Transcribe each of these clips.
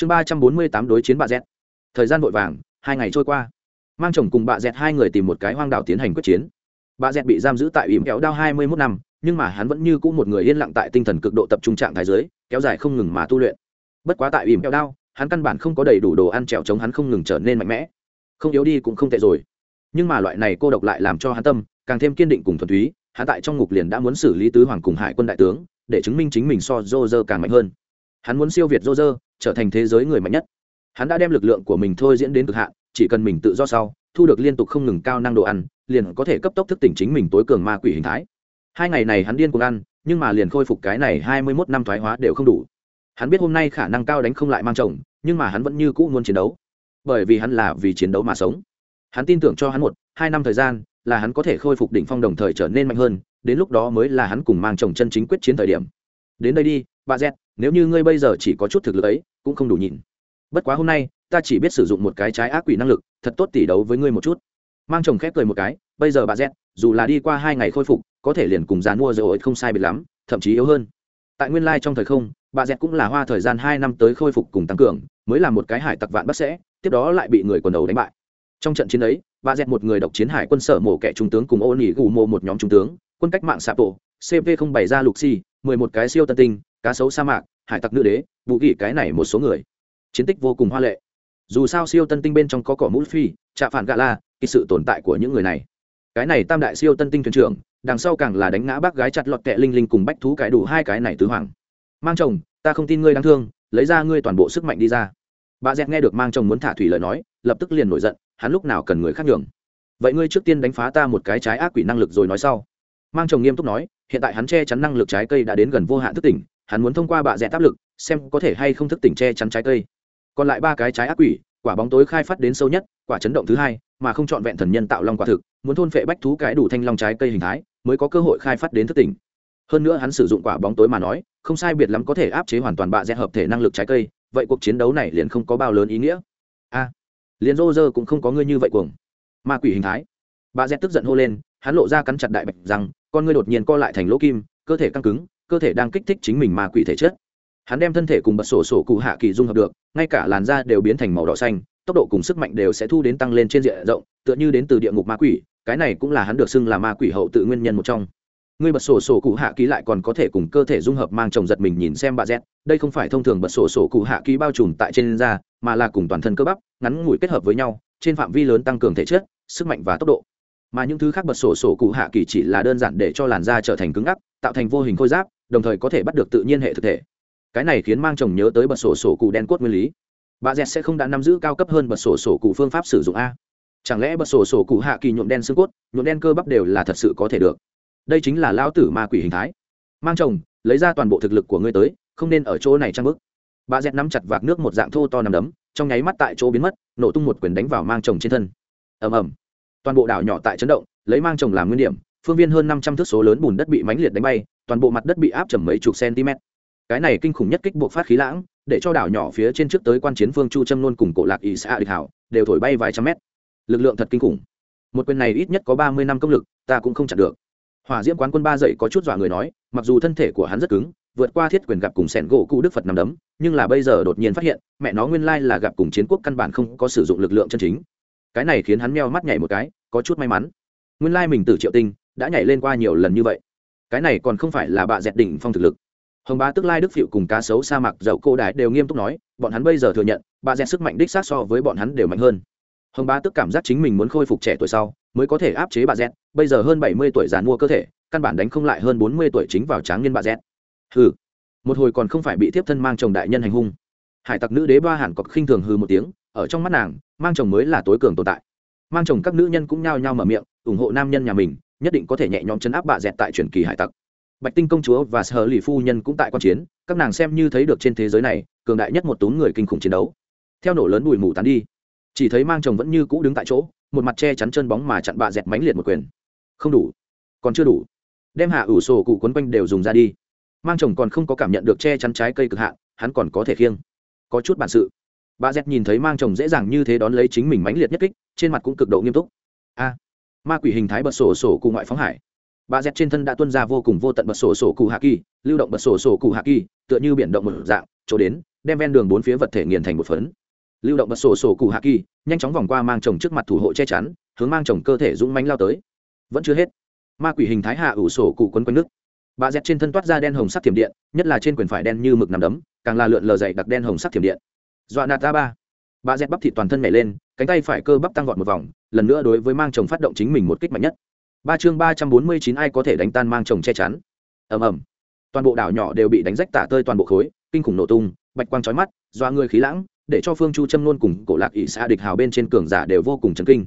chương ba trăm bốn mươi tám đối chiến bà z thời gian vội vàng, hai ngày trôi qua. Mang chồng cùng bà z hai người tìm một cái hoang đảo tiến hành quyết chiến. Bà z bị giam giữ tại ỉm kéo đao hai mươi mốt năm, nhưng mà hắn vẫn như cũ một người yên lặng tại tinh thần cực độ tập trung trạng thái giới kéo dài không ngừng mà tu luyện. Bất quá tại ỉm kéo đao, hắn căn bản không có đầy đủ đồ ăn trèo chống hắn không ngừng trở nên mạnh mẽ. Không yếu đi cũng không tệ rồi. Nhưng mà loại này cô độc lại làm cho hắn tâm càng thêm kiên định cùng thuần túy, hắn tại trong ngục liền đã muốn xử lý tứ hoàng cùng hải quân đại tướng, để chứng minh chính mình so dô dơ càng mạnh hơn. Hắn muốn siêu việt dô dơ trở thành thế giới người mạnh nhất. Hắn đã đem lực lượng của mình thôi diễn đến cực hạn, chỉ cần mình tự do sau, thu được liên tục không ngừng cao năng độ ăn, liền có thể cấp tốc thức tỉnh chính mình tối cường ma quỷ hình thái. Hai ngày này hắn điên cuồng ăn, nhưng mà liền khôi phục cái này hai mươi mốt năm thoái hóa đều không đủ. Hắn biết hôm nay khả năng cao đánh không lại mang chồng, nhưng mà hắn vẫn như cũ muốn chiến đấu. Bởi vì hắn là vì chiến đấu mà sống. Hắn tin tưởng cho hắn một, hai năm thời gian, là hắn có thể khôi phục đỉnh phong đồng thời trở nên mạnh hơn, đến lúc đó mới là hắn cùng mang chồng chân chính quyết chiến thời điểm. Đến đây đi, bà z nếu như ngươi bây giờ chỉ có chút thực lực ấy, cũng không đủ nhìn. Bất quá hôm nay, ta chỉ biết sử dụng một cái trái ác quỷ năng lực, thật tốt tỷ đấu với ngươi một chút. Mang chồng khép cười một cái, bây giờ bà z, dù là đi qua hai ngày khôi phục, có thể liền cùng dàn mua rồi không sai biệt lắm, thậm chí yếu hơn. Tại nguyên lai trong thời không, bà z cũng là hoa thời gian hai năm tới khôi phục cùng tăng cường, mới là một cái hải tặc vạn bắt sẽ, tiếp đó lại bị người quần đầu đánh bại. Trong trận chiến ấy, bà dẹt một người độc chiến hải quân sở mổ kẻ trung tướng cùng ô nỉ gù mô một nhóm trung tướng, quân cách mạng xạ bộ cp không bày ra lục xi mười một cái siêu tân tinh cá sấu sa mạc, hải tặc nữ đế vũ gỉ cái này một số người. Chiến tích vô cùng hoa lệ. Dù sao siêu tân tinh bên trong có cỏ mũi phi, trạ phản gạ la, cái sự tồn tại của những người này. Cái này tam đại siêu tân tinh thuyền trưởng, đằng sau càng là đánh ngã bác gái chặt lọt kẹ linh linh cùng bách thú cái đủ hai cái này tứ hoàng. Mang chồng, ta không tin ngươi đáng thương, lấy ra ngươi toàn bộ sức mạnh đi ra. Bà dẹt nghe được mang chồng muốn thả thủy lời nói, lập tức liền nổi giận, hắn lúc nào cần người khác nhường. Vậy ngươi trước tiên đánh phá ta một cái trái ác quỷ năng lực rồi nói sau. Mang chồng nghiêm túc nói, hiện tại hắn che chắn năng lực trái cây đã đến gần vô hạn thức tỉnh hắn muốn thông qua bạ dẹt áp lực, xem có thể hay không thức tỉnh che chắn trái cây. Còn lại ba cái trái ác quỷ, quả bóng tối khai phát đến sâu nhất, quả chấn động thứ hai, mà không chọn vẹn thần nhân tạo long quả thực, muốn thôn phệ bách thú cái đủ thanh long trái cây hình thái, mới có cơ hội khai phát đến thức tỉnh. Hơn nữa hắn sử dụng quả bóng tối mà nói, không sai biệt lắm có thể áp chế hoàn toàn bạ dẹt hợp thể năng lực trái cây, vậy cuộc chiến đấu này liền không có bao lớn ý nghĩa. A, liền rô rơ cũng không có ngươi như vậy cuồng. Ma quỷ hình thái. Bà dẹt tức giận hô lên, hắn lộ ra cắn chặt đại bạch rằng, con ngươi đột nhiên co lại thành lỗ kim, cơ thể căng cứng cơ thể đang kích thích chính mình ma quỷ thể chất. Hắn đem thân thể cùng bật sổ sổ cụ hạ kỳ dung hợp được, ngay cả làn da đều biến thành màu đỏ xanh, tốc độ cùng sức mạnh đều sẽ thu đến tăng lên trên diện rộng, tựa như đến từ địa ngục ma quỷ, cái này cũng là hắn được xưng là ma quỷ hậu tự nguyên nhân một trong. Ngươi bật sổ sổ cụ hạ ký lại còn có thể cùng cơ thể dung hợp mang chồng giật mình nhìn xem bà z đây không phải thông thường bật sổ sổ cụ hạ ký bao trùm tại trên da, mà là cùng toàn thân cơ bắp, ngắn ngủi kết hợp với nhau, trên phạm vi lớn tăng cường thể chất, sức mạnh và tốc độ. Mà những thứ khác bật sổ sổ cụ hạ kỳ chỉ là đơn giản để cho làn da trở thành cứng ngắc, tạo thành vô hình khôi giáp đồng thời có thể bắt được tự nhiên hệ thực thể. Cái này khiến mang chồng nhớ tới bật sổ sổ cụ đen cốt nguyên lý. Bà dẹt sẽ không đã nắm giữ cao cấp hơn bật sổ sổ cụ phương pháp sử dụng a. Chẳng lẽ bật sổ sổ cụ hạ kỳ nhuộm đen xương cốt, nhuộm đen cơ bắp đều là thật sự có thể được? Đây chính là lão tử ma quỷ hình thái. Mang chồng, lấy ra toàn bộ thực lực của ngươi tới, không nên ở chỗ này trang bức bà dẹt nắm chặt vạc nước một dạng thô to nằm đấm, trong nháy mắt tại chỗ biến mất, nổ tung một quyền đánh vào mang chồng trên thân. Ầm ầm. Toàn bộ đảo nhỏ tại chấn động, lấy mang chồng làm nguyên điểm, phương viên hơn năm trăm thước số lớn bùn đất bị mánh liệt đánh bay toàn bộ mặt đất bị áp chầm mấy chục cm. Cái này kinh khủng nhất kích buộc phát khí lãng, để cho đảo nhỏ phía trên trước tới quan chiến phương chu châm luôn cùng cổ lạc ỷ xã địch hảo, đều thổi bay vài trăm mét. Lực lượng thật kinh khủng. Một quyền này ít nhất có ba mươi năm công lực, ta cũng không chặn được. Hỏa diễm quán quân ba dậy có chút dọa người nói, mặc dù thân thể của hắn rất cứng, vượt qua thiết quyền gặp cùng sẻn gỗ cụ đức phật nằm đấm, nhưng là bây giờ đột nhiên phát hiện, mẹ nó nguyên lai là gặp cùng chiến quốc căn bản không có sử dụng lực lượng chân chính. Cái này khiến hắn meo mắt nhảy một cái, có chút may mắn. Nguyên lai mình từ triệu tinh đã nhảy lên qua nhiều lần như vậy cái này còn không phải là bạ dẹt đỉnh phong thực lực hồng bá tức lai, đức phịu cùng cá sấu sa mạc dậu cô đại đều nghiêm túc nói, bọn hắn bây giờ thừa nhận, bạ dẹt sức mạnh đích sát so với bọn hắn đều mạnh hơn hồng bá tức cảm giác chính mình muốn khôi phục trẻ tuổi sau, mới có thể áp chế bà dẹt. bây giờ hơn bảy mươi tuổi giàn mua cơ thể, căn bản đánh không lại hơn bốn mươi tuổi chính vào tráng niên bà dẹt. hừ, một hồi còn không phải bị tiếp thân mang chồng đại nhân hành hung hải tặc nữ đế ba hẳn cọc khinh thường hư một tiếng, ở trong mắt nàng, mang chồng mới là tối cường tồn tại mang chồng các nữ nhân cũng nhao nhao mở miệng, ủng hộ nam nhân nhà mình nhất định có thể nhẹ nhõm chấn áp bạ dẹt tại truyền kỳ hải tặc. Bạch tinh công chúa và sở lì phu nhân cũng tại quan chiến, các nàng xem như thấy được trên thế giới này, cường đại nhất một tốn người kinh khủng chiến đấu. Theo nổ lớn bụi mù tán đi, chỉ thấy mang chồng vẫn như cũ đứng tại chỗ, một mặt che chắn chân bóng mà chặn bạ dẹt mánh liệt một quyền. Không đủ, còn chưa đủ. Đem hạ ủ sổ cụ quấn quanh đều dùng ra đi. Mang chồng còn không có cảm nhận được che chắn trái cây cực hạn, hắn còn có thể khiêng. Có chút bản sự. Bà dẹt nhìn thấy mang chồng dễ dàng như thế đón lấy chính mình mãnh liệt nhất kích, trên mặt cũng cực độ nghiêm túc. A ma quỷ hình thái bật sổ sổ cụ ngoại phóng hải. Bà dẹt trên thân đã tuân ra vô cùng vô tận bật sổ sổ cụ hạ kỳ, lưu động bật sổ sổ cụ hạ kỳ, tựa như biển động một dạng, chỗ đến, đem ven đường bốn phía vật thể nghiền thành một phấn. Lưu động bật sổ sổ cụ hạ kỳ, nhanh chóng vòng qua mang chồng trước mặt thủ hộ che chắn, hướng mang chồng cơ thể dũng mánh lao tới. Vẫn chưa hết. Ma quỷ hình thái hạ ủ sổ cụ quấn quanh nước. Bà dẹt trên thân toát ra đen hồng sắc thiểm điện, nhất là trên quyền phải đen như mực nằm đấm, càng là lượn lờ dày đặc đen hồng sắc thiểm điện. Dọa nạt ta ba. Bà dẹt bắp thịt toàn thân nhảy lên, cánh tay phải cơ bắp tăng vọt một vòng lần nữa đối với mang chồng phát động chính mình một kích mạnh nhất. Ba chương ba trăm bốn mươi chín ai có thể đánh tan mang chồng che chắn. Ầm ầm. Toàn bộ đảo nhỏ đều bị đánh rách tả tơi toàn bộ khối, kinh khủng nổ tung, bạch quang trói mắt doa người khí lãng, để cho phương chu châm nôn cùng cổ lạc ỵ xã địch hào bên trên cường giả đều vô cùng chấn kinh.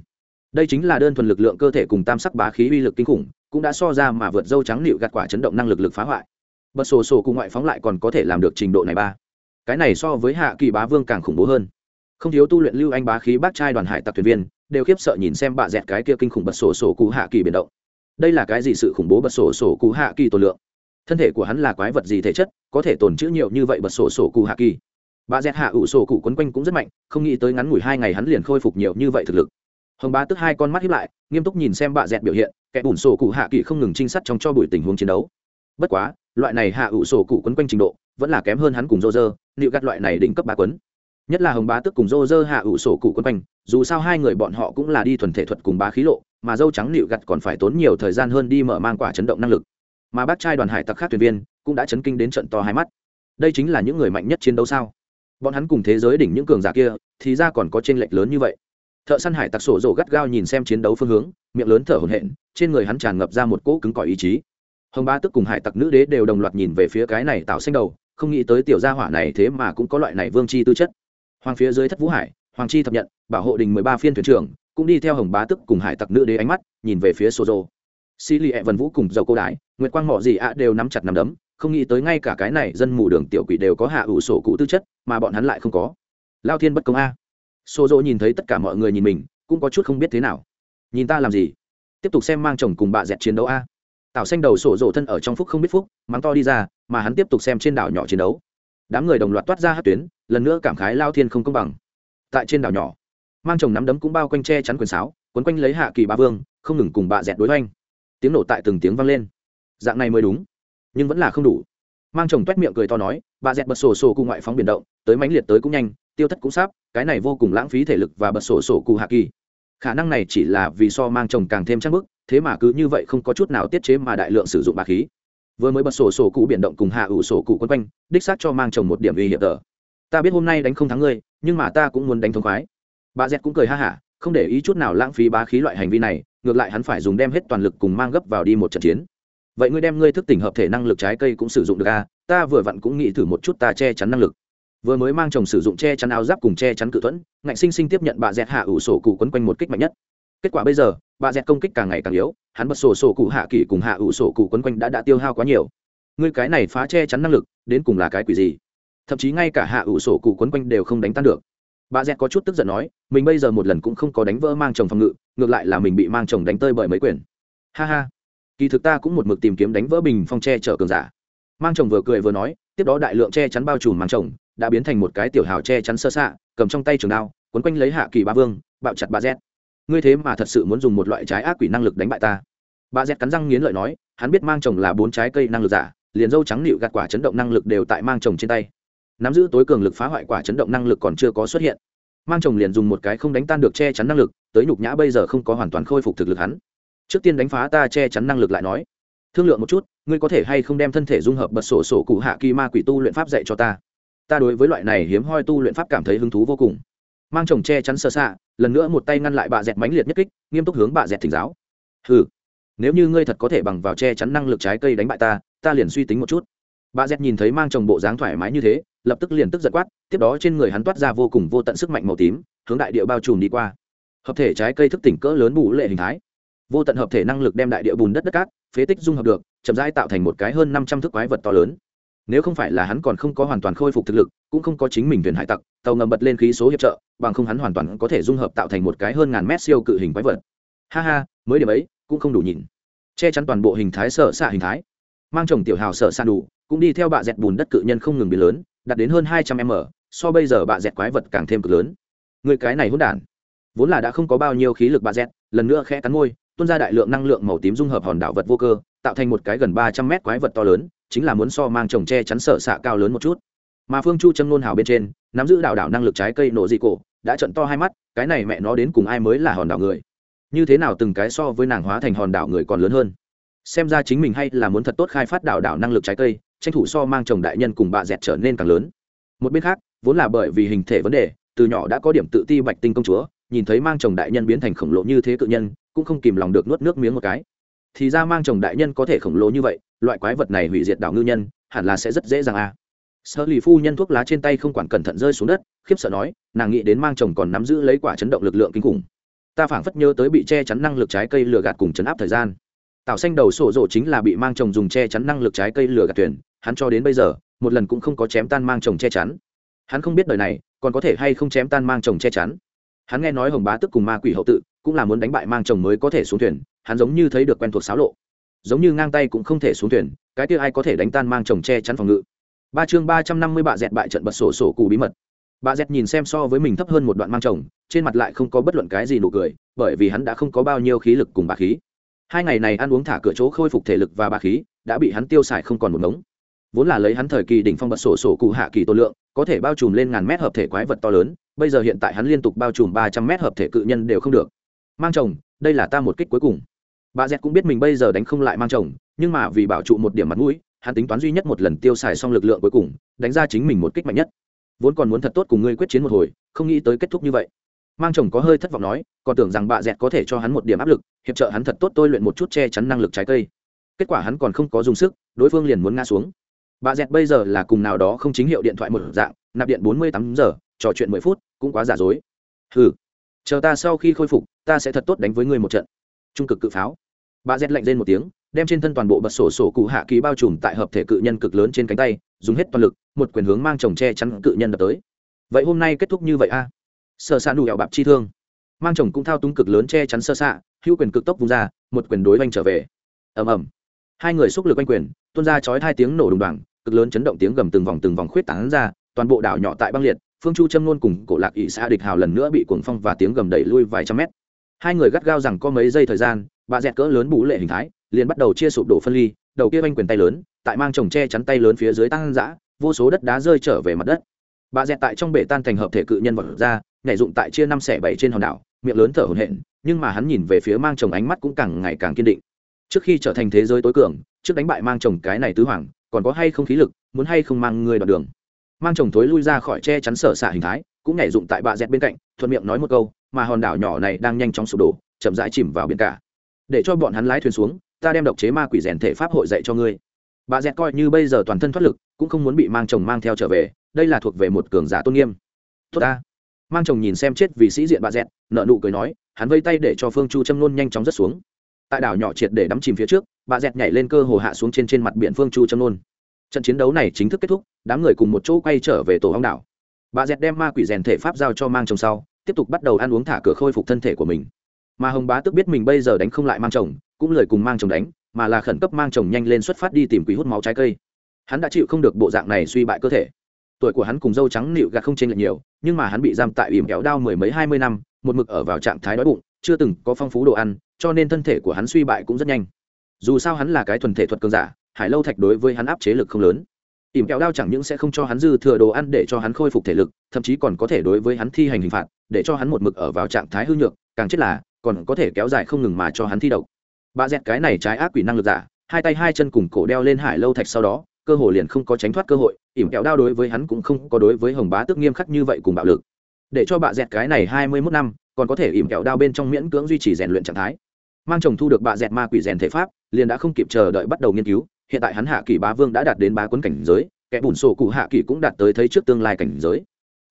Đây chính là đơn thuần lực lượng cơ thể cùng tam sắc bá khí uy lực kinh khủng, cũng đã so ra mà vượt dâu trắng nịu gạt quả chấn động năng lực lực phá hoại. Bật sổ sổ cùng ngoại phóng lại còn có thể làm được trình độ này ba. Cái này so với hạ kỳ bá vương càng khủng bố hơn không thiếu tu luyện lưu anh bá khí bác trai đoàn hải tặc thuyền viên, đều khiếp sợ nhìn xem bạ dẹt cái kia kinh khủng bật sổ sổ cụ hạ kỳ biến động. Đây là cái gì sự khủng bố bật sổ sổ cụ hạ kỳ tổ lượng? Thân thể của hắn là quái vật gì thể chất, có thể tồn chữ nhiều như vậy bật sổ sổ cụ hạ kỳ? Bà dẹt hạ ủ sổ cụ quấn quanh cũng rất mạnh, không nghĩ tới ngắn ngủi hai ngày hắn liền khôi phục nhiều như vậy thực lực. Hồng bá tức hai con mắt hiếp lại, nghiêm túc nhìn xem bà dẹt biểu hiện, kẻ bùn sổ cụ hạ kỳ không ngừng trinh sát trong cho buổi tình huống chiến đấu. Bất quá, loại này hạ ủ sổ cụ quấn quanh trình độ, vẫn là kém hơn hắn cùng dô dơ nịu gắt loại này đỉnh cấp ba quấn nhất là hồng bá tức cùng dô dơ hạ ủ sổ cụ quân quanh, dù sao hai người bọn họ cũng là đi thuần thể thuật cùng bá khí lộ, mà dâu trắng nịu gặt còn phải tốn nhiều thời gian hơn đi mở mang quả chấn động năng lực. Mà bác trai đoàn hải tặc khác thuyền viên cũng đã chấn kinh đến trận to hai mắt. Đây chính là những người mạnh nhất chiến đấu sao? Bọn hắn cùng thế giới đỉnh những cường giả kia, thì ra còn có t r ê n lệch lớn như vậy. Thợ săn hải tặc sổ rổ gắt gao nhìn xem chiến đấu phương hướng, miệng lớn thở hổn hển, trên người hắn tràn ngập ra một cỗ cứng cỏi ý chí. Hồng ba tức cùng hải tặc nữ đế đều đồng loạt nhìn về phía cái này tạo xanh đầu, không nghĩ tới tiểu gia hỏa này thế mà cũng có loại này vương chi tư chất hoàng phía dưới thất vũ hải, hoàng chi thập nhận, bảo hộ đình mười ba phiên thuyền trưởng, cũng đi theo hồng bá tức cùng hải tặc nữ đế ánh mắt, nhìn về phía sô dô xì lì ẹ vần vũ cùng dầu cô đái, nguyệt quang mỏ gì ạ đều nắm chặt nắm đấm, không nghĩ tới ngay cả cái này dân mù đường tiểu quỷ đều có hạ ủ sổ cụ tư chất, mà bọn hắn lại không có. Lao thiên bất công a. Sô dô nhìn thấy tất cả mọi người nhìn mình, cũng có chút không biết thế nào. Nhìn ta làm gì? Tiếp tục xem mang chồng cùng bạ dẹt chiến đấu a. Tảo xanh đầu sổ rộ thân ở trong phúc không biết phúc, mắng to đi ra, mà hắn tiếp tục xem trên đảo nhỏ chiến đấu. Đám người đồng loạt toát ra hát tuyến lần nữa cảm khái lao thiên không công bằng. Tại trên đảo nhỏ, mang chồng nắm đấm cũng bao quanh che chắn quyền sáo, quấn quanh lấy hạ kỳ ba vương, không ngừng cùng bạ dẹt đối oanh tiếng nổ tại từng tiếng vang lên. Dạng này mới đúng, nhưng vẫn là không đủ. Mang chồng t miệng cười to nói bà dẹt bật sổ sổ cụ ngoại phóng biển động, tới mãnh liệt tới cũng nhanh, tiêu thất cũng sắp, cái này vô cùng lãng phí thể lực và bật sổ sổ cụ hạ kỳ. Khả năng này chỉ là vì so mang chồng càng thêm trang bức, thế mà cứ như vậy không có chút nào tiết chế mà đại lượng sử dụng bà khí. Vừa mới bật sổ sổ cụ biển động cùng hạ ủ sổ cụ quấn quanh, đích xác cho mang chồng một điểm uy hiểm tờ ta biết hôm nay đánh không thắng ngươi, nhưng mà ta cũng muốn đánh thống khoái. Bà dẹt cũng cười ha hả, không để ý chút nào lãng phí bá khí loại hành vi này, ngược lại hắn phải dùng đem hết toàn lực cùng mang gấp vào đi một trận chiến. Vậy ngươi đem ngươi thức tỉnh hợp thể năng lực trái cây cũng sử dụng được à? Ta vừa vặn cũng nghĩ thử một chút ta che chắn năng lực. Vừa mới mang chồng sử dụng che chắn áo giáp cùng che chắn cự thuẫn, ngạnh sinh sinh tiếp nhận bà dẹt hạ ủ sổ cụ quấn quanh một kích mạnh nhất. Kết quả bây giờ, bà dẹt công kích càng ngày càng yếu, hắn bật sổ sổ cụ hạ kỷ cùng hạ ủ sổ cụ quấn quanh đã đã tiêu hao quá nhiều. Ngươi cái này phá che chắn năng lực, đến cùng là cái quỷ gì? Thậm chí ngay cả hạ ủ sổ cụ quấn quanh đều không đánh tan được. Bà dẹt có chút tức giận nói, mình bây giờ một lần cũng không có đánh vỡ mang chồng phòng ngự, ngược lại là mình bị mang chồng đánh tơi bởi mấy quyền. Ha ha. Kỳ thực ta cũng một mực tìm kiếm đánh vỡ bình phong tre chở cường giả. Mang chồng vừa cười vừa nói, tiếp đó đại lượng che chắn bao trùm mang chồng, đã biến thành một cái tiểu hào che chắn sơ xạ cầm trong tay trường đao, quấn quanh lấy hạ kỳ ba vương, bạo chặt bà z ngươi thế mà thật sự muốn dùng một loại trái ác quỷ năng lực đánh bại ta. Bà z cắn răng nghiến lợi nói, hắn biết mang chồng là bốn trái cây năng lực giả, liền dâu trắng nịu gạt quả chấn động năng lực đều tại mang chồng trên tay nắm giữ tối cường lực phá hoại quả chấn động năng lực còn chưa có xuất hiện. Mang chồng liền dùng một cái không đánh tan được che chắn năng lực, tới nhục nhã bây giờ không có hoàn toàn khôi phục thực lực hắn. Trước tiên đánh phá ta che chắn năng lực lại nói. Thương lượng một chút, ngươi có thể hay không đem thân thể dung hợp bật sổ sổ cụ hạ kỳ ma quỷ tu luyện pháp dạy cho ta. Ta đối với loại này hiếm hoi tu luyện pháp cảm thấy hứng thú vô cùng. Mang chồng che chắn sơ xạ lần nữa một tay ngăn lại bà dẹt mãnh liệt nhất kích, nghiêm túc hướng bà dẹt thỉnh giáo. Ừ nếu như ngươi thật có thể bằng vào che chắn năng lực trái cây đánh bại ta ta liền suy tính một chút. Bà dẹt nhìn thấy mang chồng bộ dáng thoải mái như thế lập tức liền tức giật quát, tiếp đó trên người hắn toát ra vô cùng vô tận sức mạnh màu tím, hướng đại địa bao trùm đi qua. Hợp thể trái cây thức tỉnh cỡ lớn bù lệ hình thái. Vô tận hợp thể năng lực đem đại địa bùn đất đất cát, phế tích dung hợp được, chậm rãi tạo thành một cái hơn năm trăm thước quái vật to lớn. Nếu không phải là hắn còn không có hoàn toàn khôi phục thực lực, cũng không có chính mình thuyền hải tặc, tàu ngầm bật lên khí số hiệp trợ, bằng không hắn hoàn toàn có thể dung hợp tạo thành một cái hơn ngàn mét siêu cự hình quái vật. Ha ha, mới điểm ấy, cũng không đủ nhìn che chắn toàn bộ hình thái sở xạ hình thái. Mang chồng tiểu hào sở xạ đủ, cũng đi theo bạ dẹt bùn đất cự nhân không ngừng biến lớn đạt đến hơn hai trăm m, so bây giờ bạ dẹt quái vật càng thêm cực lớn. Người cái này hỗn đản. Vốn là đã không có bao nhiêu khí lực bạ dẹt, lần nữa khẽ cắn môi, tuôn ra đại lượng năng lượng màu tím dung hợp hòn đảo vật vô cơ, tạo thành một cái gần ba trăm mét quái vật to lớn, chính là muốn so mang trồng che chắn sở xạ cao lớn một chút. Mà phương chu châm nôn hào bên trên, nắm giữ đảo đảo năng lực trái cây nổ dị cổ, đã trận to hai mắt, cái này mẹ nó đến cùng ai mới là hòn đảo người? Như thế nào từng cái so với nàng hóa thành hòn đảo người còn lớn hơn? Xem ra chính mình hay là muốn thật tốt khai phát đảo đảo năng lực trái cây tranh thủ so mang chồng đại nhân cùng bà dẹt trở nên càng lớn. Một bên khác, vốn là bởi vì hình thể vấn đề, từ nhỏ đã có điểm tự ti bạch tinh công chúa, nhìn thấy mang chồng đại nhân biến thành khổng lồ như thế cự nhân, cũng không kìm lòng được nuốt nước miếng một cái. Thì ra mang chồng đại nhân có thể khổng lồ như vậy, loại quái vật này hủy diệt đảo ngư nhân, hẳn là sẽ rất dễ dàng a à. sơ lì phu nhân thuốc lá trên tay không quản cẩn thận rơi xuống đất, khiếp sợ nói, nàng nghĩ đến mang chồng còn nắm giữ lấy quả chấn động lực lượng kinh khủng. Ta phảng phất nhớ tới bị che chắn năng lực trái cây lừa gạt cùng chấn áp thời gian. Tạo xanh đầu sổ rộ chính là bị mang chồng dùng che chắn năng lực trái cây lừa gạt tuyển hắn cho đến bây giờ, một lần cũng không có chém tan mang chồng che chắn. Hắn không biết đời này, còn có thể hay không chém tan mang chồng che chắn. Hắn nghe nói hồng bá tức cùng ma quỷ hậu tự cũng là muốn đánh bại mang chồng mới có thể xuống thuyền, hắn giống như thấy được quen thuộc xáo lộ. Giống như ngang tay cũng không thể xuống thuyền, cái kia ai có thể đánh tan mang chồng che chắn phòng ngự? Ba chương ba trăm năm mươi bạ dẹt bại trận bật sổ sổ cù bí mật. Bà dẹt nhìn xem so với mình thấp hơn một đoạn mang chồng, trên mặt lại không có bất luận cái gì nụ cười, bởi vì hắn đã không có bao nhiêu khí lực cùng bà khí. Hai ngày này ăn uống thả cửa chỗ khôi phục thể lực và bà khí, đã bị hắn tiêu xài không còn một ngống vốn là lấy hắn thời kỳ đỉnh phong bật sổ sổ cụ hạ kỳ tô lượng, có thể bao trùm lên ngàn mét hợp thể quái vật to lớn, bây giờ hiện tại hắn liên tục bao trùm ba trăm mét hợp thể cự nhân đều không được. Mang chồng, đây là ta một kích cuối cùng. Bà z cũng biết mình bây giờ đánh không lại mang chồng, nhưng mà vì bảo trụ một điểm mặt mũi, hắn tính toán duy nhất một lần tiêu xài xong lực lượng cuối cùng, đánh ra chính mình một kích mạnh nhất. Vốn còn muốn thật tốt cùng ngươi quyết chiến một hồi, không nghĩ tới kết thúc như vậy. Mang chồng có hơi thất vọng nói, còn tưởng rằng bà dẹt có thể cho hắn một điểm áp lực, hiệp trợ hắn thật tốt tôi luyện một chút che chắn năng lực trái cây. Kết quả hắn còn không có dùng sức, đối phương liền muốn ngã xuống bà dẹt bây giờ là cùng nào đó không chính hiệu điện thoại một dạng, nạp điện bốn mươi tám giờ, trò chuyện mười phút, cũng quá giả dối. Ừ chờ ta sau khi khôi phục, ta sẽ thật tốt đánh với ngươi một trận. Trung cực cự pháo. Bà dẹt lạnh lên một tiếng, đem trên thân toàn bộ bật sổ sổ cụ hạ ký bao trùm tại hợp thể cự nhân cực lớn trên cánh tay, dùng hết toàn lực, một quyền hướng mang chồng che chắn cự nhân đập tới. Vậy hôm nay kết thúc như vậy a à? sơ xạ đủ hẹo bạp chi thương. Mang chồng cũng thao túng cực lớn che chắn sơ xạ hữu quyền cực tốc vung ra, một quyền đối oanh trở về. Ầm ầm hai người xúc lực quanh quyền tuôn ra chói hai tiếng nổ đùng đoàng, cực lớn chấn động tiếng gầm từng vòng từng vòng khuyết tán ra, toàn bộ đảo nhỏ tại băng liệt, phương chu châm nôn cùng cổ lạc ỵ xã địch hào lần nữa bị cuồng phong và tiếng gầm đẩy lui vài trăm mét. Hai người gắt gao rằng có mấy giây thời gian, bà dẹt cỡ lớn bú lệ hình thái, liền bắt đầu chia sụp đổ phân ly, đầu kia oanh quyền tay lớn, tại mang chồng che chắn tay lớn phía dưới tăng dã, vô số đất đá rơi trở về mặt đất. Bà dẹt tại trong bể tan thành hợp thể cự nhân vật ra, nhảy dụng tại chia năm xẻ bảy trên hòn đảo, miệng lớn thở hổn hển, nhưng mà hắn nhìn về phía mang chồng ánh mắt cũng càng ngày càng kiên định trước khi trở thành thế giới tối cường, trước đánh bại mang chồng cái này tứ hoàng, còn có hay không khí lực, muốn hay không mang người đoạn đường. Mang chồng thối lui ra khỏi che chắn sở xả hình thái, cũng nhảy dụng tại bạ dẹt bên cạnh, thuận miệng nói một câu, mà hòn đảo nhỏ này đang nhanh chóng sụp đổ, chậm rãi chìm vào biển cả. Để cho bọn hắn lái thuyền xuống, ta đem độc chế ma quỷ rèn thể pháp hội dạy cho ngươi. Bà dẹt coi như bây giờ toàn thân thoát lực, cũng không muốn bị mang chồng mang theo trở về, đây là thuộc về một cường giả tôn nghiêm. Tốt ta. Mang chồng nhìn xem chết vì sĩ diện bà dẹt nợ nụ cười nói, hắn vây tay để cho phương chu châm nôn nhanh chóng rớt xuống tại đảo nhỏ triệt để đắm chìm phía trước, bà dẹt nhảy lên cơ hồ hạ xuống trên trên mặt biển phương chu châm nôn. Trận chiến đấu này chính thức kết thúc, đám người cùng một chỗ quay trở về tổ hong đảo. Bà dẹt đem ma quỷ rèn thể pháp giao cho mang chồng sau, tiếp tục bắt đầu ăn uống thả cửa khôi phục thân thể của mình. Mà hồng bá tức biết mình bây giờ đánh không lại mang chồng, cũng lời cùng mang chồng đánh, mà là khẩn cấp mang chồng nhanh lên xuất phát đi tìm quỷ hút máu trái cây. Hắn đã chịu không được bộ dạng này suy bại cơ thể. Tuổi của hắn cùng dâu trắng nịu gạt không chênh lệch nhiều, nhưng mà hắn bị giam tại ỉm kéo đao mười mấy hai mươi năm, một mực ở vào trạng thái đói bụng chưa từng có phong phú đồ ăn, cho nên thân thể của hắn suy bại cũng rất nhanh. Dù sao hắn là cái thuần thể thuật cường giả, hải lâu thạch đối với hắn áp chế lực không lớn. Ỉm kẹo đao chẳng những sẽ không cho hắn dư thừa đồ ăn để cho hắn khôi phục thể lực, thậm chí còn có thể đối với hắn thi hành hình phạt, để cho hắn một mực ở vào trạng thái hư nhược, càng chết là, còn có thể kéo dài không ngừng mà cho hắn thi độc. Bà dẹt cái này trái ác quỷ năng lực giả, hai tay hai chân cùng cổ đeo lên hải lâu thạch sau đó, cơ hồ liền không có tránh thoát cơ hội, ỉm kẹo đao đối với hắn cũng không có đối với hồng bá tước nghiêm khắc như vậy cùng bạo lực để cho bà dẹt cái này hai mươi mốt năm, còn có thể ỉm kẹo đao bên trong miễn cưỡng duy trì rèn luyện trạng thái. Mang chồng thu được bà dẹt ma quỷ rèn thể pháp, liền đã không kịp chờ đợi bắt đầu nghiên cứu, hiện tại hắn hạ kỳ bá vương đã đạt đến bá quấn cảnh giới, kẻ bùn sổ cụ hạ kỳ cũng đạt tới thấy trước tương lai cảnh giới.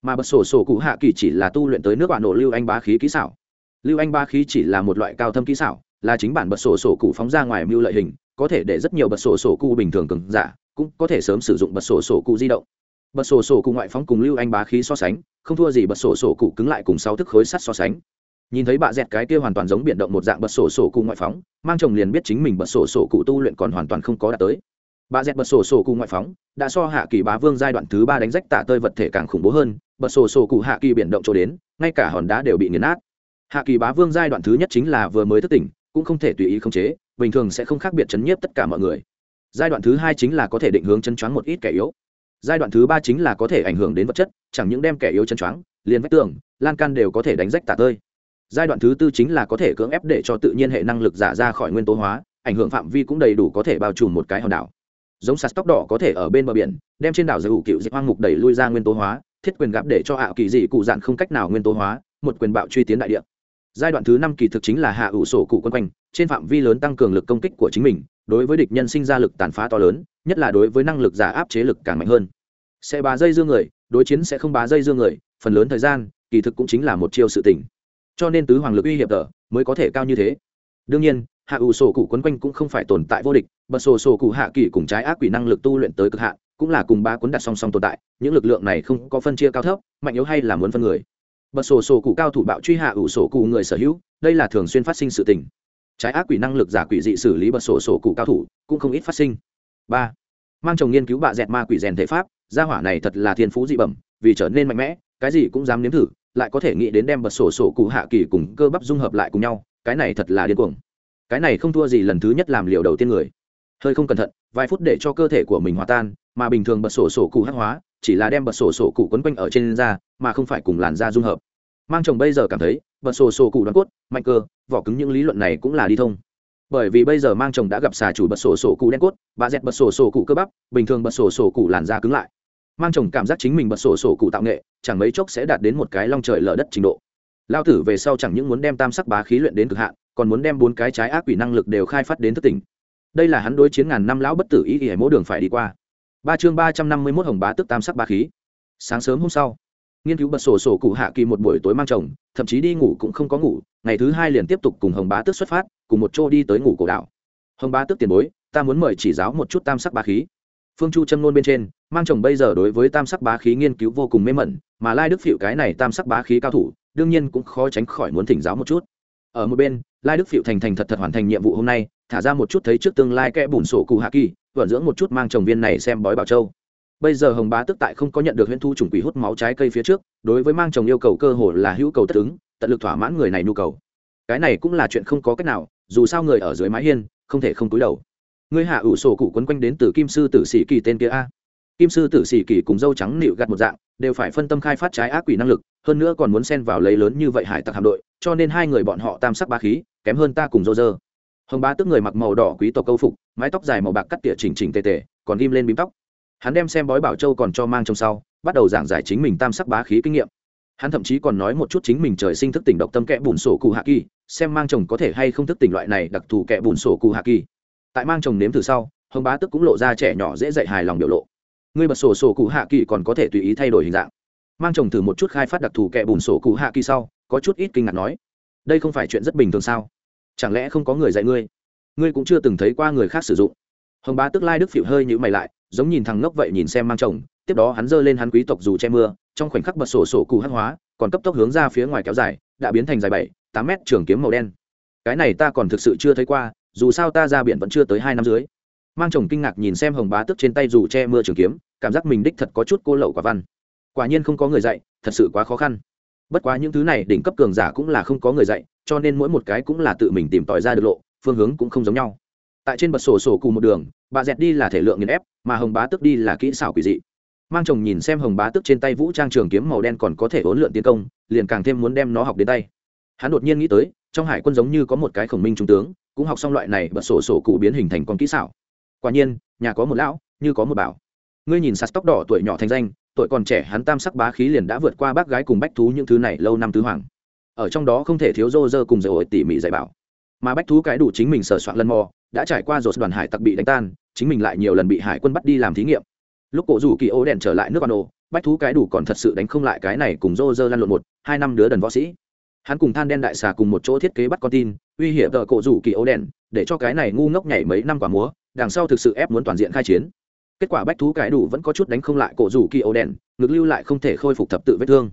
Mà bật sổ sổ cụ hạ kỳ chỉ là tu luyện tới nước bạn nổ lưu anh bá khí kỹ xảo. Lưu anh bá khí chỉ là một loại cao thâm kỹ xảo, là chính bản bật sổ sổ cụ phóng ra ngoài mưu lợi hình, có thể để rất nhiều bật sổ sổ cụ bình thường cường giả, cũng có thể sớm sử dụng bật sổ sổ cụ di động bật sổ sổ cụ ngoại phóng cùng lưu anh bá khí so sánh, không thua gì bật sổ sổ cụ cứng lại cùng sáu thức khối sắt so sánh. Nhìn thấy bạ dẹt cái kia hoàn toàn giống biển động một dạng bật sổ sổ cụ ngoại phóng, mang chồng liền biết chính mình bật sổ sổ cụ tu luyện còn hoàn toàn không có đạt tới. Bạ dẹt bật sổ sổ cụ ngoại phóng, đã so hạ kỳ bá vương giai đoạn thứ ba đánh rách tả tơi vật thể càng khủng bố hơn, bật sổ sổ cụ hạ kỳ biển động chỗ đến, ngay cả hòn đá đều bị nghiền nát. Hạ kỳ bá vương giai đoạn thứ nhất chính là vừa mới thức tỉnh, cũng không thể tùy ý khống chế, bình thường sẽ không khác biệt chấn nhiếp tất cả mọi người. Giai đoạn thứ hai chính là có thể định hướng chân choáng một ít kẻ yếu giai đoạn thứ ba chính là có thể ảnh hưởng đến vật chất, chẳng những đem kẻ yếu chân choáng, liền vách tường, lan can đều có thể đánh rách tả tơi. Giai đoạn thứ tư chính là có thể cưỡng ép để cho tự nhiên hệ năng lực giả ra khỏi nguyên tố hóa, ảnh hưởng phạm vi cũng đầy đủ có thể bao trùm một cái hòn đảo. Giống sạt tóc đỏ có thể ở bên bờ biển, đem trên đảo giải hữu cựu dịch hoang mục đẩy lui ra nguyên tố hóa, thiết quyền gặp để cho hạ kỳ dị cụ dạn không cách nào nguyên tố hóa, một quyền bạo truy tiến đại địa. Giai đoạn thứ năm kỳ thực chính là hạ ủ sổ cụ quân quanh, trên phạm vi lớn tăng cường lực công kích của chính mình, đối với địch nhân sinh ra lực tàn phá to lớn nhất là đối với năng lực giả áp chế lực càng mạnh hơn. Sẽ bá dây dương người, đối chiến sẽ không bá dây dương người, phần lớn thời gian, kỳ thực cũng chính là một chiêu sự tỉnh cho nên tứ hoàng lực uy hiểm tở, mới có thể cao như thế. Đương nhiên, hạ ủ sổ cụ quấn quanh cũng không phải tồn tại vô địch, bật sổ sổ cụ hạ kỳ cùng trái ác quỷ năng lực tu luyện tới cực hạn, cũng là cùng ba cuốn đặt song song tồn tại, những lực lượng này không có phân chia cao thấp, mạnh yếu hay là muốn phân người. Bật sổ sổ cụ cao thủ bạo truy hạ ủ sổ cụ người sở hữu, đây là thường xuyên phát sinh sự tình. Trái ác quỷ năng lực giả quỷ dị xử lý bật sổ sổ cụ cao thủ, cũng không ít phát sinh ba. Mang chồng nghiên cứu bạ dẹt ma quỷ rèn thể pháp, gia hỏa này thật là thiên phú dị bẩm, vì trở nên mạnh mẽ, cái gì cũng dám nếm thử, lại có thể nghĩ đến đem bật sổ sổ cụ hạ kỳ cùng cơ bắp dung hợp lại cùng nhau, cái này thật là điên cuồng. Cái này không thua gì lần thứ nhất làm liều đầu tiên người. Hơi không cẩn thận, vài phút để cho cơ thể của mình hòa tan, mà bình thường bật sổ sổ cụ hắc hóa, chỉ là đem bật sổ sổ cụ quấn quanh ở trên da, mà không phải cùng làn da dung hợp. Mang chồng bây giờ cảm thấy, bật sổ sổ cụ đoán cốt, mạnh cơ, vỏ cứng những lý luận này cũng là đi thông bởi vì bây giờ mang chồng đã gặp xà chủ bật sổ sổ cụ đen cốt, bà dẹt bật sổ sổ cụ cơ bắp, bình thường bật sổ sổ cụ làn da cứng lại. Mang chồng cảm giác chính mình bật sổ sổ cụ tạo nghệ, chẳng mấy chốc sẽ đạt đến một cái long trời lở đất trình độ. Lao tử về sau chẳng những muốn đem tam sắc bá khí luyện đến cực hạn, còn muốn đem bốn cái trái ác quỷ năng lực đều khai phát đến thất tỉnh. Đây là hắn đối chiến ngàn năm lão bất tử ý ỉa mỗi đường phải đi qua. Ba chương ba trăm năm mươi mốt hồng bá tức tam sắc bá khí. Sáng sớm hôm sau nghiên cứu bật sổ sổ cụ hạ kỳ một buổi tối mang chồng, thậm chí đi ngủ cũng không có ngủ, ngày thứ hai liền tiếp tục cùng hồng bá tước xuất phát, cùng một chỗ đi tới ngủ cổ đảo. Hồng bá tước tiền bối, ta muốn mời chỉ giáo một chút tam sắc bá khí. Phương chu châm nôn bên trên, mang chồng bây giờ đối với tam sắc bá khí nghiên cứu vô cùng mê mẩn, mà lai đức phịu cái này tam sắc bá khí cao thủ, đương nhiên cũng khó tránh khỏi muốn thỉnh giáo một chút. Ở một bên, lai đức phịu thành thành thật thật hoàn thành nhiệm vụ hôm nay, thả ra một chút thấy trước tương lai kẽ bùn sổ cụ hạ kỳ, vận dưỡng một chút mang chồng viên này xem bói bảo châu bây giờ hồng bá tức tại không có nhận được huyễn thu chủng quỷ hút máu trái cây phía trước, đối với mang chồng yêu cầu cơ hồ là hữu cầu tất ứng, tận lực thỏa mãn người này nhu cầu. Cái này cũng là chuyện không có cách nào, dù sao người ở dưới mái hiên, không thể không túi đầu. Ngươi hạ ủ sổ cụ quấn quanh đến từ kim sư tử sĩ kỳ tên kia a. Kim sư tử sĩ kỳ cùng dâu trắng nịu gặt một dạng, đều phải phân tâm khai phát trái ác quỷ năng lực, hơn nữa còn muốn xen vào lấy lớn như vậy hải tặc hạm đội, cho nên hai người bọn họ tam sắc ba khí, kém hơn ta cùng dô dơ. Hồng bá tức người mặc màu đỏ quý tộc câu phục, mái tóc dài màu bạc cắt tỉa chỉnh chỉnh tề tề, còn ghim lên bím tóc hắn đem xem bói bảo châu còn cho mang trong sau, bắt đầu giảng giải chính mình tam sắc bá khí kinh nghiệm. Hắn thậm chí còn nói một chút chính mình trời sinh thức tỉnh độc tâm kẽ bùn sổ cụ hạ kỳ, xem mang chồng có thể hay không thức tỉnh loại này đặc thù kẽ bùn sổ cụ hạ kỳ. Tại mang chồng nếm thử sau, hồng bá tức cũng lộ ra trẻ nhỏ dễ dạy hài lòng biểu lộ. Người bật sổ sổ cụ hạ kỳ còn có thể tùy ý thay đổi hình dạng. Mang chồng thử một chút khai phát đặc thù kẽ bùn sổ cụ hạ kỳ sau, có chút ít kinh ngạc nói, đây không phải chuyện rất bình thường sao? Chẳng lẽ không có người dạy ngươi? Ngươi cũng chưa từng thấy qua người khác sử dụng. Hồng bá tức lai đức phịu hơi nhữ mày lại giống nhìn thằng ngốc vậy nhìn xem mang chồng, tiếp đó hắn giơ lên hắn quý tộc dù che mưa, trong khoảnh khắc bật sổ sổ cụ hắc hóa, còn cấp tốc hướng ra phía ngoài kéo dài, đã biến thành dài bảy, tám mét trường kiếm màu đen. Cái này ta còn thực sự chưa thấy qua, dù sao ta ra biển vẫn chưa tới hai năm dưới. Mang chồng kinh ngạc nhìn xem hồng bá tức trên tay dù che mưa trường kiếm, cảm giác mình đích thật có chút cô lậu quả văn. Quả nhiên không có người dạy, thật sự quá khó khăn. Bất quá những thứ này đỉnh cấp cường giả cũng là không có người dạy, cho nên mỗi một cái cũng là tự mình tìm tòi ra được lộ, phương hướng cũng không giống nhau tại trên bật sổ sổ cùng một đường, bà dẹt đi là thể lượng nghiền ép, mà hồng bá tức đi là kỹ xảo quỷ dị. Mang chồng nhìn xem hồng bá tức trên tay vũ trang trường kiếm màu đen còn có thể hỗn lượn tiến công, liền càng thêm muốn đem nó học đến tay. Hắn đột nhiên nghĩ tới, trong hải quân giống như có một cái khổng minh trung tướng, cũng học xong loại này bật sổ sổ cụ biến hình thành con kỹ xảo. Quả nhiên, nhà có một lão, như có một bảo. Ngươi nhìn sạt tóc đỏ tuổi nhỏ thành danh, tuổi còn trẻ hắn tam sắc bá khí liền đã vượt qua bác gái cùng bách thú những thứ này lâu năm tứ hoàng. Ở trong đó không thể thiếu rô rơ cùng dầu ổi tỉ mỉ dạy bảo mà bách thú cái đủ chính mình sờ soạn lần mò, đã trải qua rồi đoàn hải tặc bị đánh tan, chính mình lại nhiều lần bị hải quân bắt đi làm thí nghiệm. Lúc cổ rủ kỳ ô đèn trở lại nước ban ô bách thú cái đủ còn thật sự đánh không lại cái này cùng rô rơ lăn lộn một, hai năm đứa đần võ sĩ. Hắn cùng than đen đại xà cùng một chỗ thiết kế bắt con tin, uy hiểm tờ cổ rủ kỳ ô đèn, để cho cái này ngu ngốc nhảy mấy năm quả múa, đằng sau thực sự ép muốn toàn diện khai chiến. Kết quả bách thú cái đủ vẫn có chút đánh không lại cổ rủ kỳ ô đèn, ngực lưu lại không thể khôi phục thập tự vết thương.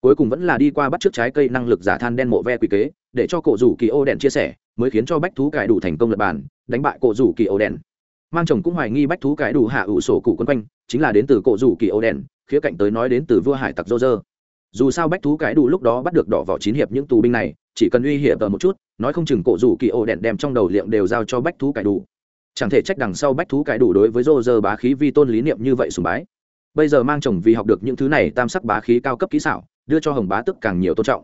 Cuối cùng vẫn là đi qua bắt trước trái cây năng lực giả than đen mộ ve quỷ kế, để cho cổ rủ kỳ ô đèn chia sẻ mới khiến cho bách thú cải đủ thành công lập bàn, đánh bại cổ rủ kỳ ấu đèn. Mang chồng cũng hoài nghi bách thú cải đủ hạ ủ sổ cụ quân quanh, chính là đến từ cổ rủ kỳ ấu đèn, khía cạnh tới nói đến từ vua hải tặc dô dơ dù sao bách thú cải đủ lúc đó bắt được đỏ vỏ chín hiệp những tù binh này, chỉ cần uy hiểm ở một chút, nói không chừng cổ rủ kỳ ấu đèn đem trong đầu liệm đều giao cho bách thú cải đủ. Chẳng thể trách đằng sau bách thú cải đủ đối với dô dơ bá khí vi tôn lý niệm như vậy sùng bái. Bây giờ mang chồng vì học được những thứ này tam sắc bá khí cao cấp kỹ xảo, đưa cho hồng bá tức càng nhiều tôn trọng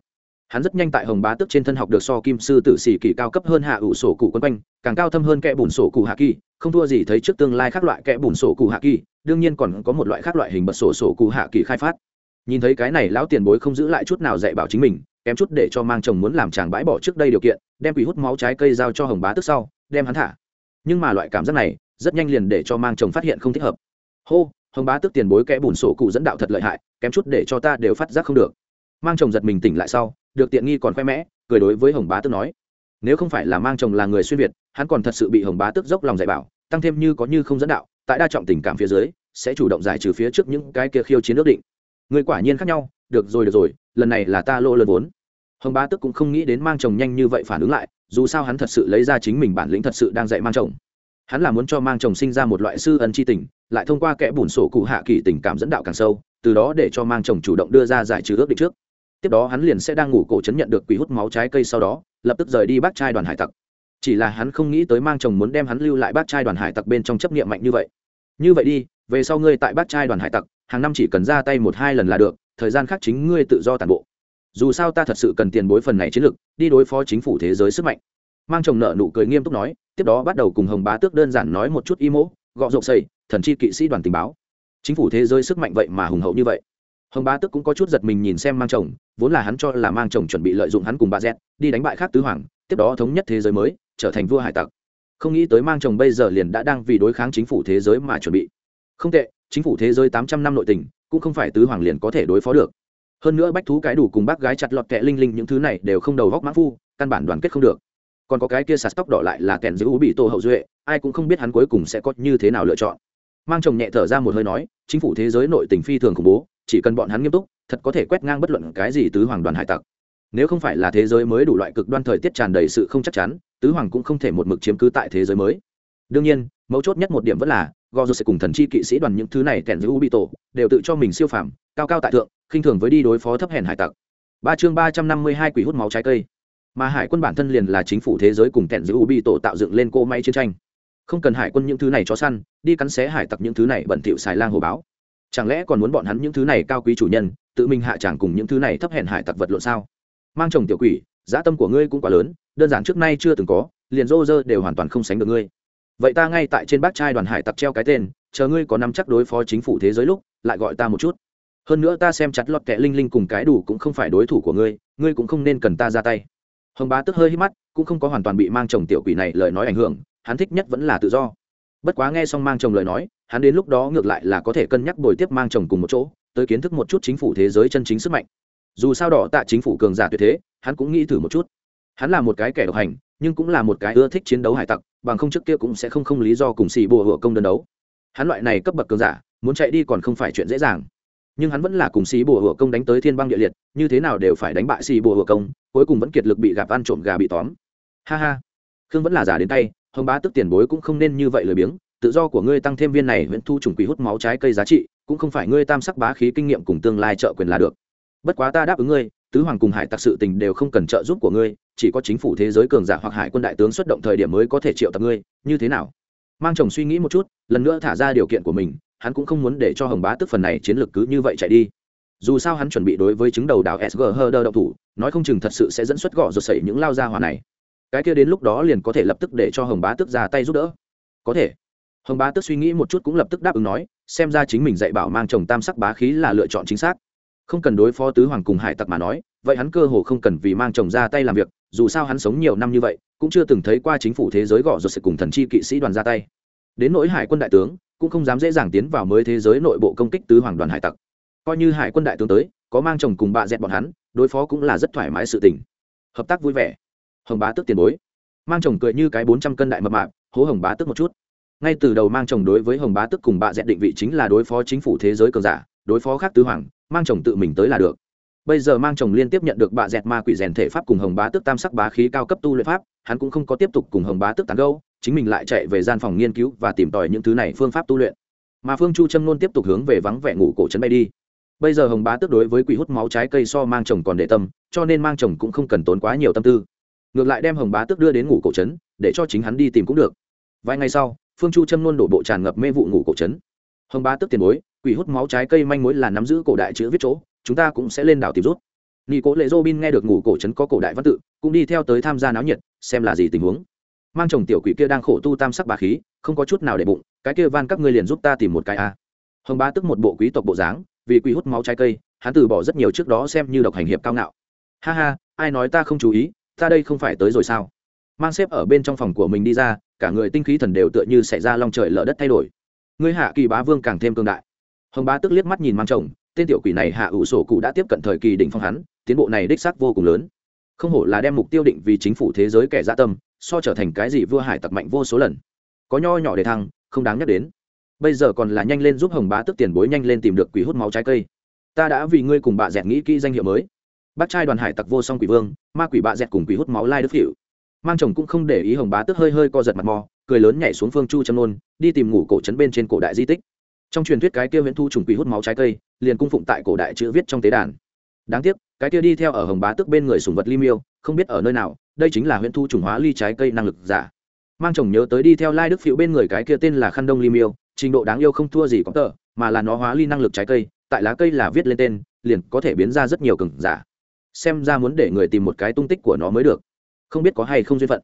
hắn rất nhanh tại hồng bá tức trên thân học được so kim sư tử sĩ kỳ cao cấp hơn hạ ủ sổ cụ quân quanh, càng cao thâm hơn kẽ bùn sổ cụ hạ kỳ, không thua gì thấy trước tương lai các loại kẽ bùn sổ cụ hạ kỳ, đương nhiên còn có một loại khác loại hình bật sổ sổ cụ hạ kỳ khai phát. Nhìn thấy cái này lão tiền bối không giữ lại chút nào dạy bảo chính mình, kém chút để cho mang chồng muốn làm chàng bãi bỏ trước đây điều kiện, đem quỷ hút máu trái cây giao cho hồng bá tức sau, đem hắn thả. Nhưng mà loại cảm giác này, rất nhanh liền để cho mang chồng phát hiện không thích hợp. Hô, hồng bá tức tiền bối kẽ bùn sổ cụ dẫn đạo thật lợi hại, kém chút để cho ta đều phát giác không được mang chồng giật mình tỉnh lại sau, được tiện nghi còn khoe mẽ, cười đối với hồng bá tức nói, nếu không phải là mang chồng là người xuyên việt, hắn còn thật sự bị hồng bá tức dốc lòng dạy bảo, tăng thêm như có như không dẫn đạo, tại đa trọng tình cảm phía dưới, sẽ chủ động giải trừ phía trước những cái kia khiêu chiến ước định. Người quả nhiên khác nhau, được rồi được rồi, lần này là ta lô lớn vốn. Hồng bá tức cũng không nghĩ đến mang chồng nhanh như vậy phản ứng lại, dù sao hắn thật sự lấy ra chính mình bản lĩnh thật sự đang dạy mang chồng. Hắn là muốn cho mang chồng sinh ra một loại sư ân c h i tình, lại thông qua kẽ bùn sổ cụ hạ kỳ tình cảm dẫn đạo càng sâu, từ đó để cho mang chồng chủ động đưa ra giải trừ ước định trước tiếp đó hắn liền sẽ đang ngủ cổ chấn nhận được quỷ hút máu trái cây sau đó, lập tức rời đi bác trai đoàn hải tặc. Chỉ là hắn không nghĩ tới mang chồng muốn đem hắn lưu lại bác trai đoàn hải tặc bên trong chấp nghiệm mạnh như vậy. Như vậy đi, về sau ngươi tại bác trai đoàn hải tặc, hàng năm chỉ cần ra tay một hai lần là được, thời gian khác chính ngươi tự do tàn bộ. Dù sao ta thật sự cần tiền bối phần này chiến lược đi đối phó chính phủ thế giới sức mạnh. Mang chồng nợ nụ cười nghiêm túc nói, tiếp đó bắt đầu cùng hồng bá tước đơn giản nói một chút y mỗ gọ rộp xây thần chi kỵ sĩ đoàn tình báo. Chính phủ thế giới sức mạnh vậy mà hùng hậu như vậy. Hồng bá tước cũng có chút giật mình nhìn xem mang chồng vốn là hắn cho là mang chồng chuẩn bị lợi dụng hắn cùng bà z, đi đánh bại khác tứ hoàng, tiếp đó thống nhất thế giới mới, trở thành vua hải tặc. Không nghĩ tới mang chồng bây giờ liền đã đang vì đối kháng chính phủ thế giới mà chuẩn bị. Không tệ, chính phủ thế giới tám trăm năm nội tình, cũng không phải tứ hoàng liền có thể đối phó được. Hơn nữa bách thú cái đủ cùng bác gái chặt lọt kẹ linh linh những thứ này đều không đầu góc mã phu, căn bản đoàn kết không được. Còn có cái kia sạt tóc đỏ lại là kèn giữ bị tô hậu duệ, ai cũng không biết hắn cuối cùng sẽ có như thế nào lựa chọn. Mang chồng nhẹ thở ra một hơi nói, chính phủ thế giới nội tình phi thường khủng bố, chỉ cần bọn hắn nghiêm túc thật có thể quét ngang bất luận cái gì tứ hoàng đoàn hải tặc. Nếu không phải là thế giới mới đủ loại cực đoan thời tiết tràn đầy sự không chắc chắn, tứ hoàng cũng không thể một mực chiếm cứ tại thế giới mới. Đương nhiên, mấu chốt nhất một điểm vẫn là gò sẽ cùng thần chi kỵ sĩ đoàn những thứ này kèn giữ bị tổ đều tự cho mình siêu phàm, cao cao tại thượng, khinh thường với đi đối phó thấp hèn hải tặc. Ba chương ba trăm năm mươi hai quỷ hút máu trái cây. Mà hải quân bản thân liền là chính phủ thế giới cùng kẹn giữ ubi tổ tạo dựng lên cô may chiến tranh. Không cần hải quân những thứ này cho săn, đi cắn xé hải tặc những thứ này bẩn thỉu xài lang hồ báo chẳng lẽ còn muốn bọn hắn những thứ này cao quý chủ nhân, tự mình hạ tràng cùng những thứ này thấp hèn hải tặc vật lộn sao? Mang chồng tiểu quỷ dã tâm của ngươi cũng quá lớn, đơn giản trước nay chưa từng có, liền rô rơ đều hoàn toàn không sánh được ngươi. Vậy ta ngay tại trên bát trai đoàn hải tặc treo cái tên, chờ ngươi có nắm chắc đối phó chính phủ thế giới lúc, lại gọi ta một chút. Hơn nữa ta xem chặt lọt kẹ linh linh cùng cái đủ cũng không phải đối thủ của ngươi ngươi cũng không nên cần ta ra tay. Hồng bá tức hơi hít mắt, cũng không có hoàn toàn bị mang chồng tiểu quỷ này lời nói ảnh hưởng, hắn thích nhất vẫn là tự do bất quá nghe xong mang chồng lời nói, hắn đến lúc đó ngược lại là có thể cân nhắc bồi tiếp mang chồng cùng một chỗ, tới kiến thức một chút chính phủ thế giới chân chính sức mạnh. Dù sao đỏ tạ chính phủ cường giả tuyệt thế, hắn cũng nghĩ thử một chút. Hắn là một cái kẻ độc hành, nhưng cũng là một cái ưa thích chiến đấu hải tặc, bằng không trước kia cũng sẽ không không lý do cùng xì bùa hựa công đơn đấu. Hắn loại này cấp bậc cường giả, muốn chạy đi còn không phải chuyện dễ dàng. Nhưng hắn vẫn là cùng xì bùa hựa công đánh tới thiên băng địa liệt, như thế nào đều phải đánh bại xì bùa hựa công, cuối cùng vẫn kiệt lực bị gạp ăn trộm gà bị tóm. Ha ha. Khương vẫn là giả đến tay hồng bá tức tiền bối cũng không nên như vậy lười biếng, tự do của ngươi tăng thêm viên này huyện thu trùng quỷ hút máu trái cây giá trị, cũng không phải ngươi tam sắc bá khí kinh nghiệm cùng tương lai trợ quyền là được. Bất quá ta đáp ứng ngươi, tứ hoàng cùng hải tặc sự tình đều không cần trợ giúp của ngươi, chỉ có chính phủ thế giới cường giả hoặc hải quân đại tướng xuất động thời điểm mới có thể triệu tập ngươi, như thế nào? Mang chồng suy nghĩ một chút, lần nữa thả ra điều kiện của mình, hắn cũng không muốn để cho hồng bá tức phần này chiến lược cứ như vậy chạy đi. Dù sao hắn chuẩn bị đối với chứng đầu đảo sg hơ đơ động thủ, nói không chừng thật sự sẽ dẫn xuất gõ rột sẩy những lao ra hỏa này cái kia đến lúc đó liền có thể lập tức để cho hồng bá tức ra tay giúp đỡ. Có thể. Hồng bá tức suy nghĩ một chút cũng lập tức đáp ứng nói, xem ra chính mình dạy bảo mang chồng tam sắc bá khí là lựa chọn chính xác. Không cần đối phó tứ hoàng cùng hải tặc mà nói, vậy hắn cơ hồ không cần vì mang chồng ra tay làm việc, dù sao hắn sống nhiều năm như vậy, cũng chưa từng thấy qua chính phủ thế giới gõ ruột sự cùng thần chi kỵ sĩ đoàn ra tay. Đến nỗi hải quân đại tướng, cũng không dám dễ dàng tiến vào mới thế giới nội bộ công kích tứ hoàng đoàn hải tặc. Coi như hải quân đại tướng tới, có mang chồng cùng bạ dẹt bọn hắn, đối phó cũng là rất thoải mái sự tình. Hợp tác vui vẻ hồng bá tức tiền bối. Mang chồng cười như cái bốn trăm cân đại mập mạp, hố hồng bá tức một chút. Ngay từ đầu mang chồng đối với hồng bá tức cùng bạ dẹt định vị chính là đối phó chính phủ thế giới cường giả, đối phó khác tứ hoàng, mang chồng tự mình tới là được. Bây giờ mang chồng liên tiếp nhận được bạ dẹt ma quỷ rèn thể pháp cùng hồng bá tức tam sắc bá khí cao cấp tu luyện pháp, hắn cũng không có tiếp tục cùng hồng bá tức tán gâu chính mình lại chạy về gian phòng nghiên cứu và tìm tòi những thứ này phương pháp tu luyện. Mà phương chu trâm luôn tiếp tục hướng về vắng vẻ ngủ cổ trấn bay đi. Bây giờ hồng bá tức đối với quỷ hút máu trái cây so mang chồng còn để tâm, cho nên mang chồng cũng không cần tốn quá nhiều tâm tư ngược lại đem hồng bá tức đưa đến ngủ cổ trấn, để cho chính hắn đi tìm cũng được. Vài ngày sau, phương chu trâm luôn đổ bộ tràn ngập mê vụ ngủ cổ trấn. Hồng bá tức tiền bối, quỷ hút máu trái cây manh mối là nắm giữ cổ đại chữ viết chỗ, chúng ta cũng sẽ lên đảo tìm rút. Nghi cố lệ dô bin nghe được ngủ cổ trấn có cổ đại văn tự, cũng đi theo tới tham gia náo nhiệt, xem là gì tình huống. Mang chồng tiểu quỷ kia đang khổ tu tam sắc bà khí, không có chút nào để bụng, cái kia van các ngươi liền giúp ta tìm một cái a. Hồng bá tức một bộ quý tộc bộ dáng, vì quỷ hút máu trái cây, hắn từ bỏ rất nhiều trước đó xem như độc hành hiệp cao ngạo. Ha ha, ai nói ta không chú ý ta đây không phải tới rồi sao? Mang xếp ở bên trong phòng của mình đi ra, cả người tinh khí thần đều tựa như xảy ra long trời lở đất thay đổi. Ngươi hạ kỳ bá vương càng thêm cương đại. Hồng bá tức liếc mắt nhìn mang chồng, tên tiểu quỷ này hạ ủ sổ cụ đã tiếp cận thời kỳ đỉnh phong hắn, tiến bộ này đích xác vô cùng lớn. Không hổ là đem mục tiêu định vì chính phủ thế giới kẻ gia tâm, so trở thành cái gì vua hải tặc mạnh vô số lần. Có nho nhỏ để thăng, không đáng nhắc đến. Bây giờ còn là nhanh lên giúp hồng bá tức tiền bối nhanh lên tìm được quỷ hút máu trái cây. Ta đã vì ngươi cùng bà dẹt nghĩ kỹ danh hiệu mới bác trai đoàn hải tặc vô song quỷ vương, ma quỷ bạ dẹt cùng quỷ hút máu lai đức hiệu mang chồng cũng không để ý hồng bá tức hơi hơi co giật mặt mò, cười lớn nhảy xuống phương chu châm nôn, đi tìm ngủ cổ trấn bên trên cổ đại di tích. Trong truyền thuyết cái kia viễn thu trùng quỷ hút máu trái cây, liền cung phụng tại cổ đại chữ viết trong tế đàn. Đáng tiếc, cái kia đi theo ở hồng bá tức bên người sùng vật ly miêu, không biết ở nơi nào, đây chính là Huyễn thu trùng hóa ly trái cây năng lực giả. Mang chồng nhớ tới đi theo lai đức phiệu bên người cái kia tên là khăn đông ly miêu, trình độ đáng yêu không thua gì có tờ, mà là nó hóa ly năng lực trái cây, tại lá cây là viết lên tên, liền có thể biến ra rất nhiều cừng giả xem ra muốn để người tìm một cái tung tích của nó mới được. Không biết có hay không duyên phận.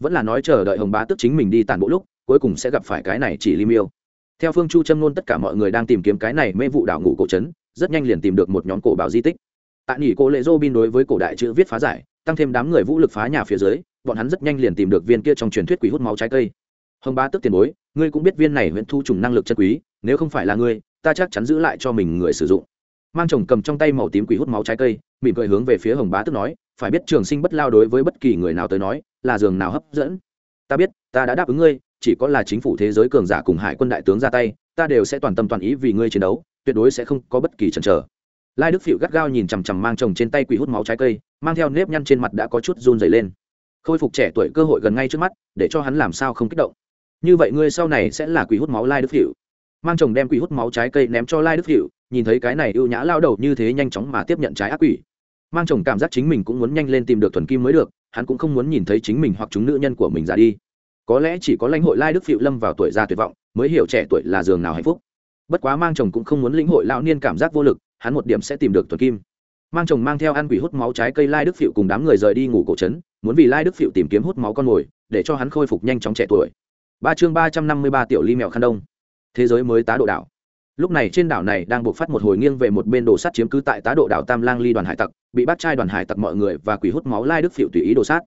Vẫn là nói chờ đợi hồng bá tức chính mình đi tàn bộ lúc, cuối cùng sẽ gặp phải cái này chỉ ly miêu. Theo phương chu châm ngôn tất cả mọi người đang tìm kiếm cái này mê vụ đảo ngủ cổ trấn, rất nhanh liền tìm được một nhóm cổ bảo di tích. Tạ nghỉ cổ lệ dô bin đối với cổ đại chữ viết phá giải, tăng thêm đám người vũ lực phá nhà phía dưới, bọn hắn rất nhanh liền tìm được viên kia trong truyền thuyết quỷ hút máu trái cây. Hồng bá tức tiền bối, ngươi cũng biết viên này huyện thu trùng năng lực chân quý, nếu không phải là ngươi, ta chắc chắn giữ lại cho mình người sử dụng mang chồng cầm trong tay màu tím quỷ hút máu trái cây, mỉm cười hướng về phía hồng bá tức nói, phải biết trường sinh bất lao đối với bất kỳ người nào tới nói, là giường nào hấp dẫn. Ta biết, ta đã đáp ứng ngươi, chỉ có là chính phủ thế giới cường giả cùng hải quân đại tướng ra tay, ta đều sẽ toàn tâm toàn ý vì ngươi chiến đấu, tuyệt đối sẽ không có bất kỳ chần chờ. Lai đức phịu gắt gao nhìn chằm chằm mang chồng trên tay quỷ hút máu trái cây, mang theo nếp nhăn trên mặt đã có chút run dày lên. Khôi phục trẻ tuổi cơ hội gần ngay trước mắt, để cho hắn làm sao không kích động. Như vậy ngươi sau này sẽ là quỷ hút máu lai đức phịu. Mang chồng đem quỷ hút máu trái cây ném cho lai đức phịu nhìn thấy cái này ưu nhã lao đầu như thế nhanh chóng mà tiếp nhận trái ác quỷ. Mang chồng cảm giác chính mình cũng muốn nhanh lên tìm được thuần kim mới được, hắn cũng không muốn nhìn thấy chính mình hoặc chúng nữ nhân của mình ra đi. Có lẽ chỉ có lãnh hội lai đức phịu lâm vào tuổi già tuyệt vọng, mới hiểu trẻ tuổi là giường nào hạnh phúc. Bất quá mang chồng cũng không muốn lĩnh hội lão niên cảm giác vô lực, hắn một điểm sẽ tìm được thuần kim. Mang chồng mang theo ăn quỷ hút máu trái cây lai đức phịu cùng đám người rời đi ngủ cổ trấn, muốn vì lai đức phịu tìm kiếm hút máu con mồi, để cho hắn khôi phục nhanh chóng trẻ tuổi. Ba chương ba trăm năm mươi ba tiểu ly mèo khăn đông. Thế giới mới tá độ đảo lúc này trên đảo này đang buộc phát một hồi nghiêng về một bên đồ sắt chiếm cứ tại tá độ đảo tam lang ly đoàn hải tặc, bị bắt trai đoàn hải tặc mọi người và quỷ hút máu lai đức phịu tùy ý đồ sát.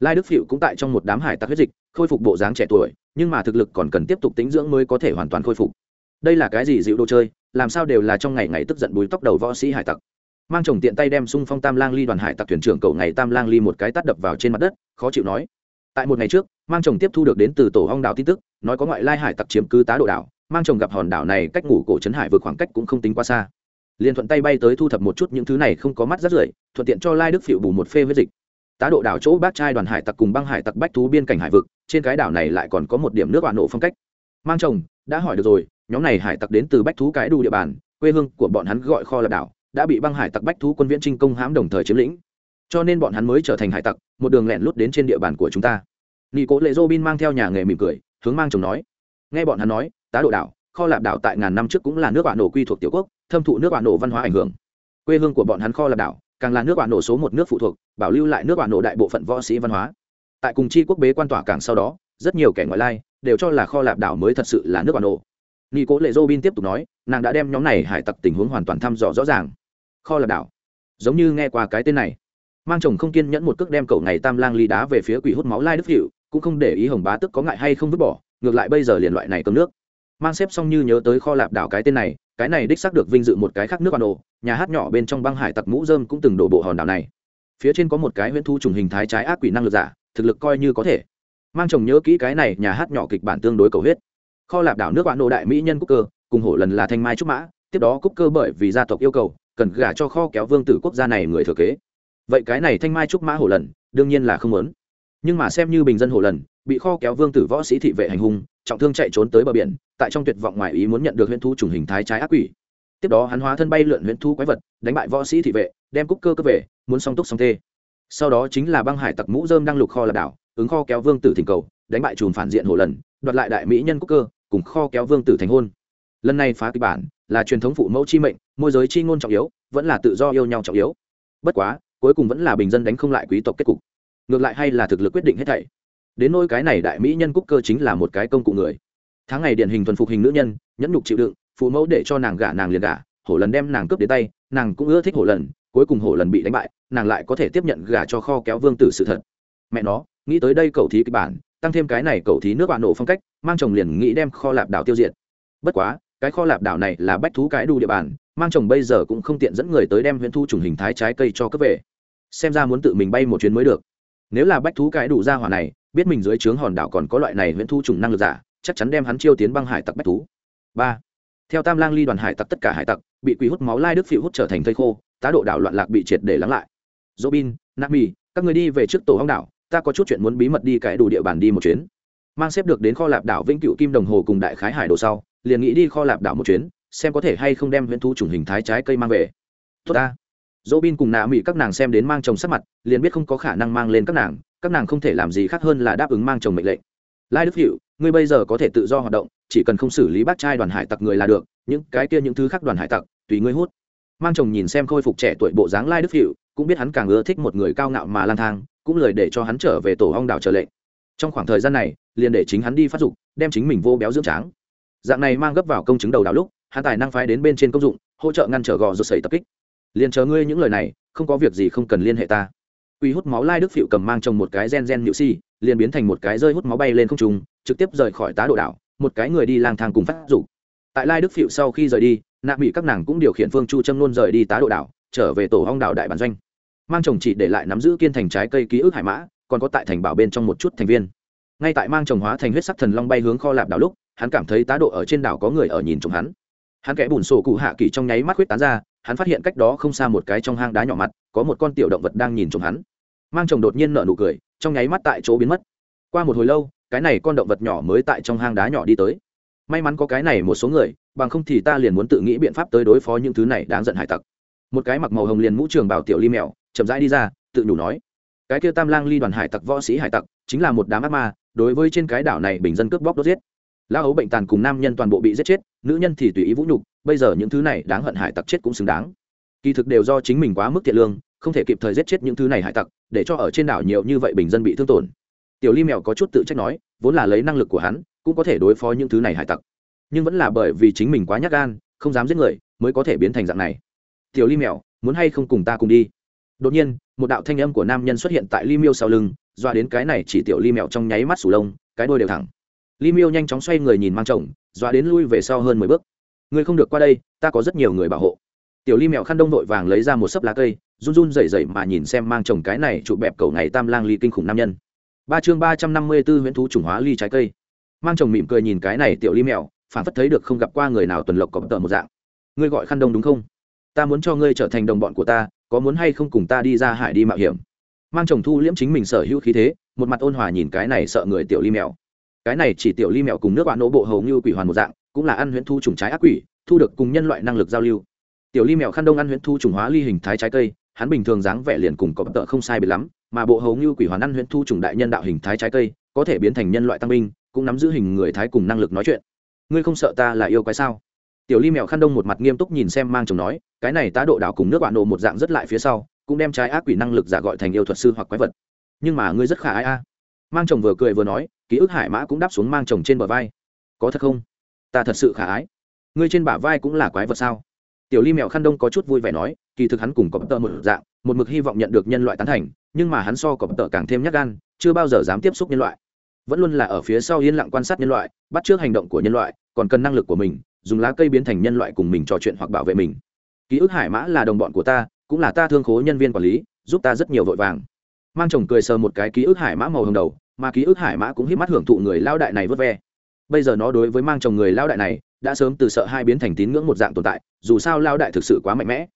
Lai đức phịu cũng tại trong một đám hải tặc huyết dịch, khôi phục bộ dáng trẻ tuổi, nhưng mà thực lực còn cần tiếp tục tính dưỡng mới có thể hoàn toàn khôi phục. Đây là cái gì dịu đồ chơi, làm sao đều là trong ngày ngày tức giận bùi tóc đầu võ sĩ hải tặc. Mang chồng tiện tay đem xung phong tam lang ly đoàn hải tặc thuyền trưởng cầu ngày tam lang ly một cái tắt đập vào trên mặt đất, khó chịu nói. Tại một ngày trước, mang chồng tiếp thu được đến từ tổ hong đảo tin tức, nói có ngoại lai hải tặc chiếm cứ tá độ đảo mang chồng gặp hòn đảo này cách ngủ cổ trấn hải vượt khoảng cách cũng không tính quá xa. Liền thuận tay bay tới thu thập một chút những thứ này không có mắt rất rưởi, thuận tiện cho lai đức phịu bù một phê với dịch. Tá độ đảo chỗ bác trai đoàn hải tặc cùng băng hải tặc bách thú biên cảnh hải vực, trên cái đảo này lại còn có một điểm nước bạn nổ phong cách. Mang chồng, đã hỏi được rồi, nhóm này hải tặc đến từ bách thú cái đu địa bàn, quê hương của bọn hắn gọi kho là đảo, đã bị băng hải tặc bách thú quân viễn trinh công hãm đồng thời chiếm lĩnh. Cho nên bọn hắn mới trở thành hải tặc, một đường lẹn lút đến trên địa bàn của chúng ta. Nghi cố lệ dô bin mang theo nhà nghề mỉm cười, hướng mang chồng nói. Nghe bọn hắn nói tá độ đảo, kho lạp đảo tại ngàn năm trước cũng là nước bạn nổ quy thuộc tiểu quốc, thâm thụ nước bạn nổ văn hóa ảnh hưởng. Quê hương của bọn hắn kho lạp đảo, càng là nước bạn nổ số một nước phụ thuộc, bảo lưu lại nước bạn nổ đại bộ phận võ sĩ văn hóa. Tại cùng chi quốc bế quan tỏa càng sau đó, rất nhiều kẻ ngoại lai đều cho là kho lạp đảo mới thật sự là nước bạn nổ. Nghi cố lệ dô bin tiếp tục nói, nàng đã đem nhóm này hải tặc tình huống hoàn toàn thăm dò rõ ràng. Kho lạp đảo. Giống như nghe qua cái tên này. Mang chồng không kiên nhẫn một cước đem cậu ngày tam lang ly đá về phía quỷ hút máu lai đức hiệu cũng không để ý hồng bá tức có ngại hay không vứt bỏ, ngược lại bây giờ liền loại này cơm nước mang xếp xong như nhớ tới kho lạp đảo cái tên này, cái này đích xác được vinh dự một cái khác nước bản đồ nhà hát nhỏ bên trong băng hải tặc mũ dơm cũng từng đổ bộ hòn đảo này. Phía trên có một cái huyễn thu trùng hình thái trái ác quỷ năng lực giả, thực lực coi như có thể. Mang chồng nhớ kỹ cái này nhà hát nhỏ kịch bản tương đối cầu huyết. Kho lạp đảo nước bạn đồ đại mỹ nhân cúc cơ, cùng hổ lần là thanh mai trúc mã, tiếp đó cúc cơ bởi vì gia tộc yêu cầu, cần gả cho kho kéo vương tử quốc gia này người thừa kế. Vậy cái này thanh mai trúc mã hổ lần, đương nhiên là không lớn nhưng mà xem như bình dân hổ lần bị kho kéo vương tử võ sĩ thị vệ hành hung, trọng thương chạy trốn tới bờ biển, tại trong tuyệt vọng ngoài ý muốn nhận được huyễn thu trùng hình thái trái ác quỷ. Tiếp đó hắn hóa thân bay lượn huyễn thu quái vật, đánh bại võ sĩ thị vệ, đem cúc cơ cơ về, muốn song túc song tê sau đó chính là băng hải tặc mũ dơm đang lục kho là đảo, ứng kho kéo vương tử thỉnh cầu, đánh bại chùm phản diện hồ lần, đoạt lại đại mỹ nhân cúc cơ, cùng kho kéo vương tử thành hôn. Lần này phá kịch bản là truyền thống phụ mẫu chi mệnh, môi giới chi ngôn trọng yếu, vẫn là tự do yêu nhau trọng yếu. Bất quá, cuối cùng vẫn là bình dân đánh không lại quý tộc kết cục. Ngược lại hay là thực lực quyết định hết thảy đến nỗi cái này đại mỹ nhân cúc cơ chính là một cái công cụ người. Tháng ngày điển hình thuần phục hình nữ nhân, nhẫn nhục chịu đựng, phụ mẫu để cho nàng gả nàng liền gả, hổ lần đem nàng cướp đến tay, nàng cũng ưa thích hổ lần, cuối cùng hổ lần bị đánh bại, nàng lại có thể tiếp nhận gả cho kho kéo vương tử sự thật. Mẹ nó, nghĩ tới đây cầu thí kịch bản, tăng thêm cái này cầu thí nước bạn nổ phong cách, mang chồng liền nghĩ đem kho lạp đảo tiêu diệt. Bất quá, cái kho lạp đảo này là bách thú cái đu địa bàn, mang chồng bây giờ cũng không tiện dẫn người tới đem huyễn thu trùng hình thái trái cây cho cấp về. Xem ra muốn tự mình bay một chuyến mới được nếu là bách thú cái đủ ra hỏa này, biết mình dưới trướng hòn đảo còn có loại này huyễn thu trùng năng lực giả, chắc chắn đem hắn chiêu tiến băng hải tặc bách thú. Ba. Theo tam lang ly đoàn hải tặc tất cả hải tặc, bị quỷ hút máu lai đức phịu hút trở thành thây khô, tá độ đảo loạn lạc bị triệt để lắng lại. Robin, nami, các người đi về trước tổ hong đảo, ta có chút chuyện muốn bí mật đi cái đủ địa bàn đi một chuyến. Mang xếp được đến kho lạp đảo vĩnh cựu kim đồng hồ cùng đại khái hải đồ sau, liền nghĩ đi kho lạp đảo một chuyến, xem có thể hay không đem huyễn thu trùng hình thái trái cây mang về. Tốt ta dỗ bin cùng nạ mỹ các nàng xem đến mang chồng sắc mặt, liền biết không có khả năng mang lên các nàng các nàng không thể làm gì khác hơn là đáp ứng mang chồng mệnh lệnh. Lai đức hiệu ngươi bây giờ có thể tự do hoạt động, chỉ cần không xử lý bác trai đoàn hải tặc người là được, những cái kia những thứ khác đoàn hải tặc, tùy ngươi hút. Mang chồng nhìn xem khôi phục trẻ tuổi bộ dáng lai đức hiệu cũng biết hắn càng ưa thích một người cao ngạo mà lang thang, cũng lời để cho hắn trở về tổ hong đảo trở lệnh. Trong khoảng thời gian này, liền để chính hắn đi phát dục, đem chính mình vô béo dưỡng tráng. Dạng này mang gấp vào công chứng đầu đảo lúc, hắn tài năng phái đến bên trên công dụng, hỗ trợ ngăn trở gò rột sẩy tập kích liền chờ ngươi những lời này, không có việc gì không cần liên hệ ta. Uy hút máu lai đức phịu cầm mang trong một cái gen gen nhự si, liền biến thành một cái rơi hút máu bay lên không trung, trực tiếp rời khỏi tá độ đảo, một cái người đi lang thang cùng phát rủ. tại lai đức phịu sau khi rời đi, nạ bị các nàng cũng điều khiển phương chu châm luôn rời đi tá độ đảo, trở về tổ hong đảo đại bản doanh. Mang chồng chỉ để lại nắm giữ kiên thành trái cây ký ức hải mã, còn có tại thành bảo bên trong một chút thành viên. Ngay tại mang chồng hóa thành huyết sắc thần long bay hướng kho lạp đảo lúc, hắn cảm thấy tá độ ở trên đảo có người ở nhìn chồng hắn. Hắn kẽ bùn sổ cụ hạ kỳ trong nháy mắt huyết tán ra hắn phát hiện cách đó không xa một cái trong hang đá nhỏ mặt, có một con tiểu động vật đang nhìn chồng hắn. Mang chồng đột nhiên nở nụ cười, trong nháy mắt tại chỗ biến mất. Qua một hồi lâu, cái này con động vật nhỏ mới tại trong hang đá nhỏ đi tới. May mắn có cái này một số người, bằng không thì ta liền muốn tự nghĩ biện pháp tới đối phó những thứ này đáng giận hải tặc. Một cái mặc màu hồng liền mũ trường bảo tiểu ly mèo, chậm rãi đi ra, tự nhủ nói, cái kia tam lang ly đoàn hải tặc võ sĩ hải tặc, chính là một đám ác ma, đối với trên cái đảo này bình dân cướp bóc đốt giết. Lao ấu bệnh tàn cùng nam nhân toàn bộ bị giết chết nữ nhân thì tùy ý vũ nhục, bây giờ những thứ này đáng hận hải tặc chết cũng xứng đáng. Kỳ thực đều do chính mình quá mức thiện lương, không thể kịp thời giết chết những thứ này hải tặc, để cho ở trên đảo nhiều như vậy bình dân bị thương tổn. Tiểu ly mèo có chút tự trách nói, vốn là lấy năng lực của hắn, cũng có thể đối phó những thứ này hải tặc. Nhưng vẫn là bởi vì chính mình quá nhát gan, không dám giết người, mới có thể biến thành dạng này. Tiểu ly mèo, muốn hay không cùng ta cùng đi? Đột nhiên, một đạo thanh âm của nam nhân xuất hiện tại ly miêu sau lưng doa đến cái này chỉ tiểu ly mèo trong nháy mắt sủ lông, cái đôi đều thẳng ly miêu nhanh chóng xoay người nhìn mang chồng, dọa đến lui về sau hơn mười bước. Ngươi không được qua đây, ta có rất nhiều người bảo hộ. Tiểu ly mèo khăn đông vội vàng lấy ra một sấp lá cây, run run rẩy rẩy mà nhìn xem mang chồng cái này trụ bẹp cầu ngày tam lang ly kinh khủng nam nhân. Ba chương ba trăm năm mươi b ố huyễn thú chủng hóa ly trái cây. Mang chồng mỉm cười nhìn cái này tiểu ly mèo phản phất thấy được không gặp qua người nào tuần lộc có tợ một dạng. Ngươi gọi khăn đông đúng không? Ta muốn cho ngươi trở thành đồng bọn của ta, có muốn hay không cùng ta đi ra hải đi mạo hiểm? Mang chồng thu liễm chính mình sở hữu khí thế, một mặt ôn hòa nhìn cái này sợ người tiểu ly mèo cái này chỉ tiểu ly mèo cùng nước bạn nỗ bộ hầu như quỷ hoàn một dạng, cũng là ăn huyễn thu trùng trái ác quỷ, thu được cùng nhân loại năng lực giao lưu. Tiểu ly mèo khăn đông ăn huyễn thu trùng hóa ly hình thái trái cây, hắn bình thường dáng vẻ liền cùng có tợ không sai biệt lắm, mà bộ hầu như quỷ hoàn ăn huyễn thu trùng đại nhân đạo hình thái trái cây, có thể biến thành nhân loại tăng binh, cũng nắm giữ hình người thái cùng năng lực nói chuyện. Ngươi không sợ ta là yêu quái sao? Tiểu ly mèo khăn đông một mặt nghiêm túc nhìn xem mang chồng nói, cái này tá độ đảo cùng nước bạn nổ một dạng rất lại phía sau, cũng đem trái ác quỷ năng lực giả gọi thành yêu thuật sư hoặc quái vật. Nhưng mà ngươi rất khả ai a. Mang chồng vừa cười vừa nói ký ức hải mã cũng đáp xuống mang chồng trên bờ vai. Có thật không? Ta thật sự khả ái. Ngươi trên bả vai cũng là quái vật sao? Tiểu ly mèo khăn đông có chút vui vẻ nói, kỳ thực hắn cùng có tợ một dạng, một mực hy vọng nhận được nhân loại tán thành, nhưng mà hắn so có tợ càng thêm nhắc gan, chưa bao giờ dám tiếp xúc nhân loại. Vẫn luôn là ở phía sau yên lặng quan sát nhân loại, bắt trước hành động của nhân loại, còn cần năng lực của mình, dùng lá cây biến thành nhân loại cùng mình trò chuyện hoặc bảo vệ mình. Ký ức hải mã là đồng bọn của ta, cũng là ta thương khố nhân viên quản lý, giúp ta rất nhiều vội vàng. Mang chồng cười sờ một cái ký ức hải mã màu hồng đầu mà ký ức hải mã cũng hiếp mắt hưởng thụ người lao đại này vớt ve. Bây giờ nó đối với mang chồng người lao đại này, đã sớm từ sợ hai biến thành tín ngưỡng một dạng tồn tại, dù sao lao đại thực sự quá mạnh mẽ.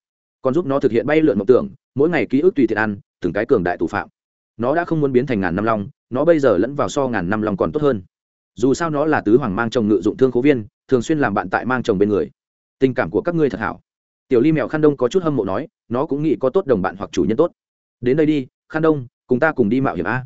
Còn giúp nó thực hiện bay lượn mộng tưởng, mỗi ngày ký ức tùy tiện ăn, từng cái cường đại thủ phạm. Nó đã không muốn biến thành ngàn năm long, nó bây giờ lẫn vào so ngàn năm long còn tốt hơn. Dù sao nó là tứ hoàng mang chồng ngự dụng thương khố viên, thường xuyên làm bạn tại mang chồng bên người. Tình cảm của các ngươi thật hảo. Tiểu ly mèo khăn đông có chút hâm mộ nói, nó cũng nghĩ có tốt đồng bạn hoặc chủ nhân tốt. Đến đây đi, khăn đông, cùng ta cùng đi mạo hiểm a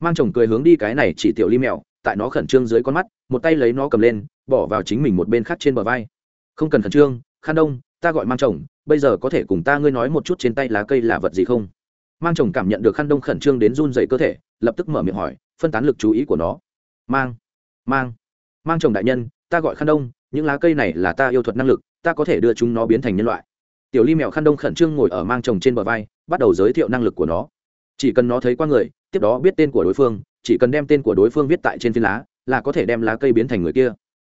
mang chồng cười hướng đi cái này chỉ tiểu ly mèo, tại nó khẩn trương dưới con mắt, một tay lấy nó cầm lên, bỏ vào chính mình một bên khác trên bờ vai. Không cần khẩn trương khăn đông, ta gọi mang chồng, bây giờ có thể cùng ta ngươi nói một chút trên tay lá cây là vật gì không? Mang chồng cảm nhận được khăn đông khẩn trương đến run dày cơ thể, lập tức mở miệng hỏi, phân tán lực chú ý của nó. Mang mang mang chồng đại nhân, ta gọi khăn đông, những lá cây này là ta yêu thuật năng lực, ta có thể đưa chúng nó biến thành nhân loại. Tiểu ly mèo khăn đông khẩn trương ngồi ở mang chồng trên bờ vai, bắt đầu giới thiệu năng lực của nó. Chỉ cần nó thấy qua người tiếp đó biết tên của đối phương, chỉ cần đem tên của đối phương viết tại trên phiên lá, là có thể đem lá cây biến thành người kia.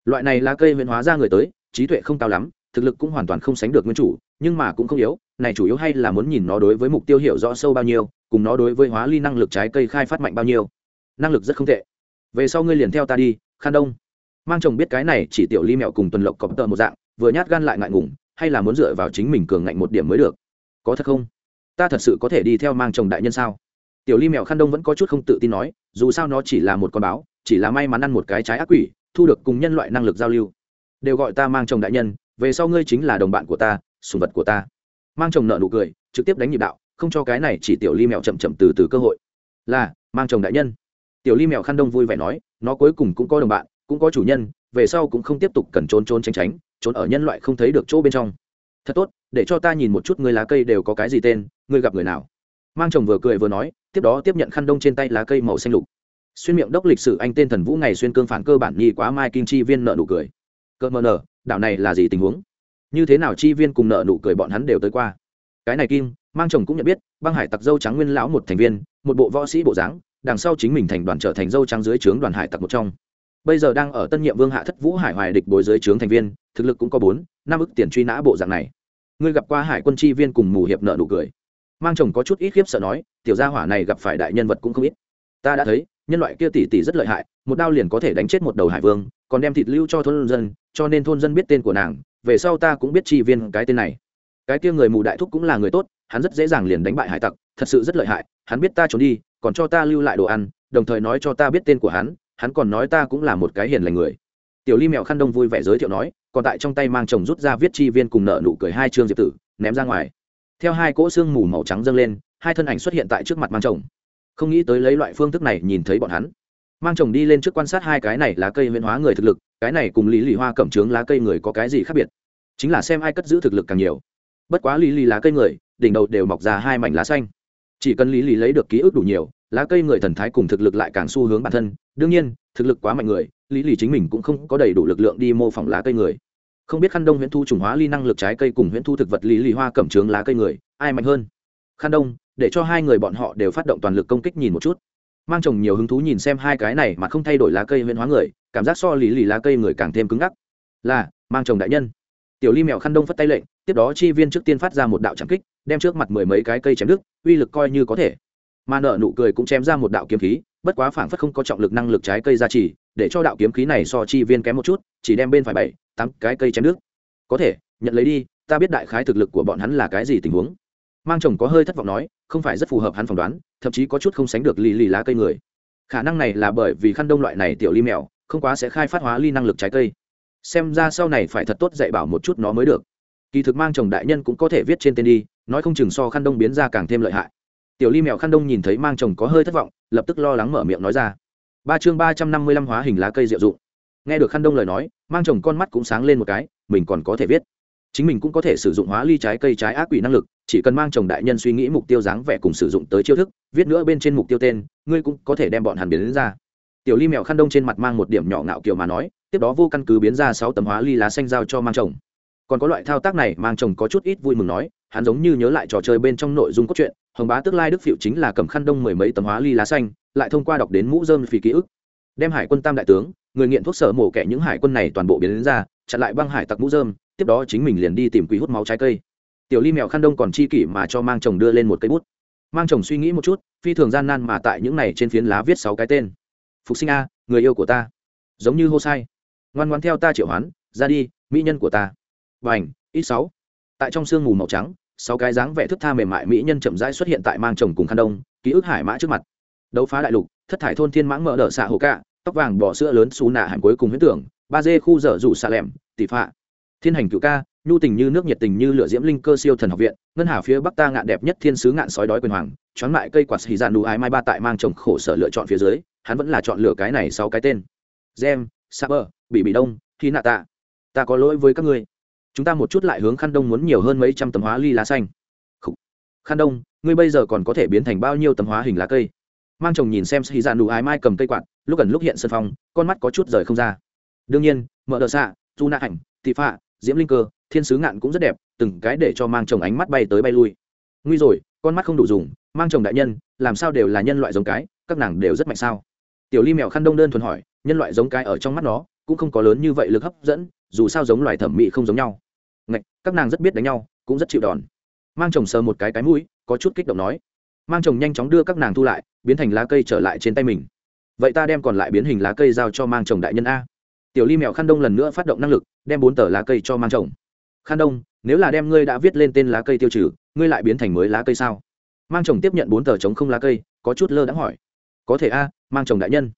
Loại này lá cây huyễn hóa ra người tới, trí tuệ không cao lắm, thực lực cũng hoàn toàn không sánh được nguyên chủ, nhưng mà cũng không yếu, này chủ yếu hay là muốn nhìn nó đối với mục tiêu hiểu rõ sâu bao nhiêu, cùng nó đối với hóa ly năng lực trái cây khai phát mạnh bao nhiêu. Năng lực rất không tệ. Về sau ngươi liền theo ta đi, khan đông. Mang chồng biết cái này chỉ tiểu ly mẹo cùng tuần lộc cọp tợ một dạng, vừa nhát gan lại ngại ngùng, hay là muốn dựa vào chính mình cường ngạnh một điểm mới được? Có thật không? Ta thật sự có thể đi theo mang chồng đại nhân sao? Tiểu ly Mèo khăn đông vẫn có chút không tự tin nói, dù sao nó chỉ là một con báo, chỉ là may mắn ăn một cái trái ác quỷ, thu được cùng nhân loại năng lực giao lưu. Đều gọi ta mang chồng đại nhân, về sau ngươi chính là đồng bạn của ta sùng vật của ta. Mang chồng nợ nụ cười, trực tiếp đánh nhịp đạo, không cho cái này chỉ tiểu ly mèo chậm chậm từ từ cơ hội. Là, mang chồng đại nhân. Tiểu ly mèo khăn đông vui vẻ nói, nó cuối cùng cũng có đồng bạn, cũng có chủ nhân, về sau cũng không tiếp tục cần trốn trốn tránh tránh, trốn ở nhân loại không thấy được chỗ bên trong. Thật tốt, để cho ta nhìn một chút người lá cây đều có cái gì tên, ngươi gặp người nào? Mang chồng vừa cười vừa nói, tiếp đó tiếp nhận khăn đông trên tay lá cây màu xanh lục. Xuyên miệng đốc lịch sử anh tên thần vũ ngày xuyên cương phản cơ bản nhi quá mai kim chi viên nợ nụ cười. Cơ mờ nở đảo này là gì tình huống? Như thế nào chi viên cùng nợ nụ cười bọn hắn đều tới qua? Cái này kim, mang chồng cũng nhận biết, băng hải tặc dâu trắng nguyên lão một thành viên, một bộ võ sĩ bộ dáng, đằng sau chính mình thành đoàn trở thành dâu trắng dưới trướng đoàn hải tặc một trong. Bây giờ đang ở tân nhiệm vương hạ thất vũ hải hoài địch bồi dưới trướng thành viên, thực lực cũng có bốn, năm ức tiền truy nã bộ dạng này. Ngươi gặp qua hải quân chi viên cùng mù hiệp nợ nụ cười mang chồng có chút ít khiếp sợ nói, tiểu gia hỏa này gặp phải đại nhân vật cũng không ít. Ta đã thấy, nhân loại kia tỷ tỷ rất lợi hại, một đao liền có thể đánh chết một đầu hải vương, còn đem thịt lưu cho thôn dân, cho nên thôn dân biết tên của nàng, về sau ta cũng biết tri viên cái tên này. Cái kia người mù đại thúc cũng là người tốt, hắn rất dễ dàng liền đánh bại hải tặc, thật sự rất lợi hại, hắn biết ta trốn đi, còn cho ta lưu lại đồ ăn, đồng thời nói cho ta biết tên của hắn hắn còn nói ta cũng là một cái hiền lành người. Tiểu ly mèo khăn đông vui vẻ giới thiệu nói, còn tại trong tay mang chồng rút ra viết chi viên cùng nợ nụ cười hai chương diệp tử, ném ra ngoài theo hai cỗ xương mù màu trắng dâng lên, hai thân ảnh xuất hiện tại trước mặt mang chồng. Không nghĩ tới lấy loại phương thức này nhìn thấy bọn hắn. Mang chồng đi lên trước quan sát hai cái này lá cây huyễn hóa người thực lực, cái này cùng lý lì hoa cẩm trướng lá cây người có cái gì khác biệt? Chính là xem ai cất giữ thực lực càng nhiều. Bất quá lý lì lá cây người, đỉnh đầu đều mọc ra hai mảnh lá xanh. Chỉ cần lý lì lấy được ký ức đủ nhiều, lá cây người thần thái cùng thực lực lại càng xu hướng bản thân. Đương nhiên, thực lực quá mạnh người, lý lì chính mình cũng không có đầy đủ lực lượng đi mô phỏng lá cây người không biết khăn đông huyễn thu trùng hóa ly năng lực trái cây cùng huyễn thu thực vật lý lì hoa cẩm trướng lá cây người, ai mạnh hơn? Khăn đông, để cho hai người bọn họ đều phát động toàn lực công kích nhìn một chút. Mang chồng nhiều hứng thú nhìn xem hai cái này mà không thay đổi lá cây huyễn hóa người, cảm giác so lý lì lá cây người càng thêm cứng ngắc. Là, mang chồng đại nhân. Tiểu ly mèo khăn đông phất tay lệnh, tiếp đó chi viên trước tiên phát ra một đạo trảm kích, đem trước mặt mười mấy cái cây chém đứt, uy lực coi như có thể. Mà nợ nụ cười cũng chém ra một đạo kiếm khí, bất quá phảng phất không có trọng lực năng lực trái cây ra chỉ để cho đạo kiếm khí này so chi viên kém một chút, chỉ đem bên phải bảy, tám cái cây chém nước. Có thể, nhận lấy đi, ta biết đại khái thực lực của bọn hắn là cái gì tình huống. Mang chồng có hơi thất vọng nói, không phải rất phù hợp hắn phỏng đoán, thậm chí có chút không sánh được lì lì lá cây người. Khả năng này là bởi vì khăn đông loại này tiểu ly mèo, không quá sẽ khai phát hóa ly năng lực trái cây. Xem ra sau này phải thật tốt dạy bảo một chút nó mới được. Kỳ thực mang chồng đại nhân cũng có thể viết trên tên đi, nói không chừng so khăn đông biến ra càng thêm lợi hại. Tiểu ly mèo khăn đông nhìn thấy mang chồng có hơi thất vọng, lập tức lo lắng mở miệng nói ra ba chương ba trăm năm mươi lăm hóa hình lá cây diệu dụng. Nghe được khăn đông lời nói, mang chồng con mắt cũng sáng lên một cái, mình còn có thể viết. Chính mình cũng có thể sử dụng hóa ly trái cây trái ác quỷ năng lực, chỉ cần mang chồng đại nhân suy nghĩ mục tiêu dáng vẻ cùng sử dụng tới chiêu thức, viết nữa bên trên mục tiêu tên, ngươi cũng có thể đem bọn hàn biến đến ra. Tiểu ly mèo khăn đông trên mặt mang một điểm nhỏ ngạo kiều mà nói, tiếp đó vô căn cứ biến ra sáu tấm hóa ly lá xanh giao cho mang chồng. Còn có loại thao tác này, mang chồng có chút ít vui mừng nói hắn giống như nhớ lại trò chơi bên trong nội dung cốt truyện, hồng bá tức lai đức phiệu chính là cầm khăn đông mười mấy tấm hóa ly lá xanh, lại thông qua đọc đến mũ dơm phì ký ức. Đem hải quân tam đại tướng, người nghiện thuốc sở mổ kẻ những hải quân này toàn bộ biến đến ra, chặn lại băng hải tặc mũ dơm tiếp đó chính mình liền đi tìm quý hút máu trái cây. Tiểu ly mèo khăn đông còn chi kỷ mà cho mang chồng đưa lên một cây bút. Mang chồng suy nghĩ một chút, phi thường gian nan mà tại những này trên phiến lá viết sáu cái tên. Phục sinh a, người yêu của ta. Giống như hô sai. Ngoan ngoan theo ta triệu hoán, ra đi, mỹ nhân của ta. Và ảnh ít sáu tại trong sương mù màu trắng, sáu cái dáng vẻ thức tha mềm mại mỹ nhân chậm rãi xuất hiện tại mang chồng cùng khăn đông, ký ức hải mã trước mặt. Đấu phá đại lục, thất thải thôn thiên mãng mở đỡ xạ hồ cạ, tóc vàng bỏ sữa lớn xù nạ hẳn cuối cùng huyết tưởng, ba dê khu dở rủ xạ lẻm, tỷ phạ. Thiên hành cựu ca, nhu tình như nước nhiệt tình như lửa diễm linh cơ siêu thần học viện, ngân hà phía bắc ta ngạn đẹp nhất thiên sứ ngạn sói đói quyền hoàng, choáng lại cây quạt xì dạn đủ ái mai ba tại mang chồng khổ sở lựa chọn phía dưới, hắn vẫn là chọn lựa cái này sau cái tên. Gem, saber bị bị đông khi nạ tạ ta có lỗi với các ngươi chúng ta một chút lại hướng khăn đông muốn nhiều hơn mấy trăm tấm hóa ly lá xanh. Khủ. khăn đông, ngươi bây giờ còn có thể biến thành bao nhiêu tấm hóa hình lá cây? Mang chồng nhìn xem xì ra dạ nụ ái mai cầm cây quạt, lúc gần lúc hiện sân phong con mắt có chút rời không ra. Đương nhiên, mở đờ xạ, du nạ ảnh thị phạ, diễm linh cơ, thiên sứ ngạn cũng rất đẹp, từng cái để cho mang chồng ánh mắt bay tới bay lui. Nguy rồi, con mắt không đủ dùng, mang chồng đại nhân, làm sao đều là nhân loại giống cái, các nàng đều rất mạnh sao? Tiểu ly mèo khăn đông đơn thuần hỏi, nhân loại giống cái ở trong mắt nó, cũng không có lớn như vậy lực hấp dẫn, dù sao giống loài thẩm mỹ không giống nhau. Ngạch, các nàng rất biết đánh nhau cũng rất chịu đòn. Mang chồng sờ một cái cái mũi có chút kích động nói. Mang chồng nhanh chóng đưa các nàng thu lại biến thành lá cây trở lại trên tay mình. Vậy ta đem còn lại biến hình lá cây giao cho mang chồng đại nhân a. Tiểu ly mèo khăn đông lần nữa phát động năng lực đem bốn tờ lá cây cho mang chồng. Khăn đông nếu là đem ngươi đã viết lên tên lá cây tiêu trừ ngươi lại biến thành mới lá cây sao? Mang chồng tiếp nhận bốn tờ chống không lá cây có chút lơ đãng hỏi. Có thể a mang chồng đại nhân.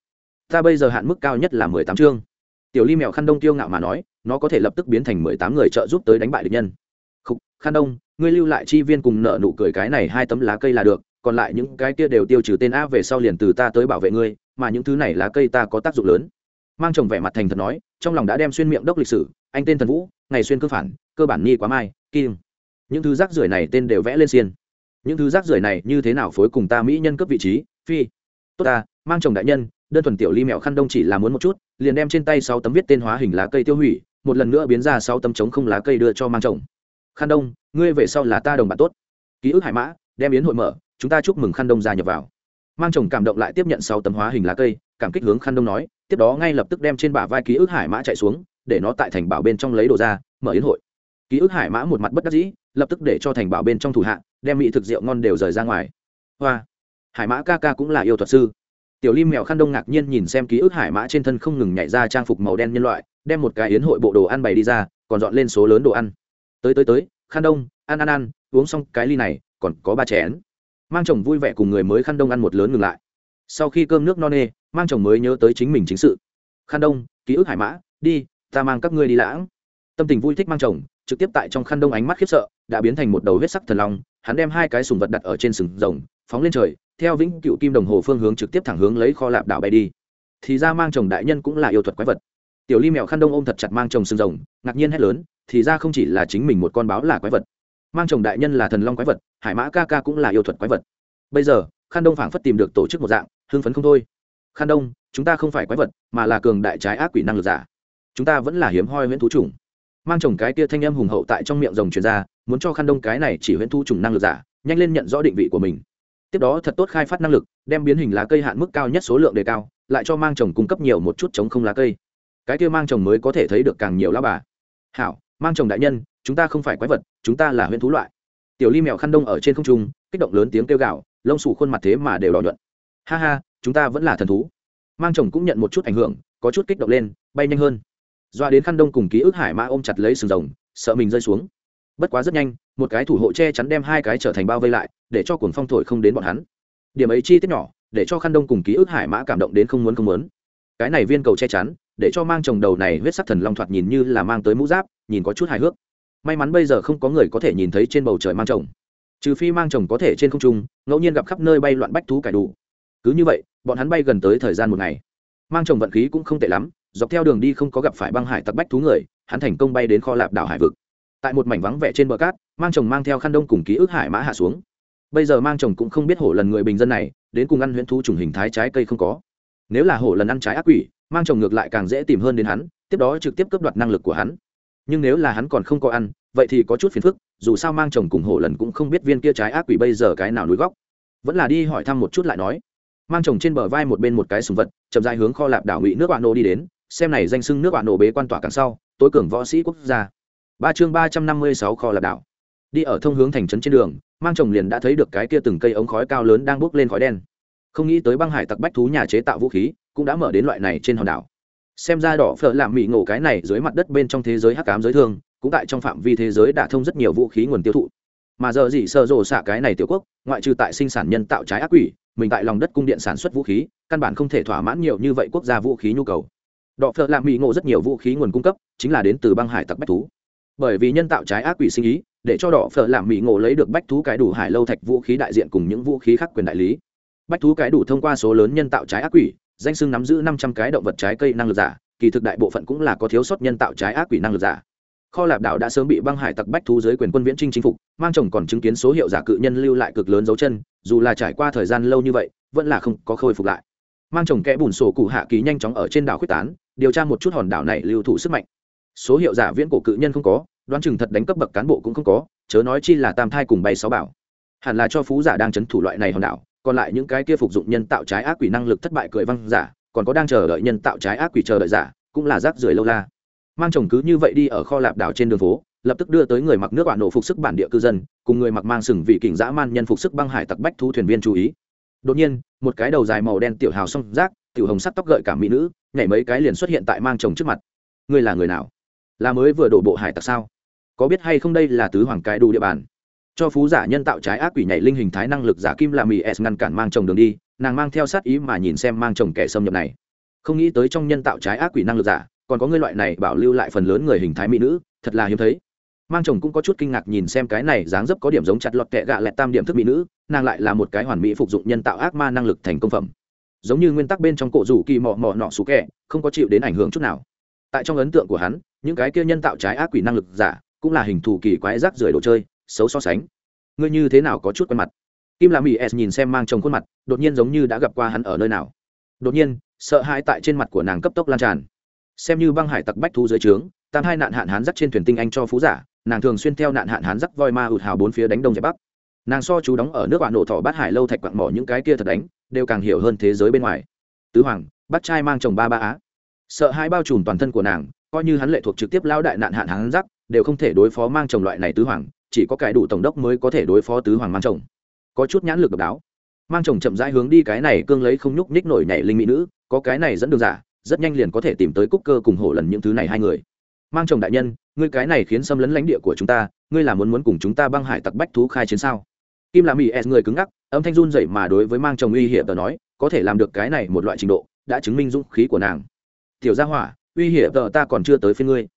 Ta bây giờ hạn mức cao nhất là mười tám chương. Tiểu ly mèo khăn đông tiêu ngạo mà nói nó có thể lập tức biến thành mười tám người trợ giúp tới đánh bại địch nhân. Khúc, Khan đông ngươi lưu lại chi viên cùng nợ nụ cười cái này hai tấm lá cây là được còn lại những cái kia đều tiêu trừ tên a về sau liền từ ta tới bảo vệ ngươi mà những thứ này lá cây ta có tác dụng lớn. Mang chồng vẻ mặt thành thật nói trong lòng đã đem xuyên miệng đốc lịch sử anh tên thần vũ ngày xuyên cơ phản cơ bản nghi quá mai kim. Những thứ rác rưởi này tên đều vẽ lên xiên. Những thứ rác rưởi này như thế nào phối cùng ta mỹ nhân cấp vị trí phi. Tốt ta mang chồng đại nhân đơn thuần tiểu ly mẹo khăn đông chỉ là muốn một chút liền đem trên tay sáu tấm viết tên hóa hình lá cây tiêu hủy một lần nữa biến ra sáu tấm trống không lá cây đưa cho mang chồng. Khăn đông, ngươi về sau là ta đồng bạn tốt. Ký ức hải mã, đem yến hội mở, chúng ta chúc mừng khăn đông gia nhập vào. Mang chồng cảm động lại tiếp nhận sáu tấm hóa hình lá cây, cảm kích hướng khăn đông nói, tiếp đó ngay lập tức đem trên bả vai ký ức hải mã chạy xuống, để nó tại thành bảo bên trong lấy đồ ra, mở yến hội. Ký ức hải mã một mặt bất đắc dĩ, lập tức để cho thành bảo bên trong thủ hạ, đem mỹ thực rượu ngon đều rời ra ngoài. Hoa, hải mã ca ca cũng là yêu thuật sư. Tiểu lim mèo khăn đông ngạc nhiên nhìn xem ký ức hải mã trên thân không ngừng nhảy ra trang phục màu đen nhân loại đem một cái yến hội bộ đồ ăn bày đi ra, còn dọn lên số lớn đồ ăn. Tới tới tới, khăn đông, ăn ăn ăn, uống xong cái ly này, còn có ba chén. Mang chồng vui vẻ cùng người mới khăn đông ăn một lớn ngừng lại. Sau khi cơm nước no nê, mang chồng mới nhớ tới chính mình chính sự. Khăn đông, ký ức hải mã, đi, ta mang các ngươi đi lãng. Tâm tình vui thích mang chồng, trực tiếp tại trong khăn đông ánh mắt khiếp sợ, đã biến thành một đầu huyết sắc thần long. Hắn đem hai cái sùng vật đặt ở trên sừng rồng, phóng lên trời, theo vĩnh cựu kim đồng hồ phương hướng trực tiếp thẳng hướng lấy kho lạp đảo bay đi. Thì ra mang chồng đại nhân cũng là yêu thuật quái vật tiểu ly mèo khăn đông ôm thật chặt mang chồng sừng rồng, ngạc nhiên hét lớn, thì ra không chỉ là chính mình một con báo là quái vật. Mang chồng đại nhân là thần long quái vật, hải mã ca ca cũng là yêu thuật quái vật. Bây giờ, khăn đông phảng phất tìm được tổ chức một dạng, hưng phấn không thôi. Khăn đông, chúng ta không phải quái vật, mà là cường đại trái ác quỷ năng lực giả. Chúng ta vẫn là hiếm hoi huyễn thú chủng. Mang chồng cái kia thanh âm hùng hậu tại trong miệng rồng truyền ra, muốn cho khăn đông cái này chỉ huyễn thú chủng năng lực giả, nhanh lên nhận rõ định vị của mình. Tiếp đó thật tốt khai phát năng lực, đem biến hình lá cây hạn mức cao nhất số lượng đề cao, lại cho mang chồng cung cấp nhiều một chút chống không lá cây cái kia mang chồng mới có thể thấy được càng nhiều lao bà. Hảo, mang chồng đại nhân, chúng ta không phải quái vật, chúng ta là huyễn thú loại. Tiểu ly mèo khăn đông ở trên không trung, kích động lớn tiếng kêu gào, lông sủ khuôn mặt thế mà đều đỏ nhuận. Ha ha, chúng ta vẫn là thần thú. Mang chồng cũng nhận một chút ảnh hưởng, có chút kích động lên, bay nhanh hơn. Doa đến khăn đông cùng ký ức hải mã ôm chặt lấy sừng rồng, sợ mình rơi xuống. Bất quá rất nhanh, một cái thủ hộ che chắn đem hai cái trở thành bao vây lại, để cho cuồng phong thổi không đến bọn hắn. Điểm ấy chi tiết nhỏ, để cho khăn đông cùng ký ức hải mã cảm động đến không muốn không muốn. Cái này viên cầu che chắn để cho mang chồng đầu này huyết sắc thần long thoạt nhìn như là mang tới mũ giáp, nhìn có chút hài hước. May mắn bây giờ không có người có thể nhìn thấy trên bầu trời mang chồng. Trừ phi mang chồng có thể trên không trung, ngẫu nhiên gặp khắp nơi bay loạn bách thú cải đủ. Cứ như vậy, bọn hắn bay gần tới thời gian một ngày. Mang chồng vận khí cũng không tệ lắm, dọc theo đường đi không có gặp phải băng hải tặc bách thú người, hắn thành công bay đến kho lạp đảo hải vực. Tại một mảnh vắng vẻ trên bờ cát, mang chồng mang theo khăn đông cùng ký ức hải mã hạ xuống. Bây giờ mang chồng cũng không biết hổ lần người bình dân này, đến cùng ăn huyễn thú trùng hình thái trái cây không có. Nếu là hổ lần ăn trái ác quỷ mang chồng ngược lại càng dễ tìm hơn đến hắn, tiếp đó trực tiếp cướp đoạt năng lực của hắn. Nhưng nếu là hắn còn không có ăn, vậy thì có chút phiền phức, dù sao mang chồng cùng hổ lần cũng không biết viên kia trái ác quỷ bây giờ cái nào núi góc. Vẫn là đi hỏi thăm một chút lại nói. Mang chồng trên bờ vai một bên một cái sùng vật, chậm dài hướng kho lạp đảo ngụy nước bạn nô đi đến, xem này danh sưng nước bạn nô bế quan tỏa càng sau, tối cường võ sĩ quốc gia. Ba chương ba trăm năm mươi sáu kho lạp đảo. Đi ở thông hướng thành trấn trên đường, mang chồng liền đã thấy được cái kia từng cây ống khói cao lớn đang bốc lên khói đen. Không nghĩ tới băng hải tặc bách thú nhà chế tạo vũ khí cũng đã mở đến loại này trên hòn đảo. Xem ra đỏ phở làm mỹ ngộ cái này dưới mặt đất bên trong thế giới hắc cám giới thương, cũng tại trong phạm vi thế giới đã thông rất nhiều vũ khí nguồn tiêu thụ. Mà giờ gì sợ rộ xạ cái này tiểu quốc, ngoại trừ tại sinh sản nhân tạo trái ác quỷ, mình tại lòng đất cung điện sản xuất vũ khí, căn bản không thể thỏa mãn nhiều như vậy quốc gia vũ khí nhu cầu. Đọ phợ lạ mỹ ngộ rất nhiều vũ khí nguồn cung cấp, chính là đến từ băng hải tặc bách thú. Bởi vì nhân tạo trái ác quỷ sinh ý, để cho đỏ phở làm mỹ ngộ lấy được bách thú cái đủ hải lâu thạch vũ khí đại diện cùng những vũ khí khác quyền đại lý. Bách thú cái đủ thông qua số lớn nhân tạo trái ác quỷ danh sưng nắm giữ năm trăm cái động vật trái cây năng lực giả, kỳ thực đại bộ phận cũng là có thiếu sót nhân tạo trái ác quỷ năng lực giả. Kho lạp đảo đã sớm bị băng hải tặc bách thú dưới quyền quân viễn trinh chinh phục, mang chồng còn chứng kiến số hiệu giả cự nhân lưu lại cực lớn dấu chân, dù là trải qua thời gian lâu như vậy, vẫn là không có khôi phục lại. Mang chồng kẽ bùn sổ cụ hạ ký nhanh chóng ở trên đảo quyết tán, điều tra một chút hòn đảo này lưu thủ sức mạnh. Số hiệu giả viễn cổ cự nhân không có, đoán chừng thật đánh cấp bậc cán bộ cũng không có, chớ nói chi là tam thai cùng bay sáu bảo. Hẳn là cho phú giả đang chấn thủ loại này hòn đảo còn lại những cái kia phục dụng nhân tạo trái ác quỷ năng lực thất bại cười văng giả, còn có đang chờ đợi nhân tạo trái ác quỷ chờ đợi giả, cũng là rác rưởi lâu la. Mang chồng cứ như vậy đi ở kho lạp đảo trên đường phố, lập tức đưa tới người mặc nước bạn nổ phục sức bản địa cư dân, cùng người mặc mang sừng vị kình dã man nhân phục sức băng hải tặc bách thu thuyền viên chú ý. Đột nhiên, một cái đầu dài màu đen tiểu hào song rác, tiểu hồng sắc tóc gợi cả mỹ nữ, nhảy mấy cái liền xuất hiện tại mang chồng trước mặt. Ngươi là người nào? Là mới vừa đổ bộ hải tặc sao? Có biết hay không đây là tứ hoàng cái đủ địa bàn? Cho phú giả nhân tạo trái ác quỷ nhảy linh hình thái năng lực giả kim là mỹ s ngăn cản mang chồng đường đi, nàng mang theo sát ý mà nhìn xem mang chồng kẻ xâm nhập này. Không nghĩ tới trong nhân tạo trái ác quỷ năng lực giả, còn có người loại này bảo lưu lại phần lớn người hình thái mỹ nữ, thật là hiếm thấy. Mang chồng cũng có chút kinh ngạc nhìn xem cái này dáng dấp có điểm giống chặt lọt kẹ gạ lẹt tam điểm thức mỹ nữ, nàng lại là một cái hoàn mỹ phục dụng nhân tạo ác ma năng lực thành công phẩm. Giống như nguyên tắc bên trong cổ rủ kỳ mọ mọ nọ xú kẹ, không có chịu đến ảnh hưởng chút nào. Tại trong ấn tượng của hắn, những cái kia nhân tạo trái ác quỷ năng lực giả, cũng là hình thù kỳ quái rác rưởi đồ chơi xấu so sánh. Ngươi như thế nào có chút quen mặt? Kim lam is nhìn xem mang chồng khuôn mặt, đột nhiên giống như đã gặp qua hắn ở nơi nào. Đột nhiên, sợ hãi tại trên mặt của nàng cấp tốc lan tràn. Xem như băng hải tặc bách thu dưới trướng, tam hai nạn hạn hán dắt trên thuyền tinh anh cho phú giả, nàng thường xuyên theo nạn hạn hán dắt voi ma ụt hào bốn phía đánh đông giải bắc. Nàng so chú đóng ở nước bạn nổ thỏ bát hải lâu thạch quặng mỏ những cái kia thật đánh, đều càng hiểu hơn thế giới bên ngoài. Tứ hoàng, bắt trai mang chồng ba ba á. Sợ hai bao trùm toàn thân của nàng, coi như hắn lệ thuộc trực tiếp lao đại nạn hạn hán dắt, đều không thể đối phó mang chồng loại này tứ hoàng chỉ có cải đủ tổng đốc mới có thể đối phó tứ hoàng mang chồng. Có chút nhãn lực độc đáo. Mang chồng chậm rãi hướng đi cái này cương lấy không nhúc nhích nổi nhảy linh mỹ nữ, có cái này dẫn đường giả, rất nhanh liền có thể tìm tới cúc cơ cùng hổ lần những thứ này hai người. Mang chồng đại nhân, ngươi cái này khiến xâm lấn lãnh địa của chúng ta, ngươi là muốn muốn cùng chúng ta băng hải tặc bách thú khai chiến sao? Kim làm mỹ s người cứng ngắc, âm thanh run dậy mà đối với mang chồng uy hiểm tờ nói, có thể làm được cái này một loại trình độ, đã chứng minh dũng khí của nàng. Tiểu gia hỏa, uy hiểm tờ ta còn chưa tới phía ngươi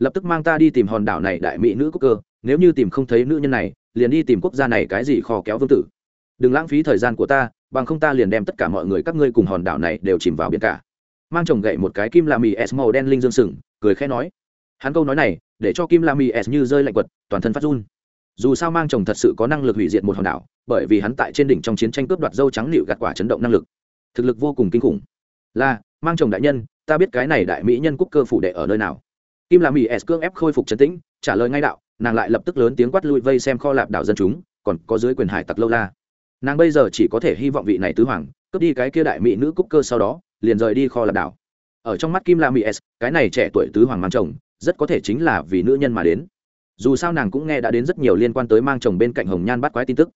lập tức mang ta đi tìm hòn đảo này đại mỹ nữ quốc cơ, nếu như tìm không thấy nữ nhân này, liền đi tìm quốc gia này cái gì kho kéo vương tử. Đừng lãng phí thời gian của ta, bằng không ta liền đem tất cả mọi người các ngươi cùng hòn đảo này đều chìm vào biển cả. Mang chồng gậy một cái kim la mì s màu đen linh dương sừng, cười khẽ nói. Hắn câu nói này, để cho kim la mì s như rơi lạnh quật, toàn thân phát run. Dù sao mang chồng thật sự có năng lực hủy diệt một hòn đảo, bởi vì hắn tại trên đỉnh trong chiến tranh cướp đoạt dâu trắng liệu gạt quả chấn động năng lực. Thực lực vô cùng kinh khủng. Là, mang chồng đại nhân, ta biết cái này đại mỹ nhân quốc cơ phủ đệ ở nơi nào kim la mì s cưỡng ép khôi phục trấn tĩnh, trả lời ngay đạo, nàng lại lập tức lớn tiếng quát lui vây xem kho lạp đảo dân chúng, còn có dưới quyền hải tặc lâu la. Nàng bây giờ chỉ có thể hy vọng vị này tứ hoàng, cướp đi cái kia đại mỹ nữ cúc cơ sau đó, liền rời đi kho lạp đảo. Ở trong mắt kim la mỹ s, cái này trẻ tuổi tứ hoàng mang chồng, rất có thể chính là vì nữ nhân mà đến. Dù sao nàng cũng nghe đã đến rất nhiều liên quan tới mang chồng bên cạnh hồng nhan bắt quái tin tức.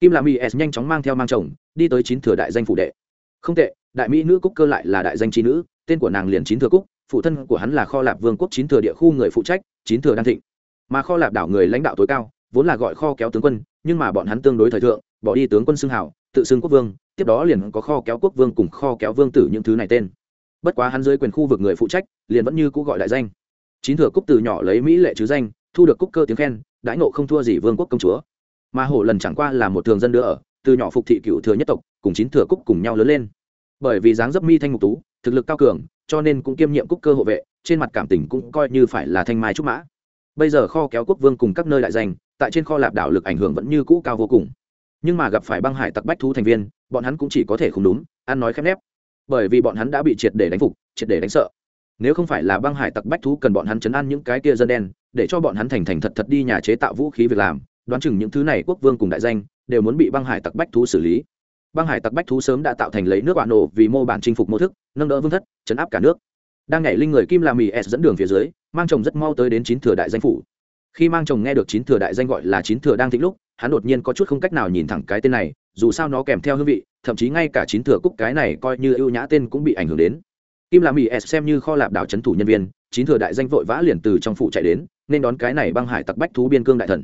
Kim la mỹ s nhanh chóng mang theo mang chồng, đi tới chín thừa đại danh phụ đệ. Không tệ, đại mỹ nữ cúc cơ lại là đại danh trí nữ, tên của nàng liền chín thừa cúc phụ thân của hắn là kho lạp vương quốc chín thừa địa khu người phụ trách, chín thừa đan thịnh. Mà kho lạp đảo người lãnh đạo tối cao, vốn là gọi kho kéo tướng quân, nhưng mà bọn hắn tương đối thời thượng, bỏ đi tướng quân xưng hảo tự xưng quốc vương, tiếp đó liền có kho kéo quốc vương cùng kho kéo vương tử những thứ này tên. Bất quá hắn dưới quyền khu vực người phụ trách, liền vẫn như cũ gọi đại danh. Chín thừa cúc từ nhỏ lấy mỹ lệ chứ danh, thu được cúc cơ tiếng khen, đãi nộ không thua gì vương quốc công chúa. Mà hổ lần chẳng qua là một thường dân đưa ở, từ nhỏ phục thị cựu thừa nhất tộc, cùng chín thừa cúc cùng nhau lớn lên. Bởi vì dáng dấp mi thanh mục tú thực lực cao cường, cho nên cũng kiêm nhiệm cúc cơ hộ vệ, trên mặt cảm tình cũng coi như phải là thanh mai trúc mã. Bây giờ kho kéo quốc vương cùng các nơi đại danh, tại trên kho lạp đảo lực ảnh hưởng vẫn như cũ cao vô cùng. Nhưng mà gặp phải băng hải tặc bách thú thành viên, bọn hắn cũng chỉ có thể không đúng, ăn nói khép nép. Bởi vì bọn hắn đã bị triệt để đánh phục, triệt để đánh sợ. Nếu không phải là băng hải tặc bách thú cần bọn hắn chấn an những cái kia dân đen, để cho bọn hắn thành thành thật thật đi nhà chế tạo vũ khí việc làm, đoán chừng những thứ này quốc vương cùng đại danh, đều muốn bị băng hải tặc bách thú xử lý băng hải tặc bách thú sớm đã tạo thành lấy nước bạo nổ vì mô bản chinh phục mô thức, nâng đỡ vương thất, chấn áp cả nước. Đang nhảy linh người kim làm mì s dẫn đường phía dưới, mang chồng rất mau tới đến chín thừa đại danh phủ. Khi mang chồng nghe được chín thừa đại danh gọi là chín thừa đang thịnh lúc, hắn đột nhiên có chút không cách nào nhìn thẳng cái tên này, dù sao nó kèm theo hương vị, thậm chí ngay cả chín thừa cúc cái này coi như ưu nhã tên cũng bị ảnh hưởng đến. Kim làm mỹ s xem như kho lạp đảo c h ấ n thủ nhân viên, chín thừa đại danh vội vã liền từ trong phụ chạy đến, nên đón cái này băng hải tặc bách thú biên cương đại thần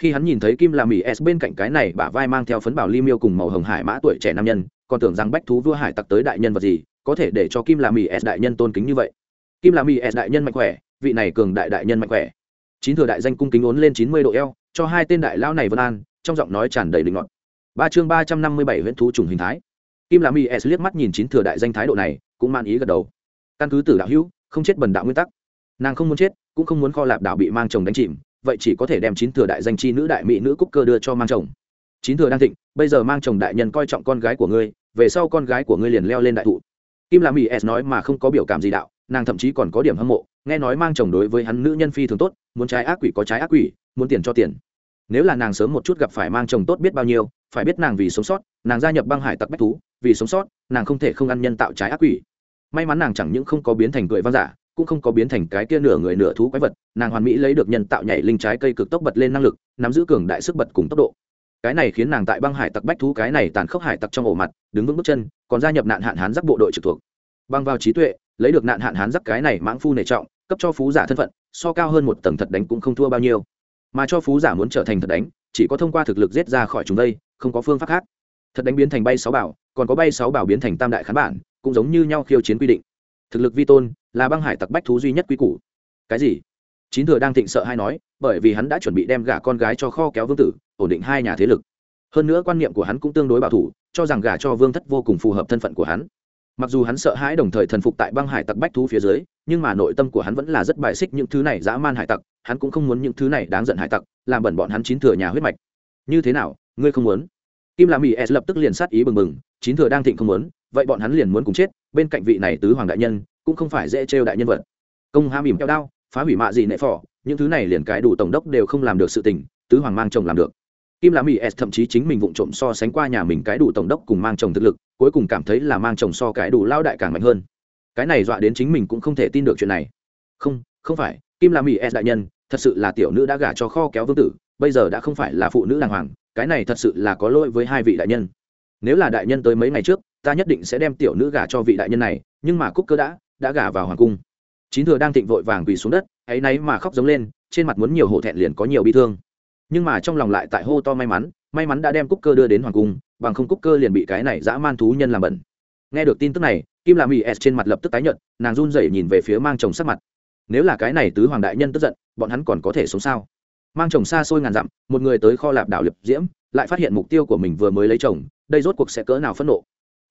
khi hắn nhìn thấy kim làm mỹ s bên cạnh cái này, bả vai mang theo phấn bảo ly miêu cùng màu hồng hải mã tuổi trẻ nam nhân, còn tưởng rằng bách thú vua hải tặc tới đại nhân vật gì, có thể để cho kim làm mỹ s đại nhân tôn kính như vậy. Kim làm mỹ s đại nhân mạnh khỏe, vị này cường đại đại nhân mạnh khỏe. Chín thừa đại danh cung kính ốn lên chín mươi độ eo, cho hai tên đại lao này vân an, trong giọng nói tràn đầy linh ngọt ba chương ba trăm năm mươi bảy huyện thú trùng hình thái. Kim làmì s liếc mắt nhìn chín thừa đại danh thái độ này, cũng man ý gật đầu. Căn cứ từ đạo hữu, không chết bần đạo nguyên tắc. Nàng không muốn chết, cũng không muốn kho lạp đạo bị mang chồng đánh chìm vậy chỉ có thể đem chín thừa đại danh chi nữ đại mỹ nữ cúc cơ đưa cho mang chồng. Chín thừa đang thịnh, bây giờ mang chồng đại nhân coi trọng con gái của ngươi, về sau con gái của ngươi liền leo lên đại thụ. Kim lam is nói mà không có biểu cảm gì đạo, nàng thậm chí còn có điểm hâm mộ, nghe nói mang chồng đối với hắn nữ nhân phi thường tốt, muốn trái ác quỷ có trái ác quỷ, muốn tiền cho tiền. Nếu là nàng sớm một chút gặp phải mang chồng tốt biết bao nhiêu, phải biết nàng vì sống sót, nàng gia nhập băng hải tặc bách thú, vì sống sót, nàng không thể không ăn nhân tạo trái ác quỷ. May mắn nàng chẳng những không có biến thành cười văn giả cũng không có biến thành cái kia nửa người nửa thú quái vật, nàng hoàn mỹ lấy được nhân tạo nhảy linh trái cây cực tốc bật lên năng lực, nắm giữ cường đại sức bật cùng tốc độ. Cái này khiến nàng tại băng hải tặc bách thú cái này tàn khốc hải tặc trong ổ mặt, đứng vững bước chân, còn gia nhập nạn hạn hán giáp bộ đội trực thuộc. Băng vào trí tuệ, lấy được nạn hạn hán giáp cái này mãng phu nể trọng, cấp cho phú giả thân phận, so cao hơn một tầng thật đánh cũng không thua bao nhiêu. Mà cho phú giả muốn trở thành thật đánh, chỉ có thông qua thực lực giết ra khỏi chúng đây, không có phương pháp khác. Thật đánh biến thành bay sáu bảo, còn có bay sáu bảo biến thành tam đại khán bản, cũng giống như nhau khiêu chiến quy định. Thực lực vi tôn là băng hải tặc bách thú duy nhất quy củ. Cái gì? Chín thừa đang thịnh sợ hay nói, bởi vì hắn đã chuẩn bị đem gả con gái cho kho kéo vương tử, ổn định hai nhà thế lực. Hơn nữa quan niệm của hắn cũng tương đối bảo thủ, cho rằng gả cho vương thất vô cùng phù hợp thân phận của hắn. Mặc dù hắn sợ hãi đồng thời thần phục tại băng hải tặc bách thú phía dưới, nhưng mà nội tâm của hắn vẫn là rất bài xích những thứ này dã man hải tặc, hắn cũng không muốn những thứ này đáng giận hải tặc, làm bẩn bọn hắn chín thừa nhà huyết mạch. Như thế nào, ngươi không muốn? Kim lam mỹ s lập tức liền sát ý bừng bừng, chín thừa đang thịnh không muốn, vậy bọn hắn liền muốn cùng chết bên cạnh vị này tứ hoàng đại nhân cũng không phải dễ trêu đại nhân vật. Công ham ỉm keo đao phá hủy mạ gì nệ phỏ, những thứ này liền cái đủ tổng đốc đều không làm được sự tình, tứ hoàng mang chồng làm được. Kim làm mỹ s thậm chí chính mình vụng trộm so sánh qua nhà mình cái đủ tổng đốc cùng mang chồng thực lực, cuối cùng cảm thấy là mang chồng so cái đủ lao đại càng mạnh hơn. Cái này dọa đến chính mình cũng không thể tin được chuyện này. Không không phải, kim làm mỹ s đại nhân, thật sự là tiểu nữ đã gả cho kho kéo vương tử, bây giờ đã không phải là phụ nữ đàng hoàng, cái này thật sự là có lỗi với hai vị đại nhân. Nếu là đại nhân tới mấy ngày trước ta nhất định sẽ đem tiểu nữ gả cho vị đại nhân này, nhưng mà cúc cơ đã đã gả vào hoàng cung. Chín thừa đang thịnh vội vàng quỳ xuống đất, ấy náy mà khóc giống lên, trên mặt muốn nhiều hổ thẹn liền có nhiều bi thương. Nhưng mà trong lòng lại tại hô to may mắn may mắn đã đem cúc cơ đưa đến hoàng cung, bằng không cúc cơ liền bị cái này dã man thú nhân làm bẩn. Nghe được tin tức này, kim làm mỹ s trên mặt lập tức tái nhợt, nàng run rẩy nhìn về phía mang chồng sắc mặt. Nếu là cái này tứ hoàng đại nhân tức giận, bọn hắn còn có thể sống sao? Mang chồng xa xôi ngàn dặm, một người tới kho lạp đảo lập diễm, lại phát hiện mục tiêu của mình vừa mới lấy chồng, đây rốt cuộc sẽ cỡ nào phẫn nộ?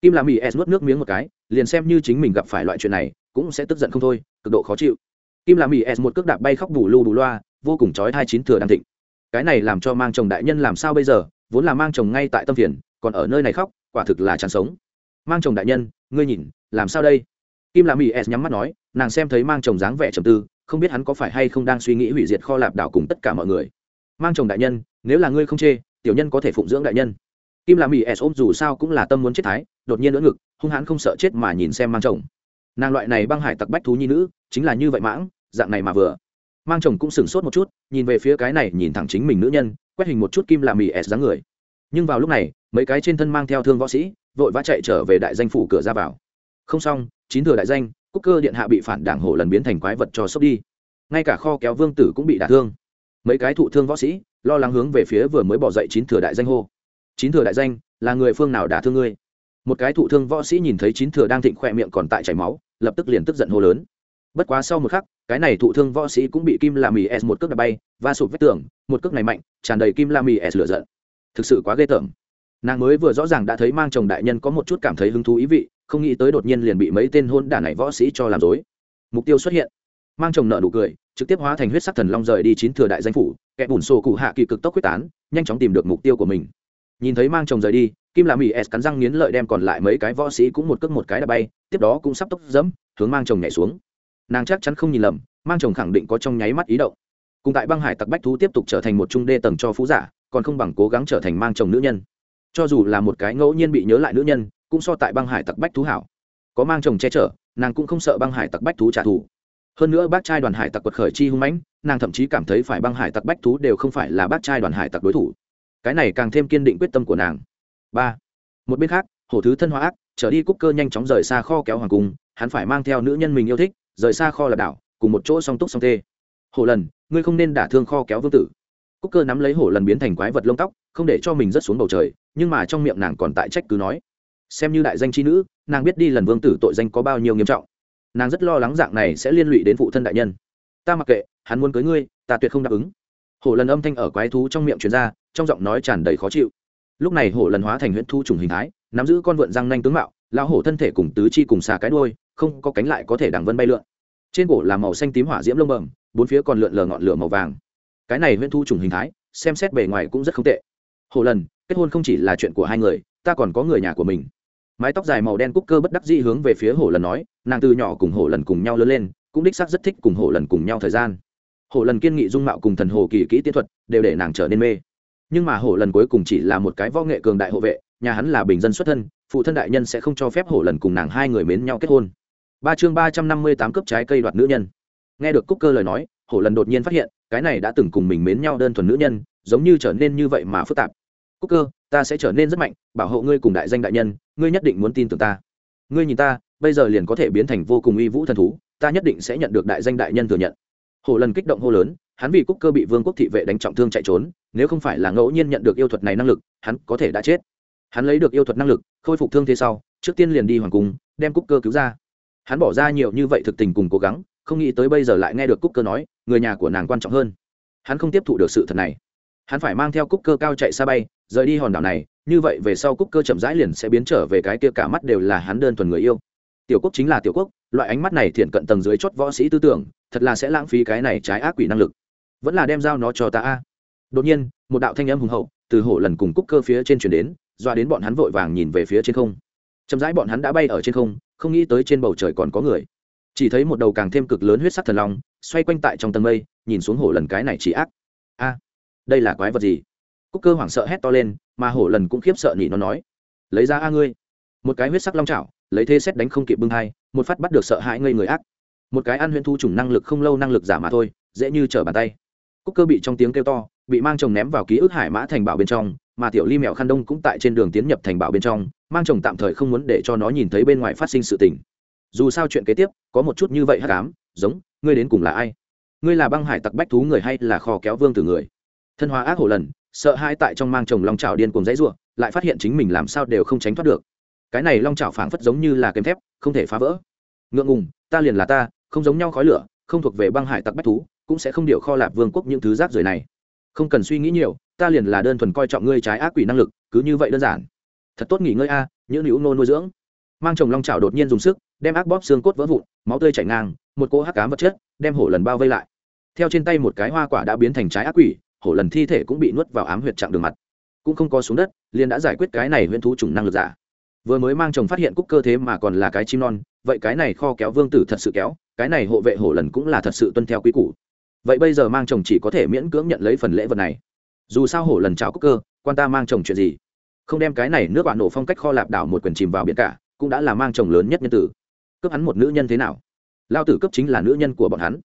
Kim Lạp mỹ s nuốt nước miếng một cái, liền xem như chính mình gặp phải loại chuyện này, cũng sẽ tức giận không thôi, cực độ khó chịu. Kim Lạp mỹ s một cước đạp bay khóc bù lu bù loa, vô cùng trói hai chín thừa đang thịnh. Cái này làm cho mang chồng đại nhân làm sao bây giờ? Vốn là mang chồng ngay tại tâm phiền, còn ở nơi này khóc, quả thực là chán sống. Mang chồng đại nhân, ngươi nhìn, làm sao đây? Kim Lạp mỹ s nhắm mắt nói, nàng xem thấy mang chồng dáng vẻ trầm tư, không biết hắn có phải hay không đang suy nghĩ hủy diệt kho lạp đảo cùng tất cả mọi người. Mang chồng đại nhân, nếu là ngươi không chê, tiểu nhân có thể phụng dưỡng đại nhân kim làm mỹ s ôm dù sao cũng là tâm muốn chết thái, đột nhiên lỡ ngực, hung hãn không sợ chết mà nhìn xem mang chồng. Nàng loại này băng hải tặc bách thú nhi nữ, chính là như vậy mãng, dạng này mà vừa. Mang chồng cũng sửng sốt một chút, nhìn về phía cái này nhìn thẳng chính mình nữ nhân, quét hình một chút kim làm mỹ s dáng người. Nhưng vào lúc này, mấy cái trên thân mang theo thương võ sĩ, vội vã chạy trở về đại danh phủ cửa ra vào. Không xong, chín thừa đại danh, cúc cơ điện hạ bị phản đảng hổ lần biến thành quái vật cho sốc đi. Ngay cả kho kéo vương tử cũng bị đả thương. Mấy cái thụ thương võ sĩ, lo lắng hướng về phía vừa mới bỏ dậy chín thừa đại danh hô chín thừa đại danh, là người phương nào đả thương ngươi? Một cái thụ thương võ sĩ nhìn thấy chín thừa đang thịnh khỏe miệng còn tại chảy máu, lập tức liền tức giận hô lớn. Bất quá sau một khắc, cái này thụ thương võ sĩ cũng bị kim la mì s một cước đập bay và sụp vết tường, một cước này mạnh, tràn đầy kim la mì s lửa giận. Thực sự quá ghê tởm. Nàng mới vừa rõ ràng đã thấy mang chồng đại nhân có một chút cảm thấy hứng thú ý vị, không nghĩ tới đột nhiên liền bị mấy tên hôn đả này võ sĩ cho làm dối mục tiêu xuất hiện. Mang chồng nợ nụ cười, trực tiếp hóa thành huyết sắc thần long rời đi chín thừa đại danh phủ, kẻ bùn sổ cụ hạ kỳ cực tốc quyết tán, nhanh chóng tìm được mục tiêu của mình nhìn thấy mang chồng rời đi, kim làm mỹ s cắn răng nghiến lợi đem còn lại mấy cái võ sĩ cũng một cước một cái đã bay, tiếp đó cũng sắp tốc dẫm, hướng mang chồng nhảy xuống. Nàng chắc chắn không nhìn lầm, mang chồng khẳng định có trong nháy mắt ý động. Cùng tại băng hải tặc bách thú tiếp tục trở thành một trung đê tầng cho phú giả, còn không bằng cố gắng trở thành mang chồng nữ nhân. Cho dù là một cái ngẫu nhiên bị nhớ lại nữ nhân, cũng so tại băng hải tặc bách thú hảo. Có mang chồng che chở, nàng cũng không sợ băng hải tặc bách thú trả thù. Hơn nữa bác trai đoàn hải tặc quật khởi chi hung mãnh, nàng thậm chí cảm thấy phải băng hải tặc bách thú đều không phải là bác trai đoàn hải tặc đối thủ cái này càng thêm kiên định quyết tâm của nàng. Ba. Một bên khác, hổ thứ thân hóa ác, trở đi cúc cơ nhanh chóng rời xa kho kéo hoàng cung, hắn phải mang theo nữ nhân mình yêu thích, rời xa kho là đảo, cùng một chỗ song túc song tê. Hổ lần, ngươi không nên đả thương kho kéo vương tử. Cúc cơ nắm lấy hổ lần biến thành quái vật lông tóc, không để cho mình rớt xuống bầu trời, nhưng mà trong miệng nàng còn tại trách cứ nói. Xem như đại danh c nữ, nàng biết đi lần vương tử tội danh có bao nhiêu nghiêm trọng. Nàng rất lo lắng dạng này sẽ liên lụy đến phụ thân đại nhân. Ta mặc kệ, hắn muốn cưới ngươi, ta tuyệt không đáp ứng. Hổ lần âm thanh ở quái thú trong miệng truyền ra trong giọng nói tràn đầy khó chịu. Lúc này hổ lần hóa thành huyễn thu trùng hình thái, nắm giữ con vượn răng nanh tướng mạo lao hổ thân thể cùng tứ chi cùng xà cái đôi không có cánh lại có thể đằng vân bay lượn. Trên cổ là màu xanh tím hỏa diễm lông bầm bốn phía còn lượn lờ ngọn lửa màu vàng. Cái này huyễn thu trùng hình thái, xem xét bề ngoài cũng rất không tệ. Hổ lần, kết hôn không chỉ là chuyện của hai người, ta còn có người nhà của mình. Mái tóc dài màu đen cúc cơ bất đắc dĩ hướng về phía hổ lần nói, nàng từ nhỏ cùng hổ lần cùng nhau lớn lên, cũng đích xác rất thích cùng hổ lần cùng nhau thời gian. Hổ lần kiên nghị dung mạo cùng thần hồ kỳ kỹ tiến thuật, đều để nàng trở nên mê nhưng mà Hổ lần cuối cùng chỉ là một cái võ nghệ cường đại hộ vệ, nhà hắn là bình dân xuất thân, phụ thân đại nhân sẽ không cho phép Hổ lần cùng nàng hai người mến nhau kết hôn. Ba chương ba trăm năm mươi tám cấp trái cây đoạt nữ nhân. Nghe được cúc cơ lời nói, Hổ lần đột nhiên phát hiện, cái này đã từng cùng mình mến nhau đơn thuần nữ nhân, giống như trở nên như vậy mà phức tạp. Cúc cơ, ta sẽ trở nên rất mạnh, bảo hộ ngươi cùng đại danh đại nhân, ngươi nhất định muốn tin tưởng ta. Ngươi nhìn ta, bây giờ liền có thể biến thành vô cùng uy vũ thần thú, ta nhất định sẽ nhận được đại danh đại nhân thừa nhận. Hổ lần kích động hô lớn hắn vì cúc cơ bị vương quốc thị vệ đánh trọng thương chạy trốn, nếu không phải là ngẫu nhiên nhận được yêu thuật này năng lực, hắn có thể đã chết. Hắn lấy được yêu thuật năng lực, khôi phục thương thế sau, trước tiên liền đi hoàng cung, đem cúc cơ cứu ra. Hắn bỏ ra nhiều như vậy thực tình cùng cố gắng, không nghĩ tới bây giờ lại nghe được cúc cơ nói, người nhà của nàng quan trọng hơn. Hắn không tiếp thụ được sự thật này. Hắn phải mang theo cúc cơ cao chạy xa bay, rời đi hòn đảo này, như vậy về sau cúc cơ chậm rãi liền sẽ biến trở về cái kia cả mắt đều là hắn đơn thuần người yêu. Tiểu quốc chính là tiểu quốc, loại ánh mắt này thiện cận tầng dưới chót võ sĩ tư tưởng, thật là sẽ lãng phí cái này trái ác quỷ năng lực vẫn là đem giao nó cho ta a. Đột nhiên, một đạo thanh âm hùng hậu từ hổ lần cùng cúc cơ phía trên chuyển đến doa đến bọn hắn vội vàng nhìn về phía trên không. Chậm rãi bọn hắn đã bay ở trên không không nghĩ tới trên bầu trời còn có người. Chỉ thấy một đầu càng thêm cực lớn huyết sắc thần long, xoay quanh tại trong tầng mây, nhìn xuống hổ lần cái này chỉ ác. A, đây là quái vật gì? Cúc cơ hoảng sợ hét to lên, mà hổ lần cũng khiếp sợ nhị nó nói, lấy ra a ngươi. Một cái huyết sắc long chảo, lấy thế xét đánh không kịp bưng hai, một phát bắt được sợ hãi ngây người ác. Một cái ăn huyễn thu trùng năng lực không lâu năng lực giả mà thôi, dễ như trở bàn tay cúc cơ bị trong tiếng kêu to, bị mang chồng ném vào ký ức hải mã thành bảo bên trong, mà tiểu ly mèo khăn đông cũng tại trên đường tiến nhập thành bảo bên trong, mang chồng tạm thời không muốn để cho nó nhìn thấy bên ngoài phát sinh sự tình. Dù sao chuyện kế tiếp, có một chút như vậy hát cám giống, ngươi đến cùng là ai? Ngươi là băng hải tặc bách thú người hay là kho kéo vương từ người? Thân hóa ác hổ lần, sợ hai tại trong mang chồng long trào điên cùng dãy ruộng lại phát hiện chính mình làm sao đều không tránh thoát được. Cái này long trào phảng phất giống như là kèm thép, không thể phá vỡ. Ngượng ngùng, ta liền là ta, không giống nhau khói lửa, không thuộc về băng hải tặc bách thú cũng sẽ không điều kho lạp vương quốc những thứ rác rưởi này. Không cần suy nghĩ nhiều, ta liền là đơn thuần coi trọng ngươi trái ác quỷ năng lực, cứ như vậy đơn giản. Thật tốt nghỉ ngơi a à, những nữ nô nuôi dưỡng. Mang chồng long chảo đột nhiên dùng sức, đem ác bóp xương cốt vỡ vụn, máu tươi chảy ngang, một cỗ hắc cám vật chất, đem hổ lần bao vây lại. Theo trên tay một cái hoa quả đã biến thành trái ác quỷ, hổ lần thi thể cũng bị nuốt vào ám huyệt chặng đường mặt. Cũng không có xuống đất, liền đã giải quyết cái này huyễn thú chủng năng lực giả. Vừa mới mang chồng phát hiện cúc cơ thế mà còn là cái chim non, vậy cái này kho kéo vương tử thật sự kéo, cái này hộ vệ hổ lần cũng là thật sự tuân theo quy củ vậy bây giờ mang chồng chỉ có thể miễn cưỡng nhận lấy phần lễ vật này. Dù sao hổ lần chào cúc cơ, quan ta mang chồng chuyện gì? Không đem cái này nước bạn nổ phong cách kho lạp đảo một quyền chìm vào biển cả, cũng đã là mang chồng lớn nhất nhân tử. Cướp hắn một nữ nhân thế nào? Lao tử cấp chính là nữ nhân của bọn hắn.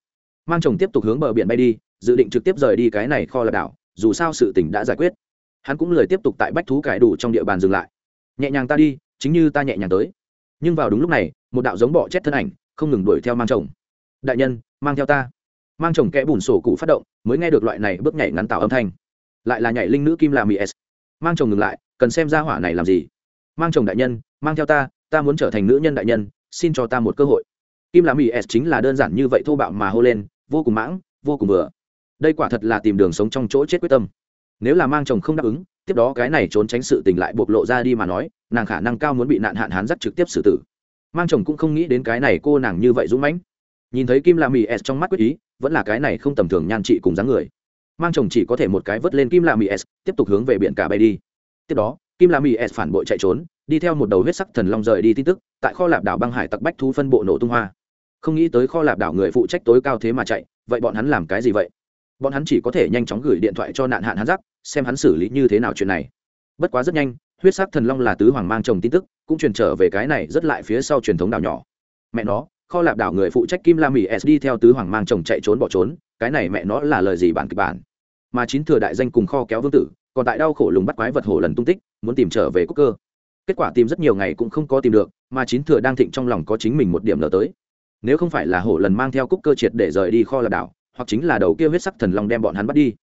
Mang chồng tiếp tục hướng bờ biển bay đi, dự định trực tiếp rời đi cái này kho lạp đảo, dù sao sự tình đã giải quyết. Hắn cũng lời tiếp tục tại bách thú cải đủ trong địa bàn dừng lại. Nhẹ nhàng ta đi, chính như ta nhẹ nhàng tới. Nhưng vào đúng lúc này, một đạo giống bọ chết thân ảnh, không ngừng đuổi theo mang chồng. Đại nhân, mang theo ta mang chồng kẽ bùn sổ cụ phát động, mới nghe được loại này bước nhảy ngắn tạo âm thanh. Lại là nhảy linh nữ kim làm is s. Mang chồng ngừng lại, cần xem ra hỏa này làm gì. Mang chồng đại nhân, mang theo ta ta muốn trở thành nữ nhân đại nhân, xin cho ta một cơ hội. Kim làm is s chính là đơn giản như vậy thô bạo mà hô lên, vô cùng mãng, vô cùng vừa. Đây quả thật là tìm đường sống trong chỗ chết quyết tâm. Nếu là mang chồng không đáp ứng, tiếp đó cái này trốn tránh sự tình lại bộc lộ ra đi mà nói, nàng khả năng cao muốn bị nạn hạn hán dắt trực tiếp xử tử. Mang chồng cũng không nghĩ đến cái này cô nàng như vậy dũng mãnh. Nhìn thấy kim la mỹ s trong mắt quyết ý vẫn là cái này không tầm thường nhan trị cùng dáng người. Mang chồng chỉ có thể một cái vớt lên kim la mỹ s, tiếp tục hướng về biển cả bay đi. Tiếp đó, kim la mỹ s phản bội chạy trốn, đi theo một đầu huyết sắc thần long rời đi tin tức, tại kho lạp đảo băng hải tặc bách thu phân bộ nổ tung hoa. Không nghĩ tới kho lạp đảo người phụ trách tối cao thế mà chạy, vậy bọn hắn làm cái gì vậy? Bọn hắn chỉ có thể nhanh chóng gửi điện thoại cho nạn hạn hắn giắc xem hắn xử lý như thế nào chuyện này. Bất quá rất nhanh, huyết sắc thần long là tứ hoàng mang chồng tin tức, cũng truyền trở về cái này rất lại phía sau truyền thống đảo nhỏ. Mẹ nó kho lạp đảo người phụ trách kim la mỹ s đi theo tứ hoàng mang chồng chạy trốn bỏ trốn, cái này mẹ nó là lời gì bản kịch bản? Mà chín thừa đại danh cùng kho kéo vương tử, còn tại đau khổ lùng bắt quái vật hổ lần tung tích, muốn tìm trở về quốc cơ. Kết quả tìm rất nhiều ngày cũng không có tìm được, mà chín thừa đang thịnh trong lòng có chính mình một điểm nở tới. Nếu không phải là hổ lần mang theo cúc cơ triệt để rời đi kho lạp đảo, hoặc chính là đầu kia huyết sắc thần long đem bọn hắn bắt đi.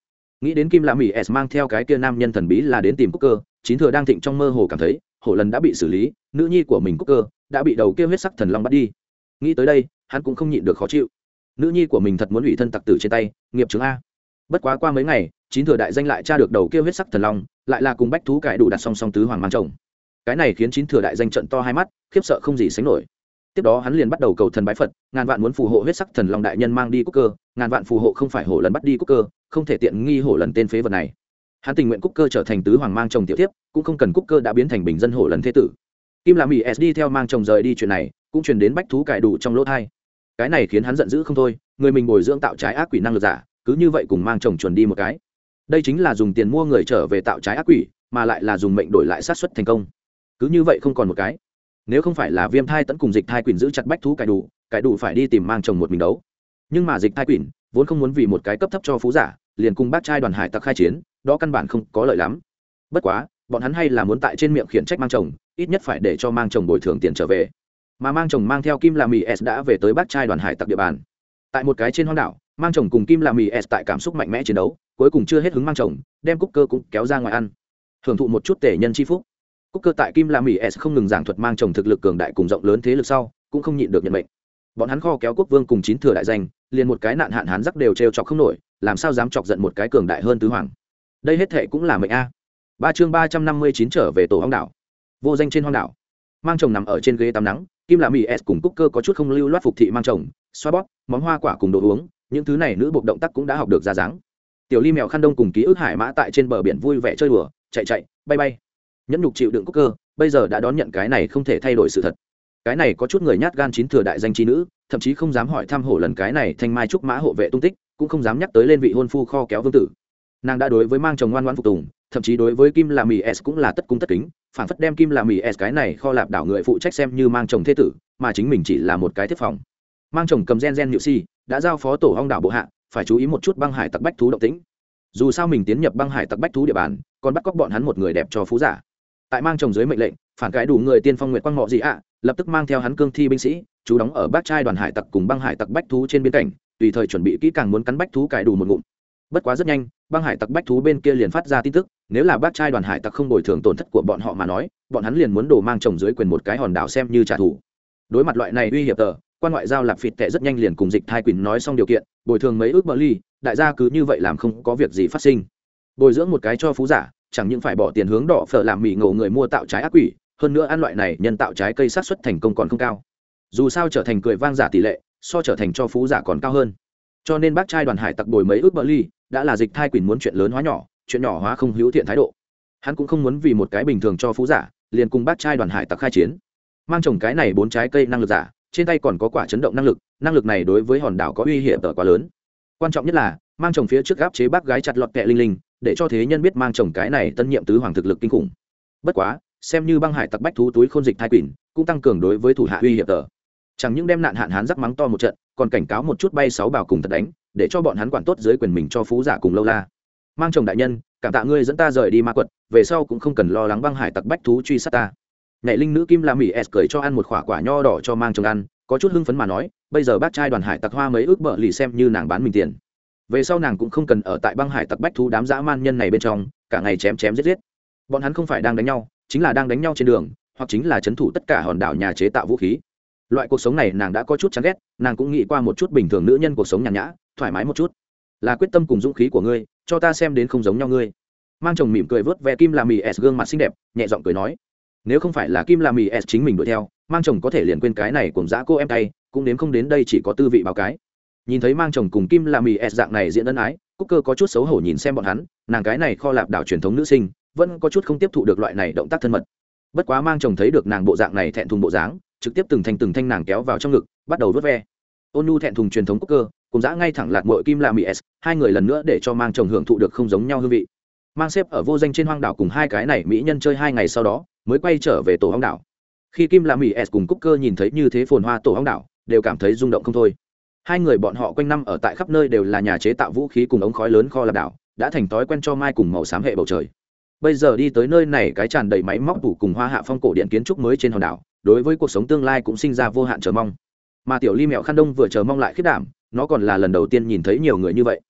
Nghĩ đến kim la mỹ s mang theo cái kia nam nhân thần bí là đến tìm cúc cơ, chín thừa đang thịnh trong mơ hồ cảm thấy, hổ lần đã bị xử lý, nữ nhi của mình cúc cơ đã bị đầu kia huyết sắc thần long bắt đi nghĩ tới đây, hắn cũng không nhịn được khó chịu. Nữ nhi của mình thật muốn ủy thân tặc tử trên tay, nghiệp chứng a. Bất quá qua mấy ngày, chín thừa đại danh lại tra được đầu kia huyết sắc thần long, lại là cùng bách thú cải đủ đặt song song tứ hoàng mang chồng. Cái này khiến chín thừa đại danh trận to hai mắt, khiếp sợ không gì sánh nổi. Tiếp đó hắn liền bắt đầu cầu thần bái phật, ngàn vạn muốn phù hộ huyết sắc thần long đại nhân mang đi cúc cơ, ngàn vạn phù hộ không phải hổ lần bắt đi cúc cơ, không thể tiện nghi hổ lần tên phế vật này. Hắn tình nguyện cúc cơ trở thành tứ hoàng mang chồng tiểu tiếp cũng không cần cúc cơ đã biến thành bình dân hổ lần thế tử. Kim làm mỹ s đi theo mang chồng rời đi chuyện này cũng truyền đến bách thú cải đủ trong lỗ thai. Cái này khiến hắn giận dữ không thôi, người mình bồi dưỡng tạo trái ác quỷ năng lực giả, cứ như vậy cùng mang chồng chuẩn đi một cái. Đây chính là dùng tiền mua người trở về tạo trái ác quỷ, mà lại là dùng mệnh đổi lại sát xuất thành công. Cứ như vậy không còn một cái. Nếu không phải là viêm thai tẫn cùng dịch thai quỷ giữ chặt bách thú cải đủ cải đủ phải đi tìm mang chồng một mình đấu. Nhưng mà dịch thai quỷ vốn không muốn vì một cái cấp thấp cho phú giả, liền cùng bác trai đoàn hải tặc khai chiến, đó căn bản không có lợi lắm. Bất quá, bọn hắn hay là muốn tại trên miệng khiển trách mang chồng, ít nhất phải để cho mang chồng bồi thường tiền trở về mà mang chồng mang theo kim là mỹ s đã về tới bác trai đoàn hải tặc địa bàn. Tại một cái trên hoang đảo, mang chồng cùng kim là mỹ s tại cảm xúc mạnh mẽ chiến đấu, cuối cùng chưa hết hứng mang chồng, đem cúc cơ cũng kéo ra ngoài ăn. Hưởng thụ một chút tể nhân chi phúc. Cúc cơ tại kim la mỹ s không ngừng giảng thuật mang chồng thực lực cường đại cùng rộng lớn thế lực sau, cũng không nhịn được nhận mệnh. Bọn hắn kho kéo quốc vương cùng chín thừa đại danh, liền một cái nạn hạn hán rắc đều trêu chọc không nổi, làm sao dám chọc giận một cái cường đại hơn tứ hoàng. Đây hết thệ cũng là mệnh a. Ba chương ba trăm năm mươi chín trở về tổ hoang đảo. Vô danh trên hoang đảo. Mang chồng nằm ở trên ghế tắm nắng kim Lạp mỹ s cùng cúc cơ có chút không lưu loát phục thị mang chồng, xoa bóp món hoa quả cùng đồ uống, những thứ này nữ bộ động tác cũng đã học được ra dáng. Tiểu ly mèo khăn đông cùng ký ức hải mã tại trên bờ biển vui vẻ chơi đùa, chạy chạy, bay bay. Nhẫn nhục chịu đựng cúc cơ, bây giờ đã đón nhận cái này không thể thay đổi sự thật. Cái này có chút người nhát gan chín thừa đại danh trí nữ, thậm chí không dám hỏi thăm hổ lần cái này thanh mai trúc mã hộ vệ tung tích, cũng không dám nhắc tới lên vị hôn phu kho kéo vương tử. Nàng đã đối với mang chồng ngoan ngoan phục tùng thậm chí đối với kim là mỹ s cũng là tất cung tất kính phản phất đem kim là mỹ s cái này kho lạp đảo người phụ trách xem như mang chồng thế tử, mà chính mình chỉ là một cái thiết phòng. Mang chồng cầm gen gen nhự si, đã giao phó tổ hong đảo bộ hạ, phải chú ý một chút băng hải tặc bách thú động tĩnh. Dù sao mình tiến nhập băng hải tặc bách thú địa bàn, còn bắt cóc bọn hắn một người đẹp cho phú giả. Tại mang chồng dưới mệnh lệnh, phản cái đủ người tiên phong nguyệt quang mọ gì ạ, lập tức mang theo hắn cương thi binh sĩ, chú đóng ở bát trai đoàn hải tặc cùng băng hải tặc bách thú trên biên cảnh, tùy thời chuẩn bị kỹ càng muốn cắn bách thú cải đủ một ngụm bất quá rất nhanh, băng hải tặc bách thú bên kia liền phát ra tin tức, nếu là bát trai đoàn hải tặc không bồi thường tổn thất của bọn họ mà nói, bọn hắn liền muốn đổ mang chồng dưới quyền một cái hòn đảo xem như trả thù. Đối mặt loại này uy hiểm tờ, quan ngoại giao lạp phịt tệ rất nhanh liền cùng dịch thai quỳnh nói xong điều kiện, bồi thường mấy ước bờ ly đại gia cứ như vậy làm không có việc gì phát sinh. Bồi dưỡng một cái cho phú giả, chẳng những phải bỏ tiền hướng đỏ phở làm mỹ ngộ người mua tạo trái ác quỷ, hơn nữa ăn loại này nhân tạo trái cây sát xuất thành công còn không cao. Dù sao trở thành cười vang giả tỷ lệ, so trở thành cho phú giả còn cao hơn cho nên bác trai đoàn hải tặc bồi mấy ước bờ ly, đã là dịch thai quỳnh muốn chuyện lớn hóa nhỏ, chuyện nhỏ hóa không hữu thiện thái độ. Hắn cũng không muốn vì một cái bình thường cho phú giả, liền cùng bác trai đoàn hải tặc khai chiến. Mang trồng cái này bốn trái cây năng lực giả, trên tay còn có quả chấn động năng lực năng lực này đối với hòn đảo có uy hiểm tờ quá lớn. Quan trọng nhất là, mang chồng phía trước gáp chế bác gái chặt lọt kẹ linh linh, để cho thế nhân biết mang chồng cái này tân nhiệm tứ hoàng thực lực kinh khủng. Bất quá, xem như băng hải tặc bách thú túi khôn dịch thai quỳnh cũng tăng cường đối với thủ hạ uy hiểm tờ chẳng những đem nạn hạn hán rắc mắng to một trận còn cảnh cáo một chút bay sáu bảo cùng thật đánh, để cho bọn hắn quản tốt dưới quyền mình cho phú giả cùng lâu la. Mang chồng đại nhân, cảm tạ ngươi dẫn ta rời đi ma quật, về sau cũng không cần lo lắng băng hải tặc bách thú truy sát ta. Nhảy linh nữ kim la mỹ s cười cho ăn một quả quả nho đỏ cho mang chồng ăn, có chút hưng phấn mà nói, bây giờ bác trai đoàn hải tặc hoa mấy ước bợ lì xem như nàng bán mình tiền. Về sau nàng cũng không cần ở tại băng hải tặc bách thú đám dã man nhân này bên trong, cả ngày chém chém giết giết. Bọn hắn không phải đang đánh nhau, chính là đang đánh nhau trên đường, hoặc chính là c h ấ n thủ tất cả hòn đảo nhà chế tạo vũ khí loại cuộc sống này nàng đã có chút chán ghét, nàng cũng nghĩ qua một chút bình thường nữ nhân cuộc sống nhàn nhã, thoải mái một chút. Là quyết tâm cùng dũng khí của ngươi, cho ta xem đến không giống nhau ngươi. Mang chồng mỉm cười vớt ve kim làm mì s gương mặt xinh đẹp, nhẹ giọng cười nói, nếu không phải là kim làm mì s chính mình đuổi theo, mang chồng có thể liền quên cái này cùng dã cô em tay, cũng đến không đến đây chỉ có tư vị báo cái. Nhìn thấy mang chồng cùng kim làm mì s dạng này diễn ân ái, cúc cơ có chút xấu hổ nhìn xem bọn hắn, nàng cái này kho lạp đảo truyền thống nữ sinh, vẫn có chút không tiếp thụ được loại này động tác thân mật. Bất quá mang chồng thấy được nàng bộ dạng này thẹn thùng bộ dáng trực tiếp từng thanh từng thanh nàng kéo vào trong ngực, bắt đầu vớt ve. Ôn nhu thẹn thùng truyền thống quốc cơ, cùng dã ngay thẳng lạc mội kim là mỹ s, hai người lần nữa để cho mang chồng hưởng thụ được không giống nhau hương vị. Mang xếp ở vô danh trên hoang đảo cùng hai cái này mỹ nhân chơi hai ngày sau đó, mới quay trở về tổ hoang đảo. Khi kim là mỹ s cùng cúc cơ nhìn thấy như thế phồn hoa tổ hoang đảo, đều cảm thấy rung động không thôi. Hai người bọn họ quanh năm ở tại khắp nơi đều là nhà chế tạo vũ khí cùng ống khói lớn kho lạc đảo, đã thành thói quen cho mai cùng màu xám hệ bầu trời. Bây giờ đi tới nơi này cái tràn đầy máy móc tủ cùng hoa hạ phong cổ điện kiến trúc mới trên hòn đảo đối với cuộc sống tương lai cũng sinh ra vô hạn chờ mong. Mà tiểu ly mẹo khăn đông vừa chờ mong lại khiết đảm, nó còn là lần đầu tiên nhìn thấy nhiều người như vậy.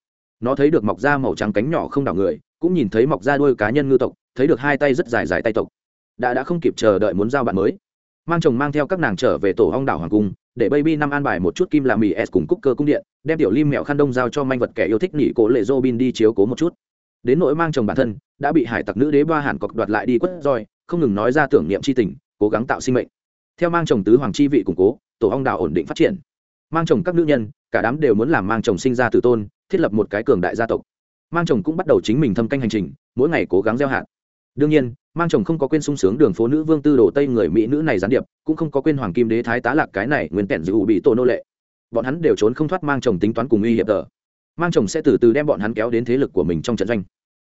Nó thấy được mọc da màu trắng cánh nhỏ không đảo người, cũng nhìn thấy mọc da đuôi cá nhân ngư tộc, thấy được hai tay rất dài dài tay tộc. Đã đã không kịp chờ đợi muốn giao bạn mới. Mang chồng mang theo các nàng trở về tổ hong đảo hoàng cung, để baby năm an bài một chút kim làm mì s cùng cúc cơ cung điện, đem tiểu lim mẹo khăn đông giao cho manh vật kẻ yêu thích nỉ cố lệ dô bin đi chiếu cố một chút. Đến nỗi mang chồng bản thân, đã bị hải tặc nữ đế ba hàn cọc đoạt lại đi quất roi, không ngừng nói ra tưởng niệm c h i tình, cố gắng tạo sinh mệnh theo mang chồng tứ hoàng chi vị củng cố, tổ hong đảo ổn định phát triển. Mang chồng các nữ nhân, cả đám đều muốn làm mang chồng sinh ra tử tôn, thiết lập một cái cường đại gia tộc. Mang chồng cũng bắt đầu chính mình thâm canh hành trình, mỗi ngày cố gắng gieo hạt. Đương nhiên, mang chồng không có quên sung sướng đường phố nữ vương tư đồ tây người mỹ nữ này gián điệp, cũng không có quên hoàng kim đế thái tá lạc cái này nguyên tẻn giữ bị tổ nô lệ. Bọn hắn đều trốn không thoát mang chồng tính toán cùng uy hiểm tờ. Mang chồng sẽ từ từ đem bọn hắn kéo đến thế lực của mình trong trận doanh.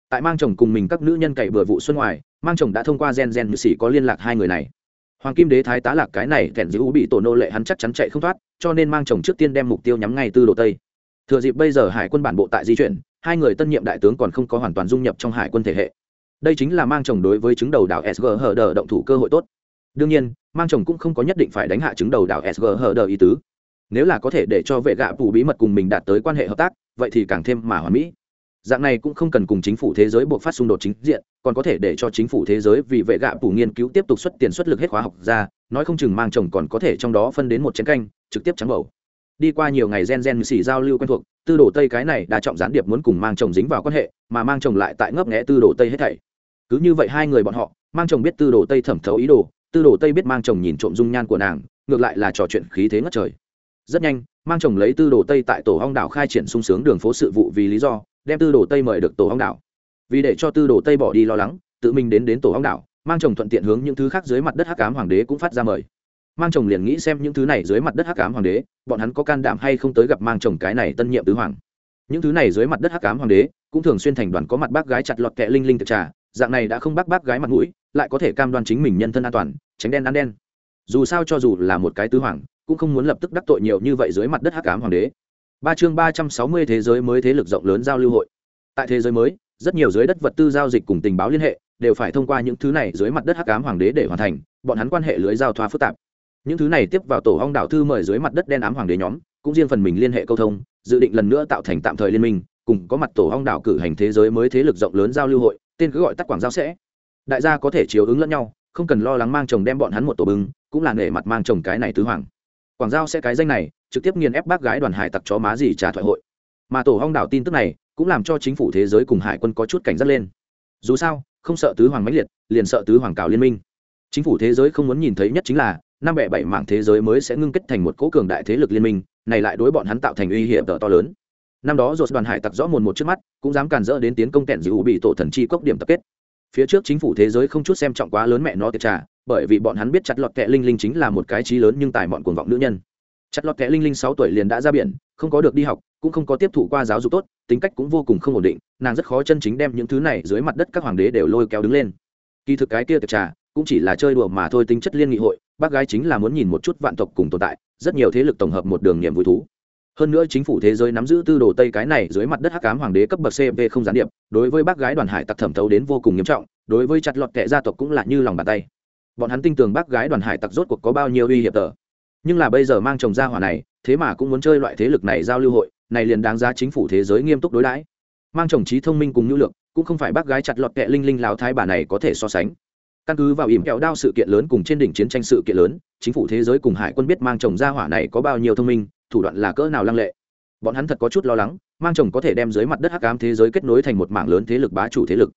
Tại mang chồng cùng mình các nữ nhân cậy bừa vụ xuân ngoài, mang chồng đã thông qua gen gen nữ sĩ có liên lạc hai người này hoàng kim đế thái tá lạc cái này kẹn giữ bị tổ nô lệ hắn chắc chắn chạy không thoát, cho nên mang chồng trước tiên đem mục tiêu nhắm ngay tư đồ tây. Thừa dịp bây giờ hải quân bản bộ tại di chuyển, hai người tân nhiệm đại tướng còn không có hoàn toàn dung nhập trong hải quân thể hệ. Đây chính là mang chồng đối với chứng đầu đảo sg hờ đờ động thủ cơ hội tốt. Đương nhiên, mang chồng cũng không có nhất định phải đánh hạ chứng đầu đảo sg hờ đờ ý tứ. Nếu là có thể để cho vệ gạ phủ bí mật cùng mình đạt tới quan hệ hợp tác, vậy thì càng thêm mà hoàn mỹ dạng này cũng không cần cùng chính phủ thế giới buộc phát xung đột chính diện, còn có thể để cho chính phủ thế giới vì vệ gạ phủ nghiên cứu tiếp tục xuất tiền xuất lực hết khóa học ra, nói không chừng mang chồng còn có thể trong đó phân đến một chén canh, trực tiếp trắng bầu. Đi qua nhiều ngày gen gen xỉ giao lưu quen thuộc, tư đồ tây cái này đa trọng gián điệp muốn cùng mang chồng dính vào quan hệ, mà mang chồng lại tại ngấp nghẽ tư đồ tây hết thảy. Cứ như vậy hai người bọn họ, mang chồng biết tư đồ tây thẩm thấu ý đồ, tư đồ tây biết mang chồng nhìn trộm dung nhan của nàng, ngược lại là trò chuyện khí thế ngất trời. Rất nhanh, mang chồng lấy tư đồ tây tại tổ hong đảo khai triển sung sướng đường phố sự vụ vì lý do đem tư đồ tây mời được tổ hóng đảo. Vì để cho tư đồ tây bỏ đi lo lắng, tự mình đến đến tổ hóng đảo, mang chồng thuận tiện hướng những thứ khác dưới mặt đất hắc cám hoàng đế cũng phát ra mời. Mang chồng liền nghĩ xem những thứ này dưới mặt đất hắc cám hoàng đế, bọn hắn có can đảm hay không tới gặp mang chồng cái này tân nhiệm tứ hoàng. Những thứ này dưới mặt đất hắc cám hoàng đế, cũng thường xuyên thành đoàn có mặt bác gái chặt lọt kẹ linh linh thực trà, dạng này đã không bác bác gái mặt mũi, lại có thể cam đoan chính mình nhân thân an toàn, tránh đen ăn đen. Dù sao cho dù là một cái tứ hoàng, cũng không muốn lập tức đắc tội nhiều như vậy dưới mặt đất hắc ám hoàng đế ba chương ba trăm sáu mươi thế giới mới thế lực rộng lớn giao lưu hội. Tại thế giới mới, rất nhiều dưới đất vật tư giao dịch cùng tình báo liên hệ đều phải thông qua những thứ này dưới mặt đất hắc ám hoàng đế để hoàn thành, bọn hắn quan hệ lưới giao thoa phức tạp. Những thứ này tiếp vào tổ hong đảo thư mời dưới mặt đất đen ám hoàng đế nhóm, cũng riêng phần mình liên hệ câu thông, dự định lần nữa tạo thành tạm thời liên minh, cùng có mặt tổ hong đảo cử hành thế giới mới thế lực rộng lớn giao lưu hội, tên cứ gọi tắt quảng giao sẽ. Đại gia có thể chiếu ứng lẫn nhau, không cần lo lắng mang chồng đem bọn hắn một tổ bưng, cũng là nể mặt mang chồng cái này tứ hoàng. Quảng giao sẽ cái danh này trực tiếp nghiền ép bác gái đoàn hải tặc chó má gì trả thoại hội. Mà tổ hong đảo tin tức này cũng làm cho chính phủ thế giới cùng hải quân có chút cảnh giác lên. Dù sao, không sợ tứ hoàng mãnh liệt, liền sợ tứ hoàng cào liên minh. Chính phủ thế giới không muốn nhìn thấy nhất chính là, năm bẻ bảy mảng thế giới mới sẽ ngưng kết thành một cỗ cường đại thế lực liên minh, này lại đối bọn hắn tạo thành uy hiểm to lớn. Năm đó dột đoàn hải tặc rõ mồn một trước mắt, cũng dám càn rỡ đến tiến công kẹn giữ bị tổ thần chi cốc điểm tập kết. Phía trước chính phủ thế giới không chút xem trọng quá lớn mẹ nó tiệt trà, bởi vì bọn hắn biết chặt lọt kẹ linh linh chính là một cái trí lớn nhưng tài bọn cuồng vọng nữ nhân chặt lọt kẽ linh linh sáu tuổi liền đã ra biển, không có được đi học, cũng không có tiếp thụ qua giáo dục tốt, tính cách cũng vô cùng không ổn định, nàng rất khó chân chính đem những thứ này dưới mặt đất các hoàng đế đều lôi kéo đứng lên. Kỳ thực cái kia tiệc trà, cũng chỉ là chơi đùa mà thôi, tính chất liên nghị hội, bác gái chính là muốn nhìn một chút vạn tộc cùng tồn tại, rất nhiều thế lực tổng hợp một đường niềm vui thú. Hơn nữa chính phủ thế giới nắm giữ tư đồ tây cái này dưới mặt đất hắc cám hoàng đế cấp bậc cp không gián điệp, đối với bác gái đoàn hải tặc thẩm thấu đến vô cùng nghiêm trọng, đối với chặt lọt kệ gia tộc cũng là như lòng bàn tay. Bọn hắn tin tưởng bác gái đoàn hải tặc rốt cuộc có bao nhiêu uy hiểm tờ nhưng là bây giờ mang chồng gia hỏa này, thế mà cũng muốn chơi loại thế lực này giao lưu hội, này liền đáng giá chính phủ thế giới nghiêm túc đối đãi. Mang chồng trí thông minh cùng nhu lượng cũng không phải bác gái chặt lọt kệ linh linh lào thái bà này có thể so sánh. Căn cứ vào ỉm kẹo đao sự kiện lớn cùng trên đỉnh chiến tranh sự kiện lớn, chính phủ thế giới cùng hải quân biết mang chồng gia hỏa này có bao nhiêu thông minh, thủ đoạn là cỡ nào lăng lệ. Bọn hắn thật có chút lo lắng, mang chồng có thể đem dưới mặt đất hắc ám thế giới kết nối thành một mảng lớn thế lực bá chủ thế lực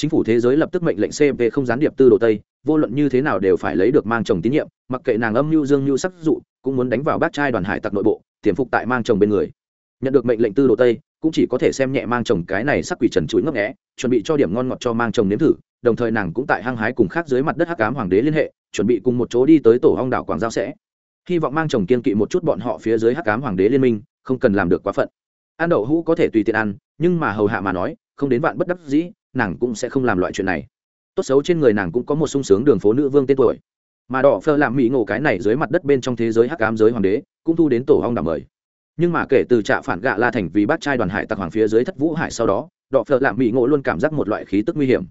chính phủ thế giới lập tức mệnh lệnh cmp không gián điệp tư đồ tây, vô luận như thế nào đều phải lấy được mang chồng tín nhiệm, mặc kệ nàng âm mưu dương mưu sắc dụ, cũng muốn đánh vào bát trai đoàn hải tặc nội bộ, tiềm phục tại mang chồng bên người. Nhận được mệnh lệnh tư đồ tây, cũng chỉ có thể xem nhẹ mang chồng cái này sắc quỷ trần chuỗi ngấp nghẽ chuẩn bị cho điểm ngon ngọt cho mang chồng nếm thử, đồng thời nàng cũng tại hăng hái cùng khác dưới mặt đất hắc ám hoàng đế liên hệ, chuẩn bị cùng một chỗ đi tới tổ hong đảo quảng giao sẽ. Hy vọng mang chồng kiên kỵ một chút bọn họ phía dưới hắc ám hoàng đế liên minh, không cần làm được quá phận. Ăn đậu hũ có thể tùy tiện ăn, nhưng mà hầu hạ mà nói, không đến vạn bất đắc dĩ nàng cũng sẽ không làm loại chuyện này. Tốt xấu trên người nàng cũng có một sung sướng đường phố nữ vương tên tuổi. Mà đỏ phơ làm mỹ ngộ cái này dưới mặt đất bên trong thế giới hắc ám giới hoàng đế, cũng thu đến tổ hong đảm mời. Nhưng mà kể từ trạ phản gạ la thành vì bát trai đoàn hải tặc hoàng phía dưới thất vũ hải sau đó, đỏ phơ làm mỹ ngộ luôn cảm giác một loại khí tức nguy hiểm.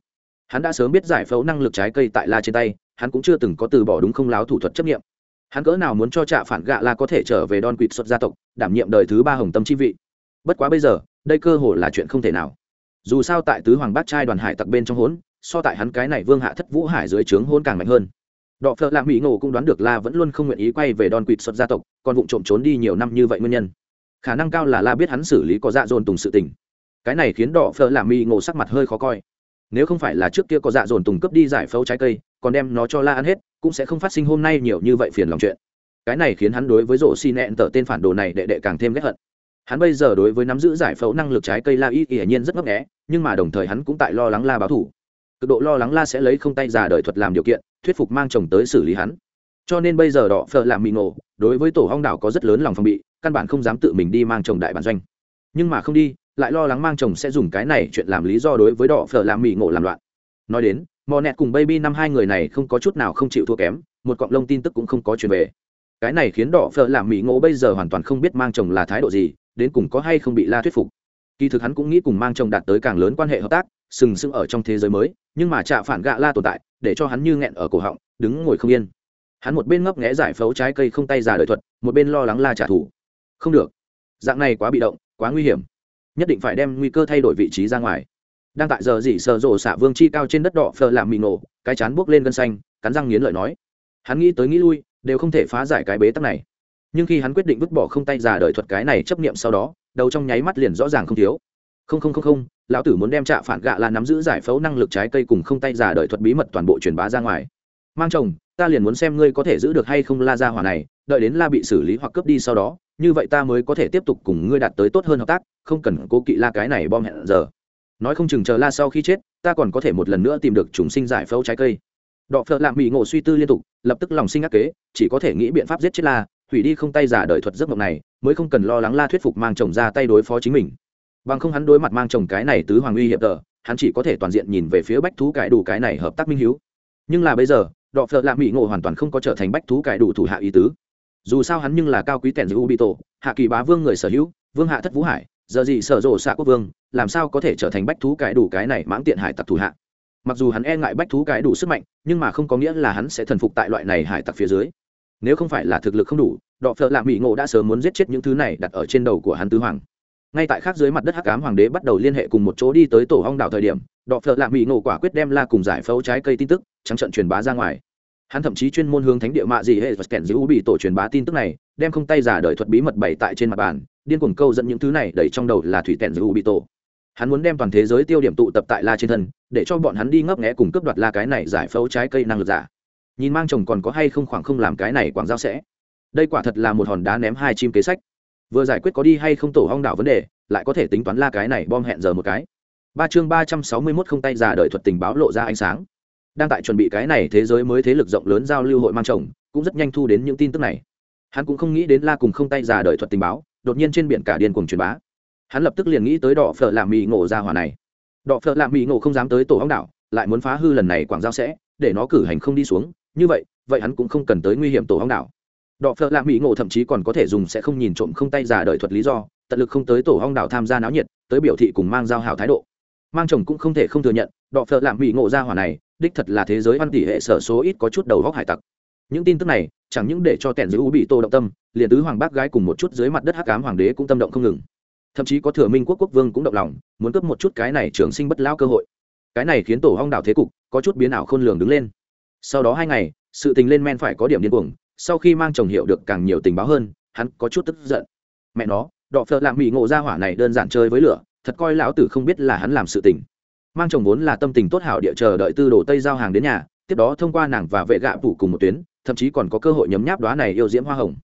Hắn đã sớm biết giải phẫu năng lực trái cây tại la trên tay, hắn cũng chưa từng có từ bỏ đúng không láo thủ thuật chấp nghiệm. Hắn cỡ nào muốn cho trạ phản gạ la có thể trở về đòn quỵt xuất gia tộc, đảm nhiệm đời thứ ba hồng tâm chi vị. Bất quá bây giờ, đây cơ hội là chuyện không thể nào dù sao tại tứ hoàng bát trai đoàn hải tặc bên trong hốn, so tại hắn cái này vương hạ thất vũ hải dưới trướng hôn càng mạnh hơn. Đọ phợ lạ mỹ ngộ cũng đoán được la vẫn luôn không nguyện ý quay về đòn quỵt xuất gia tộc, còn vụ trộm trốn đi nhiều năm như vậy nguyên nhân. Khả năng cao là la biết hắn xử lý có dạ dồn tùng sự tình. Cái này khiến đọ phợ lạ mỹ ngộ sắc mặt hơi khó coi. Nếu không phải là trước kia có dạ dồn tùng cướp đi giải phẫu trái cây, còn đem nó cho la ăn hết, cũng sẽ không phát sinh hôm nay nhiều như vậy phiền lòng chuyện. Cái này khiến hắn đối với rổ xi nẹn tờ tên phản đồ này đệ đệ càng thêm ghét hận hắn bây giờ đối với nắm giữ giải phẫu năng lực trái cây la y hiển nhiên rất ngấp nghẽ nhưng mà đồng thời hắn cũng tại lo lắng la báo thủ. Cực độ lo lắng la sẽ lấy không tay giả đời thuật làm điều kiện, thuyết phục mang chồng tới xử lý hắn. Cho nên bây giờ đỏ phở làm mì nổ đối với tổ hong đảo có rất lớn lòng phòng bị, căn bản không dám tự mình đi mang chồng đại bản doanh. Nhưng mà không đi, lại lo lắng mang chồng sẽ dùng cái này chuyện làm lý do đối với đỏ phở làm mì ngộ làm loạn. Nói đến, mò nẹt cùng baby năm hai người này không có chút nào không chịu thua kém, một cọng lông tin tức cũng không có truyền về. Cái này khiến đỏ phở làm mì ngộ bây giờ hoàn toàn không biết mang chồng là thái độ gì đến cùng có hay không bị la thuyết phục. Kỳ thực hắn cũng nghĩ cùng mang chồng đạt tới càng lớn quan hệ hợp tác, sừng sững ở trong thế giới mới, nhưng mà trạ phản gạ la tồn tại, để cho hắn như nghẹn ở cổ họng, đứng ngồi không yên. Hắn một bên ngấp nghẽ giải phẫu trái cây không tay giả đời thuật, một bên lo lắng la trả thù. Không được. Dạng này quá bị động, quá nguy hiểm. Nhất định phải đem nguy cơ thay đổi vị trí ra ngoài. Đang tại giờ dị sờ rộ xả vương chi cao trên đất đỏ phờ làm mì nổ, cái chán buốc lên gân xanh, cắn răng nghiến lợi nói. Hắn nghĩ tới nghĩ lui, đều không thể phá giải cái bế tắc này nhưng khi hắn quyết định vứt bỏ không tay giả đời thuật cái này chấp niệm sau đó, đầu trong nháy mắt liền rõ ràng không thiếu. Không không không không, lão tử muốn đem trạ phản gạ là nắm giữ giải phẫu năng lực trái cây cùng không tay giả đời thuật bí mật toàn bộ truyền bá ra ngoài. Mang chồng, ta liền muốn xem ngươi có thể giữ được hay không la ra hỏa này, đợi đến la bị xử lý hoặc cướp đi sau đó, như vậy ta mới có thể tiếp tục cùng ngươi đạt tới tốt hơn hợp tác, không cần cố kỵ la cái này bom hẹn giờ. Nói không chừng chờ la sau khi chết, ta còn có thể một lần nữa tìm được chúng sinh giải phẫu trái cây. Đọ phợ lạm bị ngộ suy tư liên tục, lập tức lòng sinh ác kế, chỉ có thể nghĩ biện pháp giết chết la hủy đi không tay giả đợi thuật giấc mộng này, mới không cần lo lắng la thuyết phục mang chồng ra tay đối phó chính mình. Bằng không hắn đối mặt mang chồng cái này tứ hoàng uy hiệp tờ, hắn chỉ có thể toàn diện nhìn về phía bách thú cải đủ cái này hợp tác minh hiếu. Nhưng là bây giờ, đọ phợ lạ mỹ ngộ hoàn toàn không có trở thành bách thú cải đủ thủ hạ ý tứ. Dù sao hắn nhưng là cao quý tèn giữ ubito, hạ kỳ bá vương người sở hữu, vương hạ thất vũ hải, giờ gì sở rộ xạ quốc vương, làm sao có thể trở thành bách thú cải đủ cái này mãng tiện hải tặc thủ hạ? Mặc dù hắn e ngại bách thú cải đủ sức mạnh, nhưng mà không có nghĩa là hắn sẽ thần phục tại loại này hải tặc phía dưới nếu không phải là thực lực không đủ, đọ phợ lạ mỹ ngộ đã sớm muốn giết chết những thứ này đặt ở trên đầu của hắn tứ hoàng. Ngay tại khác dưới mặt đất hắc ám hoàng đế bắt đầu liên hệ cùng một chỗ đi tới tổ hong đảo thời điểm, đọ phợ lạ mỹ ngộ quả quyết đem la cùng giải phẫu trái cây tin tức, trắng trận truyền bá ra ngoài. Hắn thậm chí chuyên môn hướng thánh địa mạ gì hệ và kèn giữ bị tổ truyền bá tin tức này, đem không tay giả đời thuật bí mật bày tại trên mặt bàn, điên cuồng câu dẫn những thứ này đẩy trong đầu là thủy kèn giữ bị tổ. Hắn muốn đem toàn thế giới tiêu điểm tụ tập tại la trên thân, để cho bọn hắn đi ngấp nghẽ cùng cướp đoạt la cái này giải phẫu trái cây năng lực giả nhìn mang chồng còn có hay không khoảng không làm cái này quảng giao sẽ. Đây quả thật là một hòn đá ném hai chim kế sách. Vừa giải quyết có đi hay không tổ hong đảo vấn đề, lại có thể tính toán la cái này bom hẹn giờ một cái. Ba chương ba trăm sáu mươi mốt không tay giả đợi thuật tình báo lộ ra ánh sáng. Đang tại chuẩn bị cái này thế giới mới thế lực rộng lớn giao lưu hội mang chồng, cũng rất nhanh thu đến những tin tức này. Hắn cũng không nghĩ đến la cùng không tay giả đợi thuật tình báo, đột nhiên trên biển cả điên cùng truyền bá. Hắn lập tức liền nghĩ tới đỏ phở làm mì ngộ ra hỏa này. Đỏ phở làm mì ngộ không dám tới tổ hong đảo, lại muốn phá hư lần này quảng giao sẽ, để nó cử hành không đi xuống như vậy vậy hắn cũng không cần tới nguy hiểm tổ hong đảo. Đọ phợ lạ mỹ ngộ thậm chí còn có thể dùng sẽ không nhìn trộm không tay giả đợi thuật lý do, tận lực không tới tổ hong đảo tham gia náo nhiệt, tới biểu thị cùng mang giao hảo thái độ. Mang chồng cũng không thể không thừa nhận, đọ phợ lạ mỹ ngộ ra hỏa này, đích thật là thế giới văn tỷ hệ sở số ít có chút đầu góc hải tặc. Những tin tức này, chẳng những để cho tẻn giữ u bị tô động tâm, liền tứ hoàng bác gái cùng một chút dưới mặt đất hắc ám hoàng đế cũng tâm động không ngừng. Thậm chí có thừa minh quốc quốc vương cũng động lòng, muốn cướp một chút cái này trường sinh bất lao cơ hội. Cái này khiến tổ hong đảo thế cục có chút biến ảo khôn lường đứng lên sau đó hai ngày, sự tình lên men phải có điểm điên cuồng, sau khi mang chồng hiệu được càng nhiều tình báo hơn, hắn có chút tức giận. Mẹ nó, đọ phợ lạm mỹ ngộ ra hỏa này đơn giản chơi với lửa, thật coi lão tử không biết là hắn làm sự tình. Mang chồng vốn là tâm tình tốt hảo địa chờ đợi tư đồ tây giao hàng đến nhà, tiếp đó thông qua nàng và vệ gạ phủ cùng một tuyến, thậm chí còn có cơ hội nhấm nháp đoá này yêu diễm hoa hồng.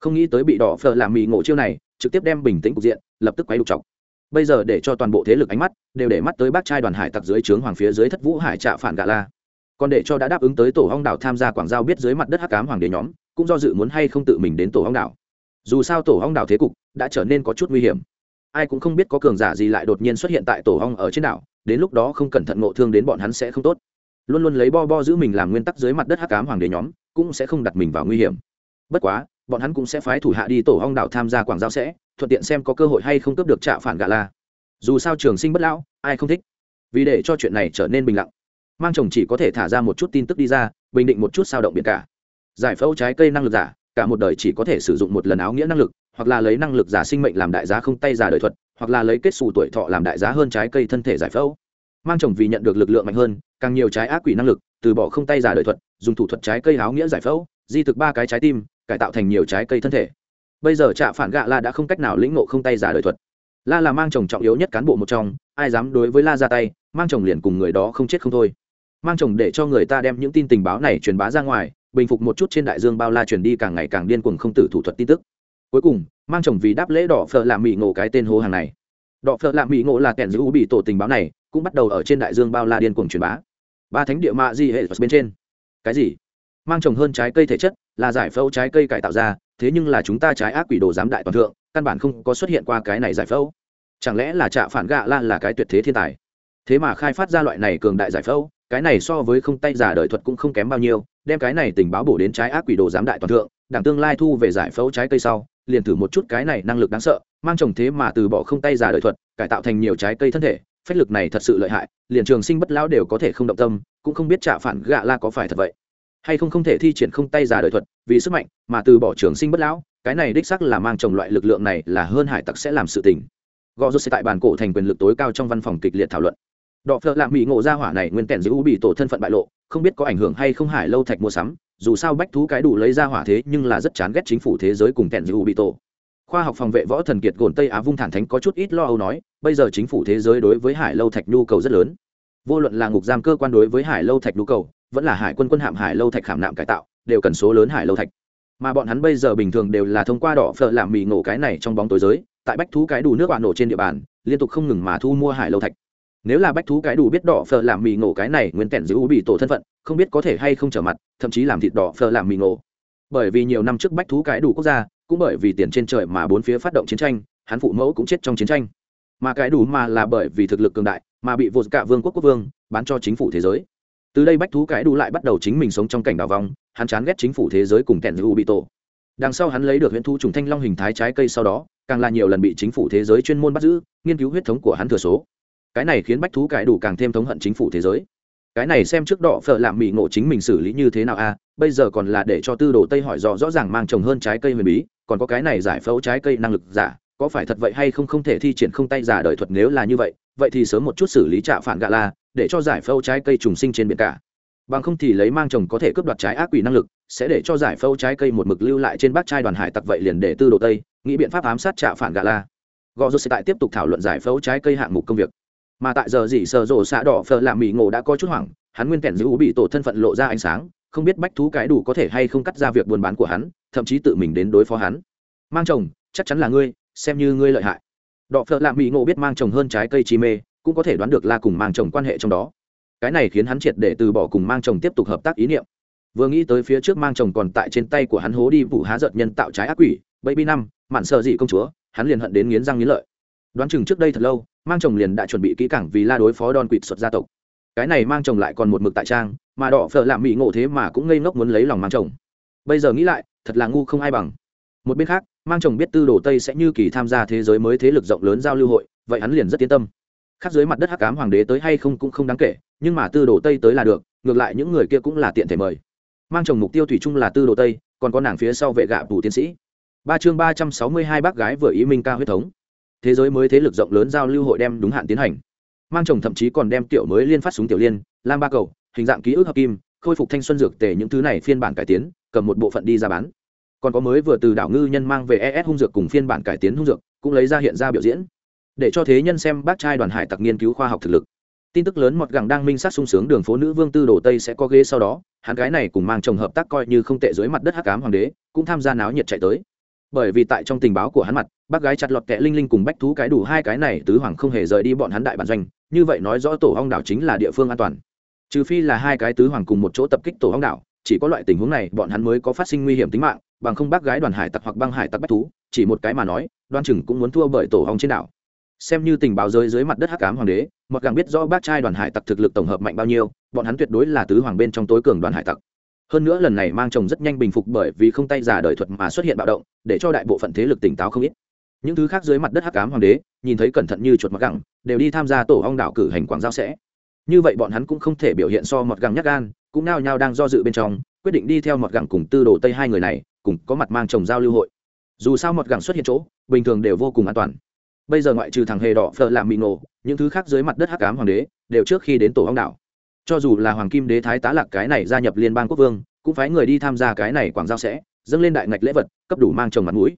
Không nghĩ tới bị đỏ phở làm mì ngộ chiêu này, trực tiếp đem bình tĩnh cục diện, lập tức quấy đục chọc. Bây giờ để cho toàn bộ thế lực ánh mắt, đều để mắt tới bác trai đoàn hải tặc dưới trướng hoàng phía dưới thất vũ hải trạ phản gạ la còn để cho đã đáp ứng tới tổ hong đảo tham gia quảng giao biết dưới mặt đất hắc cám hoàng đế nhóm, cũng do dự muốn hay không tự mình đến tổ hong đảo. Dù sao tổ hong đảo thế cục đã trở nên có chút nguy hiểm. Ai cũng không biết có cường giả gì lại đột nhiên xuất hiện tại tổ hong ở trên đảo, đến lúc đó không cẩn thận ngộ thương đến bọn hắn sẽ không tốt. Luôn luôn lấy bo bo giữ mình làm nguyên tắc dưới mặt đất hắc cám hoàng đế nhóm, cũng sẽ không đặt mình vào nguy hiểm. Bất quá, bọn hắn cũng sẽ phái thủ hạ đi tổ hong đảo tham gia quảng giao sẽ, thuận tiện xem có cơ hội hay không cướp được trạ phản gà la. Dù sao trường sinh bất lão, ai không thích. Vì để cho chuyện này trở nên bình lặng mang chồng chỉ có thể thả ra một chút tin tức đi ra, bình định một chút sao động biển cả. Giải phẫu trái cây năng lực giả, cả một đời chỉ có thể sử dụng một lần áo nghĩa năng lực, hoặc là lấy năng lực giả sinh mệnh làm đại giá không tay giả đời thuật, hoặc là lấy kết xù tuổi thọ làm đại giá hơn trái cây thân thể giải phẫu. Mang chồng vì nhận được lực lượng mạnh hơn, càng nhiều trái ác quỷ năng lực, từ bỏ không tay giả đời thuật, dùng thủ thuật trái cây áo nghĩa giải phẫu, di thực ba cái trái tim, cải tạo thành nhiều trái cây thân thể. Bây giờ trạ phản gạ la đã không cách nào lĩnh ngộ không tay giả đời thuật. La là mang chồng trọng yếu nhất cán bộ một trong, ai dám đối với la ra tay, mang chồng liền cùng người đó không chết không thôi mang chồng để cho người ta đem những tin tình báo này truyền bá ra ngoài, bình phục một chút trên đại dương bao la truyền đi càng ngày càng điên cuồng không tử thủ thuật tin tức. Cuối cùng, mang chồng vì đáp lễ đỏ phở làm mỹ ngộ cái tên hô hàng này. Đỏ phở làm mỹ ngộ là kẻn giữ bị tổ tình báo này, cũng bắt đầu ở trên đại dương bao la điên cuồng truyền bá. Ba thánh địa mạ di hệ bên trên. Cái gì? Mang trồng hơn trái cây thể chất, là giải phẫu trái cây cải tạo ra, thế nhưng là chúng ta trái ác quỷ đồ giám đại toàn thượng, căn bản không có xuất hiện qua cái này giải phẫu. Chẳng lẽ là trạ phản gạ la là cái tuyệt thế thiên tài? Thế mà khai phát ra loại này cường đại giải phẫu cái này so với không tay giả đời thuật cũng không kém bao nhiêu, đem cái này tình báo bổ đến trái ác quỷ đồ giám đại toàn thượng, đảng tương lai thu về giải phẫu trái cây sau, liền thử một chút cái này năng lực đáng sợ, mang chồng thế mà từ bỏ không tay giả đời thuật, cải tạo thành nhiều trái cây thân thể phách lực này thật sự lợi hại, liền trường sinh bất lão đều có thể không động tâm, cũng không biết trả phản gạ la có phải thật vậy. Hay không không thể thi triển không tay giả đời thuật, vì sức mạnh mà từ bỏ trường sinh bất lão, cái này đích sắc là mang chồng loại lực lượng này là hơn hải tặc sẽ làm sự tình. Gò rút sẽ tại bàn cổ thành quyền lực tối cao trong văn phòng kịch liệt thảo luận đọ phợ lạ mỹ ngộ ra hỏa này nguyên kèn giữ u bị tổ thân phận bại lộ, không biết có ảnh hưởng hay không hải lâu thạch mua sắm, dù sao bách thú cái đủ lấy ra hỏa thế nhưng là rất chán ghét chính phủ thế giới cùng kèn giữ u bị tổ. Khoa học phòng vệ võ thần kiệt gồn tây á vung thản thánh có chút ít lo âu nói, bây giờ chính phủ thế giới đối với hải lâu thạch nhu cầu rất lớn. Vô luận là ngục giam cơ quan đối với hải lâu thạch nhu cầu, vẫn là hải quân quân hạm hải lâu thạch khảm nạm cải tạo, đều cần số lớn hải lâu thạch. Mà bọn hắn bây giờ bình thường đều là thông qua đỏ phở làm mì ngộ cái này trong bóng tối giới, tại bách thú cái đủ nước bạn nổ trên địa bàn, liên tục không ngừng mà thu mua hải lâu thạch nếu là bách thú cái đủ biết đỏ phở làm mì ngộ cái này, nguyên kẹn giữ u bị tổ thân phận, không biết có thể hay không trở mặt, thậm chí làm thịt đỏ phở làm mì ngộ. Bởi vì nhiều năm trước bách thú cái đủ quốc gia, cũng bởi vì tiền trên trời mà bốn phía phát động chiến tranh, hắn phụ mẫu cũng chết trong chiến tranh. Mà cái đủ mà là bởi vì thực lực cường đại, mà bị vột cả vương quốc quốc vương, bán cho chính phủ thế giới. Từ đây bách thú cái đủ lại bắt đầu chính mình sống trong cảnh đào vong, hắn chán ghét chính phủ thế giới cùng kèn u bị tổ. Đằng sau hắn lấy được huyễn thu trùng thanh long hình thái trái cây sau đó, càng là nhiều lần bị chính phủ thế giới chuyên môn bắt giữ, nghiên cứu huyết thống của hắn thừa số cái này khiến bách thú cải đủ càng thêm thống hận chính phủ thế giới. Cái này xem trước đỏ phở làm mỹ ngộ chính mình xử lý như thế nào a bây giờ còn là để cho tư đồ tây hỏi rõ rõ ràng mang trồng hơn trái cây huyền bí, còn có cái này giải phẫu trái cây năng lực giả, có phải thật vậy hay không không thể thi triển không tay giả đời thuật nếu là như vậy vậy thì sớm một chút xử lý trạ phản gạ la, để cho giải phẫu trái cây trùng sinh trên biển cả. Bằng không thì lấy mang trồng có thể cướp đoạt trái ác quỷ năng lực, sẽ để cho giải phẫu trái cây một mực lưu lại trên bát trai đoàn hải tặc vậy liền để tư đồ tây nghĩ biện pháp ám sát trạ phản gạ la. Gò rút sẽ tại tiếp tục thảo luận giải phẫu trái cây hạng mục công việc mà tại giờ gì sờ rộ xạ đỏ phờ làm mỹ ngộ đã có chút hoảng, hắn nguyên kẻn giữ bị tổ thân phận lộ ra ánh sáng, không biết bách thú cái đủ có thể hay không cắt ra việc buôn bán của hắn, thậm chí tự mình đến đối phó hắn. Mang chồng, chắc chắn là ngươi, xem như ngươi lợi hại. Đọ phợ lạ mỹ ngộ biết mang chồng hơn trái cây chi mê, cũng có thể đoán được la cùng mang chồng quan hệ trong đó. Cái này khiến hắn triệt để từ bỏ cùng mang chồng tiếp tục hợp tác ý niệm. Vừa nghĩ tới phía trước mang chồng còn tại trên tay của hắn hố đi vụ há giận nhân tạo trái ác quỷ, baby năm, mạn sợ dị công chúa, hắn liền hận đến nghiến răng nghiến lợi. Đoán chừng trước đây thật lâu mang chồng liền đã chuẩn bị kỹ cảng vì la đối phó đòn quỵt xuất gia tộc. Cái này mang chồng lại còn một mực tại trang, mà đỏ phở làm mỹ ngộ thế mà cũng ngây ngốc muốn lấy lòng mang chồng. Bây giờ nghĩ lại, thật là ngu không ai bằng. Một bên khác, mang chồng biết tư đồ tây sẽ như kỳ tham gia thế giới mới thế lực rộng lớn giao lưu hội, vậy hắn liền rất yên tâm. Khác dưới mặt đất hắc cám hoàng đế tới hay không cũng không đáng kể, nhưng mà tư đồ tây tới là được, ngược lại những người kia cũng là tiện thể mời. Mang chồng mục tiêu thủy chung là tư đồ tây, còn có nàng phía sau vệ gạ bù tiến sĩ. Ba chương ba trăm sáu mươi hai bác gái vừa ý minh ca huyết thống thế giới mới thế lực rộng lớn giao lưu hội đem đúng hạn tiến hành. Mang chồng thậm chí còn đem tiểu mới liên phát súng tiểu liên, lam ba cầu, hình dạng ký ức hợp kim, khôi phục thanh xuân dược tể những thứ này phiên bản cải tiến, cầm một bộ phận đi ra bán. Còn có mới vừa từ đảo ngư nhân mang về es hung dược cùng phiên bản cải tiến hung dược, cũng lấy ra hiện ra biểu diễn. Để cho thế nhân xem bác trai đoàn hải tặc nghiên cứu khoa học thực lực. Tin tức lớn mọt gẳng đang minh sát sung sướng đường phố nữ vương tư đồ tây sẽ có ghế sau đó, hắn gái này cùng mang chồng hợp tác coi như không tệ dưới mặt đất hắc cám hoàng đế, cũng tham gia náo nhiệt chạy tới bởi vì tại trong tình báo của hắn mặt, bác gái chặt lọt kẹ linh linh cùng bách thú cái đủ hai cái này tứ hoàng không hề rời đi bọn hắn đại bản doanh, như vậy nói rõ tổ hong đảo chính là địa phương an toàn. Trừ phi là hai cái tứ hoàng cùng một chỗ tập kích tổ hong đảo, chỉ có loại tình huống này bọn hắn mới có phát sinh nguy hiểm tính mạng, bằng không bác gái đoàn hải tặc hoặc băng hải tặc bách thú, chỉ một cái mà nói, đoan chừng cũng muốn thua bởi tổ hong trên đảo. Xem như tình báo rơi dưới mặt đất hắc ám hoàng đế, mặc càng biết rõ bác trai đoàn hải tặc thực lực tổng hợp mạnh bao nhiêu, bọn hắn tuyệt đối là tứ hoàng bên trong tối cường đoàn hải tặc hơn nữa lần này mang chồng rất nhanh bình phục bởi vì không tay giả đời thuật mà xuất hiện bạo động, để cho đại bộ phận thế lực tỉnh táo không ít. Những thứ khác dưới mặt đất hắc ám hoàng đế, nhìn thấy cẩn thận như chuột mặc gẳng, đều đi tham gia tổ hong đảo cử hành quảng giao sẽ. Như vậy bọn hắn cũng không thể biểu hiện so mọt gẳng nhắc gan, cũng nao nhao đang do dự bên trong, quyết định đi theo mọt gẳng cùng tư đồ tây hai người này, cùng có mặt mang chồng giao lưu hội. Dù sao mọt gẳng xuất hiện chỗ, bình thường đều vô cùng an toàn. Bây giờ ngoại trừ thằng hề đỏ, phở làm mị nổ những thứ khác dưới mặt đất hắc ám hoàng đế, đều trước khi đến tổ hong đảo cho dù là hoàng kim đế thái tá lạc cái này gia nhập liên bang quốc vương, cũng phái người đi tham gia cái này quảng giao sẽ, dâng lên đại ngạch lễ vật, cấp đủ mang chồng mặt mũi.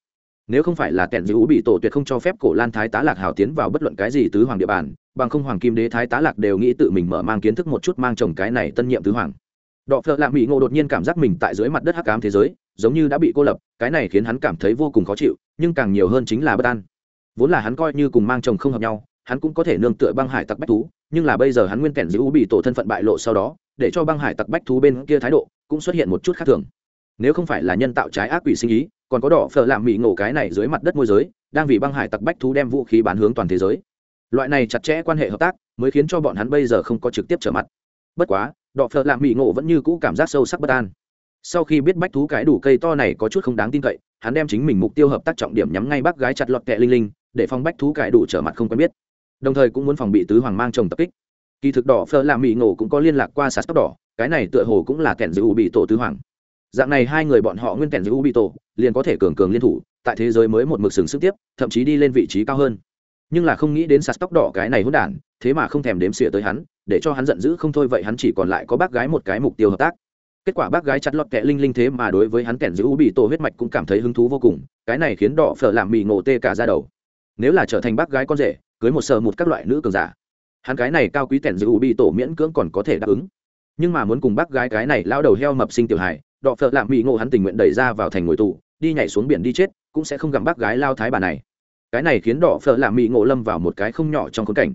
Nếu không phải là kẻn dữ bị tổ tuyệt không cho phép cổ lan thái tá lạc hào tiến vào bất luận cái gì tứ hoàng địa bàn, bằng không hoàng kim đế thái tá lạc đều nghĩ tự mình mở mang kiến thức một chút mang chồng cái này tân nhiệm tứ hoàng. Đọ phợ lạ mỹ ngộ đột nhiên cảm giác mình tại dưới mặt đất hắc ám thế giới, giống như đã bị cô lập, cái này khiến hắn cảm thấy vô cùng khó chịu, nhưng càng nhiều hơn chính là bất an. Vốn là hắn coi như cùng mang chồng không hợp nhau, hắn cũng có thể nương tựa băng hải tặc bách thú nhưng là bây giờ hắn nguyên kẻn giữ bị tổ thân phận bại lộ sau đó, để cho băng hải tặc bách thú bên kia thái độ cũng xuất hiện một chút khác thường. Nếu không phải là nhân tạo trái ác quỷ sinh ý, còn có đỏ phở làm mỹ ngộ cái này dưới mặt đất môi giới, đang vì băng hải tặc bách thú đem vũ khí bán hướng toàn thế giới. Loại này chặt chẽ quan hệ hợp tác, mới khiến cho bọn hắn bây giờ không có trực tiếp trở mặt. Bất quá, đỏ phở làm mỹ ngộ vẫn như cũ cảm giác sâu sắc bất an. Sau khi biết bách thú cái đủ cây to này có chút không đáng tin cậy, hắn đem chính mình mục tiêu hợp tác trọng điểm nhắm ngay bác gái chặt lọt kẹ linh linh, để phong bách thú cái đủ trở mặt không quen biết đồng thời cũng muốn phòng bị tứ hoàng mang chồng tập kích. Kỳ thực đỏ phở làm mỹ ngộ cũng có liên lạc qua sạt tóc đỏ, cái này tựa hồ cũng là kẻn giữ bị tổ tứ hoàng. Dạng này hai người bọn họ nguyên kẻ giữ bị tổ, liền có thể cường cường liên thủ, tại thế giới mới một mực sừng sức tiếp, thậm chí đi lên vị trí cao hơn. Nhưng là không nghĩ đến sạt tóc đỏ cái này hỗn đản, thế mà không thèm đếm xỉa tới hắn, để cho hắn giận dữ không thôi vậy hắn chỉ còn lại có bác gái một cái mục tiêu hợp tác. Kết quả bác gái chặt lọt kẹ linh linh thế mà đối với hắn kẻn giữ bị tổ huyết mạch cũng cảm thấy hứng thú vô cùng, cái này khiến đỏ phở làm mì ngộ tê cả ra đầu. Nếu là trở thành bác gái con rể cưới một sờ một các loại nữ cường giả. Hắn cái này cao quý kẻn giữ bị tổ miễn cưỡng còn có thể đáp ứng. Nhưng mà muốn cùng bác gái cái này lao đầu heo mập sinh tiểu hài, đọ phợ lạm mỹ ngộ hắn tình nguyện đẩy ra vào thành ngồi tù, đi nhảy xuống biển đi chết, cũng sẽ không gặm bác gái lao thái bà này. Cái này khiến đỏ phở lạm mỹ ngộ lâm vào một cái không nhỏ trong khốn cảnh.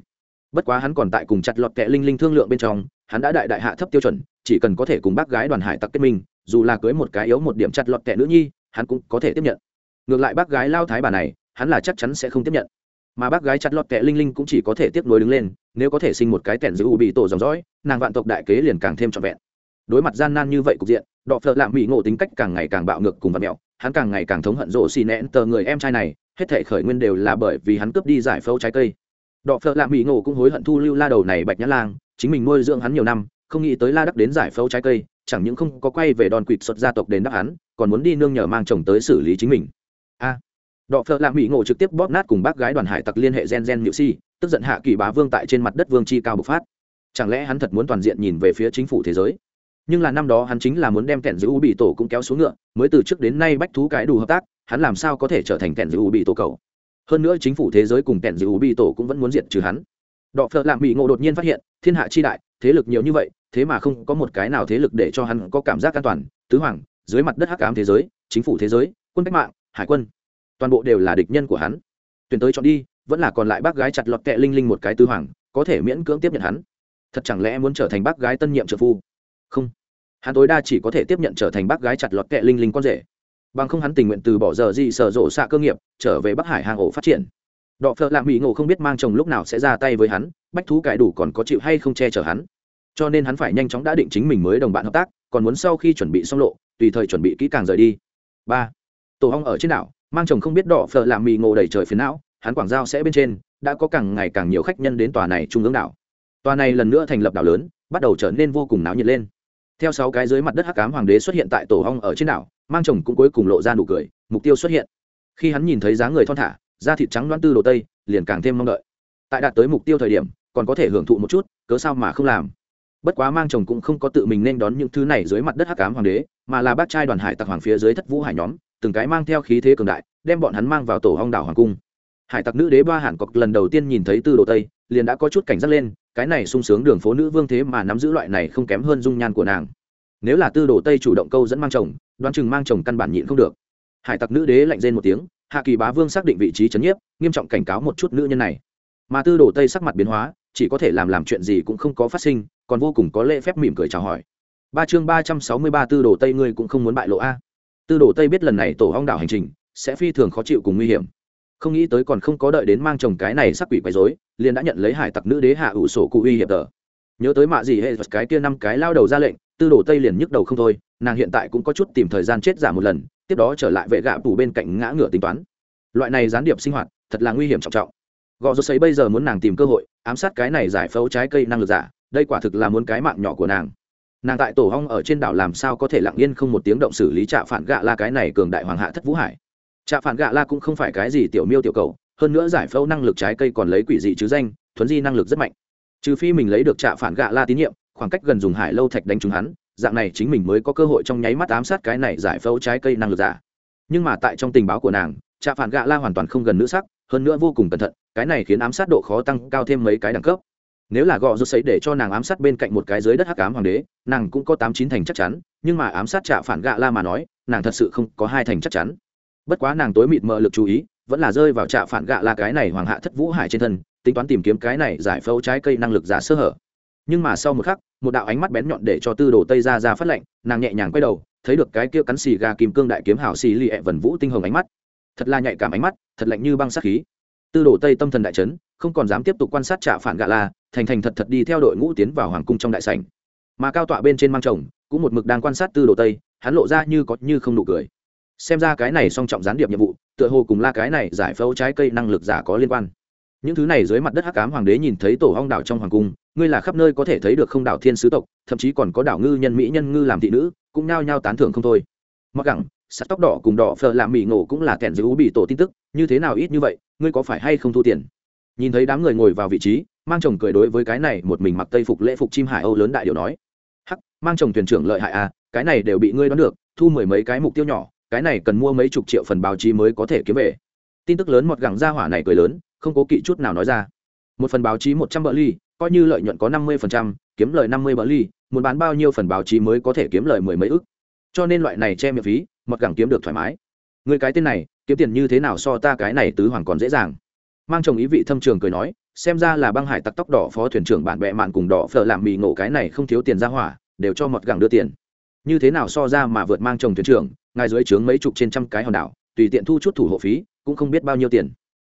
Bất quá hắn còn tại cùng chặt lọt kẹ linh linh thương lượng bên trong, hắn đã đại đại hạ thấp tiêu chuẩn, chỉ cần có thể cùng bác gái đoàn hải tặc kết minh, dù là cưới một cái yếu một điểm chặt lọt kẹ nữ nhi, hắn cũng có thể tiếp nhận. Ngược lại bác gái lao thái bà này, hắn là chắc chắn sẽ không tiếp nhận mà bác gái chặt lọt kẹ linh linh cũng chỉ có thể tiếp nối đứng lên, nếu có thể sinh một cái tẻn giữ bị tổ dòng dõi, nàng vạn tộc đại kế liền càng thêm trọn vẹn. Đối mặt gian nan như vậy cục diện, đọ phợ lạm mỹ ngộ tính cách càng ngày càng bạo ngược cùng vật mẹo, hắn càng ngày càng thống hận rộ xì nẹn tờ người em trai này, hết thể khởi nguyên đều là bởi vì hắn cướp đi giải phẫu trái cây. Đọ phợ lạm mỹ ngộ cũng hối hận thu lưu la đầu này bạch nhã lang, chính mình nuôi dưỡng hắn nhiều năm, không nghĩ tới la đắc đến giải phẫu trái cây, chẳng những không có quay về đòn quỵt xuất gia tộc đến đắc hắn, còn muốn đi nương nhờ mang chồng tới xử lý chính mình. A đọ phợ lạ mỹ ngộ trực tiếp bóp nát cùng bác gái đoàn hải tặc liên hệ gen gen nhự si, tức giận hạ kỳ bá vương tại trên mặt đất vương chi cao bộc phát. Chẳng lẽ hắn thật muốn toàn diện nhìn về phía chính phủ thế giới? Nhưng là năm đó hắn chính là muốn đem kẻn giữ u bị tổ cũng kéo xuống ngựa, mới từ trước đến nay bách thú cái đủ hợp tác, hắn làm sao có thể trở thành kẻn giữ u bị tổ cầu hơn nữa chính phủ thế giới cùng kẻn giữ u bị tổ cũng vẫn muốn diệt trừ hắn. Đọ phợ lạ mỹ ngộ đột nhiên phát hiện, thiên hạ chi đại, thế lực nhiều như vậy, thế mà không có một cái nào thế lực để cho hắn có cảm giác an toàn. Tứ hoàng, dưới mặt đất hắc ám thế giới, chính phủ thế giới, quân cách mạng, hải quân toàn bộ đều là địch nhân của hắn. Tuyển tới chọn đi, vẫn là còn lại bác gái chặt lọt kệ linh linh một cái tứ hoàng, có thể miễn cưỡng tiếp nhận hắn. Thật chẳng lẽ muốn trở thành bác gái tân nhiệm trợ phu? Không. Hắn tối đa chỉ có thể tiếp nhận trở thành bác gái chặt lọt kệ linh linh con rể. Bằng không hắn tình nguyện từ bỏ giờ gì sở rộ xạ cơ nghiệp, trở về bắc hải hàng ổ phát triển. Đọ phợ lạ mỹ ngộ không biết mang chồng lúc nào sẽ ra tay với hắn, bách thú cải đủ còn có chịu hay không che chở hắn. Cho nên hắn phải nhanh chóng đã định chính mình mới đồng bạn hợp tác, còn muốn sau khi chuẩn bị xong lộ, tùy thời chuẩn bị kỹ càng rời đi. Ba. Tổ hong ở trên đảo mang chồng không biết đỏ phở làm mì ngộ đầy trời phiến não, hắn quảng giao sẽ bên trên, đã có càng ngày càng nhiều khách nhân đến tòa này trung ương đảo. Tòa này lần nữa thành lập đảo lớn, bắt đầu trở nên vô cùng náo nhiệt lên. Theo sáu cái dưới mặt đất hắc cám hoàng đế xuất hiện tại tổ hong ở trên đảo, mang chồng cũng cuối cùng lộ ra nụ cười, mục tiêu xuất hiện. Khi hắn nhìn thấy dáng người thon thả, da thịt trắng loãng tư đồ tây, liền càng thêm mong đợi. Tại đạt tới mục tiêu thời điểm, còn có thể hưởng thụ một chút, cớ sao mà không làm? Bất quá mang chồng cũng không có tự mình nên đón những thứ này dưới mặt đất hắc cám hoàng đế, mà là bác trai đoàn hải tặc hoàng phía dưới thất vũ hải nhóm từng cái mang theo khí thế cường đại, đem bọn hắn mang vào tổ hong đảo hoàng cung. Hải tặc nữ đế ba hàn cọc lần đầu tiên nhìn thấy tư đồ tây, liền đã có chút cảnh giác lên, cái này sung sướng đường phố nữ vương thế mà nắm giữ loại này không kém hơn dung nhan của nàng. Nếu là tư đồ tây chủ động câu dẫn mang chồng, đoán chừng mang chồng căn bản nhịn không được. Hải tặc nữ đế lạnh rên một tiếng, hạ kỳ bá vương xác định vị trí c h ấ n nhiếp, nghiêm trọng cảnh cáo một chút nữ nhân này. Mà tư đồ tây sắc mặt biến hóa, chỉ có thể làm làm chuyện gì cũng không có phát sinh, còn vô cùng có lễ phép mỉm cười chào hỏi. Ba chương ba trăm sáu mươi ba tư đồ tây ngươi cũng không muốn bại lộ a tư đồ tây biết lần này tổ hong đảo hành trình sẽ phi thường khó chịu cùng nguy hiểm. Không nghĩ tới còn không có đợi đến mang chồng cái này sắc quỷ quấy dối liền đã nhận lấy hải tặc nữ đế hạ ủ sổ cụ uy hiệp tờ. Nhớ tới mạ gì hệ vật cái kia năm cái lao đầu ra lệnh, tư đồ tây liền nhức đầu không thôi, nàng hiện tại cũng có chút tìm thời gian chết giả một lần, tiếp đó trở lại vệ gạ tù bên cạnh ngã ngựa tính toán. Loại này gián điệp sinh hoạt, thật là nguy hiểm trọng trọng. Gò rô xấy bây giờ muốn nàng tìm cơ hội, ám sát cái này giải phẫu trái cây năng lực giả, đây quả thực là muốn cái mạng nhỏ của nàng nàng tại tổ hong ở trên đảo làm sao có thể lặng yên không một tiếng động xử lý trạ phản gạ la cái này cường đại hoàng hạ thất vũ hải. Trạ phản gạ la cũng không phải cái gì tiểu miêu tiểu cầu, hơn nữa giải phẫu năng lực trái cây còn lấy quỷ dị chứ danh, thuấn di năng lực rất mạnh. Trừ phi mình lấy được trạ phản gạ la tín nhiệm, khoảng cách gần dùng hải lâu thạch đánh trúng hắn, dạng này chính mình mới có cơ hội trong nháy mắt ám sát cái này giải phẫu trái cây năng lực giả. Nhưng mà tại trong tình báo của nàng, trạ phản gạ la hoàn toàn không gần nữ sắc, hơn nữa vô cùng cẩn thận, cái này khiến ám sát độ khó tăng cao thêm mấy cái đẳng cấp nếu là gọ rút xấy để cho nàng ám sát bên cạnh một cái dưới đất hắc ám hoàng đế, nàng cũng có tám chín thành chắc chắn, nhưng mà ám sát trả phản gạ la mà nói, nàng thật sự không có hai thành chắc chắn. Bất quá nàng tối mịt mờ lực chú ý, vẫn là rơi vào trạ phản gạ la cái này hoàng hạ thất vũ hải trên thân, tính toán tìm kiếm cái này giải phẫu trái cây năng lực giả sơ hở. Nhưng mà sau một khắc, một đạo ánh mắt bén nhọn để cho tư đồ tây ra ra phát lệnh, nàng nhẹ nhàng quay đầu, thấy được cái kia cắn xì gà kim cương đại kiếm hảo xì lì ẹ vần vũ tinh hồng ánh mắt. Thật là nhạy cảm ánh mắt, thật lạnh như băng sát khí. Tư đồ tây tâm thần đại trấn không còn dám tiếp tục quan sát trả phản gạ la thành thành thật thật đi theo đội ngũ tiến vào hoàng cung trong đại sảnh. Mà cao tọa bên trên mang chồng, cũng một mực đang quan sát tư đồ tây, hắn lộ ra như có như không nụ cười. Xem ra cái này song trọng gián điệp nhiệm vụ, tựa hồ cùng la cái này giải phẫu trái cây năng lực giả có liên quan. Những thứ này dưới mặt đất hắc ám hoàng đế nhìn thấy tổ hong đảo trong hoàng cung, ngươi là khắp nơi có thể thấy được không đảo thiên sứ tộc, thậm chí còn có đảo ngư nhân mỹ nhân ngư làm thị nữ, cũng nhao nhao tán thưởng không thôi. Mặc gẳng, sắt tóc đỏ cùng đỏ phờ làm mỹ ngộ cũng là kẻn giữ bị tổ tin tức, như thế nào ít như vậy, ngươi có phải hay không thu tiền? Nhìn thấy đám người ngồi vào vị trí mang chồng cười đối với cái này một mình mặc tây phục lễ phục chim hải âu lớn đại điều nói. Hắc mang chồng thuyền trưởng lợi hại à cái này đều bị ngươi đoán được thu mười mấy cái mục tiêu nhỏ cái này cần mua mấy chục triệu phần báo chí mới có thể kiếm về. Tin tức lớn một gẳng ra hỏa này cười lớn không cố kỵ chút nào nói ra. Một phần báo chí một trăm bờ ly coi như lợi nhuận có năm mươi phần trăm, kiếm lời năm mươi bờ ly muốn bán bao nhiêu phần báo chí mới có thể kiếm lời mười mấy ức. Cho nên loại này che miệng phí mật gẳng kiếm được thoải mái. Người cái tên này kiếm tiền như thế nào so ta cái này tứ hoàng còn dễ dàng. Mang chồng ý vị thâm trường cười nói xem ra là băng hải tặc tóc đỏ phó thuyền trưởng bạn bè mạn cùng đỏ phở làm mì ngộ cái này không thiếu tiền ra hỏa, đều cho mọt gẳng đưa tiền. Như thế nào so ra mà vượt mang chồng thuyền trưởng, ngài dưới trướng mấy chục trên trăm cái hòn đảo, tùy tiện thu chút thủ hộ phí, cũng không biết bao nhiêu tiền.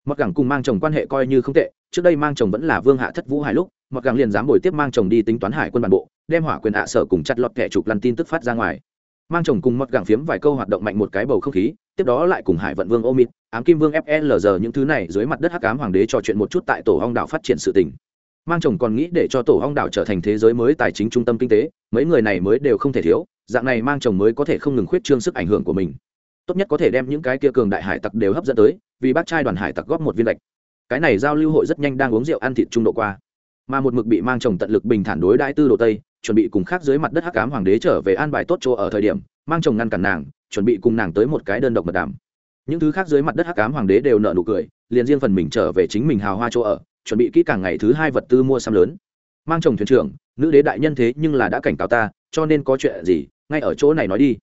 Mọt gẳng cùng mang chồng quan hệ coi như không tệ, trước đây mang chồng vẫn là vương hạ thất vũ hải lúc, mọt gẳng liền dám bồi tiếp mang chồng đi tính toán hải quân bản bộ, đem hỏa quyền hạ sở cùng chặt lọt kẻ trục lăn tin tức phát ra ngoài mang chồng cùng mật gạng phiếm vài câu hoạt động mạnh một cái bầu không khí, tiếp đó lại cùng hải vận vương ô mịt, ám kim vương flg những thứ này dưới mặt đất hắc ám hoàng đế trò chuyện một chút tại tổ hong đảo phát triển sự tình. Mang chồng còn nghĩ để cho tổ hong đảo trở thành thế giới mới tài chính trung tâm kinh tế, mấy người này mới đều không thể thiếu, dạng này mang chồng mới có thể không ngừng khuyết trương sức ảnh hưởng của mình. Tốt nhất có thể đem những cái kia cường đại hải tặc đều hấp dẫn tới, vì bác trai đoàn hải tặc góp một viên lệch cái này giao lưu hội rất nhanh đang uống rượu ăn thịt trung độ qua. Mà một mực bị mang chồng tận lực bình thản đối đãi tư đồ tây chuẩn bị cùng khác dưới mặt đất hắc ám hoàng đế trở về an bài tốt chỗ ở thời điểm, mang chồng ngăn cản nàng, chuẩn bị cùng nàng tới một cái đơn độc mật đàm. Những thứ khác dưới mặt đất hắc ám hoàng đế đều nợ nụ cười, liền riêng phần mình trở về chính mình hào hoa chỗ ở, chuẩn bị kỹ càng ngày thứ hai vật tư mua xăm lớn. Mang chồng thuyền trưởng, nữ đế đại nhân thế nhưng là đã cảnh cáo ta, cho nên có chuyện gì, ngay ở chỗ này nói đi.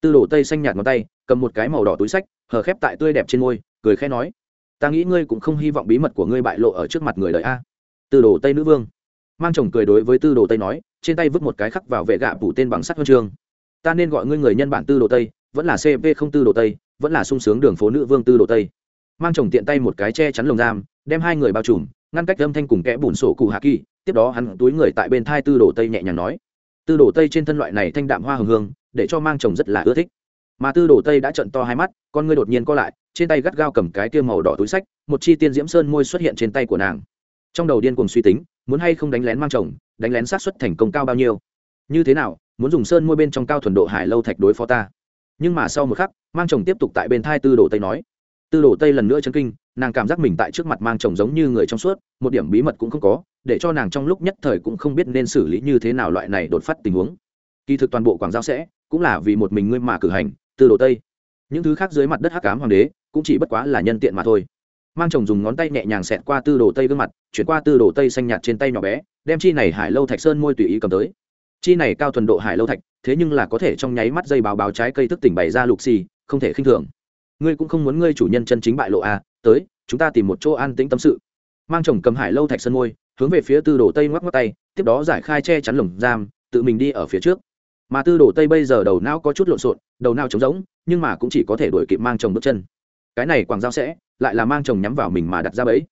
Tư đồ tây xanh nhạt ngón tay, cầm một cái màu đỏ túi sách, hờ khép tại tươi đẹp trên môi, cười khẽ nói, ta nghĩ ngươi cũng không hy vọng bí mật của ngươi bại lộ ở trước mặt người đời a. Tư đồ tây nữ vương. Mang chồng cười đối với tư đồ tây nói trên tay vứt một cái khắc vào vệ gạ phủ tên bằng sắt huân chương. Ta nên gọi ngươi người nhân bản tư đồ tây, vẫn là cp không tư đồ tây, vẫn là sung sướng đường phố nữ vương tư đồ tây. Mang chồng tiện tay một cái che chắn lồng giam, đem hai người bao trùm, ngăn cách âm thanh cùng kẽ bùn sổ cụ hạ kỳ, tiếp đó hắn túi người tại bên thai tư đồ tây nhẹ nhàng nói. Tư đồ tây trên thân loại này thanh đạm hoa hồng hương, để cho mang chồng rất là ưa thích. Mà tư đồ tây đã trận to hai mắt, con ngươi đột nhiên co lại, trên tay gắt gao cầm cái kia màu đỏ túi sách, một chi tiên diễm sơn môi xuất hiện trên tay của nàng. Trong đầu điên cuồng suy tính, muốn hay không đánh lén mang chồng đánh lén sát xuất thành công cao bao nhiêu. Như thế nào, muốn dùng sơn môi bên trong cao thuần độ hải lâu thạch đối phó ta? Nhưng mà sau một khắc, mang chồng tiếp tục tại bên thai tư đồ tây nói. Tư đồ tây lần nữa chân kinh, nàng cảm giác mình tại trước mặt mang chồng giống như người trong suốt, một điểm bí mật cũng không có, để cho nàng trong lúc nhất thời cũng không biết nên xử lý như thế nào loại này đột phát tình huống. Kỳ thực toàn bộ quảng giao sẽ, cũng là vì một mình ngươi mà cử hành, tư đồ tây. Những thứ khác dưới mặt đất hắc cám hoàng đế, cũng chỉ bất quá là nhân tiện mà thôi. Mang chồng dùng ngón tay nhẹ nhàng xẹt qua tư đồ tây gương mặt, chuyển qua tư đồ tây xanh nhạt trên tay nhỏ bé đem chi này hải lâu thạch sơn môi tùy ý cầm tới. Chi này cao thuần độ hải lâu thạch, thế nhưng là có thể trong nháy mắt dây báo báo trái cây thức tỉnh bày ra lục xì, không thể khinh thường. Ngươi cũng không muốn ngươi chủ nhân chân chính bại lộ à tới, chúng ta tìm một chỗ an tĩnh tâm sự. Mang chồng cầm hải lâu thạch sơn môi, hướng về phía tư đồ tây ngoắc ngoắc tay, tiếp đó giải khai che chắn lồng giam, tự mình đi ở phía trước. Mà tư đồ tây bây giờ đầu não có chút lộn xộn, đầu não trống rỗng, nhưng mà cũng chỉ có thể đuổi kịp mang chồng bước chân. Cái này quảng giao sẽ, lại là mang chồng nhắm vào mình mà đặt ra bẫy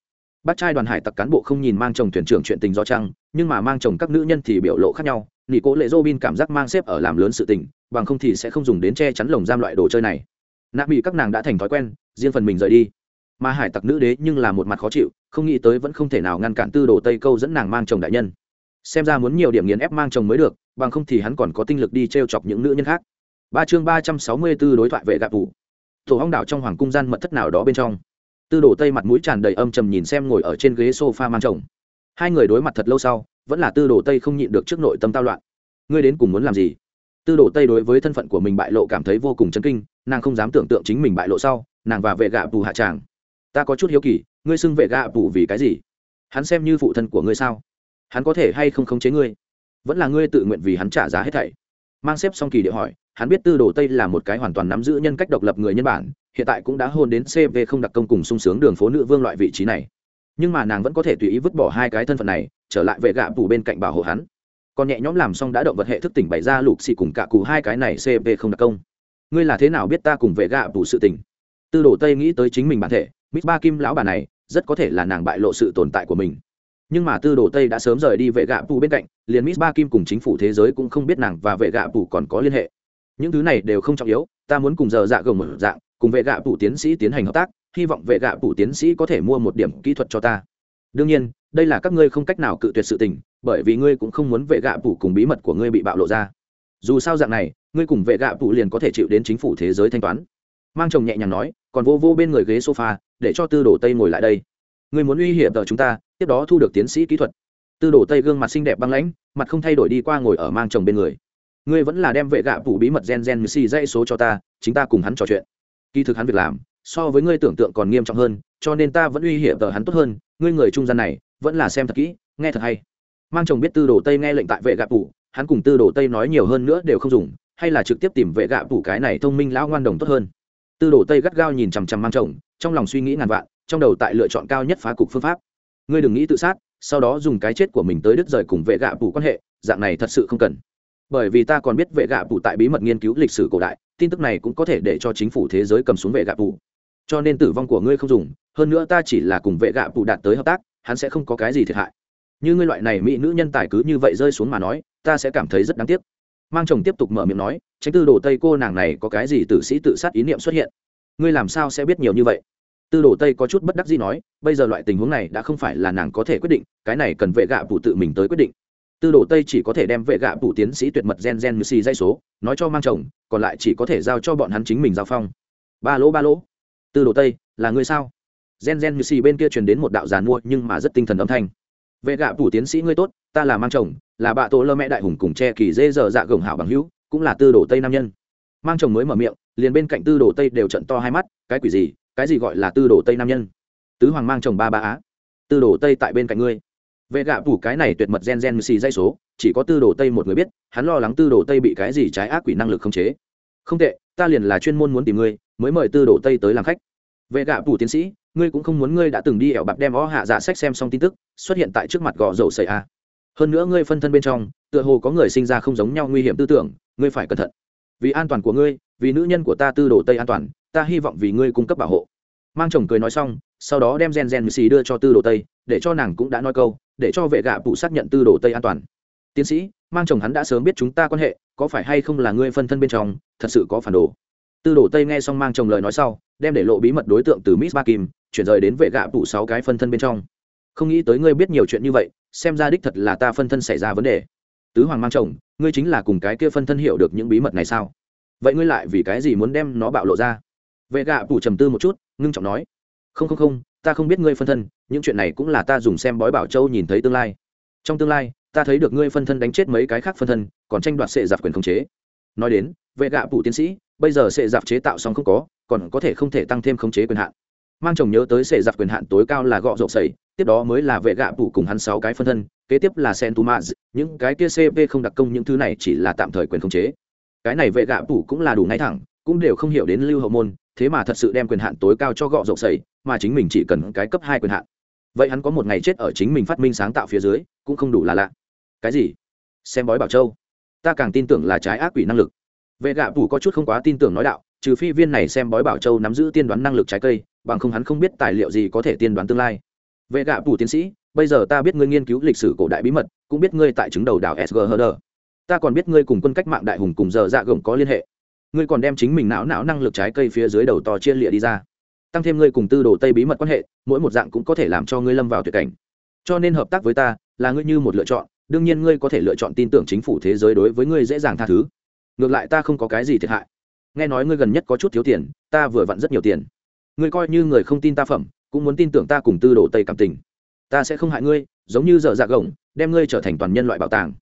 bác trai đoàn hải tặc cán bộ không nhìn mang chồng thuyền trưởng chuyện tình do trăng nhưng mà mang chồng các nữ nhân thì biểu lộ khác nhau. Nị cố lệ dô bin cảm giác mang xếp ở làm lớn sự tình, bằng không thì sẽ không dùng đến che chắn lồng giam loại đồ chơi này. Nạ bị các nàng đã thành thói quen, riêng phần mình rời đi. Mà hải tặc nữ đế nhưng là một mặt khó chịu, không nghĩ tới vẫn không thể nào ngăn cản tư đồ tây câu dẫn nàng mang chồng đại nhân. Xem ra muốn nhiều điểm nghiền ép mang chồng mới được, bằng không thì hắn còn có tinh lực đi t r e o chọc những nữ nhân khác. Ba chương ba trăm sáu mươi b ố đối thoại vệ gạp vụ tổ hong đảo trong hoàng cung gian mật thất nào đó bên trong tư đồ tây mặt mũi tràn đầy âm trầm nhìn xem ngồi ở trên ghế s o f a mang chồng. Hai người đối mặt thật lâu sau, vẫn là tư đồ tây không nhịn được trước nội tâm tao loạn. Ngươi đến cùng muốn làm gì? Tư đồ tây đối với thân phận của mình bại lộ cảm thấy vô cùng chấn kinh, nàng không dám tưởng tượng chính mình bại lộ sau, nàng và vệ gạ bù hạ tràng. Ta có chút hiếu kỳ, ngươi xưng vệ gạ bù vì cái gì? Hắn xem như phụ thân của ngươi sao? Hắn có thể hay không khống chế ngươi? Vẫn là ngươi tự nguyện vì hắn trả giá hết thảy mang xếp xong kỳ địa hỏi, hắn biết tư đồ tây là một cái hoàn toàn nắm giữ nhân cách độc lập người nhân bản, hiện tại cũng đã hôn đến cv không đặc công cùng sung sướng đường phố nữ vương loại vị trí này. Nhưng mà nàng vẫn có thể tùy ý vứt bỏ hai cái thân phận này, trở lại vệ gạ bù bên cạnh bảo hộ hắn. Còn nhẹ nhõm làm xong đã động vật hệ thức tỉnh bày ra lục xì cùng cả cụ hai cái này cv không đặc công. Ngươi là thế nào biết ta cùng vệ gạ bù sự tỉnh tư đồ tây nghĩ tới chính mình bản thể mít ba kim lão bà này, rất có thể là nàng bại lộ sự tồn tại của mình nhưng mà tư đồ tây đã sớm rời đi vệ gạ pù bên cạnh, liền Miss ba kim cùng chính phủ thế giới cũng không biết nàng và vệ gạ pù còn có liên hệ. Những thứ này đều không trọng yếu, ta muốn cùng giờ dạ gồng một dạng, cùng vệ gạ pù tiến sĩ tiến hành hợp tác, hy vọng vệ gạ pù tiến sĩ có thể mua một điểm kỹ thuật cho ta. Đương nhiên, đây là các ngươi không cách nào cự tuyệt sự tình, bởi vì ngươi cũng không muốn vệ gạ pù cùng bí mật của ngươi bị bạo lộ ra. Dù sao dạng này, ngươi cùng vệ gạ pù liền có thể chịu đến chính phủ thế giới thanh toán. Mang chồng nhẹ nhàng nói, còn vô vô bên người ghế sofa, để cho tư đồ tây ngồi lại đây ngươi muốn uy hiểm tờ chúng ta, tiếp đó thu được tiến sĩ kỹ thuật. Tư đồ tây gương mặt xinh đẹp băng lãnh, mặt không thay đổi đi qua ngồi ở mang chồng bên người. Ngươi vẫn là đem vệ gạ phủ bí mật gen gen xì dây số cho ta, chính ta cùng hắn trò chuyện. Kỳ thực hắn việc làm, so với ngươi tưởng tượng còn nghiêm trọng hơn, cho nên ta vẫn uy hiểm tờ hắn tốt hơn. Ngươi người trung gian này, vẫn là xem thật kỹ, nghe thật hay. Mang chồng biết tư đồ tây nghe lệnh tại vệ gạ phủ, hắn cùng tư đồ tây nói nhiều hơn nữa đều không dùng, hay là trực tiếp tìm vệ gạ phủ cái này thông minh lão ngoan đồng tốt hơn. Tư đồ tây gắt gao nhìn chằm chằm mang chồng, trong lòng suy nghĩ ngàn vạn trong đầu tại lựa chọn cao nhất phá cục phương pháp. Ngươi đừng nghĩ tự sát, sau đó dùng cái chết của mình tới đứt rời cùng vệ gạ phủ quan hệ, dạng này thật sự không cần. Bởi vì ta còn biết vệ gạ phủ tại bí mật nghiên cứu lịch sử cổ đại, tin tức này cũng có thể để cho chính phủ thế giới cầm xuống vệ gạ phủ. Cho nên tử vong của ngươi không dùng, hơn nữa ta chỉ là cùng vệ gạ phủ đạt tới hợp tác, hắn sẽ không có cái gì thiệt hại. Như ngươi loại này mỹ nữ nhân tài cứ như vậy rơi xuống mà nói, ta sẽ cảm thấy rất đáng tiếc. Mang chồng tiếp tục mở miệng nói, tránh tư đồ tây cô nàng này có cái gì tử sĩ tự sát ý niệm xuất hiện? Ngươi làm sao sẽ biết nhiều như vậy? Tư đồ tây có chút bất đắc gì nói, bây giờ loại tình huống này đã không phải là nàng có thể quyết định, cái này cần vệ gạ phủ tự mình tới quyết định. Tư đồ tây chỉ có thể đem vệ gạ phủ tiến sĩ tuyệt mật gen gen như xì dây số, nói cho mang chồng, còn lại chỉ có thể giao cho bọn hắn chính mình giao phong. Ba lỗ ba lỗ. Tư đồ tây, là người sao? Gen gen như xì bên kia truyền đến một đạo giàn mua, nhưng mà rất tinh thần âm thanh. Vệ gạ phủ tiến sĩ ngươi tốt, ta là mang chồng, là bạ tổ lơ mẹ đại hùng cùng che kỳ dê dở dạ gồng hảo bằng hữu, cũng là tư đồ tây nam nhân. Mang chồng mới mở miệng, liền bên cạnh tư đồ tây đều trận to hai mắt, cái quỷ gì cái gì gọi là tư đồ tây nam nhân? Tứ hoàng mang chồng ba ba á. Tư đồ tây tại bên cạnh ngươi. Vệ gạ phủ cái này tuyệt mật gen gen xì dây số, chỉ có tư đồ tây một người biết, hắn lo lắng tư đồ tây bị cái gì trái ác quỷ năng lực không chế. Không tệ, ta liền là chuyên môn muốn tìm ngươi, mới mời tư đồ tây tới làm khách. Vệ gạ phủ tiến sĩ, ngươi cũng không muốn ngươi đã từng đi ẻo bạc đem ó hạ dạ sách xem xong tin tức, xuất hiện tại trước mặt gò dầu sợi a. Hơn nữa ngươi phân thân bên trong, tựa hồ có người sinh ra không giống nhau nguy hiểm tư tưởng, ngươi phải cẩn thận. Vì an toàn của ngươi, vì nữ nhân của ta tư đồ tây an toàn, ta hy vọng vì ngươi cung cấp bảo hộ mang chồng cười nói xong, sau đó đem gen gen xì đưa cho tư đồ tây, để cho nàng cũng đã nói câu, để cho vệ gạ phụ xác nhận tư đồ tây an toàn. Tiến sĩ, mang chồng hắn đã sớm biết chúng ta quan hệ, có phải hay không là ngươi phân thân bên trong, thật sự có phản đồ? Tư đồ tây nghe xong mang chồng lời nói sau, đem để lộ bí mật đối tượng từ miss ba kim, chuyển rời đến vệ gạ phụ sáu cái phân thân bên trong. Không nghĩ tới ngươi biết nhiều chuyện như vậy, xem ra đích thật là ta phân thân xảy ra vấn đề. Tứ hoàng mang chồng, ngươi chính là cùng cái kia phân thân hiểu được những bí mật này sao? Vậy ngươi lại vì cái gì muốn đem nó bạo lộ ra? Vệ gạ phủ trầm tư một chút, ngưng trọng nói, không không không, ta không biết ngươi phân thân, những chuyện này cũng là ta dùng xem bói bảo châu nhìn thấy tương lai. Trong tương lai, ta thấy được ngươi phân thân đánh chết mấy cái khác phân thân, còn tranh đoạt sệ giặc quyền khống chế. Nói đến, vệ gạ phủ tiến sĩ, bây giờ sệ giặc chế tạo xong không có, còn có thể không thể tăng thêm khống chế quyền hạn. Mang chồng nhớ tới sệ giặc quyền hạn tối cao là gọ rộp sẩy tiếp đó mới là vệ gạ phủ cùng hắn sáu cái phân thân, kế tiếp là sen tu maz những cái kia cp không đặc công những thứ này chỉ là tạm thời quyền khống chế. Cái này vệ gạ phủ cũng là đủ ngay thẳng cũng đều không hiểu đến lưu hậu môn thế mà thật sự đem quyền hạn tối cao cho gọ rộng sẩy, mà chính mình chỉ cần cái cấp hai quyền hạn. Vậy hắn có một ngày chết ở chính mình phát minh sáng tạo phía dưới cũng không đủ là lạ. Cái gì? Xem bói bảo châu. Ta càng tin tưởng là trái ác quỷ năng lực. Vệ gạ phủ có chút không quá tin tưởng nói đạo trừ phi viên này xem bói bảo châu nắm giữ tiên đoán năng lực trái cây bằng không hắn không biết tài liệu gì có thể tiên đoán tương lai. Vệ gạ phủ tiến sĩ bây giờ ta biết ngươi nghiên cứu lịch sử cổ đại bí mật cũng biết ngươi tại chứng đầu đảo sg hờ ta còn biết ngươi cùng quân cách mạng đại hùng cùng giờ dạ gồng có liên hệ ngươi còn đem chính mình não não năng lực trái cây phía dưới đầu to chia lịa đi ra. Tăng thêm ngươi cùng tư đồ tây bí mật quan hệ, mỗi một dạng cũng có thể làm cho ngươi lâm vào tuyệt cảnh. Cho nên hợp tác với ta, là ngươi như một lựa chọn, đương nhiên ngươi có thể lựa chọn tin tưởng chính phủ thế giới đối với ngươi dễ dàng tha thứ. Ngược lại ta không có cái gì thiệt hại. Nghe nói ngươi gần nhất có chút thiếu tiền, ta vừa vặn rất nhiều tiền. Ngươi coi như người không tin ta phẩm, cũng muốn tin tưởng ta cùng tư đồ tây cảm tình. Ta sẽ không hại ngươi, giống như dở dạ gồng, đem ngươi trở thành toàn nhân loại bảo tàng.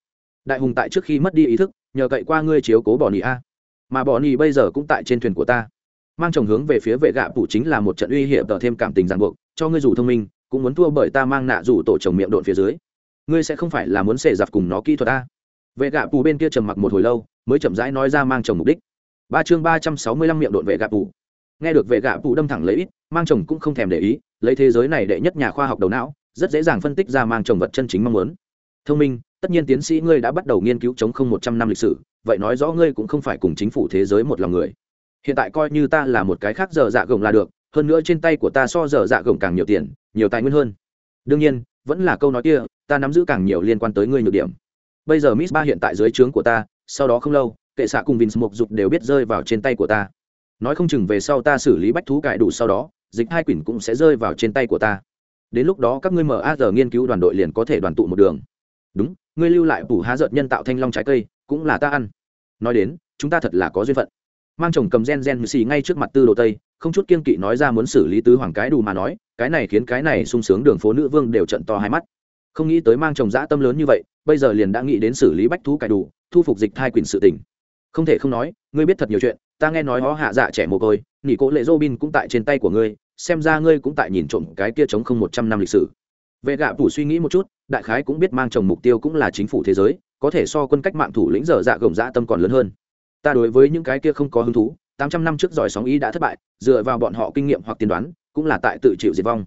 Đại hùng tại trước khi mất đi ý thức, nhờ cậy qua ngươi chiếu cố bỏ nỉ a mà bọn nhì bây giờ cũng tại trên thuyền của ta. Mang chồng hướng về phía vệ gạ phụ chính là một trận uy hiểm tờ thêm cảm tình ràng buộc, cho ngươi dù thông minh, cũng muốn thua bởi ta mang nạ dù tổ chồng miệng độn phía dưới. Ngươi sẽ không phải là muốn xẻ giặc cùng nó kỹ thuật ta. Vệ gạ phụ bên kia trầm mặc một hồi lâu, mới chậm rãi nói ra mang chồng mục đích. Ba chương ba trăm sáu mươi lăm miệng độn vệ gạ phụ. nghe được vệ gạ phụ đâm thẳng lấy ít, mang chồng cũng không thèm để ý, lấy thế giới này đệ nhất nhà khoa học đầu não, rất dễ dàng phân tích ra mang chồng vật chân chính mong muốn thông minh, tất nhiên tiến sĩ ngươi đã bắt đầu nghiên cứu chống không một trăm năm lịch sử, vậy nói rõ ngươi cũng không phải cùng chính phủ thế giới một lòng người. Hiện tại coi như ta là một cái khác giờ dạ gồng là được, hơn nữa trên tay của ta so giờ dạ gồng càng nhiều tiền, nhiều tài nguyên hơn. Đương nhiên, vẫn là câu nói kia, ta nắm giữ càng nhiều liên quan tới ngươi nhược điểm. Bây giờ miss ba hiện tại dưới trướng của ta, sau đó không lâu, kệ xạ cùng vince mục dục đều biết rơi vào trên tay của ta. Nói không chừng về sau ta xử lý bách thú cải đủ sau đó, dịch hai quyển cũng sẽ rơi vào trên tay của ta. Đến lúc đó các ngươi mở a giờ nghiên cứu đoàn đội liền có thể đoàn tụ một đường đúng, ngươi lưu lại phủ há dợt nhân tạo thanh long trái cây, cũng là ta ăn. Nói đến, chúng ta thật là có duyên phận. Mang chồng cầm gen gen xì ngay trước mặt tư đồ tây, không chút kiên kỵ nói ra muốn xử lý tứ hoàng cái đủ mà nói, cái này khiến cái này sung sướng đường phố nữ vương đều trận to hai mắt. Không nghĩ tới mang chồng dã tâm lớn như vậy, bây giờ liền đã nghĩ đến xử lý bách thú cải đủ thu phục dịch thai quyền sự tỉnh. không thể không nói, ngươi biết thật nhiều chuyện, ta nghe nói ó hạ dạ trẻ mồ côi nghỉ cỗ lệ dô bin cũng tại trên tay của ngươi, xem ra ngươi cũng tại nhìn trộm cái kia chống không một trăm năm lịch sử vệ gạ phủ suy nghĩ một chút, đại khái cũng biết mang chồng mục tiêu cũng là chính phủ thế giới, có thể so quân cách mạng thủ lĩnh dở dạ gồng dạ tâm còn lớn hơn. Ta đối với những cái kia không có hứng thú, tám trăm năm trước giỏi sóng ý đã thất bại, dựa vào bọn họ kinh nghiệm hoặc tiên đoán, cũng là tại tự chịu diệt vong.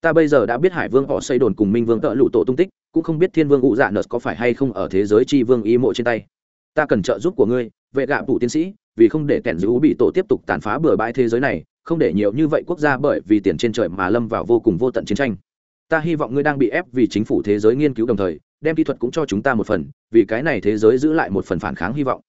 Ta bây giờ đã biết hải vương họ xây đồn cùng minh vương tợ lụ tổ tung tích, cũng không biết thiên vương ụ dạ nợt có phải hay không ở thế giới tri vương ý mộ trên tay. Ta cần trợ giúp của ngươi, vệ gạ phủ tiến sĩ, vì không để kẻn giữ bị tổ tiếp tục tàn phá bừa bãi thế giới này, không để nhiều như vậy quốc gia bởi vì tiền trên trời mà lâm vào vô cùng vô tận chiến tranh ta hy vọng ngươi đang bị ép vì chính phủ thế giới nghiên cứu đồng thời đem kỹ thuật cũng cho chúng ta một phần vì cái này thế giới giữ lại một phần phản kháng hy vọng.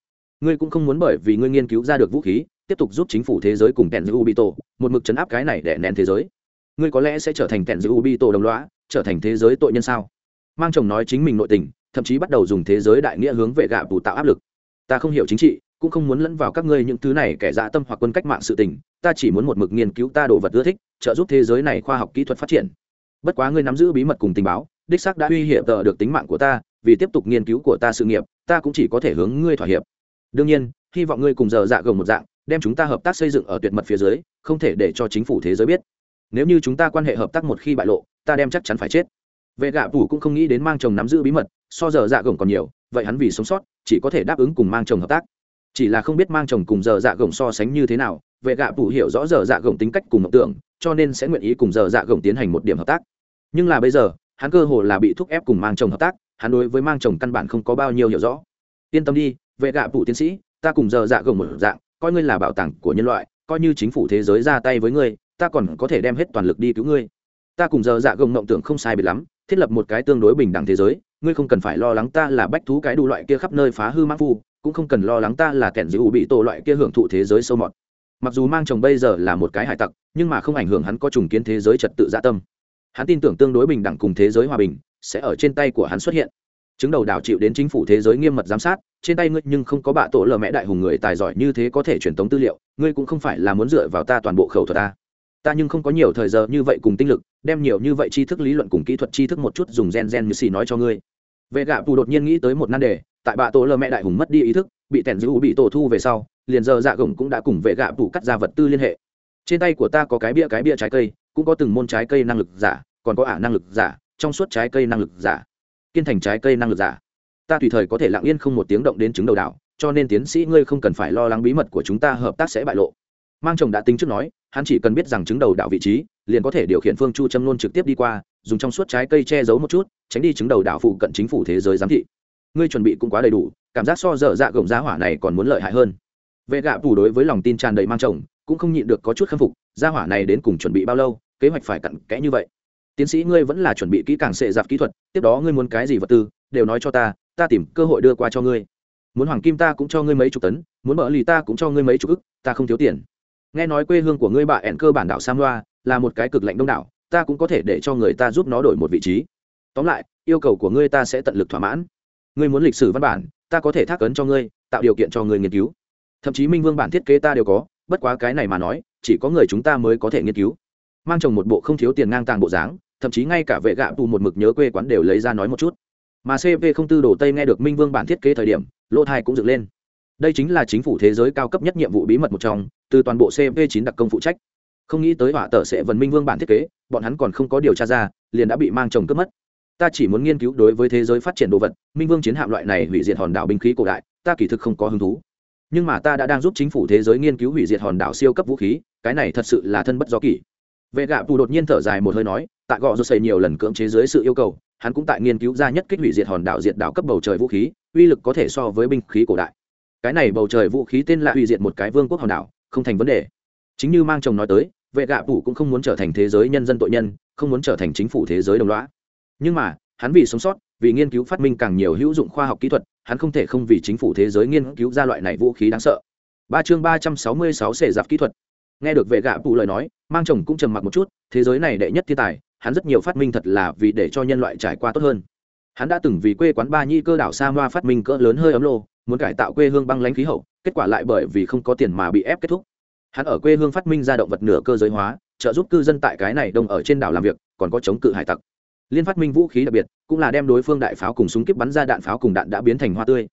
Ngươi cũng không muốn bởi vì ngươi nghiên cứu ra được vũ khí tiếp tục giúp chính phủ thế giới cùng tèn giữ UbiTo, một mực chấn áp cái này để nén thế giới. Ngươi có lẽ sẽ trở thành tèn giữ UbiTo đồng loá trở thành thế giới tội nhân sao? Mang chồng nói chính mình nội tình thậm chí bắt đầu dùng thế giới đại nghĩa hướng về gạ bù tạo áp lực. Ta không hiểu chính trị cũng không muốn lẫn vào các ngươi những thứ này kẻ dạ tâm hoặc quân cách mạng sự tình ta chỉ muốn một mực nghiên cứu ta đồ vật ưa thích trợ giúp thế giới này khoa học kỹ thuật phát triển bất quá ngươi nắm giữ bí mật cùng tình báo, đích xác đã uy hiểm tờ được tính mạng của ta, vì tiếp tục nghiên cứu của ta sự nghiệp, ta cũng chỉ có thể hướng ngươi thỏa hiệp. Đương nhiên, hy vọng ngươi cùng giờ dạ gồng một dạng, đem chúng ta hợp tác xây dựng ở tuyệt mật phía dưới, không thể để cho chính phủ thế giới biết. Nếu như chúng ta quan hệ hợp tác một khi bại lộ, ta đem chắc chắn phải chết. Vệ gạ phủ cũng không nghĩ đến mang chồng nắm giữ bí mật, so giờ dạ gồng còn nhiều, vậy hắn vì sống sót, chỉ có thể đáp ứng cùng mang chồng hợp tác. Chỉ là không biết mang chồng cùng giờ dạ gồng so sánh như thế nào, vệ gạ phủ hiểu rõ giờ dạ gồng tính cách cùng mộng tưởng, cho nên sẽ nguyện ý cùng giờ dạ gồng tiến hành một điểm hợp tác nhưng là bây giờ, hắn cơ hồ là bị thúc ép cùng mang chồng hợp tác, hắn đối với mang chồng căn bản không có bao nhiêu hiểu rõ. Yên tâm đi, vệ gạ phụ tiến sĩ, ta cùng giờ dạ gồng một dạng, coi ngươi là bảo tàng của nhân loại, coi như chính phủ thế giới ra tay với ngươi, ta còn có thể đem hết toàn lực đi cứu ngươi. Ta cùng giờ dạ gồng mộng tưởng không sai biệt lắm, thiết lập một cái tương đối bình đẳng thế giới, ngươi không cần phải lo lắng ta là bách thú cái đủ loại kia khắp nơi phá hư mãn phu, cũng không cần lo lắng ta là kẻn giữ bị tổ loại kia hưởng thụ thế giới sâu mọt. Mặc dù mang chồng bây giờ là một cái hải tặc, nhưng mà không ảnh hưởng hắn có trùng kiến thế giới trật tự gia tâm hắn tin tưởng tương đối bình đẳng cùng thế giới hòa bình sẽ ở trên tay của hắn xuất hiện. Chứng đầu đảo chịu đến chính phủ thế giới nghiêm mật giám sát, trên tay ngươi nhưng không có bạ tổ lờ mẹ đại hùng người tài giỏi như thế có thể truyền tống tư liệu, ngươi cũng không phải là muốn dựa vào ta toàn bộ khẩu thuật ta. Ta nhưng không có nhiều thời giờ như vậy cùng tinh lực, đem nhiều như vậy tri thức lý luận cùng kỹ thuật tri thức một chút dùng gen gen như xì nói cho ngươi. Vệ gạ tù đột nhiên nghĩ tới một nan đề, tại bạ tổ lờ mẹ đại hùng mất đi ý thức, bị tẻn giữ bị tổ thu về sau, liền giờ dạ gồng cũng đã cùng vệ gạ tù cắt ra vật tư liên hệ. Trên tay của ta có cái bia cái bia trái cây cũng có từng môn trái cây năng lực giả, còn có ả năng lực giả, trong suốt trái cây năng lực giả, kiên thành trái cây năng lực giả. Ta tùy thời có thể lặng yên không một tiếng động đến chứng đầu đảo, cho nên tiến sĩ ngươi không cần phải lo lắng bí mật của chúng ta hợp tác sẽ bại lộ. Mang chồng đã tính trước nói, hắn chỉ cần biết rằng chứng đầu đảo vị trí, liền có thể điều khiển phương chu châm luôn trực tiếp đi qua, dùng trong suốt trái cây che giấu một chút, tránh đi chứng đầu đảo phụ cận chính phủ thế giới giám thị. Ngươi chuẩn bị cũng quá đầy đủ, cảm giác so dở dạ gồng giá hỏa này còn muốn lợi hại hơn. Vệ gạ phủ đối với lòng tin tràn đầy mang chồng, cũng không nhịn được có chút khâm phục gia hỏa này đến cùng chuẩn bị bao lâu, kế hoạch phải cặn kẽ như vậy. Tiến sĩ ngươi vẫn là chuẩn bị kỹ càng sệ dạp kỹ thuật, tiếp đó ngươi muốn cái gì vật tư, đều nói cho ta ta tìm cơ hội đưa qua cho ngươi. Muốn hoàng kim ta cũng cho ngươi mấy chục tấn, muốn mở lì ta cũng cho ngươi mấy chục ức, ta không thiếu tiền. Nghe nói quê hương của ngươi bà ẻn cơ bản đảo samoa là một cái cực lạnh đông đảo, ta cũng có thể để cho người ta giúp nó đổi một vị trí. Tóm lại, yêu cầu của ngươi ta sẽ tận lực thỏa mãn. Ngươi muốn lịch sử văn bản, ta có thể thác ấn cho ngươi, tạo điều kiện cho ngươi nghiên cứu. Thậm chí minh vương bản thiết kế ta đều có, bất quá cái này mà nói chỉ có người chúng ta mới có thể nghiên cứu. Mang chồng một bộ không thiếu tiền ngang tàng bộ dáng, thậm chí ngay cả vệ gạ tù một mực nhớ quê quán đều lấy ra nói một chút. Mà cp không tư đồ tây nghe được minh vương bản thiết kế thời điểm, lỗ thai cũng dựng lên. Đây chính là chính phủ thế giới cao cấp nhất nhiệm vụ bí mật một trong, từ toàn bộ cp chín đặc công phụ trách. Không nghĩ tới họa tờ sẽ vần minh vương bản thiết kế, bọn hắn còn không có điều tra ra, liền đã bị mang chồng cướp mất. Ta chỉ muốn nghiên cứu đối với thế giới phát triển đồ vật, minh vương chiến hạm loại này hủy diệt hòn đảo binh khí cổ đại, ta kỳ thực không có hứng thú nhưng mà ta đã đang giúp chính phủ thế giới nghiên cứu hủy diệt hòn đảo siêu cấp vũ khí, cái này thật sự là thân bất do kỷ. Vệ gạ phù đột nhiên thở dài một hơi nói, tại gò rô xây nhiều lần cưỡng chế dưới sự yêu cầu, hắn cũng tại nghiên cứu ra nhất kích hủy diệt hòn đảo diệt đảo cấp bầu trời vũ khí, uy lực có thể so với binh khí cổ đại. Cái này bầu trời vũ khí tên là hủy diệt một cái vương quốc hòn đảo, không thành vấn đề. Chính như mang chồng nói tới, vệ gạ tù cũng không muốn trở thành thế giới nhân dân tội nhân, không muốn trở thành chính phủ thế giới đồng loã nhưng mà, hắn vì sống sót, vì nghiên cứu phát minh càng nhiều hữu dụng khoa học kỹ thuật hắn không thể không vì chính phủ thế giới nghiên cứu ra loại này vũ khí đáng sợ. Ba chương ba trăm sáu mươi sáu xệ giặc kỹ thuật. Nghe được vệ gạ phụ lời nói, mang chồng cũng trầm mặc một chút, thế giới này đệ nhất thiên tài, hắn rất nhiều phát minh thật là vì để cho nhân loại trải qua tốt hơn. Hắn đã từng vì quê quán ba nhi cơ đảo sa moa phát minh cỡ lớn hơi ấm lô, muốn cải tạo quê hương băng lãnh khí hậu, kết quả lại bởi vì không có tiền mà bị ép kết thúc. Hắn ở quê hương phát minh ra động vật nửa cơ giới hóa, trợ giúp cư dân tại cái này đông ở trên đảo làm việc, còn có chống cự hải tặc liên phát minh vũ khí đặc biệt, cũng là đem đối phương đại pháo cùng súng kíp bắn ra đạn pháo cùng đạn đã biến thành hoa tươi.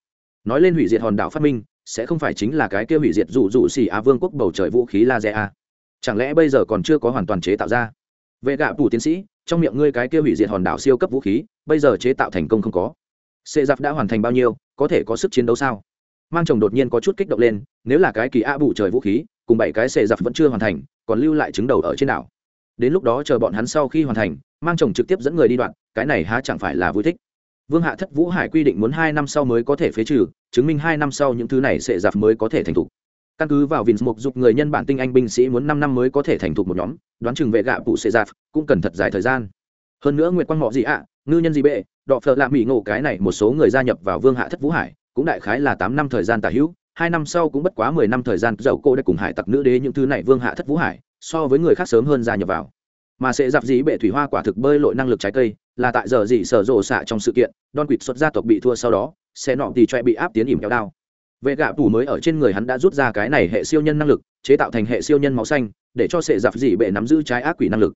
Nói lên hủy diệt hòn đảo phát minh, sẽ không phải chính là cái kia hủy diệt rủ rủ xì á vương quốc bầu trời vũ khí laser a. Chẳng lẽ bây giờ còn chưa có hoàn toàn chế tạo ra? Vệ gạ tù tiến sĩ, trong miệng ngươi cái kia hủy diệt hòn đảo siêu cấp vũ khí, bây giờ chế tạo thành công không có? Xê giặc đã hoàn thành bao nhiêu, có thể có sức chiến đấu sao? Mang chồng đột nhiên có chút kích động lên, nếu là cái kỳ a bụ trời vũ khí, cùng bảy cái xê giặc vẫn chưa hoàn thành, còn lưu lại trứng đầu ở trên đảo. Đến lúc đó chờ bọn hắn sau khi hoàn thành mang chồng trực tiếp dẫn người đi đoạn, cái này há chẳng phải là vui thích. Vương hạ thất vũ hải quy định muốn hai năm sau mới có thể phế trừ, chứng minh hai năm sau những thứ này sẽ giặc mới có thể thành thục. Căn cứ vào vins mục dục người nhân bản tinh anh binh sĩ muốn năm năm mới có thể thành thục một nhóm, đoán chừng vệ gạ vụ sẽ giặc, cũng cần thật dài thời gian. Hơn nữa nguyệt quang họ gì ạ, ngư nhân gì bệ, đọ phợ lạ mỹ ngộ cái này một số người gia nhập vào vương hạ thất vũ hải, cũng đại khái là tám năm thời gian tả hữu, hai năm sau cũng bất quá mười năm thời gian, dầu cô đã cùng hải tặc nữ đế những thứ này vương hạ thất vũ hải, so với người khác sớm hơn gia nhập vào mà sẽ giặc dĩ bệ thủy hoa quả thực bơi lội năng lực trái cây, là tại giờ gì sở rộ xạ trong sự kiện đòn quỵt xuất gia tộc bị thua sau đó, sẽ nọ thì choe bị áp tiến ỉm kéo đao. Vệ gạ tủ mới ở trên người hắn đã rút ra cái này hệ siêu nhân năng lực, chế tạo thành hệ siêu nhân máu xanh, để cho sệ giặc dĩ bệ nắm giữ trái ác quỷ năng lực.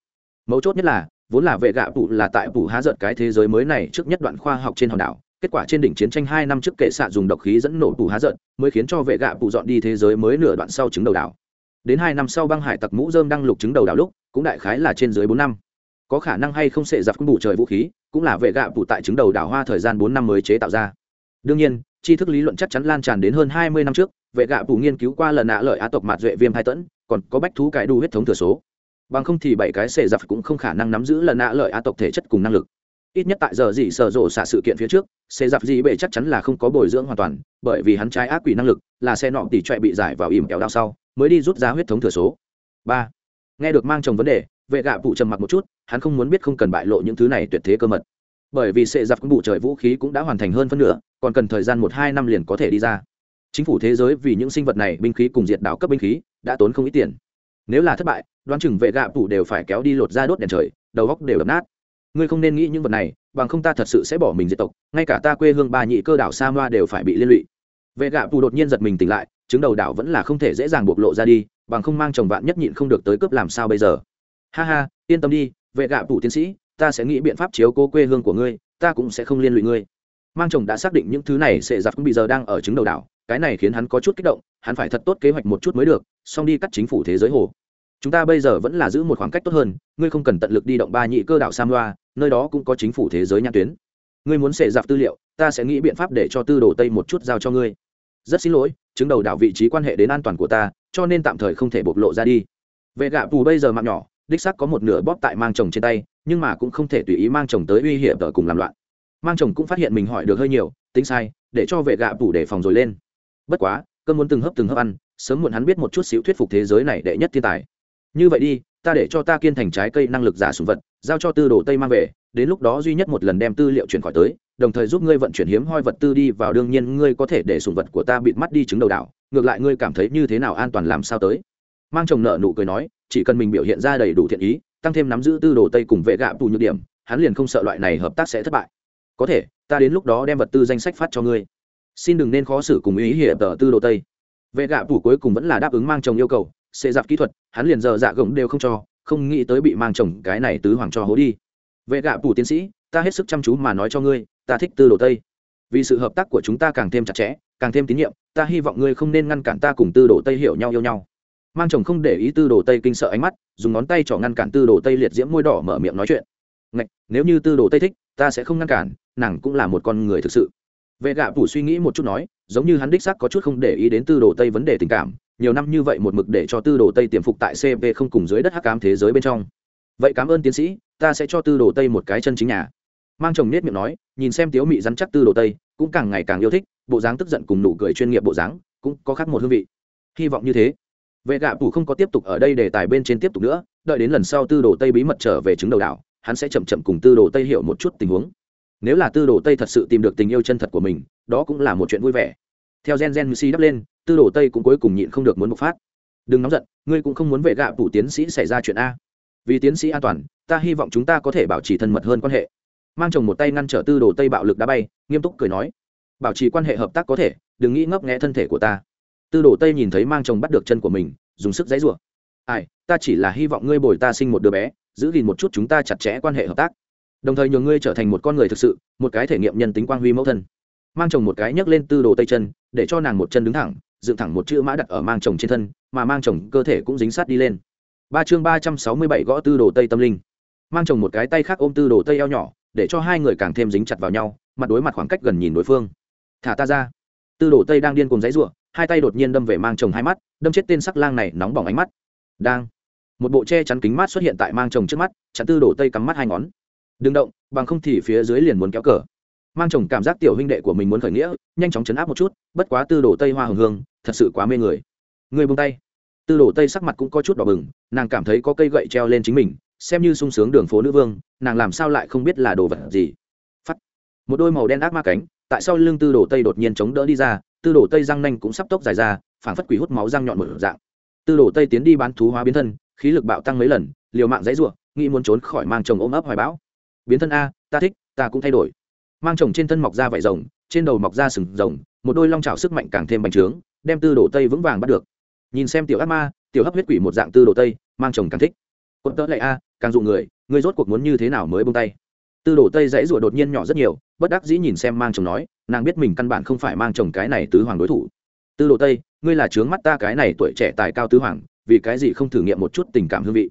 Mấu chốt nhất là, vốn là vệ gạ tủ là tại tủ há giận cái thế giới mới này trước nhất đoạn khoa học trên hòn đảo, kết quả trên đỉnh chiến tranh hai năm trước kệ xạ dùng độc khí dẫn nổ tủ há giận mới khiến cho vệ gạ tủ dọn đi thế giới mới nửa đoạn sau trứng đầu đảo. Đến hai năm sau băng hải tặc mũ dơm đăng lục trứng đầu đảo lúc cũng đại khái là trên dưới bốn năm. Có khả năng hay không sẽ giặc bù trời vũ khí, cũng là vệ gạ phụ tại chứng đầu đảo hoa thời gian bốn năm mới chế tạo ra. Đương nhiên, tri thức lý luận chắc chắn lan tràn đến hơn hai mươi năm trước, vệ gạ phụ nghiên cứu qua lần nạ lợi á tộc mạt duệ viêm hai tẫn, còn có bách thú cải đu huyết thống thừa số. Bằng không thì bảy cái sệ giặc cũng không khả năng nắm giữ lần nạ lợi á tộc thể chất cùng năng lực. Ít nhất tại giờ gì sở rộ xả sự kiện phía trước xe giặc gì bệ chắc chắn là không có bồi dưỡng hoàn toàn, bởi vì hắn trái ác quỷ năng lực là xe nọ tỉ trọe bị giải vào ìm kéo đao sau, mới đi rút ra huyết thống thừa số. Ba nghe được mang chồng vấn đề, vệ gạ phụ trầm mặc một chút, hắn không muốn biết không cần bại lộ những thứ này tuyệt thế cơ mật. Bởi vì sệ giặc bụ trời vũ khí cũng đã hoàn thành hơn phân nửa, còn cần thời gian một hai năm liền có thể đi ra. Chính phủ thế giới vì những sinh vật này, binh khí cùng diệt đảo cấp binh khí, đã tốn không ít tiền. Nếu là thất bại, đoán chừng vệ gạ phụ đều phải kéo đi lột ra đốt đèn trời, đầu góc đều đập nát. Ngươi không nên nghĩ những vật này, bằng không ta thật sự sẽ bỏ mình diệt tộc, ngay cả ta quê hương ba nhị cơ đảo sa moa đều phải bị liên lụy. Vệ gạ phụ đột nhiên giật mình tỉnh lại, chứng đầu đảo vẫn là không thể dễ dàng bộc lộ ra đi bằng không mang chồng vạn nhất nhịn không được tới cướp làm sao bây giờ. Ha ha, yên tâm đi, vệ gạ phủ tiến sĩ, ta sẽ nghĩ biện pháp chiếu cố quê hương của ngươi, ta cũng sẽ không liên lụy ngươi. Mang chồng đã xác định những thứ này sẽ giặc cũng bị giờ đang ở chứng đầu đảo, cái này khiến hắn có chút kích động, hắn phải thật tốt kế hoạch một chút mới được, xong đi cắt chính phủ thế giới hồ. Chúng ta bây giờ vẫn là giữ một khoảng cách tốt hơn, ngươi không cần tận lực đi động ba nhị cơ đảo samoa nơi đó cũng có chính phủ thế giới nhãn tuyến. Ngươi muốn xệ giặc tư liệu, ta sẽ nghĩ biện pháp để cho tư đồ tây một chút giao cho ngươi. Rất xin lỗi chứng đầu đảo vị trí quan hệ đến an toàn của ta cho nên tạm thời không thể bộc lộ ra đi. Vệ gạ tù bây giờ mạng nhỏ, đích sắc có một nửa bóp tại mang chồng trên tay, nhưng mà cũng không thể tùy ý mang chồng tới uy hiểm tờ cùng làm loạn. Mang chồng cũng phát hiện mình hỏi được hơi nhiều, tính sai, để cho vệ gạ tù để phòng rồi lên. Bất quá cơn muốn từng hấp từng hấp ăn, sớm muộn hắn biết một chút xíu thuyết phục thế giới này đệ nhất thiên tài. Như vậy đi, ta để cho ta kiên thành trái cây năng lực giả sùng vật, giao cho tư đồ tây mang về, đến lúc đó duy nhất một lần đem tư liệu chuyển khỏi tới, đồng thời giúp ngươi vận chuyển hiếm hoi vật tư đi vào, đương nhiên ngươi có thể để sùng vật của ta bịt mắt đi chứng đầu đảo ngược lại ngươi cảm thấy như thế nào an toàn làm sao tới? Mang chồng nợ nụ cười nói, chỉ cần mình biểu hiện ra đầy đủ thiện ý, tăng thêm nắm giữ tư đồ tây cùng vệ gạ tù nhược điểm, hắn liền không sợ loại này hợp tác sẽ thất bại. Có thể, ta đến lúc đó đem vật tư danh sách phát cho ngươi. Xin đừng nên khó xử cùng ý hiệp tờ tư đồ tây. Vệ gạ tù cuối cùng vẫn là đáp ứng mang chồng yêu cầu, xê giặc kỹ thuật, hắn liền giờ dạ gồng đều không cho, không nghĩ tới bị mang chồng cái này tứ hoàng cho hố đi. Vệ gạ tù tiến sĩ, ta hết sức chăm chú mà nói cho ngươi, ta thích tư đồ tây vì sự hợp tác của chúng ta càng thêm chặt chẽ càng thêm tín nhiệm ta hy vọng ngươi không nên ngăn cản ta cùng tư đồ tây hiểu nhau yêu nhau. Mang chồng không để ý tư đồ tây kinh sợ ánh mắt dùng ngón tay trỏ ngăn cản tư đồ tây liệt diễm môi đỏ mở miệng nói chuyện. Ngạch, nếu như tư đồ tây thích ta sẽ không ngăn cản nàng cũng là một con người thực sự. Vệ gạ phủ suy nghĩ một chút nói giống như hắn đích xác có chút không để ý đến tư đồ tây vấn đề tình cảm nhiều năm như vậy một mực để cho tư đồ tây tiềm phục tại cv không cùng dưới đất hắc cám thế giới bên trong. Vậy cảm ơn tiến sĩ ta sẽ cho tư đồ tây một cái chân chính nhà mang chồng nết miệng nói, nhìn xem tiếu mị rắn chắc tư đồ tây, cũng càng ngày càng yêu thích, bộ dáng tức giận cùng nụ cười chuyên nghiệp bộ dáng, cũng có khác một hương vị. Hy vọng như thế. Vệ gạ phủ không có tiếp tục ở đây để tài bên trên tiếp tục nữa, đợi đến lần sau tư đồ tây bí mật trở về chứng đầu đảo, hắn sẽ chậm chậm cùng tư đồ tây hiểu một chút tình huống. Nếu là tư đồ tây thật sự tìm được tình yêu chân thật của mình, đó cũng là một chuyện vui vẻ. Theo gen gen si đắp lên, tư đồ tây cũng cuối cùng nhịn không được muốn bộc phát. Đừng nóng giận, ngươi cũng không muốn vệ gạ phủ tiến sĩ xảy ra chuyện a. Vì tiến sĩ an toàn, ta hy vọng chúng ta có thể bảo trì thân mật hơn quan hệ mang chồng một tay ngăn trở tư đồ tây bạo lực đá bay, nghiêm túc cười nói, bảo trì quan hệ hợp tác có thể, đừng nghĩ ngấp nghẽ thân thể của ta. Tư đồ tây nhìn thấy mang chồng bắt được chân của mình, dùng sức dãy rủa, ai, ta chỉ là hy vọng ngươi bồi ta sinh một đứa bé, giữ gìn một chút chúng ta chặt chẽ quan hệ hợp tác. Đồng thời nhường ngươi trở thành một con người thực sự, một cái thể nghiệm nhân tính quang huy mẫu thân. Mang chồng một cái nhấc lên tư đồ tây chân, để cho nàng một chân đứng thẳng, dựng thẳng một chữ mã đặt ở mang chồng trên thân, mà mang chồng cơ thể cũng dính sát đi lên. Ba chương ba trăm sáu mươi bảy gõ tư đồ tây tâm linh. Mang chồng một cái tay khác ôm tư đồ tây eo nhỏ để cho hai người càng thêm dính chặt vào nhau, mặt đối mặt khoảng cách gần nhìn đối phương. Thả ta ra. Tư đồ tây đang điên cùng giấy ruộng hai tay đột nhiên đâm về mang chồng hai mắt, đâm chết tên sắc lang này nóng bỏng ánh mắt. Đang. Một bộ che chắn kính mát xuất hiện tại mang chồng trước mắt, chặn tư đồ tây cắm mắt hai ngón. Đừng động, bằng không thì phía dưới liền muốn kéo cờ. Mang chồng cảm giác tiểu huynh đệ của mình muốn khởi nghĩa, nhanh chóng chấn áp một chút, bất quá tư đồ tây hoa hồng hương, thật sự quá mê người. Người buông tay. Tư đồ tây sắc mặt cũng có chút đỏ bừng, nàng cảm thấy có cây gậy treo lên chính mình xem như sung sướng đường phố nữ vương, nàng làm sao lại không biết là đồ vật gì? Phắt một đôi màu đen ác ma cánh, tại sao lưng tư đồ tây đột nhiên chống đỡ đi ra, tư đồ tây răng nanh cũng sắp tốc dài ra, phảng phất quỷ hút máu răng nhọn một dạng. Tư đồ tây tiến đi bán thú hóa biến thân, khí lực bạo tăng mấy lần, liều mạng dãy ruộng nghĩ muốn trốn khỏi mang chồng ôm ấp hoài bão. Biến thân a, ta thích, ta cũng thay đổi. Mang chồng trên thân mọc ra vải rồng, trên đầu mọc ra sừng rồng, một đôi long trào sức mạnh càng thêm bành trướng, đem tư đồ tây vững vàng bắt được. Nhìn xem tiểu ác ma, tiểu hấp huyết quỷ một dạng tư đồ tây, mang chồng càng thích quân tớ lại a, càng dụ người người rốt cuộc muốn như thế nào mới bông tay? Tư đồ tây dãy rủa đột nhiên nhỏ rất nhiều, bất đắc dĩ nhìn xem mang chồng nói, nàng biết mình căn bản không phải mang chồng cái này tứ hoàng đối thủ. Tư đồ tây, ngươi là trướng mắt ta cái này tuổi trẻ tài cao tứ hoàng, vì cái gì không thử nghiệm một chút tình cảm hương vị?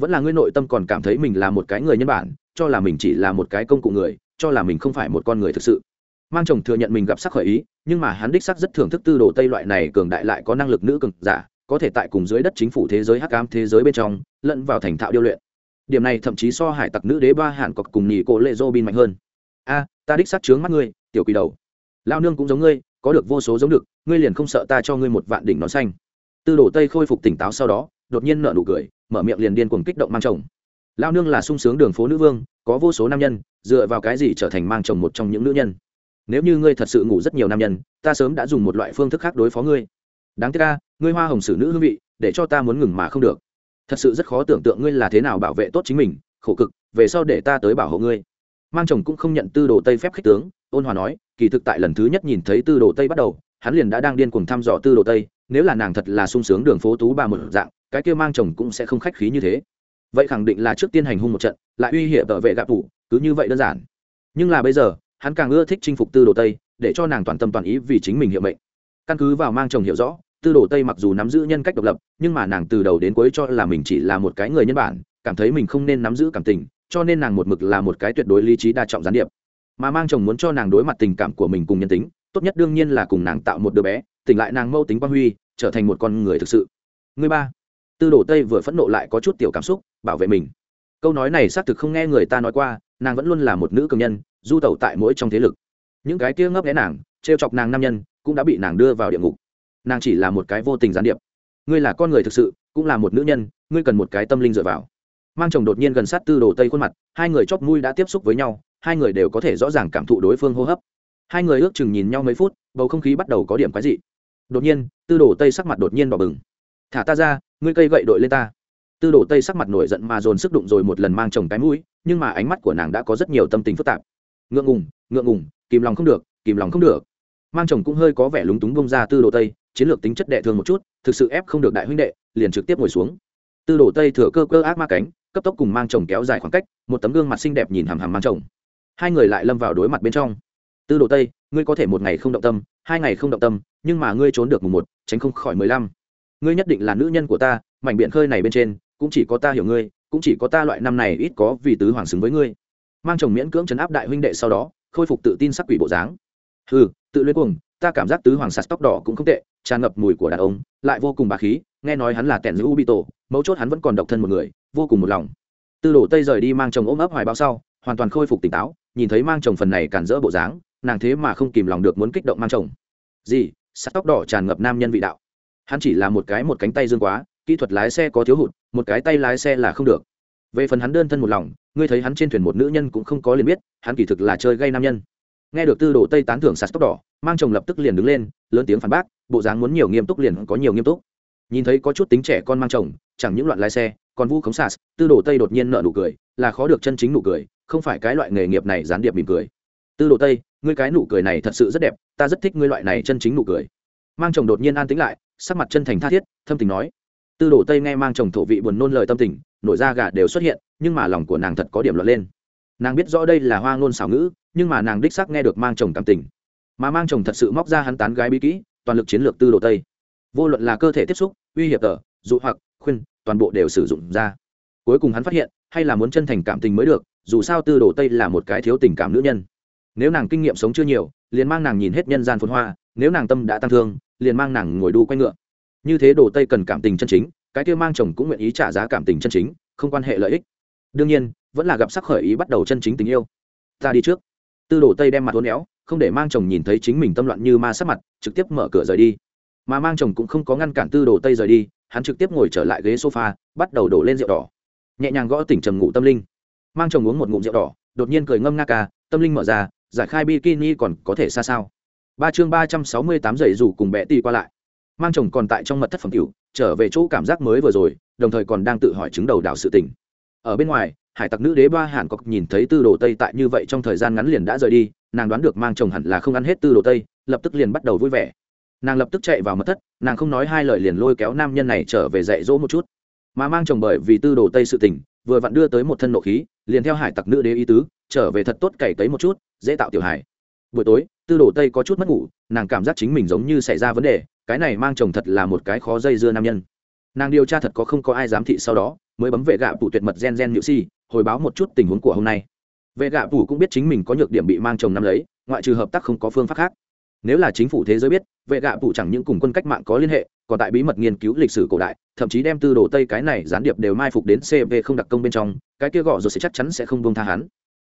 Vẫn là ngươi nội tâm còn cảm thấy mình là một cái người nhân bản, cho là mình chỉ là một cái công cụ người, cho là mình không phải một con người thực sự. Mang chồng thừa nhận mình gặp sắc khởi ý, nhưng mà hắn đích sắc rất thưởng thức tư đồ tây loại này cường đại lại có năng lực nữ cường giả có thể tại cùng dưới đất chính phủ thế giới hắc ám thế giới bên trong, lẫn vào thành thạo điêu luyện. Điểm này thậm chí so hải tặc nữ đế ba hạn cọc cùng nhì cổ lệ dô bin mạnh hơn. A, ta đích sát chướng mắt ngươi, tiểu quỷ đầu. Lao nương cũng giống ngươi, có được vô số giống được, ngươi liền không sợ ta cho ngươi một vạn đỉnh nón xanh. Tư đồ tây khôi phục tỉnh táo sau đó, đột nhiên nợ nụ cười, mở miệng liền điên cuồng kích động mang chồng. Lao nương là sung sướng đường phố nữ vương, có vô số nam nhân, dựa vào cái gì trở thành mang chồng một trong những nữ nhân? Nếu như ngươi thật sự ngủ rất nhiều nam nhân, ta sớm đã dùng một loại phương thức khác đối phó ngươi đáng tiếc ca ngươi hoa hồng sử nữ hương vị, để cho ta muốn ngừng mà không được. Thật sự rất khó tưởng tượng ngươi là thế nào bảo vệ tốt chính mình, khổ cực, về sau để ta tới bảo hộ ngươi. Mang chồng cũng không nhận tư đồ tây phép khích tướng, ôn hòa nói, kỳ thực tại lần thứ nhất nhìn thấy tư đồ tây bắt đầu, hắn liền đã đang điên cuồng thăm dò tư đồ tây, nếu là nàng thật là sung sướng đường phố tú ba một dạng, cái kia mang chồng cũng sẽ không khách khí như thế. Vậy khẳng định là trước tiên hành hung một trận, lại uy hiểm tợ vệ gạp phủ cứ như vậy đơn giản. Nhưng là bây giờ, hắn càng ưa thích chinh phục tư đồ tây, để cho nàng toàn tâm toàn ý vì chính mình hiệu mệnh căn cứ vào mang chồng hiểu rõ, tư đồ tây mặc dù nắm giữ nhân cách độc lập, nhưng mà nàng từ đầu đến cuối cho là mình chỉ là một cái người nhân bản, cảm thấy mình không nên nắm giữ cảm tình, cho nên nàng một mực là một cái tuyệt đối lý trí đa trọng gián điệp. Mà mang chồng muốn cho nàng đối mặt tình cảm của mình cùng nhân tính, tốt nhất đương nhiên là cùng nàng tạo một đứa bé, tỉnh lại nàng mâu tính quan huy, trở thành một con người thực sự. Người ba, tư đồ tây vừa phẫn nộ lại có chút tiểu cảm xúc, bảo vệ mình. Câu nói này xác thực không nghe người ta nói qua, nàng vẫn luôn là một nữ cường nhân, du tẩu tại mỗi trong thế lực. Những cái kia ngấp nghẽ nàng t chọc nàng nam nhân cũng đã bị nàng đưa vào địa ngục. Nàng chỉ là một cái vô tình gián điệp. Ngươi là con người thực sự, cũng là một nữ nhân, ngươi cần một cái tâm linh dựa vào. Mang chồng đột nhiên gần sát tư đồ tây khuôn mặt, hai người chóp mũi đã tiếp xúc với nhau, hai người đều có thể rõ ràng cảm thụ đối phương hô hấp. Hai người ước chừng nhìn nhau mấy phút, bầu không khí bắt đầu có điểm quái dị. Đột nhiên, tư đồ tây sắc mặt đột nhiên đỏ bừng. Thả ta ra, ngươi cây gậy đội lên ta. Tư đồ tây sắc mặt nổi giận mà dồn sức đụng rồi một lần mang chồng cái mũi, nhưng mà ánh mắt của nàng đã có rất nhiều tâm tình phức tạp. Ngượng ngùng ngượng ngùng, kìm lòng không được, kìm lòng không được mang chồng cũng hơi có vẻ lúng túng bông ra tư đồ tây, chiến lược tính chất đệ thường một chút, thực sự ép không được đại huynh đệ, liền trực tiếp ngồi xuống. Tư đồ tây thừa cơ cơ ác ma cánh, cấp tốc cùng mang chồng kéo dài khoảng cách, một tấm gương mặt xinh đẹp nhìn hằm hằm mang chồng. Hai người lại lâm vào đối mặt bên trong. Tư đồ tây, ngươi có thể một ngày không động tâm, hai ngày không động tâm, nhưng mà ngươi trốn được mùng một, tránh không khỏi mười lăm. Ngươi nhất định là nữ nhân của ta, mảnh biện khơi này bên trên, cũng chỉ có ta hiểu ngươi, cũng chỉ có ta loại năm này ít có vì tứ hoàng xứng với ngươi. Mang chồng miễn cưỡng chấn áp đại huynh đệ sau đó, khôi phục tự tin sắc quỷ bộ dáng ừ tự luyến cuồng, ta cảm giác tứ hoàng sạt tóc đỏ cũng không tệ, tràn ngập mùi của đàn ông, lại vô cùng bà khí, nghe nói hắn là kẻn giữ ubito, mấu chốt hắn vẫn còn độc thân một người, vô cùng một lòng. Tư đồ tây rời đi mang chồng ôm ấp hoài bao sau, hoàn toàn khôi phục tỉnh táo, nhìn thấy mang chồng phần này cản rỡ bộ dáng, nàng thế mà không kìm lòng được muốn kích động mang chồng. Gì? Sắt tóc đỏ tràn ngập nam nhân vị đạo. Hắn chỉ là một cái một cánh tay dương quá, kỹ thuật lái xe có thiếu hụt, một cái tay lái xe là không được. Về phần hắn đơn thân một lòng, ngươi thấy hắn trên thuyền một nữ nhân cũng không có liền biết, hắn kỳ thực là chơi gây nam nhân nghe được tư đồ tây tán thưởng sạt tóc đỏ, mang chồng lập tức liền đứng lên, lớn tiếng phản bác, bộ dáng muốn nhiều nghiêm túc liền có nhiều nghiêm túc. Nhìn thấy có chút tính trẻ con mang chồng, chẳng những loạn lái xe, còn vu khống sạt tư đồ tây đột nhiên nợ nụ cười, là khó được chân chính nụ cười, không phải cái loại nghề nghiệp này gián điệp mỉm cười. Tư đồ tây, ngươi cái nụ cười này thật sự rất đẹp, ta rất thích ngươi loại này chân chính nụ cười. Mang chồng đột nhiên an tĩnh lại, sắc mặt chân thành tha thiết, thâm tình nói. Tư đồ tây nghe mang chồng thổ vị buồn nôn lời tâm tình, nổi da gà đều xuất hiện, nhưng mà lòng của nàng thật có điểm loạn lên nàng biết rõ đây là hoa ngôn xảo ngữ, nhưng mà nàng đích sắc nghe được mang chồng cảm tình. Mà mang chồng thật sự móc ra hắn tán gái bí kỹ, toàn lực chiến lược tư đồ tây. Vô luận là cơ thể tiếp xúc, uy hiểm tờ dụ hoặc, khuyên, toàn bộ đều sử dụng ra. Cuối cùng hắn phát hiện, hay là muốn chân thành cảm tình mới được, dù sao tư đồ tây là một cái thiếu tình cảm nữ nhân. Nếu nàng kinh nghiệm sống chưa nhiều, liền mang nàng nhìn hết nhân gian phồn hoa, nếu nàng tâm đã tăng thương, liền mang nàng ngồi đu quay ngựa. Như thế đồ tây cần cảm tình chân chính, cái kia mang chồng cũng nguyện ý trả giá cảm tình chân chính, không quan hệ lợi ích. Đương nhiên vẫn là gặp sắc khởi ý bắt đầu chân chính tình yêu. Ta đi trước. Tư đồ tây đem mặt hôn éo, không để mang chồng nhìn thấy chính mình tâm loạn như ma sắc mặt, trực tiếp mở cửa rời đi. Mà mang chồng cũng không có ngăn cản tư đồ tây rời đi, hắn trực tiếp ngồi trở lại ghế sofa, bắt đầu đổ lên rượu đỏ. Nhẹ nhàng gõ tỉnh trầm ngủ tâm linh. Mang chồng uống một ngụm rượu đỏ, đột nhiên cười ngâm nga ca, tâm linh mở ra, giải khai bikini còn có thể xa sao. Ba chương ba trăm sáu mươi tám giày rủ cùng bẹ tì qua lại. Mang chồng còn tại trong mật thất phẩm cửu trở về chỗ cảm giác mới vừa rồi, đồng thời còn đang tự hỏi chứng đầu đảo sự tình. Ở bên ngoài hải tặc nữ đế ba hàn cọc nhìn thấy tư đồ tây tại như vậy trong thời gian ngắn liền đã rời đi, nàng đoán được mang chồng hẳn là không ăn hết tư đồ tây, lập tức liền bắt đầu vui vẻ. Nàng lập tức chạy vào mật thất, nàng không nói hai lời liền lôi kéo nam nhân này trở về dạy dỗ một chút. Mà mang chồng bởi vì tư đồ tây sự tình, vừa vặn đưa tới một thân nộ khí, liền theo hải tặc nữ đế ý tứ, trở về thật tốt cày cấy một chút, dễ tạo tiểu hải buổi tối, tư đồ tây có chút mất ngủ, nàng cảm giác chính mình giống như xảy ra vấn đề, cái này mang chồng thật là một cái khó dây dưa nam nhân. Nàng điều tra thật có không có ai giám thị sau đó, mới bấm vệ gạ tụ tuyệt mật gen gen nhự si hồi báo một chút tình huống của hôm nay. Vệ gạ phủ cũng biết chính mình có nhược điểm bị mang chồng năm lấy, ngoại trừ hợp tác không có phương pháp khác. Nếu là chính phủ thế giới biết, vệ gạ phủ chẳng những cùng quân cách mạng có liên hệ, còn tại bí mật nghiên cứu lịch sử cổ đại, thậm chí đem tư đồ tây cái này gián điệp đều mai phục đến cv không đặc công bên trong, cái kia gọ rồi sẽ chắc chắn sẽ không buông tha hắn.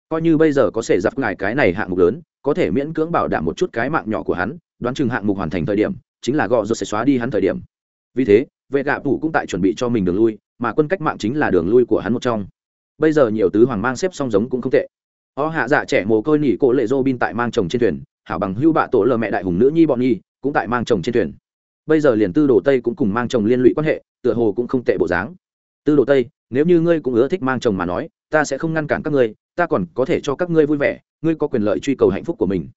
Coi như bây giờ có thể giặc ngài cái này hạng mục lớn, có thể miễn cưỡng bảo đảm một chút cái mạng nhỏ của hắn, đoán chừng hạng mục hoàn thành thời điểm, chính là gọ rồi sẽ xóa đi hắn thời điểm. Vì thế, vệ gạ phủ cũng tại chuẩn bị cho mình đường lui, mà quân cách mạng chính là đường lui của hắn một trong bây giờ nhiều tứ hoàng mang xếp song giống cũng không tệ. O hạ dạ trẻ mồ côi nỉ cổ lệ dô bin tại mang chồng trên thuyền, hảo bằng hưu bạ tổ lờ mẹ đại hùng nữ nhi bọn nhi cũng tại mang chồng trên thuyền. Bây giờ liền tư đồ tây cũng cùng mang chồng liên lụy quan hệ, tựa hồ cũng không tệ bộ dáng. Tư đồ tây, nếu như ngươi cũng ưa thích mang chồng mà nói, ta sẽ không ngăn cản các ngươi, ta còn có thể cho các ngươi vui vẻ, ngươi có quyền lợi truy cầu hạnh phúc của mình.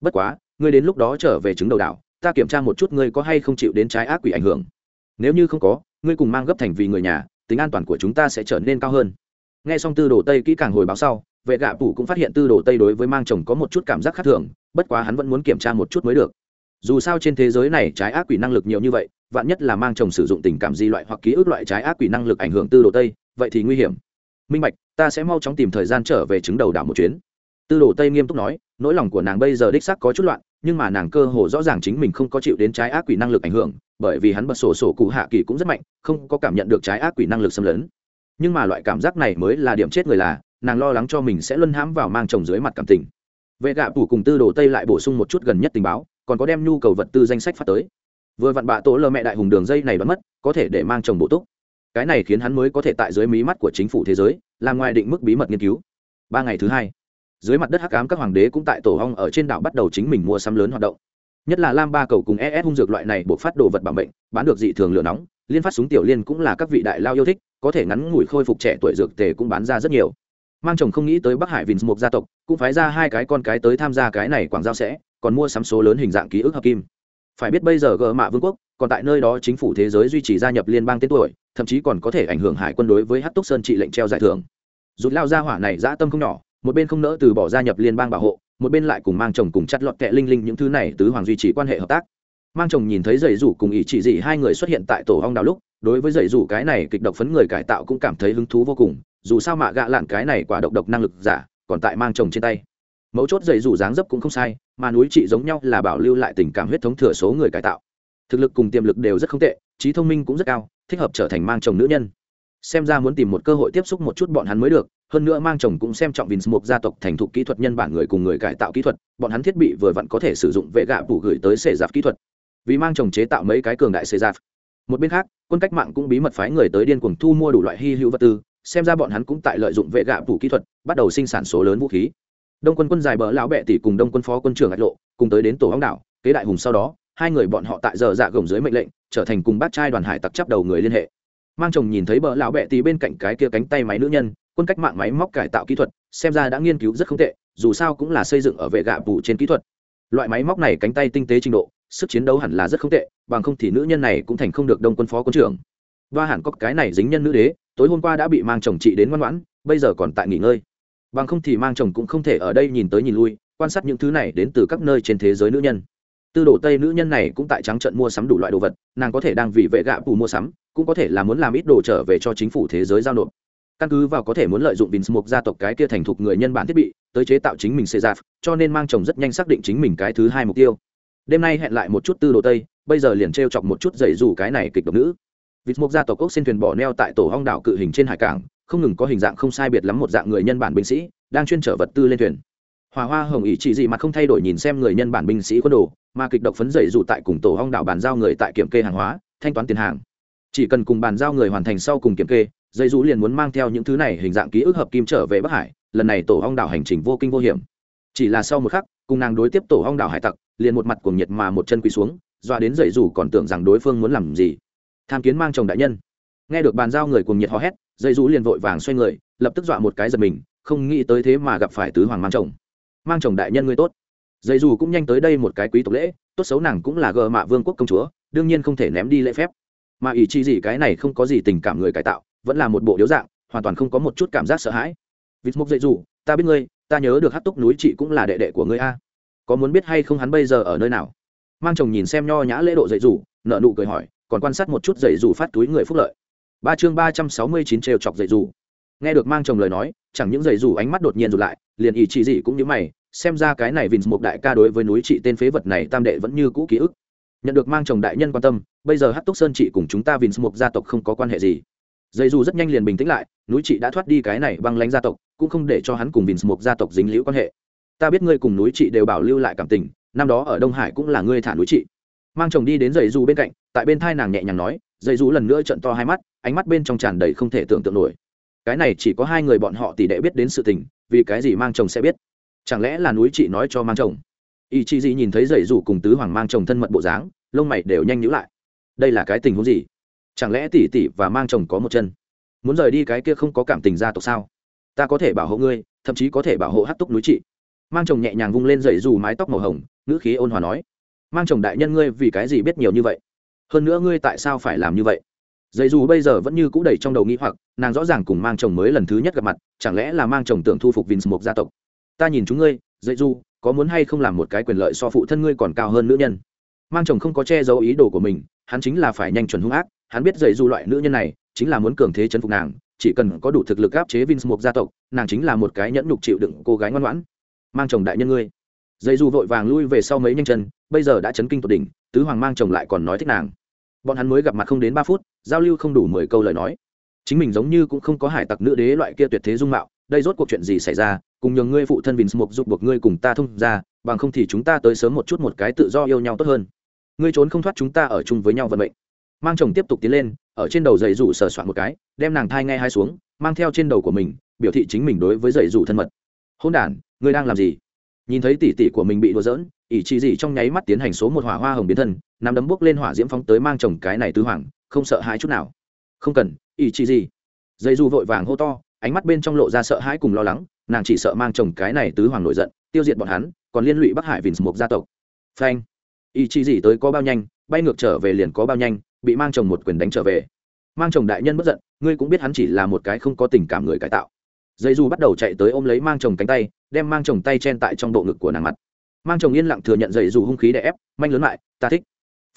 Bất quá, ngươi đến lúc đó trở về chứng đầu đảo, ta kiểm tra một chút ngươi có hay không chịu đến trái ác quỷ ảnh hưởng. Nếu như không có, ngươi cùng mang gấp thành vì người nhà, tính an toàn của chúng ta sẽ trở nên cao hơn nghe xong tư đồ tây kỹ càng hồi báo sau, vệ gạ phủ cũng phát hiện tư đồ tây đối với mang chồng có một chút cảm giác khác thường, bất quá hắn vẫn muốn kiểm tra một chút mới được. Dù sao trên thế giới này trái ác quỷ năng lực nhiều như vậy, vạn nhất là mang chồng sử dụng tình cảm di loại hoặc ký ức loại trái ác quỷ năng lực ảnh hưởng tư đồ tây, vậy thì nguy hiểm. Minh bạch, ta sẽ mau chóng tìm thời gian trở về chứng đầu đảo một chuyến. Tư đồ tây nghiêm túc nói, nỗi lòng của nàng bây giờ đích sắc có chút loạn, nhưng mà nàng cơ hồ rõ ràng chính mình không có chịu đến trái ác quỷ năng lực ảnh hưởng, bởi vì hắn bật sổ sổ cụ hạ kỳ cũng rất mạnh, không có cảm nhận được trái ác quỷ năng lực xâm lấn nhưng mà loại cảm giác này mới là điểm chết người là, nàng lo lắng cho mình sẽ luân hãm vào mang chồng dưới mặt cảm tình. Vệ gạ tủ cùng tư đồ tây lại bổ sung một chút gần nhất tình báo, còn có đem nhu cầu vật tư danh sách phát tới. Vừa vặn bạ tổ lơ mẹ đại hùng đường dây này đoán mất, có thể để mang chồng bổ túc. Cái này khiến hắn mới có thể tại dưới mí mắt của chính phủ thế giới, làm ngoài định mức bí mật nghiên cứu. Ba ngày thứ hai, dưới mặt đất hắc ám các hoàng đế cũng tại tổ hong ở trên đảo bắt đầu chính mình mua sắm lớn hoạt động. Nhất là lam ba cầu cùng es hung dược loại này buộc phát đồ vật bảo mệnh, bán được dị thường lửa nóng liên phát súng tiểu liên cũng là các vị đại lao yêu thích, có thể ngắn ngủi khôi phục trẻ tuổi dược tề cũng bán ra rất nhiều. Mang chồng không nghĩ tới bắc hải vinh một gia tộc, cũng phái ra hai cái con cái tới tham gia cái này quảng giao sẽ, còn mua sắm số lớn hình dạng ký ức hợp kim. Phải biết bây giờ gỡ mạ vương quốc, còn tại nơi đó chính phủ thế giới duy trì gia nhập liên bang tên tuổi, thậm chí còn có thể ảnh hưởng hải quân đối với hát túc sơn trị lệnh treo giải thưởng. Rút lao ra hỏa này dã tâm không nhỏ, một bên không nỡ từ bỏ gia nhập liên bang bảo hộ, một bên lại cùng mang chồng cùng chặt lọt kẹ linh linh những thứ này tứ hoàng duy trì quan hệ hợp tác mang chồng nhìn thấy dạy rủ cùng ý chỉ dị hai người xuất hiện tại tổ hong đào lúc, đối với dạy rủ cái này kịch độc phấn người cải tạo cũng cảm thấy hứng thú vô cùng, dù sao mạ gạ lạn cái này quả độc độc năng lực giả, còn tại mang chồng trên tay. Mấu chốt dạy dù dáng dấp cũng không sai, mà núi trị giống nhau là bảo lưu lại tình cảm huyết thống thừa số người cải tạo. Thực lực cùng tiềm lực đều rất không tệ, trí thông minh cũng rất cao, thích hợp trở thành mang chồng nữ nhân. Xem ra muốn tìm một cơ hội tiếp xúc một chút bọn hắn mới được, hơn nữa mang chồng cũng xem trọng vinh một gia tộc thành thục kỹ thuật nhân bản người cùng người cải tạo kỹ thuật, bọn hắn thiết bị vừa vặn có thể sử dụng vệ gạ phủ gửi tới xệ giạp kỹ thuật vì mang chồng chế tạo mấy cái cường đại xây giạp một bên khác, quân cách mạng cũng bí mật phái người tới điên cuồng thu mua đủ loại hy hữu vật tư, xem ra bọn hắn cũng tại lợi dụng vệ gạ phủ kỹ thuật, bắt đầu sinh sản số lớn vũ khí. Đông quân quân dài bờ lão bệ tỷ cùng đông quân phó quân trưởng ngạch lộ, cùng tới đến tổ hóng đảo, kế đại hùng sau đó, hai người bọn họ tại giờ dạ gồng dưới mệnh lệnh, trở thành cùng bác trai đoàn hải tặc chấp đầu người liên hệ. Mang chồng nhìn thấy bờ lão bệ tỷ bên cạnh cái kia cánh tay máy nữ nhân, quân cách mạng máy móc cải tạo kỹ thuật, xem ra đã nghiên cứu rất không tệ, dù sao cũng là xây dựng ở vệ gạ phủ trên kỹ thuật. Loại máy móc này cánh tay tinh tế trình độ sức chiến đấu hẳn là rất không tệ, bằng không thì nữ nhân này cũng thành không được đông quân phó quân trưởng. Và hẳn có cái này dính nhân nữ đế, tối hôm qua đã bị mang chồng chị đến ngoan ngoãn, bây giờ còn tại nghỉ ngơi. Bằng không thì mang chồng cũng không thể ở đây nhìn tới nhìn lui, quan sát những thứ này đến từ các nơi trên thế giới nữ nhân. Tư đồ tây nữ nhân này cũng tại trắng trận mua sắm đủ loại đồ vật, nàng có thể đang vì vệ gạ bù mua sắm, cũng có thể là muốn làm ít đồ trở về cho chính phủ thế giới giao nộp. Căn cứ vào có thể muốn lợi dụng Vinsmoke gia tộc cái kia thành thục người nhân bản thiết bị, tới chế tạo chính mình xê giáp cho nên mang chồng rất nhanh xác định chính mình cái thứ hai mục tiêu đêm nay hẹn lại một chút tư đồ tây, bây giờ liền t chọc một chút dậy dù cái này kịch độc nữ. Vinsmoke gia tộc cốc xin thuyền bỏ neo tại tổ hong đảo cự hình trên hải cảng, không ngừng có hình dạng không sai biệt lắm một dạng người nhân bản binh sĩ, đang chuyên trở vật tư lên thuyền. Hòa hoa hồng ý chỉ gì mà không thay đổi nhìn xem người nhân bản binh sĩ quân đồ, mà kịch độc phấn dậy dù tại cùng tổ hong đảo bàn giao người tại kiểm kê hàng hóa, thanh toán tiền hàng. Chỉ cần cùng bàn giao người hoàn thành sau cùng kiểm kê dây rũ liền muốn mang theo những thứ này hình dạng ký ức hợp kim trở về bắc hải, lần này tổ hong đảo hành trình vô kinh vô hiểm. Chỉ là sau một khắc, cùng nàng đối tiếp tổ hong đảo hải tặc liền một mặt cuồng nhiệt mà một chân quỳ xuống dọa đến dậy rủ còn tưởng rằng đối phương muốn làm gì. Tham kiến mang chồng đại nhân. Nghe được bàn giao người cuồng nhiệt hò hét, dậy dù liền vội vàng xoay người, lập tức dọa một cái giật mình, không nghĩ tới thế mà gặp phải tứ hoàng mang chồng. Mang chồng đại nhân ngươi tốt. Dậy dù cũng nhanh tới đây một cái quý tộc lễ, tốt xấu nàng cũng là gờ mạ vương quốc công chúa, đương nhiên không thể ném đi lễ phép. Mà ý chi gì cái này không có gì tình cảm người cải tạo, vẫn là một bộ điếu dạng, hoàn toàn không có một chút cảm giác sợ hãi. Vịt mục dậy dù, ta biết ngươi, ta nhớ được hát túc núi chị cũng là đệ đệ của ngươi a có muốn biết hay không hắn bây giờ ở nơi nào? Mang chồng nhìn xem nho nhã lễ độ dậy dù nợ nụ cười hỏi, còn quan sát một chút dậy dù phát túi người phúc lợi. Ba chương ba trăm sáu mươi chín trêu chọc dậy dù nghe được mang chồng lời nói, chẳng những dậy dù ánh mắt đột nhiên rụt lại, liền ý chỉ gì cũng như mày, xem ra cái này vịt một đại ca đối với núi chị tên phế vật này tam đệ vẫn như cũ ký ức. Nhận được mang chồng đại nhân quan tâm, bây giờ hát túc sơn chị cùng chúng ta vịt một gia tộc không có quan hệ gì. Dây dù rất nhanh liền bình tĩnh lại, núi chị đã thoát đi cái này băng lãnh gia tộc, cũng không để cho hắn cùng vinh một gia tộc dính liễu quan hệ ta biết ngươi cùng núi chị đều bảo lưu lại cảm tình, năm đó ở đông hải cũng là ngươi thả núi chị. Mang chồng đi đến dây dù bên cạnh, tại bên thai nàng nhẹ nhàng nói dây dù lần nữa trận to hai mắt, ánh mắt bên trong tràn đầy không thể tưởng tượng nổi. Cái này chỉ có hai người bọn họ tỷ đệ biết đến sự tình, vì cái gì mang chồng sẽ biết? Chẳng lẽ là núi chị nói cho mang chồng? Ý chị gì nhìn thấy dây dù cùng tứ hoàng mang chồng thân mật bộ dáng, lông mày đều nhanh nhữ lại. Đây là cái tình huống gì? Chẳng lẽ tỷ tỷ và mang chồng có một chân? Muốn rời đi cái kia không có cảm tình gia tộc sao? Ta có thể bảo hộ ngươi, thậm chí có thể bảo hộ hát túc núi chị mang chồng nhẹ nhàng vung lên dậy dù mái tóc màu hồng ngữ khí ôn hòa nói mang chồng đại nhân ngươi vì cái gì biết nhiều như vậy? Hơn nữa ngươi tại sao phải làm như vậy? Dậy dù bây giờ vẫn như cũ đầy trong đầu nghĩ hoặc nàng rõ ràng cùng mang chồng mới lần thứ nhất gặp mặt chẳng lẽ là mang chồng tưởng thu phục vinh một gia tộc? Ta nhìn chúng ngươi dậy dù có muốn hay không làm một cái quyền lợi so phụ thân ngươi còn cao hơn nữ nhân? Mang chồng không có che giấu ý đồ của mình hắn chính là phải nhanh chuẩn hung ác hắn biết dậy dù loại nữ nhân này chính là muốn cường thế chấn phục nàng chỉ cần có đủ thực lực áp chế Vince một gia tộc, nàng chính là một cái nhẫn nhục chịu đựng cô gái ngoan ngoãn. Mang chồng đại nhân ngươi. Dây dù vội vàng lui về sau mấy nhanh chân, bây giờ đã chấn kinh tột đỉnh, tứ hoàng mang chồng lại còn nói thích nàng. Bọn hắn mới gặp mặt không đến ba phút, giao lưu không đủ mười câu lời nói. Chính mình giống như cũng không có hải tặc nữ đế loại kia tuyệt thế dung mạo, đây rốt cuộc chuyện gì xảy ra, cùng nhường ngươi phụ thân vinh mục giúp buộc ngươi cùng ta thông ra, bằng không thì chúng ta tới sớm một chút một cái tự do yêu nhau tốt hơn. Ngươi trốn không thoát chúng ta ở chung với nhau vận mệnh mang chồng tiếp tục tiến lên ở trên đầu giày rủ sờ soạn một cái đem nàng thai ngay hai xuống mang theo trên đầu của mình biểu thị chính mình đối với giày rủ thân mật hôn đ ngươi đang làm gì? Nhìn thấy tỉ tỉ của mình bị đùa giỡn, ỷ chị gì trong nháy mắt tiến hành số một hỏa hoa hồng biến thân, nắm đấm bốc lên hỏa diễm phóng tới mang chồng cái này tứ hoàng, không sợ hãi chút nào. Không cần, ỷ chị gì. Dây du vội vàng hô to, ánh mắt bên trong lộ ra sợ hãi cùng lo lắng, nàng chỉ sợ mang chồng cái này tứ hoàng nổi giận, tiêu diệt bọn hắn, còn liên lụy bắc hải vì một gia tộc. Phanh. Ỷ chị gì tới có bao nhanh, bay ngược trở về liền có bao nhanh, bị mang chồng một quyền đánh trở về. Mang chồng đại nhân bất giận, ngươi cũng biết hắn chỉ là một cái không có tình cảm người cải tạo. Dây du bắt đầu chạy tới ôm lấy mang chồng cánh tay đem mang chồng tay chen tại trong bộ ngực của nàng mặt. Mang chồng yên lặng thừa nhận dạy dù hung khí để ép, manh lớn lại, ta thích.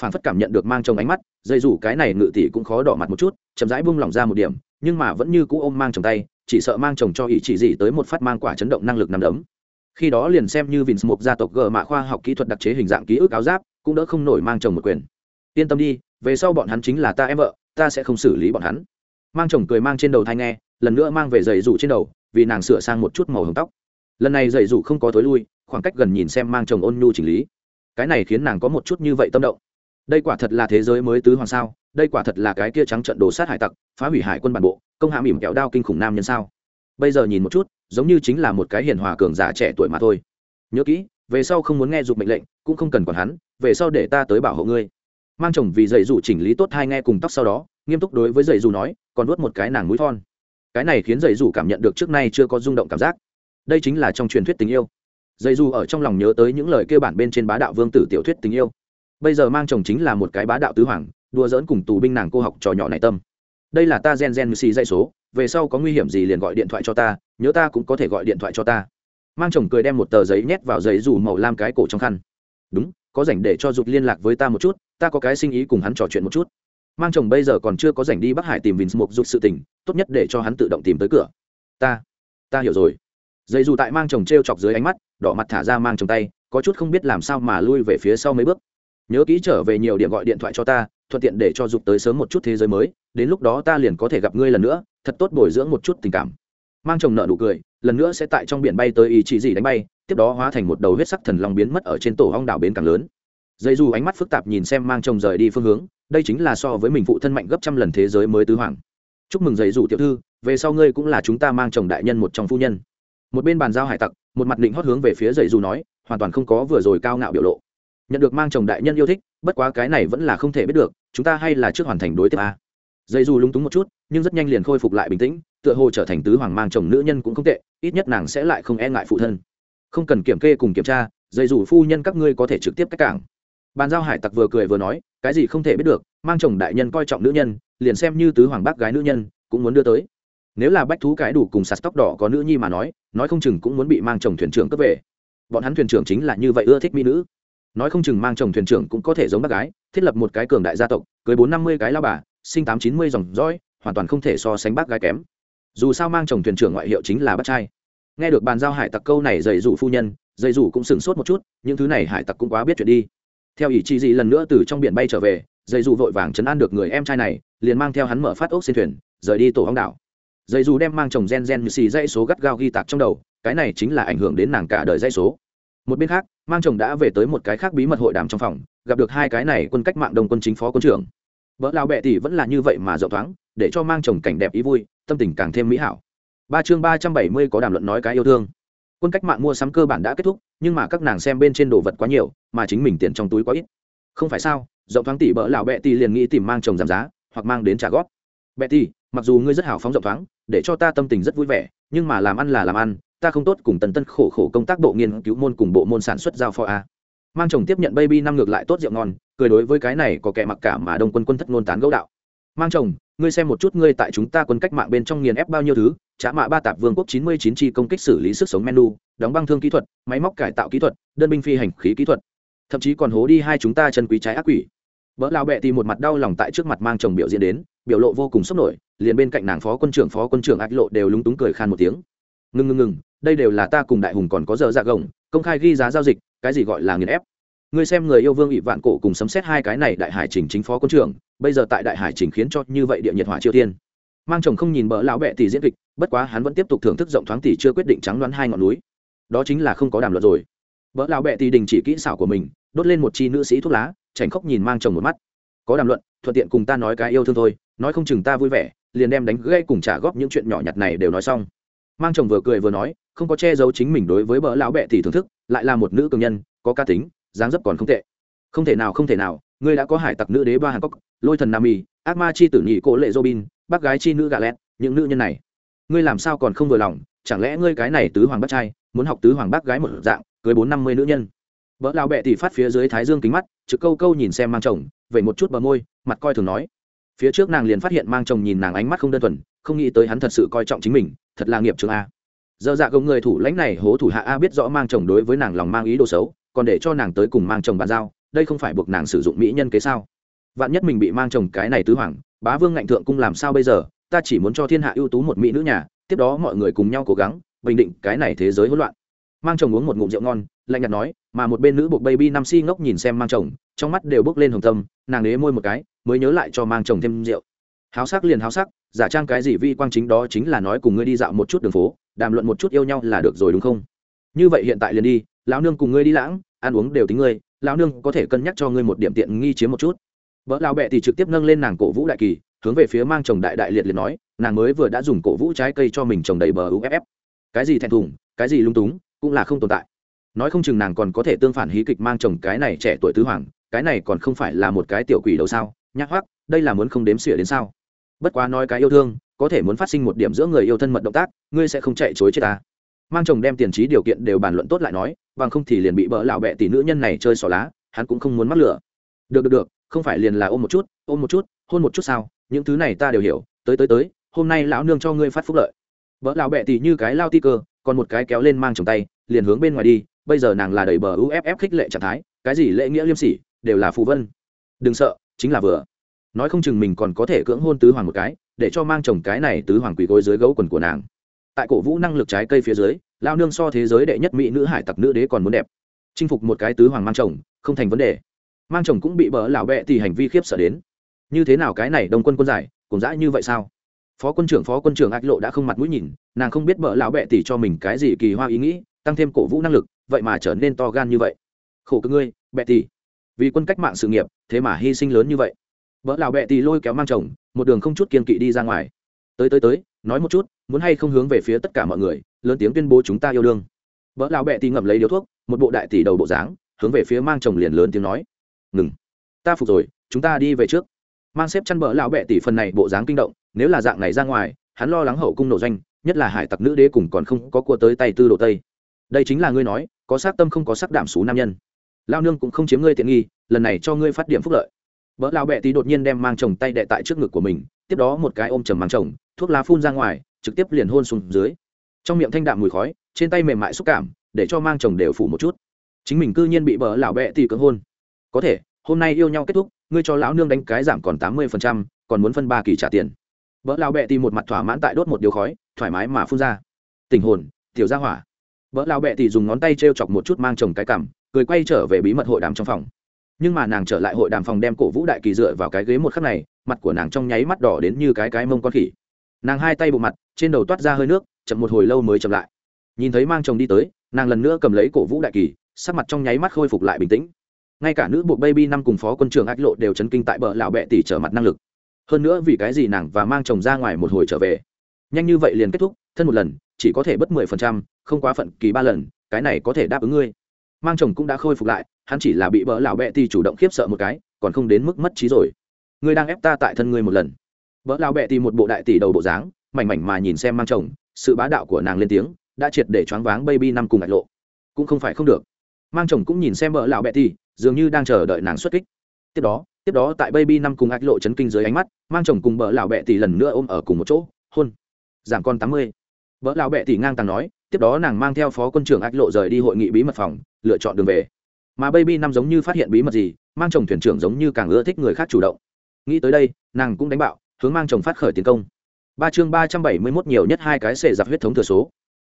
Phản phất cảm nhận được mang chồng ánh mắt dạy dù cái này ngự tỷ cũng khó đỏ mặt một chút, chậm rãi buông lỏng ra một điểm, nhưng mà vẫn như cũ ôm mang chồng tay, chỉ sợ mang chồng cho ý chỉ gì tới một phát mang quả chấn động năng lực nằm đấm. Khi đó liền xem như vinh một gia tộc gờ mạ khoa học kỹ thuật đặc chế hình dạng ký ức áo giáp, cũng đỡ không nổi mang chồng một quyền. Yên tâm đi, về sau bọn hắn chính là ta em vợ, ta sẽ không xử lý bọn hắn. Mang chồng cười mang trên đầu thai nghe, lần nữa mang về giày rủ trên đầu, vì nàng sửa sang một chút màu hồng tóc lần này dạy dù không có tối lui, khoảng cách gần nhìn xem mang chồng ôn nhu chỉnh lý. Cái này khiến nàng có một chút như vậy tâm động. Đây quả thật là thế giới mới tứ hoàng sao, đây quả thật là cái kia trắng trận đồ sát hải tặc, phá hủy hải quân bản bộ, công hạ mỉm kẹo đao kinh khủng nam nhân sao. Bây giờ nhìn một chút, giống như chính là một cái hiền hòa cường giả trẻ tuổi mà thôi. Nhớ kỹ, về sau không muốn nghe dục mệnh lệnh, cũng không cần còn hắn, về sau để ta tới bảo hộ ngươi. Mang chồng vì dạy dù chỉnh lý tốt hai nghe cùng tóc sau đó, nghiêm túc đối với dạy dù nói, còn nuốt một cái nàng mũi thon. Cái này khiến dạy dù cảm nhận được trước nay chưa có rung động cảm giác đây chính là trong truyền thuyết tình yêu. Dây dù ở trong lòng nhớ tới những lời kêu bản bên trên bá đạo vương tử tiểu thuyết tình yêu. Bây giờ mang chồng chính là một cái bá đạo tứ hoàng, đùa dỡn cùng tù binh nàng cô học trò nhỏ này tâm. Đây là ta gen gen xì dây số, về sau có nguy hiểm gì liền gọi điện thoại cho ta, nhớ ta cũng có thể gọi điện thoại cho ta. Mang chồng cười đem một tờ giấy nhét vào giấy dù màu lam cái cổ trong khăn. Đúng, có rảnh để cho dục liên lạc với ta một chút, ta có cái sinh ý cùng hắn trò chuyện một chút. Mang chồng bây giờ còn chưa có rảnh đi bắc hải tìm vinh mục dục sự tình, tốt nhất để cho hắn tự động tìm tới cửa. Ta ta hiểu rồi. Dây dù tại mang chồng t r e o chọc dưới ánh mắt, đỏ mặt thả ra mang chồng tay, có chút không biết làm sao mà lui về phía sau mấy bước. Nhớ kỹ trở về nhiều điểm gọi điện thoại cho ta, thuận tiện để cho dục tới sớm một chút thế giới mới, đến lúc đó ta liền có thể gặp ngươi lần nữa, thật tốt bồi dưỡng một chút tình cảm. Mang chồng nợ nụ cười, lần nữa sẽ tại trong biển bay tới ý chỉ gì đánh bay, tiếp đó hóa thành một đầu huyết sắc thần long biến mất ở trên tổ hong đảo bến càng lớn. Dây dù ánh mắt phức tạp nhìn xem mang chồng rời đi phương hướng, đây chính là so với mình phụ thân mạnh gấp trăm lần thế giới mới tứ hoàng. Chúc mừng dây dù tiểu thư, về sau ngươi cũng là chúng ta mang chồng đại nhân một trong phu nhân một bên bàn giao hải tặc, một mặt định hót hướng về phía dây dù nói, hoàn toàn không có vừa rồi cao ngạo biểu lộ. Nhận được mang chồng đại nhân yêu thích, bất quá cái này vẫn là không thể biết được, chúng ta hay là trước hoàn thành đối tiếp a. Dây dù lúng túng một chút, nhưng rất nhanh liền khôi phục lại bình tĩnh, tựa hồ trở thành tứ hoàng mang chồng nữ nhân cũng không tệ, ít nhất nàng sẽ lại không e ngại phụ thân. Không cần kiểm kê cùng kiểm tra dây dù phu nhân các ngươi có thể trực tiếp cách cảng. Bàn giao hải tặc vừa cười vừa nói, cái gì không thể biết được, mang chồng đại nhân coi trọng nữ nhân, liền xem như tứ hoàng bác gái nữ nhân, cũng muốn đưa tới nếu là bách thú cái đủ cùng sạt tóc đỏ có nữ nhi mà nói nói không chừng cũng muốn bị mang chồng thuyền trưởng cướp về. Bọn hắn thuyền trưởng chính là như vậy ưa thích mỹ nữ. Nói không chừng mang chồng thuyền trưởng cũng có thể giống bác gái, thiết lập một cái cường đại gia tộc, cưới bốn năm mươi cái lao bà, sinh tám chín mươi dòng dõi, hoàn toàn không thể so sánh bác gái kém. Dù sao mang chồng thuyền trưởng ngoại hiệu chính là bác trai. Nghe được bàn giao hải tặc câu này dạy dụ phu nhân, dạy dụ cũng sửng sốt một chút, những thứ này hải tặc cũng quá biết chuyện đi. Theo ý chí gì lần nữa từ trong biển bay trở về, dạy dụ vội vàng chấn an được người em trai này, liền mang theo hắn mở phát ốc xin thuyền, rời đi tổ hóng đảo dây dù đem mang chồng gen gen như xì dãy số gắt gao ghi tạc trong đầu, cái này chính là ảnh hưởng đến nàng cả đời dãy số. Một bên khác, mang chồng đã về tới một cái khác bí mật hội đàm trong phòng, gặp được hai cái này quân cách mạng đồng quân chính phó quân trưởng. Vợ lao bẹ thì vẫn là như vậy mà rộng thoáng, để cho mang chồng cảnh đẹp ý vui, tâm tình càng thêm mỹ hảo. Ba chương ba trăm bảy mươi có đàm luận nói cái yêu thương. Quân cách mạng mua sắm cơ bản đã kết thúc, nhưng mà các nàng xem bên trên đồ vật quá nhiều, mà chính mình tiền trong túi quá ít. Không phải sao, rộng thoáng tỷ bỡ lão bẹ tỷ liền nghĩ tìm mang chồng giảm giá, hoặc mang đến trả góp. Bẹ tỷ, mặc dù ngươi rất hào phóng rộng thoáng để cho ta tâm tình rất vui vẻ, nhưng mà làm ăn là làm ăn, ta không tốt cùng tần tân khổ khổ công tác bộ nghiên cứu môn cùng bộ môn sản xuất giao phó a. Mang chồng tiếp nhận baby năm ngược lại tốt rượu ngon, cười đối với cái này có kẻ mặc cả mà đông quân quân thất ngôn tán gấu đạo. Mang chồng, ngươi xem một chút ngươi tại chúng ta quân cách mạng bên trong nghiền ép bao nhiêu thứ trả mạ ba tạp vương quốc chín mươi chín chi công kích xử lý sức sống menu, đóng băng thương kỹ thuật, máy móc cải tạo kỹ thuật, đơn binh phi hành khí kỹ thuật. Thậm chí còn hố đi hai chúng ta chân quý trái ác quỷ. Vợ lao bẹ thì một mặt đau lòng tại trước mặt mang chồng biểu diễn đến, biểu lộ vô cùng sốc nổi liền bên cạnh nàng phó quân trưởng phó quân trưởng ác lộ đều lúng túng cười khan một tiếng. Ngừng ngừng ngừng đây đều là ta cùng đại hùng còn có giờ dạ gồng, công khai ghi giá giao dịch, cái gì gọi là nghiền ép? Ngươi xem người yêu vương ỵ vạn cổ cùng sấm xét hai cái này đại hải trình chính phó quân trưởng, bây giờ tại đại hải trình khiến cho như vậy địa nhiệt hỏa triều tiên. Mang chồng không nhìn bỡ lão bẹ tỷ diễn kịch, bất quá hắn vẫn tiếp tục thưởng thức rộng thoáng tỷ chưa quyết định trắng đoán hai ngọn núi. Đó chính là không có đàm luận rồi. Bỡ lão bẹ tỷ đình chỉ kỹ xảo của mình, đốt lên một chi nữ sĩ thuốc lá, chảnh khóc nhìn mang chồng một mắt. Có đàm luận, thuận tiện cùng ta nói cái yêu thương thôi, nói không chừng ta vui vẻ liền đem đánh gây cùng trả góp những chuyện nhỏ nhặt này đều nói xong. Mang chồng vừa cười vừa nói, không có che giấu chính mình đối với bỡ lão bẹ thì thưởng thức, lại là một nữ cường nhân, có ca tính, dáng dấp còn không tệ. Không thể nào, không thể nào, ngươi đã có hải tặc nữ đế ba hàn cốc, lôi thần nam y ác ma chi tử nhị cổ lệ robin, bác gái chi nữ gà lẹt, những nữ nhân này. Ngươi làm sao còn không vừa lòng, chẳng lẽ ngươi cái này tứ hoàng bác trai, muốn học tứ hoàng bác gái một dạng, cưới bốn năm mươi nữ nhân? Vợ lao bẹ thì phát phía dưới thái dương kính mắt chực câu câu nhìn xem mang chồng vậy một chút bờ môi, mặt coi thường nói phía trước nàng liền phát hiện mang chồng nhìn nàng ánh mắt không đơn thuần, không nghĩ tới hắn thật sự coi trọng chính mình, thật là nghiệp trường a. Giờ dạ gồng người thủ lãnh này hố thủ hạ a biết rõ mang chồng đối với nàng lòng mang ý đồ xấu, còn để cho nàng tới cùng mang chồng bàn giao, đây không phải buộc nàng sử dụng mỹ nhân kế sao? Vạn nhất mình bị mang chồng cái này tứ hoàng, bá vương ngạnh thượng cung làm sao bây giờ? Ta chỉ muốn cho thiên hạ ưu tú một mỹ nữ nhà, tiếp đó mọi người cùng nhau cố gắng, bình định cái này thế giới hỗn loạn mang chồng uống một ngụm rượu ngon, lạnh nhạt nói, mà một bên nữ buộc baby năm si ngốc nhìn xem mang chồng, trong mắt đều bước lên hồng tâm, nàng ế môi một cái, mới nhớ lại cho mang chồng thêm rượu. Háo sắc liền háo sắc, giả trang cái gì vi quang chính đó chính là nói cùng ngươi đi dạo một chút đường phố, đàm luận một chút yêu nhau là được rồi đúng không? Như vậy hiện tại liền đi, lão nương cùng ngươi đi lãng, ăn uống đều tính ngươi, lão nương có thể cân nhắc cho ngươi một điểm tiện nghi chiếm một chút. Vợ lão bẹ thì trực tiếp nâng lên nàng cổ vũ đại kỳ, hướng về phía mang chồng đại đại liệt liệt nói, nàng mới vừa đã dùng cổ vũ trái cây cho mình trồng đầy bờ uff cái gì thẹn thùng, cái gì lung túng cũng là không tồn tại. Nói không chừng nàng còn có thể tương phản hí kịch mang chồng cái này trẻ tuổi tứ hoàng, cái này còn không phải là một cái tiểu quỷ đâu sao? Nhắc hoắc, đây là muốn không đếm xỉa đến sao? Bất quá nói cái yêu thương, có thể muốn phát sinh một điểm giữa người yêu thân mật động tác, ngươi sẽ không chạy chối chết ta. Mang chồng đem tiền trí điều kiện đều bàn luận tốt lại nói, bằng không thì liền bị bỡ lão bẹ tỷ nữ nhân này chơi xỏ lá, hắn cũng không muốn mắc lửa. Được được được, không phải liền là ôm một chút, ôm một chút, hôn một chút sao? Những thứ này ta đều hiểu, tới tới tới, hôm nay lão nương cho ngươi phát phúc lợi. Vợ lão bẹ tỷ như cái lao ti cơ còn một cái kéo lên mang chồng tay, liền hướng bên ngoài đi, bây giờ nàng là đầy bờ uff khích lệ trạng thái, cái gì lễ nghĩa liêm sỉ, đều là phù vân. Đừng sợ, chính là vừa. Nói không chừng mình còn có thể cưỡng hôn tứ hoàng một cái, để cho mang chồng cái này tứ hoàng quỳ gối dưới gấu quần của nàng. Tại cổ vũ năng lực trái cây phía dưới, lao nương so thế giới đệ nhất mỹ nữ hải tặc nữ đế còn muốn đẹp. Chinh phục một cái tứ hoàng mang chồng, không thành vấn đề. Mang chồng cũng bị bỡ lão bẹ thì hành vi khiếp sợ đến. Như thế nào cái này đông quân quân giải cùng dã như vậy sao? Phó quân trưởng phó quân trưởng ác lộ đã không mặt mũi nhìn, nàng không biết bỡ lão bẹ tỷ cho mình cái gì kỳ hoa ý nghĩ, tăng thêm cổ vũ năng lực, vậy mà trở nên to gan như vậy. Khổ cơ ngươi bẹ tỷ. Vì quân cách mạng sự nghiệp, thế mà hy sinh lớn như vậy. Vợ lão bẹ tỷ lôi kéo mang chồng, một đường không chút kiên kỵ đi ra ngoài. Tới tới tới, nói một chút, muốn hay không hướng về phía tất cả mọi người, lớn tiếng tuyên bố chúng ta yêu đương. Vợ lão bẹ tỷ ngậm lấy điếu thuốc, một bộ đại tỷ đầu bộ dáng, hướng về phía mang chồng liền lớn tiếng nói. Ngừng. Ta phục rồi, chúng ta đi về trước. Mang xếp chăn bờ lão bẹ tỷ phần này bộ dáng kinh động nếu là dạng này ra ngoài hắn lo lắng hậu cung nổ doanh nhất là hải tặc nữ đế cùng còn không có cua tới tay tư đồ tây. Đây chính là ngươi nói có sắc tâm không có sắc đảm xú nam nhân. Lao nương cũng không chiếm ngươi tiện nghi lần này cho ngươi phát điểm phúc lợi. Vợ lao bẹ tí đột nhiên đem mang chồng tay đệ tại trước ngực của mình tiếp đó một cái ôm trầm mang chồng thuốc lá phun ra ngoài trực tiếp liền hôn xuống dưới. Trong miệng thanh đạm mùi khói trên tay mềm mại xúc cảm để cho mang chồng đều phủ một chút. Chính mình cư nhiên bị bờ lão bẹ tì cưỡng hôn. Có thể hôm nay yêu nhau kết thúc ngươi cho lão nương đánh cái giảm còn tám mươi phần trăm, còn muốn phân ba kỳ trả tiền vợ lão bẹ tì một mặt thỏa mãn tại đốt một điều khói, thoải mái mà phun ra. Tình hồn, tiểu gia hỏa. Vợ lão bẹ tì dùng ngón tay t chọc một chút mang chồng cái cằm cười quay trở về bí mật hội đàm trong phòng. Nhưng mà nàng trở lại hội đàm phòng đem cổ vũ đại kỳ dựa vào cái ghế một khắc này, mặt của nàng trong nháy mắt đỏ đến như cái cái mông con khỉ. Nàng hai tay bộ mặt, trên đầu toát ra hơi nước, chậm một hồi lâu mới chậm lại. Nhìn thấy mang chồng đi tới, nàng lần nữa cầm lấy cổ vũ đại kỳ, sắc mặt trong nháy mắt khôi phục lại bình tĩnh. Ngay cả nữ buộc baby năm cùng phó quân trưởng ách lộ đều chấn kinh tại bờ lão bẹ tỷ trở mặt năng lực hơn nữa vì cái gì nàng và mang chồng ra ngoài một hồi trở về? Nhanh như vậy liền kết thúc, thân một lần, chỉ có thể bất mười phần trăm, không quá phận kỳ ba lần, cái này có thể đáp ứng ngươi. Mang chồng cũng đã khôi phục lại, hắn chỉ là bị bỡ lão bẹ thì chủ động khiếp sợ một cái, còn không đến mức mất trí rồi. Ngươi đang ép ta tại thân ngươi một lần. Bỡ lão bẹ thì một bộ đại tỷ đầu bộ dáng, mảnh mảnh mà nhìn xem mang chồng, sự bá đạo của nàng lên tiếng, đã triệt để choáng váng baby năm cùng ngạch lộ. Cũng không phải không được. Mang chồng cũng nhìn xem bỡ lão bẹ thì dường như đang chờ đợi nàng xuất kích. Tiếp đó tiếp đó tại baby năm cùng ách lộ chấn kinh dưới ánh mắt, mang chồng cùng bỡ lão bẹ tỷ lần nữa ôm ở cùng một chỗ, hôn. Giảm con tám mươi. Vợ lão bẹ tỷ ngang tàng nói, tiếp đó nàng mang theo phó quân trưởng ách lộ rời đi hội nghị bí mật phòng, lựa chọn đường về. Mà baby năm giống như phát hiện bí mật gì, mang chồng thuyền trưởng giống như càng ưa thích người khác chủ động. Nghĩ tới đây, nàng cũng đánh bạo, hướng mang chồng phát khởi tiến công. Ba chương ba trăm bảy mươi mốt nhiều nhất hai cái xệ giặc huyết thống thừa số.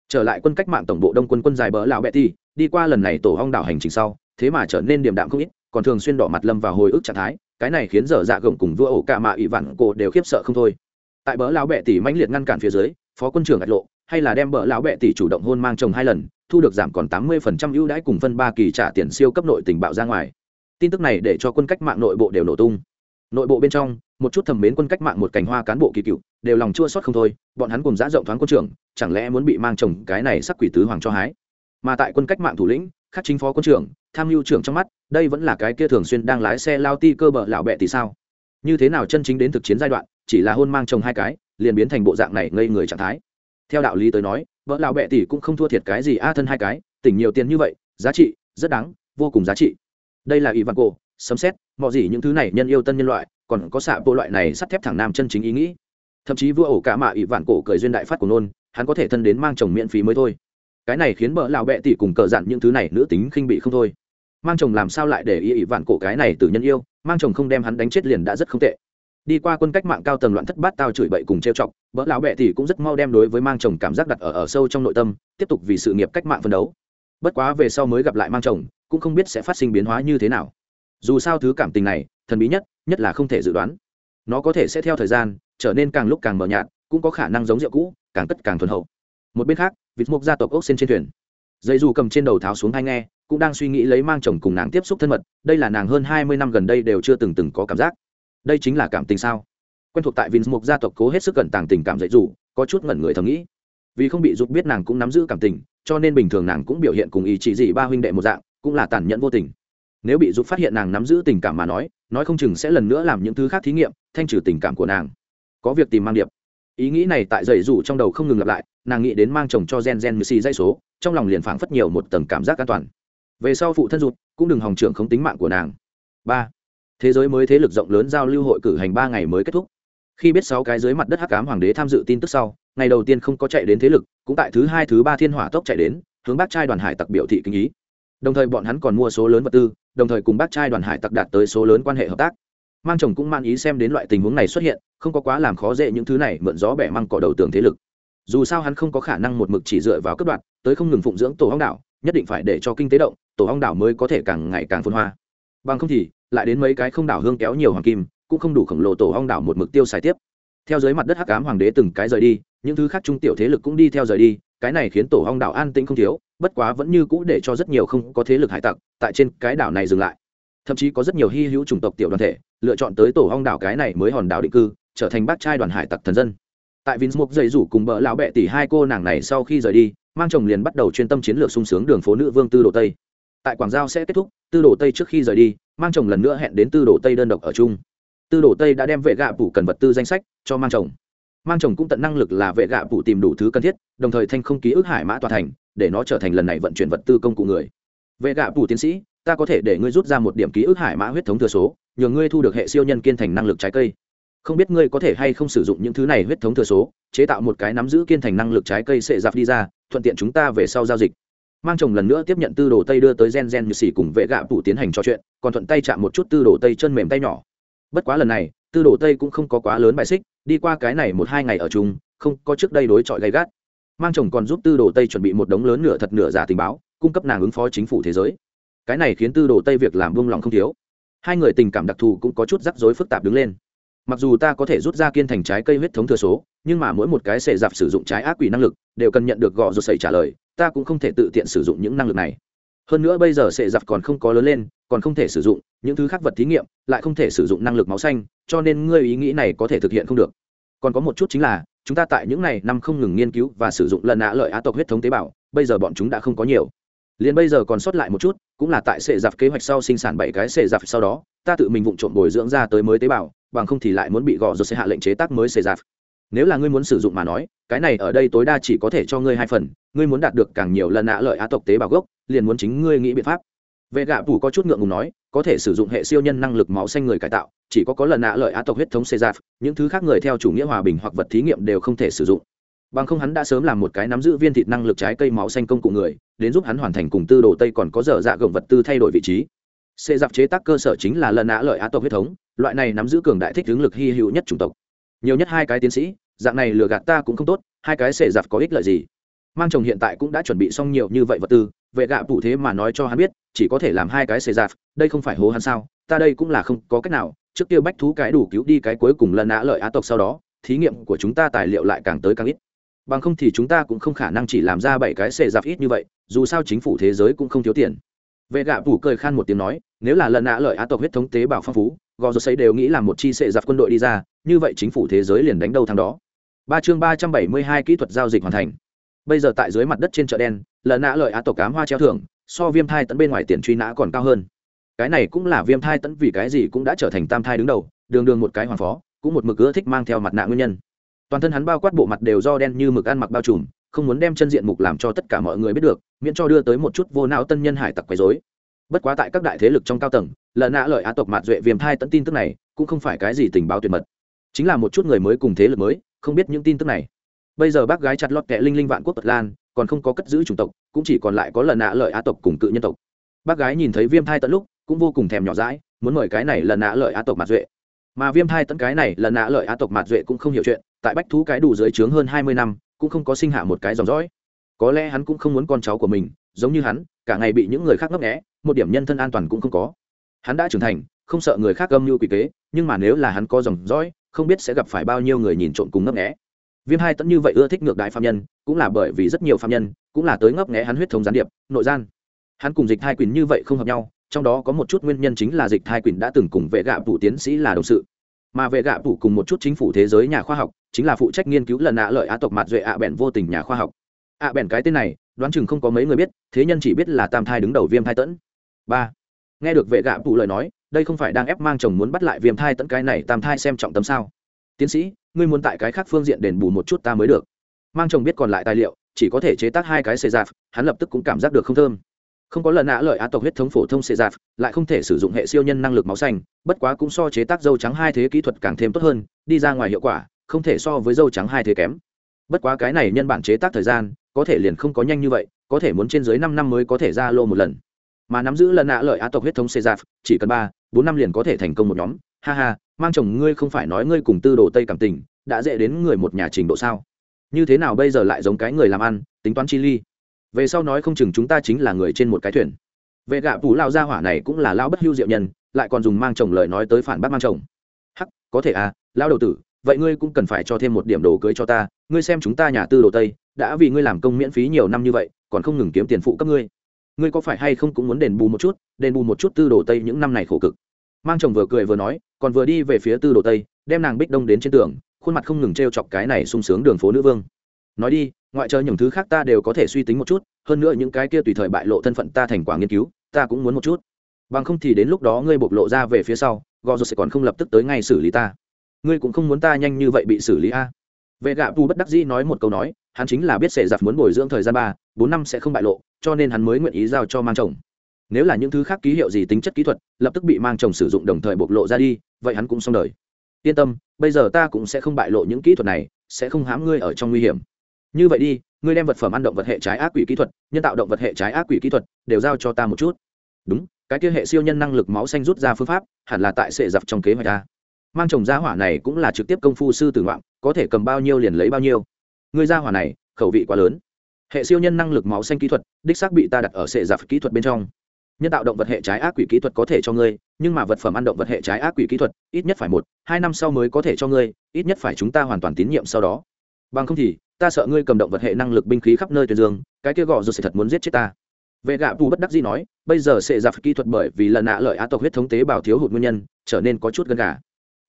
Trở lại quân cách mạng tổng bộ đông quân quân dài bỡ lão bẹ tỷ đi qua lần này tổ hong đảo hành trình sau, thế mà trở nên điềm đạm không ít, còn thường xuyên đỏ mặt lâm vào hồi ức trạng thái cái này khiến dở dạ gồng cùng vua ổ cả mạ ỵ vạn cổ đều khiếp sợ không thôi. Tại bỡ lão bệ tỷ mãnh liệt ngăn cản phía dưới, phó quân trưởng ạch lộ, hay là đem bỡ lão bệ tỷ chủ động hôn mang chồng hai lần, thu được giảm còn tám mươi phần trăm ưu đãi cùng phân ba kỳ trả tiền siêu cấp nội tình bạo ra ngoài. Tin tức này để cho quân cách mạng nội bộ đều nổ tung. Nội bộ bên trong, một chút thầm mến quân cách mạng một cành hoa cán bộ kỳ cựu, đều lòng chua xót không thôi, bọn hắn cùng giã rộng thoáng quân trưởng, chẳng lẽ muốn bị mang chồng cái này sắc quỷ tứ hoàng cho hái? Mà tại quân cách mạng thủ lĩnh khắc chính phó quân trưởng tham mưu trưởng trong mắt, đây vẫn là cái kia thường xuyên đang lái xe lao ti cơ bờ lão bẹ tỷ sao? Như thế nào chân chính đến thực chiến giai đoạn, chỉ là hôn mang chồng hai cái, liền biến thành bộ dạng này ngây người trạng thái. Theo đạo lý tới nói, vợ lão bẹ tỷ cũng không thua thiệt cái gì a thân hai cái, tỉnh nhiều tiền như vậy, giá trị rất đáng, vô cùng giá trị. Đây là ý văn cổ sấm xét mọi gì những thứ này nhân yêu tân nhân loại, còn có xạ bộ loại này sắt thép thẳng nam chân chính ý nghĩ. Thậm chí vua ổ cả mạ ỷ vạn cổ cười duyên đại phát của nôn, hắn có thể thân đến mang chồng miễn phí mới thôi cái này khiến bợ lão bệ tỷ cùng cờ dặn những thứ này nữ tính khinh bị không thôi. Mang chồng làm sao lại để ý ỷ vạn cổ cái này từ nhân yêu, mang chồng không đem hắn đánh chết liền đã rất không tệ. Đi qua quân cách mạng cao tầng loạn thất bát tao chửi bậy cùng trêu chọc vợ lão bệ thì cũng rất mau đem đối với mang chồng cảm giác đặt ở ở sâu trong nội tâm, tiếp tục vì sự nghiệp cách mạng phân đấu. Bất quá về sau mới gặp lại mang chồng, cũng không biết sẽ phát sinh biến hóa như thế nào. Dù sao thứ cảm tình này, thần bí nhất nhất là không thể dự đoán. Nó có thể sẽ theo thời gian, trở nên càng lúc càng mờ nhạt, cũng có khả năng giống rượu cũ, càng cất càng thuần hậu một bên khác, vịt mục gia tộc ốc xên trên thuyền. Dây dù cầm trên đầu tháo xuống hay nghe, cũng đang suy nghĩ lấy mang chồng cùng nàng tiếp xúc thân mật, đây là nàng hơn hai mươi năm gần đây đều chưa từng từng có cảm giác. Đây chính là cảm tình sao? Quen thuộc tại vịt mục gia tộc cố hết sức cẩn tàng tình cảm dạy dù, có chút ngẩn người thầm nghĩ. Vì không bị giúp biết nàng cũng nắm giữ cảm tình, cho nên bình thường nàng cũng biểu hiện cùng ý chỉ gì ba huynh đệ một dạng, cũng là tàn nhẫn vô tình. Nếu bị giúp phát hiện nàng nắm giữ tình cảm mà nói nói không chừng sẽ lần nữa làm những thứ khác thí nghiệm, thanh trừ tình cảm của nàng. Có việc tìm mang điệp ý nghĩ này tại dậy rủ trong đầu không ngừng lặp lại, nàng nghĩ đến mang chồng cho gen gen mc dây số, trong lòng liền phảng phất nhiều một tầng cảm giác an toàn. Về sau phụ thân rụt, cũng đừng hòng trưởng không tính mạng của nàng. Ba, thế giới mới thế lực rộng lớn giao lưu hội cử hành ba ngày mới kết thúc. Khi biết sáu cái dưới mặt đất hắc cám hoàng đế tham dự tin tức sau, ngày đầu tiên không có chạy đến thế lực, cũng tại thứ hai, thứ ba thiên hỏa tốc chạy đến, hướng bác trai đoàn hải tặc biểu thị kinh ý. Đồng thời bọn hắn còn mua số lớn vật tư, đồng thời cùng bác trai đoàn hải tặc đạt tới số lớn quan hệ hợp tác mang chồng cũng mang ý xem đến loại tình huống này xuất hiện, không có quá làm khó dễ những thứ này, mượn gió bẻ măng cỏ đầu tường thế lực. Dù sao hắn không có khả năng một mực chỉ dựa vào cấp đoạn tới không ngừng phụng dưỡng tổ hong đảo, nhất định phải để cho kinh tế động, tổ hong đảo mới có thể càng ngày càng phân hoa. Bằng không thì, lại đến mấy cái không đảo hương kéo nhiều hoàng kim, cũng không đủ khổng lồ tổ hong đảo một mực tiêu xài tiếp. Theo dưới mặt đất hắc ám hoàng đế từng cái rời đi, những thứ khác trung tiểu thế lực cũng đi theo rời đi, cái này khiến tổ hong đảo an tĩnh không thiếu, bất quá vẫn như cũ để cho rất nhiều không có thế lực hải tặc tại trên cái đảo này dừng lại thậm chí có rất nhiều hy hữu chủng tộc tiểu đoàn thể lựa chọn tới tổ hong đảo cái này mới hòn đảo định cư, trở thành bác trai đoàn hải tặc thần dân. Tại vinh mục dày rủ cùng bỡ lão bẹ tỷ hai cô nàng này sau khi rời đi, mang chồng liền bắt đầu chuyên tâm chiến lược sung sướng đường phố nữ vương tư đồ tây. Tại quảng giao sẽ kết thúc, tư đồ tây trước khi rời đi, mang chồng lần nữa hẹn đến tư đồ tây đơn độc ở chung. Tư đồ tây đã đem vệ gạ phủ cần vật tư danh sách cho mang chồng. Mang chồng cũng tận năng lực là vệ gạ phủ tìm đủ thứ cần thiết, đồng thời thanh không ký ức hải mã tòa thành, để nó trở thành lần này vận chuyển vật tư công cụ người. Vệ gạ phủ tiến sĩ ta có thể để ngươi rút ra một điểm ký ức hải mã huyết thống thừa số, nhờ ngươi thu được hệ siêu nhân kiên thành năng lực trái cây. Không biết ngươi có thể hay không sử dụng những thứ này huyết thống thừa số, chế tạo một cái nắm giữ kiên thành năng lực trái cây sệ dạp đi ra, thuận tiện chúng ta về sau giao dịch. Mang chồng lần nữa tiếp nhận tư đồ tây đưa tới gen gen như xỉ cùng vệ gạ phủ tiến hành trò chuyện, còn thuận tay chạm một chút tư đồ tây chân mềm tay nhỏ. Bất quá lần này, tư đồ tây cũng không có quá lớn bài xích, đi qua cái này một hai ngày ở chung, không có trước đây đối chọi gay gắt. Mang chồng còn giúp tư đồ tây chuẩn bị một đống lớn nửa thật nửa giả tình báo, cung cấp nàng ứng phó chính phủ thế giới cái này khiến tư đồ tây việc làm buông lòng không thiếu. Hai người tình cảm đặc thù cũng có chút rắc rối phức tạp đứng lên. Mặc dù ta có thể rút ra kiên thành trái cây huyết thống thừa số, nhưng mà mỗi một cái sệ dạp sử dụng trái ác quỷ năng lực, đều cần nhận được gò rột sẩy trả lời, ta cũng không thể tự tiện sử dụng những năng lực này. Hơn nữa bây giờ sệ dạp còn không có lớn lên, còn không thể sử dụng, những thứ khác vật thí nghiệm lại không thể sử dụng năng lực máu xanh, cho nên ngươi ý nghĩ này có thể thực hiện không được. Còn có một chút chính là, chúng ta tại những này năm không ngừng nghiên cứu và sử dụng lần nã lợi á tộc huyết thống tế bào, bây giờ bọn chúng đã không có nhiều liền bây giờ còn sót lại một chút, cũng là tại sệ dạp kế hoạch sau sinh sản bảy cái sệ dạp sau đó, ta tự mình vụng trộm bồi dưỡng ra tới mới tế bào, bằng không thì lại muốn bị gò rồi sẽ hạ lệnh chế tác mới sệ dạp nếu là ngươi muốn sử dụng mà nói, cái này ở đây tối đa chỉ có thể cho ngươi hai phần, ngươi muốn đạt được càng nhiều lần nã lợi á tộc tế bào gốc, liền muốn chính ngươi nghĩ biện pháp. Vệ gạ phủ có chút ngượng ngùng nói, có thể sử dụng hệ siêu nhân năng lực máu xanh người cải tạo, chỉ có có lần nã lợi á tộc huyết thống xê giáp những thứ khác người theo chủ nghĩa hòa bình hoặc vật thí nghiệm đều không thể sử dụng bằng không hắn đã sớm làm một cái nắm giữ viên thịt năng lực trái cây máu xanh công cụ người, đến giúp hắn hoàn thành cùng tư đồ tây còn có dở dạ gồng vật tư thay đổi vị trí. Xê giặc chế tác cơ sở chính là lần nã lợi á tộc huyết thống, loại này nắm giữ cường đại thích hướng lực hy hữu nhất chủng tộc. Nhiều nhất hai cái tiến sĩ, dạng này lừa gạt ta cũng không tốt, hai cái xê giặc có ích lợi gì? Mang chồng hiện tại cũng đã chuẩn bị xong nhiều như vậy vật tư, vệ gạ phụ thế mà nói cho hắn biết, chỉ có thể làm hai cái xê giặc, đây không phải hố hắn sao? Ta đây cũng là không có cách nào, trước kia bách thú cái đủ cứu đi cái cuối cùng lần nã lợi á tộc sau đó, thí nghiệm của chúng ta tài liệu lại càng tới càng ít bằng không thì chúng ta cũng không khả năng chỉ làm ra bảy cái xê giáp ít như vậy, dù sao chính phủ thế giới cũng không thiếu tiền. Vệ gạ phủ cười khan một tiếng nói, nếu là lần nã lợi á tộc huyết thống tế bào phong phú, gò rô xây đều nghĩ là một chi xệ giặc quân đội đi ra, như vậy chính phủ thế giới liền đánh đầu thằng đó. Ba chương ba trăm bảy mươi hai kỹ thuật giao dịch hoàn thành. Bây giờ tại dưới mặt đất trên chợ đen, lần nã lợi á tộc cám hoa treo thưởng, so viêm thai tẫn bên ngoài tiền truy nã còn cao hơn. Cái này cũng là viêm thai tẫn vì cái gì cũng đã trở thành tam thai đứng đầu, đường đường một cái hoàng phó, cũng một mực ưa thích mang theo mặt nạ nguyên nhân toàn thân hắn bao quát bộ mặt đều do đen như mực ăn mặc bao trùm, không muốn đem chân diện mục làm cho tất cả mọi người biết được, miễn cho đưa tới một chút vô não tân nhân hải tặc quấy dối bất quá tại các đại thế lực trong cao tầng, lần nã lợi á tộc mạt duệ viêm thai tận tin tức này cũng không phải cái gì tình báo tuyệt mật. Chính là một chút người mới cùng thế lực mới, không biết những tin tức này. Bây giờ bác gái chặt lọt kẹ linh linh vạn quốc tật lan, còn không có cất giữ chủng tộc, cũng chỉ còn lại có lần nã lợi á tộc cùng cự nhân tộc. Bác gái nhìn thấy viêm thai tận lúc, cũng vô cùng thèm nhỏ rãi muốn mời cái này lần nã lợi á tộc mạt duệ. Mà viêm thai tận cái này lần nã lợi á tộc mạt duệ cũng không hiểu chuyện tại bách thú cái đủ dưới trướng hơn hai mươi năm, cũng không có sinh hạ một cái dòng dõi. Có lẽ hắn cũng không muốn con cháu của mình, giống như hắn, cả ngày bị những người khác ngấp nghẽ một điểm nhân thân an toàn cũng không có. Hắn đã trưởng thành, không sợ người khác âm mưu quỷ kế, nhưng mà nếu là hắn có dòng dõi, không biết sẽ gặp phải bao nhiêu người nhìn trộm cùng ngấp nghẽ viêm hai tẫn như vậy ưa thích ngược đại phạm nhân, cũng là bởi vì rất nhiều phạm nhân, cũng là tới ngấp nghẽ hắn huyết thống gián điệp, nội gian. Hắn cùng dịch thai quyền như vậy không hợp nhau, trong đó có một chút nguyên nhân chính là dịch thai quyền đã từng cùng vệ gạ phụ tiến sĩ là đồng sự mà vệ gạ phủ cùng một chút chính phủ thế giới nhà khoa học, chính là phụ trách nghiên cứu lần ạ lợi á tộc mặt duệ ạ bèn vô tình nhà khoa học. Ạ bèn cái tên này, đoán chừng không có mấy người biết, thế nhân chỉ biết là tam thai đứng đầu viêm thai tẫn. Ba. Nghe được vệ gạ phủ lời nói, đây không phải đang ép mang chồng muốn bắt lại viêm thai tẫn cái này, tam thai xem trọng tấm sao. Tiến sĩ, ngươi muốn tại cái khác phương diện đền bù một chút ta mới được. Mang chồng biết còn lại tài liệu, chỉ có thể chế tác hai cái xê giạp hắn lập tức cũng cảm giác được không thơm không có lần nã lợi á tộc huyết thống phổ thông xê giạt, lại không thể sử dụng hệ siêu nhân năng lực máu xanh, bất quá cũng so chế tác dâu trắng hai thế kỹ thuật càng thêm tốt hơn, đi ra ngoài hiệu quả, không thể so với dâu trắng hai thế kém. Bất quá cái này nhân bản chế tác thời gian, có thể liền không có nhanh như vậy, có thể muốn trên dưới năm năm mới có thể ra lô một lần. Mà nắm giữ lần nã lợi á tộc huyết thống xê giạt, chỉ cần ba, bốn năm liền có thể thành công một nhóm. Ha ha, mang chồng ngươi không phải nói ngươi cùng tư đồ tây cảm tình, đã dễ đến người một nhà trình độ sao? Như thế nào bây giờ lại giống cái người làm ăn, tính toán chi ly? Về sau nói không chừng chúng ta chính là người trên một cái thuyền. Vệ gạ phủ lao gia hỏa này cũng là lao bất hưu diệu nhân, lại còn dùng mang chồng lời nói tới phản bác mang chồng. Hắc, có thể à lao đầu tử, vậy ngươi cũng cần phải cho thêm một điểm đồ cưới cho ta, ngươi xem chúng ta nhà tư đồ tây, đã vì ngươi làm công miễn phí nhiều năm như vậy, còn không ngừng kiếm tiền phụ cấp ngươi. Ngươi có phải hay không cũng muốn đền bù một chút, đền bù một chút tư đồ tây những năm này khổ cực. Mang chồng vừa cười vừa nói, còn vừa đi về phía tư đồ tây, đem nàng bích đông đến trên tường, khuôn mặt không ngừng t r e o chọc cái này sung sướng đường phố nữ vương. Nói đi ngoại trừ những thứ khác ta đều có thể suy tính một chút, hơn nữa những cái kia tùy thời bại lộ thân phận ta thành quả nghiên cứu, ta cũng muốn một chút. Bằng không thì đến lúc đó ngươi bộc lộ ra về phía sau gò rồi sẽ còn không lập tức tới ngay xử lý ta. Ngươi cũng không muốn ta nhanh như vậy bị xử lý a. Vệ gạ tu bất đắc dĩ nói một câu nói, hắn chính là biết sệ giặc muốn bồi dưỡng thời gian ba, bốn năm sẽ không bại lộ, cho nên hắn mới nguyện ý giao cho mang chồng. Nếu là những thứ khác ký hiệu gì tính chất kỹ thuật, lập tức bị mang chồng sử dụng đồng thời bộc lộ ra đi, vậy hắn cũng xong đời. Yên tâm, bây giờ ta cũng sẽ không bại lộ những kỹ thuật này, sẽ không hãm ngươi ở trong nguy hiểm như vậy đi, ngươi đem vật phẩm ăn động vật hệ trái ác quỷ kỹ thuật, nhân tạo động vật hệ trái ác quỷ kỹ thuật đều giao cho ta một chút. Đúng, cái kia hệ siêu nhân năng lực máu xanh rút ra phương pháp, hẳn là tại sệ dập trong kế hoạch ta mang chồng gia hỏa này cũng là trực tiếp công phu sư tử ngoạn, có thể cầm bao nhiêu liền lấy bao nhiêu. Ngươi gia hỏa này, khẩu vị quá lớn. Hệ siêu nhân năng lực máu xanh kỹ thuật, đích xác bị ta đặt ở sệ dập kỹ thuật bên trong. Nhân tạo động vật hệ trái ác quỷ kỹ thuật có thể cho ngươi, nhưng mà vật phẩm ăn động vật hệ trái ác quỷ kỹ thuật, ít nhất phải một, hai năm sau mới có thể cho ngươi, ít nhất phải chúng ta hoàn toàn tín nhiệm sau đó. Bằng không thì ta sợ ngươi cầm động vật hệ năng lực binh khí khắp nơi tuyên dương, cái kia gọ rồi sẽ thật muốn giết chết ta. Vệ gạ bù bất đắc dĩ nói, bây giờ sẽ giặc kỹ thuật bởi vì lần nạ lợi á tộc huyết thống tế bào thiếu hụt nguyên nhân, trở nên có chút gần gà.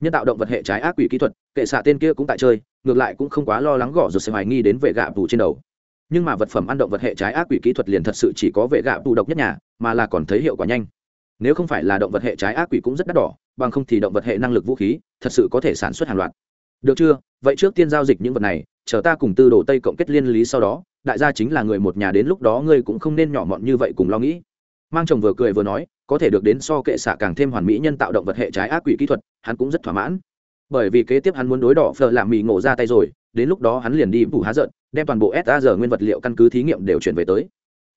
Nhân tạo động vật hệ trái ác quỷ kỹ thuật, kệ xạ tên kia cũng tại chơi, ngược lại cũng không quá lo lắng gõ rồi sẽ hoài nghi đến vệ gạ bù trên đầu. Nhưng mà vật phẩm ăn động vật hệ trái ác quỷ kỹ thuật liền thật sự chỉ có vệ gạ bù độc nhất nhà, mà là còn thấy hiệu quả nhanh. Nếu không phải là động vật hệ trái ác quỷ cũng rất đắt đỏ, bằng không thì động vật hệ năng lực vũ khí thật sự có thể sản xuất hàng loạt được chưa? Vậy trước tiên giao dịch những vật này, chờ ta cùng tư đồ tây cộng kết liên lý sau đó, đại gia chính là người một nhà đến lúc đó ngươi cũng không nên nhỏ mọn như vậy cùng lo nghĩ. Mang chồng vừa cười vừa nói, có thể được đến so kệ xạ càng thêm hoàn mỹ nhân tạo động vật hệ trái ác quỷ kỹ thuật, hắn cũng rất thỏa mãn. Bởi vì kế tiếp hắn muốn đối đỏ phờ làm mì ngộ ra tay rồi, đến lúc đó hắn liền đi phủ há giận, đem toàn bộ sar nguyên vật liệu căn cứ thí nghiệm đều chuyển về tới.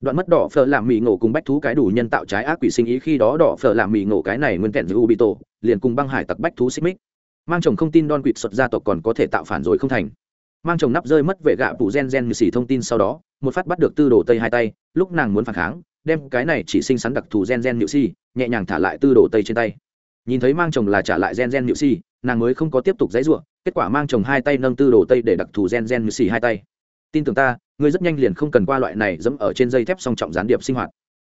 Đoạn mất đỏ phở làm mì ngộ cùng bách thú cái đủ nhân tạo trái ác quỷ sinh ý khi đó đỏ phở làm mì ngộ cái này nguyên kẹn giữ ubito liền cùng băng hải tặc bách thú xích mích mang chồng không tin đon quỵt xuất gia tộc còn có thể tạo phản rồi không thành. Mang chồng nắp rơi mất vệ gạ phụ gen gen như xỉ thông tin sau đó, một phát bắt được tư đồ tây hai tay, lúc nàng muốn phản kháng, đem cái này chỉ sinh sắn đặc thù gen gen nhự si, nhẹ nhàng thả lại tư đồ tây trên tay. Nhìn thấy mang chồng là trả lại gen gen nhự si, nàng mới không có tiếp tục dãy ruộng kết quả mang chồng hai tay nâng tư đồ tây để đặc thù gen gen nhự xì hai tay. Tin tưởng ta, ngươi rất nhanh liền không cần qua loại này dẫm ở trên dây thép song trọng gián điệp sinh hoạt.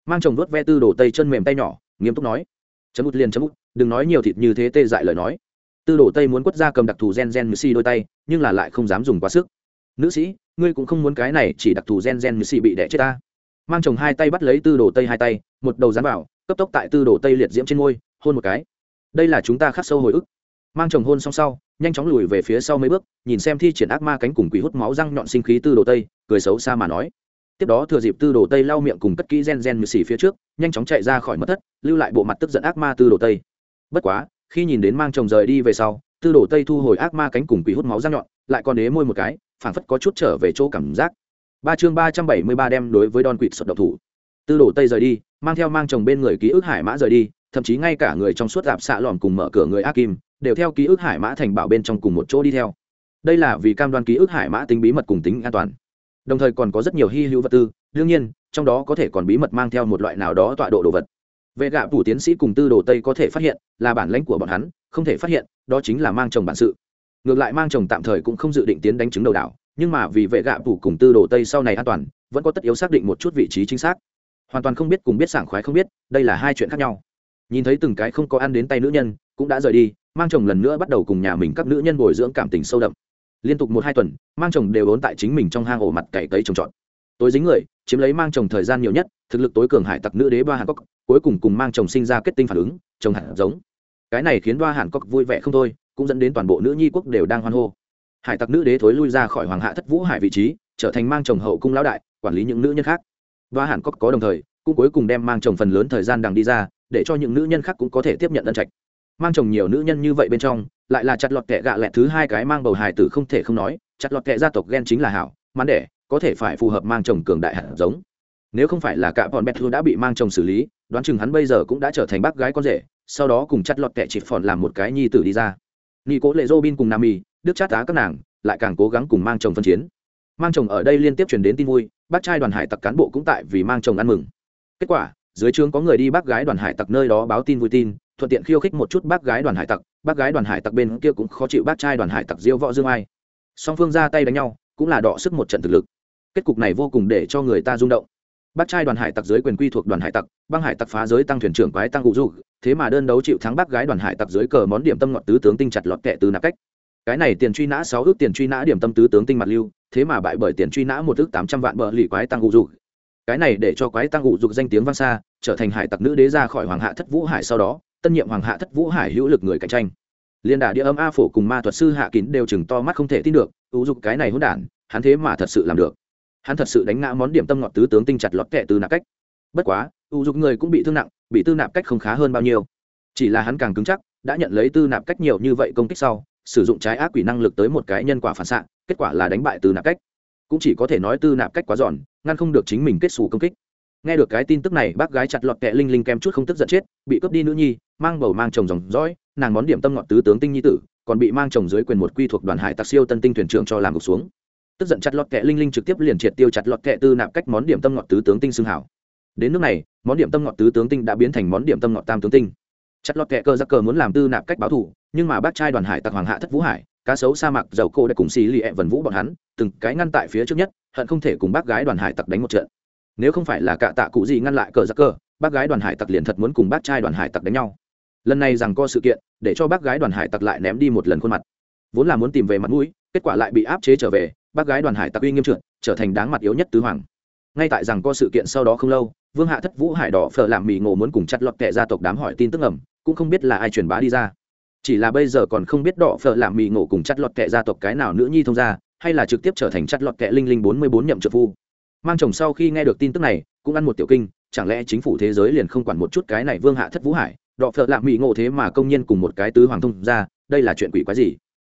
Mang chồng vớt ve tư đồ tây chân mềm tay nhỏ, nghiêm túc nói. Chấm út liền chấm út, đừng nói nhiều thịt như thế tê dại lời nói tư đồ tây muốn quất ra cầm đặc thù gen gen như xì đôi tay, nhưng là lại không dám dùng quá sức. Nữ sĩ, ngươi cũng không muốn cái này chỉ đặc thù gen gen như xì bị đẻ chết ta. Mang chồng hai tay bắt lấy tư đồ tây hai tay, một đầu dán vào, cấp tốc tại tư đồ tây liệt diễm trên môi, hôn một cái. Đây là chúng ta khắc sâu hồi ức. Mang chồng hôn xong sau, nhanh chóng lùi về phía sau mấy bước, nhìn xem thi triển ác ma cánh cùng quỷ hút máu răng nhọn sinh khí tư đồ tây, cười xấu xa mà nói. Tiếp đó thừa dịp tư đồ tây lau miệng cùng cất kỹ gen gen như xì phía trước, nhanh chóng chạy ra khỏi mất thất, lưu lại bộ mặt tức giận ác ma tư đồ tây. Bất quá khi nhìn đến mang chồng rời đi về sau, tư đồ tây thu hồi ác ma cánh cùng quỷ hút máu răng nhọn, lại còn ế môi một cái, phảng phất có chút trở về chỗ cảm giác. Ba chương ba trăm bảy mươi ba đem đối với đòn quỵt sọt độc thủ. Tư đồ tây rời đi, mang theo mang chồng bên người ký ức hải mã rời đi, thậm chí ngay cả người trong suốt dạp xạ lòm cùng mở cửa người ác kim, đều theo ký ức hải mã thành bảo bên trong cùng một chỗ đi theo. Đây là vì cam đoan ký ức hải mã tính bí mật cùng tính an toàn. Đồng thời còn có rất nhiều hy hữu vật tư, đương nhiên, trong đó có thể còn bí mật mang theo một loại nào đó tọa độ đồ vật vệ gạ phủ tiến sĩ cùng tư đồ tây có thể phát hiện, là bản lãnh của bọn hắn, không thể phát hiện, đó chính là mang chồng bản sự. Ngược lại mang chồng tạm thời cũng không dự định tiến đánh chứng đầu đảo, nhưng mà vì vệ gạ phủ cùng tư đồ tây sau này an toàn, vẫn có tất yếu xác định một chút vị trí chính xác. Hoàn toàn không biết cùng biết sảng khoái không biết, đây là hai chuyện khác nhau. Nhìn thấy từng cái không có ăn đến tay nữ nhân, cũng đã rời đi, mang chồng lần nữa bắt đầu cùng nhà mình các nữ nhân bồi dưỡng cảm tình sâu đậm. Liên tục một hai tuần, mang chồng đều ốn tại chính mình trong hang ổ mặt cày cấy trồng trọt. Tối dính người, chiếm lấy mang chồng thời gian nhiều nhất, thực lực tối cường hải tặc nữ đế ba hàn cốc cuối cùng cùng mang chồng sinh ra kết tinh phản ứng, chồng hạt giống. Cái này khiến đoa hàn cốc vui vẻ không thôi, cũng dẫn đến toàn bộ nữ nhi quốc đều đang hoan hô. Hải tặc nữ đế thối lui ra khỏi hoàng hạ thất vũ hải vị trí, trở thành mang chồng hậu cung lão đại, quản lý những nữ nhân khác. Đoa hàn cốc có đồng thời, cũng cuối cùng đem mang chồng phần lớn thời gian đằng đi ra, để cho những nữ nhân khác cũng có thể tiếp nhận ân trạch. Mang chồng nhiều nữ nhân như vậy bên trong, lại là chặt lọt kẹ gạ lẹt thứ hai cái mang bầu hài tử không thể không nói, chặt lọt kẹ gia tộc ghen chính là hảo mắn đẻ, có thể phải phù hợp mang chồng cường đại hạt giống nếu không phải là cả bọn bẹt đã bị mang chồng xử lý, đoán chừng hắn bây giờ cũng đã trở thành bác gái con rể, sau đó cùng chặt lọt kẹ chịt phòn làm một cái nhi tử đi ra. Nghi cố lệ dô bin cùng nam y đức chát tá các nàng, lại càng cố gắng cùng mang chồng phân chiến. Mang chồng ở đây liên tiếp truyền đến tin vui, bác trai đoàn hải tặc cán bộ cũng tại vì mang chồng ăn mừng. Kết quả, dưới trường có người đi bác gái đoàn hải tặc nơi đó báo tin vui tin, thuận tiện khiêu khích một chút bác gái đoàn hải tặc, bác gái đoàn hải tặc bên kia cũng khó chịu bác trai đoàn hải tặc diêu võ dương ai. Song phương ra tay đánh nhau, cũng là đọ sức một trận thực lực. Kết cục này vô cùng để cho người ta rung động bác trai đoàn hải tặc dưới quyền quy thuộc đoàn hải tặc, băng hải tặc phá giới tăng thuyền trưởng quái tăng cụ du thế mà đơn đấu chịu thắng bác gái đoàn hải tặc dưới cờ món điểm tâm ngọt tứ tướng tinh chặt lọt kẹ từ nạp cách. Cái này tiền truy nã sáu ước tiền truy nã điểm tâm tứ tướng tinh mặt lưu, thế mà bại bởi tiền truy nã một ước tám trăm vạn bờ lì quái tăng cụ du cái này để cho quái tăng cụ dục danh tiếng vang xa, trở thành hải tặc nữ đế ra khỏi hoàng hạ thất vũ hải sau đó, tân nhiệm hoàng hạ thất vũ hải hữu lực người cạnh tranh. Liên đà địa âm a phổ cùng ma thuật sư hạ kín đều chừng to mắt không thể tin được, ưu dục cái này hỗn đản, hắn thế mà thật sự làm được hắn thật sự đánh ngã món điểm tâm ngọt tứ tướng tinh chặt lọt kẹ từ nạp cách. Bất quá ưu dục người cũng bị thương nặng, bị tư nạp cách không khá hơn bao nhiêu. Chỉ là hắn càng cứng chắc, đã nhận lấy tư nạp cách nhiều như vậy công kích sau, sử dụng trái ác quỷ năng lực tới một cái nhân quả phản xạ, kết quả là đánh bại tư nạp cách. Cũng chỉ có thể nói tư nạp cách quá giòn, ngăn không được chính mình kết xù công kích. Nghe được cái tin tức này, bác gái chặt lọt kẹ linh linh kem chút không tức giận chết, bị cướp đi nữ nhi, mang bầu mang chồng dòng dõi, nàng món điểm tâm ngọt tứ tướng tinh nhi tử, còn bị mang chồng dưới quyền một quy thuộc đoàn hải tặc siêu tân tinh thuyền trưởng cho làm gục xuống tức giận chặt lọt kẹ linh linh trực tiếp liền triệt tiêu chặt lọt kẹ tư nạp cách món điểm tâm ngọt tứ tướng tinh xương hảo. Đến nước này, món điểm tâm ngọt tứ tướng tinh đã biến thành món điểm tâm ngọt tam tướng tinh. Chặt lọt kẹ cơ giặc cờ muốn làm tư nạp cách báo thủ nhưng mà bác trai đoàn hải tặc hoàng hạ thất vũ hải, cá sấu sa mạc dầu cô đã cùng xì lì ẹ vần vũ bọn hắn, từng cái ngăn tại phía trước nhất, hận không thể cùng bác gái đoàn hải tặc đánh một trận. Nếu không phải là cạ tạ cụ gì ngăn lại cờ giặc cờ bác gái đoàn hải tặc liền thật muốn cùng bác trai đoàn hải tặc đánh nhau. Lần này rằng có sự kiện, để cho bác gái đoàn hải tặc lại ném đi một lần khuôn mặt. Vốn là muốn tìm về mặt mũi, kết quả lại bị áp chế trở về bác gái đoàn hải tặc uy nghiêm trượt, trở thành đáng mặt yếu nhất tứ hoàng. Ngay tại rằng có sự kiện sau đó không lâu, vương hạ thất vũ hải đỏ phở làm mì ngộ muốn cùng chặt lọt kệ gia tộc đám hỏi tin tức ẩm, cũng không biết là ai truyền bá đi ra. Chỉ là bây giờ còn không biết đỏ phở làm mì ngộ cùng chặt lọt kệ gia tộc cái nào nữ nhi thông ra hay là trực tiếp trở thành chặt lọt kệ linh linh bốn mươi bốn nhậm trợ phu. Mang chồng sau khi nghe được tin tức này, cũng ăn một tiểu kinh, chẳng lẽ chính phủ thế giới liền không quản một chút cái này vương hạ thất vũ hải, đỏ phở làm mì ngộ thế mà công nhân cùng một cái tứ hoàng thông ra đây là chuyện quỷ quái gì?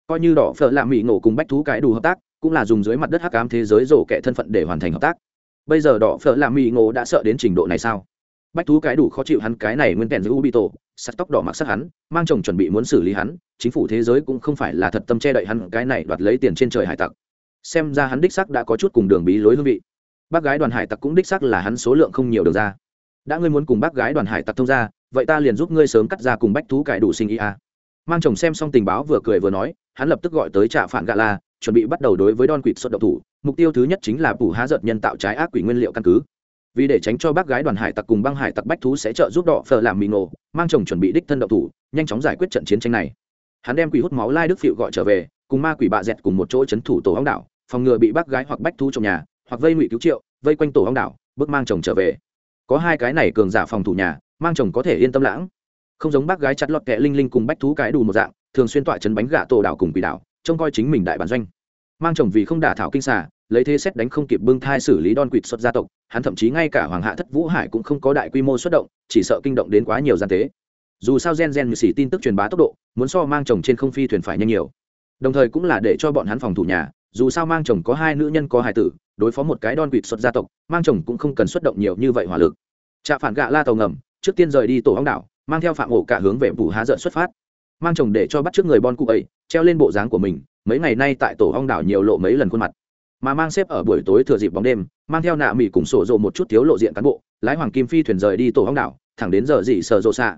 Coi như đỏ phở làm mì ngộ cùng bách thú cái đủ hợp tác cũng là dùng dưới mặt đất hắc ám thế giới rổ kẻ thân phận để hoàn thành hợp tác. Bây giờ đỏ phở làm mỹ ngộ đã sợ đến trình độ này sao? Bách thú cái đủ khó chịu hắn cái này nguyên kèn giữ ubito, sắt tóc đỏ mặc sắc hắn, mang chồng chuẩn bị muốn xử lý hắn, chính phủ thế giới cũng không phải là thật tâm che đậy hắn, cái này đoạt lấy tiền trên trời hải tặc. Xem ra hắn đích sắc đã có chút cùng đường bí lối hương vị. Bác gái đoàn hải tặc cũng đích sắc là hắn số lượng không nhiều được ra. Đã ngươi muốn cùng bác gái đoàn hải tặc thông ra vậy ta liền giúp ngươi sớm cắt ra cùng bách thú cải đủ sinh ý a. Mang chồng xem xong tình báo vừa cười vừa nói, hắn lập tức gọi tới trạ phản gạ la chuẩn bị bắt đầu đối với đòn quỷ xuất động thủ, mục tiêu thứ nhất chính là phủ há giật nhân tạo trái ác quỷ nguyên liệu căn cứ. Vì để tránh cho bác gái đoàn hải tặc cùng băng hải tặc bách thú sẽ trợ giúp đỏ phờ làm mì ngộ, mang chồng chuẩn bị đích thân động thủ, nhanh chóng giải quyết trận chiến tranh này. Hắn đem quỷ hút máu lai đức phịu gọi trở về, cùng ma quỷ bạ dẹt cùng một chỗ chấn thủ tổ ong đảo, phòng ngừa bị bác gái hoặc bách thú trong nhà, hoặc vây ngụy cứu triệu, vây quanh tổ ong đảo, bước mang chồng trở về. Có hai cái này cường giả phòng thủ nhà, mang chồng có thể yên tâm lãng. Không giống bác gái chặt lọt kẻ linh linh cùng bách thú cái đủ một dạng, thường xuyên tọa chấn bánh gà tổ đảo cùng quỷ đảo trông coi chính mình đại bản doanh. Mang chồng vì không đả thảo kinh xà, lấy thế xét đánh không kịp bưng thai xử lý đòn quỵt xuất gia tộc, hắn thậm chí ngay cả hoàng hạ thất vũ hải cũng không có đại quy mô xuất động, chỉ sợ kinh động đến quá nhiều gian tế. Dù sao gen gen như xỉ tin tức truyền bá tốc độ, muốn so mang chồng trên không phi thuyền phải nhanh nhiều. Đồng thời cũng là để cho bọn hắn phòng thủ nhà, dù sao mang chồng có hai nữ nhân có hài tử, đối phó một cái đòn quỵt xuất gia tộc, mang chồng cũng không cần xuất động nhiều như vậy hỏa lực. Trạ phản gạ la tàu ngầm, trước tiên rời đi tổ hóng đảo, mang theo phạm ổ cả hướng về vụ há dợn xuất phát mang chồng để cho bắt trước người bon cụ ấy, treo lên bộ dáng của mình, mấy ngày nay tại tổ hong đảo nhiều lộ mấy lần khuôn mặt. Mà mang xếp ở buổi tối thừa dịp bóng đêm, mang theo nạ mỹ cùng sổ rộ một chút thiếu lộ diện cán bộ, lái hoàng kim phi thuyền rời đi tổ hong đảo, thẳng đến giờ dị sợ rộ xạ.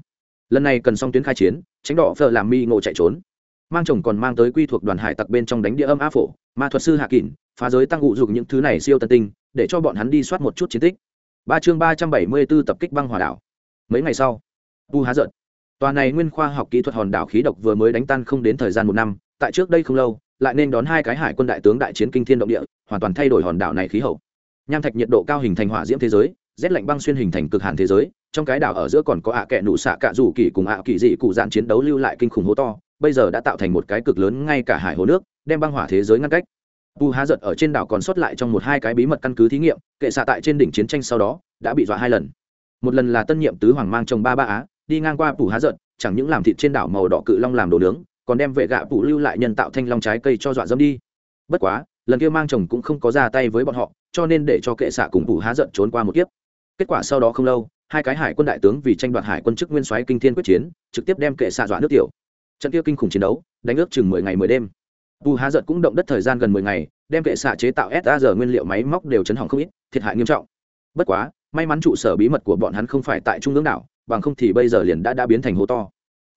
Lần này cần xong tuyến khai chiến, tránh đỏ phờ làm mi ngộ chạy trốn. Mang chồng còn mang tới quy thuộc đoàn hải tặc bên trong đánh địa âm á phổ, ma thuật sư hạ kỳn phá giới tăng ngụ dục những thứ này siêu tân tinh, để cho bọn hắn đi soát một chút chiến tích. Ba chương ba trăm bảy mươi b ố tập kích băng hòa đảo. Mấy ngày sau, vu há giận tòa này nguyên khoa học kỹ thuật hòn đảo khí độc vừa mới đánh tan không đến thời gian một năm, tại trước đây không lâu, lại nên đón hai cái hải quân đại tướng đại chiến kinh thiên động địa, hoàn toàn thay đổi hòn đảo này khí hậu. Nham thạch nhiệt độ cao hình thành hỏa diễm thế giới, rét lạnh băng xuyên hình thành cực hàn thế giới, trong cái đảo ở giữa còn có ạ kẹ nụ xạ cạ rủ kỳ cùng ạ kỳ dị cụ dạn chiến đấu lưu lại kinh khủng hố to, bây giờ đã tạo thành một cái cực lớn ngay cả hải hồ nước, đem băng hỏa thế giới ngăn cách. Bù há giật ở trên đảo còn sót lại trong một hai cái bí mật căn cứ thí nghiệm, kệ xạ tại trên đỉnh chiến tranh sau đó, đã bị dọa hai lần. Một lần là tân nhiệm tứ hoàng mang chồng ba ba á đi ngang qua phủ há giận, chẳng những làm thịt trên đảo màu đỏ cự long làm đồ nướng, còn đem vệ gạ phủ lưu lại nhân tạo thanh long trái cây cho dọa dâm đi. Bất quá, lần kia mang chồng cũng không có ra tay với bọn họ, cho nên để cho kệ xạ cùng phủ há giận trốn qua một kiếp. Kết quả sau đó không lâu, hai cái hải quân đại tướng vì tranh đoạt hải quân chức nguyên soái kinh thiên quyết chiến, trực tiếp đem kệ xạ dọa nước tiểu. Trận kia kinh khủng chiến đấu, đánh ước chừng mười ngày mười đêm. Bù há giận cũng động đất thời gian gần mười ngày, đem kệ xạ chế tạo sar nguyên liệu máy móc đều chấn hỏng không ít, thiệt hại nghiêm trọng. Bất quá, may mắn trụ sở bí mật của bọn hắn không phải tại trung ương đảo bằng không thì bây giờ liền đã đã biến thành hố to.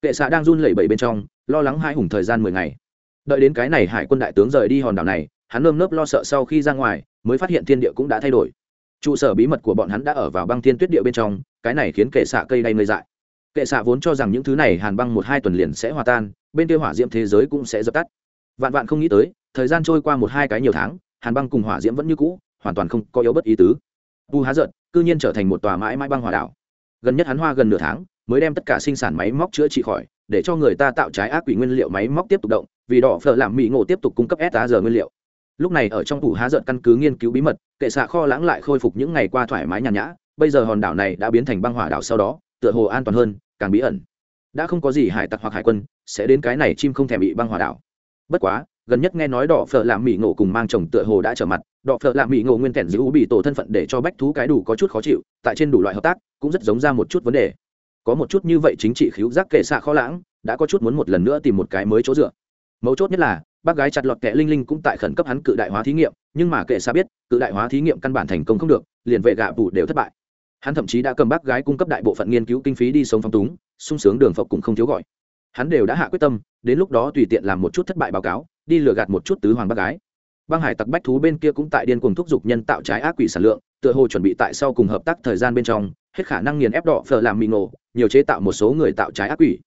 Kệ xạ đang run lẩy bẩy bên trong, lo lắng hai hùng thời gian mười ngày. Đợi đến cái này hải quân đại tướng rời đi hòn đảo này, hắn nơm nớp lo sợ sau khi ra ngoài, mới phát hiện thiên địa cũng đã thay đổi. Trụ sở bí mật của bọn hắn đã ở vào băng thiên tuyết địa bên trong, cái này khiến kệ xạ cây đay ngơi dại. Kệ xạ vốn cho rằng những thứ này hàn băng một hai tuần liền sẽ hòa tan, bên kia hỏa diễm thế giới cũng sẽ dập tắt. Vạn vạn không nghĩ tới, thời gian trôi qua một hai cái nhiều tháng, hàn băng cùng hỏa diễm vẫn như cũ, hoàn toàn không có yếu bất ý tứ. Vu há giận cư nhiên trở thành một tòa mãi mãi băng hỏa đảo gần nhất hắn hoa gần nửa tháng, mới đem tất cả sinh sản máy móc chữa trị khỏi, để cho người ta tạo trái ác quỷ nguyên liệu máy móc tiếp tục động, vì đỏ phở làm mỹ ngộ tiếp tục cung cấp s giờ nguyên liệu. Lúc này ở trong tủ há giận căn cứ nghiên cứu bí mật, kệ xạ kho lãng lại khôi phục những ngày qua thoải mái nhàn nhã, bây giờ hòn đảo này đã biến thành băng hỏa đảo sau đó, tựa hồ an toàn hơn, càng bí ẩn. Đã không có gì hải tặc hoặc hải quân sẽ đến cái này chim không thèm bị băng hỏa đảo. Bất quá, gần nhất nghe nói đỏ phở làm mỹ ngộ cùng mang chồng tựa hồ đã trở mặt đọ phợ lạ mỹ ngộ nguyên kèn giữ bị tổ thân phận để cho bách thú cái đủ có chút khó chịu, tại trên đủ loại hợp tác, cũng rất giống ra một chút vấn đề. Có một chút như vậy chính trị khiếu giác kệ xạ kho lãng, đã có chút muốn một lần nữa tìm một cái mới chỗ dựa. Mấu chốt nhất là, bác gái chặt lọt kệ linh linh cũng tại khẩn cấp hắn cự đại hóa thí nghiệm, nhưng mà kệ xạ biết, cự đại hóa thí nghiệm căn bản thành công không được, liền vệ gạ bù đều thất bại. Hắn thậm chí đã cầm bác gái cung cấp đại bộ phận nghiên cứu kinh phí đi sống phong túng, sung sướng đường phộc cũng không thiếu gọi. Hắn đều đã hạ quyết tâm, đến lúc đó tùy tiện làm một chút thất bại báo cáo, đi lừa gạt một chút tứ hoàng bác gái băng hải tặc bách thú bên kia cũng tại điên cuồng thúc giục nhân tạo trái ác quỷ sản lượng tựa hồ chuẩn bị tại sau cùng hợp tác thời gian bên trong hết khả năng nghiền ép đỏ phở làm mì nổ, nhiều chế tạo một số người tạo trái ác quỷ.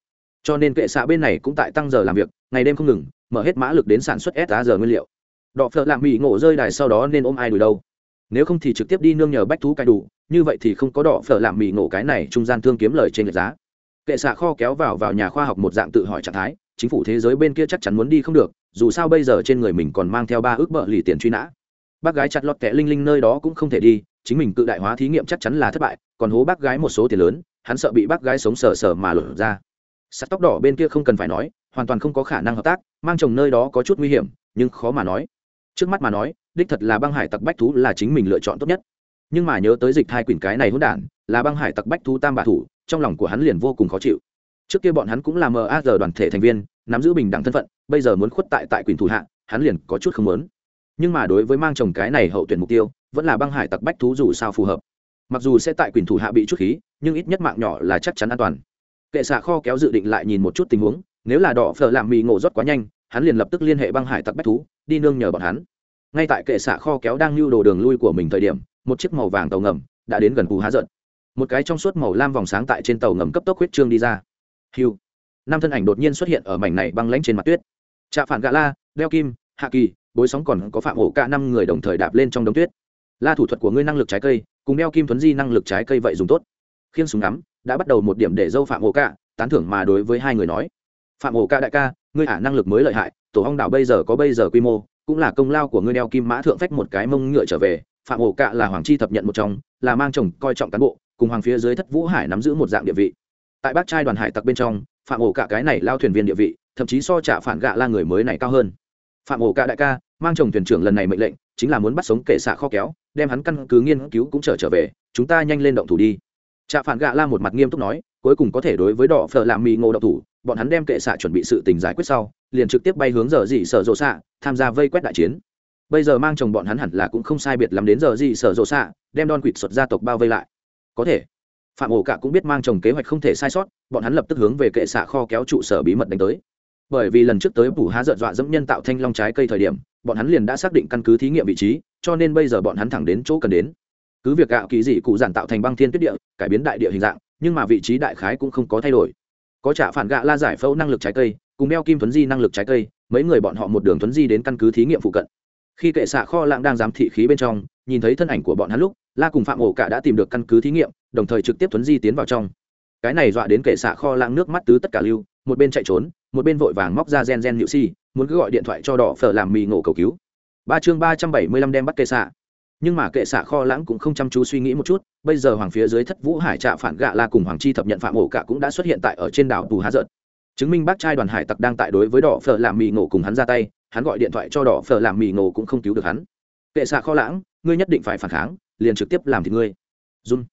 Cho nên kệ xạ bên này cũng tại tăng giờ làm việc ngày đêm không ngừng mở hết mã lực đến sản xuất s giờ nguyên liệu. Đỏ phở làm mì ngộ rơi đài sau đó nên ôm ai đuổi đâu? Nếu không thì trực tiếp đi nương nhờ bách thú cai đủ như vậy thì không có đỏ phở làm mì ngộ cái này trung gian thương kiếm lời trên lệch giá. Kệ xạ kho kéo vào vào nhà khoa học một dạng tự hỏi trạng thái chính phủ thế giới bên kia chắc chắn muốn đi không được, dù sao bây giờ trên người mình còn mang theo ba ước bợ lì tiền truy nã. Bác gái chặt lọt kẻ linh linh nơi đó cũng không thể đi, chính mình cự đại hóa thí nghiệm chắc chắn là thất bại, còn hố bác gái một số tiền lớn, hắn sợ bị bác gái sống sờ sờ mà lột ra. Sắt tóc đỏ bên kia không cần phải nói, hoàn toàn không có khả năng hợp tác, mang chồng nơi đó có chút nguy hiểm, nhưng khó mà nói. Trước mắt mà nói, đích thật là băng hải tặc bách thú là chính mình lựa chọn tốt nhất. Nhưng mà nhớ tới dịch thai quyển cái này hỗn đản, là băng hải tặc bách thú tam bạ thủ, trong lòng của hắn liền vô cùng khó chịu trước kia bọn hắn cũng là maz đoàn thể thành viên, nắm giữ bình đẳng thân phận, bây giờ muốn khuất tại tại quyền thủ hạ, hắn liền có chút không muốn. Nhưng mà đối với mang chồng cái này hậu tuyển mục tiêu, vẫn là băng hải tặc bách thú dù sao phù hợp. Mặc dù sẽ tại quyền thủ hạ bị chút khí, nhưng ít nhất mạng nhỏ là chắc chắn an toàn. Kệ xạ kho kéo dự định lại nhìn một chút tình huống, nếu là đỏ phở làm mì ngộ rót quá nhanh, hắn liền lập tức liên hệ băng hải tặc bách thú, đi nương nhờ bọn hắn. Ngay tại kệ xạ kho kéo đang lưu đồ đường lui của mình thời điểm, một chiếc màu vàng tàu ngầm đã đến gần cù há giận một cái trong suốt màu lam vòng sáng tại trên tàu ngầm cấp tốc huyết trương đi ra hiu năm thân ảnh đột nhiên xuất hiện ở mảnh này băng lãnh trên mặt tuyết. Trạ phản gạ la, đeo kim, hạ kỳ, bối sóng còn có phạm ổ cả năm người đồng thời đạp lên trong đống tuyết. La thủ thuật của ngươi năng lực trái cây, cùng đeo kim thuấn di năng lực trái cây vậy dùng tốt. Khiêng súng ngắm, đã bắt đầu một điểm để dâu phạm ổ cả, tán thưởng mà đối với hai người nói. Phạm ổ cả đại ca, ngươi ả năng lực mới lợi hại, tổ hong đảo bây giờ có bây giờ quy mô, cũng là công lao của ngươi đeo kim mã thượng phách một cái mông ngựa trở về. Phạm ổ cả là hoàng chi thập nhận một trong, là mang chồng coi trọng cán bộ, cùng hoàng phía dưới thất vũ hải nắm giữ một dạng địa vị tại bác trai đoàn hải tặc bên trong, phạm ổ cả cái này lao thuyền viên địa vị, thậm chí so trả phản gạ la người mới này cao hơn. Phạm ổ cả đại ca, mang chồng thuyền trưởng lần này mệnh lệnh, chính là muốn bắt sống kệ xạ kho kéo, đem hắn căn cứ nghiên cứu cũng trở trở về, chúng ta nhanh lên động thủ đi. Trạ phản gạ la một mặt nghiêm túc nói, cuối cùng có thể đối với đỏ phở làm mì ngộ động thủ, bọn hắn đem kệ xạ chuẩn bị sự tình giải quyết sau, liền trực tiếp bay hướng giờ dị sở rộ xạ, tham gia vây quét đại chiến. Bây giờ mang chồng bọn hắn hẳn là cũng không sai biệt lắm đến giờ dị sở rộ xạ, đem đòn quỵt xuất gia tộc bao vây lại. Có thể phạm ổ cả cũng biết mang chồng kế hoạch không thể sai sót, bọn hắn lập tức hướng về kệ xạ kho kéo trụ sở bí mật đánh tới. Bởi vì lần trước tới phủ há dợn dọa dẫm nhân tạo thanh long trái cây thời điểm, bọn hắn liền đã xác định căn cứ thí nghiệm vị trí, cho nên bây giờ bọn hắn thẳng đến chỗ cần đến. Cứ việc gạo kỳ dị cụ giản tạo thành băng thiên tuyết địa, cải biến đại địa hình dạng, nhưng mà vị trí đại khái cũng không có thay đổi. Có trả phản gạ la giải phẫu năng lực trái cây, cùng đeo kim thuấn di năng lực trái cây, mấy người bọn họ một đường thuấn di đến căn cứ thí nghiệm phụ cận. Khi kệ xạ kho lãng đang giám thị khí bên trong nhìn thấy thân ảnh của bọn hắn lúc, la cùng phạm ổ cả đã tìm được căn cứ thí nghiệm, đồng thời trực tiếp thuấn di tiến vào trong. Cái này dọa đến kệ xạ kho lãng nước mắt tứ tất cả lưu, một bên chạy trốn, một bên vội vàng móc ra gen gen nhự si, muốn cứ gọi điện thoại cho đỏ phở làm mì ngộ cầu cứu. Ba chương ba trăm bảy mươi lăm đem bắt kệ xạ. Nhưng mà kệ xạ kho lãng cũng không chăm chú suy nghĩ một chút, bây giờ hoàng phía dưới thất vũ hải trạ phản gạ la cùng hoàng chi thập nhận phạm ổ cả cũng đã xuất hiện tại ở trên đảo bù há giận chứng minh bác trai đoàn hải tặc đang tại đối với đỏ phở làm mì ngộ cùng hắn ra tay, hắn gọi điện thoại cho đỏ phở làm mì ngộ cũng không cứu được hắn. Kệ xạ kho lãng ngươi nhất định phải phản kháng, liền trực tiếp làm thì ngươi. Run.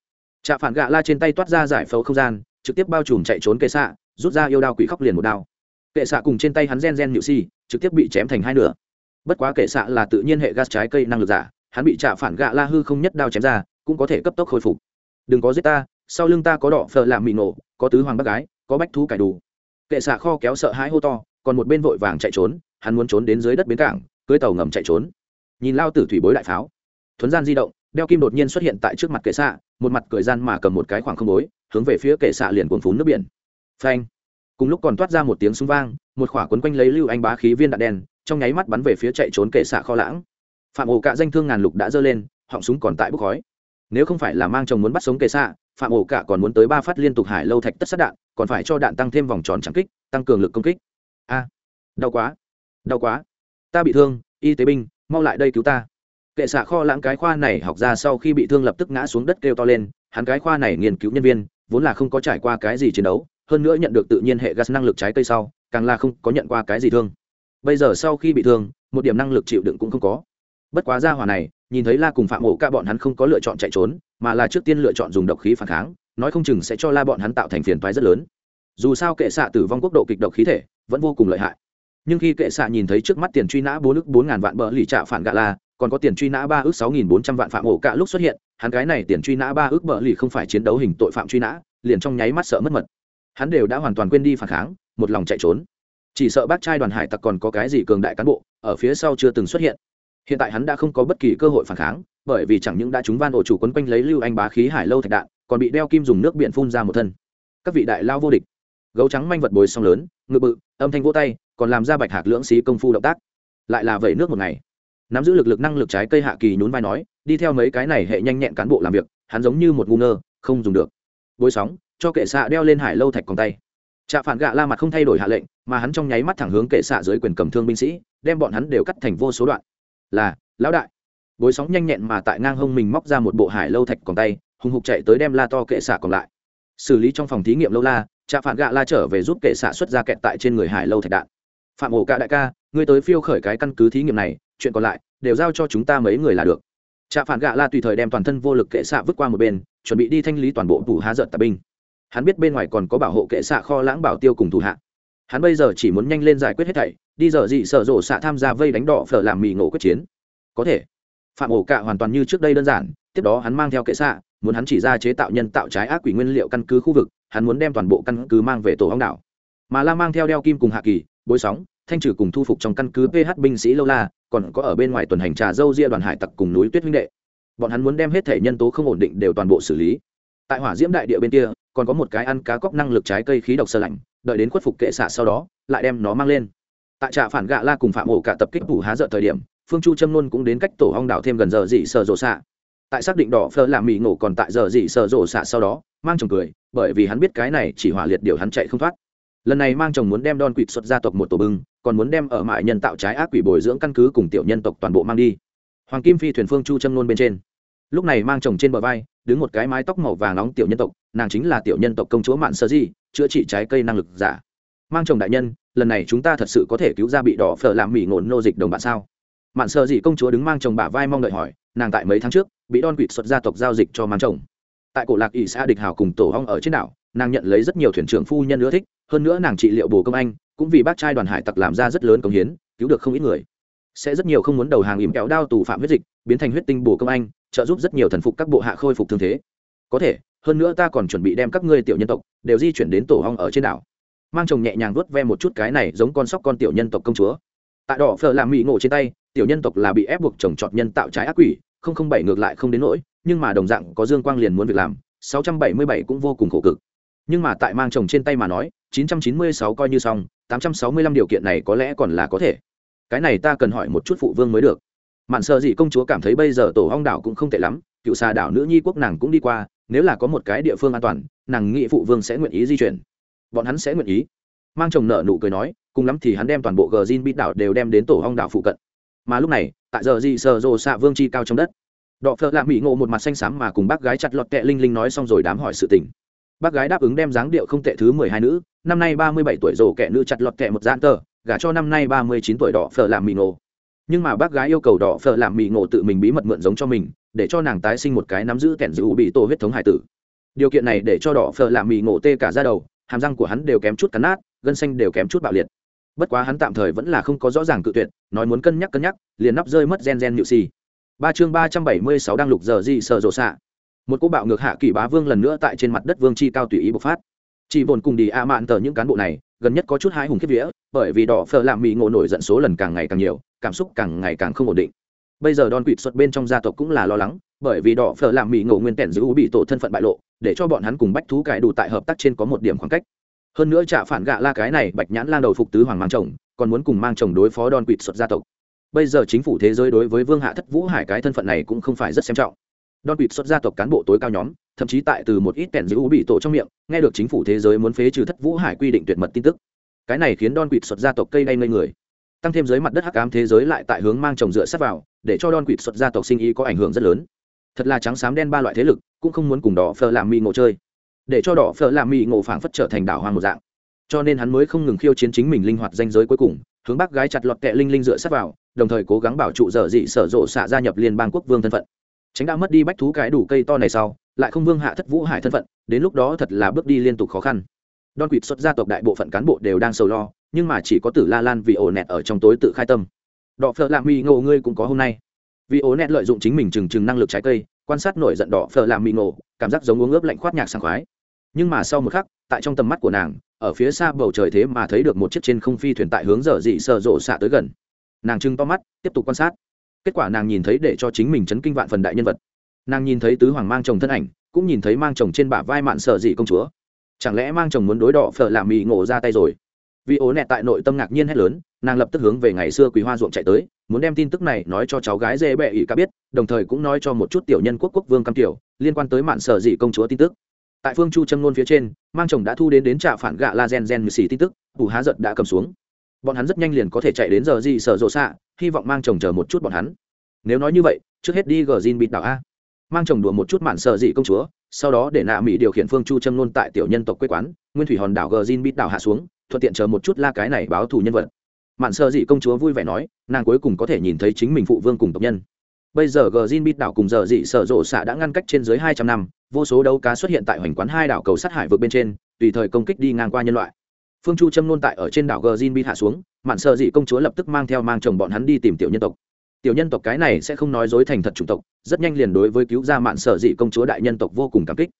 Trạ phản gạ la trên tay toát ra giải phẫu không gian, trực tiếp bao trùm chạy trốn kệ xạ, rút ra yêu đao quỷ khóc liền một đao. Kệ xạ cùng trên tay hắn gen gen nhự si trực tiếp bị chém thành hai nửa. Bất quá kệ xạ là tự nhiên hệ gas trái cây năng lực giả, hắn bị trạ phản gạ la hư không nhất đao chém ra, cũng có thể cấp tốc khôi phục. Đừng có giết ta, sau lưng ta có đỏ phờ làm mị nổ, có tứ hoàng bác gái, có bách thú cải đủ. Kệ xạ kho kéo sợ hãi hô to, còn một bên vội vàng chạy trốn, hắn muốn trốn đến dưới đất bến cảng, cưới tàu ngầm chạy trốn. Nhìn lao tử thủy bối đại pháo thuấn gian di động, đeo kim đột nhiên xuất hiện tại trước mặt kệ xạ, một mặt cười gian mà cầm một cái khoảng không bối hướng về phía kệ xạ liền cuốn phún nước biển. Phanh. Cùng lúc còn toát ra một tiếng súng vang, một khỏa quấn quanh lấy lưu anh bá khí viên đạn đen, trong nháy mắt bắn về phía chạy trốn kệ xạ kho lãng. Phạm ổ cạ danh thương ngàn lục đã dơ lên, họng súng còn tại bốc khói. Nếu không phải là mang chồng muốn bắt sống kệ xạ, phạm ổ cạ còn muốn tới ba phát liên tục hải lâu thạch tất sát đạn, còn phải cho đạn tăng thêm vòng tròn trắng kích, tăng cường lực công kích. A. Đau quá. Đau quá. Ta bị thương, y tế binh, mau lại đây cứu ta kệ xạ kho lãng cái khoa này học ra sau khi bị thương lập tức ngã xuống đất kêu to lên, hắn cái khoa này nghiên cứu nhân viên, vốn là không có trải qua cái gì chiến đấu, hơn nữa nhận được tự nhiên hệ gas năng lực trái cây sau, càng là không có nhận qua cái gì thương. Bây giờ sau khi bị thương, một điểm năng lực chịu đựng cũng không có. Bất quá ra hỏa này, nhìn thấy la cùng phạm ổ ca bọn hắn không có lựa chọn chạy trốn, mà là trước tiên lựa chọn dùng độc khí phản kháng, nói không chừng sẽ cho la bọn hắn tạo thành phiền toái rất lớn. Dù sao kệ xạ tử vong quốc độ kịch độc khí thể vẫn vô cùng lợi hại. Nhưng khi kệ xạ nhìn thấy trước mắt tiền truy nã bốn ức bốn ngàn vạn bờ lì trạ phản gạ la còn có tiền truy nã ba ước sáu nghìn bốn trăm vạn phạm ổ cả lúc xuất hiện, hắn cái này tiền truy nã ba ước bợ lì không phải chiến đấu hình tội phạm truy nã, liền trong nháy mắt sợ mất mật. Hắn đều đã hoàn toàn quên đi phản kháng, một lòng chạy trốn. Chỉ sợ bác trai đoàn hải tặc còn có cái gì cường đại cán bộ, ở phía sau chưa từng xuất hiện. Hiện tại hắn đã không có bất kỳ cơ hội phản kháng, bởi vì chẳng những đã trúng van ổ chủ quấn quanh lấy lưu anh bá khí hải lâu thạch đạn, còn bị đeo kim dùng nước biển phun ra một thân. Các vị đại lao vô địch. Gấu trắng manh vật bồi song lớn, ngự bự, âm thanh vỗ tay, còn làm ra bạch hạc lưỡng xí công phu động tác. Lại là vẩy nước một ngày nắm giữ lực lực năng lực trái cây hạ kỳ nhún vai nói, đi theo mấy cái này hệ nhanh nhẹn cán bộ làm việc, hắn giống như một ngu ngơ, không dùng được. Bối sóng, cho kệ xạ đeo lên hải lâu thạch còn tay. Trạ phản gạ la mặt không thay đổi hạ lệnh, mà hắn trong nháy mắt thẳng hướng kệ xạ dưới quyền cầm thương binh sĩ, đem bọn hắn đều cắt thành vô số đoạn. Là, lão đại. Bối sóng nhanh nhẹn mà tại ngang hông mình móc ra một bộ hải lâu thạch còn tay, hùng hục chạy tới đem la to kệ xạ còn lại. Xử lý trong phòng thí nghiệm lâu la, trạ phản gạ la trở về giúp kệ xạ xuất ra kẹt tại trên người hải lâu thạch đạn. Phạm ổ cạ đại ca, ngươi tới phiêu khởi cái căn cứ thí nghiệm này chuyện còn lại, đều giao cho chúng ta mấy người là được. Trạ phản gạ la tùy thời đem toàn thân vô lực kệ xạ vứt qua một bên, chuẩn bị đi thanh lý toàn bộ tủ há giận tà binh. Hắn biết bên ngoài còn có bảo hộ kệ xạ kho lãng bảo tiêu cùng thủ hạ. Hắn bây giờ chỉ muốn nhanh lên giải quyết hết thảy, đi giờ gì sợ rộ xạ tham gia vây đánh đỏ phở làm mì ngộ quyết chiến. Có thể. Phạm ổ cạ hoàn toàn như trước đây đơn giản, tiếp đó hắn mang theo kệ xạ, muốn hắn chỉ ra chế tạo nhân tạo trái ác quỷ nguyên liệu căn cứ khu vực, hắn muốn đem toàn bộ căn cứ mang về tổ hóng đảo. Mà la mang theo đeo kim cùng hạ kỳ, bối sóng, thanh trừ cùng thu phục trong căn cứ ph binh sĩ lâu la còn có ở bên ngoài tuần hành trà dâu ria đoàn hải tặc cùng núi tuyết huynh đệ. Bọn hắn muốn đem hết thể nhân tố không ổn định đều toàn bộ xử lý. Tại hỏa diễm đại địa bên kia, còn có một cái ăn cá cóc năng lực trái cây khí độc sơ lạnh, đợi đến khuất phục kệ xạ sau đó, lại đem nó mang lên. Tại trà phản gạ la cùng phạm ổ cả tập kích phủ há dợ thời điểm, phương chu châm luôn cũng đến cách tổ hong đảo thêm gần giờ dị sờ rộ xạ. Tại xác định đỏ phơ làm mì ngộ còn tại giờ dị sờ rộ xạ sau đó, mang chồng cười, bởi vì hắn biết cái này chỉ hỏa liệt điều hắn chạy không thoát. Lần này mang chồng muốn đem đòn quỵt xuất gia tộc một tổ bưng còn muốn đem ở mại nhân tạo trái ác quỷ bồi dưỡng căn cứ cùng tiểu nhân tộc toàn bộ mang đi. Hoàng kim phi thuyền phương chu châm luôn bên trên. Lúc này mang chồng trên bờ vai, đứng một cái mái tóc màu vàng nóng tiểu nhân tộc, nàng chính là tiểu nhân tộc công chúa mạn sơ di, chữa trị trái cây năng lực giả. Mang chồng đại nhân, lần này chúng ta thật sự có thể cứu ra bị đỏ phở làm mỹ ngộn nô dịch đồng bạn sao? Mạn sơ di công chúa đứng mang chồng bả vai mong đợi hỏi, nàng tại mấy tháng trước, bị đòn quỵt xuất gia tộc giao dịch cho mang chồng. Tại cổ lạc ỷ xã địch hào cùng tổ hong ở trên đảo, nàng nhận lấy rất nhiều thuyền trưởng phu nhân ưa thích, hơn nữa nàng trị liệu bồ công anh cũng vì bác trai đoàn hải tặc làm ra rất lớn công hiến, cứu được không ít người. Sẽ rất nhiều không muốn đầu hàng ìm kéo đao tù phạm huyết dịch, biến thành huyết tinh bổ công anh, trợ giúp rất nhiều thần phục các bộ hạ khôi phục thương thế. Có thể, hơn nữa ta còn chuẩn bị đem các ngươi tiểu nhân tộc đều di chuyển đến tổ hong ở trên đảo. Mang chồng nhẹ nhàng vuốt ve một chút cái này giống con sóc con tiểu nhân tộc công chúa. Tại đỏ phở làm mỹ ngộ trên tay, tiểu nhân tộc là bị ép buộc trồng trọt nhân tạo trái ác quỷ, không không bảy ngược lại không đến nỗi, nhưng mà đồng dạng có dương quang liền muốn việc làm 677 cũng vô cùng khổ cực. Nhưng mà tại mang chồng trên tay mà nói 996 coi như xong 865 điều kiện này có lẽ còn là có thể. Cái này ta cần hỏi một chút phụ vương mới được. Mạn sợ dị công chúa cảm thấy bây giờ tổ hong đảo cũng không tệ lắm, cựu xà đảo nữ nhi quốc nàng cũng đi qua, nếu là có một cái địa phương an toàn, nàng nghĩ phụ vương sẽ nguyện ý di chuyển. Bọn hắn sẽ nguyện ý. Mang chồng nợ nụ cười nói, cùng lắm thì hắn đem toàn bộ gờ zin bít đảo đều đem đến tổ hong đảo phụ cận. Mà lúc này, tại giờ di sờ rồ xạ vương chi cao trong đất, đọ phợ lạ mỹ ngộ một mặt xanh xám mà cùng bác gái chặt lọt kẹ linh linh nói xong rồi đám hỏi sự tình bác gái đáp ứng đem dáng điệu không tệ thứ mười hai nữ, năm nay ba mươi bảy tuổi rồ kẻ nữ chặt lọt kẻ một gian tờ, gả cho năm nay ba mươi chín tuổi đỏ phở làm mì ngộ. Nhưng mà bác gái yêu cầu đỏ phở làm mì ngộ tự mình bí mật mượn giống cho mình, để cho nàng tái sinh một cái nắm giữ kẻn giữ bị tổ huyết thống hải tử. Điều kiện này để cho đỏ phở làm mì ngộ tê cả ra đầu, hàm răng của hắn đều kém chút cắn nát, gân xanh đều kém chút bạo liệt. Bất quá hắn tạm thời vẫn là không có rõ ràng cự tuyệt, nói muốn cân nhắc cân nhắc, liền nắp rơi mất gen gen nhự xì. Ba chương ba trăm bảy mươi sáu đang lục giờ gì sợ rộ xạ một cô bạo ngược hạ kỷ bá vương lần nữa tại trên mặt đất vương chi cao tùy ý bộc phát. Chỉ vồn cùng đi a mạn tờ những cán bộ này, gần nhất có chút hai hùng kiếp vía, bởi vì đỏ phở làm mỹ ngộ nổi giận số lần càng ngày càng nhiều, cảm xúc càng ngày càng không ổn định. Bây giờ đòn quỵt xuất bên trong gia tộc cũng là lo lắng, bởi vì đỏ phở làm mỹ ngộ nguyên tẻn giữ bị tổ thân phận bại lộ, để cho bọn hắn cùng bách thú cải đủ tại hợp tác trên có một điểm khoảng cách. Hơn nữa trả phản gạ la cái này, bạch nhãn lan đầu phục tứ hoàng mang chồng, còn muốn cùng mang chồng đối phó đòn quỵt xuất gia tộc. Bây giờ chính phủ thế giới đối với vương hạ thất vũ hải cái thân phận này cũng không phải rất xem trọng. Don quỵt xuất gia tộc cán bộ tối cao nhóm, thậm chí tại từ một ít kẻn giữ bị tổ trong miệng, nghe được chính phủ thế giới muốn phế trừ thất vũ hải quy định tuyệt mật tin tức. Cái này khiến Don quỵt xuất gia tộc cây đay ngây người. Tăng thêm dưới mặt đất hắc ám thế giới lại tại hướng mang trồng dựa sát vào, để cho Don quỵt xuất gia tộc sinh ý có ảnh hưởng rất lớn. Thật là trắng xám đen ba loại thế lực, cũng không muốn cùng đỏ phở làm mì ngộ chơi. Để cho đỏ phở làm mì ngộ phảng phất trở thành đảo hoang một dạng. Cho nên hắn mới không ngừng khiêu chiến chính mình linh hoạt danh giới cuối cùng, hướng bác gái chặt lọt kẹ linh linh dựa sát vào, đồng thời cố gắng bảo trụ dở dị sở rộ xạ gia nhập liên bang quốc vương thân phận tránh đã mất đi bách thú cái đủ cây to này sau, lại không vương hạ thất vũ hải thân phận, đến lúc đó thật là bước đi liên tục khó khăn. Don quỵt xuất gia tộc đại bộ phận cán bộ đều đang sầu lo, nhưng mà chỉ có tử la lan vì ổ nẹt ở trong tối tự khai tâm. Đỏ phở lạ mì ngộ ngươi cũng có hôm nay. Vì ổ nẹt lợi dụng chính mình trừng trừng năng lực trái cây, quan sát nổi giận đỏ phở lạ mì ngộ, cảm giác giống uống ướp lạnh khoát nhạc sảng khoái. Nhưng mà sau một khắc, tại trong tầm mắt của nàng, ở phía xa bầu trời thế mà thấy được một chiếc trên không phi thuyền tại hướng dở dị sợ rộ xạ tới gần. Nàng trưng to mắt, tiếp tục quan sát kết quả nàng nhìn thấy để cho chính mình chấn kinh vạn phần đại nhân vật. Nàng nhìn thấy tứ hoàng mang chồng thân ảnh, cũng nhìn thấy mang chồng trên bả vai mạn sợ dị công chúa. Chẳng lẽ mang chồng muốn đối đỏ phở làm mì ngộ ra tay rồi? Vì ố nẹt tại nội tâm ngạc nhiên hét lớn, nàng lập tức hướng về ngày xưa quý hoa ruộng chạy tới, muốn đem tin tức này nói cho cháu gái dê bệ ỷ cả biết, đồng thời cũng nói cho một chút tiểu nhân quốc quốc vương cam tiểu, liên quan tới mạn sở dị công chúa tin tức. Tại phương chu châm ngôn phía trên, mang chồng đã thu đến đến trạ phản gạ la gen gen xì tin tức ủ há giận đã cầm xuống bọn hắn rất nhanh liền có thể chạy đến giờ gì sở rộ xạ, hy vọng mang chồng chờ một chút bọn hắn. Nếu nói như vậy, trước hết đi gờ zin bịt đảo a. Mang chồng đùa một chút mạn sợ dị công chúa, sau đó để nạ mỹ điều khiển phương chu châm nôn tại tiểu nhân tộc quê quán, nguyên thủy hòn đảo gờ zin bịt đảo hạ xuống, thuận tiện chờ một chút la cái này báo thù nhân vật. Mạn sợ dị công chúa vui vẻ nói, nàng cuối cùng có thể nhìn thấy chính mình phụ vương cùng tộc nhân. Bây giờ gờ zin bịt đảo cùng giờ dị sở rộ xạ đã ngăn cách trên dưới hai trăm năm, vô số đấu cá xuất hiện tại hoành quán hai đảo cầu sát hải vượt bên trên, tùy thời công kích đi ngang qua nhân loại phương chu châm nôn tại ở trên đảo gờ zin bít hạ xuống, mạn sợ dị công chúa lập tức mang theo mang chồng bọn hắn đi tìm tiểu nhân tộc. Tiểu nhân tộc cái này sẽ không nói dối thành thật chủng tộc, rất nhanh liền đối với cứu ra mạn sợ dị công chúa đại nhân tộc vô cùng cảm kích.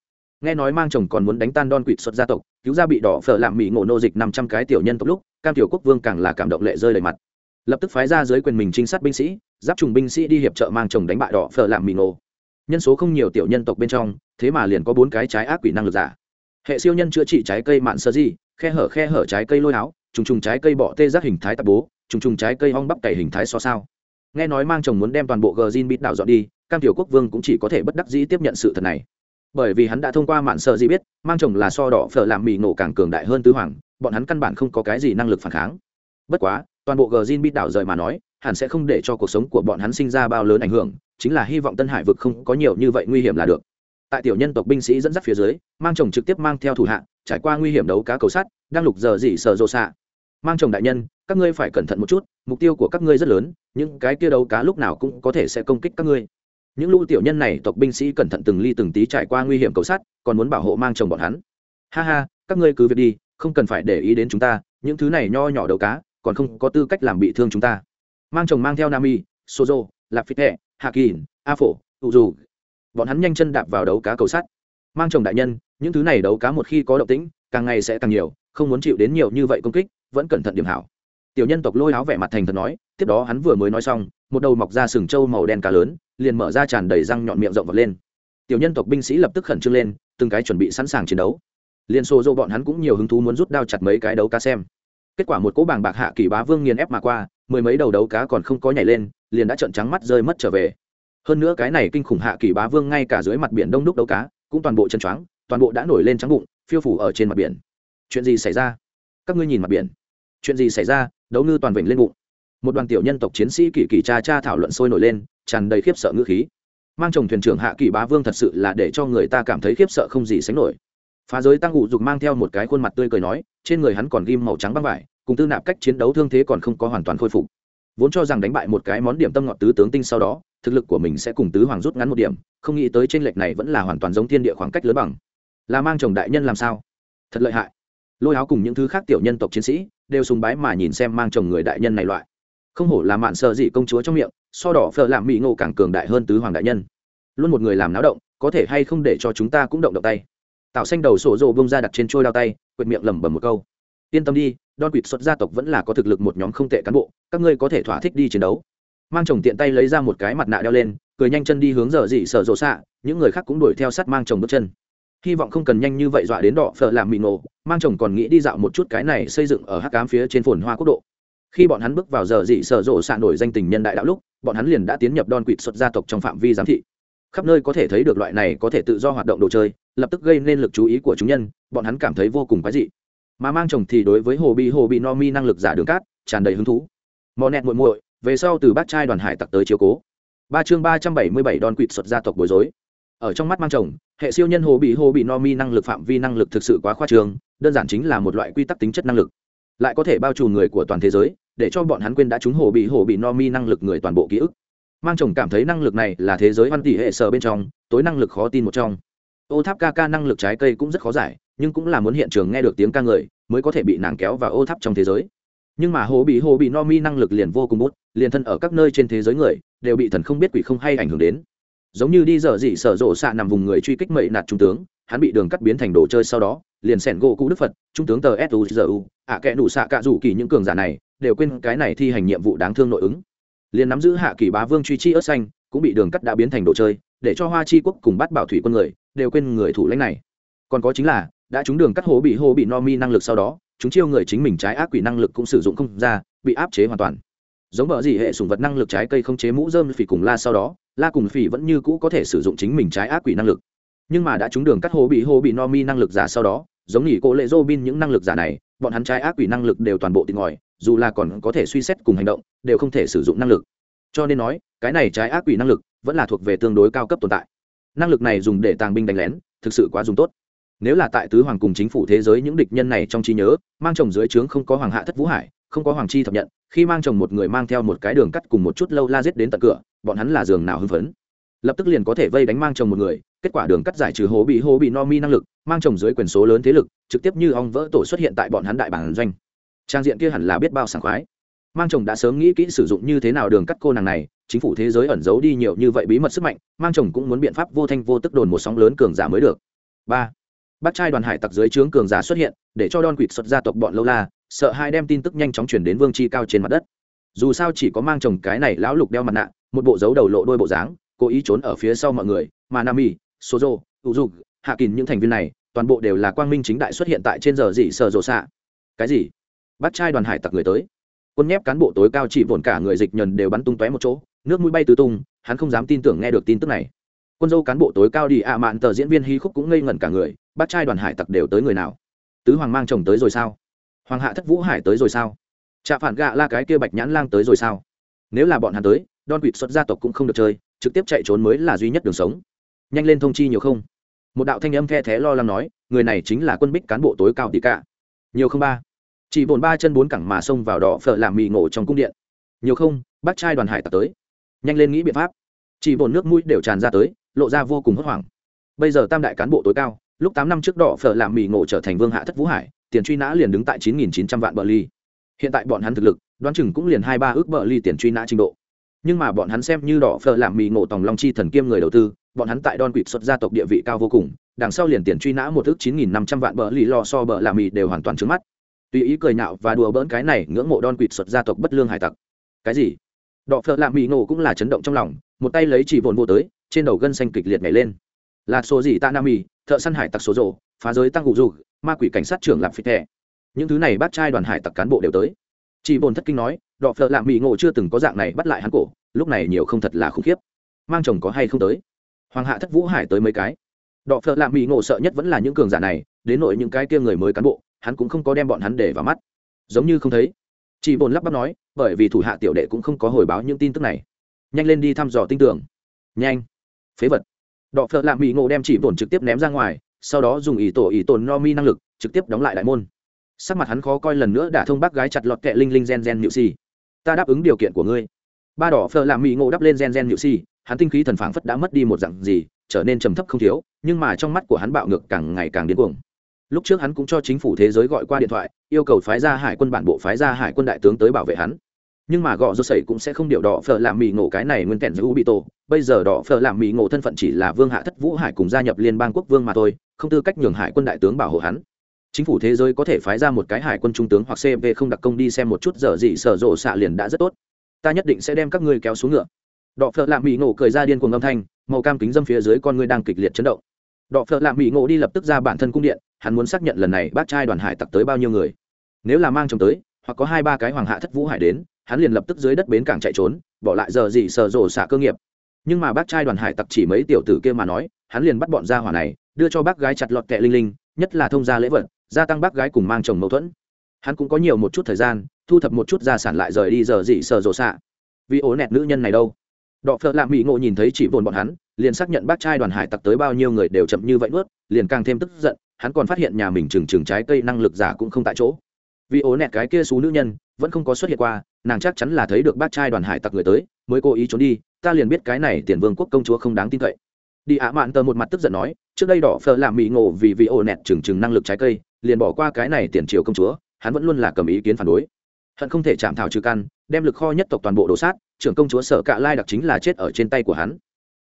Nghe nói mang chồng còn muốn đánh tan đon quỵt xuất gia tộc, cứu ra bị đỏ phở làm mỹ ngộ nô dịch năm trăm cái tiểu nhân tộc lúc, cam tiểu quốc vương càng là cảm động lệ rơi đầy mặt. Lập tức phái ra dưới quyền mình trinh sát binh sĩ, giáp trùng binh sĩ đi hiệp trợ mang chồng đánh bại đỏ phở làm mỹ ngộ. Nhân số không nhiều tiểu nhân tộc bên trong, thế mà liền có bốn cái trái ác quỷ năng lực giả. Hệ siêu nhân chữa trị trái cây mạn sơ di khe hở khe hở trái cây lôi áo, trùng trùng trái cây bọ tê giác hình thái tạp bố, trùng trùng trái cây hong bắp cày hình thái so sao. Nghe nói mang chồng muốn đem toàn bộ gờ zin bít đảo dọn đi, cam tiểu quốc vương cũng chỉ có thể bất đắc dĩ tiếp nhận sự thật này. Bởi vì hắn đã thông qua mạng sợ gì biết, mang chồng là so đỏ phở làm mì nổ càng cường đại hơn tứ hoàng, bọn hắn căn bản không có cái gì năng lực phản kháng. Bất quá, toàn bộ gờ zin bít đảo rời mà nói, hẳn sẽ không để cho cuộc sống của bọn hắn sinh ra bao lớn ảnh hưởng, chính là hy vọng tân hải vực không có nhiều như vậy nguy hiểm là được tại tiểu nhân tộc binh sĩ dẫn dắt phía dưới mang chồng trực tiếp mang theo thủ hạ trải qua nguy hiểm đấu cá cầu sắt đang lục giờ dỉ sờ rô xạ. Mang chồng đại nhân các ngươi phải cẩn thận một chút mục tiêu của các ngươi rất lớn những cái kia đấu cá lúc nào cũng có thể sẽ công kích các ngươi. Những lũ tiểu nhân này tộc binh sĩ cẩn thận từng ly từng tí trải qua nguy hiểm cầu sắt, còn muốn bảo hộ mang chồng bọn hắn. Ha ha các ngươi cứ việc đi không cần phải để ý đến chúng ta những thứ này nho nhỏ đầu cá còn không có tư cách làm bị thương chúng ta. Mang chồng mang theo nami sozo lạp phít hẹ hạ kỳ a phổ tụ dù bọn hắn nhanh chân đạp vào đấu cá cầu sắt. Mang chồng đại nhân, những thứ này đấu cá một khi có động tĩnh, càng ngày sẽ càng nhiều, không muốn chịu đến nhiều như vậy công kích, vẫn cẩn thận điểm hảo. Tiểu nhân tộc lôi áo vẻ mặt thành thật nói, tiếp đó hắn vừa mới nói xong, một đầu mọc ra sừng trâu màu đen cá lớn, liền mở ra tràn đầy răng nhọn miệng rộng vật lên. Tiểu nhân tộc binh sĩ lập tức khẩn trương lên, từng cái chuẩn bị sẵn sàng chiến đấu. Liên xô dô bọn hắn cũng nhiều hứng thú muốn rút đao chặt mấy cái đấu cá xem. Kết quả một cỗ bảng bạc hạ kỳ bá vương nghiền ép mà qua, mười mấy đầu đấu cá còn không có nhảy lên, liền đã trợn trắng mắt rơi mất trở về hơn nữa cái này kinh khủng hạ kỳ bá vương ngay cả dưới mặt biển đông đúc đấu cá, cũng toàn bộ chân choáng, toàn bộ đã nổi lên trắng bụng, phiêu phủ ở trên mặt biển. Chuyện gì xảy ra? Các ngươi nhìn mặt biển. Chuyện gì xảy ra? Đấu ngư toàn vịnh lên bụng. Một đoàn tiểu nhân tộc chiến sĩ kỳ kỳ cha cha thảo luận sôi nổi lên, tràn đầy khiếp sợ ngữ khí. Mang chồng thuyền trưởng hạ kỳ bá vương thật sự là để cho người ta cảm thấy khiếp sợ không gì sánh nổi. Phá giới tăng ngụ dục mang theo một cái khuôn mặt tươi cười nói, trên người hắn còn ghim màu trắng băng vải, cùng tư nạp cách chiến đấu thương thế còn không có hoàn toàn khôi phục. Vốn cho rằng đánh bại một cái món điểm tâm ngọt tứ tướng tinh sau đó thực lực của mình sẽ cùng tứ hoàng rút ngắn một điểm, không nghĩ tới trên lệch này vẫn là hoàn toàn giống thiên địa khoảng cách lớn bằng. Là mang chồng đại nhân làm sao? Thật lợi hại. Lôi áo cùng những thứ khác tiểu nhân tộc chiến sĩ đều sùng bái mà nhìn xem mang chồng người đại nhân này loại. Không hổ là mạn sợ dị công chúa trong miệng, so đỏ phở làm mỹ ngộ càng cường đại hơn tứ hoàng đại nhân. Luôn một người làm náo động, có thể hay không để cho chúng ta cũng động động tay. Tạo xanh đầu sổ rộ bông ra đặt trên trôi đao tay, quệt miệng lẩm bẩm một câu. Yên tâm đi đòn quỵt xuất gia tộc vẫn là có thực lực một nhóm không tệ cán bộ, các ngươi có thể thỏa thích đi chiến đấu mang chồng tiện tay lấy ra một cái mặt nạ đeo lên, cười nhanh chân đi hướng giờ dị sở rộ xạ, những người khác cũng đuổi theo sát mang chồng bước chân. Hy vọng không cần nhanh như vậy dọa đến đỏ phở làm mì nổ, mang chồng còn nghĩ đi dạo một chút cái này xây dựng ở hắc cám phía trên phồn hoa quốc độ. Khi bọn hắn bước vào giờ dị sở rộ xạ nổi danh tình nhân đại đạo lúc, bọn hắn liền đã tiến nhập đòn quỵt xuất gia tộc trong phạm vi giám thị. Khắp nơi có thể thấy được loại này có thể tự do hoạt động đồ chơi, lập tức gây nên lực chú ý của chúng nhân, bọn hắn cảm thấy vô cùng quái dị. Mà mang chồng thì đối với hồ bi hồ bị no mi năng lực giả đường cát, tràn đầy hứng thú. Mò nẹt muội muội về sau từ bát trai đoàn hải tặc tới chiếu cố. Ba chương ba trăm bảy mươi bảy đòn quỵt xuất gia tộc bối rối. Ở trong mắt mang chồng, hệ siêu nhân hồ bị hồ bị no mi năng lực phạm vi năng lực thực sự quá khoa trương, đơn giản chính là một loại quy tắc tính chất năng lực. Lại có thể bao trùm người của toàn thế giới, để cho bọn hắn quên đã trúng hồ bị hồ bị no mi năng lực người toàn bộ ký ức. Mang chồng cảm thấy năng lực này là thế giới văn tỷ hệ sở bên trong, tối năng lực khó tin một trong. Ô tháp ca ca năng lực trái cây cũng rất khó giải, nhưng cũng là muốn hiện trường nghe được tiếng ca người, mới có thể bị nàng kéo vào ô tháp trong thế giới nhưng mà hồ bị hồ bị no mi năng lực liền vô cùng bút, liền thân ở các nơi trên thế giới người, đều bị thần không biết quỷ không hay ảnh hưởng đến. Giống như đi dở dị sở rộ xạ nằm vùng người truy kích mậy nạt trung tướng, hắn bị đường cắt biến thành đồ chơi sau đó, liền sẻn gỗ cũ đức phật, trung tướng tờ suzu ạ kẽ đủ xạ cạ rủ kỳ những cường giả này, đều quên cái này thi hành nhiệm vụ đáng thương nội ứng. Liền nắm giữ hạ kỳ bá vương truy chi ớt xanh, cũng bị đường cắt đã biến thành đồ chơi, để cho hoa chi quốc cùng bắt bảo thủy quân người, đều quên người thủ lãnh này. Còn có chính là, đã trúng đường cắt hố bị hô bị no mi năng lực sau đó chúng chiêu người chính mình trái ác quỷ năng lực cũng sử dụng không ra, bị áp chế hoàn toàn. Giống bờ gì hệ sùng vật năng lực trái cây không chế mũ dơm phỉ cùng la sau đó, la cùng phỉ vẫn như cũ có thể sử dụng chính mình trái ác quỷ năng lực. Nhưng mà đã trúng đường cắt hố bị hô bị no mi năng lực giả sau đó, giống nghỉ cô lệ dô bin những năng lực giả này, bọn hắn trái ác quỷ năng lực đều toàn bộ tìm ngòi, dù là còn có thể suy xét cùng hành động, đều không thể sử dụng năng lực. Cho nên nói, cái này trái ác quỷ năng lực vẫn là thuộc về tương đối cao cấp tồn tại. Năng lực này dùng để tàng binh đánh lén, thực sự quá dùng tốt nếu là tại tứ hoàng cùng chính phủ thế giới những địch nhân này trong trí nhớ, mang chồng dưới trướng không có hoàng hạ thất vũ hải, không có hoàng chi thập nhận, khi mang chồng một người mang theo một cái đường cắt cùng một chút lâu la giết đến tận cửa, bọn hắn là giường nào hưng phấn. Lập tức liền có thể vây đánh mang chồng một người, kết quả đường cắt giải trừ hố bị hố bị no mi năng lực, mang chồng dưới quyền số lớn thế lực, trực tiếp như ong vỡ tổ xuất hiện tại bọn hắn đại bản doanh. Trang diện kia hẳn là biết bao sảng khoái. Mang chồng đã sớm nghĩ kỹ sử dụng như thế nào đường cắt cô nàng này, chính phủ thế giới ẩn giấu đi nhiều như vậy bí mật sức mạnh, mang chồng cũng muốn biện pháp vô thanh vô tức đồn một sóng lớn cường giả mới được. Ba bắt trai đoàn hải tặc dưới trướng cường giả xuất hiện, để cho đon quỵt xuất gia tộc bọn lâu la, sợ hai đem tin tức nhanh chóng chuyển đến vương chi cao trên mặt đất. Dù sao chỉ có mang chồng cái này lão lục đeo mặt nạ, một bộ dấu đầu lộ đôi bộ dáng, cố ý trốn ở phía sau mọi người, mà nam nami, sozo u dục hạ kín những thành viên này, toàn bộ đều là quang minh chính đại xuất hiện tại trên giờ dị sợ rộ xạ. Cái gì? Bắt trai đoàn hải tặc người tới. Quân nhép cán bộ tối cao chỉ vồn cả người dịch nhần đều bắn tung tóe một chỗ, nước mũi bay tứ tung, hắn không dám tin tưởng nghe được tin tức này. Quân dâu cán bộ tối cao đi ạ mạn tờ diễn viên hí khúc cũng ngây ngẩn cả người bắt trai đoàn hải tặc đều tới người nào? Tứ hoàng mang chồng tới rồi sao? Hoàng hạ thất vũ hải tới rồi sao? Trạ phản gạ la cái kia bạch nhãn lang tới rồi sao? Nếu là bọn hắn tới đòn quỵt xuất gia tộc cũng không được chơi, trực tiếp chạy trốn mới là duy nhất đường sống. Nhanh lên thông chi nhiều không? Một đạo thanh âm the thé lo lắng nói, người này chính là quân bích cán bộ tối cao tỷ cả. Nhiều không ba? Chỉ bồn ba chân bốn cẳng mà xông vào đỏ phở làm mì ngộ trong cung điện. Nhiều không, bác trai đoàn hải tặc tới. Nhanh lên nghĩ biện pháp. Chỉ bồn nước mũi đều tràn ra tới, lộ ra vô cùng hốt hoảng. Bây giờ tam đại cán bộ tối cao lúc tám năm trước đỏ phở làm mỹ ngộ trở thành vương hạ thất vũ hải, tiền truy nã liền đứng tại chín nghìn chín trăm vạn bờ ly. Hiện tại bọn hắn thực lực, đoán chừng cũng liền hai ba ước bờ ly tiền truy nã trình độ. Nhưng mà bọn hắn xem như đỏ phở làm mỹ ngộ tòng long chi thần kiêm người đầu tư, bọn hắn tại đòn quỵt xuất gia tộc địa vị cao vô cùng, đằng sau liền tiền truy nã một ước chín nghìn năm trăm vạn bờ ly lo so bờ làm mỹ đều hoàn toàn trứng mắt. Tùy ý cười nhạo và đùa bỡn cái này ngưỡng mộ đòn quỵt xuất gia tộc bất lương hải tặc. Cái gì? Đỏ phở làm mỹ ngộ cũng là chấn động trong lòng, một tay lấy chỉ vồn vô tới, trên đầu gân xanh kịch liệt nhảy lên là số gì ta nam mì, thợ săn hải tặc số rộ phá giới tăng cụ dù ma quỷ cảnh sát trưởng lạp phi thẻ. Những thứ này bắt trai đoàn hải tặc cán bộ đều tới. Chị bồn thất kinh nói, đọ phợ lạ mỹ ngộ chưa từng có dạng này bắt lại hắn cổ, lúc này nhiều không thật là khủng khiếp. Mang chồng có hay không tới? Hoàng hạ thất vũ hải tới mấy cái. Đọ phợ lạ mỹ ngộ sợ nhất vẫn là những cường giả này, đến nội những cái kia người mới cán bộ, hắn cũng không có đem bọn hắn để vào mắt. Giống như không thấy. Chị bồn lắp bắp nói, bởi vì thủ hạ tiểu đệ cũng không có hồi báo những tin tức này. Nhanh lên đi thăm dò tin tưởng. Nhanh. Phế vật đọ phợ lạ mỹ ngộ đem chỉ vồn trực tiếp ném ra ngoài, sau đó dùng ý tổ ý tồn no mi năng lực, trực tiếp đóng lại đại môn. Sắc mặt hắn khó coi lần nữa đã thông bác gái chặt lọt kẹ linh linh gen gen nhự si. Ta đáp ứng điều kiện của ngươi. Ba đỏ phở làm mỹ ngộ đắp lên gen gen nhự si, hắn tinh khí thần phảng phất đã mất đi một dặn gì, trở nên trầm thấp không thiếu, nhưng mà trong mắt của hắn bạo ngược càng ngày càng điên cuồng. Lúc trước hắn cũng cho chính phủ thế giới gọi qua điện thoại, yêu cầu phái ra hải quân bản bộ phái ra hải quân đại tướng tới bảo vệ hắn nhưng mà gọ rô sẩy cũng sẽ không điều đỏ phở làm mì ngộ cái này nguyên kẹn giữ bị tổ bây giờ đỏ phở làm mì ngộ thân phận chỉ là vương hạ thất vũ hải cùng gia nhập liên bang quốc vương mà thôi, không tư cách nhường hải quân đại tướng bảo hộ hắn. Chính phủ thế giới có thể phái ra một cái hải quân trung tướng hoặc cv không đặc công đi xem một chút giờ gì sở rộ xạ liền đã rất tốt. Ta nhất định sẽ đem các ngươi kéo xuống ngựa. Đọ phợ lạ mỹ ngộ cười ra điên cuồng âm thanh, màu cam kính dâm phía dưới con ngươi đang kịch liệt chấn động. Đọ phợ lạ mỹ ngộ đi lập tức ra bản thân cung điện, hắn muốn xác nhận lần này bác trai đoàn hải tặc tới bao nhiêu người. Nếu là mang chồng tới, hoặc có hai ba cái hoàng hạ thất vũ hải đến hắn liền lập tức dưới đất bến cảng chạy trốn, bỏ lại giờ gì sở rộ xạ cơ nghiệp. Nhưng mà bác trai đoàn hải tặc chỉ mấy tiểu tử kia mà nói, hắn liền bắt bọn ra hỏa này, đưa cho bác gái chặt lọt kẹ linh linh, nhất là thông gia lễ vật, gia tăng bác gái cùng mang chồng mâu thuẫn. Hắn cũng có nhiều một chút thời gian, thu thập một chút gia sản lại rời đi giờ dị sợ rộ xạ vì ố nẹt nữ nhân này đâu? Đọ phợ lạ mỹ ngộ nhìn thấy chỉ vồn bọn hắn, liền xác nhận bác trai đoàn hải tặc tới bao nhiêu người đều chậm như vậy nuốt, liền càng thêm tức giận, hắn còn phát hiện nhà mình trừng trừng trái cây năng lực giả cũng không tại chỗ vì ố nẹt cái kia xú nữ nhân vẫn không có xuất hiện qua, nàng chắc chắn là thấy được bác trai đoàn hải tặc người tới, mới cố ý trốn đi, ta liền biết cái này tiền vương quốc công chúa không đáng tin cậy. Đi ạ mạn tờ một mặt tức giận nói, trước đây đỏ phờ làm mỹ ngộ vì vị ổ nẹt trừng trừng năng lực trái cây, liền bỏ qua cái này tiền triều công chúa, hắn vẫn luôn là cầm ý kiến phản đối. Hận không thể chạm thảo trừ căn, đem lực kho nhất tộc toàn bộ đổ sát, trưởng công chúa sở cạ lai đặc chính là chết ở trên tay của hắn.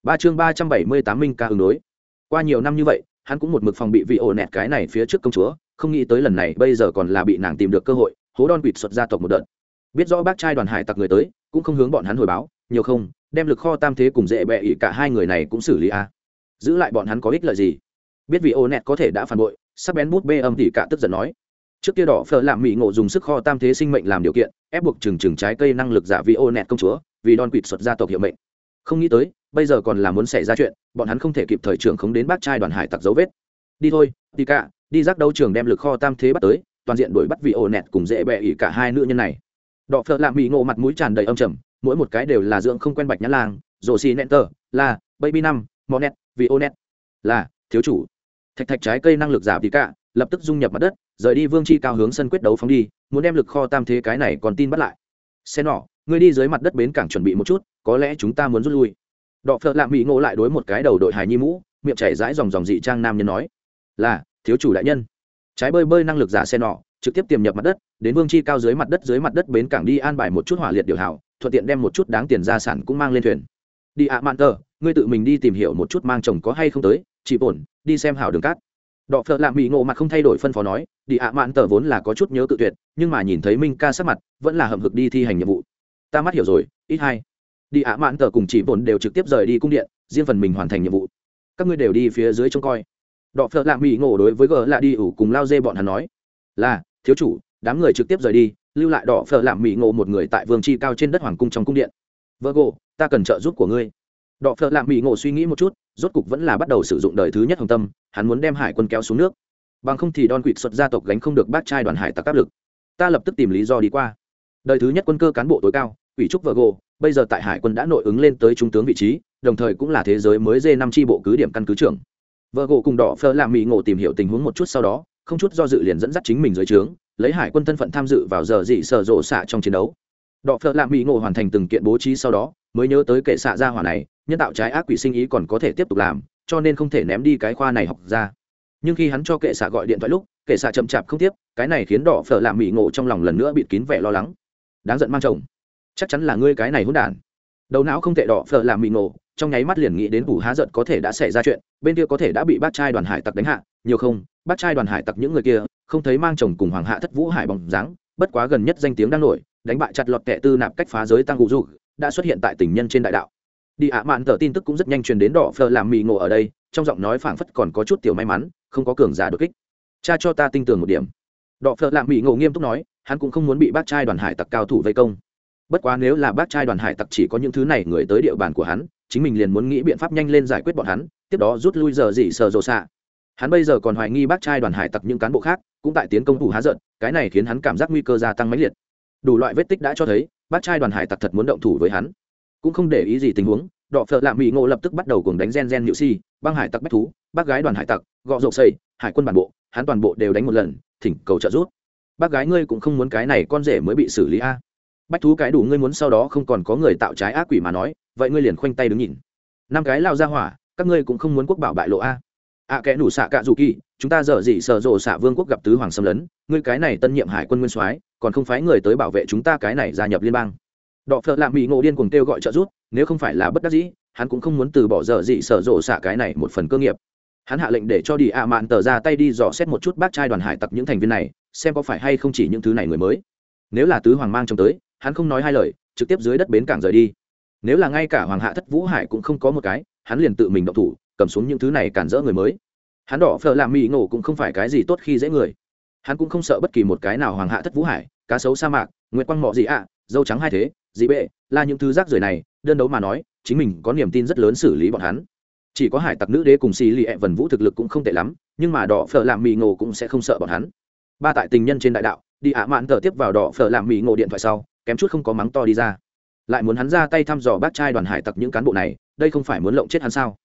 Ba chương ba trăm bảy mươi tám minh ca ứng đối. Qua nhiều năm như vậy, hắn cũng một mực phòng bị vị ổ nẹt cái này phía trước công chúa không nghĩ tới lần này bây giờ còn là bị nàng tìm được cơ hội, hố đon quỵt xuất gia tộc một đợt. Biết rõ bác trai đoàn hải tặc người tới, cũng không hướng bọn hắn hồi báo, nhiều không, đem lực kho tam thế cùng dễ bẹ ỉ cả hai người này cũng xử lý a. Giữ lại bọn hắn có ích lợi gì? Biết vì ô nẹt có thể đã phản bội sắp bén bút bê âm thì cả tức giận nói. Trước kia đỏ phở làm mỹ ngộ dùng sức kho tam thế sinh mệnh làm điều kiện, ép buộc trừng trừng trái cây năng lực giả vì ô nẹt công chúa, vì đòn quỵt xuất gia tộc hiệu mệnh. Không nghĩ tới, bây giờ còn là muốn xảy ra chuyện, bọn hắn không thể kịp thời trưởng khống đến bác trai đoàn hải tặc dấu vết. Đi thôi đi cả đi giác đấu trường đem lực kho tam thế bắt tới, toàn diện đuổi bắt vị ổ nẹt cùng dễ bẹ ỉ cả hai nữ nhân này. Đọ phợ lạ mỹ ngộ mặt mũi tràn đầy âm trầm, mỗi một cái đều là dưỡng không quen bạch nhãn làng. rổ xì nẹn tờ, là, baby năm, mò nẹt, vị ổ nẹt, là, thiếu chủ. Thạch thạch trái cây năng lực giả vì cả, lập tức dung nhập mặt đất, rời đi vương chi cao hướng sân quyết đấu phóng đi, muốn đem lực kho tam thế cái này còn tin bắt lại. Xe nỏ ngươi đi dưới mặt đất bến cảng chuẩn bị một chút, có lẽ chúng ta muốn rút lui. Đọ phợ lạ mỹ ngộ lại đối một cái đầu đội hài nhi mũ, miệng chảy rãi dòng dòng dị trang nam nhân nói, là thiếu chủ đại nhân. Trái bơi bơi năng lực giả xe nọ, trực tiếp tiềm nhập mặt đất, đến vương chi cao dưới mặt đất, dưới mặt đất bến cảng đi an bài một chút hỏa liệt điều hảo thuận tiện đem một chút đáng tiền gia sản cũng mang lên thuyền. Đi ạ, mạn tờ, ngươi tự mình đi tìm hiểu một chút mang chồng có hay không tới, chỉ bổn đi xem hảo đường cát. Đọ phợ lạ mỹ ngộ mặt không thay đổi phân phó nói, đi ạ, mạn tờ vốn là có chút nhớ cự tuyệt, nhưng mà nhìn thấy minh ca sắc mặt, vẫn là hậm hực đi thi hành nhiệm vụ. Ta mắt hiểu rồi, ít hai. Đi ạ, mạn tờ cùng chỉ bổn đều trực tiếp rời đi cung điện, riêng phần mình hoàn thành nhiệm vụ. Các ngươi đều đi phía dưới trông coi đọ phợ lạ mỹ ngộ đối với gờ lạ đi ủ cùng lao dê bọn hắn nói, là, thiếu chủ, đám người trực tiếp rời đi, lưu lại đỏ phở làm mỹ ngộ một người tại vương chi cao trên đất hoàng cung trong cung điện. Vợ gộ ta cần trợ giúp của ngươi. Đỏ phở làm mỹ ngộ suy nghĩ một chút, rốt cục vẫn là bắt đầu sử dụng đời thứ nhất hồng tâm, hắn muốn đem hải quân kéo xuống nước. Bằng không thì đòn quỵt xuất gia tộc gánh không được bác trai đoàn hải tặc áp lực. Ta lập tức tìm lý do đi qua. Đời thứ nhất quân cơ cán bộ tối cao, ủy trúc vợ gộ bây giờ tại hải quân đã nội ứng lên tới trung tướng vị trí, đồng thời cũng là thế giới mới dê năm tri bộ cứ điểm căn cứ trưởng vợ gỗ cùng đỏ phơ làm mỹ ngộ tìm hiểu tình huống một chút sau đó, không chút do dự liền dẫn dắt chính mình dưới trướng, lấy hải quân thân phận tham dự vào giờ dị sở rộ xạ trong chiến đấu. Đọ phợ lạ mỹ ngộ hoàn thành từng kiện bố trí sau đó, mới nhớ tới kệ xạ ra hỏa này, nhân tạo trái ác quỷ sinh ý còn có thể tiếp tục làm, cho nên không thể ném đi cái khoa này học ra. Nhưng khi hắn cho kệ xạ gọi điện thoại lúc, kệ xạ chậm chạp không tiếp, cái này khiến đỏ phở làm mỹ ngộ trong lòng lần nữa bịt kín vẻ lo lắng. Đáng giận mang chồng. Chắc chắn là ngươi cái này hỗn đản. Đầu não không tệ đỏ phở làm mỹ ngộ trong nháy mắt liền nghĩ đến bù há giận có thể đã xảy ra chuyện, bên kia có thể đã bị bác trai đoàn hải tặc đánh hạ, nhiều không, bác trai đoàn hải tặc những người kia, không thấy mang chồng cùng hoàng hạ thất vũ hải bóng dáng, bất quá gần nhất danh tiếng đang nổi, đánh bại chặt lọt kẻ tư nạp cách phá giới tăng ngụ du đã xuất hiện tại tình nhân trên đại đạo. Đi ạ, mạn tờ tin tức cũng rất nhanh truyền đến đỏ phờ làm mì ngộ ở đây, trong giọng nói phảng phất còn có chút tiểu may mắn, không có cường giả đột kích. Cha cho ta tin tưởng một điểm. Đỏ phờ làm mì ngộ nghiêm túc nói, hắn cũng không muốn bị bác trai đoàn hải tặc cao thủ vây công. Bất quá nếu là bác trai đoàn hải tặc chỉ có những thứ này người tới địa bàn của hắn chính mình liền muốn nghĩ biện pháp nhanh lên giải quyết bọn hắn, tiếp đó rút lui giờ gì sờ rồ xạ. Hắn bây giờ còn hoài nghi bác trai đoàn hải tặc những cán bộ khác, cũng tại tiến công thủ há giận, cái này khiến hắn cảm giác nguy cơ gia tăng mãnh liệt. Đủ loại vết tích đã cho thấy, bác trai đoàn hải tặc thật muốn động thủ với hắn. Cũng không để ý gì tình huống, đọ phợ lạ mỹ ngộ lập tức bắt đầu cùng đánh gen gen nhự si, băng hải tặc bách thú, bác gái đoàn hải tặc, gọ rộp xây hải quân bản bộ, hắn toàn bộ đều đánh một lần, thỉnh cầu trợ giúp. Bác gái ngươi cũng không muốn cái này con rể mới bị xử lý a bách thú cái đủ ngươi muốn sau đó không còn có người tạo trái ác quỷ mà nói, vậy ngươi liền khoanh tay đứng nhìn. Năm cái lao ra hỏa, các ngươi cũng không muốn quốc bảo bại lộ a. À, a kẽ đủ xạ cạ dù kỳ, chúng ta dở dị sợ rộ xạ vương quốc gặp tứ hoàng xâm lấn, ngươi cái này tân nhiệm hải quân nguyên soái, còn không phái người tới bảo vệ chúng ta cái này gia nhập liên bang. Đọ phợ lạ mỹ ngộ điên cùng kêu gọi trợ giúp, nếu không phải là bất đắc dĩ, hắn cũng không muốn từ bỏ dở dị sở rộ xạ cái này một phần cơ nghiệp. Hắn hạ lệnh để cho đi ạ mạn tờ ra tay đi dò xét một chút bác trai đoàn hải tặc những thành viên này, xem có phải hay không chỉ những thứ này người mới. Nếu là tứ hoàng mang chồng tới hắn không nói hai lời, trực tiếp dưới đất bến cảng rời đi. Nếu là ngay cả hoàng hạ thất vũ hải cũng không có một cái, hắn liền tự mình động thủ, cầm xuống những thứ này cản rỡ người mới. Hắn đỏ phở làm mỹ ngộ cũng không phải cái gì tốt khi dễ người. Hắn cũng không sợ bất kỳ một cái nào hoàng hạ thất vũ hải, cá sấu sa mạc, nguyệt quang mọ gì ạ, dâu trắng hai thế, dị bệ, là những thứ rác rưởi này, đơn đấu mà nói, chính mình có niềm tin rất lớn xử lý bọn hắn. Chỉ có hải tặc nữ đế cùng xì lì ẹ vần vũ thực lực cũng không tệ lắm, nhưng mà đỏ phở làm mì ngộ cũng sẽ không sợ bọn hắn. Ba tại tình nhân trên đại đạo, đi ạ mạn tờ tiếp vào đỏ phở làm mì ngộ điện thoại sau kém chút không có mắng to đi ra. Lại muốn hắn ra tay thăm dò bác trai đoàn hải tặc những cán bộ này, đây không phải muốn lộng chết hắn sao?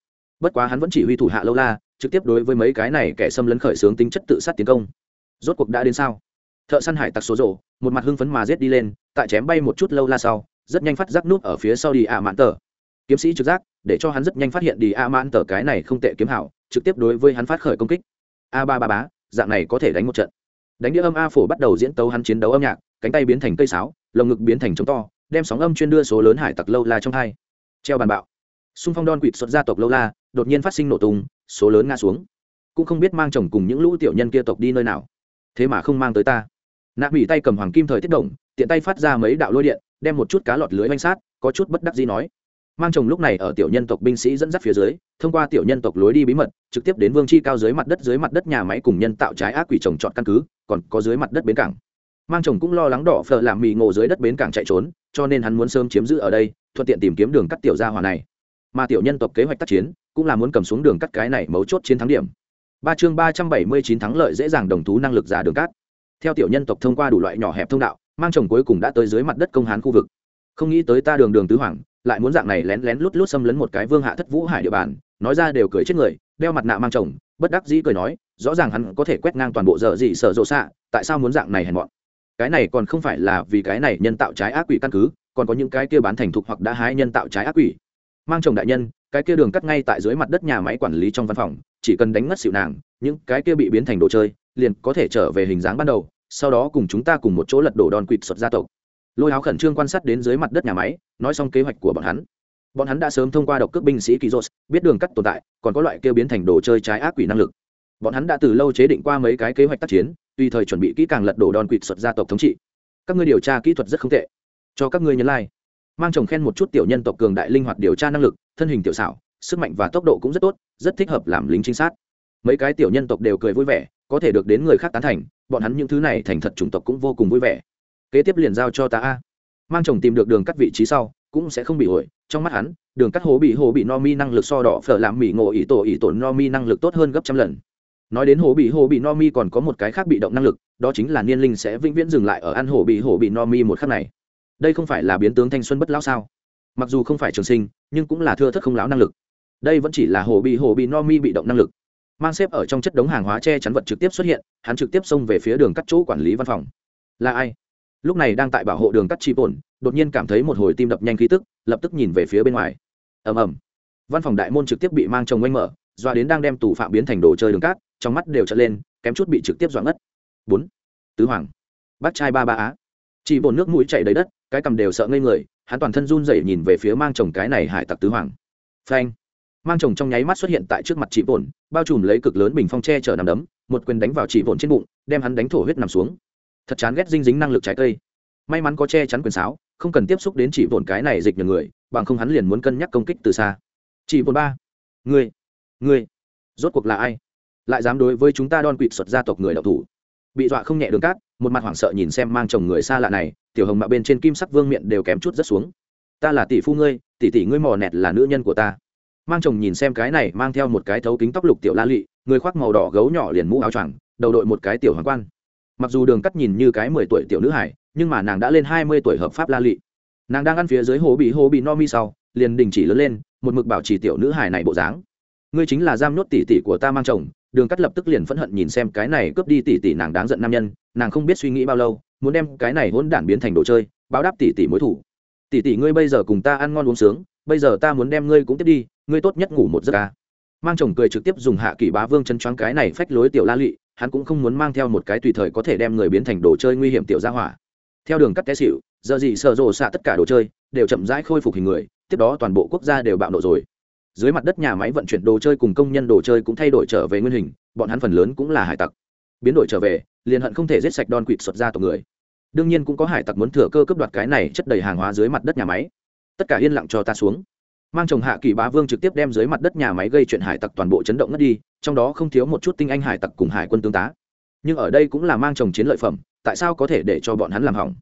Bất quá hắn vẫn chỉ huy thủ hạ lâu la, trực tiếp đối với mấy cái này kẻ xâm lấn khởi xướng tính chất tự sát tiến công. Rốt cuộc đã đến sao? Thợ săn hải tặc số rộ một mặt hưng phấn mà rết đi lên, tại chém bay một chút lâu la sau, rất nhanh phát giác nút ở phía sau đi ạ mãn tờ. Kiếm sĩ trực giác, để cho hắn rất nhanh phát hiện đi ạ mãn tờ cái này không tệ kiếm hảo, trực tiếp đối với hắn phát khởi công kích. A ba ba bá, dạng này có thể đánh một trận. Đánh đĩa âm a phổ bắt đầu diễn tấu hắn chiến đấu âm nhạc, cánh tay biến thành cây sáo lồng ngực biến thành trống to, đem sóng âm chuyên đưa số lớn hải tặc lâu la trong hai. Treo bàn bạo. Xung phong đon quỵt xuất gia tộc lâu la, đột nhiên phát sinh nổ tung, số lớn ngã xuống. Cũng không biết mang chồng cùng những lũ tiểu nhân kia tộc đi nơi nào. Thế mà không mang tới ta. Nạp bị tay cầm hoàng kim thời tiết động tiện tay phát ra mấy đạo lôi điện, đem một chút cá lọt lưới oanh sát, có chút bất đắc gì nói. Mang chồng lúc này ở tiểu nhân tộc binh sĩ dẫn dắt phía dưới, thông qua tiểu nhân tộc lối đi bí mật, trực tiếp đến vương chi cao dưới mặt đất, dưới mặt đất nhà máy cùng nhân tạo trái ác quỷ trồng trọt căn cứ, còn có dưới mặt đất bến cảng mang chồng cũng lo lắng đỏ phở làm mì ngộ dưới đất bến cảng chạy trốn, cho nên hắn muốn sớm chiếm giữ ở đây, thuận tiện tìm kiếm đường cắt tiểu gia hòa này. Mà tiểu nhân tộc kế hoạch tác chiến, cũng là muốn cầm xuống đường cắt cái này mấu chốt chiến thắng điểm. Ba chương ba trăm bảy mươi chín thắng lợi dễ dàng đồng thú năng lực giả đường cát theo tiểu nhân tộc thông qua đủ loại nhỏ hẹp thông đạo, mang chồng cuối cùng đã tới dưới mặt đất công hán khu vực. Không nghĩ tới ta đường đường tứ hoàng, lại muốn dạng này lén lén lút lút xâm lấn một cái vương hạ thất vũ hải địa bàn, nói ra đều cười chết người, đeo mặt nạ mang chồng, bất đắc dĩ cười nói, rõ ràng hắn có thể quét ngang toàn bộ giờ gì sợ rộ xạ, tại sao muốn dạng này hèn mọn? Cái này còn không phải là vì cái này nhân tạo trái ác quỷ căn cứ, còn có những cái kia bán thành thục hoặc đã hái nhân tạo trái ác quỷ. Mang chồng đại nhân, cái kia đường cắt ngay tại dưới mặt đất nhà máy quản lý trong văn phòng, chỉ cần đánh ngất xịu nàng, những cái kia bị biến thành đồ chơi, liền có thể trở về hình dáng ban đầu, sau đó cùng chúng ta cùng một chỗ lật đổ đòn quỵt xuất gia tộc. Lôi áo khẩn trương quan sát đến dưới mặt đất nhà máy, nói xong kế hoạch của bọn hắn. Bọn hắn đã sớm thông qua độc cước binh sĩ kỳ dốt biết đường cắt tồn tại, còn có loại kêu biến thành đồ chơi trái ác quỷ năng lực. Bọn hắn đã từ lâu chế định qua mấy cái kế hoạch tác chiến tùy thời chuẩn bị kỹ càng lật đổ đòn quỵt xuất gia tộc thống trị. Các ngươi điều tra kỹ thuật rất không tệ. Cho các ngươi nhấn lai、like. mang chồng khen một chút tiểu nhân tộc cường đại linh hoạt điều tra năng lực, thân hình tiểu xảo, sức mạnh và tốc độ cũng rất tốt, rất thích hợp làm lính trinh sát. Mấy cái tiểu nhân tộc đều cười vui vẻ, có thể được đến người khác tán thành, bọn hắn những thứ này thành thật chủng tộc cũng vô cùng vui vẻ. Kế tiếp liền giao cho ta a. Mang chồng tìm được đường cắt vị trí sau, cũng sẽ không bị ổi trong mắt hắn, đường cắt hố bị hố bị no mi năng lực so đỏ phở làm mỹ ngộ ý tổ ý tổ no mi năng lực tốt hơn gấp trăm lần nói đến hồ bị hồ bị no mi còn có một cái khác bị động năng lực, đó chính là niên linh sẽ vĩnh viễn dừng lại ở ăn hổ bị hổ bị no mi một khắc này. Đây không phải là biến tướng thanh xuân bất lão sao? Mặc dù không phải trường sinh, nhưng cũng là thưa thất không lão năng lực. Đây vẫn chỉ là hổ bị hổ bị no mi bị động năng lực. Mang xếp ở trong chất đống hàng hóa che chắn vật trực tiếp xuất hiện, hắn trực tiếp xông về phía đường cắt chỗ quản lý văn phòng. Là ai? Lúc này đang tại bảo hộ đường cắt chi bổn đột nhiên cảm thấy một hồi tim đập nhanh khí tức, lập tức nhìn về phía bên ngoài. Ầm ầm. Văn phòng đại môn trực tiếp bị mang chồng oanh mở, doa đến đang đem tù phạm biến thành đồ chơi đường cát trong mắt đều trở lên, kém chút bị trực tiếp dọa ngất. Bốn. Tứ hoàng. Bác trai ba ba á. Chỉ bồn nước mũi chảy đầy đất, cái cầm đều sợ ngây người, hắn toàn thân run rẩy nhìn về phía mang chồng cái này hải tặc tứ hoàng. Phanh. Mang chồng trong nháy mắt xuất hiện tại trước mặt chị bồn bao trùm lấy cực lớn bình phong tre chở nằm đấm, một quyền đánh vào chị bồn trên bụng, đem hắn đánh thổ huyết nằm xuống. Thật chán ghét dinh dính năng lực trái cây. May mắn có che chắn quyền sáo, không cần tiếp xúc đến chị bồn cái này dịch nhờ người, bằng không hắn liền muốn cân nhắc công kích từ xa. Chị bồn ba. Người người rốt cuộc là ai? Lại dám đối với chúng ta đon quỵt xuất gia tộc người đạo thủ. Bị dọa không nhẹ đường cát, một mặt hoảng sợ nhìn xem mang chồng người xa lạ này, tiểu hồng mạo bên trên kim sắc vương miệng đều kém chút rất xuống. Ta là tỷ phu ngươi, tỷ tỷ ngươi mò nẹt là nữ nhân của ta. Mang chồng nhìn xem cái này mang theo một cái thấu kính tóc lục tiểu la lị, người khoác màu đỏ gấu nhỏ liền mũ áo choàng, đầu đội một cái tiểu hoàng quan. Mặc dù đường cắt nhìn như cái mười tuổi tiểu nữ hải, nhưng mà nàng đã lên hai mươi tuổi hợp pháp la lị. Nàng đang ăn phía dưới hồ bị hồ bị no mi sau, liền đình chỉ lớn lên, một mực bảo trì tiểu nữ hải này bộ dáng. Ngươi chính là giam nhốt tỷ tỷ của ta mang chồng đường cắt lập tức liền phẫn hận nhìn xem cái này cướp đi tỷ tỷ nàng đáng giận nam nhân, nàng không biết suy nghĩ bao lâu, muốn đem cái này hỗn đản biến thành đồ chơi, báo đáp tỷ tỷ mối thủ. Tỷ tỷ ngươi bây giờ cùng ta ăn ngon uống sướng, bây giờ ta muốn đem ngươi cũng tiếp đi, ngươi tốt nhất ngủ một giấc ca mang chồng cười trực tiếp dùng hạ kỷ bá vương chân choáng cái này phách lối tiểu la lị, hắn cũng không muốn mang theo một cái tùy thời có thể đem người biến thành đồ chơi nguy hiểm tiểu gia hỏa. Theo đường cắt té xịu giờ gì sợ rộ xạ tất cả đồ chơi đều chậm rãi khôi phục hình người, tiếp đó toàn bộ quốc gia đều bạo nộ rồi dưới mặt đất nhà máy vận chuyển đồ chơi cùng công nhân đồ chơi cũng thay đổi trở về nguyên hình, bọn hắn phần lớn cũng là hải tặc. Biến đổi trở về, liền hận không thể giết sạch đòn quỵt xuất ra tộc người. Đương nhiên cũng có hải tặc muốn thừa cơ cấp đoạt cái này chất đầy hàng hóa dưới mặt đất nhà máy. Tất cả yên lặng cho ta xuống. Mang chồng hạ kỳ bá vương trực tiếp đem dưới mặt đất nhà máy gây chuyện hải tặc toàn bộ chấn động ngất đi, trong đó không thiếu một chút tinh anh hải tặc cùng hải quân tương tá. Nhưng ở đây cũng là mang chồng chiến lợi phẩm, tại sao có thể để cho bọn hắn làm hỏng?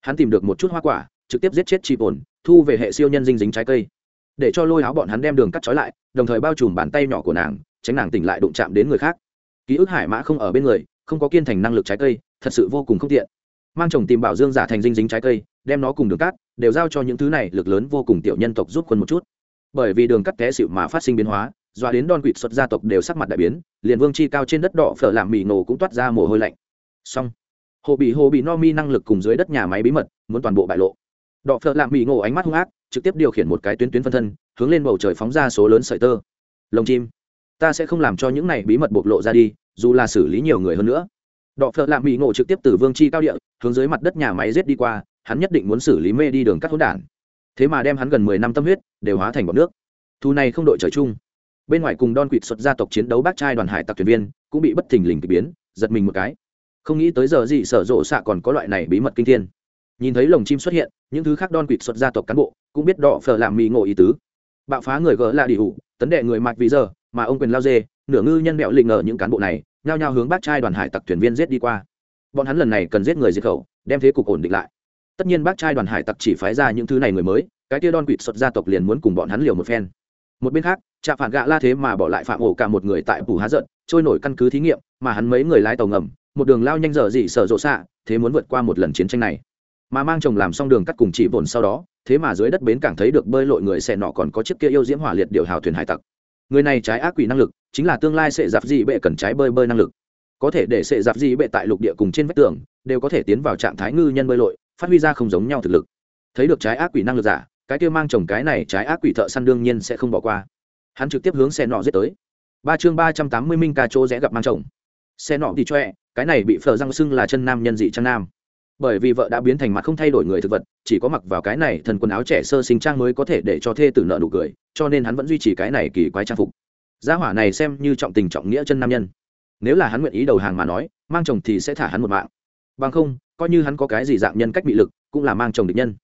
Hắn tìm được một chút hoa quả, trực tiếp giết chết chị ổn thu về hệ siêu nhân dinh dính trái cây để cho lôi áo bọn hắn đem đường cắt trói lại, đồng thời bao trùm bàn tay nhỏ của nàng, tránh nàng tỉnh lại đụng chạm đến người khác. Ký ức hải mã không ở bên người, không có kiên thành năng lực trái cây, thật sự vô cùng không tiện. Mang chồng tìm bảo dương giả thành dinh dính trái cây, đem nó cùng đường cát đều giao cho những thứ này lực lớn vô cùng tiểu nhân tộc giúp quân một chút. Bởi vì đường cắt té xịu mà phát sinh biến hóa doa đến đòn quỵt xuất gia tộc đều sắc mặt đại biến, liền vương chi cao trên đất đỏ phở làm mì nổ cũng toát ra mồ hôi lạnh. Xong, hồ bị hồ bị no mi năng lực cùng dưới đất nhà máy bí mật, muốn toàn bộ bại lộ. Đỏ phở làm mì ngộ ánh mắt hung ác trực tiếp điều khiển một cái tuyến tuyến phân thân, hướng lên bầu trời phóng ra số lớn sợi tơ. Lồng chim, ta sẽ không làm cho những này bí mật bộc lộ ra đi, dù là xử lý nhiều người hơn nữa. Đọ phợ lạ mỹ ngộ trực tiếp từ vương chi cao địa, hướng dưới mặt đất nhà máy rết đi qua, hắn nhất định muốn xử lý mê đi đường cắt hỗn đản. Thế mà đem hắn gần mười năm tâm huyết, đều hóa thành bọc nước. Thu này không đội trời chung. Bên ngoài cùng đon quỵt xuất gia tộc chiến đấu bác trai đoàn hải tặc thuyền viên, cũng bị bất thình lình k ỳ biến, giật mình một cái. Không nghĩ tới giờ gì sở rộ xạ còn có loại này bí mật kinh thiên nhìn thấy lồng chim xuất hiện, những thứ khác đon quỵt xuất gia tộc cán bộ cũng biết đỏ phở làm mì ngộ ý tứ. Bạo phá người gỡ là đi hủ, tấn đệ người mạc vì giờ, mà ông quyền lao dê, nửa ngư nhân mẹo lịnh ngờ những cán bộ này, nhao nhao hướng bác trai đoàn hải tặc thuyền viên giết đi qua. Bọn hắn lần này cần giết người diệt khẩu, đem thế cục ổn định lại. Tất nhiên bác trai đoàn hải tặc chỉ phái ra những thứ này người mới, cái tia đon quỵt xuất gia tộc liền muốn cùng bọn hắn liều một phen. Một bên khác, trạ phản gạ la thế mà bỏ lại phạm ổ cả một người tại bù há giận, trôi nổi căn cứ thí nghiệm, mà hắn mấy người lái tàu ngầm, một đường lao nhanh dở dị sở rộ xạ, thế muốn vượt qua một lần chiến tranh này mà mang chồng làm xong đường cắt cùng chỉ bổn sau đó, thế mà dưới đất bến cảng thấy được bơi lội người xe nọ còn có chiếc kia yêu diễm hỏa liệt điều hào thuyền hải tặc. Người này trái ác quỷ năng lực, chính là tương lai sẽ giặc dị bệ cần trái bơi bơi năng lực. Có thể để sẽ giặc dị bệ tại lục địa cùng trên vách tường, đều có thể tiến vào trạng thái ngư nhân bơi lội, phát huy ra không giống nhau thực lực. Thấy được trái ác quỷ năng lực giả, cái kia mang chồng cái này trái ác quỷ thợ săn đương nhiên sẽ không bỏ qua. Hắn trực tiếp hướng xe nọ giết tới. Ba chương ba trăm tám mươi minh ca chỗ rẽ gặp mang chồng. Xe nọ thì choe, cái này bị phờ răng xưng là chân nam nhân dị trang nam bởi vì vợ đã biến thành mặt không thay đổi người thực vật, chỉ có mặc vào cái này thần quần áo trẻ sơ sinh trang mới có thể để cho thê tử nợ nụ cười, cho nên hắn vẫn duy trì cái này kỳ quái trang phục. Gia hỏa này xem như trọng tình trọng nghĩa chân nam nhân. Nếu là hắn nguyện ý đầu hàng mà nói, mang chồng thì sẽ thả hắn một mạng. Bằng không, coi như hắn có cái gì dạng nhân cách bị lực, cũng là mang chồng địch nhân.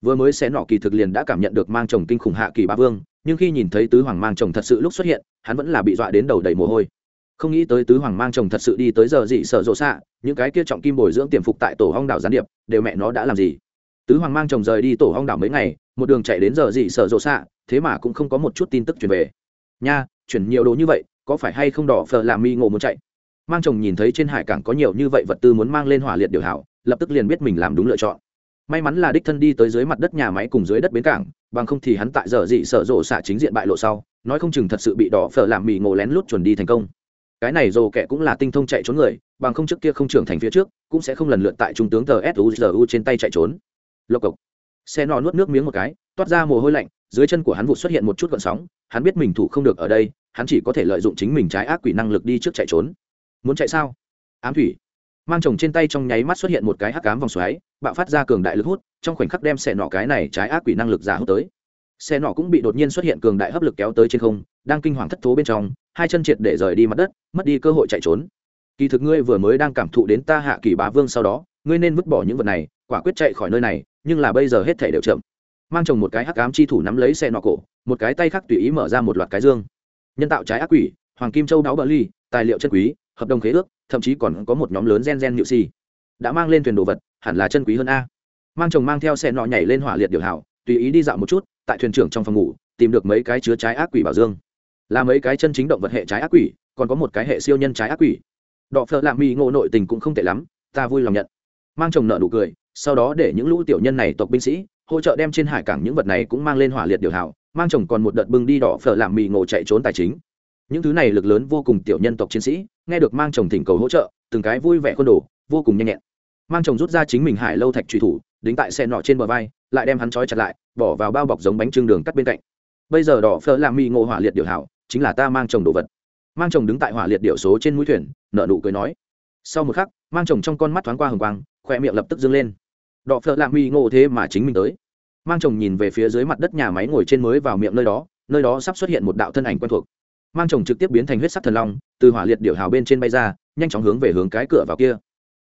Vừa mới xé nọ kỳ thực liền đã cảm nhận được mang chồng kinh khủng hạ kỳ ba vương, nhưng khi nhìn thấy tứ hoàng mang chồng thật sự lúc xuất hiện, hắn vẫn là bị dọa đến đầu đầy mồ hôi không nghĩ tới tứ hoàng mang chồng thật sự đi tới giờ dị sợ rộ xạ, những cái kia trọng kim bồi dưỡng tiềm phục tại tổ hong đảo gián điệp, đều mẹ nó đã làm gì? Tứ hoàng mang chồng rời đi tổ hong đảo mấy ngày, một đường chạy đến giờ dị sợ rộ xạ, thế mà cũng không có một chút tin tức truyền về. Nha, chuyển nhiều đồ như vậy, có phải hay không đỏ phờ làm mi ngộ muốn chạy? Mang chồng nhìn thấy trên hải cảng có nhiều như vậy vật tư muốn mang lên hỏa liệt điều hảo, lập tức liền biết mình làm đúng lựa chọn. May mắn là đích thân đi tới dưới mặt đất nhà máy cùng dưới đất bến cảng, bằng không thì hắn tại giờ dị sở rộ xạ chính diện bại lộ sau, nói không chừng thật sự bị đỏ phở làm mì ngộ lén lút chuẩn đi thành công cái này dồ kẻ cũng là tinh thông chạy trốn người, bằng không trước kia không trưởng thành phía trước, cũng sẽ không lần lượt tại trung tướng tờ suzu trên tay chạy trốn. Lộc cộc. Xe nọ nuốt nước miếng một cái, toát ra mồ hôi lạnh, dưới chân của hắn vụ xuất hiện một chút gợn sóng, hắn biết mình thủ không được ở đây, hắn chỉ có thể lợi dụng chính mình trái ác quỷ năng lực đi trước chạy trốn. Muốn chạy sao? Ám thủy. Mang chồng trên tay trong nháy mắt xuất hiện một cái hắc cám vòng xoáy, bạo phát ra cường đại lực hút, trong khoảnh khắc đem xe nọ cái này trái ác quỷ năng lực giả hút tới. Xe nọ cũng bị đột nhiên xuất hiện cường đại hấp lực kéo tới trên không, đang kinh hoàng thất thố bên trong hai chân triệt để rời đi mặt đất, mất đi cơ hội chạy trốn. Kỳ thực ngươi vừa mới đang cảm thụ đến ta hạ kỳ bá vương sau đó, ngươi nên vứt bỏ những vật này, quả quyết chạy khỏi nơi này, nhưng là bây giờ hết thể đều chậm. Mang chồng một cái hắc ám chi thủ nắm lấy xe nọ cổ, một cái tay khác tùy ý mở ra một loạt cái dương. Nhân tạo trái ác quỷ, hoàng kim châu đáo bờ ly, tài liệu chân quý, hợp đồng khế ước, thậm chí còn có một nhóm lớn gen gen nhự si. Đã mang lên thuyền đồ vật, hẳn là chân quý hơn a. Mang chồng mang theo xe nọ nhảy lên hỏa liệt điều hảo, tùy ý đi dạo một chút, tại thuyền trưởng trong phòng ngủ, tìm được mấy cái chứa trái ác quỷ bảo dương là mấy cái chân chính động vật hệ trái ác quỷ, còn có một cái hệ siêu nhân trái ác quỷ. Đọ phợ lạ mỹ ngộ nội tình cũng không tệ lắm, ta vui lòng nhận. Mang chồng nợ nụ cười, sau đó để những lũ tiểu nhân này tộc binh sĩ, hỗ trợ đem trên hải cảng những vật này cũng mang lên hỏa liệt điều hảo, mang chồng còn một đợt bưng đi đỏ phở làm mì ngộ chạy trốn tài chính. Những thứ này lực lớn vô cùng tiểu nhân tộc chiến sĩ, nghe được mang chồng thỉnh cầu hỗ trợ, từng cái vui vẻ khuôn đồ, vô cùng nhanh nhẹn. Mang chồng rút ra chính mình hải lâu thạch truy thủ, đính tại xe nọ trên bờ vai, lại đem hắn trói chặt lại, bỏ vào bao bọc giống bánh trưng đường cắt bên cạnh. Bây giờ đỏ phở làm mì ngộ hỏa liệt điều hảo chính là ta mang chồng đồ vật. Mang chồng đứng tại hỏa liệt điệu số trên mũi thuyền nợ nụ cười nói. Sau một khắc, mang chồng trong con mắt thoáng qua hồng quang, khoe miệng lập tức dâng lên. Đọ phợ lạ mi ngộ thế mà chính mình tới. Mang chồng nhìn về phía dưới mặt đất nhà máy ngồi trên mới vào miệng nơi đó nơi đó sắp xuất hiện một đạo thân ảnh quen thuộc. Mang chồng trực tiếp biến thành huyết sắc thần long, từ hỏa liệt điệu hào bên trên bay ra, nhanh chóng hướng về hướng cái cửa vào kia.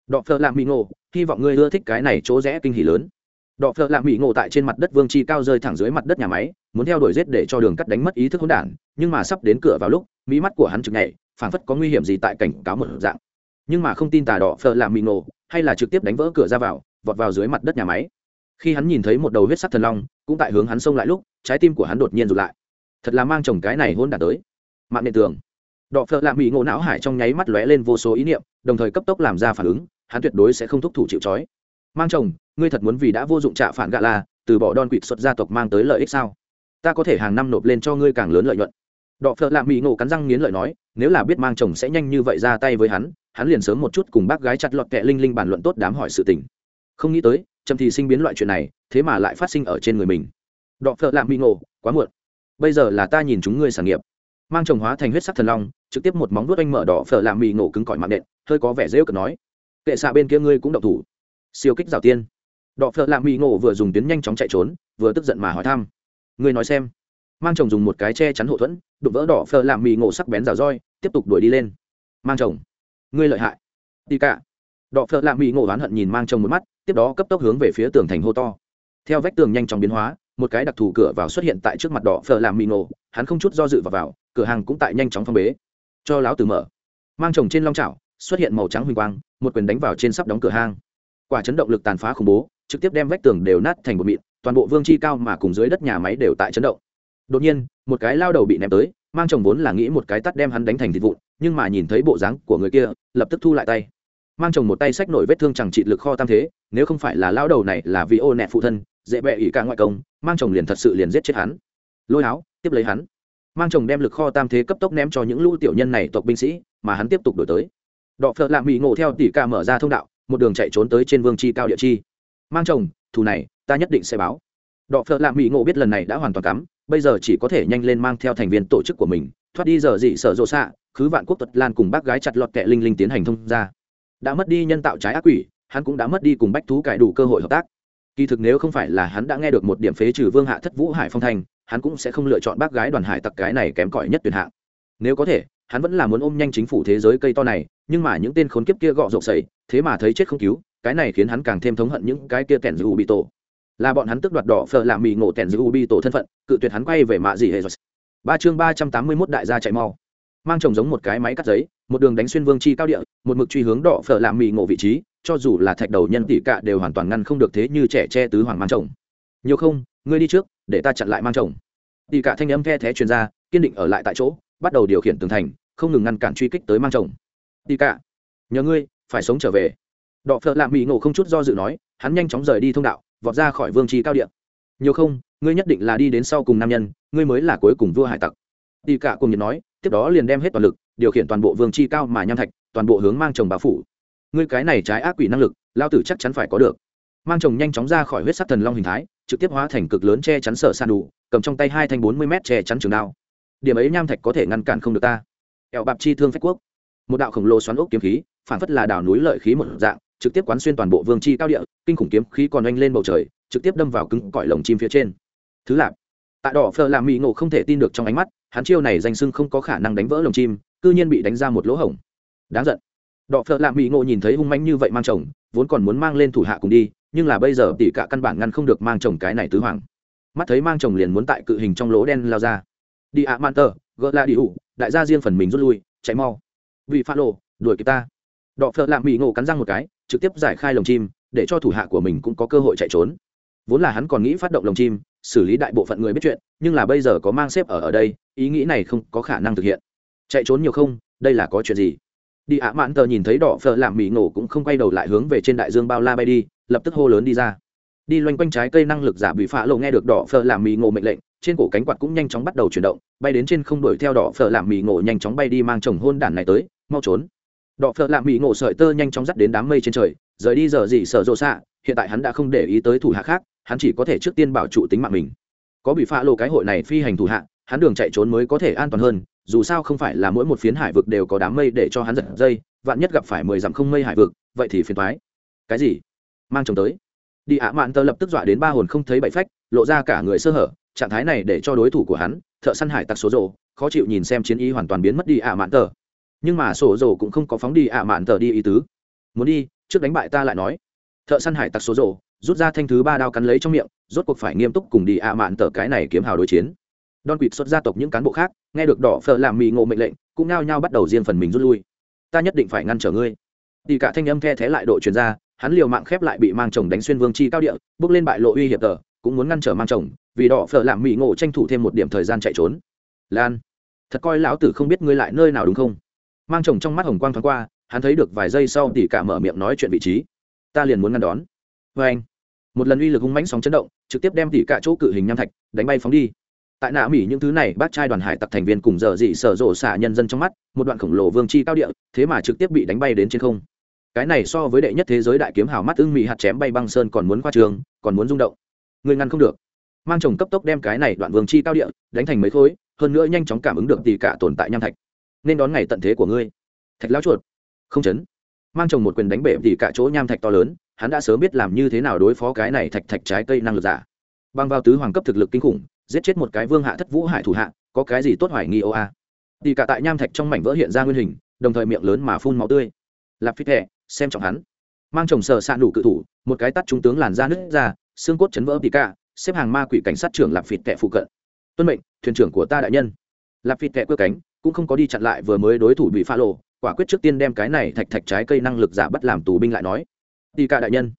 Đọ phợ lạ mi ngộ, hy vọng ngươi ưa thích cái này chỗ rẽ kinh hỉ lớn đọ phợ lạ mỹ ngộ tại trên mặt đất vương chi cao rơi thẳng dưới mặt đất nhà máy, muốn theo đuổi rết để cho đường cắt đánh mất ý thức hỗn đản, nhưng mà sắp đến cửa vào lúc mỹ mắt của hắn trực nhảy, phảng phất có nguy hiểm gì tại cảnh cáo một dạng. Nhưng mà không tin tà đỏ phờ làm mỹ ngộ, hay là trực tiếp đánh vỡ cửa ra vào, vọt vào dưới mặt đất nhà máy. Khi hắn nhìn thấy một đầu huyết sắc thần long, cũng tại hướng hắn xông lại lúc, trái tim của hắn đột nhiên rụt lại. Thật là mang chồng cái này hôn đản tới. Mạng nền tường. Đọ phợ lạ mỹ ngộ não hải trong nháy mắt lóe lên vô số ý niệm, đồng thời cấp tốc làm ra phản ứng, hắn tuyệt đối sẽ không thúc thủ chịu chói. mang chồng ngươi thật muốn vì đã vô dụng trả phản gạ là, từ bỏ đòn quỵt xuất gia tộc mang tới lợi ích sao? Ta có thể hàng năm nộp lên cho ngươi càng lớn lợi nhuận. Đọ phợ lạ mỹ ngộ cắn răng nghiến lợi nói, nếu là biết mang chồng sẽ nhanh như vậy ra tay với hắn hắn liền sớm một chút cùng bác gái chặt lọt kẹ linh linh bàn luận tốt đám hỏi sự tình. Không nghĩ tới trầm thì sinh biến loại chuyện này, thế mà lại phát sinh ở trên người mình. Đọ phợ lạ mỹ ngộ, quá muộn. Bây giờ là ta nhìn chúng ngươi sản nghiệp. Mang chồng hóa thành huyết sắc thần long, trực tiếp một móng vuốt anh mở đỏ phở làm mì ngộ cứng cỏi mạng nện, hơi có vẻ rêu cực nói. Kệ xạ bên kia ngươi cũng độc thủ. Siêu kích rào tiên đọ phợ làm mì ngộ vừa dùng tuyến nhanh chóng chạy trốn vừa tức giận mà hỏi thăm. Người nói xem. Mang chồng dùng một cái che chắn hậu thuẫn đụng vỡ đỏ phờ làm mì ngộ sắc bén rào roi tiếp tục đuổi đi lên. Mang chồng. Ngươi lợi hại. Đi cả. Đỏ phờ làm mì ngộ oán hận nhìn mang chồng một mắt tiếp đó cấp tốc hướng về phía tường thành hô to. Theo vách tường nhanh chóng biến hóa một cái đặc thù cửa vào xuất hiện tại trước mặt đỏ phờ làm mì ngộ hắn không chút do dự vào, vào cửa hàng cũng tại nhanh chóng phong bế. Cho láo từ mở. Mang chồng trên long chảo xuất hiện màu trắng huỳnh quang một quyền đánh vào trên sắp đóng cửa hang. Quả chấn động lực tàn phá khủng bố trực tiếp đem vách tường đều nát thành một mịn, toàn bộ vương chi cao mà cùng dưới đất nhà máy đều tại chấn động. Đột nhiên, một cái lao đầu bị ném tới, mang chồng vốn là nghĩ một cái tắt đem hắn đánh thành thịt vụn, nhưng mà nhìn thấy bộ dáng của người kia, lập tức thu lại tay. Mang chồng một tay xách nổi vết thương chẳng trị lực kho tam thế, nếu không phải là lao đầu này là vì ô nẹ phụ thân, dễ bẹ ỷ ca ngoại công, mang chồng liền thật sự liền giết chết hắn. Lôi áo, tiếp lấy hắn. Mang chồng đem lực kho tam thế cấp tốc ném cho những lũ tiểu nhân này tộc binh sĩ, mà hắn tiếp tục đổi tới. Đọ phợ lạ mỹ ngộ theo tỷ ca mở ra thông đạo, một đường chạy trốn tới trên vương chi cao địa chi mang chồng, thù này, ta nhất định sẽ báo. Đọ phợ lạ mỹ ngộ biết lần này đã hoàn toàn cắm, bây giờ chỉ có thể nhanh lên mang theo thành viên tổ chức của mình, thoát đi giờ dị sở rộ xạ, khứ vạn quốc tuật lan cùng bác gái chặt lọt kẹ linh linh tiến hành thông ra đã mất đi nhân tạo trái ác quỷ, hắn cũng đã mất đi cùng bách thú cải đủ cơ hội hợp tác. Kỳ thực nếu không phải là hắn đã nghe được một điểm phế trừ vương hạ thất vũ hải phong thành hắn cũng sẽ không lựa chọn bác gái đoàn hải tặc cái này kém cỏi nhất tuyệt hạng. Nếu có thể, hắn vẫn là muốn ôm nhanh chính phủ thế giới cây to này, nhưng mà những tên khốn kiếp kia gọ rộp sẩy thế mà thấy chết không cứu cái này khiến hắn càng thêm thống hận những cái kia tèn giữ bị tổ. Là bọn hắn tức đoạt đỏ phở làm mì ngộ tèn giữ bị tổ thân phận, cự tuyệt hắn quay về mạ gì hệ rồi. Ba chương ba trăm tám mươi mốt đại gia chạy mau. Mang chồng giống một cái máy cắt giấy, một đường đánh xuyên vương chi cao địa, một mực truy hướng đỏ phở làm mì ngộ vị trí, cho dù là thạch đầu nhân tỷ cạ đều hoàn toàn ngăn không được thế như trẻ che tứ hoàng mang chồng. Nhiều không, ngươi đi trước, để ta chặn lại mang chồng. Tỷ cạ thanh âm the thé truyền ra, kiên định ở lại tại chỗ, bắt đầu điều khiển tường thành, không ngừng ngăn cản truy kích tới mang chồng. Tỷ cạ nhờ ngươi, phải sống trở về đọ phợ lạ mỹ ngộ không chút do dự nói, hắn nhanh chóng rời đi thông đạo, vọt ra khỏi vương trí cao điện nhiều không, ngươi nhất định là đi đến sau cùng nam nhân, ngươi mới là cuối cùng vua hải tặc. Tỷ cả cùng nhiệt nói, tiếp đó liền đem hết toàn lực, điều khiển toàn bộ vương chi cao mà nham thạch, toàn bộ hướng mang chồng bà phủ. Ngươi cái này trái ác quỷ năng lực, lao tử chắc chắn phải có được. Mang chồng nhanh chóng ra khỏi huyết sắc thần long hình thái, trực tiếp hóa thành cực lớn che chắn sở san đủ, cầm trong tay hai thanh bốn mươi mét che chắn trường đao. Điểm ấy nham thạch có thể ngăn cản không được ta. Ẹo bạp chi thương phách quốc. Một đạo khổng lồ xoắn ốc kiếm khí, phản phất là đảo núi lợi khí một dạng trực tiếp quán xuyên toàn bộ vương chi cao địa, kinh khủng kiếm khí còn oanh lên bầu trời, trực tiếp đâm vào cứng cõi lồng chim phía trên. Thứ lạp tại đỏ phờ làm mỹ ngộ không thể tin được trong ánh mắt, hắn chiêu này danh sưng không có khả năng đánh vỡ lồng chim, cư nhiên bị đánh ra một lỗ hổng. Đáng giận. Đỏ phờ làm mỹ ngộ nhìn thấy hung manh như vậy mang chồng, vốn còn muốn mang lên thủ hạ cùng đi, nhưng là bây giờ tỷ cả căn bản ngăn không được mang chồng cái này tứ hoàng. Mắt thấy mang chồng liền muốn tại cự hình trong lỗ đen lao ra. Đi ạ, man tờ, gỡ la đi ủ đại gia riêng phần mình rút lui, chạy mau. Vị pha lộ, đuổi kịp ta. Đọ phợ lạm mỹ ngộ cắn răng một cái trực tiếp giải khai lồng chim, để cho thủ hạ của mình cũng có cơ hội chạy trốn. Vốn là hắn còn nghĩ phát động lồng chim, xử lý đại bộ phận người biết chuyện, nhưng là bây giờ có mang xếp ở ở đây, ý nghĩ này không có khả năng thực hiện. Chạy trốn nhiều không, đây là có chuyện gì? Đi ạ mãn tờ nhìn thấy đỏ phở làm mỹ nổ cũng không quay đầu lại hướng về trên đại dương bao la bay đi, lập tức hô lớn đi ra. Đi loanh quanh trái cây năng lực giả bị phá lộ nghe được đỏ phở làm mỹ ngộ mệnh lệnh, trên cổ cánh quạt cũng nhanh chóng bắt đầu chuyển động, bay đến trên không đuổi theo đỏ phở làm mỹ ngộ nhanh chóng bay đi mang chồng hôn đản này tới, mau trốn đọ phợ làm mỹ ngộ sợi tơ nhanh chóng dắt đến đám mây trên trời, rời đi giờ gì sợ rộ xạ, hiện tại hắn đã không để ý tới thủ hạ khác, hắn chỉ có thể trước tiên bảo trụ tính mạng mình. Có bị phá lộ cái hội này phi hành thủ hạ, hắn đường chạy trốn mới có thể an toàn hơn, dù sao không phải là mỗi một phiến hải vực đều có đám mây để cho hắn giật dây, vạn nhất gặp phải mười dặm không mây hải vực, vậy thì phiền thoái cái gì? Mang chồng tới. Đi ạ, mạn tơ lập tức dọa đến ba hồn không thấy bậy phách, lộ ra cả người sơ hở, trạng thái này để cho đối thủ của hắn, thợ săn hải tặc số rộ, khó chịu nhìn xem chiến ý hoàn toàn biến mất đi ạ, mạn tờ nhưng mà sổ dồ cũng không có phóng đi ạ mạn tờ đi ý tứ. Muốn đi, trước đánh bại ta lại nói. Thợ săn hải tặc sổ dồ rút ra thanh thứ ba đao cắn lấy trong miệng, rốt cuộc phải nghiêm túc cùng đi ạ mạn tờ cái này kiếm hào đối chiến. Đòn quỵt xuất gia tộc những cán bộ khác, nghe được đỏ phở làm mì ngộ mệnh lệnh, cũng nao nhao bắt đầu riêng phần mình rút lui. Ta nhất định phải ngăn trở ngươi. Đi cả thanh âm the thé lại đội chuyên ra, hắn liều mạng khép lại bị mang chồng đánh xuyên vương chi cao địa, bước lên bại lộ uy hiểm tờ, cũng muốn ngăn trở mang chồng, vì đỏ phở làm mì ngộ tranh thủ thêm một điểm thời gian chạy trốn. Lan, thật coi lão tử không biết ngươi lại nơi nào đúng không? Mang chồng trong mắt hồng quang thoáng qua, hắn thấy được vài giây sau tỉ cả mở miệng nói chuyện vị trí. Ta liền muốn ngăn đón. Vê anh, một lần uy lực hung mãnh sóng chấn động, trực tiếp đem tỉ cả chỗ cự hình nham thạch đánh bay phóng đi. Tại nạ mỹ những thứ này, bác trai đoàn hải tặc thành viên cùng giờ dị sở rộ xả nhân dân trong mắt, một đoạn khổng lồ vương chi cao địa, thế mà trực tiếp bị đánh bay đến trên không. Cái này so với đệ nhất thế giới đại kiếm hào mắt ưng mỹ hạt chém bay băng sơn còn muốn qua trường còn muốn rung động. Người ngăn không được. Mang chồng cấp tốc đem cái này đoạn vương chi cao địa, đánh thành mấy khối, hơn nữa nhanh chóng cảm ứng được tỉ cả tồn tại nham thạch nên đón ngày tận thế của ngươi. Thạch lão chuột. Không chấn. Mang chồng một quyền đánh bể thì cả chỗ nham thạch to lớn, hắn đã sớm biết làm như thế nào đối phó cái này thạch thạch trái cây năng lực giả. Băng vào tứ hoàng cấp thực lực kinh khủng, giết chết một cái vương hạ thất vũ hải thủ hạ, có cái gì tốt hoài nghi ô a? Thì cả tại nham thạch trong mảnh vỡ hiện ra nguyên hình, đồng thời miệng lớn mà phun máu tươi. Lạp phít thẻ xem trọng hắn. Mang chồng sờ sạn đủ cự thủ, một cái tắt trung tướng làn ra nứt ra, xương cốt chấn vỡ thì cả, xếp hàng ma quỷ cảnh sát trưởng lạp phịt tệ phụ cận. Tuân mệnh, thuyền trưởng của ta đại nhân. Lạp phịt tệ cơ cánh cũng không có đi chặn lại vừa mới đối thủ bị pha lộ, quả quyết trước tiên đem cái này thạch thạch trái cây năng lực giả bắt làm tù binh lại nói. Tỷ cả đại nhân,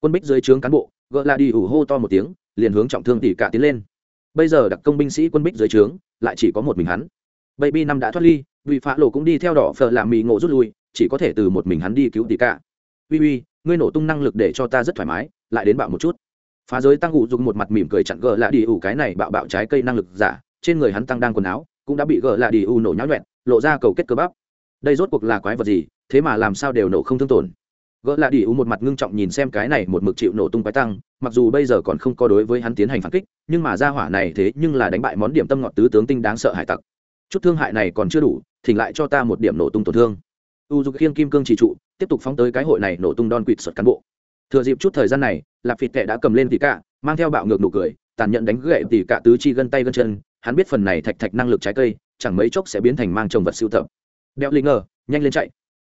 quân bích dưới trướng cán bộ, gỡ la đi ủ hô to một tiếng, liền hướng trọng thương tỷ cả tiến lên. Bây giờ đặc công binh sĩ quân bích dưới trướng, lại chỉ có một mình hắn. Baby năm đã thoát ly vì phá lộ cũng đi theo đỏ phở làm mì ngộ rút lui, chỉ có thể từ một mình hắn đi cứu tỷ cả. Uy uy, ngươi nổ tung năng lực để cho ta rất thoải mái, lại đến bạo một chút. Phá giới tăng ủ dùng một mặt mỉm cười chặn gờ lại đi ủ cái này bạo bạo trái cây năng lực giả, trên người hắn tăng đang quần áo cũng đã bị gỡ lại đi u nổ nháo nhuẹn, lộ ra cầu kết cơ bắp. Đây rốt cuộc là quái vật gì, thế mà làm sao đều nổ không thương tổn. Gỡ lại đi u một mặt ngưng trọng nhìn xem cái này một mực chịu nổ tung quái tăng, mặc dù bây giờ còn không có đối với hắn tiến hành phản kích, nhưng mà ra hỏa này thế nhưng là đánh bại món điểm tâm ngọt tứ tướng tinh đáng sợ hải tặc. Chút thương hại này còn chưa đủ, thỉnh lại cho ta một điểm nổ tung tổn thương. U dục khiên kim cương chỉ trụ, tiếp tục phóng tới cái hội này nổ tung đòn quỵt sượt cán bộ. Thừa dịp chút thời gian này lạp phịt tệ đã cầm lên tỷ cả mang theo bạo ngược nụ cười, tàn nhẫn đánh gậy tỷ cả tứ chi gân tay gân chân hắn biết phần này thạch thạch năng lực trái cây, chẳng mấy chốc sẽ biến thành mang trồng vật siêu tập. Đeo linh ngờ nhanh lên chạy.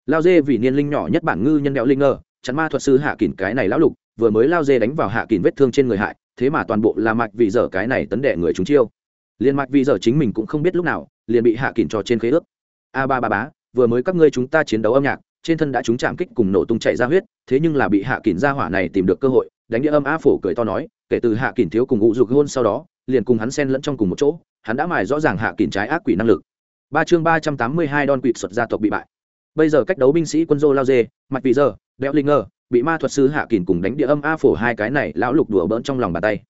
Lao dê vì niên linh nhỏ nhất bản ngư nhân đeo linh ngờ chắn ma thuật sư hạ kỳn cái này lão lục, vừa mới lao dê đánh vào hạ kỳn vết thương trên người hại, thế mà toàn bộ là mạch vì giờ cái này tấn đệ người chúng chiêu. Liền mạch vì giờ chính mình cũng không biết lúc nào, liền bị hạ kỳn cho trên khế ước. A ba ba bá, vừa mới các ngươi chúng ta chiến đấu âm nhạc, trên thân đã chúng chạm kích cùng nổ tung chạy ra huyết, thế nhưng là bị hạ kỳn ra hỏa này tìm được cơ hội, đánh địa âm a phổ cười to nói, kể từ hạ kỳn thiếu cùng ngụ dục hôn sau đó liền cùng hắn xen lẫn trong cùng một chỗ hắn đã mài rõ ràng hạ kỳn trái ác quỷ năng lực. Ba chương ba trăm tám mươi hai đòn quỵt xuất gia tộc bị bại. Bây giờ cách đấu binh sĩ quân dô lao dê mặt vì giờ đeo linh ngơ, bị ma thuật sư hạ kỳn cùng đánh địa âm a phổ hai cái này lão lục đùa bỡn trong lòng bàn tay.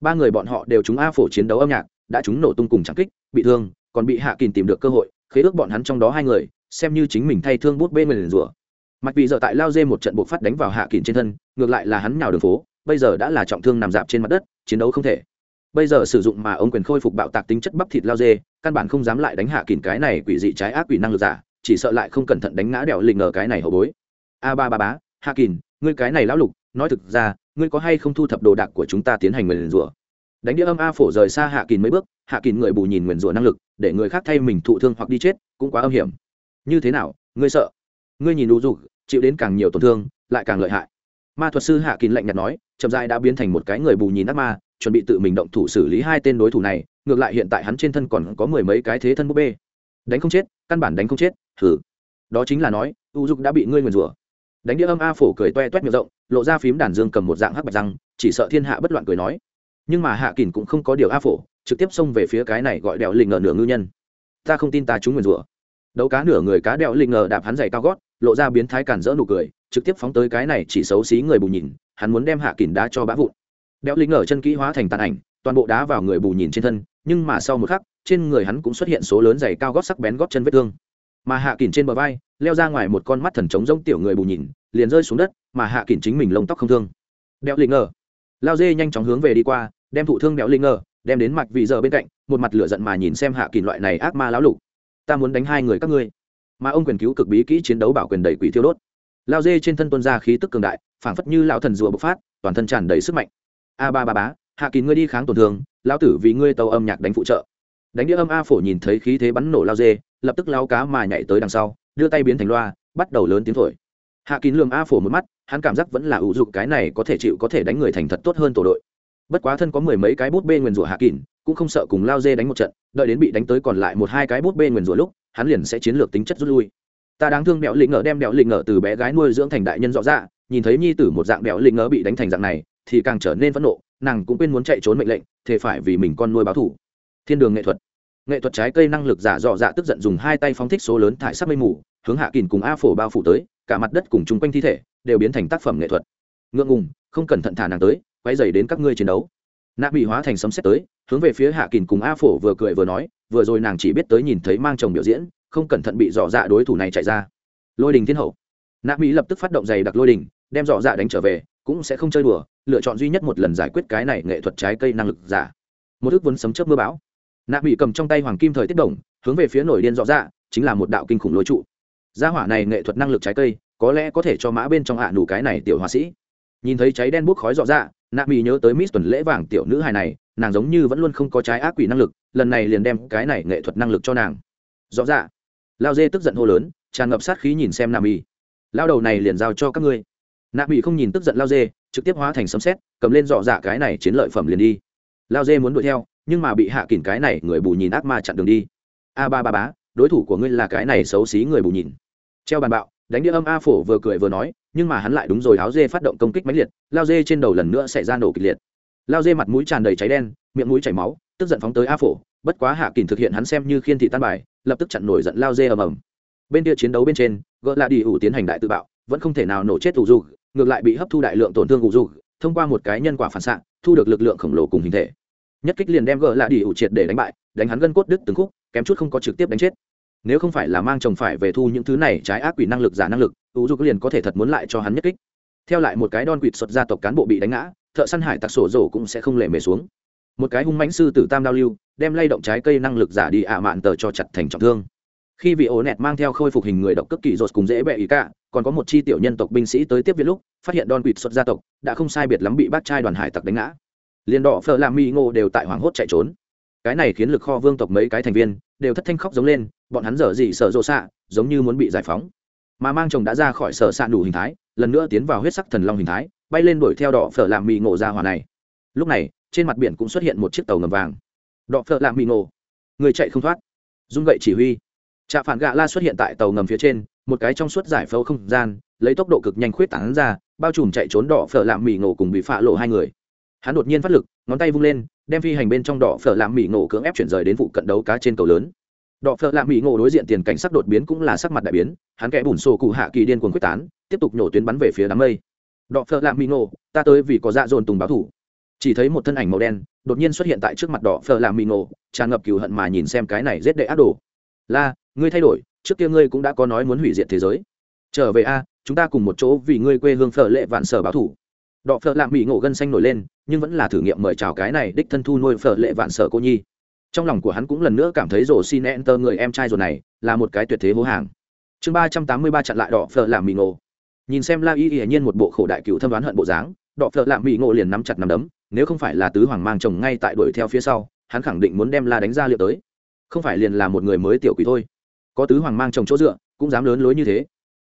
Ba người bọn họ đều chúng a phổ chiến đấu âm nhạc đã chúng nổ tung cùng trắng kích bị thương còn bị hạ kỳn tìm được cơ hội khế ước bọn hắn trong đó hai người xem như chính mình thay thương bút bê mình rủa. Mặt vì giờ tại lao dê một trận buộc phát đánh vào hạ kỳn trên thân ngược lại là hắn nhào đường phố bây giờ đã là trọng thương nằm dạp trên mặt đất chiến đấu không thể bây giờ sử dụng mà ông quyền khôi phục bạo tạc tính chất bắp thịt lao dê, căn bản không dám lại đánh hạ kìn cái này quỷ dị trái ác quỷ năng lực giả, chỉ sợ lại không cẩn thận đánh ngã đèo lình ngờ cái này hậu bối. A ba ba bá, hạ kìn ngươi cái này lão lục, nói thực ra, ngươi có hay không thu thập đồ đạc của chúng ta tiến hành nguyền rủa? Đánh đĩa âm a phổ rời xa hạ kìm mấy bước, hạ kìm người bù nhìn nguyền rủa năng lực, để người khác thay mình thụ thương hoặc đi chết, cũng quá âm hiểm. Như thế nào, ngươi sợ? Ngươi nhìn đủ dục, chịu đến càng nhiều tổn thương, lại càng lợi hại. Ma thuật sư hạ kín lạnh nhạt nói, chậm dại đã biến thành một cái người bù nhìn ác ma chuẩn bị tự mình động thủ xử lý hai tên đối thủ này, ngược lại hiện tại hắn trên thân còn có mười mấy cái thế thân búp bê. Đánh không chết, căn bản đánh không chết thử đó chính là nói, u dục đã bị ngươi nguyền rủa. Đánh đĩa âm a phổ cười toe toét miệng rộng, lộ ra phím đàn dương cầm một dạng hắc bạch răng, chỉ sợ thiên hạ bất loạn cười nói. Nhưng mà hạ kỳn cũng không có điều a phổ, trực tiếp xông về phía cái này gọi đèo lình ngờ nửa ngư nhân. Ta không tin ta chúng nguyền rủa. Đấu cá nửa người cá đèo lình ngờ đạp hắn giày cao gót, lộ ra biến thái cản rỡ nụ cười, trực tiếp phóng tới cái này chỉ xấu xí người bù nhìn, hắn muốn đem hạ kỳn đá cho bã vụn. Béo lính ở chân kỹ hóa thành tàn ảnh, toàn bộ đá vào người bù nhìn trên thân, nhưng mà sau một khắc, trên người hắn cũng xuất hiện số lớn giày cao gót sắc bén gót chân vết thương. Mà hạ kỳn trên bờ vai, leo ra ngoài một con mắt thần trống rỗng tiểu người bù nhìn, liền rơi xuống đất, mà hạ kỳn chính mình lông tóc không thương. Béo lính ở. Lao dê nhanh chóng hướng về đi qua, đem thụ thương Béo lính ở, đem đến mặt vị giờ bên cạnh, một mặt lửa giận mà nhìn xem hạ kỳn loại này ác ma lão lục. Ta muốn đánh hai người các ngươi. Mà ông quyền cứu cực bí kỹ chiến đấu bảo quyền đầy quỷ thiêu đốt. Lao dê trên thân tuân ra khí tức cường đại, phảng phất như lão thần rùa bộc phát, toàn thân tràn đầy sức mạnh a ba ba bá hạ kín ngươi đi kháng tổn thương, lão tử vì ngươi tàu âm nhạc đánh phụ trợ. Đánh đĩa âm a phổ nhìn thấy khí thế bắn nổ lao dê, lập tức lao cá mà nhảy tới đằng sau, đưa tay biến thành loa, bắt đầu lớn tiếng thổi. Hạ kín lường a phổ một mắt, hắn cảm giác vẫn là ủ dụng cái này có thể chịu có thể đánh người thành thật tốt hơn tổ đội. Bất quá thân có mười mấy cái bút bê nguyền rủa hạ kín, cũng không sợ cùng lao dê đánh một trận, đợi đến bị đánh tới còn lại một hai cái bút bê nguyền rủa lúc, hắn liền sẽ chiến lược tính chất rút lui. Ta đáng thương bẹo lịnh ngờ đem bẹo lịnh ngờ từ bé gái nuôi dưỡng thành đại nhân rõ ra nhìn thấy nhi tử một dạng bẹo lịnh ngờ bị đánh thành dạng này thì càng trở nên phẫn nộ, nàng cũng quên muốn chạy trốn mệnh lệnh thế phải vì mình con nuôi báo thủ. Thiên đường nghệ thuật. Nghệ thuật trái cây năng lực giả dọ dạ tức giận dùng hai tay phóng thích số lớn thải sắc mây mù, hướng hạ kìn cùng a phổ bao phủ tới, cả mặt đất cùng chung quanh thi thể đều biến thành tác phẩm nghệ thuật. Ngượng ngùng, không cần thận thả nàng tới quay dày đến các ngươi chiến đấu. Nạ bị hóa thành sấm xét tới, hướng về phía hạ kìn cùng a phổ vừa cười vừa nói, vừa rồi nàng chỉ biết tới nhìn thấy mang chồng biểu diễn, không cẩn thận bị dọ dạ đối thủ này chạy ra. Lôi đình thiên hậu. Nạ mỹ lập tức phát động giày đặc lôi đình, đem dọ dạ đánh trở về cũng sẽ không chơi đùa, lựa chọn duy nhất một lần giải quyết cái này nghệ thuật trái cây năng lực giả. Một thức vốn sấm chớp mưa bão. Nạ mỹ cầm trong tay hoàng kim thời tiết đồng, hướng về phía nổi điên rõ ra chính là một đạo kinh khủng lối trụ. Gia hỏa này nghệ thuật năng lực trái cây, có lẽ có thể cho mã bên trong hạ nủ cái này tiểu họa sĩ. Nhìn thấy cháy đen bốc khói rõ ra nạ mỹ nhớ tới miss tuần lễ vàng tiểu nữ hài này, nàng giống như vẫn luôn không có trái ác quỷ năng lực, lần này liền đem cái này nghệ thuật năng lực cho nàng. Rõ ra lao dê tức giận hô lớn, tràn ngập sát khí nhìn xem nam y lao đầu này liền giao cho các ngươi nạp bị không nhìn tức giận lao dê, trực tiếp hóa thành sấm xét cầm lên dọ dạ cái này chiến lợi phẩm liền đi. Lao dê muốn đuổi theo, nhưng mà bị hạ kìm cái này người bù nhìn ác ma chặn đường đi. A ba ba bá đối thủ của ngươi là cái này xấu xí người bù nhìn. Treo bàn bạo, đánh đĩa âm a phổ vừa cười vừa nói, nhưng mà hắn lại đúng rồi, áo dê phát động công kích mãnh liệt, lao dê trên đầu lần nữa xảy ra nổ kịch liệt. Lao dê mặt mũi tràn đầy cháy đen, miệng mũi chảy máu, tức giận phóng tới a phổ, bất quá hạ kỳn thực hiện hắn xem như khiên thị tan bài, lập tức chặn nổi giận lao dê ầm ầm. Bên kia chiến đấu bên trên, gỡ lại đi ủ tiến hành đại tự bạo, vẫn không thể nào nổ chết ủ dù ngược lại bị hấp thu đại lượng tổn thương ủ dù thông qua một cái nhân quả phản xạ, thu được lực lượng khổng lồ cùng hình thể. Nhất kích liền đem gỡ lại đi ủ triệt để đánh bại, đánh hắn gân cốt đứt từng khúc, kém chút không có trực tiếp đánh chết. Nếu không phải là mang chồng phải về thu những thứ này trái ác quỷ năng lực giả năng lực, ủ dù liền có thể thật muốn lại cho hắn nhất kích. Theo lại một cái đòn quỵt xuất gia tộc cán bộ bị đánh ngã, thợ săn hải tặc sổ rổ cũng sẽ không lệ mề xuống. Một cái hung mãnh sư tử tam đao lưu, đem lay động trái cây năng lực giả đi ạ mạn tờ cho chặt thành trọng thương khi vị ổ nẹt mang theo khôi phục hình người độc cấp kỳ rột cùng dễ bẹ ý cả, còn có một chi tiểu nhân tộc binh sĩ tới tiếp viện lúc, phát hiện đòn quỵt xuất gia tộc, đã không sai biệt lắm bị bác trai đoàn hải tặc đánh ngã. Liền đỏ phở làm mi ngô đều tại hoảng hốt chạy trốn. Cái này khiến lực kho vương tộc mấy cái thành viên đều thất thanh khóc giống lên, bọn hắn dở dị sợ rộ xạ, giống như muốn bị giải phóng. Mà mang chồng đã ra khỏi sở xạ đủ hình thái, lần nữa tiến vào huyết sắc thần long hình thái, bay lên đuổi theo đỏ phở làm mì ngộ ra hòa này. Lúc này, trên mặt biển cũng xuất hiện một chiếc tàu ngầm vàng. Đỏ phở làm mì ngộ người chạy không thoát. Dung gậy chỉ huy trạ phản gạ la xuất hiện tại tàu ngầm phía trên, một cái trong suốt giải phẫu không gian, lấy tốc độ cực nhanh khuyết tảng ra, bao trùm chạy trốn đỏ phở làm mì ngộ cùng bị phạ lộ hai người. Hắn đột nhiên phát lực, ngón tay vung lên, đem phi hành bên trong đỏ phở làm mì ngộ cưỡng ép chuyển rời đến vụ cận đấu cá trên cầu lớn. Đỏ phở làm mì ngộ đối diện tiền cảnh sắc đột biến cũng là sắc mặt đại biến, hắn kẽ bùn sổ cụ hạ kỳ điên cuồng quyết tán, tiếp tục nhổ tuyến bắn về phía đám mây. Đỏ phở lạ mỹ ngộ, ta tới vì có dạ dồn tùng báo thủ. Chỉ thấy một thân ảnh màu đen, đột nhiên xuất hiện tại trước mặt đỏ phở lạ mỹ ngộ, tràn ngập cừu hận mà nhìn xem cái này giết đệ ác đồ la, ngươi thay đổi, trước kia ngươi cũng đã có nói muốn hủy diệt thế giới. Trở về a, chúng ta cùng một chỗ vì ngươi quê hương phở lệ vạn sở báo thủ. Đọ phở lạ mỹ ngộ gân xanh nổi lên, nhưng vẫn là thử nghiệm mời chào cái này đích thân thu nuôi phở lệ vạn sở cô nhi. Trong lòng của hắn cũng lần nữa cảm thấy rổ xin enter người em trai rồi này là một cái tuyệt thế hố hàng. Chương ba trăm tám mươi ba chặn lại Đọ phở lạm bị ngộ. Nhìn xem la y hiển nhiên một bộ khổ đại cựu thâm đoán hận bộ dáng, Đọ phở lạm bị ngộ liền nắm chặt nắm đấm, nếu không phải là tứ hoàng mang chồng ngay tại đuổi theo phía sau, hắn khẳng định muốn đem la đánh ra liệu tới không phải liền là một người mới tiểu quỷ thôi. Có tứ hoàng mang chồng chỗ dựa, cũng dám lớn lối như thế.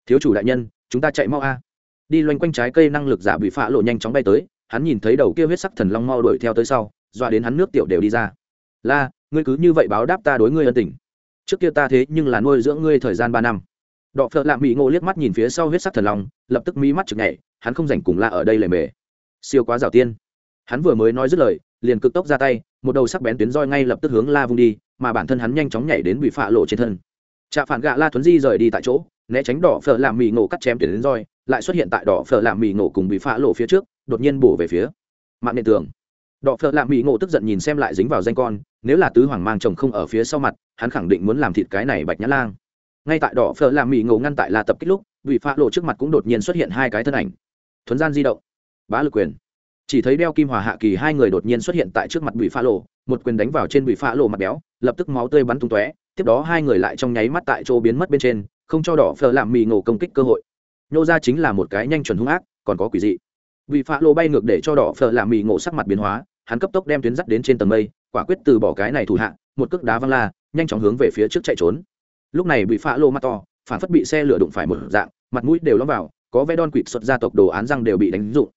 Thiếu chủ đại nhân, chúng ta chạy mau a. Đi loanh quanh trái cây năng lực giả bị phạ lộ nhanh chóng bay tới, hắn nhìn thấy đầu kia huyết sắc thần long mau đuổi theo tới sau, dọa đến hắn nước tiểu đều đi ra. La, ngươi cứ như vậy báo đáp ta đối ngươi ân tình. Trước kia ta thế nhưng là nuôi dưỡng ngươi thời gian ba năm. Đọ phợ lạ mỹ ngộ liếc mắt nhìn phía sau huyết sắc thần long, lập tức mỹ mắt chực nhảy, hắn không dành cùng la ở đây lề mề. Siêu quá rào tiên. Hắn vừa mới nói dứt lời, liền cực tốc ra tay, một đầu sắc bén tuyến roi ngay lập tức hướng la vung đi mà bản thân hắn nhanh chóng nhảy đến bị phạ lộ trên thân. Trạ phản gạ la thuấn di rời đi tại chỗ, né tránh đỏ phở làm mì ngộ cắt chém tuyển đến roi, lại xuất hiện tại đỏ phở làm mì ngộ cùng bị phạ lộ phía trước, đột nhiên bổ về phía mạng nền tường. Đỏ phở làm mì ngộ tức giận nhìn xem lại dính vào danh con, nếu là tứ hoàng mang chồng không ở phía sau mặt, hắn khẳng định muốn làm thịt cái này bạch nhã lang. Ngay tại đỏ phở làm mì ngộ ngăn tại la tập kích lúc, bị phạ lộ trước mặt cũng đột nhiên xuất hiện hai cái thân ảnh. Thuấn gian di động. Bá lực quyền. Chỉ thấy đeo kim hòa hạ kỳ hai người đột nhiên xuất hiện tại trước mặt bị phá lộ một quyền đánh vào trên bị phá lộ mặt béo, lập tức máu tươi bắn tung tóe, tiếp đó hai người lại trong nháy mắt tại chỗ biến mất bên trên, không cho đỏ phờ làm mì ngộ công kích cơ hội. Nhô ra chính là một cái nhanh chuẩn hung ác, còn có quỷ dị. Bị phá lộ bay ngược để cho đỏ phờ làm mì ngộ sắc mặt biến hóa, hắn cấp tốc đem tuyến dắt đến trên tầng mây, quả quyết từ bỏ cái này thủ hạ, một cước đá văng la, nhanh chóng hướng về phía trước chạy trốn. Lúc này bị phá lộ mắt to, phản phất bị xe lửa đụng phải một dạng, mặt mũi đều lõm vào, có vẽ đon quỵt xuất gia tộc đồ án răng đều bị đánh dụng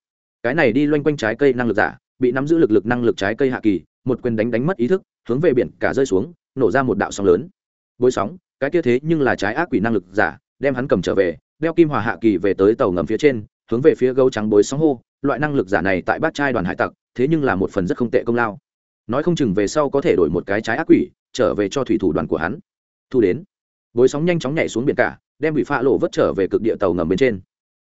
cái này đi loanh quanh trái cây năng lực giả bị nắm giữ lực lực năng lực trái cây hạ kỳ, một quyền đánh đánh mất ý thức, hướng về biển cả rơi xuống, nổ ra một đạo sóng lớn. Bối sóng, cái kia thế nhưng là trái ác quỷ năng lực giả, đem hắn cầm trở về, đeo kim hòa hạ kỳ về tới tàu ngầm phía trên, hướng về phía gấu trắng bối sóng hô, loại năng lực giả này tại bát trai đoàn hải tặc, thế nhưng là một phần rất không tệ công lao. Nói không chừng về sau có thể đổi một cái trái ác quỷ, trở về cho thủy thủ đoàn của hắn. Thu đến, bối sóng nhanh chóng nhảy xuống biển cả, đem bị pha lộ vớt trở về cực địa tàu ngầm bên trên.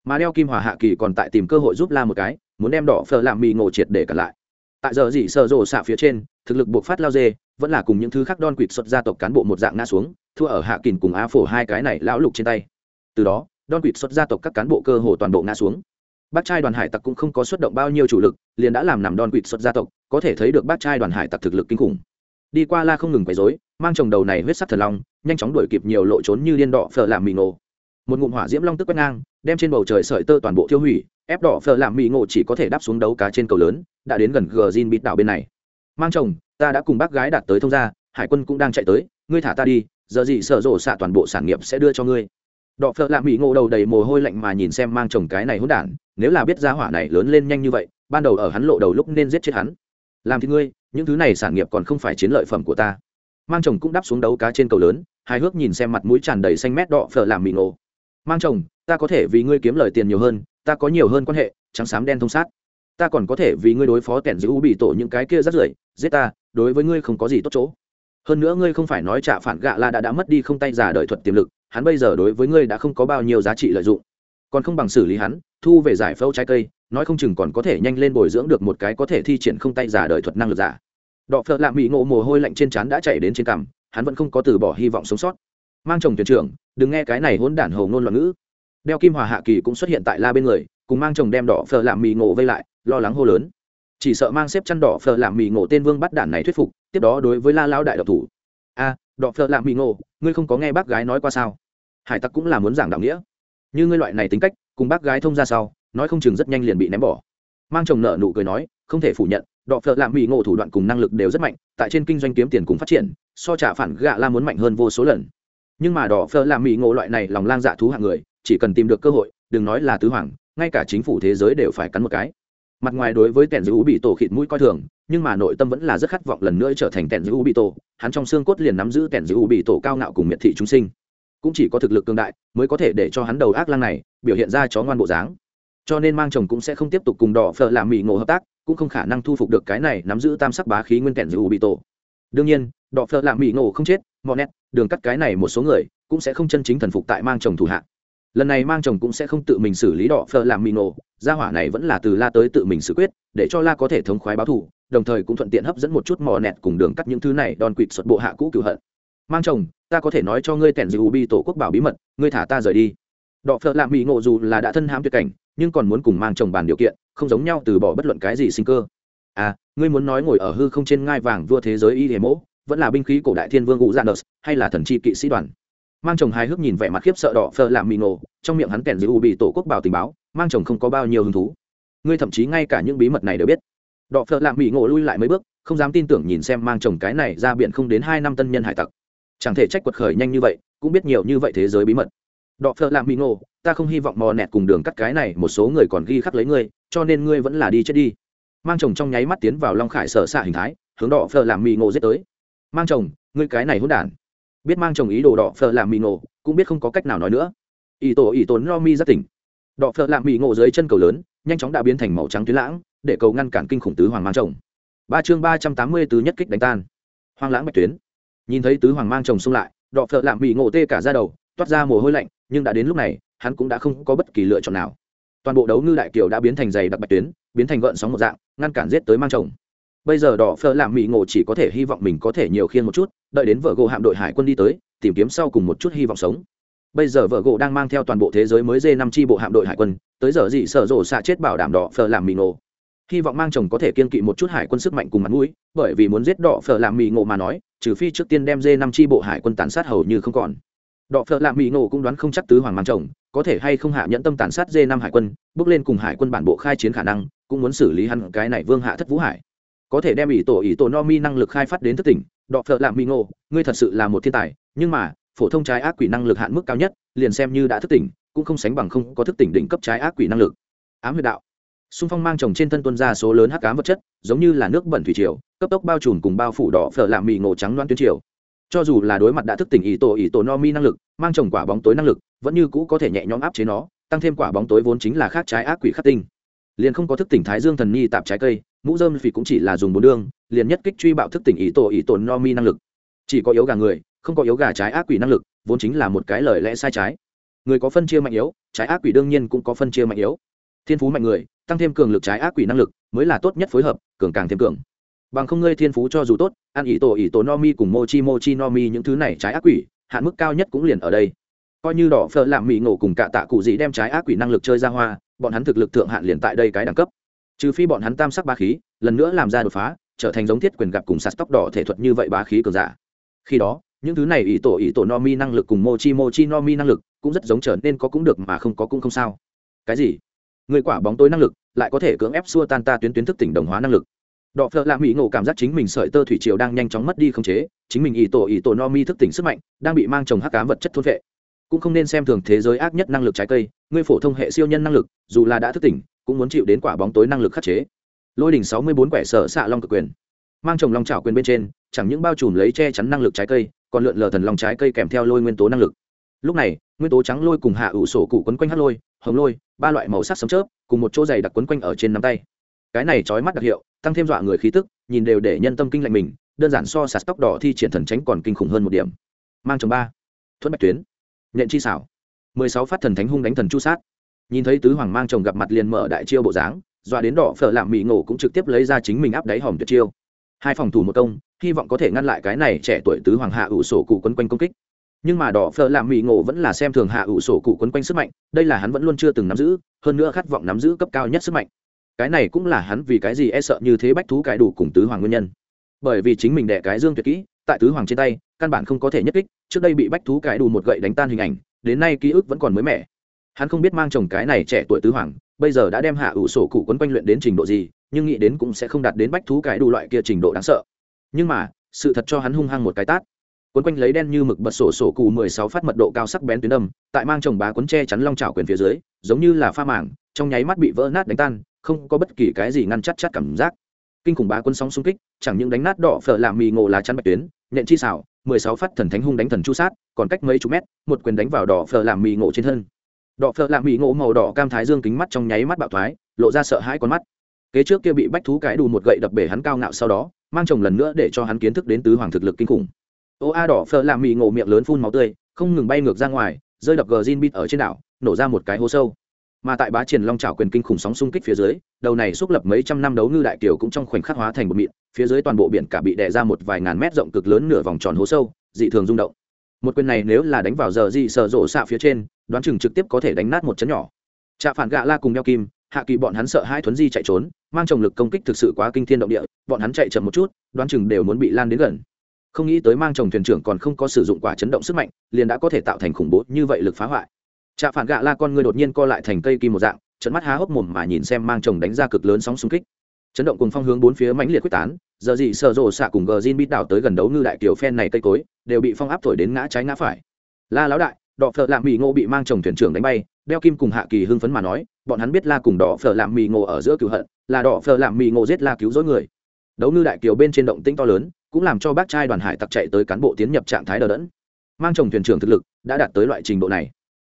Mà đeo kim hòa hạ kỳ còn tại tìm cơ hội giúp la một cái muốn đem đỏ phờ làm mì ngộ triệt để cả lại. Tại giờ dị sợ rộ xạ phía trên, thực lực buộc phát lao dê, vẫn là cùng những thứ khác đon quỵt xuất gia tộc cán bộ một dạng ngã xuống, thua ở hạ kìn cùng á phổ hai cái này lão lục trên tay. Từ đó đon quỵt xuất gia tộc các cán bộ cơ hồ toàn bộ ngã xuống. Bác trai đoàn hải tặc cũng không có xuất động bao nhiêu chủ lực, liền đã làm nằm đon quỵt xuất gia tộc, có thể thấy được bác trai đoàn hải tặc thực lực kinh khủng. Đi qua la không ngừng quấy dối mang chồng đầu này huyết sắc thần long, nhanh chóng đuổi kịp nhiều lộ trốn như điên đỏ phở làm mì ngộ một ngụm hỏa diễm long tức quét ngang, đem trên bầu trời sợi tơ toàn bộ tiêu hủy, ép đỏ phở làm mỹ ngộ chỉ có thể đáp xuống đấu cá trên cầu lớn, đã đến gần gờ zin bịt đảo bên này. Mang chồng, ta đã cùng bác gái đạt tới thông gia, hải quân cũng đang chạy tới, ngươi thả ta đi, giờ gì sợ rộ xạ toàn bộ sản nghiệp sẽ đưa cho ngươi. Đọ phợ lạ mỹ ngộ đầu đầy mồ hôi lạnh mà nhìn xem mang chồng cái này hỗn đản, nếu là biết giá hỏa này lớn lên nhanh như vậy, ban đầu ở hắn lộ đầu lúc nên giết chết hắn. Làm thì ngươi, những thứ này sản nghiệp còn không phải chiến lợi phẩm của ta. Mang chồng cũng đáp xuống đấu cá trên cầu lớn hai hước nhìn xem mặt mũi tràn đầy xanh mét đọ phở làm mỹ ngộ mang chồng, ta có thể vì ngươi kiếm lời tiền nhiều hơn, ta có nhiều hơn quan hệ, trắng xám đen thông sát. Ta còn có thể vì ngươi đối phó kẻn giữ bị tổ những cái kia rất rưởi, giết ta, đối với ngươi không có gì tốt chỗ. Hơn nữa ngươi không phải nói trả phản gạ là đã đã mất đi không tay giả đợi thuật tiềm lực, hắn bây giờ đối với ngươi đã không có bao nhiêu giá trị lợi dụng. Còn không bằng xử lý hắn, thu về giải phẫu trái cây, nói không chừng còn có thể nhanh lên bồi dưỡng được một cái có thể thi triển không tay giả đợi thuật năng lực giả. Đọ phợ lạ mỹ ngộ mồ hôi lạnh trên trán đã chạy đến trên cằm, hắn vẫn không có từ bỏ hy vọng sống sót mang chồng thuyền trưởng, đừng nghe cái này hỗn đản hầu ngôn loạn ngữ. Đeo kim hòa hạ kỳ cũng xuất hiện tại la bên người, cùng mang chồng đem đỏ phở làm mì ngộ vây lại, lo lắng hô lớn. Chỉ sợ mang xếp chăn đỏ phở làm mì ngộ tên vương bắt đản này thuyết phục, tiếp đó đối với la lao đại độc thủ. A, đỏ phở làm mì ngộ, ngươi không có nghe bác gái nói qua sao? Hải tặc cũng là muốn giảng đạo nghĩa. Như ngươi loại này tính cách, cùng bác gái thông ra sau, nói không chừng rất nhanh liền bị ném bỏ. Mang chồng nợ nụ cười nói, không thể phủ nhận đọ phợ làm mỹ ngộ thủ đoạn cùng năng lực đều rất mạnh, tại trên kinh doanh kiếm tiền cùng phát triển, so trả phản gạ la muốn mạnh hơn vô số lần nhưng mà đỏ phơ làm mỹ ngộ loại này lòng lang dạ thú hạng người, chỉ cần tìm được cơ hội, đừng nói là tứ hoàng, ngay cả chính phủ thế giới đều phải cắn một cái. Mặt ngoài đối với tèn giữ bị tổ khịt mũi coi thường, nhưng mà nội tâm vẫn là rất khát vọng lần nữa trở thành tèn giữ bị tổ. Hắn trong xương cốt liền nắm giữ tèn giữ bị tổ cao ngạo cùng miệt thị chúng sinh. Cũng chỉ có thực lực cương đại mới có thể để cho hắn đầu ác lang này biểu hiện ra chó ngoan bộ dáng. Cho nên mang chồng cũng sẽ không tiếp tục cùng đỏ phở làm mỹ ngộ hợp tác, cũng không khả năng thu phục được cái này nắm giữ tam sắc bá khí nguyên tèn giữ bị tổ. Đương nhiên, đỏ phở làm mỹ ngộ không chết mò nét đường cắt cái này một số người, cũng sẽ không chân chính thần phục tại mang chồng thủ hạ. Lần này mang chồng cũng sẽ không tự mình xử lý đỏ phờ làm mì nổ, gia hỏa này vẫn là từ la tới tự mình xử quyết, để cho la có thể thống khoái báo thù, đồng thời cũng thuận tiện hấp dẫn một chút mò nẹt cùng đường cắt những thứ này đòn quỵt xuất bộ hạ cũ cựu hận. Mang chồng, ta có thể nói cho ngươi tèn dư ubi tổ quốc bảo bí mật, ngươi thả ta rời đi. Đọ phợ lạ mỹ ngộ dù là đã thân hãm tuyệt cảnh, nhưng còn muốn cùng mang chồng bàn điều kiện, không giống nhau từ bỏ bất luận cái gì sinh cơ. À ngươi muốn nói ngồi ở hư không trên ngai vàng vua thế giới y hề mẫu vẫn là binh khí cổ đại thiên vương ngũ gianus hay là thần chi kỵ sĩ đoàn. Mang chồng hài hước nhìn vẻ mặt khiếp sợ đỏ phơ làm mì nổ trong miệng hắn kèn giữ u bị tổ quốc bảo tình báo, mang chồng không có bao nhiêu hứng thú. Ngươi thậm chí ngay cả những bí mật này đều biết. Đỏ phơ làm mì ngộ lui lại mấy bước, không dám tin tưởng nhìn xem mang chồng cái này ra biển không đến hai năm tân nhân hải tặc. Chẳng thể trách quật khởi nhanh như vậy, cũng biết nhiều như vậy thế giới bí mật. Đọ phợ làm mỹ ngộ, ta không hy vọng mò nẹt cùng đường cắt cái này một số người còn ghi khắc lấy ngươi, cho nên ngươi vẫn là đi chết đi. Mang chồng trong nháy mắt tiến vào long khải sở xạ hình thái, hướng đỏ phở làm mì ngộ giết tới mang chồng, ngươi cái này hỗn đản. Biết mang chồng ý đồ đỏ phở làm mì ngộ, cũng biết không có cách nào nói nữa. Ý tổ ý tốn lo mi rất tỉnh. Đỏ phở làm mì ngộ dưới chân cầu lớn, nhanh chóng đã biến thành màu trắng tuyến lãng, để cầu ngăn cản kinh khủng tứ hoàng mang chồng. Ba chương ba trăm tám mươi tứ nhất kích đánh tan. Hoang lãng bạch tuyến. Nhìn thấy tứ hoàng mang chồng xung lại đỏ phở làm mì ngộ tê cả ra đầu, toát ra mồ hôi lạnh, nhưng đã đến lúc này, hắn cũng đã không có bất kỳ lựa chọn nào. Toàn bộ đấu ngư đại kiều đã biến thành dày đặc bạch tuyến, biến thành gợn sóng một dạng, ngăn cản giết tới mang chồng bây giờ đỏ phở làm mỹ ngộ chỉ có thể hy vọng mình có thể nhiều khiên một chút, đợi đến vợ gỗ hạm đội hải quân đi tới, tìm kiếm sau cùng một chút hy vọng sống. Bây giờ vợ gỗ đang mang theo toàn bộ thế giới mới dê năm tri bộ hạm đội hải quân, tới giờ gì sợ rộ xạ chết bảo đảm đỏ phở làm mỹ ngộ. Hy vọng mang chồng có thể kiên kỵ một chút hải quân sức mạnh cùng mặt mũi, bởi vì muốn giết đỏ phở làm mỹ ngộ mà nói, trừ phi trước tiên đem dê năm tri bộ hải quân tàn sát hầu như không còn. Đỏ phở làm mỹ ngộ cũng đoán không chắc tứ hoàng mang chồng, có thể hay không hạ nhẫn tâm tàn sát dê năm hải quân, bước lên cùng hải quân bản bộ khai chiến khả năng, cũng muốn xử lý hắn cái này vương hạ thất vũ hải có thể đem ỷ tổ ỷ tổ no mi năng lực khai phát đến thức tỉnh, đọ phợ lạm mi ngộ ngươi thật sự là một thiên tài, nhưng mà, phổ thông trái ác quỷ năng lực hạn mức cao nhất, liền xem như đã thức tỉnh, cũng không sánh bằng không có thức tỉnh đỉnh cấp trái ác quỷ năng lực. Ám huyệt đạo. Xung phong mang chồng trên thân tuân ra số lớn hắc cám vật chất, giống như là nước bẩn thủy triều, cấp tốc bao trùm cùng bao phủ đỏ phở làm mì ngộ trắng loan tuyến triều. Cho dù là đối mặt đã thức tỉnh ý tổ ý tổ no mi năng lực, mang chồng quả bóng tối năng lực, vẫn như cũ có thể nhẹ nhõm áp chế nó, tăng thêm quả bóng tối vốn chính là khác trái ác quỷ khắc tinh. Liền không có thức tỉnh thái dương thần nhi tạp trái cây mũ dơm vì cũng chỉ là dùng bốn đương, liền nhất kích truy bạo thức tỉnh ý tổ ý tổ no mi năng lực. Chỉ có yếu gà người, không có yếu gà trái ác quỷ năng lực, vốn chính là một cái lời lẽ sai trái. Người có phân chia mạnh yếu, trái ác quỷ đương nhiên cũng có phân chia mạnh yếu. Thiên phú mạnh người, tăng thêm cường lực trái ác quỷ năng lực, mới là tốt nhất phối hợp, cường càng thêm cường. Bằng không ngươi thiên phú cho dù tốt, ăn ý tổ ý tổ no mi cùng mochi mochi no mi những thứ này trái ác quỷ, hạn mức cao nhất cũng liền ở đây. Coi như đỏ phở làm mỹ ngộ cùng cả tạ cụ gì đem trái ác quỷ năng lực chơi ra hoa, bọn hắn thực lực thượng hạn liền tại đây cái đẳng cấp trừ phi bọn hắn tam sắc ba khí, lần nữa làm ra đột phá, trở thành giống thiết quyền gặp cùng sạt tóc đỏ thể thuật như vậy bá khí cường giả. Khi đó, những thứ này ý tổ ý tổ no mi năng lực cùng mochi mochi no mi năng lực cũng rất giống trở nên có cũng được mà không có cũng không sao. Cái gì? Người quả bóng tối năng lực lại có thể cưỡng ép xua tan ta tuyến tuyến thức tỉnh đồng hóa năng lực. Đọ phợ lạ mỹ ngộ cảm giác chính mình sợi tơ thủy triều đang nhanh chóng mất đi không chế, chính mình ý tổ ý tổ no mi thức tỉnh sức mạnh đang bị mang trồng hắc cám vật chất thôn vệ. Cũng không nên xem thường thế giới ác nhất năng lực trái cây người phổ thông hệ siêu nhân năng lực, dù là đã thức tỉnh cũng muốn chịu đến quả bóng tối năng lực khắc chế. Lôi đỉnh sáu mươi bốn quẻ sở xạ long cực quyền. Mang trồng long trào quyền bên trên, chẳng những bao trùm lấy che chắn năng lực trái cây, còn lượn lờ thần long trái cây kèm theo lôi nguyên tố năng lực. Lúc này, nguyên tố trắng lôi cùng hạ ủ sổ cụ quấn quanh hát lôi, hồng lôi, ba loại màu sắc sấm chớp, cùng một chỗ dày đặc quấn quanh ở trên nắm tay. Cái này trói mắt đặc hiệu, tăng thêm dọa người khí tức, nhìn đều để nhân tâm kinh lạnh mình, đơn giản so sạt tóc đỏ thi triển thần tránh còn kinh khủng hơn một điểm. Mang chồng ba. Thuẫn bạch tuyến. Nhện chi xảo. mười sáu phát thần thánh hung đánh thần chu sát nhìn thấy tứ hoàng mang chồng gặp mặt liền mở đại chiêu bộ dáng doa đến đỏ phở làm mỹ ngộ cũng trực tiếp lấy ra chính mình áp đáy hòm tuyệt chiêu. Hai phòng thủ một công, hy vọng có thể ngăn lại cái này trẻ tuổi tứ hoàng hạ ủ sổ cụ quấn quanh công kích. Nhưng mà đỏ phở làm mỹ ngộ vẫn là xem thường hạ ủ sổ cụ quấn quanh sức mạnh, đây là hắn vẫn luôn chưa từng nắm giữ, hơn nữa khát vọng nắm giữ cấp cao nhất sức mạnh. Cái này cũng là hắn vì cái gì e sợ như thế bách thú cái đủ cùng tứ hoàng nguyên nhân. Bởi vì chính mình đẻ cái dương tuyệt kỹ, tại tứ hoàng trên tay, căn bản không có thể nhất kích, trước đây bị bách thú cái đủ một gậy đánh tan hình ảnh, đến nay ký ức vẫn còn mới mẻ hắn không biết mang chồng cái này trẻ tuổi tứ hoàng, bây giờ đã đem hạ ủ sổ cụ quấn quanh luyện đến trình độ gì, nhưng nghĩ đến cũng sẽ không đạt đến bách thú cái đủ loại kia trình độ đáng sợ. Nhưng mà, sự thật cho hắn hung hăng một cái tát. Quấn quanh lấy đen như mực bật sổ sổ cụ mười sáu phát mật độ cao sắc bén tuyến đâm tại mang chồng bá quấn che chắn long trào quyền phía dưới, giống như là pha mảng trong nháy mắt bị vỡ nát đánh tan, không có bất kỳ cái gì ngăn chắc chắc cảm giác. Kinh khủng bá quân sóng xung kích, chẳng những đánh nát đỏ phở làm mì ngộ lá chắn bạch tuyến, nhện chi xảo, mười sáu phát thần thánh hung đánh thần chu sát, còn cách mấy chục mét, một quyền đánh vào đỏ phở làm mì ngộ trên thân đỏ phợ lạ mỹ ngộ màu đỏ cam thái dương kính mắt trong nháy mắt bạo thoái, lộ ra sợ hãi con mắt. Kế trước kia bị bách thú cái đủ một gậy đập bể hắn cao ngạo sau đó, mang chồng lần nữa để cho hắn kiến thức đến tứ hoàng thực lực kinh khủng. Ô a, đỏ phợ lạ mỹ ngộ miệng lớn phun máu tươi, không ngừng bay ngược ra ngoài, rơi đập gờ zin bít ở trên đảo, nổ ra một cái hố sâu. Mà tại bá triển long trào quyền kinh khủng sóng xung kích phía dưới, đầu này xúc lập mấy trăm năm đấu ngư đại kiều cũng trong khoảnh khắc hóa thành một mịn, phía dưới toàn bộ biển cả bị đè ra một vài ngàn mét rộng cực lớn nửa vòng tròn hố sâu, dị thường rung động. Một quyền này nếu là đánh vào giờ dị sợ rộ xạ phía trên đoán chừng trực tiếp có thể đánh nát một chấn nhỏ. Trạ phản gạ la cùng đeo kim, hạ kỳ bọn hắn sợ hai thuấn di chạy trốn, mang chồng lực công kích thực sự quá kinh thiên động địa, bọn hắn chạy chậm một chút, đoán chừng đều muốn bị lan đến gần. Không nghĩ tới mang chồng thuyền trưởng còn không có sử dụng quả chấn động sức mạnh, liền đã có thể tạo thành khủng bố như vậy lực phá hoại. Trạ phản gạ la con người đột nhiên co lại thành cây kim một dạng trận mắt há hốc mồm mà nhìn xem mang chồng đánh ra cực lớn sóng xung kích. Chấn động cùng phong hướng bốn phía mãnh liệt quyết tán, giờ gì sợ rồ xạ cùng gờ zin bít đảo tới gần đấu ngư đại kiều phen này cây cối, đều bị phong áp thổi đến ngã trái ngã phải. La lão đại đỏ phở lạm mì ngộ bị mang chồng thuyền trưởng đánh bay, đeo kim cùng hạ kỳ hưng phấn mà nói, bọn hắn biết la cùng đỏ phở lạm mì ngộ ở giữa cựu hận, là đỏ phở lạm mì ngộ giết la cứu rỗi người. Đấu ngư đại kiều bên trên động tĩnh to lớn, cũng làm cho bác trai đoàn hải tặc chạy tới cán bộ tiến nhập trạng thái đờ đẫn. Mang chồng thuyền trưởng thực lực đã đạt tới loại trình độ này.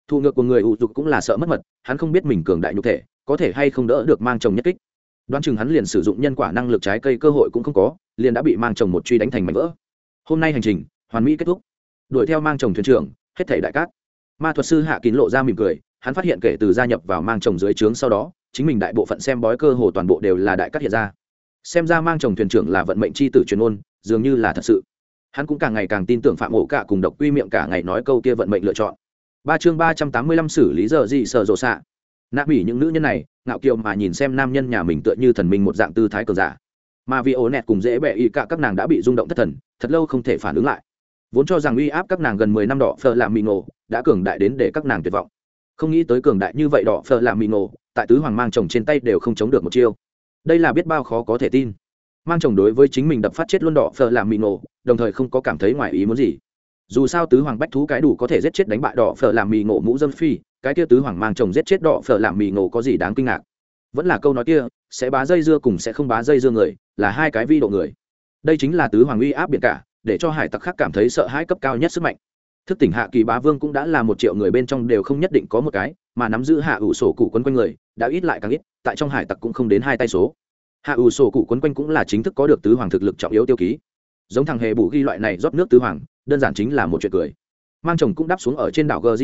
Thu ngược của người ủ dục cũng là sợ mất mật, hắn không biết mình cường đại nhục thể, có thể hay không đỡ được mang chồng nhất kích. Đoán chừng hắn liền sử dụng nhân quả năng lực trái cây cơ hội cũng không có, liền đã bị mang chồng một truy đánh thành mảnh vỡ. Hôm nay hành trình, hoàn mỹ kết thúc. Đuổi theo mang chồng thuyền trưởng hết thảy đại cát. Ma thuật sư hạ kín lộ ra mỉm cười, hắn phát hiện kể từ gia nhập vào mang chồng dưới trướng sau đó, chính mình đại bộ phận xem bói cơ hồ toàn bộ đều là đại cát hiện ra. Xem ra mang chồng thuyền trưởng là vận mệnh c h i tử truyền ôn dường như là thật sự. Hắn cũng càng ngày càng tin tưởng phạm ổ cả cùng độc quy miệng cả ngày nói câu kia vận mệnh lựa chọn. Ba chương ba trăm tám mươi lăm xử lý giờ gì sợ rộ xạ. Nạ bỉ những nữ nhân này, ngạo kiều mà nhìn xem nam nhân nhà mình tựa như thần minh một dạng tư thái cờ giả. Mà vì ổ nẹt cùng dễ bẹ y cả các nàng đã bị rung động thất thần, thật lâu không thể phản ứng lại vốn cho rằng uy áp các nàng gần mười năm đỏ phờ làm mì ngộ đã cường đại đến để các nàng tuyệt vọng. Không nghĩ tới cường đại như vậy đỏ phờ làm mì ngộ, tại tứ hoàng mang chồng trên tay đều không chống được một chiêu. Đây là biết bao khó có thể tin. Mang chồng đối với chính mình đập phát chết luôn đỏ phờ làm mì ngộ, đồng thời không có cảm thấy ngoài ý muốn gì. Dù sao tứ hoàng bách thú cái đủ có thể giết chết đánh bại đỏ phở làm mì ngộ mũ dâm phi, cái kia tứ hoàng mang chồng giết chết đỏ phở làm mì ngộ có gì đáng kinh ngạc? Vẫn là câu nói kia, sẽ bá dây dưa cùng sẽ không bá dây dưa người, là hai cái vi độ người. Đây chính là tứ hoàng uy áp biển cả để cho hải tặc khác cảm thấy sợ hãi cấp cao nhất sức mạnh. Thức tỉnh hạ kỳ bá vương cũng đã là một triệu người bên trong đều không nhất định có một cái, mà nắm giữ hạ ủ sổ cụ quấn quanh người, đã ít lại càng ít, tại trong hải tặc cũng không đến hai tay số. Hạ ủ sổ cụ quấn quanh cũng là chính thức có được tứ hoàng thực lực trọng yếu tiêu ký. Giống thằng hề bù ghi loại này rót nước tứ hoàng, đơn giản chính là một chuyện cười. Mang chồng cũng đáp xuống ở trên đảo gờ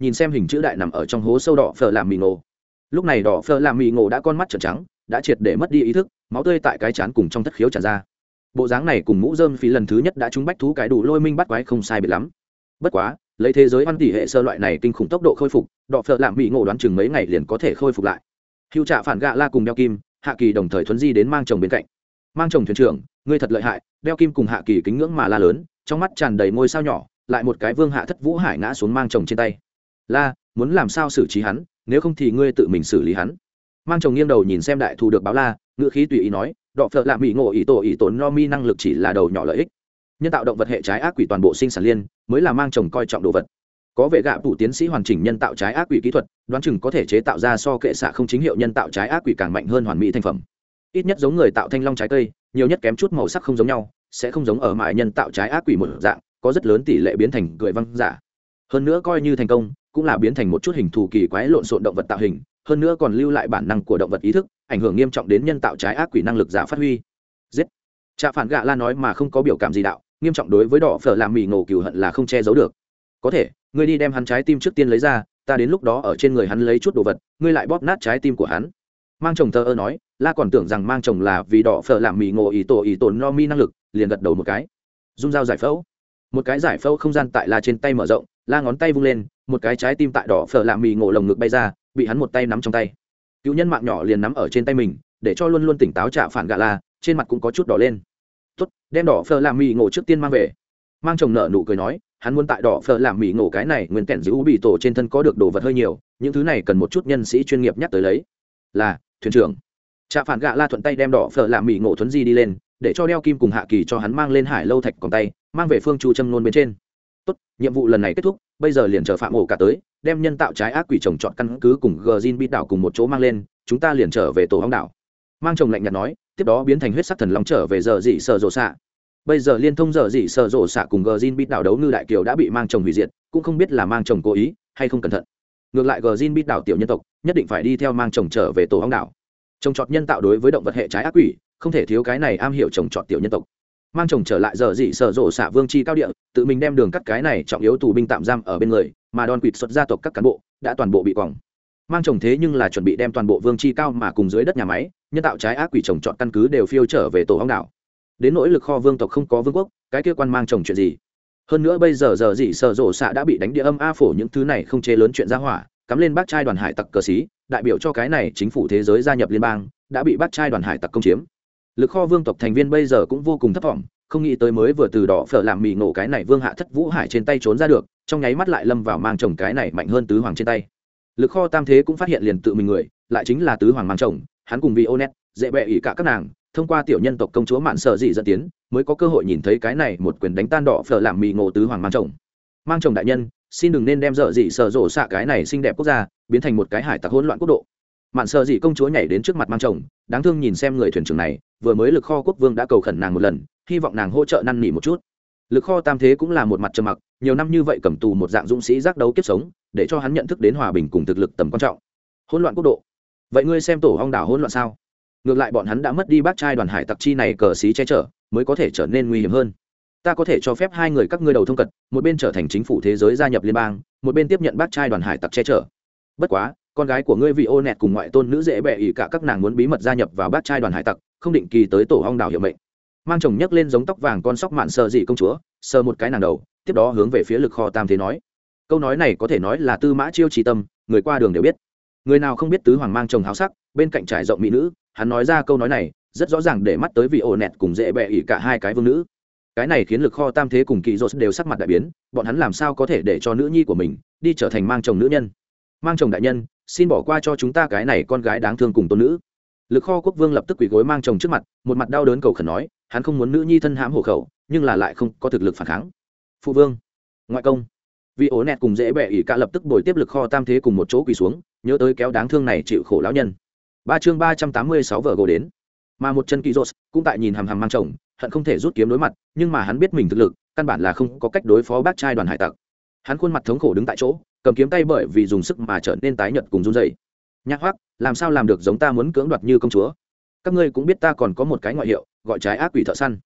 nhìn xem hình chữ đại nằm ở trong hố sâu đỏ phở làm mì ngộ lúc này đỏ phở làm mì ngộ đã con mắt trợn trắng, đã triệt để mất đi ý thức, máu tươi tại cái chán cùng trong thất khiếu tràn ra bộ dáng này cùng mũ dơm phí lần thứ nhất đã trúng bách thú cái đủ lôi minh bắt quái không sai biệt lắm. Bất quá, lấy thế giới văn tỷ hệ sơ loại này kinh khủng tốc độ khôi phục, đọ phợ lạm bị ngộ đoán chừng mấy ngày liền có thể khôi phục lại. Hưu trạ phản gạ la cùng đeo kim, hạ kỳ đồng thời thuấn di đến mang chồng bên cạnh. Mang chồng thuyền trưởng, ngươi thật lợi hại, đeo kim cùng hạ kỳ kính ngưỡng mà la lớn, trong mắt tràn đầy ngôi sao nhỏ, lại một cái vương hạ thất vũ hải ngã xuống mang chồng trên tay. La, muốn làm sao xử trí hắn, nếu không thì ngươi tự mình xử lý hắn. Mang chồng nghiêng đầu nhìn xem đại thù được báo la, ngữ khí tùy ý nói đọ phợ lạ mỹ ngộ ý tổ ý tổn no mi năng lực chỉ là đầu nhỏ lợi ích. Nhân tạo động vật hệ trái ác quỷ toàn bộ sinh sản liên, mới là mang chồng coi trọng đồ vật. Có vệ gạ phủ tiến sĩ hoàn chỉnh nhân tạo trái ác quỷ kỹ thuật, đoán chừng có thể chế tạo ra so kệ xạ không chính hiệu nhân tạo trái ác quỷ càng mạnh hơn hoàn mỹ thành phẩm. Ít nhất giống người tạo thanh long trái cây, nhiều nhất kém chút màu sắc không giống nhau, sẽ không giống ở mại nhân tạo trái ác quỷ một dạng, có rất lớn tỷ lệ biến thành cười văng giả. Hơn nữa coi như thành công, cũng là biến thành một chút hình thù kỳ quái lộn xộn động vật tạo hình hơn nữa còn lưu lại bản năng của động vật ý thức, ảnh hưởng nghiêm trọng đến nhân tạo trái ác quỷ năng lực giả phát huy. Giết. Trạ phản gạ la nói mà không có biểu cảm gì đạo, nghiêm trọng đối với đỏ phở làm mì ngộ cừu hận là không che giấu được. Có thể, ngươi đi đem hắn trái tim trước tiên lấy ra, ta đến lúc đó ở trên người hắn lấy chút đồ vật, ngươi lại bóp nát trái tim của hắn. Mang chồng thờ ơ nói, la còn tưởng rằng mang chồng là vì đỏ phở làm mì ngộ ý tổ ý tổn no mi năng lực, liền gật đầu một cái. Dung dao giải phẫu. Một cái giải phẫu không gian tại la trên tay mở rộng, la ngón tay vung lên, một cái trái tim tại đỏ phở làm mì ngộ lồng ngực bay ra bị hắn một tay nắm trong tay. Cựu nhân mạng nhỏ liền nắm ở trên tay mình, để cho luôn luôn tỉnh táo trả phản gạ la, trên mặt cũng có chút đỏ lên. Tốt, đem đỏ phờ làm mì ngộ trước tiên mang về. Mang chồng nợ nụ cười nói, hắn muốn tại đỏ phở làm mì ngộ cái này nguyên kẻn giữ bị tổ trên thân có được đồ vật hơi nhiều, những thứ này cần một chút nhân sĩ chuyên nghiệp nhắc tới lấy. Là, thuyền trưởng. Trạ phản gạ la thuận tay đem đỏ phở làm mì ngộ thuấn di đi lên, để cho đeo kim cùng hạ kỳ cho hắn mang lên hải lâu thạch còn tay, mang về phương chu châm nôn bên trên. Tốt, nhiệm vụ lần này kết thúc, bây giờ liền chờ phạm ổ cả tới đem nhân tạo trái ác quỷ trồng chọn căn cứ cùng gờ zin bít đảo cùng một chỗ mang lên, chúng ta liền trở về tổ hóng đảo. Mang chồng lạnh nhạt nói, tiếp đó biến thành huyết sắc thần long trở về giờ dị sợ rộ xạ. Bây giờ liên thông giờ dị sợ rộ xạ cùng gờ zin bít đảo đấu ngư đại kiều đã bị mang chồng hủy diệt, cũng không biết là mang chồng cố ý hay không cẩn thận. Ngược lại gờ zin bít đảo tiểu nhân tộc, nhất định phải đi theo mang chồng trở về tổ hóng đảo. Trồng trọt nhân tạo đối với động vật hệ trái ác quỷ, không thể thiếu cái này am hiểu trồng trọt tiểu nhân tộc mang chồng trở lại giờ dị sở rộ xạ vương chi cao địa, tự mình đem đường cắt cái này trọng yếu tù binh tạm giam ở bên người, mà đòn quỵt xuất gia tộc các cán bộ đã toàn bộ bị quòng. Mang chồng thế nhưng là chuẩn bị đem toàn bộ vương chi cao mà cùng dưới đất nhà máy, nhân tạo trái ác quỷ trồng chọn căn cứ đều phiêu trở về tổ hóng đảo. Đến nỗi lực kho vương tộc không có vương quốc, cái kia quan mang chồng chuyện gì? Hơn nữa bây giờ giờ dị sở rộ xạ đã bị đánh địa âm a phổ những thứ này không chế lớn chuyện ra hỏa, cắm lên bác trai đoàn hải tặc cờ xí, đại biểu cho cái này chính phủ thế giới gia nhập liên bang, đã bị bắt trai đoàn hải tặc công chiếm lực kho vương tộc thành viên bây giờ cũng vô cùng thất vọng, không nghĩ tới mới vừa từ đỏ phở làm mì nổ cái này vương hạ thất vũ hải trên tay trốn ra được trong nháy mắt lại lâm vào mang chồng cái này mạnh hơn tứ hoàng trên tay. Lực kho tam thế cũng phát hiện liền tự mình người lại chính là tứ hoàng mang chồng hắn cùng vì ô nét dễ bẹ ỉ cả các nàng thông qua tiểu nhân tộc công chúa mạn sợ dị dẫn tiến mới có cơ hội nhìn thấy cái này một quyền đánh tan đỏ phở làm mì ngộ tứ hoàng mang chồng. Mang chồng đại nhân xin đừng nên đem dở dị sợ rộ xạ cái này xinh đẹp quốc gia biến thành một cái hải tặc hỗn loạn quốc độ mạn sợ dị công chúa nhảy đến trước mặt mang chồng, đáng thương nhìn xem người thuyền trưởng này, vừa mới lực kho quốc vương đã cầu khẩn nàng một lần, hy vọng nàng hỗ trợ năn nỉ một chút. Lực kho tam thế cũng là một mặt trầm mặc, nhiều năm như vậy cầm tù một dạng dũng sĩ giác đấu kiếp sống, để cho hắn nhận thức đến hòa bình cùng thực lực tầm quan trọng. Hỗn loạn quốc độ. Vậy ngươi xem tổ hong đảo hỗn loạn sao? Ngược lại bọn hắn đã mất đi bác trai đoàn hải tặc chi này cờ xí che chở, mới có thể trở nên nguy hiểm hơn. Ta có thể cho phép hai người các ngươi đầu thông cật, một bên trở thành chính phủ thế giới gia nhập liên bang, một bên tiếp nhận bác trai đoàn hải tặc che chở. Bất quá con gái của ngươi vị ô nẹt cùng ngoại tôn nữ dễ bẹ ỉ cả các nàng muốn bí mật gia nhập vào bát trai đoàn hải tặc, không định kỳ tới tổ hong đảo hiệu mệnh. Mang chồng nhấc lên giống tóc vàng con sóc mạn sờ dị công chúa, sờ một cái nàng đầu, tiếp đó hướng về phía lực kho tam thế nói. Câu nói này có thể nói là tư mã chiêu trí tâm, người qua đường đều biết. Người nào không biết tứ hoàng mang chồng háo sắc, bên cạnh trải rộng mỹ nữ, hắn nói ra câu nói này, rất rõ ràng để mắt tới vị ổ nẹt cùng dễ bẹ ỉ cả hai cái vương nữ. Cái này khiến lực kho tam thế cùng kỳ dốt đều sắc mặt đại biến, bọn hắn làm sao có thể để cho nữ nhi của mình đi trở thành mang chồng nữ nhân? Mang chồng đại nhân xin bỏ qua cho chúng ta cái này con gái đáng thương cùng tôn nữ. Lực kho quốc vương lập tức quỳ gối mang chồng trước mặt, một mặt đau đớn cầu khẩn nói, hắn không muốn nữ nhi thân hãm hộ khẩu, nhưng là lại không có thực lực phản kháng. Phụ vương, ngoại công. Vì ố nẹt cùng dễ bẹ ỉ cả lập tức bồi tiếp lực kho tam thế cùng một chỗ quỳ xuống, nhớ tới kéo đáng thương này chịu khổ lão nhân. Ba chương ba trăm tám mươi sáu vở gồ đến. Mà một chân kỳ rốt cũng tại nhìn hàm hàm mang chồng, hận không thể rút kiếm đối mặt, nhưng mà hắn biết mình thực lực, căn bản là không có cách đối phó bác trai đoàn hải tặc. Hắn khuôn mặt thống khổ đứng tại chỗ cầm kiếm tay bởi vì dùng sức mà trở nên tái nhợt cùng run rẩy. nhạc hoác làm sao làm được giống ta muốn cưỡng đoạt như công chúa? Các ngươi cũng biết ta còn có một cái ngoại hiệu, gọi trái ác quỷ thợ săn.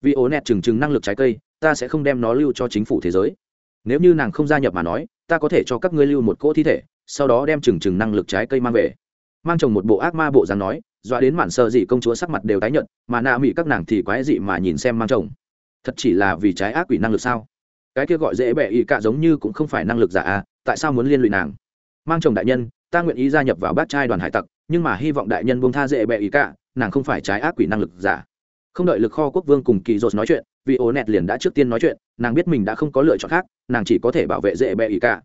Vì ố nẹt trừng trừng năng lực trái cây, ta sẽ không đem nó lưu cho chính phủ thế giới. Nếu như nàng không gia nhập mà nói, ta có thể cho các ngươi lưu một cỗ thi thể, sau đó đem trừng trừng năng lực trái cây mang về. Mang chồng một bộ ác ma bộ dáng nói, dọa đến mạn sợ dị công chúa sắc mặt đều tái nhợt, mà nạ mị các nàng thì quái dị mà nhìn xem mang chồng. Thật chỉ là vì trái ác quỷ năng lực sao? Cái kia gọi dễ bẹ ý cả giống như cũng không phải năng lực giả à tại sao muốn liên lụy nàng? Mang chồng đại nhân, ta nguyện ý gia nhập vào bát trai đoàn hải tặc, nhưng mà hy vọng đại nhân buông tha dễ bệ ý cả, nàng không phải trái ác quỷ năng lực giả. Không đợi lực kho quốc vương cùng kỳ dột nói chuyện, vì ố nẹt liền đã trước tiên nói chuyện, nàng biết mình đã không có lựa chọn khác, nàng chỉ có thể bảo vệ dễ bệ ý cả.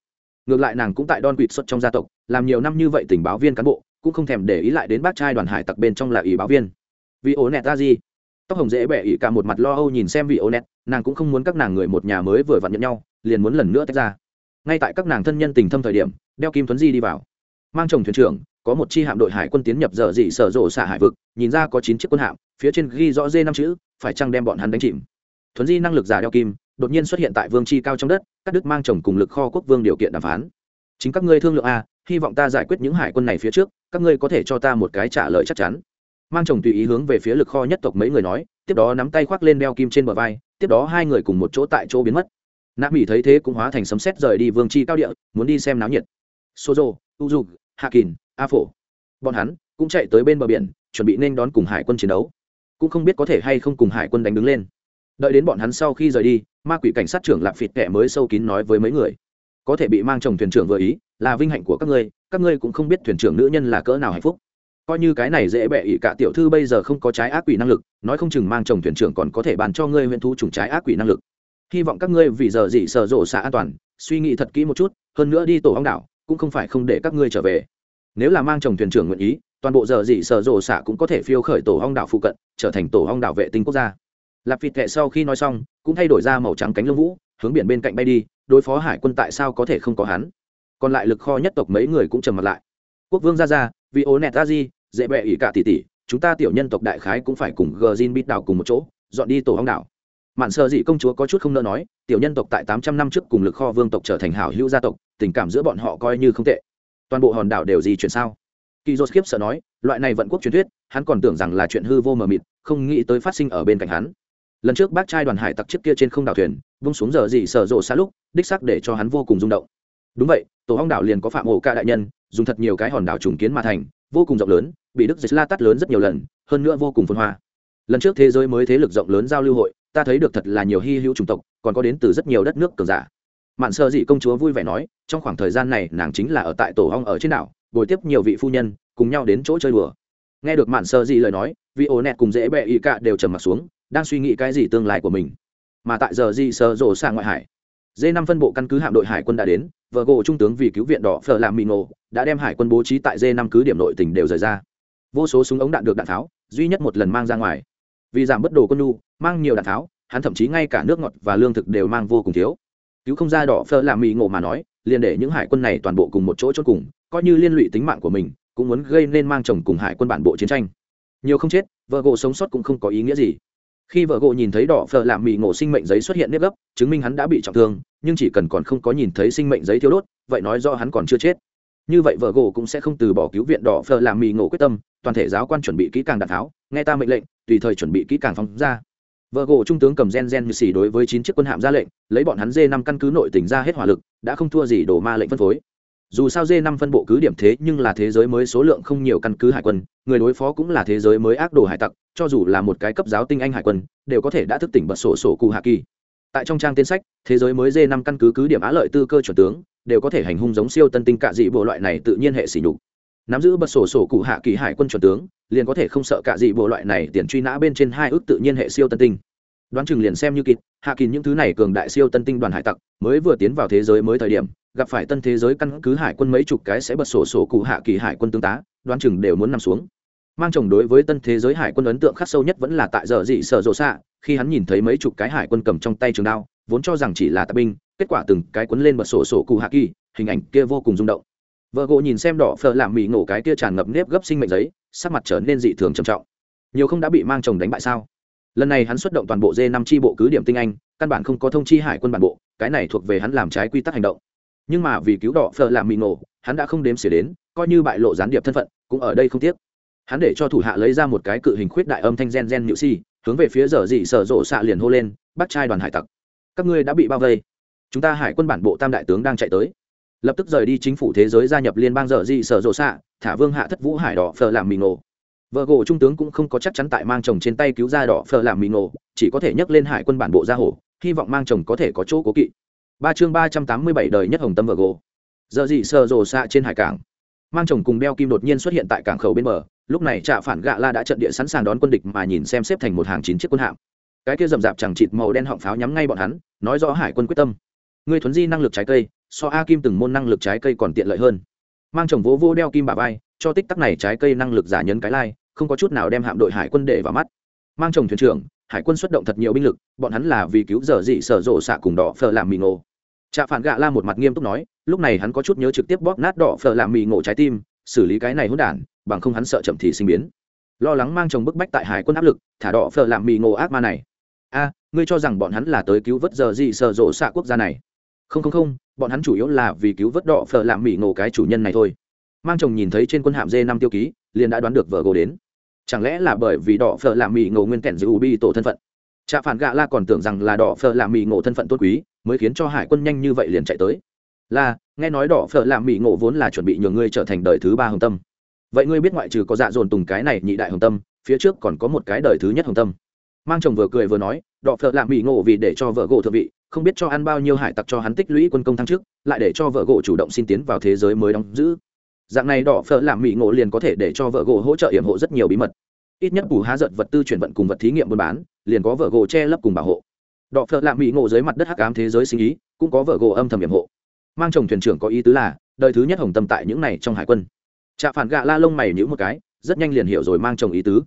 Ngược lại nàng cũng tại đon quỵt xuất trong gia tộc, làm nhiều năm như vậy tình báo viên cán bộ, cũng không thèm để ý lại đến bác trai đoàn hải tặc bên trong là ý báo viên. Vì ố nẹt ra gì? Tóc hồng dễ bệ ý cả một mặt lo âu nhìn xem vị ố nẹt, nàng cũng không muốn các nàng người một nhà mới vừa vặn nhận nhau, liền muốn lần nữa tách ra ngay tại các nàng thân nhân tình thâm thời điểm, đeo kim tuấn di đi vào. Mang chồng thuyền trưởng, có một chi hạm đội hải quân tiến nhập giờ dị sở rộ xạ hải vực, nhìn ra có chín chiếc quân hạm, phía trên ghi rõ dê năm chữ, phải chăng đem bọn hắn đánh chìm. Thuấn di năng lực giả đeo kim, đột nhiên xuất hiện tại vương chi cao trong đất các đức mang chồng cùng lực kho quốc vương điều kiện đàm phán. Chính các ngươi thương lượng a, hy vọng ta giải quyết những hải quân này phía trước, các ngươi có thể cho ta một cái trả lời chắc chắn. Mang chồng tùy ý hướng về phía lực kho nhất tộc mấy người nói, tiếp đó nắm tay khoác lên đeo kim trên bờ vai, tiếp đó hai người cùng một chỗ tại chỗ biến mất nạ mỹ thấy thế cũng hóa thành sấm sét rời đi vương chi cao địa, muốn đi xem náo nhiệt. Sozo, uzu hạ kín a phổ bọn hắn cũng chạy tới bên bờ biển, chuẩn bị nên đón cùng hải quân chiến đấu. Cũng không biết có thể hay không cùng hải quân đánh đứng lên. Đợi đến bọn hắn sau khi rời đi, ma quỷ cảnh sát trưởng lạp phịt kẻ mới sâu kín nói với mấy người. Có thể bị mang chồng thuyền trưởng vừa ý, là vinh hạnh của các ngươi các ngươi cũng không biết thuyền trưởng nữ nhân là cỡ nào hạnh phúc. Coi như cái này dễ bẹ ỉ cả tiểu thư bây giờ không có trái ác quỷ năng lực, nói không chừng mang chồng thuyền trưởng còn có thể bàn cho ngươi huyện thu trùng trái ác quỷ năng lực hy vọng các ngươi vì giờ gì sợ rộ xạ an toàn, suy nghĩ thật kỹ một chút, hơn nữa đi tổ hong đảo, cũng không phải không để các ngươi trở về. Nếu là mang chồng thuyền trưởng nguyện ý, toàn bộ giờ dị sợ rộ xạ cũng có thể phiêu khởi tổ hong đảo phụ cận, trở thành tổ hong đảo vệ tinh quốc gia. Lạp vịt kệ sau khi nói xong, cũng thay đổi ra màu trắng cánh lông vũ, hướng biển bên cạnh bay đi, đối phó hải quân tại sao có thể không có hắn. Còn lại lực kho nhất tộc mấy người cũng trầm mặt lại. Quốc vương ra ra vì ố nẹt ra di, dễ bẹ ỉ cả tỷ tỷ, chúng ta tiểu nhân tộc đại khái cũng phải cùng gờ zin bít đảo cùng một chỗ, dọn đi tổ hong đảo mạn sợ dị công chúa có chút không nỡ nói, tiểu nhân tộc tại tám trăm năm trước cùng lực kho vương tộc trở thành hảo hữu gia tộc, tình cảm giữa bọn họ coi như không tệ. Toàn bộ hòn đảo đều gì chuyện sao? Kỳ dốt khiếp sợ nói, loại này vận quốc truyền thuyết, hắn còn tưởng rằng là chuyện hư vô mờ mịt, không nghĩ tới phát sinh ở bên cạnh hắn. Lần trước bác trai đoàn hải tặc trước kia trên không đảo thuyền, vung xuống giờ gì sở rộ xa lúc, đích sắc để cho hắn vô cùng rung động. Đúng vậy, tổ hong đảo liền có phạm ổ ca đại nhân, dùng thật nhiều cái hòn đảo trùng kiến mà thành, vô cùng rộng lớn, bị đức dịch la tắt lớn rất nhiều lần, hơn nữa vô cùng phân hoa. Lần trước thế giới mới thế lực rộng lớn giao lưu hội ta thấy được thật là nhiều hy hữu chủng tộc, còn có đến từ rất nhiều đất nước cường giả. Mạn sơ dị công chúa vui vẻ nói, trong khoảng thời gian này, nàng chính là ở tại tổ hong ở trên đảo, bồi tiếp nhiều vị phu nhân, cùng nhau đến chỗ chơi đùa. Nghe được mạn sơ dị lời nói vị ổ nẹt cùng dễ bẹ ý cả đều trầm mặt xuống, đang suy nghĩ cái gì tương lai của mình. Mà tại giờ dị sơ rổ sang ngoại hải d năm phân bộ căn cứ hạm đội hải quân đã đến, vợ gỗ trung tướng vì cứu viện đỏ phở làm mì nổ đã đem hải quân bố trí tại d năm cứ điểm nội tỉnh đều rời ra. Vô số súng ống đạn được đạn tháo, duy nhất một lần mang ra ngoài vì giảm bất đồ quân nhu, mang nhiều đạn tháo, hắn thậm chí ngay cả nước ngọt và lương thực đều mang vô cùng thiếu. Cứu không ra đỏ phở làm mì ngộ mà nói, liền để những hải quân này toàn bộ cùng một chỗ chốt cùng, coi như liên lụy tính mạng của mình, cũng muốn gây nên mang chồng cùng hải quân bản bộ chiến tranh. Nhiều không chết, vợ gỗ sống sót cũng không có ý nghĩa gì. Khi vợ gỗ nhìn thấy đỏ phở làm mì ngộ sinh mệnh giấy xuất hiện nếp gấp, chứng minh hắn đã bị trọng thương, nhưng chỉ cần còn không có nhìn thấy sinh mệnh giấy thiếu đốt, vậy nói do hắn còn chưa chết. Như vậy vợ gỗ cũng sẽ không từ bỏ cứu viện đỏ phở làm mì ngộ quyết tâm, toàn thể giáo quan chuẩn bị kỹ càng đạn tháo nghe ta mệnh lệnh, tùy thời chuẩn bị kỹ càng phóng ra. Vợ gỗ trung tướng cầm gen gen như xì đối với chín chiếc quân hạm ra lệnh, lấy bọn hắn dê năm căn cứ nội tỉnh ra hết hỏa lực, đã không thua gì đồ ma lệnh phân phối. Dù sao dê năm phân bộ cứ điểm thế nhưng là thế giới mới số lượng không nhiều căn cứ hải quân, người đối phó cũng là thế giới mới ác đồ hải tặc, cho dù là một cái cấp giáo tinh anh hải quân, đều có thể đã thức tỉnh bật sổ sổ cụ hạ kỳ. Tại trong trang tên sách, thế giới mới dê năm căn cứ cứ điểm á lợi tư cơ chuẩn tướng, đều có thể hành hung giống siêu tân tinh cạ dị bộ loại này tự nhiên hệ xỉ nhục nắm giữ bật sổ sổ cụ hạ kỳ hải quân chuẩn tướng, liền có thể không sợ cả gì bộ loại này tiền truy nã bên trên hai ước tự nhiên hệ siêu tân tinh. Đoán chừng liền xem như kịp, hạ kỳ những thứ này cường đại siêu tân tinh đoàn hải tặc, mới vừa tiến vào thế giới mới thời điểm, gặp phải tân thế giới căn cứ hải quân mấy chục cái sẽ bật sổ sổ cụ hạ kỳ hải quân tương tá, đoán chừng đều muốn nằm xuống. Mang chồng đối với tân thế giới hải quân ấn tượng khắc sâu nhất vẫn là tại giờ dị sở rộ xạ, khi hắn nhìn thấy mấy chục cái hải quân cầm trong tay trường đao, vốn cho rằng chỉ là tạ binh, kết quả từng cái quấn lên bật sổ sổ cụ hạ kỳ, hình ảnh kia vô cùng rung động vợ gỗ nhìn xem đỏ phở làm mì ngộ cái kia tràn ngập nếp gấp sinh mệnh giấy, sắc mặt trở nên dị thường trầm trọng. Nhiều không đã bị mang chồng đánh bại sao? Lần này hắn xuất động toàn bộ d năm tri bộ cứ điểm tinh anh, căn bản không có thông chi hải quân bản bộ, cái này thuộc về hắn làm trái quy tắc hành động. Nhưng mà vì cứu đỏ phở làm mì ngộ hắn đã không đếm xỉa đến, coi như bại lộ gián điệp thân phận, cũng ở đây không tiếc. Hắn để cho thủ hạ lấy ra một cái cự hình khuyết đại âm thanh gen gen nhự si, hướng về phía giờ dị sở rộ xạ liền hô lên bắt trai đoàn hải tặc, các ngươi đã bị bao vây. Chúng ta hải quân bản bộ tam đại tướng đang chạy tới lập tức rời đi chính phủ thế giới gia nhập liên bang giờ dị sở rộ xạ, thả vương hạ thất vũ hải đỏ phờ làm mì ngộ. Vợ gỗ trung tướng cũng không có chắc chắn tại mang chồng trên tay cứu ra đỏ phờ làm mì ngộ, chỉ có thể nhấc lên hải quân bản bộ ra hổ hy vọng mang chồng có thể có chỗ cố kỵ. Ba chương ba trăm tám mươi bảy đời nhất hồng tâm vợ gỗ giờ dị sở rộ xạ trên hải cảng. Mang chồng cùng beo kim đột nhiên xuất hiện tại cảng khẩu bên bờ, lúc này trạ phản gạ la đã trận địa sẵn sàng đón quân địch mà nhìn xem xếp thành một hàng chín chiếc quân hạm. Cái kia rậm rạp chẳng chịt màu đen họng pháo nhắm ngay bọn hắn, nói rõ hải quân quyết tâm. Người thuấn di năng lực trái cây so a kim từng môn năng lực trái cây còn tiện lợi hơn. Mang chồng vỗ vô đeo kim bà vai, cho tích tắc này trái cây năng lực giả nhấn cái lai không có chút nào đem hạm đội hải quân để vào mắt. Mang chồng thuyền trưởng, hải quân xuất động thật nhiều binh lực, bọn hắn là vì cứu giờ dị sở rộ xạ cùng đỏ phờ làm mì ngộ. Trạ phản gạ la một mặt nghiêm túc nói, lúc này hắn có chút nhớ trực tiếp bóp nát đỏ phờ làm mì ngộ trái tim, xử lý cái này hỗn đản, bằng không hắn sợ chậm thì sinh biến. Lo lắng mang chồng bức bách tại hải quân áp lực, thả đỏ phờ làm mì ngộ ác ma này. A, ngươi cho rằng bọn hắn là tới cứu vớt giờ gì sở rộ xạ quốc gia này? Không không không, bọn hắn chủ yếu là vì cứu vớt đỏ phở làm mỹ ngộ cái chủ nhân này thôi. Mang chồng nhìn thấy trên quân hạm d năm tiêu ký, liền đã đoán được vợ gỗ đến. Chẳng lẽ là bởi vì đỏ phở làm mỹ ngộ nguyên kẻn giữ ubi tổ thân phận? Trạ phản gạ la còn tưởng rằng là đỏ phở làm mỹ ngộ thân phận tốt quý, mới khiến cho hải quân nhanh như vậy liền chạy tới. Là nghe nói đỏ phở làm mỹ ngộ vốn là chuẩn bị nhường ngươi trở thành đời thứ ba hồng tâm. Vậy ngươi biết ngoại trừ có dạ dồn tùng cái này nhị đại hồng tâm, phía trước còn có một cái đời thứ nhất hồng tâm. Mang chồng vừa cười vừa nói đỏ phở làm mỹ ngộ vì để cho vợ gỗ thượng vị không biết cho ăn bao nhiêu hải tặc cho hắn tích lũy quân công thăng trước lại để cho vợ gỗ chủ động xin tiến vào thế giới mới đóng giữ. Dạng này đỏ phở làm mỹ ngộ liền có thể để cho vợ gỗ hỗ trợ hiểm hộ rất nhiều bí mật. Ít nhất bù há giận vật tư chuyển vận cùng vật thí nghiệm buôn bán, liền có vợ gỗ che lấp cùng bảo hộ. Đỏ phở làm mỹ ngộ dưới mặt đất hắc ám thế giới sinh ý, cũng có vợ gỗ âm thầm hiểm hộ. Mang chồng thuyền trưởng có ý tứ là, đời thứ nhất hồng tâm tại những này trong hải quân. Trạ phản gạ la lông mày nhữ một cái, rất nhanh liền hiểu rồi mang chồng ý tứ.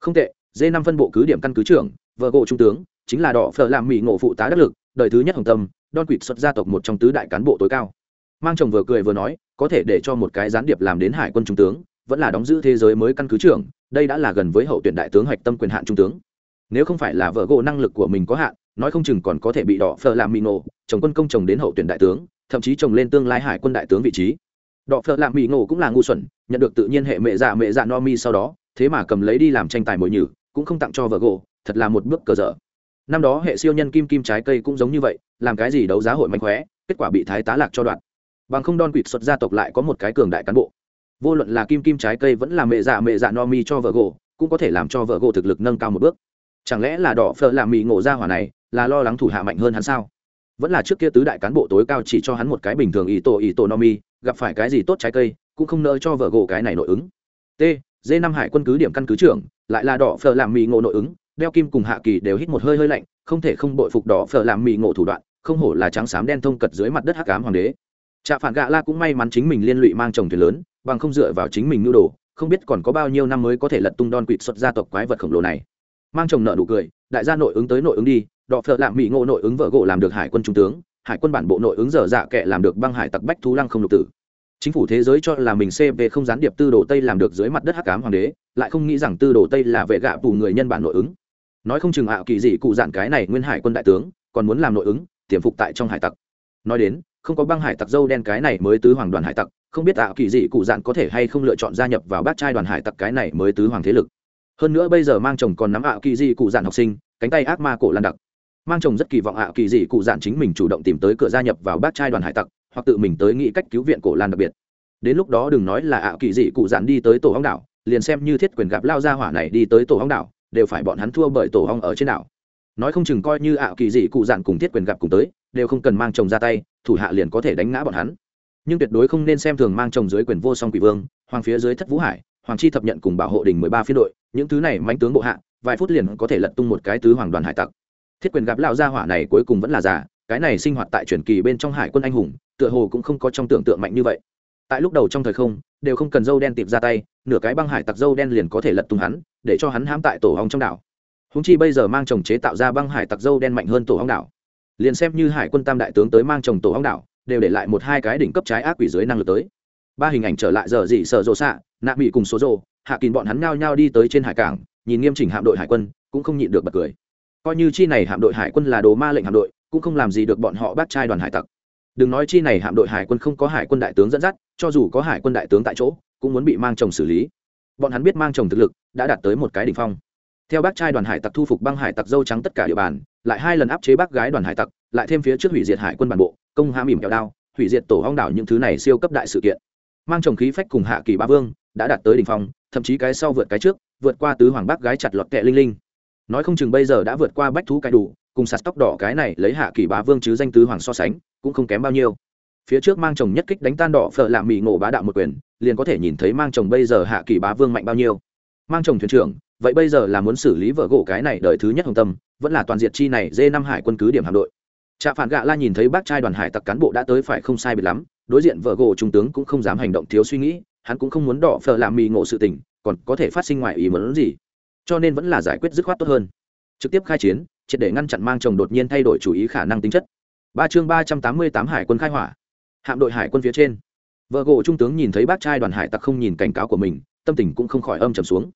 Không tệ d năm phân bộ cứ điểm căn cứ trưởng, vợ gỗ trung tướng, chính là đỏ phở làm mỹ ngộ phụ tá đắc lực đời thứ nhất hồng tâm đon quỵt xuất gia tộc một trong tứ đại cán bộ tối cao. Mang chồng vừa cười vừa nói, có thể để cho một cái gián điệp làm đến hải quân trung tướng, vẫn là đóng giữ thế giới mới căn cứ trưởng, đây đã là gần với hậu tuyển đại tướng hạch tâm quyền hạn trung tướng. Nếu không phải là vợ gỗ năng lực của mình có hạn, nói không chừng còn có thể bị đỏ phờ làm mì ngộ, chồng quân công chồng đến hậu tuyển đại tướng, thậm chí chồng lên tương lai hải quân đại tướng vị trí. Đỏ phờ làm mì ngộ cũng là ngu xuẩn, nhận được tự nhiên hệ mẹ dạ mẹ dạ no mi sau đó, thế mà cầm lấy đi làm tranh tài mồi nhử, cũng không tặng cho vợ gỗ, thật là một bước cờ dở năm đó hệ siêu nhân kim kim trái cây cũng giống như vậy, làm cái gì đấu giá hội mạnh khóe, kết quả bị thái tá lạc cho đoạn bằng không đon quỵt xuất gia tộc lại có một cái cường đại cán bộ. Vô luận là kim kim trái cây vẫn là mẹ dạ mẹ dạ no mi cho vợ gỗ, cũng có thể làm cho vợ gỗ thực lực nâng cao một bước. Chẳng lẽ là đỏ phở làm mì ngộ ra hỏa này, là lo lắng thủ hạ mạnh hơn hắn sao? Vẫn là trước kia tứ đại cán bộ tối cao chỉ cho hắn một cái bình thường ý tổ ý tổ no mi, gặp phải cái gì tốt trái cây, cũng không nỡ cho vợ gỗ cái này nội ứng. T d năm hải quân cứ điểm căn cứ trưởng, lại là đỏ phở làm mì ngộ nội ứng đeo kim cùng hạ kỳ đều hít một hơi hơi lạnh, không thể không bội phục đỏ phở làm mì ngộ thủ đoạn, không hổ là trắng xám đen thông cật dưới mặt đất hắc ám hoàng đế. Trạ phản gạ la cũng may mắn chính mình liên lụy mang chồng thuyền lớn, bằng không dựa vào chính mình nhu đồ, không biết còn có bao nhiêu năm mới có thể lật tung đòn quỵt xuất gia tộc quái vật khổng lồ này. Mang chồng nợ nụ cười, đại gia nội ứng tới nội ứng đi đọ phợ lạm mỹ ngộ nội ứng vợ gỗ làm được hải quân trung tướng, hải quân bản bộ nội ứng dở dạ kệ làm được băng hải tặc bách thú lăng không lục tử. Chính phủ thế giới cho là mình cv không gián điệp tư đồ tây làm được dưới mặt đất hắc cám hoàng đế, lại không nghĩ rằng tư đồ tây là vệ gạ tù người nhân bản nội ứng nói không chừng ảo kỳ gì cụ dạn cái này nguyên hải quân đại tướng, còn muốn làm nội ứng, tiềm phục tại trong hải tặc. Nói đến, không có băng hải tặc dâu đen cái này mới tứ hoàng đoàn hải tặc, không biết ảo kỳ gì cụ dạn có thể hay không lựa chọn gia nhập vào bát trai đoàn hải tặc cái này mới tứ hoàng thế lực. Hơn nữa bây giờ mang chồng còn nắm ảo kỳ gì cụ dạn học sinh, cánh tay ác ma cổ lan đặc. Mang chồng rất kỳ vọng ảo kỳ gì cụ dạn chính mình chủ động tìm tới cửa gia nhập vào bát trai đoàn hải tặc, hoặc tự mình tới nghĩ cách cứu viện cổ lan đặc biệt. Đến lúc đó đừng nói là ảo kỳ dị cụ dạn đi tới tổ hóng đảo, liền xem như thiết quyền gặp lao ra hỏa này đi tới tổ hóng đảo đều phải bọn hắn thua bởi tổ hong ở trên đảo. Nói không chừng coi như ảo kỳ dị cụ dạn cùng thiết quyền gặp cùng tới, đều không cần mang chồng ra tay, thủ hạ liền có thể đánh ngã bọn hắn. Nhưng tuyệt đối không nên xem thường mang chồng dưới quyền vô song quỷ vương, hoàng phía dưới thất vũ hải, hoàng chi thập nhận cùng bảo hộ đình mười ba phiên đội, những thứ này mánh tướng bộ hạ, vài phút liền có thể lật tung một cái tứ hoàng đoàn hải tặc. Thiết quyền gặp lão gia hỏa này cuối cùng vẫn là già, cái này sinh hoạt tại truyền kỳ bên trong hải quân anh hùng, tựa hồ cũng không có trong tưởng tượng mạnh như vậy tại lúc đầu trong thời không, đều không cần dâu đen tiệp ra tay, nửa cái băng hải tặc dâu đen liền có thể lật tung hắn, để cho hắn hãm tại tổ hong trong đảo. Húng chi bây giờ mang chồng chế tạo ra băng hải tặc dâu đen mạnh hơn tổ hong đảo. Liền xem như hải quân tam đại tướng tới mang chồng tổ hong đảo, đều để lại một hai cái đỉnh cấp trái ác quỷ dưới năng lực tới. Ba hình ảnh trở lại giờ dị sợ rộ xạ, nạ bị cùng số rộ hạ kín bọn hắn ngao nhau đi tới trên hải cảng, nhìn nghiêm chỉnh hạm đội hải quân, cũng không nhịn được bật cười. Coi như chi này hạm đội hải quân là đồ ma lệnh hạm đội, cũng không làm gì được bọn họ bắt trai đoàn hải tặc đừng nói chi này hạm đội hải quân không có hải quân đại tướng dẫn dắt, cho dù có hải quân đại tướng tại chỗ, cũng muốn bị mang chồng xử lý. Bọn hắn biết mang chồng thực lực đã đạt tới một cái đỉnh phong. Theo bác trai đoàn hải tặc thu phục băng hải tặc dâu trắng tất cả địa bàn, lại hai lần áp chế bác gái đoàn hải tặc, lại thêm phía trước hủy diệt hải quân bản bộ, công hãm ỉm kẹo đao, hủy diệt tổ hong đảo những thứ này siêu cấp đại sự kiện. Mang chồng khí phách cùng hạ kỳ ba vương đã đạt tới đỉnh phong, thậm chí cái sau vượt cái trước, vượt qua tứ hoàng bác gái chặt lọt kẹ linh linh. Nói không chừng bây giờ đã vượt qua bách thú cái đủ cùng sạt tóc đỏ cái này lấy hạ kỳ bá vương chứ danh tứ hoàng so sánh, cũng không kém bao nhiêu. Phía trước mang chồng nhất kích đánh tan đỏ phở làm mì ngộ bá đạo một quyền, liền có thể nhìn thấy mang chồng bây giờ hạ kỳ bá vương mạnh bao nhiêu. Mang chồng thuyền trưởng, vậy bây giờ là muốn xử lý vợ gỗ cái này đời thứ nhất hồng tâm, vẫn là toàn diện chi này dê năm hải quân cứ điểm hạm đội. Trạ phản gạ la nhìn thấy bác trai đoàn hải tặc cán bộ đã tới phải không sai biệt lắm, đối diện vợ gỗ trung tướng cũng không dám hành động thiếu suy nghĩ, hắn cũng không muốn đỏ phở làm mì ngộ sự tình, còn có thể phát sinh ngoài ý muốn gì. Cho nên vẫn là giải quyết dứt khoát tốt hơn. Trực tiếp khai chiến triệt để ngăn chặn mang chồng đột nhiên thay đổi chủ ý khả năng tính chất. Ba chương ba trăm tám mươi tám hải quân khai hỏa. Hạm đội hải quân phía trên. Vợ gỗ trung tướng nhìn thấy bác trai đoàn hải tặc không nhìn cảnh cáo của mình, tâm tình cũng không khỏi âm trầm xuống.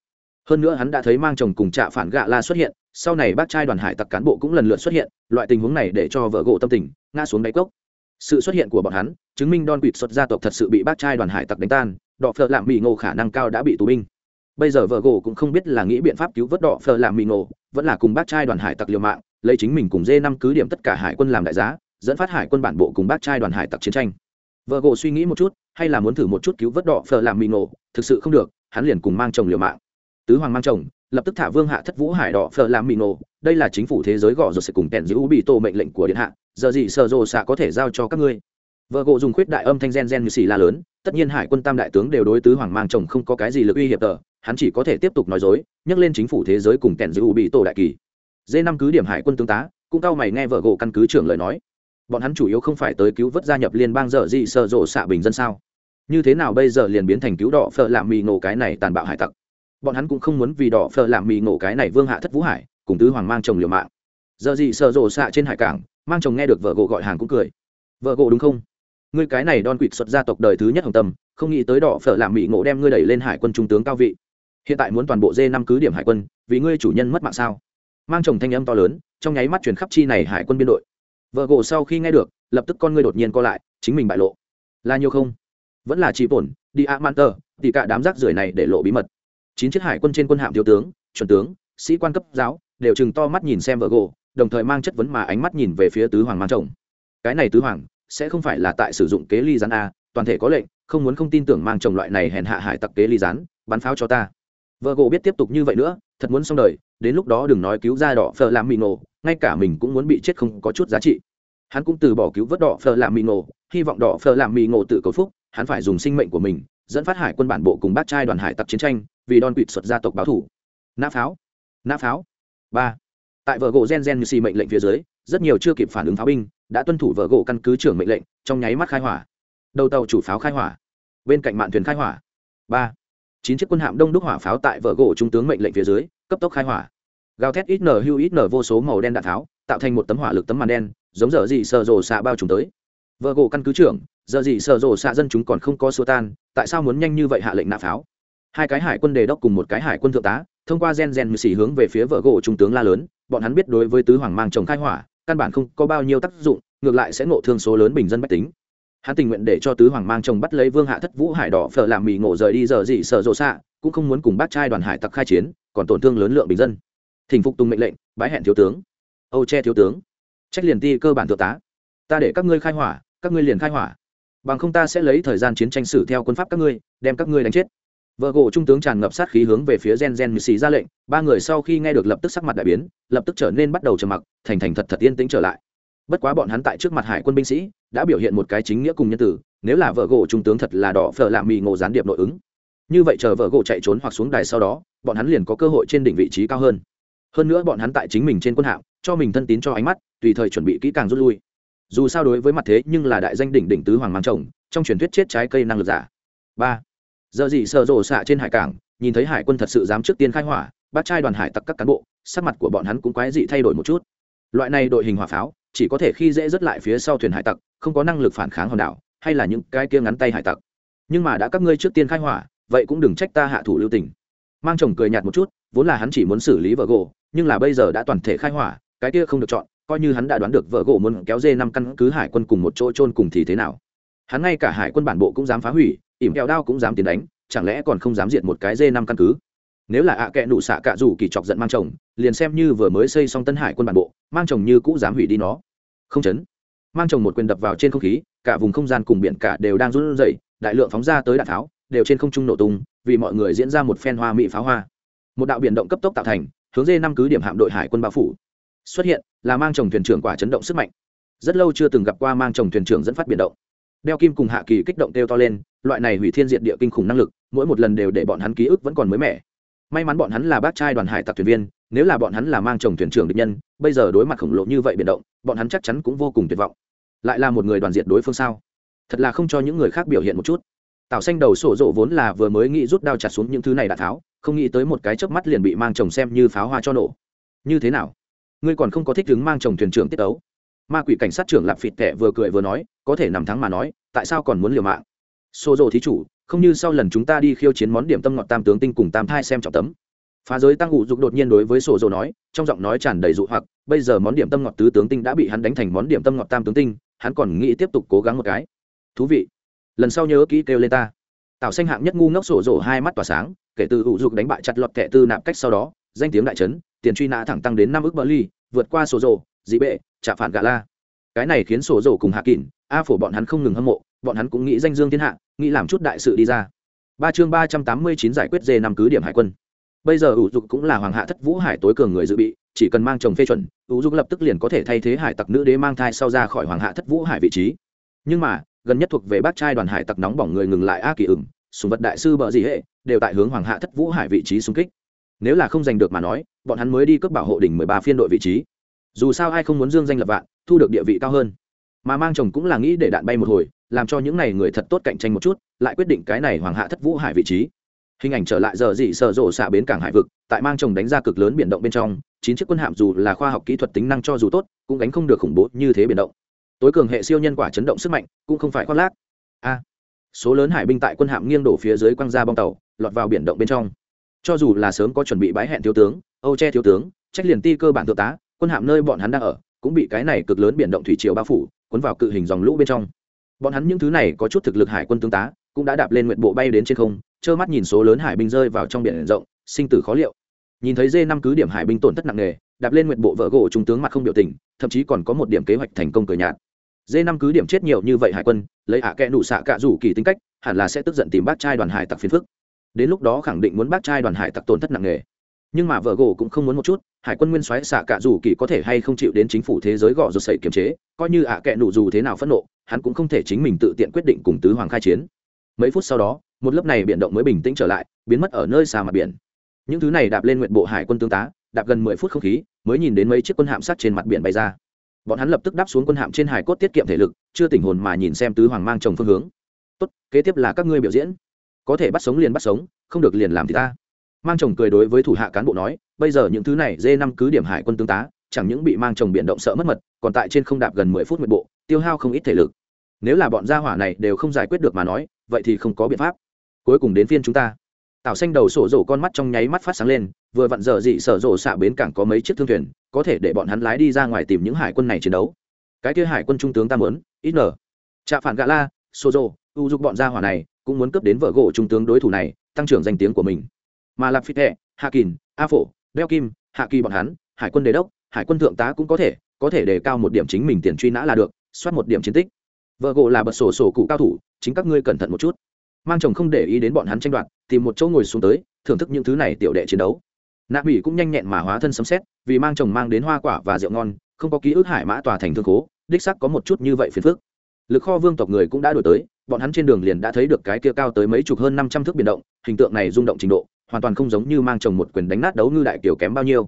Hơn nữa hắn đã thấy mang chồng cùng trạ phản gạ la xuất hiện, sau này bác trai đoàn hải tặc cán bộ cũng lần lượt xuất hiện, loại tình huống này để cho vợ gỗ tâm tình ngã xuống đáy cốc. Sự xuất hiện của bọn hắn, chứng minh don quỵt xuất gia tộc thật sự bị bác trai đoàn hải tặc đánh tan, đọ phợ lạm bị ngộ khả năng cao đã bị tù binh. Bây giờ vợ gỗ cũng không biết là nghĩ biện pháp cứu vớt đọ phờ lạm bị ngộ vẫn là cùng bác trai đoàn hải tặc liều mạng, lấy chính mình cùng dê năm cứ điểm tất cả hải quân làm đại giá, dẫn phát hải quân bản bộ cùng bác trai đoàn hải tặc chiến tranh. Vợ gỗ suy nghĩ một chút, hay là muốn thử một chút cứu vớt đỏ phờ làm mì nổ thực sự không được, hắn liền cùng mang chồng liều mạng. Tứ hoàng mang chồng, lập tức thả vương hạ thất vũ hải đỏ phờ làm mì nổ đây là chính phủ thế giới gõ rồi sẽ cùng kèn giữ bị tổ mệnh lệnh của điện hạ, giờ gì sợ rồ xạ có thể giao cho các ngươi vợ gỗ dùng khuyết đại âm thanh gen gen như xì la lớn, tất nhiên hải quân tam đại tướng đều đối tứ hoàng mang chồng không có cái gì lực uy hiệp tờ, hắn chỉ có thể tiếp tục nói dối, nhắc lên chính phủ thế giới cùng kèn giữ bị tổ đại kỳ. D năm cứ điểm hải quân tướng tá, cũng cao mày nghe vợ gỗ căn cứ trưởng lời nói. Bọn hắn chủ yếu không phải tới cứu vớt gia nhập liên bang dở dị sợ rộ xạ bình dân sao? Như thế nào bây giờ liền biến thành cứu đỏ phở làm mì ngộ cái này tàn bạo hải tặc? Bọn hắn cũng không muốn vì đỏ phở làm mì ngộ cái này vương hạ thất vũ hải, cùng tứ hoàng mang chồng liều mạng. Giờ gì sợ rộ xạ trên hải cảng, mang chồng nghe được vợ gỗ gọi hàng cũng cười. Vợ gỗ đúng không? Ngươi cái này đon quỵt xuất gia tộc đời thứ nhất hồng tâm không nghĩ tới đỏ phở làm mỹ ngộ đem ngươi đẩy lên hải quân trung tướng cao vị. Hiện tại muốn toàn bộ dê năm cứ điểm hải quân vì ngươi chủ nhân mất mạng sao? Mang chồng thanh âm to lớn trong nháy mắt chuyển khắp chi này hải quân biên đội. Vợ gỗ sau khi nghe được lập tức con ngươi đột nhiên co lại chính mình bại lộ. Là nhiều không? Vẫn là chỉ bổn đi a man tờ, thì cả đám rác rưởi này để lộ bí mật. Chín chiếc hải quân trên quân hạm thiếu tướng chuẩn tướng sĩ quan cấp giáo đều chừng to mắt nhìn xem vợ gỗ đồng thời mang chất vấn mà ánh mắt nhìn về phía tứ hoàng mang chồng. Cái này tứ hoàng sẽ không phải là tại sử dụng kế ly rán a, toàn thể có lệnh, không muốn không tin tưởng mang chồng loại này hèn hạ hải tặc kế ly rán, bắn pháo cho ta. Vợ gỗ biết tiếp tục như vậy nữa, thật muốn xong đời, đến lúc đó đừng nói cứu ra đỏ phờ làm mì nổ, ngay cả mình cũng muốn bị chết không có chút giá trị. Hắn cũng từ bỏ cứu vớt đỏ phờ làm mì nổ, hy vọng đỏ phờ làm mì nổ tự cầu phúc, hắn phải dùng sinh mệnh của mình, dẫn phát hải quân bản bộ cùng bác trai đoàn hải tặc chiến tranh, vì đòn quỵt xuất gia tộc báo thủ. Nã pháo. Nã pháo. Ba. Tại vợ gỗ gen gen như xì mệnh lệnh phía dưới, rất nhiều chưa kịp phản ứng pháo binh đã tuân thủ vợ gỗ căn cứ trưởng mệnh lệnh, trong nháy mắt khai hỏa. Đầu tàu chủ pháo khai hỏa, bên cạnh mạn thuyền khai hỏa. Ba, chín chiếc quân hạm đông đúc hỏa pháo tại vợ gỗ trung tướng mệnh lệnh phía dưới, cấp tốc khai hỏa. Gào thét ít nở, hưu ít nở, vô số màu đen đạn tháo, tạo thành một tấm hỏa lực tấm màn đen, giống dở dị sợ rồ xạ bao trùm tới. Vợ gỗ căn cứ trưởng giờ gì sợ rồ xạ dân chúng còn không có xua tan, tại sao muốn nhanh như vậy hạ lệnh nạp pháo? Hai cái hải quân đề đốc cùng một cái hải quân thượng tá, thông qua gen gen mười xỉ hướng về phía vợ gỗ trung tướng la lớn, bọn hắn biết đối với tứ hoàng mang chồng khai hỏa căn bản không có bao nhiêu tác dụng, ngược lại sẽ ngộ thương số lớn bình dân bách tính. Hắn tình nguyện để cho tứ hoàng mang chồng bắt lấy vương hạ thất vũ hải đỏ phở làm mì ngộ rời đi giờ gì sợ rộ xạ, cũng không muốn cùng bác trai đoàn hải tặc khai chiến, còn tổn thương lớn lượng bình dân. Thỉnh phục tùng mệnh lệnh bãi hẹn thiếu tướng. Âu che thiếu tướng. Trách liền ti cơ bản thượng tá. Ta để các ngươi khai hỏa, các ngươi liền khai hỏa. Bằng không ta sẽ lấy thời gian chiến tranh sử theo quân pháp các ngươi, đem các ngươi đánh chết vợ gỗ trung tướng tràn ngập sát khí hướng về phía gen gen mười xì ra lệnh, ba người sau khi nghe được lập tức sắc mặt đại biến, lập tức trở nên bắt đầu trầm mặc, thành thành thật thật yên tĩnh trở lại. Bất quá bọn hắn tại trước mặt hải quân binh sĩ, đã biểu hiện một cái chính nghĩa cùng nhân tử, nếu là vợ gỗ trung tướng thật là đỏ phở lạ mì ngộ gián điệp nội ứng. Như vậy chờ vợ gỗ chạy trốn hoặc xuống đài sau đó, bọn hắn liền có cơ hội trên đỉnh vị trí cao hơn. Hơn nữa bọn hắn tại chính mình trên quân hạm, cho mình thân tín cho ánh mắt, tùy thời chuẩn bị kỹ càng rút lui. Dù sao đối với mặt thế nhưng là đại danh đỉnh đỉnh tứ hoàng mang chồng, trong truyền thuyết chết trái cây năng lực giả. Ba giờ gì sợ rộ xạ trên hải cảng, nhìn thấy hải quân thật sự dám trước tiên khai hỏa, bác trai đoàn hải tặc các cán bộ, sắc mặt của bọn hắn cũng quái dị thay đổi một chút. Loại này đội hình hỏa pháo, chỉ có thể khi dễ rất lại phía sau thuyền hải tặc, không có năng lực phản kháng hòn đảo, hay là những cái kia ngắn tay hải tặc. Nhưng mà đã các ngươi trước tiên khai hỏa, vậy cũng đừng trách ta hạ thủ lưu tình. Mang chồng cười nhạt một chút, vốn là hắn chỉ muốn xử lý vợ gỗ, nhưng là bây giờ đã toàn thể khai hỏa, cái kia không được chọn, coi như hắn đã đoán được vợ gỗ muốn kéo dê năm căn cứ hải quân cùng một chỗ trôn cùng thì thế nào. Hắn ngay cả hải quân bản bộ cũng dám phá hủy ỉm kẹo đao cũng dám tiến đánh, chẳng lẽ còn không dám diệt một cái dê năm căn cứ? Nếu là ạ à nụ xạ cạ dù kỳ chọc giận mang chồng, liền xem như vừa mới xây xong tân hải quân bản bộ, mang chồng như cũ dám hủy đi nó. Không chấn. Mang chồng một quyền đập vào trên không khí, cả vùng không gian cùng biển cả đều đang run rẩy, đại lượng phóng ra tới đạn tháo, đều trên không trung nổ tung, vì mọi người diễn ra một phen hoa mỹ pháo hoa. Một đạo biển động cấp tốc tạo thành, hướng dê năm cứ điểm hạm đội hải quân bao phủ. Xuất hiện, là mang chồng thuyền trưởng quả chấn động sức mạnh. Rất lâu chưa từng gặp qua mang chồng thuyền trưởng dẫn phát biển động. Đeo kim cùng hạ kỳ kích động kêu to lên loại này hủy thiên diện địa kinh khủng năng lực, mỗi một lần đều để bọn hắn ký ức vẫn còn mới mẻ. May mắn bọn hắn là bác trai đoàn hải tặc thuyền viên, nếu là bọn hắn là mang chồng thuyền trưởng địch nhân, bây giờ đối mặt khổng lồ như vậy biển động, bọn hắn chắc chắn cũng vô cùng tuyệt vọng. Lại là một người đoàn diệt đối phương sao? Thật là không cho những người khác biểu hiện một chút. Tảo xanh đầu sổ rộ vốn là vừa mới nghĩ rút đao chặt xuống những thứ này đã tháo, không nghĩ tới một cái chớp mắt liền bị mang chồng xem như pháo hoa cho nổ. Như thế nào? Ngươi còn không có thích đứng mang chồng thuyền trưởng tiết ấu ma quỷ cảnh sát trưởng lạp phịt tẻ vừa cười vừa nói, có thể nằm thắng mà nói, tại sao còn muốn liều mạng? Xô rộ thí chủ, không như sau lần chúng ta đi khiêu chiến món điểm tâm ngọt tam tướng tinh cùng tam thai xem trọng tấm. Phá giới tăng ngụ dục đột nhiên đối với sổ dồ nói, trong giọng nói tràn đầy dụ hoặc, bây giờ món điểm tâm ngọt tứ tướng tinh đã bị hắn đánh thành món điểm tâm ngọt tam tướng tinh, hắn còn nghĩ tiếp tục cố gắng một cái. Thú vị. Lần sau nhớ kỹ kêu lên ta. Tạo xanh hạng nhất ngu ngốc sổ dồ hai mắt tỏa sáng, kể từ ủ dục đánh bại chặt lọt kẻ tư nạp cách sau đó, danh tiếng đại trấn, tiền truy nã thẳng tăng đến năm ước bờ ly vượt qua sổ dồ dị bệ trả phản gà la. Cái này khiến sổ dồ cùng hạ kỷ a phổ bọn hắn không ngừng hâm mộ, bọn hắn cũng nghĩ danh dương thiên hạ nghĩ làm chút đại sự đi ra. Ba chương ba trăm tám mươi chín giải quyết dê năm cứ điểm hải quân. Bây giờ ủ dục cũng là hoàng hạ thất vũ hải tối cường người dự bị, chỉ cần mang chồng phê chuẩn, ủ dục lập tức liền có thể thay thế hải tặc nữ đế mang thai sau ra khỏi hoàng hạ thất vũ hải vị trí. Nhưng mà, gần nhất thuộc về bác trai đoàn hải tặc nóng bỏng người ngừng lại a kỳ ửng, sùng vật đại sư bợ gì hệ, đều tại hướng hoàng hạ thất vũ hải vị trí xung kích. Nếu là không giành được mà nói, bọn hắn mới đi cướp bảo hộ đỉnh mười ba phiên đội vị trí. Dù sao ai không muốn dương danh lập vạn, thu được địa vị cao hơn. Mà mang chồng cũng là nghĩ để đạn bay một hồi làm cho những này người thật tốt cạnh tranh một chút, lại quyết định cái này hoàng hạ thất vũ hải vị trí. Hình ảnh trở lại giờ dị sợ rộ xạ bến cảng hải vực, tại mang chồng đánh ra cực lớn biển động bên trong, chín chiếc quân hạm dù là khoa học kỹ thuật tính năng cho dù tốt, cũng đánh không được khủng bố như thế biển động. Tối cường hệ siêu nhân quả chấn động sức mạnh, cũng không phải khoác lác. A! Số lớn hải binh tại quân hạm nghiêng đổ phía dưới quăng ra bong tàu, lọt vào biển động bên trong. Cho dù là sớm có chuẩn bị bãi hẹn thiếu tướng, âu che thiếu tướng, trách liền ti cơ bản thượng tá, quân hạm nơi bọn hắn đang ở, cũng bị cái này cực lớn biển động thủy triều bao phủ, cuốn vào cự hình dòng lũ bên trong bọn hắn những thứ này có chút thực lực hải quân tướng tá, cũng đã đạp lên nguyện bộ bay đến trên không, trơ mắt nhìn số lớn hải binh rơi vào trong biển rộng, sinh tử khó liệu. Nhìn thấy dê năm cứ điểm hải binh tổn thất nặng nề, đạp lên nguyện bộ vợ gỗ trung tướng mặt không biểu tình, thậm chí còn có một điểm kế hoạch thành công cười nhạt. Dê năm cứ điểm chết nhiều như vậy hải quân, lấy ạ à kẽ nụ xạ cạ rủ kỳ tính cách, hẳn là sẽ tức giận tìm bác trai đoàn hải tặc phiền phức. Đến lúc đó khẳng định muốn bác trai đoàn hải tặc tổn thất nặng nề. Nhưng mà vợ gỗ cũng không muốn một chút, hải quân nguyên soái xạ cạ rủ kỳ có thể hay không chịu đến chính phủ thế giới gõ rột sậy kiềm chế, coi như ạ à kẽ nụ dù thế nào phẫn nộ hắn cũng không thể chính mình tự tiện quyết định cùng tứ hoàng khai chiến. Mấy phút sau đó, một lớp này biển động mới bình tĩnh trở lại, biến mất ở nơi xa mặt biển. Những thứ này đạp lên nguyện bộ hải quân tướng tá, đạp gần mười phút không khí, mới nhìn đến mấy chiếc quân hạm sắt trên mặt biển bay ra. Bọn hắn lập tức đáp xuống quân hạm trên hải cốt tiết kiệm thể lực, chưa tỉnh hồn mà nhìn xem tứ hoàng mang chồng phương hướng. Tốt, kế tiếp là các ngươi biểu diễn. Có thể bắt sống liền bắt sống, không được liền làm thì ta. Mang chồng cười đối với thủ hạ cán bộ nói, bây giờ những thứ này dê năm cứ điểm hải quân tướng tá, chẳng những bị mang chồng biển động sợ mất mật, còn tại trên không đạp gần mười phút nguyện bộ, tiêu hao không ít thể lực nếu là bọn gia hỏa này đều không giải quyết được mà nói, vậy thì không có biện pháp. Cuối cùng đến phiên chúng ta. Tảo xanh đầu sổ rổ con mắt trong nháy mắt phát sáng lên, vừa vặn dở dị sở rổ xạ bến cảng có mấy chiếc thương thuyền, có thể để bọn hắn lái đi ra ngoài tìm những hải quân này chiến đấu. Cái kia hải quân trung tướng ta muốn, ít nở. Trạ phản gạ la, sô rô, u dục bọn gia hỏa này cũng muốn cướp đến vợ gỗ trung tướng đối thủ này, tăng trưởng danh tiếng của mình. Mà lạp phít hệ hạ kỳn, a phổ, đeo kim, hạ kỳ bọn hắn, hải quân đề đốc, hải quân thượng tá cũng có thể có thể đề cao một điểm chính mình tiền truy nã là được, soát một điểm chiến tích vợ gỗ là bật sổ sổ cụ cao thủ, chính các ngươi cẩn thận một chút. Mang chồng không để ý đến bọn hắn tranh đoạt, tìm một chỗ ngồi xuống tới, thưởng thức những thứ này tiểu đệ chiến đấu. Nạ mỹ cũng nhanh nhẹn mà hóa thân sấm xét vì mang chồng mang đến hoa quả và rượu ngon, không có ký ức hải mã tòa thành thương cố đích sắc có một chút như vậy phiền phức. Lực kho vương tộc người cũng đã đổi tới, bọn hắn trên đường liền đã thấy được cái kia cao tới mấy chục hơn năm trăm thước biển động, hình tượng này rung động trình độ, hoàn toàn không giống như mang chồng một quyền đánh nát đấu ngư đại kiểu kém bao nhiêu.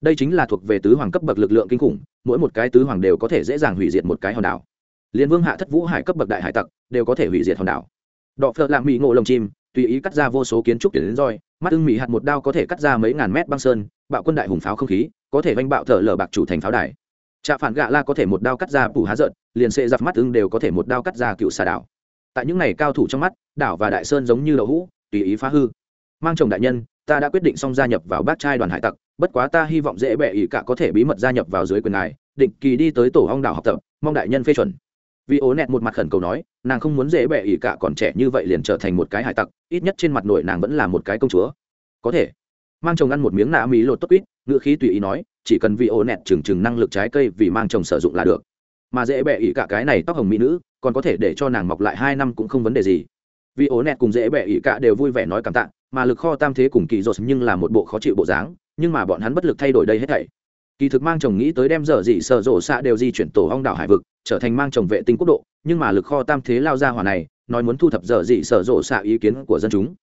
Đây chính là thuộc về tứ hoàng cấp bậc lực lượng kinh khủng, mỗi một cái tứ hoàng đều có thể dễ dàng hủy diệt một cái hòn đảo liên vương hạ thất vũ hải cấp bậc đại hải tặc, đều có thể hủy diệt hòn đảo. Đọ phợ lạng mỹ ngộ lồng chim, tùy ý cắt ra vô số kiến trúc tuyển đến roi, mắt ưng mỹ hạt một đao có thể cắt ra mấy ngàn mét băng sơn, bạo quân đại hùng pháo không khí, có thể vanh bạo thở lở bạc chủ thành pháo đài. Trạ phản gạ la có thể một đao cắt ra phủ há rợn liền sệ giặc mắt ưng đều có thể một đao cắt ra cựu xà đảo. Tại những này cao thủ trong mắt, đảo và đại sơn giống như đậu hũ, tùy ý phá hư. Mang chồng đại nhân, ta đã quyết định xong gia nhập vào bát trai đoàn hải tặc, bất quá ta hy vọng dễ bệ ỷ cả có thể bí mật gia nhập vào dưới quyền ngài, định kỳ đi tới tổ hong đảo học tập, mong đại nhân phê chuẩn vì ố nẹt một mặt khẩn cầu nói, nàng không muốn dễ bệ ỉ cả còn trẻ như vậy liền trở thành một cái hải tặc, ít nhất trên mặt nội nàng vẫn là một cái công chúa. Có thể. Mang chồng ăn một miếng nạ mỹ lột tốt quýt, ngữ khí tùy ý nói, chỉ cần vì ố nẹt trừng trừng năng lực trái cây vì mang chồng sử dụng là được. Mà dễ bệ ỉ cả cái này tóc hồng mỹ nữ, còn có thể để cho nàng mọc lại hai năm cũng không vấn đề gì. Vì ố nẹt cùng dễ bệ ỉ cả đều vui vẻ nói cảm tạ, mà lực kho tam thế cùng kỳ dột nhưng là một bộ khó chịu bộ dáng, nhưng mà bọn hắn bất lực thay đổi đây hết thảy. Kỳ thực mang chồng nghĩ tới đem dở dị sợ rộ xạ đều di chuyển tổ hong đảo hải vực trở thành mang chồng vệ tinh quốc độ, nhưng mà lực kho tam thế lao ra hỏa này, nói muốn thu thập dở dị sở rộ xạ ý kiến của dân chúng.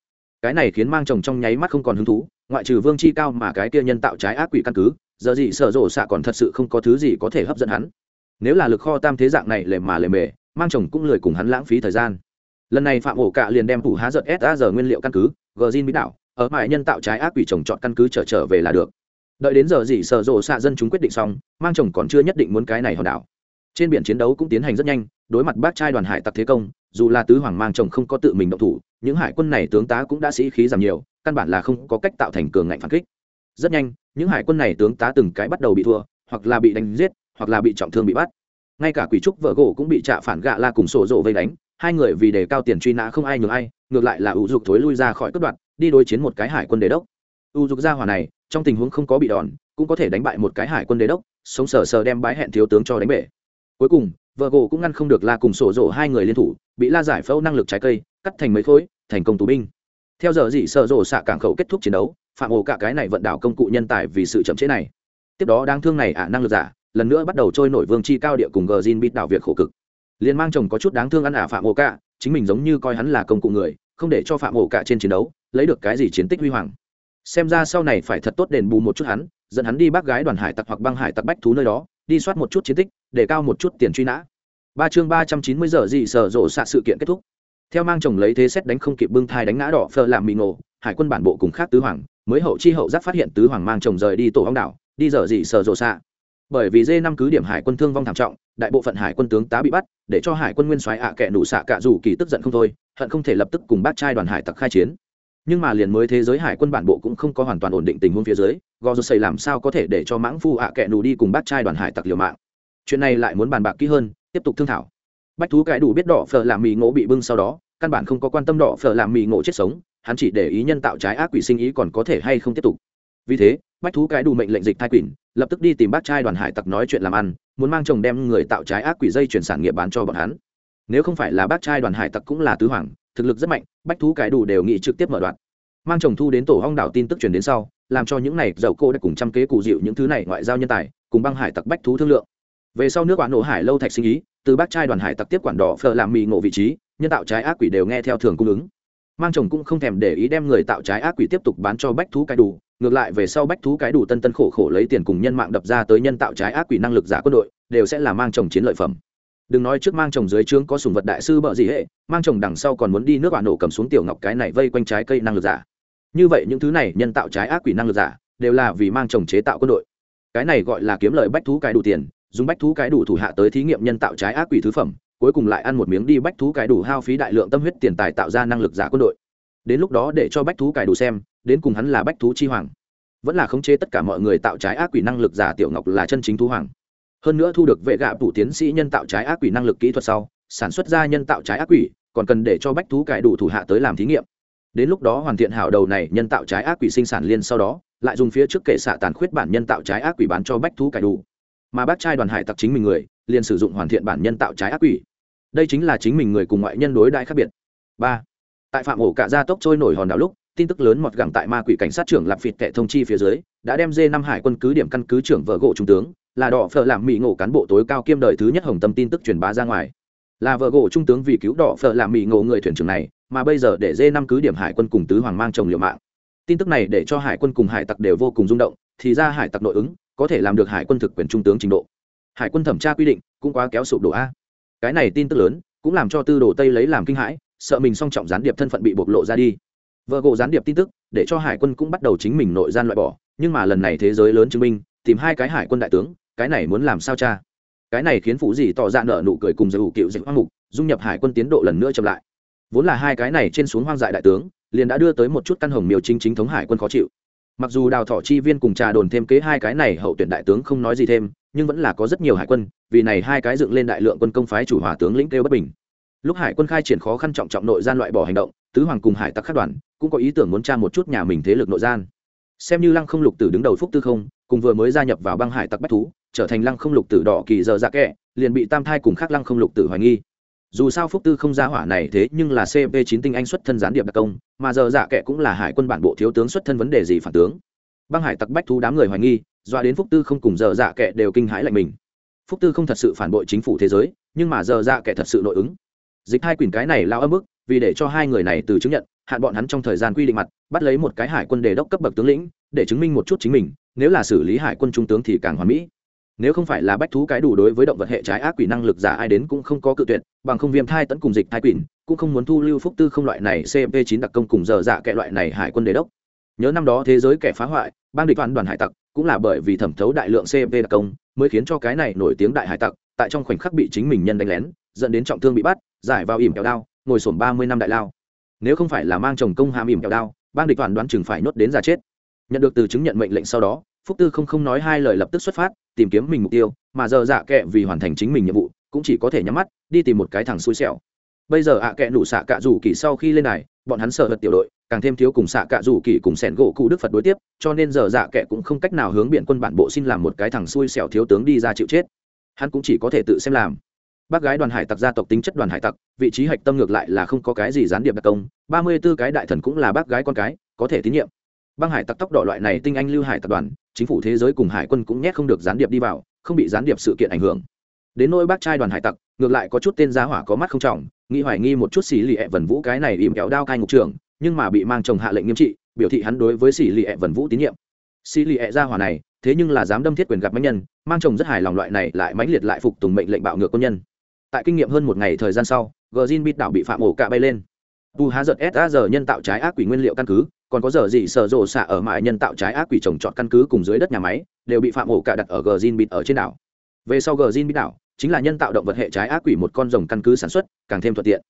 Cái này khiến mang chồng trong nháy mắt không còn hứng thú, ngoại trừ vương chi cao mà cái kia nhân tạo trái ác quỷ căn cứ giờ dị sở rộ xạ còn thật sự không có thứ gì có thể hấp dẫn hắn. Nếu là lực kho tam thế dạng này lề mà lề mề, mang chồng cũng lười cùng hắn lãng phí thời gian. Lần này phạm ổ cạ liền đem phủ há giật s a giờ nguyên liệu căn cứ gờ zin bí đảo, ở mại nhân tạo trái ác quỷ trồng chọn căn cứ trở trở về là được. Đợi đến giờ gì sở rộ xạ dân chúng quyết định xong, mang chồng còn chưa nhất định muốn cái này hòn đảo trên biển chiến đấu cũng tiến hành rất nhanh, đối mặt bác trai đoàn hải tặc thế công, dù là tứ hoàng mang chồng không có tự mình động thủ, những hải quân này tướng tá cũng đã sĩ khí giảm nhiều, căn bản là không có cách tạo thành cường ngạnh phản kích. Rất nhanh, những hải quân này tướng tá từng cái bắt đầu bị thua, hoặc là bị đánh giết, hoặc là bị trọng thương bị bắt. Ngay cả quỷ trúc vợ gỗ cũng bị trạ phản gạ la cùng sổ rộ vây đánh, hai người vì đề cao tiền truy nã không ai nhường ai, ngược lại là ủ dục thối lui ra khỏi cất đoạn đi đối chiến một cái hải quân đế đốc. Ủ dục gia hỏa này, trong tình huống không có bị đòn, cũng có thể đánh bại một cái hải quân đế đốc, sống sờ sờ đem bái hẹn thiếu tướng cho đánh bể cuối cùng vợ gỗ cũng ngăn không được la cùng sổ rổ hai người liên thủ, bị la giải phẫu năng lực trái cây, cắt thành mấy khối, thành công tù binh. Theo giờ dị sợ rổ xạ cảng khẩu kết thúc chiến đấu, phạm ổ cả cái này vận đảo công cụ nhân tài vì sự chậm chế này. Tiếp đó đáng thương này ả năng lực giả, lần nữa bắt đầu trôi nổi vương chi cao địa cùng gờ zin bít đảo việc khổ cực. Liền mang chồng có chút đáng thương ăn ả phạm ổ cả, chính mình giống như coi hắn là công cụ người, không để cho phạm ổ cả trên chiến đấu, lấy được cái gì chiến tích huy hoàng. Xem ra sau này phải thật tốt đền bù một chút hắn, dẫn hắn đi bác gái đoàn hải tặc hoặc băng hải tặc bách thú nơi đó, đi soát một chút chiến tích để cao một chút tiền truy nã. Ba chương ba trăm chín mươi giờ dị sở rộ xạ sự kiện kết thúc. Theo mang chồng lấy thế xét đánh không kịp bưng thai đánh ngã đỏ phờ làm mì ngộ, hải quân bản bộ cùng khác tứ hoàng, mới hậu chi hậu giác phát hiện tứ hoàng mang chồng rời đi tổ hóng đảo, đi giờ dị sở rộ xạ. Bởi vì dê năm cứ điểm hải quân thương vong thảm trọng, đại bộ phận hải quân tướng tá bị bắt, để cho hải quân nguyên soái ạ à kệ nụ xạ cạ dù kỳ tức giận không thôi, hận không thể lập tức cùng bác trai đoàn hải tặc khai chiến. Nhưng mà liền mới thế giới hải quân bản bộ cũng không có hoàn toàn ổn định tình huống phía dưới gò rô xây làm sao có thể để cho mãng phu ạ à kệ nụ đi cùng bác trai đoàn hải tặc liều mạng chuyện này lại muốn bàn bạc kỹ hơn, tiếp tục thương thảo. Bách thú cái đủ biết đỏ phở làm mì ngộ bị bưng sau đó, căn bản không có quan tâm đỏ phở làm mì ngộ chết sống, hắn chỉ để ý nhân tạo trái ác quỷ sinh ý còn có thể hay không tiếp tục. Vì thế, bách thú cái đủ mệnh lệnh dịch thai quỷ, lập tức đi tìm bác trai đoàn hải tặc nói chuyện làm ăn, muốn mang chồng đem người tạo trái ác quỷ dây chuyển sản nghiệp bán cho bọn hắn. Nếu không phải là bác trai đoàn hải tặc cũng là tứ hoàng, thực lực rất mạnh, bách thú cái đủ đều nghị trực tiếp mở đoạn. Mang chồng thu đến tổ hong đảo tin tức truyền đến sau, làm cho những này dầu cô đã cùng chăm kế cụ dịu những thứ này ngoại giao nhân tài, cùng băng hải tặc bách thú thương lượng về sau nước quản nổ hải lâu thạch sinh ý, từ bác trai đoàn hải tặc tiếp quản đỏ phờ làm mì ngộ vị trí, nhân tạo trái ác quỷ đều nghe theo thường cung ứng. Mang chồng cũng không thèm để ý đem người tạo trái ác quỷ tiếp tục bán cho bách thú cái đủ, ngược lại về sau bách thú cái đủ tân tân khổ khổ lấy tiền cùng nhân mạng đập ra tới nhân tạo trái ác quỷ năng lực giả quân đội, đều sẽ là mang chồng chiến lợi phẩm. Đừng nói trước mang chồng dưới trướng có sùng vật đại sư bợ gì hệ, mang chồng đằng sau còn muốn đi nước bạn nổ cầm xuống tiểu ngọc cái này vây quanh trái cây năng lực giả. Như vậy những thứ này nhân tạo trái ác quỷ năng lực giả, đều là vì mang chồng chế tạo quân đội. Cái này gọi là kiếm lợi bách thú cái đủ tiền dùng bách thú cái đủ thủ hạ tới thí nghiệm nhân tạo trái ác quỷ thứ phẩm, cuối cùng lại ăn một miếng đi bách thú cái đủ hao phí đại lượng tâm huyết tiền tài tạo ra năng lực giả quân đội. Đến lúc đó để cho bách thú cái đủ xem, đến cùng hắn là bách thú chi hoàng. Vẫn là khống chế tất cả mọi người tạo trái ác quỷ năng lực giả tiểu ngọc là chân chính thú hoàng. Hơn nữa thu được vệ gạ tủ tiến sĩ nhân tạo trái ác quỷ năng lực kỹ thuật sau, sản xuất ra nhân tạo trái ác quỷ, còn cần để cho bách thú cải đủ thủ hạ tới làm thí nghiệm. Đến lúc đó hoàn thiện hảo đầu này nhân tạo trái ác quỷ sinh sản liên sau đó, lại dùng phía trước kệ xạ tàn khuyết bản nhân tạo trái ác quỷ bán cho bách thú cải đủ mà bác trai đoàn hải tặc chính mình người liền sử dụng hoàn thiện bản nhân tạo trái ác quỷ. Đây chính là chính mình người cùng ngoại nhân đối đại khác biệt. Ba, tại phạm ổ cả gia tốc trôi nổi hòn đảo lúc, tin tức lớn mọt gẳng tại ma quỷ cảnh sát trưởng lạp phịt tệ thông chi phía dưới, đã đem dê năm hải quân cứ điểm căn cứ trưởng vợ gỗ trung tướng, là đỏ phở làm mỹ ngộ cán bộ tối cao kiêm đời thứ nhất hồng tâm tin tức truyền bá ra ngoài. Là vợ gỗ trung tướng vì cứu đỏ phở làm mỹ ngộ người thuyền trưởng này, mà bây giờ để dê năm cứ điểm hải quân cùng tứ hoàng mang chồng liều mạng. Tin tức này để cho hải quân cùng hải tặc đều vô cùng rung động, thì ra hải tặc nội ứng có thể làm được hải quân thực quyền trung tướng trình độ. Hải quân thẩm tra quy định cũng quá kéo sụp đổ a. Cái này tin tức lớn cũng làm cho tư đồ tây lấy làm kinh hãi, sợ mình song trọng gián điệp thân phận bị bộc lộ ra đi. Vợ gỗ gián điệp tin tức để cho hải quân cũng bắt đầu chính mình nội gian loại bỏ, nhưng mà lần này thế giới lớn chứng minh, tìm hai cái hải quân đại tướng, cái này muốn làm sao cha? Cái này khiến phụ gì tỏ ra nợ nụ cười cùng giới hữu cựu dịch hoang mục, dung nhập hải quân tiến độ lần nữa chậm lại. Vốn là hai cái này trên xuống hoang dại đại tướng, liền đã đưa tới một chút căn hồng miêu chính chính thống hải quân khó chịu mặc dù đào thọ chi viên cùng trà đồn thêm kế hai cái này, hậu tuyển đại tướng không nói gì thêm, nhưng vẫn là có rất nhiều hải quân, vì này hai cái dựng lên đại lượng quân công phái chủ hòa tướng lĩnh kêu bất bình. Lúc hải quân khai triển khó khăn trọng trọng nội gian loại bỏ hành động, tứ hoàng cùng hải tặc khắc đoàn cũng có ý tưởng muốn tra một chút nhà mình thế lực nội gian. Xem như lăng không lục tử đứng đầu phúc tư không, cùng vừa mới gia nhập vào băng hải tặc bách thú, trở thành lăng không lục tử đỏ kỳ giờ dạ kẹ liền bị tam thai cùng khác lăng không lục tử hoài nghi dù sao phúc tư không ra hỏa này thế nhưng là cp chín tinh anh xuất thân gián điệp đặc công, mà giờ dạ kệ cũng là hải quân bản bộ thiếu tướng xuất thân vấn đề gì phản tướng. Băng hải tặc bách thú đám người hoài nghi, doa đến phúc tư không cùng giờ dạ kệ đều kinh hãi lạnh mình. Phúc tư không thật sự phản bội chính phủ thế giới, nhưng mà giờ dạ kệ thật sự nội ứng. Dịch hai quyền cái này lao âm ức, vì để cho hai người này từ chứng nhận, hạn bọn hắn trong thời gian quy định mặt, bắt lấy một cái hải quân đề đốc cấp bậc tướng lĩnh, để chứng minh một chút chính mình, nếu là xử lý hải quân trung tướng thì càng hoàn mỹ nếu không phải là bách thú cái đủ đối với động vật hệ trái ác quỷ năng lực giả ai đến cũng không có cự tuyệt, bằng không viêm thai tấn cùng dịch thai quỷ, cũng không muốn thu lưu phúc tư không loại này cp 9 đặc công cùng giờ dạ kệ loại này hải quân đề đốc. Nhớ năm đó thế giới kẻ phá hoại, bang địch toàn đoàn hải tặc, cũng là bởi vì thẩm thấu đại lượng cp đặc công, mới khiến cho cái này nổi tiếng đại hải tặc, tại trong khoảnh khắc bị chính mình nhân đánh lén, dẫn đến trọng thương bị bắt, giải vào ỉm kẹo đao, ngồi sổm ba mươi năm đại lao. Nếu không phải là mang chồng công hàm ỉm kẹo đao, bang địch toàn đoán chừng phải nhốt đến già chết. Nhận được từ chứng nhận mệnh lệnh sau đó phúc tư không không nói hai lời lập tức xuất phát, tìm kiếm mình mục tiêu, mà giờ dạ kệ vì hoàn thành chính mình nhiệm vụ, cũng chỉ có thể nhắm mắt, đi tìm một cái thằng xui xẻo. Bây giờ ạ à kệ nụ xạ cạ rủ kỳ sau khi lên này bọn hắn sợ hật tiểu đội, càng thêm thiếu cùng xạ cạ rủ kỳ cùng sẻn gỗ cụ đức phật đối tiếp, cho nên giờ dạ kệ cũng không cách nào hướng biện quân bản bộ xin làm một cái thằng xui xẻo thiếu tướng đi ra chịu chết. Hắn cũng chỉ có thể tự xem làm. Bác gái đoàn hải tặc gia tộc tính chất đoàn hải tặc, vị trí hạch tâm ngược lại là không có cái gì gián điệp đặc công, ba mươi b ố cái đại thần cũng là bác gái con cái, có thể tín nhiệm. Băng hải tặc tóc đỏ loại này tinh anh lưu hải tập đoàn chính phủ thế giới cùng hải quân cũng nhét không được gián điệp đi vào, không bị gián điệp sự kiện ảnh hưởng. Đến nỗi bác trai đoàn hải tặc, ngược lại có chút tên giá hỏa có mắt không trọng, nghĩ hoài nghi một chút xì lì ẹ vần vũ cái này im kéo đao cai ngục trưởng, nhưng mà bị mang chồng hạ lệnh nghiêm trị, biểu thị hắn đối với xì lì ẹ vần vũ tín nhiệm. Xì lì ẹ gia hỏa này, thế nhưng là dám đâm thiết quyền gặp mãnh nhân, mang chồng rất hài lòng loại này lại mãnh liệt lại phục tùng mệnh lệnh bạo ngược quân nhân. Tại kinh nghiệm hơn một ngày thời gian sau gờ zin bít đảo bị phạm ổ cạ bay lên. Tu há giật s giờ nhân tạo trái ác quỷ nguyên liệu căn cứ còn có giờ gì sở rộ xạ ở mại nhân tạo trái ác quỷ trồng trọt căn cứ cùng dưới đất nhà máy, đều bị phạm ổ cả đặt ở gờ zin bịt ở trên đảo. Về sau gờ zin bịt đảo chính là nhân tạo động vật hệ trái ác quỷ một con rồng căn cứ sản xuất, càng thêm thuận tiện.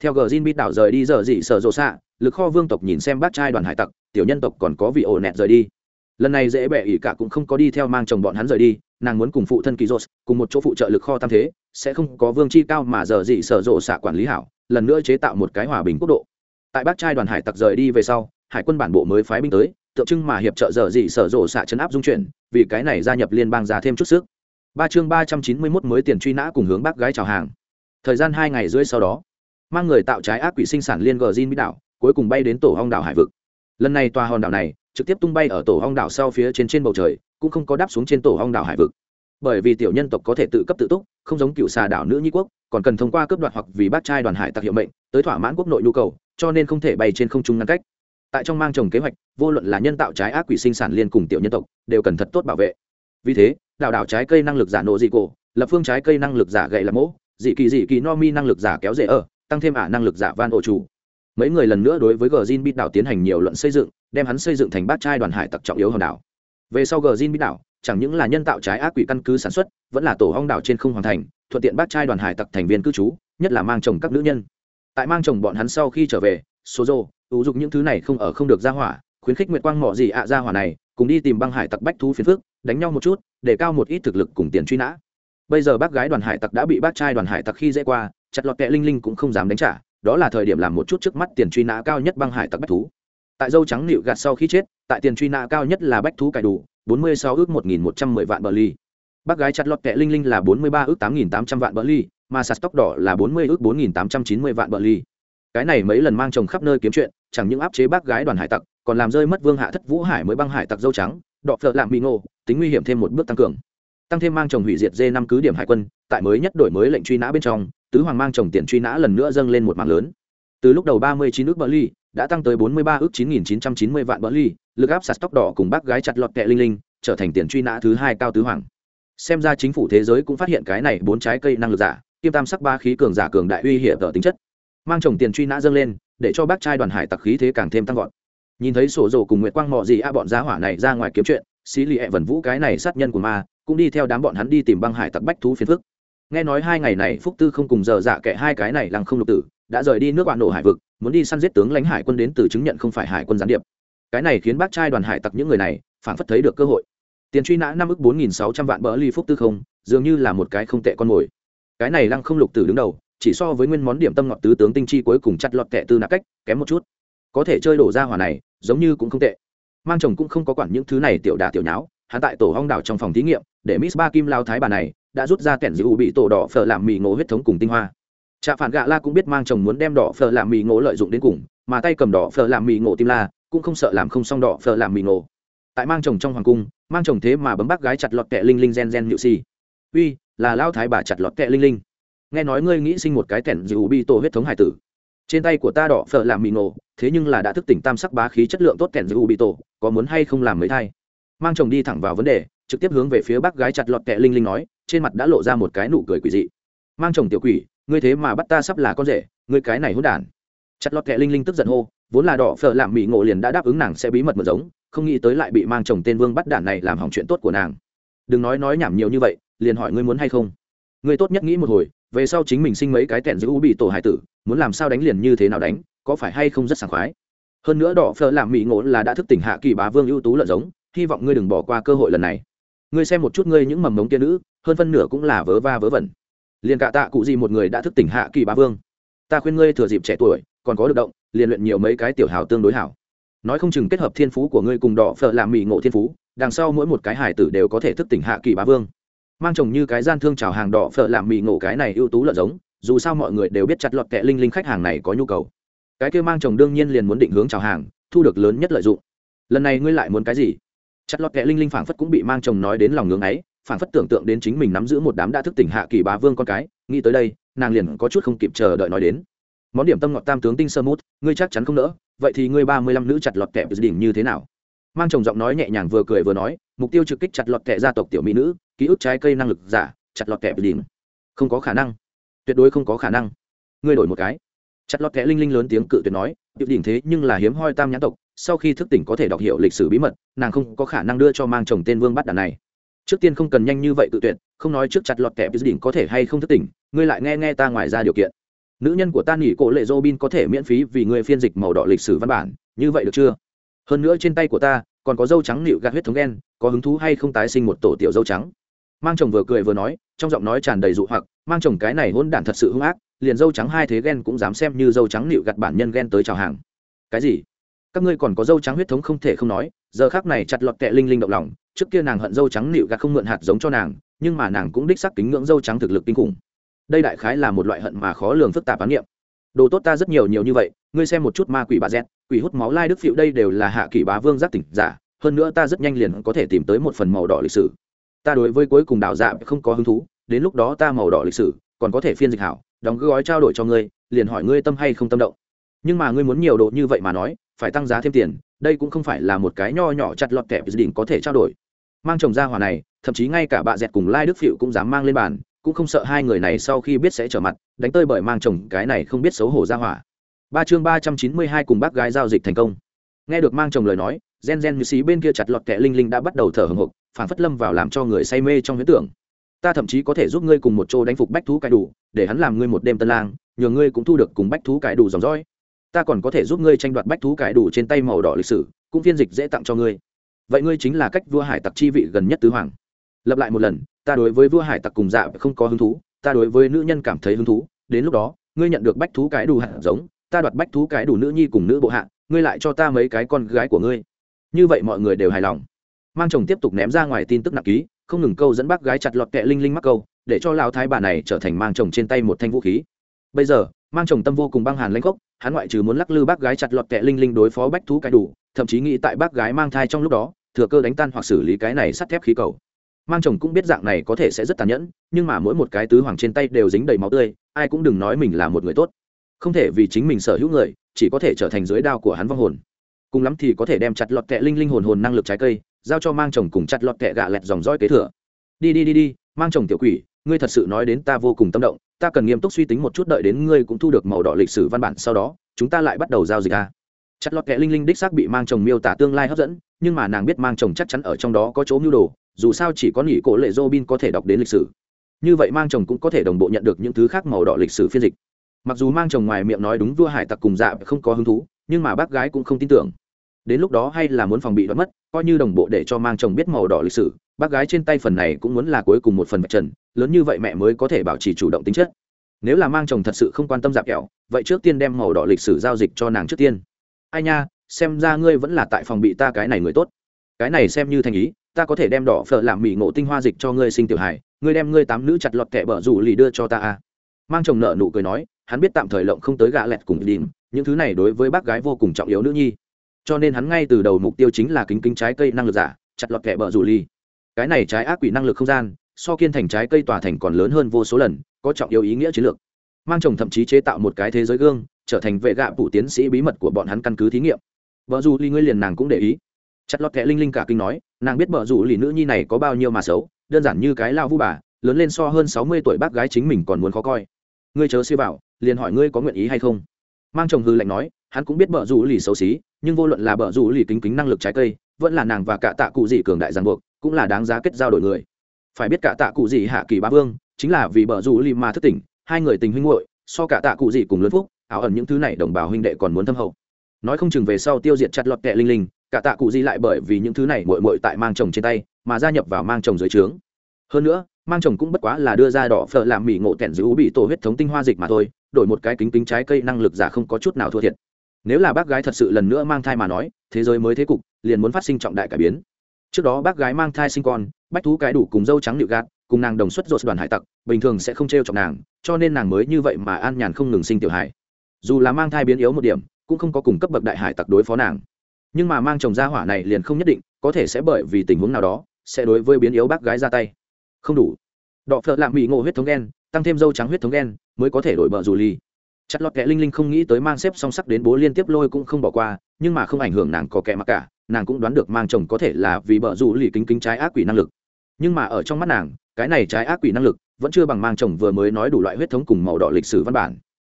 Theo gờ zin bịt đảo rời đi giờ gì sở rộ xạ, lực kho vương tộc nhìn xem bác trai đoàn hải tặc, tiểu nhân tộc còn có vị ổ nẹt rời đi. Lần này dễ bẻ ỉ cả cũng không có đi theo mang chồng bọn hắn rời đi, nàng muốn cùng phụ thân kỳ dốt cùng một chỗ phụ trợ lực kho tam thế, sẽ không có vương chi cao mà giờ gì sở rộ xạ quản lý hảo, lần nữa chế tạo một cái hòa bình quốc độ. Tại bác trai đoàn hải tặc rời đi về sau hải quân bản bộ mới phái binh tới, tượng trưng mà hiệp trợ dở dị sở rộ xạ chấn áp dung chuyển, vì cái này gia nhập liên bang ra thêm chút sức. Ba chương ba trăm chín mươi mốt mới tiền truy nã cùng hướng bác gái chào hàng. Thời gian hai ngày rưỡi sau đó, mang người tạo trái ác quỷ sinh sản liên gờ zin mỹ đảo, cuối cùng bay đến tổ hong đảo hải vực. Lần này tòa hòn đảo này trực tiếp tung bay ở tổ hong đảo sau phía trên trên bầu trời, cũng không có đáp xuống trên tổ hong đảo hải vực. Bởi vì tiểu nhân tộc có thể tự cấp tự túc, không giống cựu xà đảo nữ nhi quốc, còn cần thông qua cấp đoạt hoặc vì bác trai đoàn hải tặc hiệu mệnh, tới thỏa mãn quốc nội nhu cầu, cho nên không thể bay trên không trung ngăn cách tại trong mang trồng kế hoạch, vô luận là nhân tạo trái ác quỷ sinh sản liên cùng tiểu nhân tộc, đều cần thật tốt bảo vệ. Vì thế đào đảo trái cây năng lực giả nổ dị cổ, lập phương trái cây năng lực giả gậy là mỗ, dị kỳ dị kỳ no mi năng lực giả kéo dễ ở, tăng thêm ả năng lực giả van ổ chủ. Mấy người lần nữa đối với gờ zin bít đảo tiến hành nhiều luận xây dựng, đem hắn xây dựng thành bát trai đoàn hải tặc trọng yếu hòn đảo. Về sau gờ zin bít đảo, chẳng những là nhân tạo trái ác quỷ căn cứ sản xuất, vẫn là tổ hong đảo trên không hoàn thành, thuận tiện bát trai đoàn hải tặc thành viên cư trú, nhất là mang chồng các nữ nhân. Tại mang chồng bọn hắn sau khi trở về số rô ủ dục những thứ này không ở không được ra hỏa, khuyến khích nguyệt quang mỏ gì ạ ra hỏa này, cùng đi tìm băng hải tặc bách thú phiến phước đánh nhau một chút, để cao một ít thực lực cùng tiền truy nã. Bây giờ bác gái đoàn hải tặc đã bị bác trai đoàn hải tặc khi dễ qua, chặt lọt kẹ linh linh cũng không dám đánh trả, đó là thời điểm làm một chút trước mắt tiền truy nã cao nhất băng hải tặc bách thú. Tại dâu trắng nịu gạt sau khi chết, tại tiền truy nã cao nhất là bách thú cải đủ, bốn mươi sáu ước một nghìn một trăm mười vạn bờ ly bác gái chặt lọt kẹ linh linh là bốn mươi ba ước tám nghìn tám trăm vạn bờ ly mà sạt tóc đỏ là bốn mươi ước bốn nghìn tám trăm chín mươi vạn bờ ly cái này mấy lần mang chồng khắp nơi kiếm chuyện, chẳng những áp chế bác gái đoàn hải tặc, còn làm rơi mất vương hạ thất vũ hải mới băng hải tặc dâu trắng, đọ phợ lạm bị ngô tính nguy hiểm thêm một bước tăng cường. Tăng thêm mang chồng hủy diệt dê năm cứ điểm hải quân, tại mới nhất đổi mới lệnh truy nã bên trong, tứ hoàng mang chồng tiền truy nã lần nữa dâng lên một mạng lớn. Từ lúc đầu ba mươi chín ước bờ ly đã tăng tới bốn mươi ba ước chín nghìn chín trăm chín mươi vạn bờ ly lực áp sạt tóc đỏ cùng bác gái chặt lọt kẹ linh linh, trở thành tiền truy nã thứ hai cao tứ hoàng. Xem ra chính phủ thế giới cũng phát hiện cái này bốn trái cây năng lực giả kim tam sắc ba khí cường giả cường đại uy hiểm ở tính chất mang chồng tiền truy nã dâng lên, để cho bác trai đoàn hải tặc khí thế càng thêm tăng vọt. Nhìn thấy sổ dồ cùng nguyệt quang mọ gì a bọn giá hỏa này ra ngoài kiếm chuyện, xí lì ẹ vần vũ cái này sát nhân của ma, cũng đi theo đám bọn hắn đi tìm băng hải tặc bách thú phiền phức. Nghe nói hai ngày này phúc tư không cùng giờ dạ kệ hai cái này lăng không lục tử, đã rời đi nước bạn nổ hải vực, muốn đi săn giết tướng lãnh hải quân đến từ chứng nhận không phải hải quân gián điệp. Cái này khiến bác trai đoàn hải tặc những người này phản phất thấy được cơ hội. Tiền truy nã năm ước bốn nghìn sáu trăm vạn bỡ ly phúc tư không, dường như là một cái không tệ con mồi. Cái này lăng không lục tử đứng đầu chỉ so với nguyên món điểm tâm ngọt tứ tướng tinh chi cuối cùng chặt lọt kẻ tư nạp cách, kém một chút. Có thể chơi đổ ra hỏa này, giống như cũng không tệ. Mang chồng cũng không có quản những thứ này tiểu đà tiểu nháo, hắn tại tổ hong đảo trong phòng thí nghiệm, để miss ba kim lao thái bà này, đã rút ra kẻn giữ bị tổ đỏ phở làm mì ngộ huyết thống cùng tinh hoa. Trạ phản gạ la cũng biết mang chồng muốn đem đỏ phở làm mì ngộ lợi dụng đến cùng, mà tay cầm đỏ phở làm mì ngộ tim la, cũng không sợ làm không xong đỏ phở làm mì ngộ. Tại mang chồng trong hoàng cung, mang chồng thế mà bấm bác gái chặt lọt kẹ linh linh gen gen nhự si. Uy, là lao thái bà chặt lọt kẹ linh linh nghe nói ngươi nghĩ sinh một cái kẻn dịu bị tổ huyết thống hải tử. Trên tay của ta đỏ phở làm mì nổ, thế nhưng là đã thức tỉnh tam sắc bá khí chất lượng tốt kẻn dịu bị tổ, có muốn hay không làm mấy thay mang chồng đi thẳng vào vấn đề, trực tiếp hướng về phía bác gái chặt lọt kẹ linh linh nói, trên mặt đã lộ ra một cái nụ cười quỷ dị. Mang chồng tiểu quỷ, ngươi thế mà bắt ta sắp là con rể, ngươi cái này hỗn đản. Chặt lọt kẹ linh linh tức giận hô, vốn là đỏ phở làm mì ngộ liền đã đáp ứng nàng sẽ bí mật mật giống, không nghĩ tới lại bị mang chồng tên vương bắt đản này làm hỏng chuyện tốt của nàng. Đừng nói nói nhảm nhiều như vậy, liền hỏi ngươi muốn hay không. Ngươi tốt nhất nghĩ một hồi về sau chính mình sinh mấy cái tẹn giữ u bị tổ hải tử, muốn làm sao đánh liền như thế nào đánh, có phải hay không rất sảng khoái? Hơn nữa đỏ phở làm mỹ ngộ là đã thức tỉnh hạ kỳ bá vương ưu tú lợn giống, hy vọng ngươi đừng bỏ qua cơ hội lần này. Ngươi xem một chút ngươi những mầm mống kia nữ, hơn phân nửa cũng là vớ va vớ vẩn. Liền cả tạ cụ gì một người đã thức tỉnh hạ kỳ bá vương. Ta khuyên ngươi thừa dịp trẻ tuổi, còn có được động, liền luyện nhiều mấy cái tiểu hào tương đối hảo. Nói không chừng kết hợp thiên phú của ngươi cùng đỏ phở làm mỹ ngộ thiên phú, đằng sau mỗi một cái hải tử đều có thể thức tỉnh hạ kỳ bá vương mang chồng như cái gian thương chào hàng đỏ phở làm mì ngộ cái này ưu tú lợn giống, dù sao mọi người đều biết chặt lọt kẹ linh linh khách hàng này có nhu cầu. Cái kêu mang chồng đương nhiên liền muốn định hướng chào hàng, thu được lớn nhất lợi dụng. Lần này ngươi lại muốn cái gì? Chặt lọt kẹ linh linh phảng phất cũng bị mang chồng nói đến lòng ngưỡng ấy, phảng phất tưởng tượng đến chính mình nắm giữ một đám đã thức tỉnh hạ kỳ bá vương con cái, nghĩ tới đây, nàng liền có chút không kịp chờ đợi nói đến. Món điểm tâm ngọt tam tướng tinh sơ mút, ngươi chắc chắn không nỡ, vậy thì ngươi ba mươi lăm nữ chặt lọt kẹ đỉnh như thế nào? Mang chồng giọng nói nhẹ nhàng vừa cười vừa nói, mục tiêu trực kích chặt lọt kẹ gia tộc tiểu mỹ nữ ký ức trái cây năng lực giả, chặt lọt kẹ đỉnh không có khả năng. Tuyệt đối không có khả năng. Ngươi đổi một cái. Chặt lọt kẻ linh linh lớn tiếng cự tuyệt nói, bị đỉnh thế nhưng là hiếm hoi tam nhãn tộc, sau khi thức tỉnh có thể đọc hiểu lịch sử bí mật, nàng không có khả năng đưa cho mang chồng tên vương bắt đàn này. Trước tiên không cần nhanh như vậy tự tuyệt, không nói trước chặt lọt kẻ bị đỉnh có thể hay không thức tỉnh, ngươi lại nghe nghe ta ngoài ra điều kiện. Nữ nhân của ta nghỉ cổ lệ robin có thể miễn phí vì ngươi phiên dịch màu đỏ lịch sử văn bản, như vậy được chưa? Hơn nữa trên tay của ta còn có dâu trắng nịu gạt huyết thống đen có hứng thú hay không tái sinh một tổ tiểu dâu trắng? Mang chồng vừa cười vừa nói trong giọng nói tràn đầy dụ hoặc mang chồng cái này hôn đản thật sự hung ác liền dâu trắng hai thế ghen cũng dám xem như dâu trắng nịu gạt bản nhân ghen tới chào hàng. Cái gì? Các ngươi còn có dâu trắng huyết thống không thể không nói giờ khác này chặt lọt kẹ linh linh động lòng trước kia nàng hận dâu trắng nịu gạt không mượn hạt giống cho nàng nhưng mà nàng cũng đích sắc kính ngưỡng dâu trắng thực lực kinh khủng. Đây đại khái là một loại hận mà khó lường phức tạp án niệm đồ tốt ta rất nhiều nhiều như vậy ngươi xem một chút ma quỷ bà dẹt, quỷ hút máu lai đức phiệu đây đều là hạ kỷ bá vương giác tỉnh giả hơn nữa ta rất nhanh liền có thể tìm tới một phần màu đỏ lịch sử ta đối với cuối cùng đào dạ không có hứng thú, đến lúc đó ta màu đỏ lịch sử, còn có thể phiên dịch hảo, đóng gói trao đổi cho ngươi, liền hỏi ngươi tâm hay không tâm động. Nhưng mà ngươi muốn nhiều độ như vậy mà nói, phải tăng giá thêm tiền, đây cũng không phải là một cái nho nhỏ chặt lọt kẹp dự định có thể trao đổi. Mang chồng ra hỏa này, thậm chí ngay cả bà dẹt cùng lai đức phịu cũng dám mang lên bàn, cũng không sợ hai người này sau khi biết sẽ trở mặt, đánh tơi bởi mang chồng cái này không biết xấu hổ ra hỏa. Ba chương ba trăm chín mươi hai cùng bác gái giao dịch thành công. Nghe được mang chồng lời nói, gen gen như xí bên kia chặt lọt kẹ linh linh đã bắt đầu thở hồng hộc phản phất lâm vào làm cho người say mê trong huyễn tưởng. Ta thậm chí có thể giúp ngươi cùng một chỗ đánh phục bách thú cải đủ, để hắn làm ngươi một đêm tân lang, nhờ ngươi cũng thu được cùng bách thú cải đủ dòng dõi. Ta còn có thể giúp ngươi tranh đoạt bách thú cải đủ trên tay màu đỏ lịch sử, cũng phiên dịch dễ tặng cho ngươi. Vậy ngươi chính là cách vua hải tặc chi vị gần nhất tứ hoàng. Lập lại một lần, ta đối với vua hải tặc cùng dạ không có hứng thú, ta đối với nữ nhân cảm thấy hứng thú, đến lúc đó, ngươi nhận được bách thú cái đủ hạt giống, ta đoạt bách thú cái đủ nữ nhi cùng nữ bộ hạ, ngươi lại cho ta mấy cái con gái của ngươi. Như vậy mọi người đều hài lòng mang chồng tiếp tục ném ra ngoài tin tức nặng ký, không ngừng câu dẫn bác gái chặt lọt kẹ linh linh mắc câu, để cho lao thái bà này trở thành mang chồng trên tay một thanh vũ khí. Bây giờ, mang chồng tâm vô cùng băng hàn lãnh gốc, hắn ngoại trừ muốn lắc lư bác gái chặt lọt kẹ linh linh đối phó bách thú cái đủ, thậm chí nghĩ tại bác gái mang thai trong lúc đó, thừa cơ đánh tan hoặc xử lý cái này sắt thép khí cầu. Mang chồng cũng biết dạng này có thể sẽ rất tàn nhẫn, nhưng mà mỗi một cái tứ hoàng trên tay đều dính đầy máu tươi, ai cũng đừng nói mình là một người tốt. Không thể vì chính mình sở hữu người, chỉ có thể trở thành dưới đao của hắn vong hồn. Cùng lắm thì có thể đem chặt lọt kẹ linh linh hồn hồn năng lực trái cây giao cho mang chồng cùng chặt lọt kẹ gạ lẹt dòng dõi kế thừa đi đi đi đi mang chồng tiểu quỷ ngươi thật sự nói đến ta vô cùng tâm động ta cần nghiêm túc suy tính một chút đợi đến ngươi cũng thu được màu đỏ lịch sử văn bản sau đó chúng ta lại bắt đầu giao dịch a chặt lọt kẹ linh linh đích xác bị mang chồng miêu tả tương lai hấp dẫn nhưng mà nàng biết mang chồng chắc chắn ở trong đó có chỗ mưu đồ dù sao chỉ có nghỉ cổ lệ Robin có thể đọc đến lịch sử. Như vậy mang chồng cũng có thể đồng bộ nhận được những thứ khác màu đỏ lịch sử phiên dịch. Mặc dù mang chồng ngoài miệng nói đúng vua hải tặc cùng dạ không có hứng thú, nhưng mà bác gái cũng không tin tưởng. Đến lúc đó hay là muốn phòng bị đoạt mất, coi như đồng bộ để cho mang chồng biết màu đỏ lịch sử, bác gái trên tay phần này cũng muốn là cuối cùng một phần vật trần, lớn như vậy mẹ mới có thể bảo trì chủ động tính chất. Nếu là mang chồng thật sự không quan tâm dạp kẹo, vậy trước tiên đem màu đỏ lịch sử giao dịch cho nàng trước tiên. Ai nha, xem ra ngươi vẫn là tại phòng bị ta cái này người tốt. Cái này xem như thành ý, ta có thể đem đỏ phở làm mỹ ngộ tinh hoa dịch cho ngươi sinh tiểu hải ngươi đem ngươi tám nữ chặt lọt kẹ bở rủ lì đưa cho ta a mang chồng nợ nụ cười nói hắn biết tạm thời lộng không tới gạ lẹt cùng đìm những thứ này đối với bác gái vô cùng trọng yếu nữ nhi cho nên hắn ngay từ đầu mục tiêu chính là kính kính trái cây năng lực giả, chặt lọt kẹ bờ rủ ly. cái này trái ác quỷ năng lực không gian, so kiên thành trái cây tòa thành còn lớn hơn vô số lần, có trọng yếu ý nghĩa chiến lược. Mang chồng thậm chí chế tạo một cái thế giới gương, trở thành vệ gạ phụ tiến sĩ bí mật của bọn hắn căn cứ thí nghiệm. Vợ dù ly ngươi liền nàng cũng để ý. Chặt lọt kẹ linh linh cả kinh nói, nàng biết bờ rủ lì nữ nhi này có bao nhiêu mà xấu, đơn giản như cái lao vu bà, lớn lên so hơn sáu mươi tuổi bác gái chính mình còn muốn khó coi. Ngươi chớ siêu bảo liền hỏi ngươi có nguyện ý hay không. Mang chồng hư lệnh nói hắn cũng biết bờ rủ lì xấu xí, nhưng vô luận là bờ rủ lì kính kính năng lực trái cây, vẫn là nàng và cả tạ cụ dị cường đại giang buộc, cũng là đáng giá kết giao đổi người. Phải biết cả tạ cụ dị hạ kỳ ba vương, chính là vì bờ rủ lì mà thất tỉnh, hai người tình huynh hội so cả tạ cụ dị cùng lớn phúc, áo ẩn những thứ này đồng bào huynh đệ còn muốn thâm hậu. Nói không chừng về sau tiêu diệt chặt lọt kẹ linh linh, cả tạ cụ di lại bởi vì những thứ này mội mội tại mang chồng trên tay, mà gia nhập vào mang chồng dưới trướng. Hơn nữa, mang chồng cũng bất quá là đưa ra đỏ phở làm mỹ ngộ tẻn giữ bị tổ huyết thống tinh hoa dịch mà thôi, đổi một cái kính kính trái cây năng lực giả không có chút nào thua thiệt nếu là bác gái thật sự lần nữa mang thai mà nói, thế giới mới thế cục, liền muốn phát sinh trọng đại cải biến. Trước đó bác gái mang thai sinh con, bách thú cái đủ cùng dâu trắng nịu gạt, cùng nàng đồng xuất dột đoàn hải tặc, bình thường sẽ không t r e o chọc nàng, cho nên nàng mới như vậy mà an nhàn không ngừng sinh tiểu hải dù là mang thai biến yếu một điểm, cũng không có cùng cấp bậc đại hải tặc đối phó nàng. Nhưng mà mang chồng gia hỏa này liền không nhất định, có thể sẽ bởi vì tình huống nào đó, sẽ đối với biến yếu bác gái ra tay. Không đủ. Đọ phợ lạm bị ngộ huyết thống đen tăng thêm dâu trắng huyết thống đen mới có thể đổi bờ dù ly chặt lọt kẹ linh linh không nghĩ tới mang xếp song sắc đến bố liên tiếp lôi cũng không bỏ qua, nhưng mà không ảnh hưởng nàng có kẻ mặc cả, nàng cũng đoán được mang chồng có thể là vì bờ rủ lì kính kính trái ác quỷ năng lực. Nhưng mà ở trong mắt nàng, cái này trái ác quỷ năng lực vẫn chưa bằng mang chồng vừa mới nói đủ loại huyết thống cùng màu đỏ lịch sử văn bản.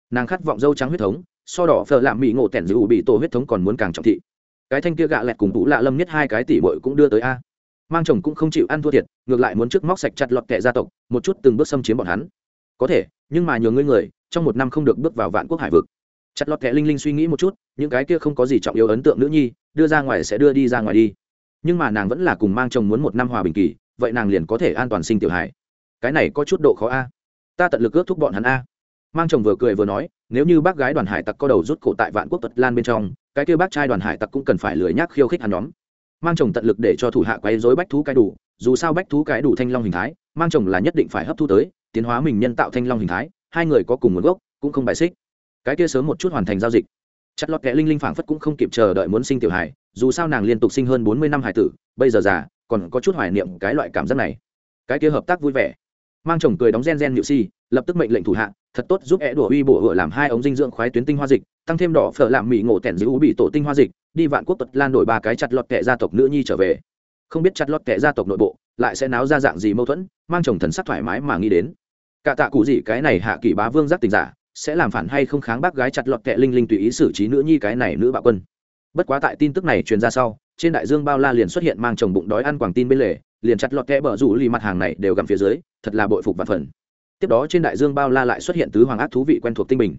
Nàng khát vọng dâu trắng huyết thống, so đỏ phở lạm mỹ ngộ tẻn dữ bị tổ huyết thống còn muốn càng trọng thị. Cái thanh kia gạ lẹt cùng tú lạ lâm nhất hai cái tỷ bội cũng đưa tới a. Mang chồng cũng không chịu ăn thua thiệt, ngược lại muốn trước móc sạch chặt lọt kệ gia tộc, một chút từng bước xâm chiếm bọn hắn có thể, nhưng mà nhờ ngươi người, trong một năm không được bước vào vạn quốc hải vực. Chặt lọt kệ linh linh suy nghĩ một chút, những cái kia không có gì trọng yếu ấn tượng nữ nhi, đưa ra ngoài sẽ đưa đi ra ngoài đi. Nhưng mà nàng vẫn là cùng mang chồng muốn một năm hòa bình kỳ, vậy nàng liền có thể an toàn sinh tiểu hải cái này có chút độ khó a. Ta tận lực ước thúc bọn hắn a. Mang chồng vừa cười vừa nói, nếu như bác gái đoàn hải tặc có đầu rút cổ tại vạn quốc tật lan bên trong, cái kia bác trai đoàn hải tặc cũng cần phải lười nhác khiêu khích hắn nhóm. Mang chồng tận lực để cho thủ hạ quấy dối bách thú cái đủ, dù sao bách thú cái đủ thanh long hình thái, mang chồng là nhất định phải hấp thu tới tiến hóa mình nhân tạo thanh long hình thái, hai người có cùng nguồn gốc, cũng không bài xích. Cái kia sớm một chút hoàn thành giao dịch. Chặt lọt kẻ linh linh phảng phất cũng không kịp chờ đợi muốn sinh tiểu hải dù sao nàng liên tục sinh hơn bốn mươi năm hải tử, bây giờ già, còn có chút hoài niệm cái loại cảm giác này. Cái kia hợp tác vui vẻ. Mang chồng cười đóng gen gen nhự si, lập tức mệnh lệnh thủ hạ, thật tốt giúp é đùa uy bổ hựa làm hai ống dinh dưỡng khoái tuyến tinh hoa dịch, tăng thêm đỏ phở làm mỹ ngộ tẻn giữ bị tổ tinh hoa dịch, đi vạn quốc tật lan đổi ba cái chặt lọt kẻ gia tộc nữ nhi trở về. Không biết chặt lọt kẻ gia tộc nội bộ, lại sẽ náo ra dạng gì mâu thuẫn, mang chồng thần sắc thoải mái mà nghĩ đến cả tạ cụ gì cái này hạ kỷ bá vương giác tình giả, sẽ làm phản hay không kháng bác gái chặt lọt kệ linh linh tùy ý xử trí nữ nhi cái này nữ bạo quân. Bất quá tại tin tức này truyền ra sau, trên đại dương bao la liền xuất hiện mang chồng bụng đói ăn quảng tin bên lề, liền chặt lọt kẽ bờ rủ lì mặt hàng này đều gặm phía dưới, thật là bội phục và phần. Tiếp đó trên đại dương bao la lại xuất hiện tứ hoàng ác thú vị quen thuộc tinh bình.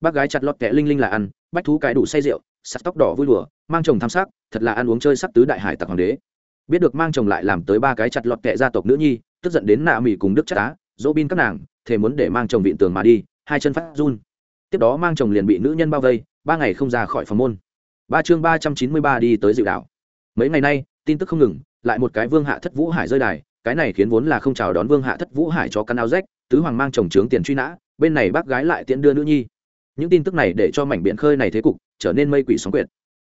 Bác gái chặt lọt kẽ linh linh là ăn, bách thú cái đủ say rượu, sắt tóc đỏ vui đùa, mang chồng tham sắc, thật là ăn uống chơi sắc tứ đại hải tặc hoàng đế. Biết được mang chồng lại làm tới ba cái chặt lọt kẹ gia tộc nữ nhi, tức giận đến nạ mỹ cùng đức chắc á dỗ bin các nàng, thề muốn để mang chồng vịn tường mà đi, hai chân phát run. Tiếp đó mang chồng liền bị nữ nhân bao vây, ba ngày không ra khỏi phòng môn. Ba chương ba trăm chín mươi ba đi tới dịu đảo mấy ngày nay, tin tức không ngừng, lại một cái vương hạ thất vũ hải rơi đài, cái này khiến vốn là không chào đón vương hạ thất vũ hải cho căn áo rách, tứ hoàng mang chồng trướng tiền truy nã, bên này bác gái lại tiễn đưa nữ nhi. Những tin tức này để cho mảnh biển khơi này thế cục, trở nên mây quỷ sóng quyệt.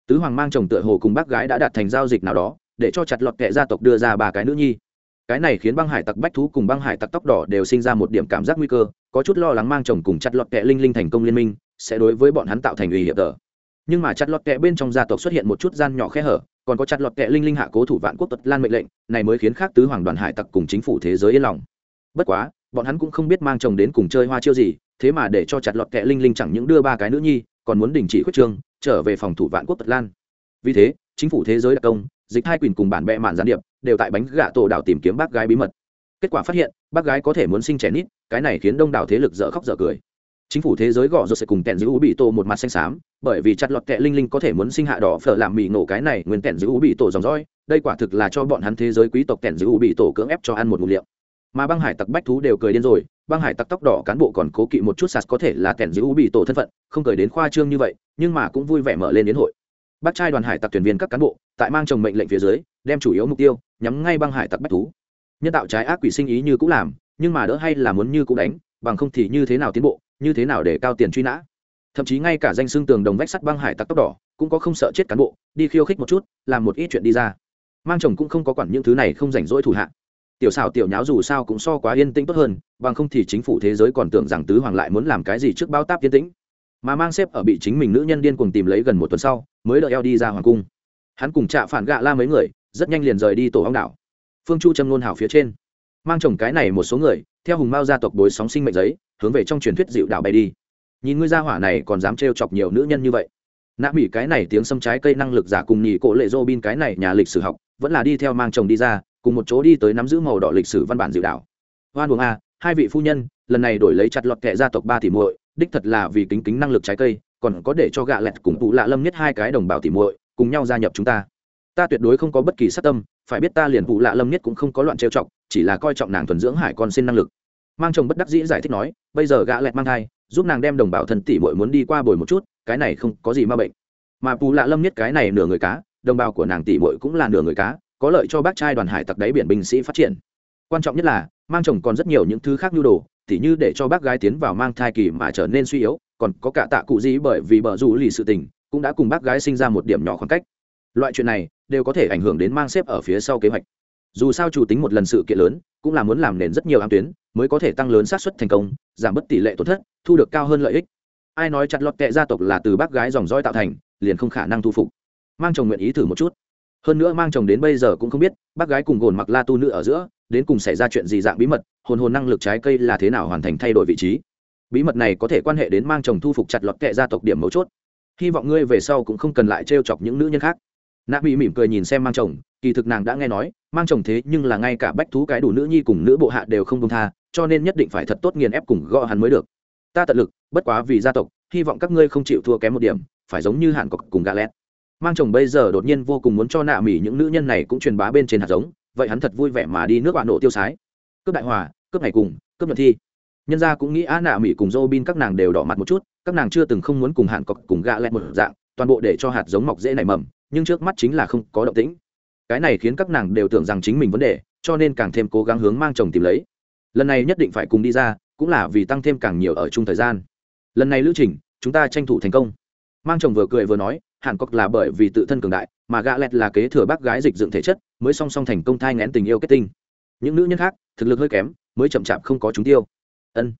Tứ hoàng mang chồng tựa hồ cùng bác gái đã đạt thành giao dịch nào đó, để cho chặt lọt kệ gia tộc đưa ra ba cái nữ nhi cái này khiến băng hải tặc bách thú cùng băng hải tặc tóc đỏ đều sinh ra một điểm cảm giác nguy cơ, có chút lo lắng mang chồng cùng chặt lọt kẹ linh linh thành công liên minh, sẽ đối với bọn hắn tạo thành ủy hiểm tờ. Nhưng mà chặt lọt kẹ bên trong gia tộc xuất hiện một chút gian nhỏ khe hở, còn có chặt lọt kẹ linh linh hạ cố thủ vạn quốc tật lan mệnh lệnh, này mới khiến khác tứ hoàng đoàn hải tặc cùng chính phủ thế giới yên lòng. Bất quá, bọn hắn cũng không biết mang chồng đến cùng chơi hoa chiêu gì, thế mà để cho chặt lọt kẹ linh linh chẳng những đưa ba cái nữ nhi, còn muốn đình chỉ khuyết trương, trở về phòng thủ vạn quốc tật lan. Vì thế chính phủ thế giới đặc công, dịch hai quyền cùng bản bệ mạn gián điệp, đều tại bánh gạ tổ đảo tìm kiếm bác gái bí mật. Kết quả phát hiện, bác gái có thể muốn sinh trẻ nít, cái này khiến đông đảo thế lực dở khóc dở cười. Chính phủ thế giới gõ rồi sẽ cùng tẹn giữ u bị tổ một mặt xanh xám, bởi vì chặt lọt kẹ linh linh có thể muốn sinh hạ đỏ phở làm mì nổ cái này nguyên tẹn giữ u bị tổ dòng dõi, đây quả thực là cho bọn hắn thế giới quý tộc tẹn giữ u bị tổ cưỡng ép cho ăn một ngụ liệu mà băng hải tặc bách thú đều cười điên rồi, băng hải tặc tóc đỏ cán bộ còn cố kỵ một chút sạt có thể là tẹn giữ u bị tổ thân phận, không cười đến khoa trương như vậy, nhưng mà cũng vui vẻ mở lên đến hội bác trai đoàn hải tặc thuyền viên các cán bộ, tại mang chồng mệnh lệnh phía dưới, đem chủ yếu mục tiêu, nhắm ngay băng hải tặc bách thú. Nhân tạo trái ác quỷ sinh ý như cũng làm, nhưng mà đỡ hay là muốn như cũng đánh, bằng không thì như thế nào tiến bộ, như thế nào để cao tiền truy nã. Thậm chí ngay cả danh xương tường đồng vách sắt băng hải tặc tóc đỏ, cũng có không sợ chết cán bộ, đi khiêu khích một chút, làm một ít chuyện đi ra. Mang chồng cũng không có quản những thứ này không rảnh rỗi thủ hạ. Tiểu xảo tiểu nháo dù sao cũng so quá yên tĩnh tốt hơn, bằng không thì chính phủ thế giới còn tưởng rằng tứ hoàng lại muốn làm cái gì trước bao táp yên tĩnh mà mang xếp ở bị chính mình nữ nhân điên cuồng tìm lấy gần một tuần sau, mới đợi eo đi ra hoàng cung. Hắn cùng chạ phản gạ la mấy người, rất nhanh liền rời đi tổ hong đảo. Phương chu châm nôn hảo phía trên. Mang chồng cái này một số người, theo hùng mao gia tộc bối sóng sinh mệnh giấy, hướng về trong truyền thuyết dịu đảo bay đi. Nhìn ngươi gia hỏa này còn dám trêu chọc nhiều nữ nhân như vậy. Nạ mỹ cái này tiếng xâm trái cây năng lực giả cùng nhị cổ lệ dô bin cái này nhà lịch sử học, vẫn là đi theo mang chồng đi ra, cùng một chỗ đi tới nắm giữ màu đỏ lịch sử văn bản dịu đảo. Hoan buồng a, hai vị phu nhân, lần này đổi lấy chặt lọt kệ gia tộc ba tỷ muội đích thật là vì kính kính năng lực trái cây, còn có để cho gạ lẹt cùng tụ lạ lâm nhất hai cái đồng bào tỷ muội cùng nhau gia nhập chúng ta. Ta tuyệt đối không có bất kỳ sát tâm, phải biết ta liền tụ lạ lâm nhất cũng không có loạn trêu chọc, chỉ là coi trọng nàng thuần dưỡng hải con xin năng lực. Mang chồng bất đắc dĩ giải thích nói, bây giờ gã lẹt mang thai, giúp nàng đem đồng bào thân tỷ muội muốn đi qua bồi một chút, cái này không có gì ma bệnh. Mà bù lạ lâm nhất cái này nửa người cá, đồng bào của nàng tỷ muội cũng là nửa người cá, có lợi cho bác trai đoàn hải tặc đáy biển binh sĩ phát triển. Quan trọng nhất là, mang chồng còn rất nhiều những thứ khác nhu đồ tỉ như để cho bác gái tiến vào mang thai kỳ mà trở nên suy yếu, còn có cả tạ cụ gì bởi vì bờ rủ lì sự tình, cũng đã cùng bác gái sinh ra một điểm nhỏ khoảng cách. Loại chuyện này đều có thể ảnh hưởng đến mang xếp ở phía sau kế hoạch. Dù sao chủ tính một lần sự kiện lớn, cũng là muốn làm nền rất nhiều ám tuyến, mới có thể tăng lớn xác suất thành công, giảm bớt tỷ lệ tổn thất, thu được cao hơn lợi ích. Ai nói chặt lọt kệ gia tộc là từ bác gái dòng roi tạo thành, liền không khả năng thu phục. Mang chồng nguyện ý thử một chút. Hơn nữa mang chồng đến bây giờ cũng không biết, bác gái cùng gồn mặc la tu nữ ở giữa, đến cùng xảy ra chuyện gì dạng bí mật hồn hồn năng lực trái cây là thế nào hoàn thành thay đổi vị trí? Bí mật này có thể quan hệ đến mang chồng thu phục chặt lọt kệ gia tộc điểm mấu chốt. Hy vọng ngươi về sau cũng không cần lại trêu chọc những nữ nhân khác. Nạ bị mỉm cười nhìn xem mang chồng, kỳ thực nàng đã nghe nói, mang chồng thế nhưng là ngay cả bách thú cái đủ nữ nhi cùng nữ bộ hạ đều không công tha, cho nên nhất định phải thật tốt nghiền ép cùng gõ hắn mới được. Ta tận lực, bất quá vì gia tộc, hy vọng các ngươi không chịu thua kém một điểm, phải giống như hàn cọc cùng gà lét. Mang chồng bây giờ đột nhiên vô cùng muốn cho nạ mỉ những nữ nhân này cũng truyền bá bên trên hạt giống, vậy hắn thật vui vẻ mà đi nước bạn nổ tiêu sái. Cướp đại hòa cướp ngày cùng, cướp nhuận thi. Nhân gia cũng nghĩ á nạ mỹ cùng dô bin các nàng đều đỏ mặt một chút, các nàng chưa từng không muốn cùng hạn cọc cùng gạ lẹt một dạng, toàn bộ để cho hạt giống mọc dễ nảy mầm, nhưng trước mắt chính là không có động tĩnh. Cái này khiến các nàng đều tưởng rằng chính mình vấn đề, cho nên càng thêm cố gắng hướng mang chồng tìm lấy. Lần này nhất định phải cùng đi ra, cũng là vì tăng thêm càng nhiều ở chung thời gian. Lần này lưu trình, chúng ta tranh thủ thành công. Mang chồng vừa cười vừa nói, hàn cốc là bởi vì tự thân cường đại, mà gạ lẹt là kế thừa bác gái dịch dựng thể chất, mới song song thành công thai ngén tình yêu kết tinh. Những nữ nhân khác, thực lực hơi kém mới chậm chạp không có chúng tiêu. Ân.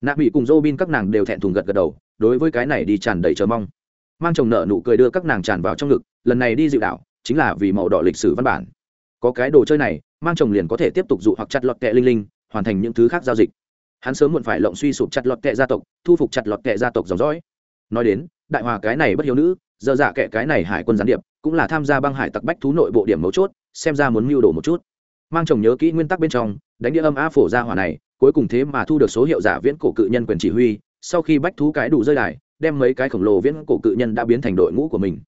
Nạ bị cùng dô bin các nàng đều thẹn thùng gật gật đầu, đối với cái này đi tràn đầy chờ mong. Mang chồng nợ nụ cười đưa các nàng tràn vào trong ngực, lần này đi dịu đảo chính là vì màu đỏ lịch sử văn bản. Có cái đồ chơi này, mang chồng liền có thể tiếp tục dụ hoặc chặt lọt kẹ linh linh, hoàn thành những thứ khác giao dịch. Hắn sớm muộn phải lộng suy sụp chặt lọt kẹ gia tộc, thu phục chặt lọt kẹ gia tộc dòng dõi. Nói đến, đại hòa cái này bất hiếu nữ dơ dạ kệ cái này hải quân gián điệp, cũng là tham gia băng hải tặc bách thú nội bộ điểm mấu chốt, xem ra muốn mưu đồ một chút mang chồng nhớ kỹ nguyên tắc bên trong, đánh đĩa âm a phổ ra hỏa này, cuối cùng thế mà thu được số hiệu giả viễn cổ cự nhân quyền chỉ huy, sau khi bách thú cái đủ rơi đài, đem mấy cái khổng lồ viễn cổ cự nhân đã biến thành đội ngũ của mình.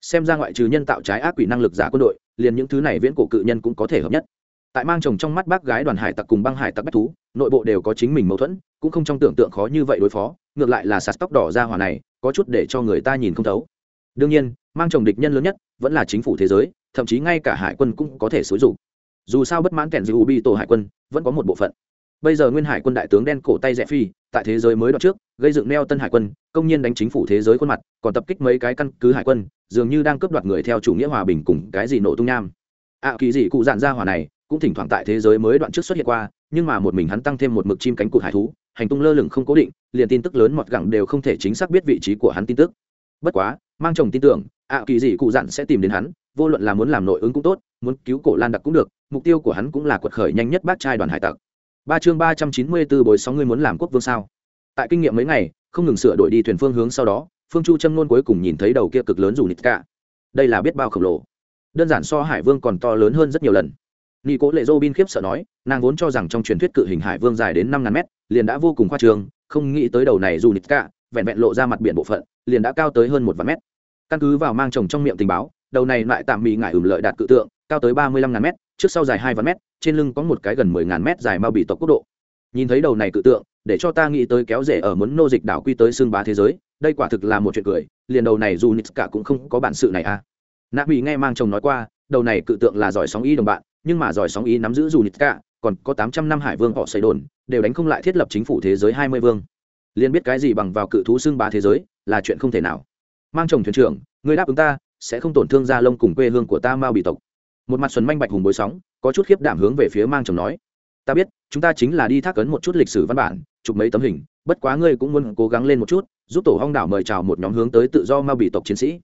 Xem ra ngoại trừ nhân tạo trái ác quỷ năng lực giả quân đội, liền những thứ này viễn cổ cự nhân cũng có thể hợp nhất. Tại mang chồng trong mắt bác gái đoàn hải tặc cùng băng hải tặc bách thú, nội bộ đều có chính mình mâu thuẫn, cũng không trong tưởng tượng khó như vậy đối phó, ngược lại là sạt tóc đỏ ra hỏa này, có chút để cho người ta nhìn không thấu. Đương nhiên, mang chồng địch nhân lớn nhất vẫn là chính phủ thế giới, thậm chí ngay cả hải quân cũng có thể xúi rục dù sao bất mãn kèn dư ubi tổ hải quân, vẫn có một bộ phận. Bây giờ nguyên hải quân đại tướng đen cổ tay rẽ phi, tại thế giới mới đoạn trước, gây dựng neo tân hải quân, công nhiên đánh chính phủ thế giới khuôn mặt, còn tập kích mấy cái căn cứ hải quân, dường như đang cướp đoạt người theo chủ nghĩa hòa bình cùng cái gì nổ tung nham. Ạ kỳ dị cụ dạn ra hỏa này, cũng thỉnh thoảng tại thế giới mới đoạn trước xuất hiện qua, nhưng mà một mình hắn tăng thêm một mực chim cánh cụt hải thú, hành tung lơ lửng không cố định, liền tin tức lớn mọt gẳng đều không thể chính xác biết vị trí của hắn tin tức. Bất quá, mang chồng tin tưởng ạ kỳ dị cụ dặn sẽ tìm đến hắn, vô luận là muốn làm nội ứng cũng tốt muốn cứu cổ lan đặc cũng được mục tiêu của hắn cũng là quật khởi nhanh nhất bác trai đoàn hải tặc. Ba chương ba trăm chín mươi bốn bồi sáu người muốn làm quốc vương sao? Tại kinh nghiệm mấy ngày không ngừng sửa đổi đi thuyền phương hướng sau đó phương chu châm nôn cuối cùng nhìn thấy đầu kia cực lớn dù nịt cả. Đây là biết bao khổng lồ. Đơn giản so hải vương còn to lớn hơn rất nhiều lần. Nghi cố lệ dô bin khiếp sợ nói nàng vốn cho rằng trong truyền thuyết cự hình hải vương dài đến năm ngàn mét liền đã vô cùng khoa trường, không nghĩ tới đầu này dù nịt cả vẹn vẹn lộ ra mặt biển bộ phận liền đã cao tới hơn một vạn mét. Căn cứ vào mang chồng trong miệng tình báo đầu này lại tạm bị ngại ửm lợi đạt cự tượng cao tới ba mươi lăm ngàn mét, trước sau dài hai vạn mét, trên lưng có một cái gần mười ngàn mét dài mau bị tộc quốc độ. Nhìn thấy đầu này cự tượng, để cho ta nghĩ tới kéo rể ở muốn nô dịch đảo quy tới xương bá thế giới, đây quả thực là một chuyện cười, liền đầu này dù nít cả cũng không có bản sự này à. Nạ bị nghe mang chồng nói qua, đầu này cự tượng là giỏi sóng y đồng bạn, nhưng mà giỏi sóng y nắm giữ dù nít cả, còn có tám trăm năm hải vương họ xây đồn, đều đánh không lại thiết lập chính phủ thế giới hai mươi vương. Liền biết cái gì bằng vào cự thú xương bá thế giới, là chuyện không thể nào. Mang chồng thuyền trưởng, người đáp ứng ta, sẽ không tổn thương gia lông cùng quê hương của ta mao bị tộc một mặt xuân manh bạch hùng bối sóng, có chút khiếp đảm hướng về phía mang chồng nói, ta biết, chúng ta chính là đi thác ấn một chút lịch sử văn bản, chụp mấy tấm hình, bất quá ngươi cũng muốn cố gắng lên một chút, giúp tổ hong đảo mời chào một nhóm hướng tới tự do mao bị tộc chiến sĩ.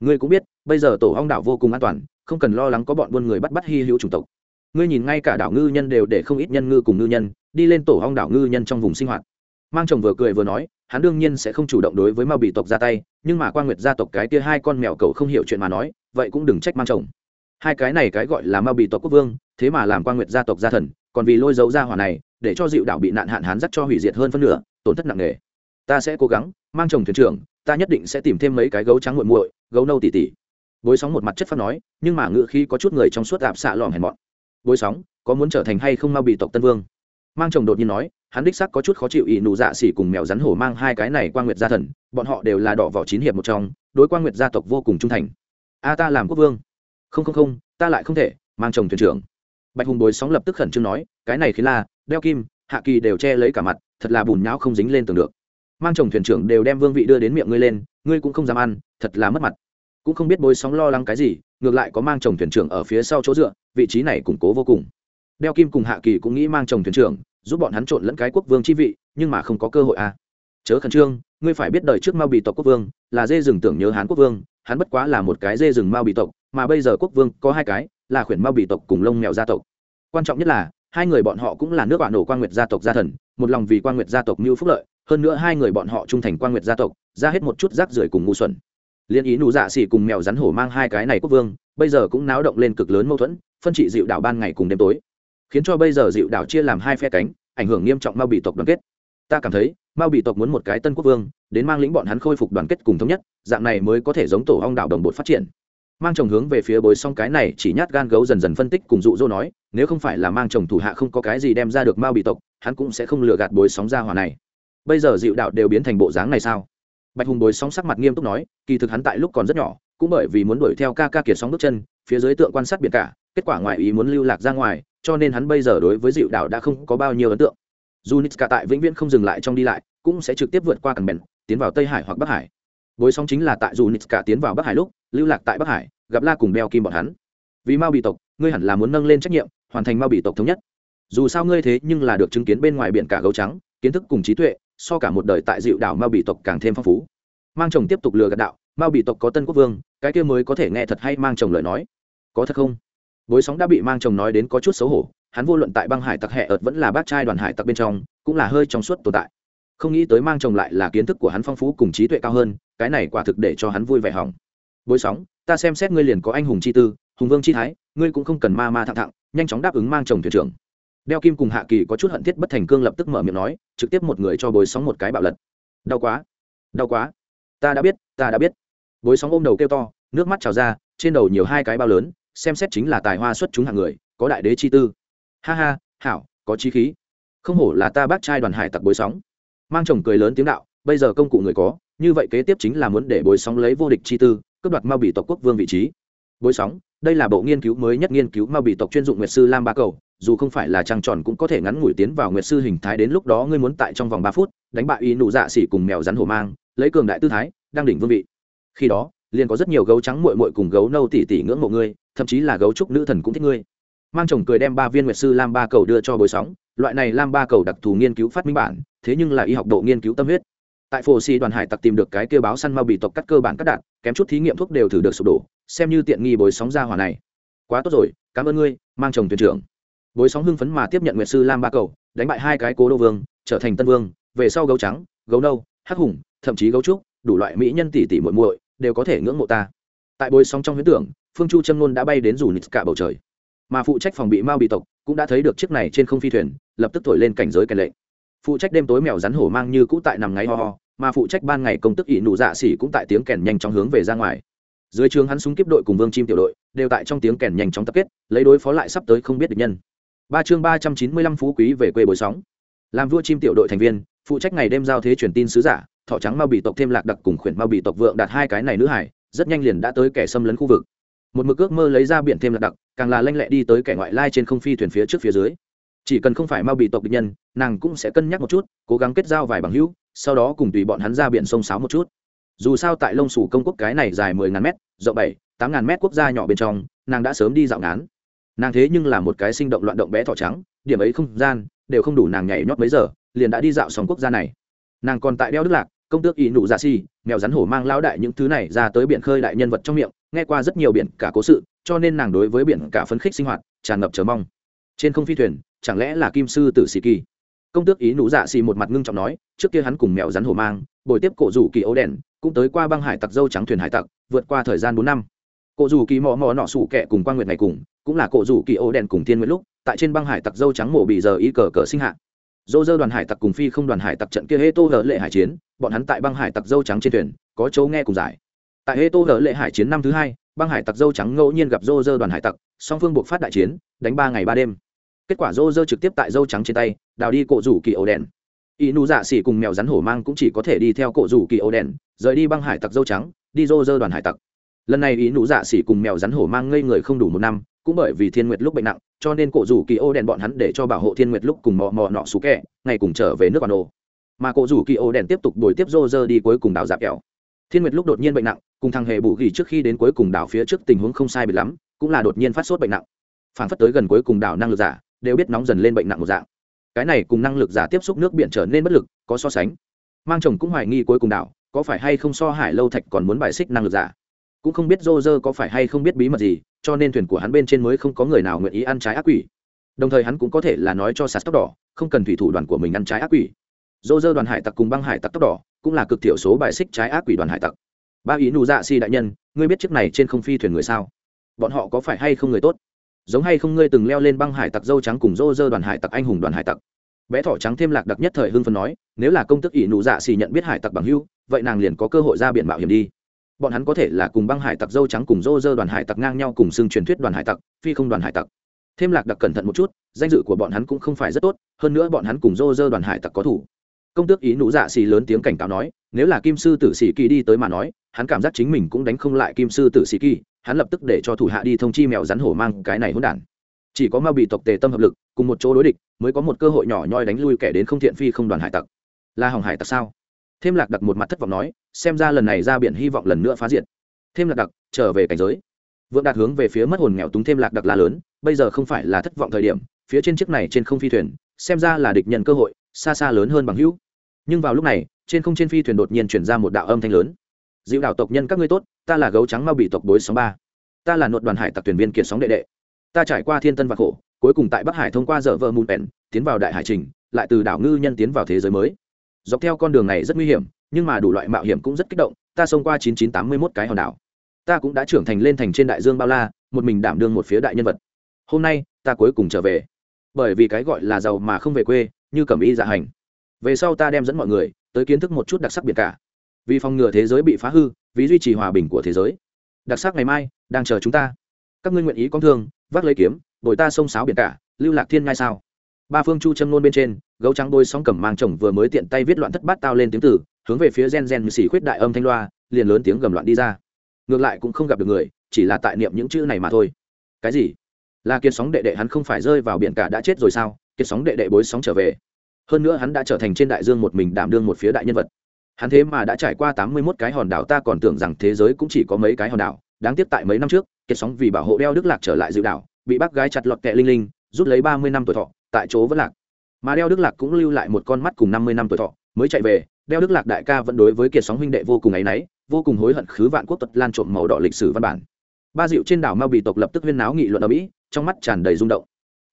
Ngươi cũng biết, bây giờ tổ hong đảo vô cùng an toàn, không cần lo lắng có bọn buôn người bắt bắt hy hữu chủng tộc. Ngươi nhìn ngay cả đảo ngư nhân đều để không ít nhân ngư cùng ngư nhân, đi lên tổ hong đảo ngư nhân trong vùng sinh hoạt. Mang chồng vừa cười vừa nói, hắn đương nhiên sẽ không chủ động đối với mao bị tộc ra tay, nhưng mà quan nguyệt gia tộc cái kia hai con mèo cầu không hiểu chuyện mà nói, vậy cũng đừng trách mang chồng hai cái này cái gọi là ma bị tộc quốc vương, thế mà làm quan nguyệt gia tộc gia thần, còn vì lôi dấu gia hỏa này, để cho dịu đảo bị nạn hạn hán dắt cho hủy diệt hơn phân nửa, tổn thất nặng nề. Ta sẽ cố gắng, mang chồng thuyền trưởng, ta nhất định sẽ tìm thêm mấy cái gấu trắng muội muội, gấu nâu tỉ tỉ. Bối sóng một mặt chất phát nói, nhưng mà ngự khi có chút người trong suốt đạp xạ lòm hèn mọn. Bối sóng, có muốn trở thành hay không mau bị tộc tân vương? Mang chồng đột nhiên nói, hắn đích sắc có chút khó chịu ỷ nụ dạ xỉ cùng mèo rắn hổ mang hai cái này quan nguyệt gia thần, bọn họ đều là đỏ vỏ chín hiệp một trong, đối quan nguyệt gia tộc vô cùng trung thành. A ta làm quốc vương không không không, ta lại không thể, mang chồng thuyền trưởng. Bạch hùng bối sóng lập tức khẩn trương nói, cái này khiến là, đeo kim, hạ kỳ đều che lấy cả mặt, thật là bùn nhão không dính lên tường được. Mang chồng thuyền trưởng đều đem vương vị đưa đến miệng ngươi lên, ngươi cũng không dám ăn, thật là mất mặt. Cũng không biết bối sóng lo lắng cái gì, ngược lại có mang chồng thuyền trưởng ở phía sau chỗ dựa, vị trí này củng cố vô cùng. Đeo kim cùng hạ kỳ cũng nghĩ mang chồng thuyền trưởng, giúp bọn hắn trộn lẫn cái quốc vương chi vị, nhưng mà không có cơ hội à. Chớ khẩn trương, ngươi phải biết đời trước mau bị tộc quốc vương, là dê rừng tưởng nhớ hán quốc vương hắn bất quá là một cái dê rừng mao bị tộc, mà bây giờ quốc vương có hai cái, là khuyển mao bị tộc cùng lông mèo gia tộc. Quan trọng nhất là, hai người bọn họ cũng là nước bạn nổ quan nguyệt gia tộc gia thần, một lòng vì quan nguyệt gia tộc mưu phúc lợi, hơn nữa hai người bọn họ trung thành quan nguyệt gia tộc, ra hết một chút rác rưởi cùng ngu xuẩn. Liên ý nụ dạ xỉ cùng mèo rắn hổ mang hai cái này quốc vương, bây giờ cũng náo động lên cực lớn mâu thuẫn, phân trị dịu đảo ban ngày cùng đêm tối, khiến cho bây giờ dịu đảo chia làm hai phe cánh, ảnh hưởng nghiêm trọng mao bị tộc đoàn kết. Ta cảm thấy mao bị tộc muốn một cái tân quốc vương, đến mang lĩnh bọn hắn khôi phục đoàn kết cùng thống nhất, dạng này mới có thể giống tổ hong đảo đồng bột phát triển. Mang chồng hướng về phía bối song cái này chỉ nhát gan gấu dần dần phân tích cùng dụ dỗ nói, nếu không phải là mang chồng thủ hạ không có cái gì đem ra được mao bị tộc, hắn cũng sẽ không lừa gạt bối sóng ra hòa này. Bây giờ dịu đạo đều biến thành bộ dáng này sao? Bạch hùng bối sóng sắc mặt nghiêm túc nói, kỳ thực hắn tại lúc còn rất nhỏ, cũng bởi vì muốn đuổi theo ca ca kiệt sóng bước chân, phía dưới tượng quan sát biển cả, kết quả ngoại ý muốn lưu lạc ra ngoài, cho nên hắn bây giờ đối với dịu đạo đã không có bao nhiêu ấn tượng. Junitska tại vĩnh viễn không dừng lại trong đi lại, cũng sẽ trực tiếp vượt qua cảng bèn tiến vào tây hải hoặc bắc hải. Bối sóng chính là tại Junitska tiến vào bắc hải lúc, lưu lạc tại bắc hải, gặp la cùng đeo kim bọn hắn. Vì mao bị tộc, ngươi hẳn là muốn nâng lên trách nhiệm, hoàn thành mao bị tộc thống nhất. Dù sao ngươi thế nhưng là được chứng kiến bên ngoài biển cả gấu trắng, kiến thức cùng trí tuệ, so cả một đời tại dịu đảo mao bị tộc càng thêm phong phú. Mang chồng tiếp tục lừa gạt đạo, mao bị tộc có tân quốc vương, cái kia mới có thể nghe thật hay mang chồng lời nói. Có thật không? Bối sóng đã bị mang chồng nói đến có chút xấu hổ hắn vô luận tại băng hải tặc hẹ ợt vẫn là bác trai đoàn hải tặc bên trong, cũng là hơi trong suốt tồn tại. Không nghĩ tới mang chồng lại là kiến thức của hắn phong phú cùng trí tuệ cao hơn, cái này quả thực để cho hắn vui vẻ hỏng. Bối sóng, ta xem xét ngươi liền có anh hùng chi tư, hùng vương chi thái, ngươi cũng không cần ma ma thẳng thẳng, nhanh chóng đáp ứng mang chồng thuyền trưởng. Đeo kim cùng hạ kỳ có chút hận thiết bất thành cương lập tức mở miệng nói, trực tiếp một người cho bối sóng một cái bạo lật. Đau quá đau quá. Ta đã biết, ta đã biết. Bối sóng ôm đầu kêu to, nước mắt trào ra, trên đầu nhiều hai cái bao lớn, xem xét chính là tài hoa xuất chúng hạng người, có đại đế chi tư ha ha, hảo, có trí khí. Không hổ là ta bác trai đoàn hải tặc bối sóng. Mang chồng cười lớn tiếng đạo, bây giờ công cụ người có, như vậy kế tiếp chính là muốn để bối sóng lấy vô địch chi tư, cướp đoạt mao bị tộc quốc vương vị trí. Bối sóng, đây là bộ nghiên cứu mới nhất nghiên cứu mao bị tộc chuyên dụng nguyệt sư lam ba cầu, dù không phải là trăng tròn cũng có thể ngắn ngủi tiến vào nguyệt sư hình thái đến lúc đó ngươi muốn tại trong vòng ba phút, đánh bại y nụ dạ xỉ cùng mèo rắn hổ mang, lấy cường đại tư thái, đang đỉnh vương vị. Khi đó, liền có rất nhiều gấu trắng muội muội cùng gấu nâu tỉ tỉ ngưỡng mộ ngươi, thậm chí là gấu trúc nữ thần cũng thích ngươi mang chồng cười đem ba viên nguyệt sư lam ba cầu đưa cho bối sóng. Loại này lam ba cầu đặc thù nghiên cứu phát minh bản, thế nhưng là y học độ nghiên cứu tâm huyết. Tại phổ xì đoàn hải tặc tìm được cái kêu báo săn mau bị tộc cắt cơ bản cắt đạn, kém chút thí nghiệm thuốc đều thử được sụp đổ, xem như tiện nghi bối sóng ra hỏa này. Quá tốt rồi, cảm ơn ngươi, mang chồng thuyền trưởng. Bối sóng hưng phấn mà tiếp nhận nguyệt sư lam ba cầu, đánh bại hai cái cố đô vương, trở thành tân vương, về sau gấu trắng, gấu nâu, hắc hùng, thậm chí gấu trúc, đủ loại mỹ nhân tỷ tỷ muội muội, đều có thể ngưỡng mộ ta. Tại bối sóng trong huyễn tưởng, phương chu châm nôn đã bay đến rủ nít cả bầu trời mà phụ trách phòng bị mao bị tộc cũng đã thấy được chiếc này trên không phi thuyền, lập tức thổi lên cảnh giới cảnh lệnh. Phụ trách đêm tối mèo rắn hổ mang như cũ tại nằm ngáy ho ho, mà phụ trách ban ngày công tức ỷ nụ dạ xỉ cũng tại tiếng kèn nhanh chóng hướng về ra ngoài. Dưới trường hắn súng kiếp đội cùng vương chim tiểu đội, đều tại trong tiếng kèn nhanh chóng tập kết, lấy đối phó lại sắp tới không biết được nhân. Ba chương ba trăm chín mươi lăm phú quý về quê bồi sóng. Làm vua chim tiểu đội thành viên, phụ trách ngày đêm giao thế truyền tin sứ giả, thọ trắng mao bị tộc thêm lạc đặc cùng khuyển mao bị tộc vượng đạt hai cái này nữ hải, rất nhanh liền đã tới kẻ xâm lấn khu vực một mực ước mơ lấy ra biển thêm lạc đặc, càng là lanh lẹ đi tới kẻ ngoại lai trên không phi thuyền phía trước phía dưới. Chỉ cần không phải mau bị tộc địch nhân, nàng cũng sẽ cân nhắc một chút, cố gắng kết giao vài bằng hữu, sau đó cùng tùy bọn hắn ra biển sông sáo một chút. Dù sao tại lông sủ công quốc cái này dài mười ngàn mét, rộng bảy, tám ngàn mét quốc gia nhỏ bên trong, nàng đã sớm đi dạo ngán. Nàng thế nhưng là một cái sinh động loạn động bé thỏ trắng, điểm ấy không gian đều không đủ nàng nhảy nhót mấy giờ, liền đã đi dạo xong quốc gia này. Nàng còn tại đeo đức lạc công tước ỷ nụ dạ xì, mèo rắn hổ mang lao đại những thứ này ra tới biển khơi đại nhân vật trong miệng, nghe qua rất nhiều biển cả cố sự, cho nên nàng đối với biển cả phấn khích sinh hoạt, tràn ngập chờ mong. Trên không phi thuyền, chẳng lẽ là kim sư tử sĩ kỳ? Công tước ý nụ dạ xì một mặt ngưng trọng nói, trước kia hắn cùng mèo rắn hổ mang, bồi tiếp cổ rủ kỳ ấu đèn, cũng tới qua băng hải tặc dâu trắng thuyền hải tặc, vượt qua thời gian bốn năm. Cổ rủ kỳ mò mò nọ sủ kẻ cùng quan nguyệt này cùng, cũng là cổ rủ kỳ ấu đèn cùng thiên nguyễn lúc, tại trên băng hải tặc dâu trắng mổ bị giờ ý cờ cờ sinh hạ dô dơ đoàn hải tặc cùng phi không đoàn hải tặc trận kia hê tô hở lệ hải chiến, bọn hắn tại băng hải tặc dâu trắng trên thuyền, có chỗ nghe cùng giải. Tại hê tô hở lệ hải chiến năm thứ hai, băng hải tặc dâu trắng ngẫu nhiên gặp dô dơ đoàn hải tặc, song phương buộc phát đại chiến, đánh ba ngày ba đêm. Kết quả dô dơ trực tiếp tại dâu trắng trên tay, đào đi cổ rủ kỳ ổ đèn. Y nụ dạ xỉ cùng mèo rắn hổ mang cũng chỉ có thể đi theo cổ rủ kỳ ổ đèn, rời đi băng hải tặc dâu trắng, đi dô dơ đoàn hải tặc. Lần này ý nụ dạ xỉ cùng mèo rắn hổ mang ngây người không đủ một năm cũng bởi vì thiên nguyệt lúc bệnh nặng, cho nên cổ rủ kỳ ô đèn bọn hắn để cho bảo hộ thiên nguyệt lúc cùng mò mò nọ xú kẹ, ngày cùng trở về nước bà nô mà cổ rủ kỳ ô đèn tiếp tục đổi tiếp rô rơ đi cuối cùng đảo dạp kẹo. Thiên nguyệt lúc đột nhiên bệnh nặng, cùng thằng hề bù gỉ trước khi đến cuối cùng đảo phía trước tình huống không sai bị lắm, cũng là đột nhiên phát sốt bệnh nặng. Phản phất tới gần cuối cùng đảo năng lực giả, đều biết nóng dần lên bệnh nặng một dạng. Cái này cùng năng lực giả tiếp xúc nước biển trở nên bất lực, có so sánh. Mang chồng cũng hoài nghi cuối cùng đảo, có phải hay không so hải lâu thạch còn muốn bài xích năng lực giả. Cũng không biết rô rơ có phải hay không biết bí mật gì cho nên thuyền của hắn bên trên mới không có người nào nguyện ý ăn trái ác quỷ. Đồng thời hắn cũng có thể là nói cho sạt tóc đỏ, không cần thủy thủ đoàn của mình ăn trái ác quỷ. Dô dơ đoàn hải tặc cùng băng hải tặc tóc đỏ, cũng là cực thiểu số bài xích trái ác quỷ đoàn hải tặc. Ba ý nụ dạ si đại nhân, ngươi biết chiếc này trên không phi thuyền người sao? Bọn họ có phải hay không người tốt? Giống hay không ngươi từng leo lên băng hải tặc dâu trắng cùng dô dơ đoàn hải tặc anh hùng đoàn hải tặc? Bé thỏ trắng thêm lạc đặc nhất thời hưng phân nói, nếu là công tức ỷ nụ dạ xì nhận biết hải tặc bằng hưu, vậy nàng liền có cơ hội ra biển mạo hiểm đi bọn hắn có thể là cùng băng hải tặc dâu trắng cùng dô dơ đoàn hải tặc ngang nhau cùng xưng truyền thuyết đoàn hải tặc, phi không đoàn hải tặc. Thêm lạc đặc cẩn thận một chút, danh dự của bọn hắn cũng không phải rất tốt, hơn nữa bọn hắn cùng dô dơ đoàn hải tặc có thủ. Công tước ý nụ dạ xì lớn tiếng cảnh cáo nói, nếu là kim sư tử sĩ kỳ đi tới mà nói, hắn cảm giác chính mình cũng đánh không lại kim sư tử sĩ kỳ, hắn lập tức để cho thủ hạ đi thông chi mèo rắn hổ mang cái này hỗn đản. Chỉ có ma bị tộc tề tâm hợp lực, cùng một chỗ đối địch, mới có một cơ hội nhỏ nhoi đánh lui kẻ đến không thiện phi không đoàn hải tặc. Là hỏng hải tặc sao? Thêm lạc đặc một mặt thất vọng nói, xem ra lần này ra biển hy vọng lần nữa phá diệt. thêm lạc đặc, trở về cảnh giới. Vượng đạt hướng về phía mất hồn nghèo túng thêm lạc đặc là lớn, bây giờ không phải là thất vọng thời điểm, phía trên chiếc này trên không phi thuyền, xem ra là địch nhận cơ hội, xa xa lớn hơn bằng hữu. Nhưng vào lúc này, trên không trên phi thuyền đột nhiên chuyển ra một đạo âm thanh lớn. Dịu đảo tộc nhân các ngươi tốt, ta là gấu trắng mau bị tộc bối sóng ba. Ta là nội đoàn hải tặc thuyền viên kiệt sóng đệ đệ. Ta trải qua thiên tân và khổ, cuối cùng tại bắc hải thông qua dở vợ mùn bèn tiến vào đại hải trình, lại từ đảo ngư nhân tiến vào thế giới mới dọc theo con đường này rất nguy hiểm, nhưng mà đủ loại mạo hiểm cũng rất kích động, ta xông qua 9981 cái hòn đảo. Ta cũng đã trưởng thành lên thành trên đại dương bao la, một mình đảm đương một phía đại nhân vật. Hôm nay, ta cuối cùng trở về. Bởi vì cái gọi là giàu mà không về quê, như cẩm y dạ hành. Về sau ta đem dẫn mọi người tới kiến thức một chút đặc sắc biển cả. Vì phòng ngừa thế giới bị phá hư, vì duy trì hòa bình của thế giới. Đặc sắc ngày mai, đang chờ chúng ta. Các ngươi nguyện ý con thương, vác lấy kiếm, bồi ta sông sáo biển cả, lưu lạc thiên ngai sao? Ba phương chu châm nôn bên trên, gấu trắng đôi sóng cầm mang chồng vừa mới tiện tay viết loạn thất bát tao lên tiếng tử, hướng về phía gen gen xỉ khuyết đại âm thanh loa, liền lớn tiếng gầm loạn đi ra. Ngược lại cũng không gặp được người, chỉ là tại niệm những chữ này mà thôi. Cái gì? Là kiệt sóng đệ đệ hắn không phải rơi vào biển cả đã chết rồi sao? Kiệt sóng đệ đệ bối sóng trở về. Hơn nữa hắn đã trở thành trên đại dương một mình đảm đương một phía đại nhân vật. Hắn thế mà đã trải qua tám mươi mốt cái hòn đảo, ta còn tưởng rằng thế giới cũng chỉ có mấy cái hòn đảo. Đáng tiếc tại mấy năm trước, kiệt sóng vì bảo hộ đeo đức lạc trở lại dự đảo, bị bác gái chặt lọt kẹ linh linh, rút lấy ba mươi năm tuổi thọ tại chỗ vẫn lạc. Mà đeo đức lạc cũng lưu lại một con mắt cùng năm mươi năm tuổi thọ, mới chạy về, đeo đức lạc đại ca vẫn đối với kiệt sóng huynh đệ vô cùng áy náy, vô cùng hối hận khứ vạn quốc tật lan trộm màu đỏ lịch sử văn bản. Ba dịu trên đảo mao bị tộc lập tức huyên náo nghị luận ở mỹ, trong mắt tràn đầy rung động.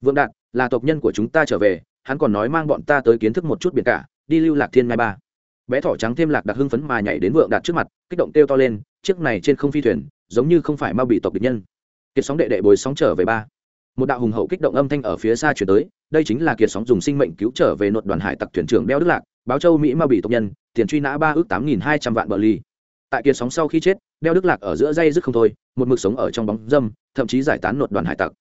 Vượng đạt, là tộc nhân của chúng ta trở về, hắn còn nói mang bọn ta tới kiến thức một chút biển cả, đi lưu lạc thiên mai ba. Bé thỏ trắng thêm lạc đặc hưng phấn mà nhảy đến vượng đạt trước mặt, kích động kêu to lên, chiếc này trên không phi thuyền, giống như không phải mao bị tộc địch nhân. Kiệt sóng đệ đệ bồi sóng trở về ba một đạo hùng hậu kích động âm thanh ở phía xa chuyển tới, đây chính là kiệt sóng dùng sinh mệnh cứu trở về nội đoàn hải tặc thuyền trưởng đeo đức lạc, báo châu mỹ ma bị tộc nhân, tiền truy nã ba ước tám nghìn hai trăm vạn bờ ly tại kiệt sóng sau khi chết, đeo đức lạc ở giữa dây dứt không thôi, một mực sống ở trong bóng dâm, thậm chí giải tán nội đoàn hải tặc.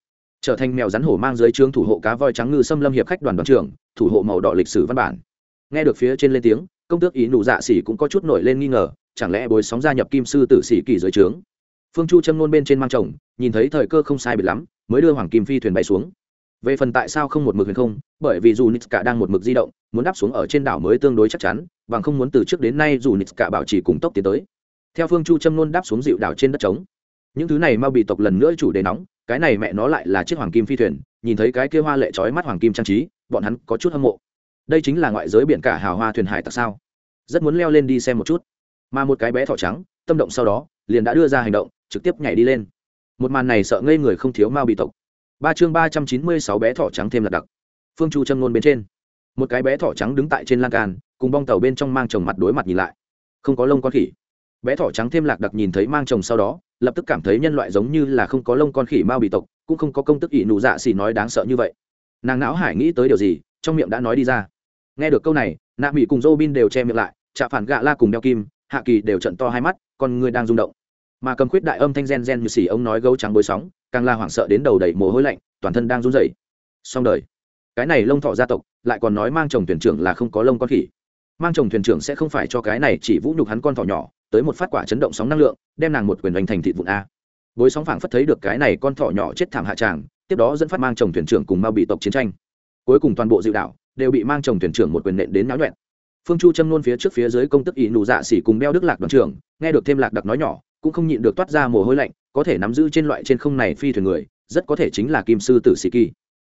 Trở thành mèo rắn hổ mang dưới trướng thủ hộ cá voi trắng ngư xâm lâm hiệp khách đoàn đoàn trưởng, thủ hộ màu đỏ lịch sử văn bản. Nghe được phía trên lên tiếng, công tước ý nụ dạ xỉ cũng có chút nổi lên nghi ngờ, chẳng lẽ bồi sóng gia nhập kim sư tử sĩ kỳ dưới trướng? Phương chu châm ngôn bên trên mang chồng, nhìn thấy thời cơ không sai biệt lắm mới đưa hoàng kim phi thuyền bay xuống. Về phần tại sao không một mực huyền không, bởi vì dù nitska đang một mực di động, muốn đáp xuống ở trên đảo mới tương đối chắc chắn và không muốn từ trước đến nay dù nitska bảo trì cùng tốc tiến tới. Theo phương chu châm nôn đáp xuống dịu đảo trên đất trống. Những thứ này mau bị tộc lần nữa chủ đề nóng, cái này mẹ nó lại là chiếc hoàng kim phi thuyền, nhìn thấy cái kia hoa lệ trói mắt hoàng kim trang trí, bọn hắn có chút hâm mộ. Đây chính là ngoại giới biển cả hào hoa thuyền hải tặc sao? Rất muốn leo lên đi xem một chút. Mà một cái bé thỏ trắng, tâm động sau đó, liền đã đưa ra hành động, trực tiếp nhảy đi lên một màn này sợ ngây người không thiếu mao bị tộc. Ba chương ba trăm chín mươi sáu bé thỏ trắng thêm lạc đặc. Phương chu châm ngôn bên trên. Một cái bé thỏ trắng đứng tại trên lan can, cùng bong tàu bên trong mang chồng mặt đối mặt nhìn lại. Không có lông con khỉ. Bé thỏ trắng thêm lạc đặc nhìn thấy mang chồng sau đó, lập tức cảm thấy nhân loại giống như là không có lông con khỉ mao bị tộc, cũng không có công tức ỷ nụ dạ xỉ nói đáng sợ như vậy. Nàng não hải nghĩ tới điều gì, trong miệng đã nói đi ra. Nghe được câu này, nạ mỹ cùng dô bin đều che miệng lại chạ phản gạ la cùng đeo kim, hạ kỳ đều trận to hai mắt, con người đang rung động mà cầm khuyết đại âm thanh gen gen như xì ông nói gấu trắng bối sóng, càng là hoảng sợ đến đầu đầy mồ hôi lạnh, toàn thân đang run rẩy. Xong đời. Cái này lông thọ gia tộc, lại còn nói mang chồng thuyền trưởng là không có lông con khỉ. Mang chồng thuyền trưởng sẽ không phải cho cái này chỉ vũ nhục hắn con thỏ nhỏ, tới một phát quả chấn động sóng năng lượng, đem nàng một quyền đánh thành thịt vụn a. Bối sóng phảng phất thấy được cái này con thỏ nhỏ chết thảm hạ tràng, tiếp đó dẫn phát mang chồng thuyền trưởng cùng mau bị tộc chiến tranh. Cuối cùng toàn bộ dịu đảo đều bị mang chồng thuyền trưởng một quyền nện đến náo nhuẹn. Phương chu châm luôn phía trước phía dưới công tức ý nụ dạ xỉ cùng đeo đức lạc đoàn trưởng, nghe được thêm lạc đặc nói nhỏ cũng không nhịn được toát ra mồ hôi lạnh, có thể nắm giữ trên loại trên không này phi thuyền người, rất có thể chính là kim sư tử sĩ kỳ.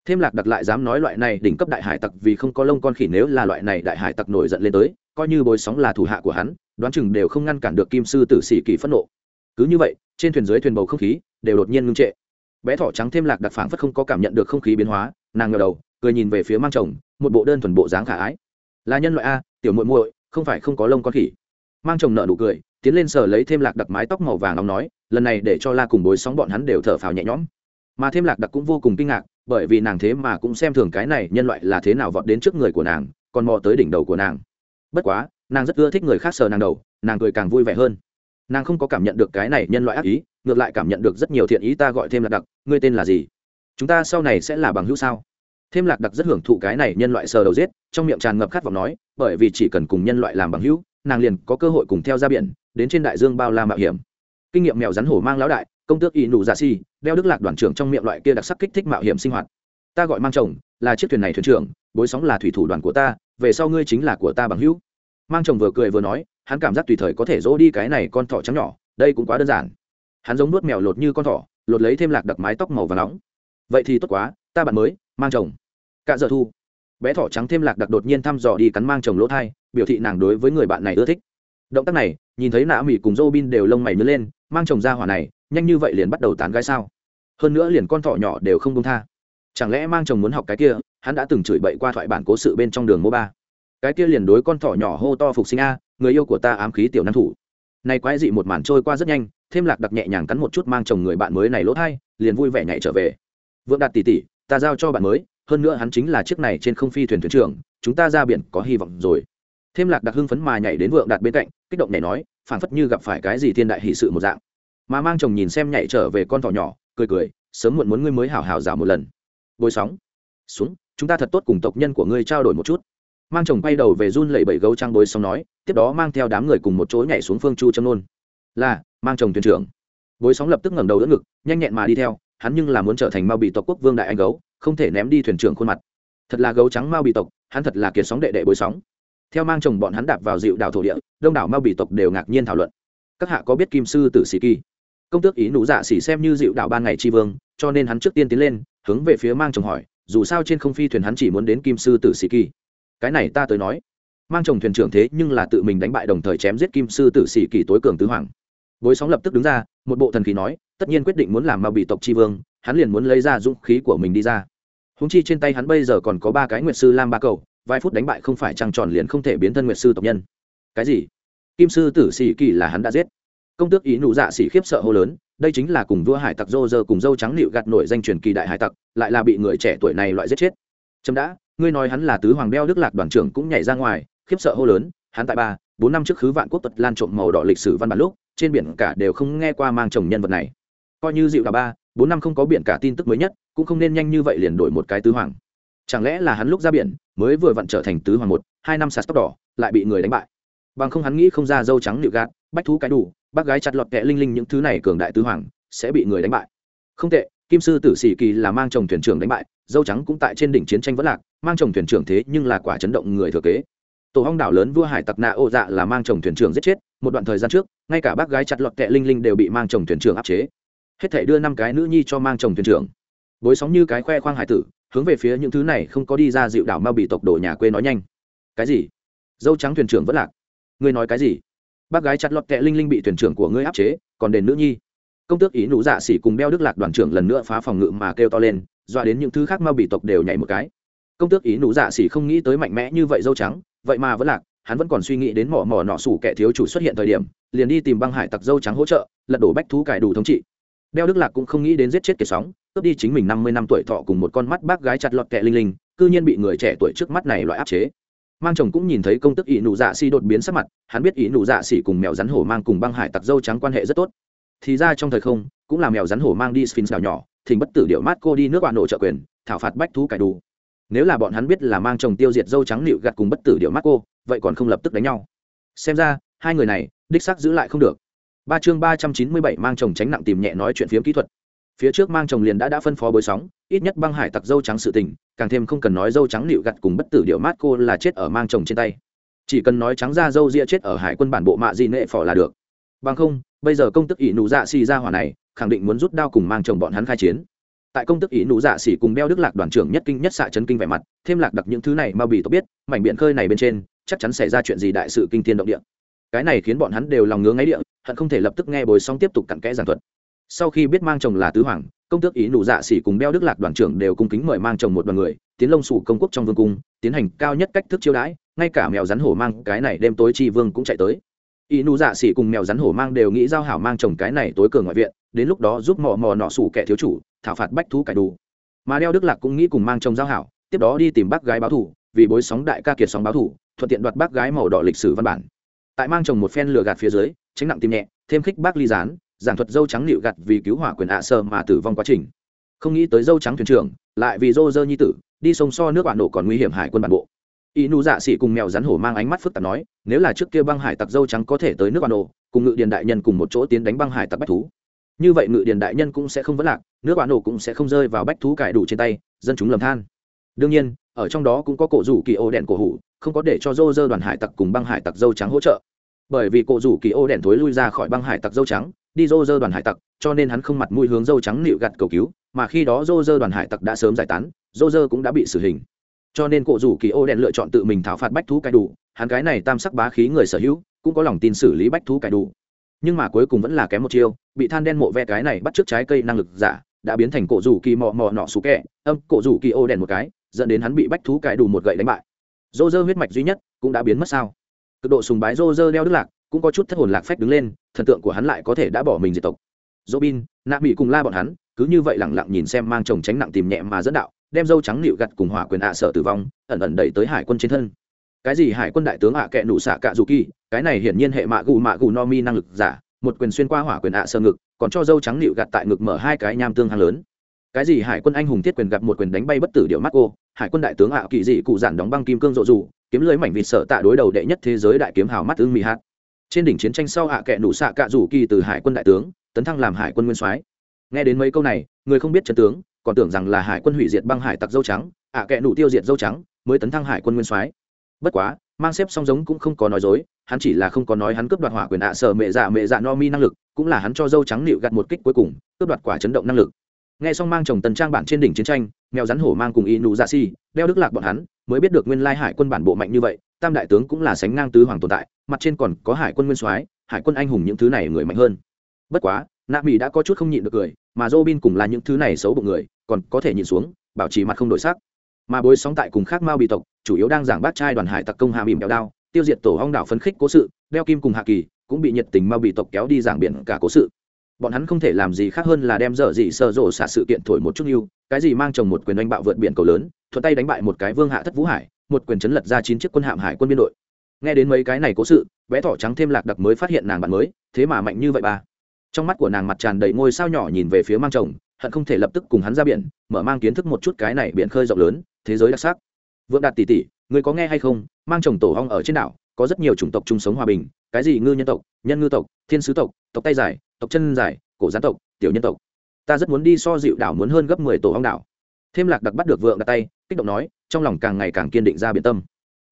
Thêm lạc đặc lại dám nói loại này đỉnh cấp đại hải tặc vì không có lông con khỉ nếu là loại này đại hải tặc nổi giận lên tới, coi như bồi sóng là thủ hạ của hắn, đoán chừng đều không ngăn cản được kim sư tử sĩ kỳ phẫn nộ. Cứ như vậy, trên thuyền dưới thuyền bầu không khí đều đột nhiên ngưng trệ. Bé thỏ trắng thêm lạc đặc phảng phất không có cảm nhận được không khí biến hóa, nàng ngờ đầu, cười nhìn về phía mang chồng, một bộ đơn thuần bộ dáng khả ái. Là nhân loại a, tiểu muội muội, không phải không có lông con khỉ. Mang chồng nợ nụ cười tiến lên sờ lấy thêm lạc đặc mái tóc màu vàng nóng nói, lần này để cho la cùng bối sóng bọn hắn đều thở phào nhẹ nhõm. Mà thêm lạc đặc cũng vô cùng kinh ngạc, bởi vì nàng thế mà cũng xem thường cái này nhân loại là thế nào vọt đến trước người của nàng, còn mò tới đỉnh đầu của nàng. Bất quá, nàng rất ưa thích người khác sờ nàng đầu, nàng cười càng vui vẻ hơn. Nàng không có cảm nhận được cái này nhân loại ác ý, ngược lại cảm nhận được rất nhiều thiện ý ta gọi thêm lạc đặc, ngươi tên là gì? Chúng ta sau này sẽ là bằng hữu sao? Thêm lạc đặc rất hưởng thụ cái này nhân loại sờ đầu giết, trong miệng tràn ngập khát vọng nói, bởi vì chỉ cần cùng nhân loại làm bằng hữu, nàng liền có cơ hội cùng theo ra biển đến trên đại dương bao la mạo hiểm. Kinh nghiệm mèo rắn hổ mang lão đại, công tước y nụ giả si, đeo đức lạc đoàn trưởng trong miệng loại kia đặc sắc kích thích mạo hiểm sinh hoạt. Ta gọi mang chồng, là chiếc thuyền này thuyền trưởng, bối sóng là thủy thủ đoàn của ta, về sau ngươi chính là của ta bằng hữu. Mang chồng vừa cười vừa nói, hắn cảm giác tùy thời có thể dỗ đi cái này con thỏ trắng nhỏ, đây cũng quá đơn giản. Hắn giống nuốt mèo lột như con thỏ, lột lấy thêm lạc đặc mái tóc màu và nóng. Vậy thì tốt quá, ta bạn mới, mang chồng. Cạ giờ thu, bé thỏ trắng thêm lạc đặc đột nhiên thăm dò đi cắn mang chồng lỗ thai, biểu thị nàng đối với người bạn này ưa thích động tác này, nhìn thấy nạ mỹ cùng dô bin đều lông mày nhớ lên, mang chồng ra hỏa này, nhanh như vậy liền bắt đầu tán gái sao? Hơn nữa liền con thỏ nhỏ đều không công tha. Chẳng lẽ mang chồng muốn học cái kia, hắn đã từng chửi bậy qua thoại bản cố sự bên trong đường mô ba. Cái kia liền đối con thỏ nhỏ hô to phục sinh a, người yêu của ta ám khí tiểu nam thủ. Này quái dị một màn trôi qua rất nhanh, thêm lạc đặc nhẹ nhàng cắn một chút mang chồng người bạn mới này lỗ thai, liền vui vẻ nhảy trở về. Vượng đạt tỉ tỉ ta giao cho bạn mới, hơn nữa hắn chính là chiếc này trên không phi thuyền thuyền trưởng, chúng ta ra biển có hy vọng rồi thêm lạc đặc hưng phấn mà nhảy đến vượng đạt bên cạnh, kích động nhảy nói, phảng phất như gặp phải cái gì thiên đại hỷ sự một dạng. Mà mang chồng nhìn xem nhảy trở về con thỏ nhỏ, cười cười, sớm muộn muốn ngươi mới hào hào rào một lần. Bồi sóng. Xuống, chúng ta thật tốt cùng tộc nhân của ngươi trao đổi một chút. Mang chồng quay đầu về run lẩy bẩy gấu trang bối xong nói, tiếp đó mang theo đám người cùng một chỗ nhảy xuống phương chu châm nôn. Là, mang chồng thuyền trưởng. Bối sóng lập tức ngẩng đầu đỡ ngực, nhanh nhẹn mà đi theo, hắn nhưng là muốn trở thành mao bị tộc quốc vương đại anh gấu, không thể ném đi thuyền trưởng khuôn mặt. Thật là gấu trắng mao bị tộc, hắn thật là kiệt sóng đệ đệ bối sóng theo mang chồng bọn hắn đạp vào dịu đảo thổ địa, đông đảo mao bị tộc đều ngạc nhiên thảo luận. Các hạ có biết kim sư tử sĩ kỳ? Công tước ý nụ dạ xỉ xem như dịu đảo ban ngày tri vương, cho nên hắn trước tiên tiến lên, hướng về phía mang chồng hỏi, dù sao trên không phi thuyền hắn chỉ muốn đến kim sư tử sĩ kỳ. Cái này ta tới nói. Mang chồng thuyền trưởng thế nhưng là tự mình đánh bại đồng thời chém giết kim sư tử sĩ kỳ tối cường tứ hoàng. Bối sóng lập tức đứng ra, một bộ thần khí nói, tất nhiên quyết định muốn làm ma bị tộc tri vương, hắn liền muốn lấy ra dũng khí của mình đi ra. Húng chi trên tay hắn bây giờ còn có ba cái nguyệt sư lam ba cầu vài phút đánh bại không phải trăng tròn liền không thể biến thân nguyệt sư tộc nhân. Cái gì? Kim sư tử sĩ kỳ là hắn đã giết. Công tước ý nụ dạ sĩ khiếp sợ hô lớn, đây chính là cùng vua hải tặc Dô Dơ cùng dâu trắng nịu gạt nổi danh truyền kỳ đại hải tặc, lại là bị người trẻ tuổi này loại giết chết. Chấm đã, ngươi nói hắn là tứ hoàng đeo đức lạc đoàn trưởng cũng nhảy ra ngoài, khiếp sợ hô lớn, hắn tại ba, bốn năm trước khứ vạn quốc tật lan trộm màu đỏ lịch sử văn bản lúc, trên biển cả đều không nghe qua mang chồng nhân vật này. Coi như dịu là ba, bốn năm không có biển cả tin tức mới nhất, cũng không nên nhanh như vậy liền đổi một cái tứ hoàng. Chẳng lẽ là hắn lúc ra biển mới vừa vặn trở thành tứ hoàng một, hai năm sạt tóc đỏ, lại bị người đánh bại. Bằng không hắn nghĩ không ra dâu trắng nịu gạt, bách thú cái đủ, bác gái chặt lọt kẹ linh linh những thứ này cường đại tứ hoàng, sẽ bị người đánh bại. Không tệ, kim sư tử sĩ kỳ là mang chồng thuyền trưởng đánh bại, dâu trắng cũng tại trên đỉnh chiến tranh vẫn lạc, mang chồng thuyền trưởng thế nhưng là quả chấn động người thừa kế. Tổ hong đảo lớn vua hải tặc nạ ô dạ là mang chồng thuyền trưởng giết chết, một đoạn thời gian trước, ngay cả bác gái chặt lọt kẹ linh linh đều bị mang chồng thuyền trưởng áp chế. Hết thể đưa năm cái nữ nhi cho mang chồng thuyền trưởng. Bối sóng như cái khoe khoang hải tử hướng về phía những thứ này không có đi ra dịu đảo mau bị tộc đổ nhà quê nói nhanh. Cái gì? Dâu trắng thuyền trưởng vẫn lạc. Ngươi nói cái gì? Bác gái chặt lọt kẹ linh linh bị thuyền trưởng của ngươi áp chế, còn đền nữ nhi. Công tước ý nụ dạ xỉ cùng beo đức lạc đoàn trưởng lần nữa phá phòng ngự mà kêu to lên, dọa đến những thứ khác mau bị tộc đều nhảy một cái. Công tước ý nụ dạ xỉ không nghĩ tới mạnh mẽ như vậy dâu trắng, vậy mà vẫn lạc, hắn vẫn còn suy nghĩ đến mỏ mỏ nọ sủ kẻ thiếu chủ xuất hiện thời điểm, liền đi tìm băng hải tặc dâu trắng hỗ trợ, lật đổ bách thú cải đủ thống trị đeo đức lạc cũng không nghĩ đến giết chết kiệt sóng, cướp đi chính mình năm mươi năm tuổi thọ cùng một con mắt bác gái chặt lọt kẹ linh linh, cư nhiên bị người trẻ tuổi trước mắt này loại áp chế. Mang chồng cũng nhìn thấy công tức ỷ nụ dạ Sĩ đột biến sắc mặt, hắn biết ỷ nụ dạ xỉ cùng mèo rắn hổ mang cùng băng hải tặc dâu trắng quan hệ rất tốt. Thì ra trong thời không, cũng là mèo rắn hổ mang đi sphinx đảo nhỏ, thỉnh bất tử điệu mát cô đi nước bạn nổ trợ quyền, thảo phạt bách thú cải đủ. Nếu là bọn hắn biết là mang chồng tiêu diệt dâu trắng nịu gặt cùng bất tử điệu mát cô, vậy còn không lập tức đánh nhau. Xem ra, hai người này, đích xác giữ lại không được ba chương ba trăm chín mươi bảy mang chồng tránh nặng tìm nhẹ nói chuyện phiếm kỹ thuật. Phía trước mang chồng liền đã đã phân phó bối sóng, ít nhất băng hải tặc dâu trắng sự tình, càng thêm không cần nói dâu trắng nịu gặt cùng bất tử điệu mát cô là chết ở mang chồng trên tay. Chỉ cần nói trắng ra dâu ria chết ở hải quân bản bộ mạ di nệ phò là được. Bằng không, bây giờ công tức ỷ nụ dạ xì ra hỏa này, khẳng định muốn rút đao cùng mang chồng bọn hắn khai chiến. Tại công tức ý nụ dạ xỉ cùng beo đức lạc đoàn trưởng nhất kinh nhất xạ chấn kinh vẻ mặt, thêm lạc đặc những thứ này mà bị tôi biết, mảnh biển khơi này bên trên, chắc chắn xảy ra chuyện gì đại sự kinh thiên động địa. Cái này khiến bọn hắn đều lòng ngứa ngáy địa hận không thể lập tức nghe bồi xong tiếp tục cặn kẽ giảng thuật. Sau khi biết mang chồng là tứ hoàng, công tước ý nụ dạ xỉ cùng đeo đức lạc đoàn trưởng đều cung kính mời mang chồng một đoàn người, tiến lông sủ công quốc trong vương cung, tiến hành cao nhất cách thức chiêu đãi, ngay cả mèo rắn hổ mang cái này đêm tối tri vương cũng chạy tới. Ý nụ dạ xỉ cùng mèo rắn hổ mang đều nghĩ giao hảo mang chồng cái này tối cường ngoại viện, đến lúc đó giúp mò mò nọ sủ kẻ thiếu chủ, thảo phạt bách thú cải đủ. Mà đeo đức lạc cũng nghĩ cùng mang chồng giao hảo, tiếp đó đi tìm bác gái báo thủ, vì bối sóng đại ca kiệt sóng báo thủ, thuận tiện đoạt bác gái màu đỏ lịch sử văn bản. Tại mang chồng một phen lừa gạt phía dưới tránh nặng tim nhẹ, thêm khích bác ly gián, giảng thuật dâu trắng nịu gạt vì cứu hỏa quyền ạ sơ mà tử vong quá trình. Không nghĩ tới dâu trắng thuyền trưởng, lại vì dô dơ nhi tử, đi sông so nước bạn nổ còn nguy hiểm hải quân bản bộ. Y nu dạ sĩ cùng mèo rắn hổ mang ánh mắt phức tạp nói, nếu là trước kia băng hải tặc dâu trắng có thể tới nước bạn nổ, cùng ngự điện đại nhân cùng một chỗ tiến đánh băng hải tặc bách thú. Như vậy ngự điện đại nhân cũng sẽ không vấn lạc, nước bạn nổ cũng sẽ không rơi vào bách thú cải đủ trên tay, dân chúng lầm than. Đương nhiên, ở trong đó cũng có cổ rủ kỳ ô đèn cổ hủ, không có để cho dô dơ đoàn hải tặc cùng băng hải tặc dâu trắng hỗ trợ bởi vì cổ rủ kỳ ô đèn thối lui ra khỏi băng hải tặc dâu trắng, đi dô dơ đoàn hải tặc, cho nên hắn không mặt mũi hướng dâu trắng nịu gặt cầu cứu, mà khi đó dô dơ đoàn hải tặc đã sớm giải tán dô dơ cũng đã bị xử hình. Cho nên cổ rủ kỳ ô đen lựa chọn tự mình thảo phạt bách thú cải đủ, hắn cái này tam sắc bá khí người sở hữu, cũng có lòng tin xử lý bách thú cải đủ. Nhưng mà cuối cùng vẫn là kém một chiêu, bị than đen mộ ve cái này bắt trước trái cây năng lực giả, đã biến thành cổ rủ kỳ mò mò nọ xú kẹ, âm, cổ rủ kỳ ô đèn một cái, dẫn đến hắn bị bách thú cải đủ một gậy đánh bại. Dô dơ huyết mạch duy nhất cũng đã biến mất sao? Cực độ sùng bái rô dơ đeo đức lạc, cũng có chút thất hồn lạc phách đứng lên, thần tượng của hắn lại có thể đã bỏ mình diệt tộc. Robin bin nạ mỹ cùng la bọn hắn, cứ như vậy lẳng lặng nhìn xem mang chồng tránh nặng tìm nhẹ mà dẫn đạo, đem dâu trắng nịu gặt cùng hỏa quyền ạ à sở tử vong, ẩn ẩn đẩy tới hải quân trên thân. Cái gì hải quân đại tướng ạ à kệ nụ xạ cạ dù kỳ, cái này hiển nhiên hệ mạ gù mạ gù no mi năng lực giả, một quyền xuyên qua hỏa quyền ạ à sơ ngực, còn cho dâu trắng nịu gặt tại ngực mở hai cái nham tương hàng lớn cái gì hải quân anh hùng thiết quyền gặp một quyền đánh bay bất tử điệu mắt cô hải quân đại tướng ạ kỳ dị cụ giản đóng băng kim cương rộ dù kiếm lưới mảnh vịt sợ tạ đối đầu đệ nhất thế giới đại kiếm hào mắt ưng mỹ hát trên đỉnh chiến tranh sau ạ kệ nụ xạ cạ rủ kỳ từ hải quân đại tướng, tấn thăng làm hải quân nguyên soái. Nghe đến mấy câu này, người không biết chân tướng, còn tưởng rằng là hải quân hủy diệt băng hải tặc dâu trắng, ạ kệ nụ tiêu diệt dâu trắng, mới tấn thăng hải quân nguyên soái. Bất quá, mang xếp song giống cũng không có nói dối, hắn chỉ là không có nói hắn cướp đoạt hỏa quyền ạ sở mẹ dạ mẹ dạ no mi năng lực, cũng là hắn cho dâu trắng nịu gặt một kích cuối cùng, cướp đoạt quả chấn động năng lực nghe xong mang chồng tần trang bản trên đỉnh chiến tranh mèo rắn hổ mang cùng y nụ dạ si đeo đức lạc bọn hắn, mới biết được nguyên lai hải quân bản bộ mạnh như vậy, tam đại tướng cũng là sánh ngang tứ hoàng tồn tại, mặt trên còn có hải quân nguyên soái, hải quân anh hùng những thứ này người mạnh hơn. Bất quá, nạ mỹ đã có chút không nhịn được cười, mà dô bin cùng là những thứ này xấu bụng người, còn có thể nhìn xuống, bảo trì mặt không đổi sắc. Mà bối sóng tại cùng khác mao bị tộc, chủ yếu đang giảng bát trai đoàn hải tặc công hạ bìm kéo đao, tiêu diệt tổ hong đảo phấn khích cố sự, đeo kim cùng hạ kỳ, cũng bị nhiệt tình mao bị tộc kéo đi giảng biển cả cố sự bọn hắn không thể làm gì khác hơn là đem dở dị sợ rộ xả sự kiện thổi một chút yêu, cái gì mang chồng một quyền đánh bạo vượt biển cầu lớn, thuận tay đánh bại một cái vương hạ thất vũ hải, một quyền chấn lật ra chín chiếc quân hạm hải quân biên đội. Nghe đến mấy cái này cố sự vẽ thỏ trắng thêm lạc đặc mới phát hiện nàng bạn mới, thế mà mạnh như vậy ba. Trong mắt của nàng mặt tràn đầy ngôi sao nhỏ nhìn về phía mang chồng, hận không thể lập tức cùng hắn ra biển, mở mang kiến thức một chút cái này biển khơi rộng lớn, thế giới đặc sắc. Vượng đạt tỷ tỷ người có nghe hay không? Mang chồng tổ hong ở trên đảo, có rất nhiều chủng tộc chung sống hòa bình, cái gì ngư nhân tộc, nhân ngư tộc, thiên sứ tộc tộc tay dài tộc chân dài, cổ gián tộc, tiểu nhân tộc. Ta rất muốn đi so dịu đảo muốn hơn gấp mười tổ hong đảo. Thêm lạc đặc bắt được vượng đặt tay, kích động nói, trong lòng càng ngày càng kiên định ra biển tâm.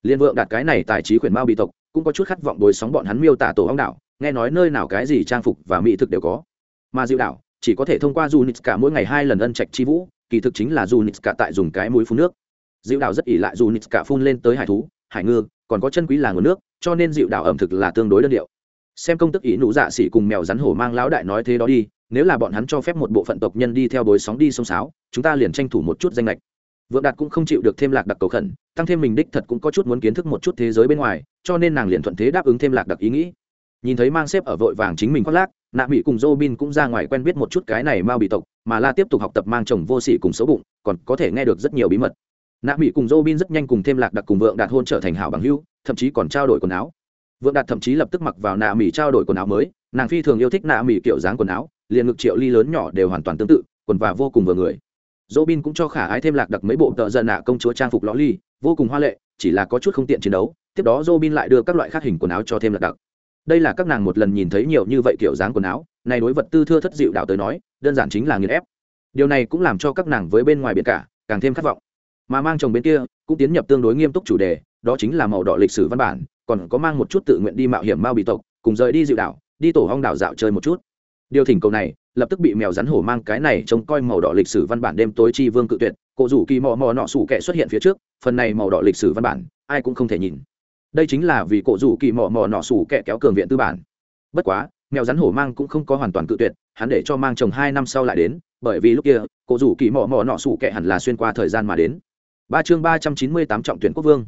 Liên vượng đạt cái này tài trí khuyển mao bị tộc, cũng có chút khát vọng đối sóng bọn hắn miêu tả tổ hong đảo, nghe nói nơi nào cái gì trang phục và mỹ thực đều có. Mà dịu đảo, chỉ có thể thông qua du nít cả mỗi ngày hai lần ân trạch chi vũ, kỳ thực chính là du nít cả tại dùng cái mũi phun nước. Dịu đảo rất ỉ lại du nít cả phun lên tới hải thú, hải ngư, còn có chân quý là nguồn nước, cho nên dịu đảo ẩm thực là tương đối đơn điệu xem công tức ý nụ dạ xỉ cùng mèo rắn hổ mang lão đại nói thế đó đi, nếu là bọn hắn cho phép một bộ phận tộc nhân đi theo bối sóng đi sông sáo, chúng ta liền tranh thủ một chút danh lệch. Vượng đạt cũng không chịu được thêm lạc đặc cầu khẩn, tăng thêm mình đích thật cũng có chút muốn kiến thức một chút thế giới bên ngoài, cho nên nàng liền thuận thế đáp ứng thêm lạc đặc ý nghĩ. Nhìn thấy mang xếp ở vội vàng chính mình khoác lác, nạ mỹ cùng dô bin cũng ra ngoài quen biết một chút cái này mao bị tộc, mà la tiếp tục học tập mang chồng vô sỉ cùng xấu bụng, còn có thể nghe được rất nhiều bí mật. Nạ mỹ cùng dô bin rất nhanh cùng thêm lạc đặc cùng vượng đạt hôn trở thành hảo bằng hưu thậm chí còn trao đổi quần áo vượng đạt thậm chí lập tức mặc vào nạ mỹ trao đổi quần áo mới, nàng phi thường yêu thích nạ mỹ kiểu dáng quần áo, liền ngực triệu ly lớn nhỏ đều hoàn toàn tương tự, quần và vô cùng vừa người. Dỗ bin cũng cho khả ái thêm lạc đặc mấy bộ tợ giận nạ công chúa trang phục ló ly, vô cùng hoa lệ, chỉ là có chút không tiện chiến đấu, tiếp đó dỗ bin lại đưa các loại khác hình quần áo cho thêm lạc đặc. Đây là các nàng một lần nhìn thấy nhiều như vậy kiểu dáng quần áo, này đối vật tư thưa thất dịu đạo tới nói, đơn giản chính là nghiền ép. Điều này cũng làm cho các nàng với bên ngoài biển cả, càng thêm khát vọng. Mà mang chồng bên kia, cũng tiến nhập tương đối nghiêm túc chủ đề, đó chính là màu đỏ lịch sử văn bản còn có mang một chút tự nguyện đi mạo hiểm mao bị tộc, cùng rời đi dịu đảo, đi tổ hong đảo dạo chơi một chút. Điều thỉnh cầu này, lập tức bị mèo rắn hổ mang cái này trông coi màu đỏ lịch sử văn bản đêm tối chi vương cự tuyệt, cổ rủ kỳ mò mò nọ sủ kẻ xuất hiện phía trước, phần này màu đỏ lịch sử văn bản, ai cũng không thể nhìn. Đây chính là vì cổ rủ kỳ mò mò nọ sủ kẻ kéo cường viện tư bản. Bất quá, mèo rắn hổ mang cũng không có hoàn toàn cự tuyệt, hắn để cho mang chồng hai năm sau lại đến, bởi vì lúc kia, cổ rủ kỳ mò mò nọ sủ kẻ hẳn là xuyên qua thời gian mà đến. Ba chương ba trăm chín mươi tám trọng tuyển quốc vương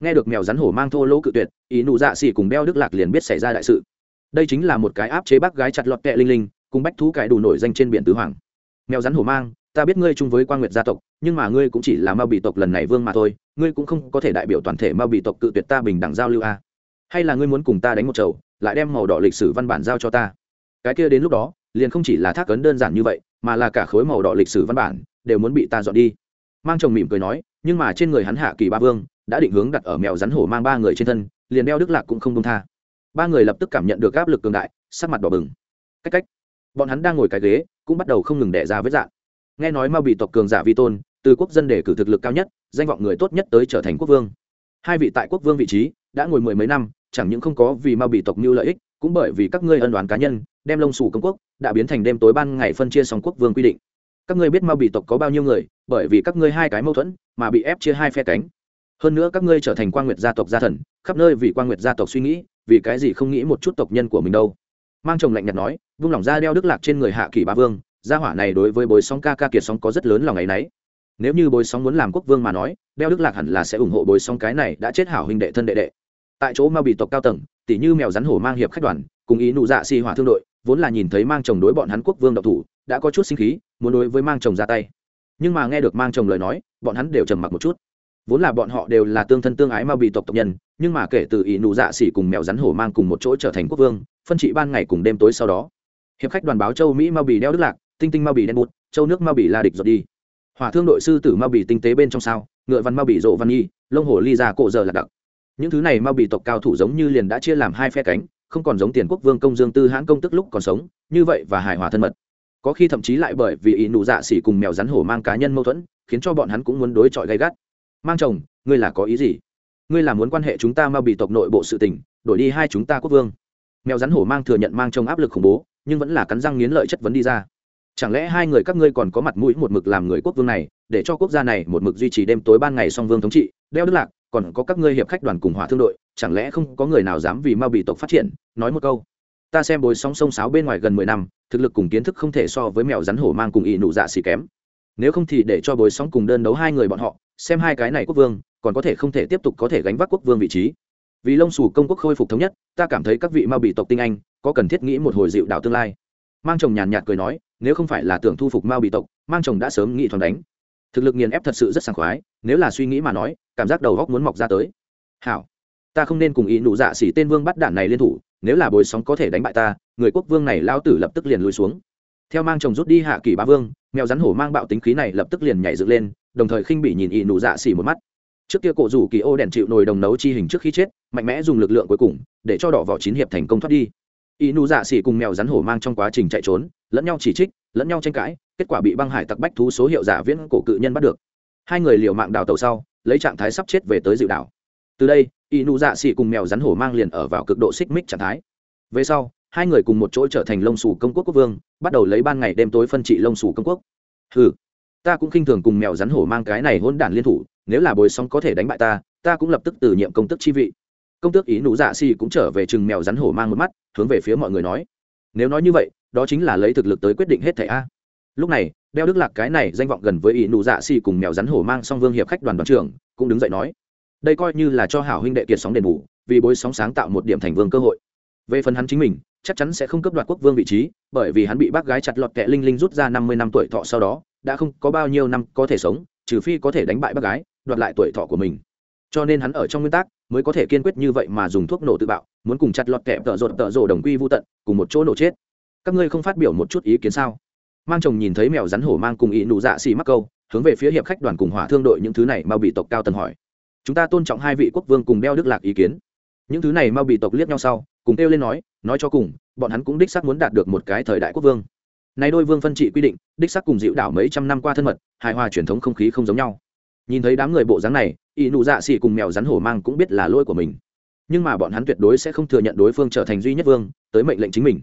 nghe được mèo rắn hổ mang thô lỗ cự tuyệt, ý nụ dạ xỉ cùng Beo đức lạc liền biết xảy ra đại sự. Đây chính là một cái áp chế bác gái chặt lọt kẹ linh linh, cùng bách thú cải đủ nổi danh trên biển tứ hoàng. Mèo rắn hổ mang, ta biết ngươi chung với quan nguyệt gia tộc, nhưng mà ngươi cũng chỉ là Mao bị tộc lần này vương mà thôi, ngươi cũng không có thể đại biểu toàn thể Mao bị tộc cự tuyệt ta bình đẳng giao lưu a. Hay là ngươi muốn cùng ta đánh một chầu, lại đem màu đỏ lịch sử văn bản giao cho ta? Cái kia đến lúc đó, liền không chỉ là thác ấn đơn giản như vậy, mà là cả khối màu đỏ lịch sử văn bản đều muốn bị ta dọn đi. Mang chồng mỉm cười nói, nhưng mà trên người hắn hạ kỳ ba vương đã định hướng đặt ở mèo rắn hổ mang ba người trên thân, liền đeo đức lạc cũng không công tha. Ba người lập tức cảm nhận được áp lực cường đại, sắc mặt đỏ bừng. Cách cách, bọn hắn đang ngồi cái ghế, cũng bắt đầu không ngừng đẻ ra vết dạng. Nghe nói ma bị tộc cường giả vi tôn, từ quốc dân để cử thực lực cao nhất, danh vọng người tốt nhất tới trở thành quốc vương. Hai vị tại quốc vương vị trí, đã ngồi mười mấy năm, chẳng những không có vì ma bị tộc mưu lợi ích, cũng bởi vì các ngươi ân đoán cá nhân, đem lông sủ công quốc, đã biến thành đêm tối ban ngày phân chia song quốc vương quy định. Các ngươi biết ma bị tộc có bao nhiêu người, bởi vì các ngươi hai cái mâu thuẫn, mà bị ép chia hai phe cánh hơn nữa các ngươi trở thành quan nguyệt gia tộc gia thần, khắp nơi vì quan nguyệt gia tộc suy nghĩ, vì cái gì không nghĩ một chút tộc nhân của mình đâu? Mang chồng lạnh nhạt nói, vung lòng ra đeo đức lạc trên người hạ kỷ ba vương, gia hỏa này đối với bối sóng ca ca kiệt sóng có rất lớn lòng ngày nấy. Nếu như bối sóng muốn làm quốc vương mà nói, đeo đức lạc hẳn là sẽ ủng hộ bối sóng cái này đã chết hảo huynh đệ thân đệ đệ. Tại chỗ mau bị tộc cao tầng tỷ như mèo rắn hổ mang hiệp khách đoàn, cùng ý nụ dạ xì hỏa thương đội, vốn là nhìn thấy mang chồng đối bọn hắn quốc vương độc thủ, đã có chút sinh khí, muốn đối với mang chồng ra tay. Nhưng mà nghe được mang chồng lời nói, bọn hắn đều trầm mặc một chút vốn là bọn họ đều là tương thân tương ái mà bị tộc tộc nhân, nhưng mà kể từ ý nụ dạ xỉ cùng mèo rắn hổ mang cùng một chỗ trở thành quốc vương, phân trị ban ngày cùng đêm tối sau đó. Hiệp khách đoàn báo châu mỹ mau bì đeo đức lạc, tinh tinh mau bì đen bụt, châu nước mau bì la địch giọt đi. Hỏa thương đội sư tử mau bì tinh tế bên trong sao, ngựa văn mau bì rộ văn nghi lông hổ ly ra cổ giờ lạc đặc. Những thứ này mau bì tộc cao thủ giống như liền đã chia làm hai phe cánh, không còn giống tiền quốc vương công dương tư hãn công tức lúc còn sống, như vậy và hài hòa thân mật. Có khi thậm chí lại bởi vì ý nụ dạ xỉ cùng mèo rắn hổ mang cá nhân mâu thuẫn, khiến cho bọn hắn cũng muốn đối chọi gay gắt mang chồng, ngươi là có ý gì? Ngươi là muốn quan hệ chúng ta mau bị tộc nội bộ sự tình, đổi đi hai chúng ta quốc vương. Mèo rắn hổ mang thừa nhận mang chồng áp lực khủng bố, nhưng vẫn là cắn răng nghiến lợi chất vấn đi ra. Chẳng lẽ hai người các ngươi còn có mặt mũi một mực làm người quốc vương này, để cho quốc gia này một mực duy trì đêm tối ban ngày song vương thống trị? Đeo đức lạc, còn có các ngươi hiệp khách đoàn cùng hỏa thương đội, chẳng lẽ không có người nào dám vì mau bị tộc phát triển? Nói một câu. Ta xem bối sóng sông sáo bên ngoài gần mười năm, thực lực cùng kiến thức không thể so với mèo rắn hổ mang cùng ỵ nụ dạ xì kém. Nếu không thì để cho bối sóng cùng đơn đấu hai người bọn họ xem hai cái này quốc vương, còn có thể không thể tiếp tục có thể gánh vác quốc vương vị trí. Vì lông xù công quốc khôi phục thống nhất, ta cảm thấy các vị mao bị tộc tinh anh, có cần thiết nghĩ một hồi dịu đạo tương lai. Mang chồng nhàn nhạt cười nói, nếu không phải là tưởng thu phục mao bị tộc, mang chồng đã sớm nghĩ thoáng đánh. Thực lực nghiền ép thật sự rất sảng khoái, nếu là suy nghĩ mà nói, cảm giác đầu góc muốn mọc ra tới. Hảo, ta không nên cùng ý nụ dạ xỉ tên vương bắt đạn này liên thủ, nếu là bồi sóng có thể đánh bại ta, người quốc vương này lao tử lập tức liền lùi xuống. Theo mang chồng rút đi hạ kỷ ba vương, mèo rắn hổ mang bạo tính khí này lập tức liền nhảy dựng lên đồng thời khinh bị nhìn ý nụ dạ xỉ một mắt. Trước kia cổ rủ kỳ ô đèn chịu nồi đồng nấu chi hình trước khi chết, mạnh mẽ dùng lực lượng cuối cùng, để cho đỏ vỏ chín hiệp thành công thoát đi. Ý nụ dạ xỉ cùng mèo rắn hổ mang trong quá trình chạy trốn, lẫn nhau chỉ trích, lẫn nhau tranh cãi, kết quả bị băng hải tặc bách thú số hiệu giả viễn cổ cự nhân bắt được. Hai người liều mạng đào tàu sau, lấy trạng thái sắp chết về tới dịu đảo. Từ đây ý nụ dạ xỉ cùng mèo rắn hổ mang liền ở vào cực độ xích mích trạng thái. Về sau, hai người cùng một chỗ trở thành lông sù công quốc quốc vương, bắt đầu lấy ban ngày đêm tối phân trị lông sù công quốc. Ừ ta cũng khinh thường cùng mèo rắn hổ mang cái này hôn đản liên thủ, nếu là bồi sóng có thể đánh bại ta ta cũng lập tức từ nhiệm công tức chi vị. Công tước ý nụ dạ xì cũng trở về chừng mèo rắn hổ mang một mắt, hướng về phía mọi người nói. Nếu nói như vậy, đó chính là lấy thực lực tới quyết định hết thẻ a. Lúc này, đeo đức lạc cái này danh vọng gần với ý nụ dạ xì cùng mèo rắn hổ mang song vương hiệp khách đoàn đoàn trưởng, cũng đứng dậy nói. Đây coi như là cho hảo huynh đệ kiệt sóng đền bù, vì bối sóng sáng tạo một điểm thành vương cơ hội. Về phần hắn chính mình, chắc chắn sẽ không cấp đoạt quốc vương vị trí, bởi vì hắn bị bác gái chặt lọt kẹ linh linh rút ra năm mươi năm tuổi thọ sau đó đã không có bao nhiêu năm có thể sống, trừ phi có thể đánh bại bác gái, đoạt lại tuổi thọ của mình. Cho nên hắn ở trong nguyên tắc mới có thể kiên quyết như vậy mà dùng thuốc nổ tự bạo, muốn cùng chặt lọt kẹp tợ rột tợ rồ đồng quy vô tận, cùng một chỗ nổ chết. Các ngươi không phát biểu một chút ý kiến sao? Mang chồng nhìn thấy mèo rắn hổ mang cùng ý nụ dạ xì mắc câu, hướng về phía hiệp khách đoàn cùng hỏa thương đội những thứ này mau bị tộc cao tần hỏi. Chúng ta tôn trọng hai vị quốc vương cùng đeo đức lạc ý kiến. Những thứ này mau bị tộc liếc nhau sau, cùng kêu lên nói nói cho cùng, bọn hắn cũng đích xác muốn đạt được một cái thời đại quốc vương nay đôi vương phân trị quy định, đích xác cùng dịu đảo mấy trăm năm qua thân mật, hài hòa truyền thống không khí không giống nhau. Nhìn thấy đám người bộ dáng này y nụ dạ xỉ cùng mèo rắn hổ mang cũng biết là lỗi của mình. Nhưng mà bọn hắn tuyệt đối sẽ không thừa nhận đối phương trở thành duy nhất vương, tới mệnh lệnh chính mình.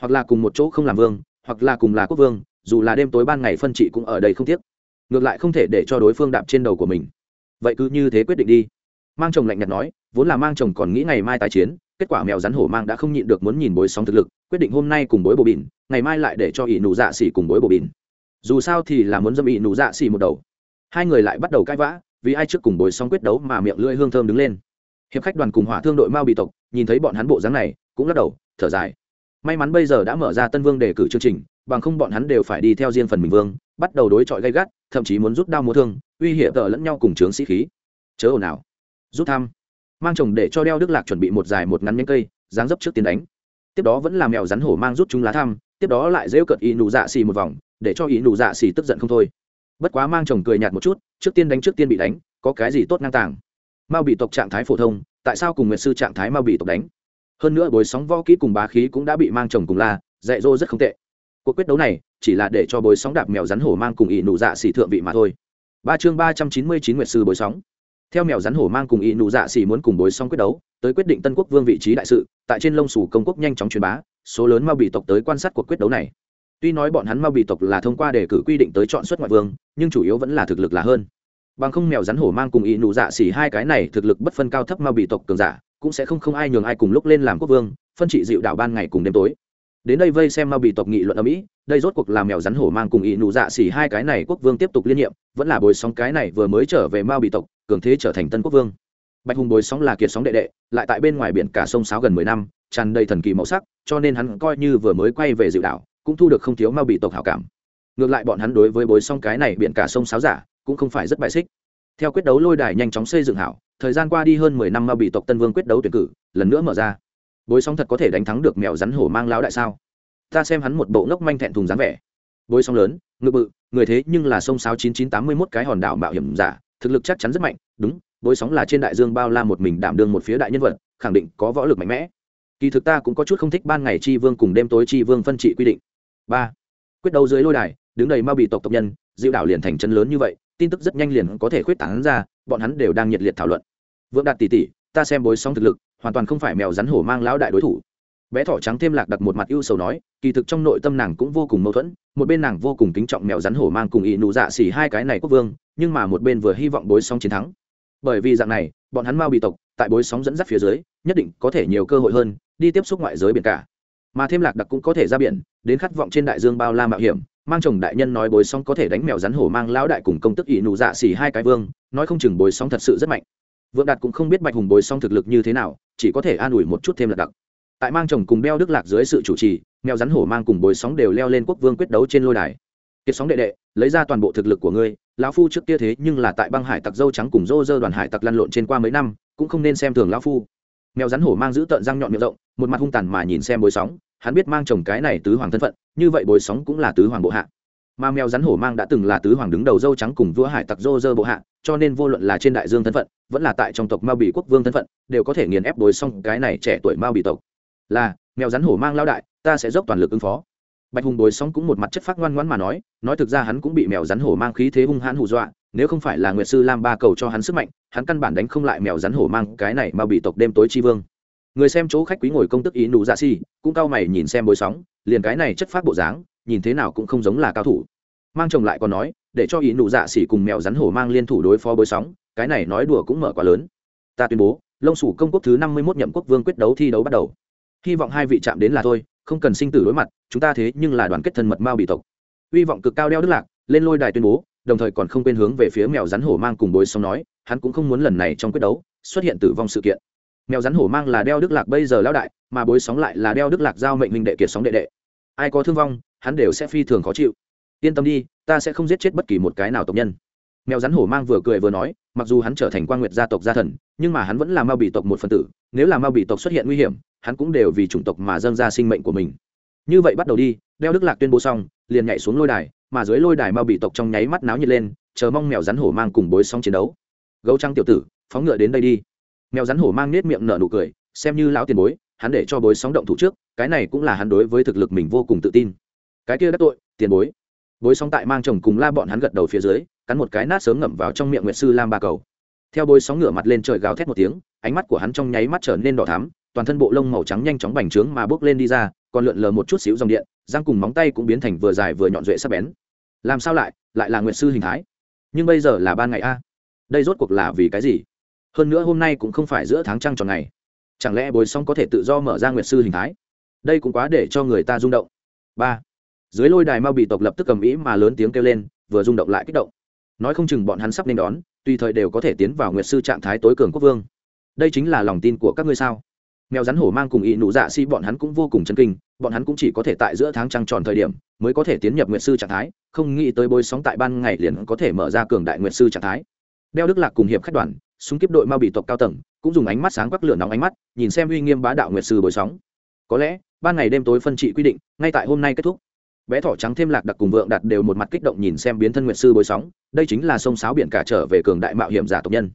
Hoặc là cùng một chỗ không làm vương, hoặc là cùng là quốc vương, dù là đêm tối ban ngày phân trị cũng ở đây không tiếc. Ngược lại không thể để cho đối phương đạp trên đầu của mình. Vậy cứ như thế quyết định đi. Mang chồng lạnh nhạt nói, vốn là mang chồng còn nghĩ ngày mai tái chiến kết quả mèo rắn hổ mang đã không nhịn được muốn nhìn bối sóng thực lực quyết định hôm nay cùng bối bồ bỉn ngày mai lại để cho ỷ nụ dạ xỉ cùng bối bồ bỉn. Dù sao thì là muốn dâm ỷ nụ dạ xỉ một đầu. Hai người lại bắt đầu cãi vã vì ai trước cùng bối sóng quyết đấu mà miệng lưỡi hương thơm đứng lên. Hiệp khách đoàn cùng hỏa thương đội mao bị tộc nhìn thấy bọn hắn bộ dáng này cũng lắc đầu thở dài. May mắn bây giờ đã mở ra tân vương đề cử chương trình bằng không bọn hắn đều phải đi theo riêng phần mình vương bắt đầu đối chọi gay gắt thậm chí muốn rút đao mua thương uy hiểm tờ lẫn nhau cùng trướng sĩ khí. Chớ ồn nào, rút thăm mang chồng để cho đeo đức lạc chuẩn bị một dài một ngắn nhánh cây, dáng dấp trước tiến đánh. Tiếp đó vẫn làm mèo rắn hổ mang rút chúng lá thăm, tiếp đó lại rêu cợt ý nụ dạ xì một vòng, để cho ý nụ dạ xì tức giận không thôi. Bất quá mang chồng cười nhạt một chút, trước tiên đánh trước tiên bị đánh, có cái gì tốt ngang tàng? Mao bị tộc trạng thái phổ thông, tại sao cùng nguyệt sư trạng thái mao bị tộc đánh? Hơn nữa bồi sóng võ kỹ cùng bá khí cũng đã bị mang chồng cùng la, dạy dỗ rất không tệ. Cuộc quyết đấu này chỉ là để cho bồi sóng đạp mèo rắn hổ mang cùng ỵ nụ dạ xỉ thượng vị mà thôi. Ba chương ba trăm chín mươi chín nguyệt sư bồi sóng theo mèo rắn hổ mang cùng y nụ dạ xỉ muốn cùng bối xong quyết đấu, tới quyết định tân quốc vương vị trí đại sự, tại trên lông sủ công quốc nhanh chóng truyền bá, số lớn mao bị tộc tới quan sát cuộc quyết đấu này. Tuy nói bọn hắn mao bị tộc là thông qua đề cử quy định tới chọn xuất ngoại vương, nhưng chủ yếu vẫn là thực lực là hơn. Bằng không mèo rắn hổ mang cùng ý nụ dạ xỉ hai cái này thực lực bất phân cao thấp mao bị tộc cường giả, cũng sẽ không không ai nhường ai cùng lúc lên làm quốc vương, phân trị dịu đảo ban ngày cùng đêm tối đến đây vây xem ma bị tộc nghị luận ở mỹ, đây rốt cuộc làm mèo rắn hổ mang cùng ý nụ dạ xỉ hai cái này quốc vương tiếp tục liên nhiệm, vẫn là bồi sóng cái này vừa mới trở về ma bị tộc, cường thế trở thành tân quốc vương. Bạch hùng bồi sóng là kiệt sóng đệ đệ, lại tại bên ngoài biển cả sông sáo gần mười năm, tràn đầy thần kỳ màu sắc, cho nên hắn coi như vừa mới quay về dịu đảo, cũng thu được không thiếu ma bị tộc hảo cảm. Ngược lại bọn hắn đối với bồi sóng cái này biển cả sông sáo giả, cũng không phải rất bài xích. Theo quyết đấu lôi đài nhanh chóng xây dựng hảo, thời gian qua đi hơn mười năm ma bị tộc tân vương quyết đấu tuyển cử, lần nữa mở ra bối sóng thật có thể đánh thắng được mèo rắn hổ mang lao đại sao? Ta xem hắn một bộ ngốc manh thẹn thùng dáng vẻ. Bối sóng lớn, ngự bự, người thế nhưng là sông sáo chín chín tám mươi mốt cái hòn đảo mạo hiểm giả, thực lực chắc chắn rất mạnh. Đúng, bối sóng là trên đại dương bao la một mình đảm đương một phía đại nhân vật, khẳng định có võ lực mạnh mẽ. Kỳ thực ta cũng có chút không thích ban ngày tri vương cùng đêm tối tri vương phân trị quy định. Ba, quyết đấu dưới lôi đài, đứng đầy ma bị tộc tộc nhân, diệu đảo liền thành chân lớn như vậy, tin tức rất nhanh liền có thể khuyết tảng ra, bọn hắn đều đang nhiệt liệt thảo luận. Vượng đạt tỷ tỷ, ta xem bối sóng thực lực hoàn toàn không phải mèo rắn hổ mang lão đại đối thủ. Bé thỏ trắng thêm lạc đặt một mặt ưu sầu nói, kỳ thực trong nội tâm nàng cũng vô cùng mâu thuẫn, một bên nàng vô cùng kính trọng mèo rắn hổ mang cùng ỵ nụ dạ xỉ hai cái này quốc vương, nhưng mà một bên vừa hy vọng bối sóng chiến thắng. Bởi vì dạng này, bọn hắn mau bị tộc, tại bối sóng dẫn dắt phía dưới, nhất định có thể nhiều cơ hội hơn, đi tiếp xúc ngoại giới biển cả. Mà thêm lạc đặc cũng có thể ra biển, đến khát vọng trên đại dương bao la mạo hiểm, mang chồng đại nhân nói bối sóng có thể đánh mèo rắn hổ mang lão đại cùng công tức ỵ nụ dạ xỉ hai cái vương, nói không chừng bối sóng thật sự rất mạnh vượng đạt cũng không biết bạch hùng bồi sóng thực lực như thế nào, chỉ có thể an ủi một chút thêm lật đặc. Tại mang chồng cùng beo đức lạc dưới sự chủ trì, mèo rắn hổ mang cùng bồi sóng đều leo lên quốc vương quyết đấu trên lôi đài. Kiệt sóng đệ đệ, lấy ra toàn bộ thực lực của ngươi, lão phu trước kia thế nhưng là tại băng hải tặc dâu trắng cùng rô rơ đoàn hải tặc lăn lộn trên qua mấy năm, cũng không nên xem thường lão phu. Mèo rắn hổ mang giữ tợn răng nhọn miệng rộng, một mặt hung tàn mà nhìn xem bồi sóng, hắn biết mang chồng cái này tứ hoàng thân phận, như vậy bồi sóng cũng là tứ hoàng bộ hạ mà mèo rắn hổ mang đã từng là tứ hoàng đứng đầu dâu trắng cùng vua hải tặc dô dơ bộ hạ, cho nên vô luận là trên đại dương thân phận, vẫn là tại trong tộc mao bị quốc vương thân phận, đều có thể nghiền ép đối xong cái này trẻ tuổi mao bị tộc. Là, mèo rắn hổ mang lao đại, ta sẽ dốc toàn lực ứng phó. Bạch hùng đối xong cũng một mặt chất phát ngoan ngoãn mà nói nói thực ra hắn cũng bị mèo rắn hổ mang khí thế hung hãn hù dọa, nếu không phải là nguyệt sư lam ba cầu cho hắn sức mạnh, hắn căn bản đánh không lại mèo rắn hổ mang cái này mao bị tộc đêm tối chi vương. Người xem chỗ khách quý ngồi công tức ý nụ dạ si cũng cao mày nhìn xem bối sóng, liền cái này chất phát bộ dáng nhìn thế nào cũng không giống là cao thủ. Mang chồng lại còn nói, để cho ý nụ dạ xỉ cùng mèo rắn hổ mang liên thủ đối phó bối sóng, cái này nói đùa cũng mở quá lớn. Ta tuyên bố, lông sủ công quốc thứ năm mươi mốt nhậm quốc vương quyết đấu thi đấu bắt đầu. Hy vọng hai vị chạm đến là thôi, không cần sinh tử đối mặt, chúng ta thế nhưng là đoàn kết thân mật mao bị tộc. Hy vọng cực cao đeo đức lạc, lên lôi đài tuyên bố, đồng thời còn không quên hướng về phía mèo rắn hổ mang cùng bối sóng nói, hắn cũng không muốn lần này trong quyết đấu xuất hiện tử vong sự kiện. Mèo rắn hổ mang là đeo đức lạc bây giờ lão đại, mà bối sóng lại là đeo đức lạc giao mệnh minh đệ kiệt sóng đệ đệ. Ai có thương vong hắn đều sẽ phi thường khó chịu. Yên tâm đi, ta sẽ không giết chết bất kỳ một cái nào tộc nhân. Mèo rắn hổ mang vừa cười vừa nói, mặc dù hắn trở thành quan nguyệt gia tộc gia thần, nhưng mà hắn vẫn là mao bị tộc một phần tử, nếu là mao bị tộc xuất hiện nguy hiểm, hắn cũng đều vì chủng tộc mà dâng ra sinh mệnh của mình. Như vậy bắt đầu đi, đeo đức lạc tuyên bố xong, liền nhảy xuống lôi đài, mà dưới lôi đài mao bị tộc trong nháy mắt náo nhiệt lên, chờ mong mèo rắn hổ mang cùng bối xong chiến đấu. Gấu trăng tiểu tử, phóng ngựa đến đây đi. Mèo rắn hổ mang nết miệng nở nụ cười, xem như lão tiền bối, hắn để cho bối sóng động thủ trước, cái này cũng là hắn đối với thực lực mình vô cùng tự tin cái kia đắc tội, tiền bối. Bối sóng tại mang chồng cùng la bọn hắn gật đầu phía dưới, cắn một cái nát sớm ngậm vào trong miệng nguyệt sư lam ba cầu. Theo bối sóng ngửa mặt lên trời gào thét một tiếng, ánh mắt của hắn trong nháy mắt trở nên đỏ thắm, toàn thân bộ lông màu trắng nhanh chóng bành trướng mà bước lên đi ra, còn lượn lờ một chút xíu dòng điện, răng cùng móng tay cũng biến thành vừa dài vừa nhọn duệ sắc bén. Làm sao lại lại là nguyệt sư hình thái? Nhưng bây giờ là ban ngày a. Đây rốt cuộc là vì cái gì? Hơn nữa hôm nay cũng không phải giữa tháng trăng tròn ngày. Chẳng lẽ bối sóng có thể tự do mở ra nguyệt sư hình thái? Đây cũng quá để cho người ta rung động. Ba dưới lôi đài mau bị tộc lập tức cầm ý mà lớn tiếng kêu lên, vừa rung động lại kích động. Nói không chừng bọn hắn sắp nên đón, tùy thời đều có thể tiến vào nguyệt sư trạng thái tối cường quốc vương. Đây chính là lòng tin của các ngươi sao? Mèo rắn hổ mang cùng ý nụ dạ si bọn hắn cũng vô cùng chân kinh, bọn hắn cũng chỉ có thể tại giữa tháng trăng tròn thời điểm mới có thể tiến nhập nguyệt sư trạng thái, không nghĩ tới bôi sóng tại ban ngày liền có thể mở ra cường đại nguyệt sư trạng thái. Đeo đức lạc cùng hiệp khách đoàn súng kiếp đội mau bị tộc cao tầng, cũng dùng ánh mắt sáng quắc lửa nóng ánh mắt, nhìn xem uy nghiêm bá đạo nguyệt sư bồi sóng. Có lẽ, ban ngày đêm tối phân trị quy định, ngay tại hôm nay kết thúc bé thỏ trắng thêm lạc đặc cùng vượng đặt đều một mặt kích động nhìn xem biến thân nguyệt sư bồi sóng, đây chính là sông sáo biển cả trở về cường đại mạo hiểm giả tộc nhân.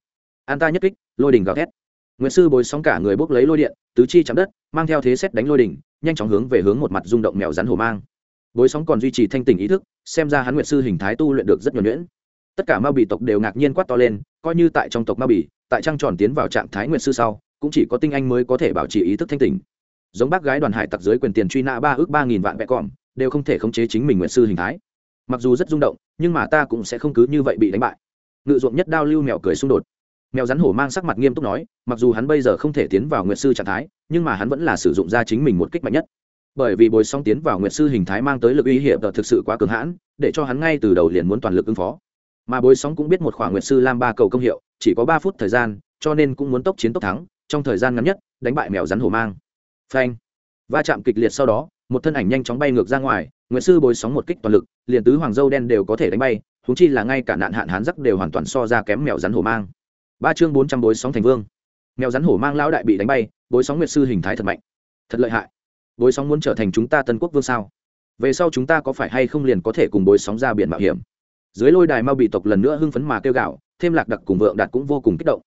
An ta nhất kích, lôi đình gào thét. Nguyệt sư bồi sóng cả người bốc lấy lôi điện, tứ chi chạm đất, mang theo thế xét đánh lôi đình nhanh chóng hướng về hướng một mặt rung động mèo rắn hổ mang. Bối sóng còn duy trì thanh tình ý thức, xem ra hắn nguyệt sư hình thái tu luyện được rất nhuẩn nhuyễn. Tất cả ma bì tộc đều ngạc nhiên quát to lên, coi như tại trong tộc ma bì, tại trăng tròn tiến vào trạng thái nguyệt sư sau, cũng chỉ có tinh anh mới có thể bảo trì ý thức thanh tỉnh. Giống bác gái đoàn hải tặc dưới quyền tiền truy nã ba ước ba nghìn vạn vẹ còm đều không thể khống chế chính mình nguyện sư hình thái. Mặc dù rất rung động, nhưng mà ta cũng sẽ không cứ như vậy bị đánh bại. Ngự ruộng nhất đao lưu mèo cười xung đột. Mèo rắn hổ mang sắc mặt nghiêm túc nói, mặc dù hắn bây giờ không thể tiến vào nguyện sư trạng thái, nhưng mà hắn vẫn là sử dụng ra chính mình một kích mạnh nhất. Bởi vì bồi song tiến vào nguyện sư hình thái mang tới lực uy hiểm thực sự quá cường hãn, để cho hắn ngay từ đầu liền muốn toàn lực ứng phó. Mà bồi song cũng biết một khoảng nguyện sư lam ba cầu công hiệu, chỉ có ba phút thời gian, cho nên cũng muốn tốc chiến tốc thắng, trong thời gian ngắn nhất, đánh bại mèo rắn hổ mang. Phanh va chạm kịch liệt sau đó, một thân ảnh nhanh chóng bay ngược ra ngoài, nguyệt sư bồi sóng một kích toàn lực, liền tứ hoàng dâu đen đều có thể đánh bay húng chi là ngay cả nạn hạn hán giắc đều hoàn toàn so ra kém mèo rắn hổ mang. Ba chương bốn trăm bối sóng thành vương. Mèo rắn hổ mang lão đại bị đánh bay bối sóng nguyệt sư hình thái thật mạnh. Thật lợi hại. Bối sóng muốn trở thành chúng ta tân quốc vương sao? Về sau chúng ta có phải hay không liền có thể cùng bối sóng ra biển mạo hiểm? Dưới lôi đài mau bị tộc lần nữa hưng phấn mà kêu gạo thêm lạc đặc cùng vượng đạt cũng vô cùng kích động.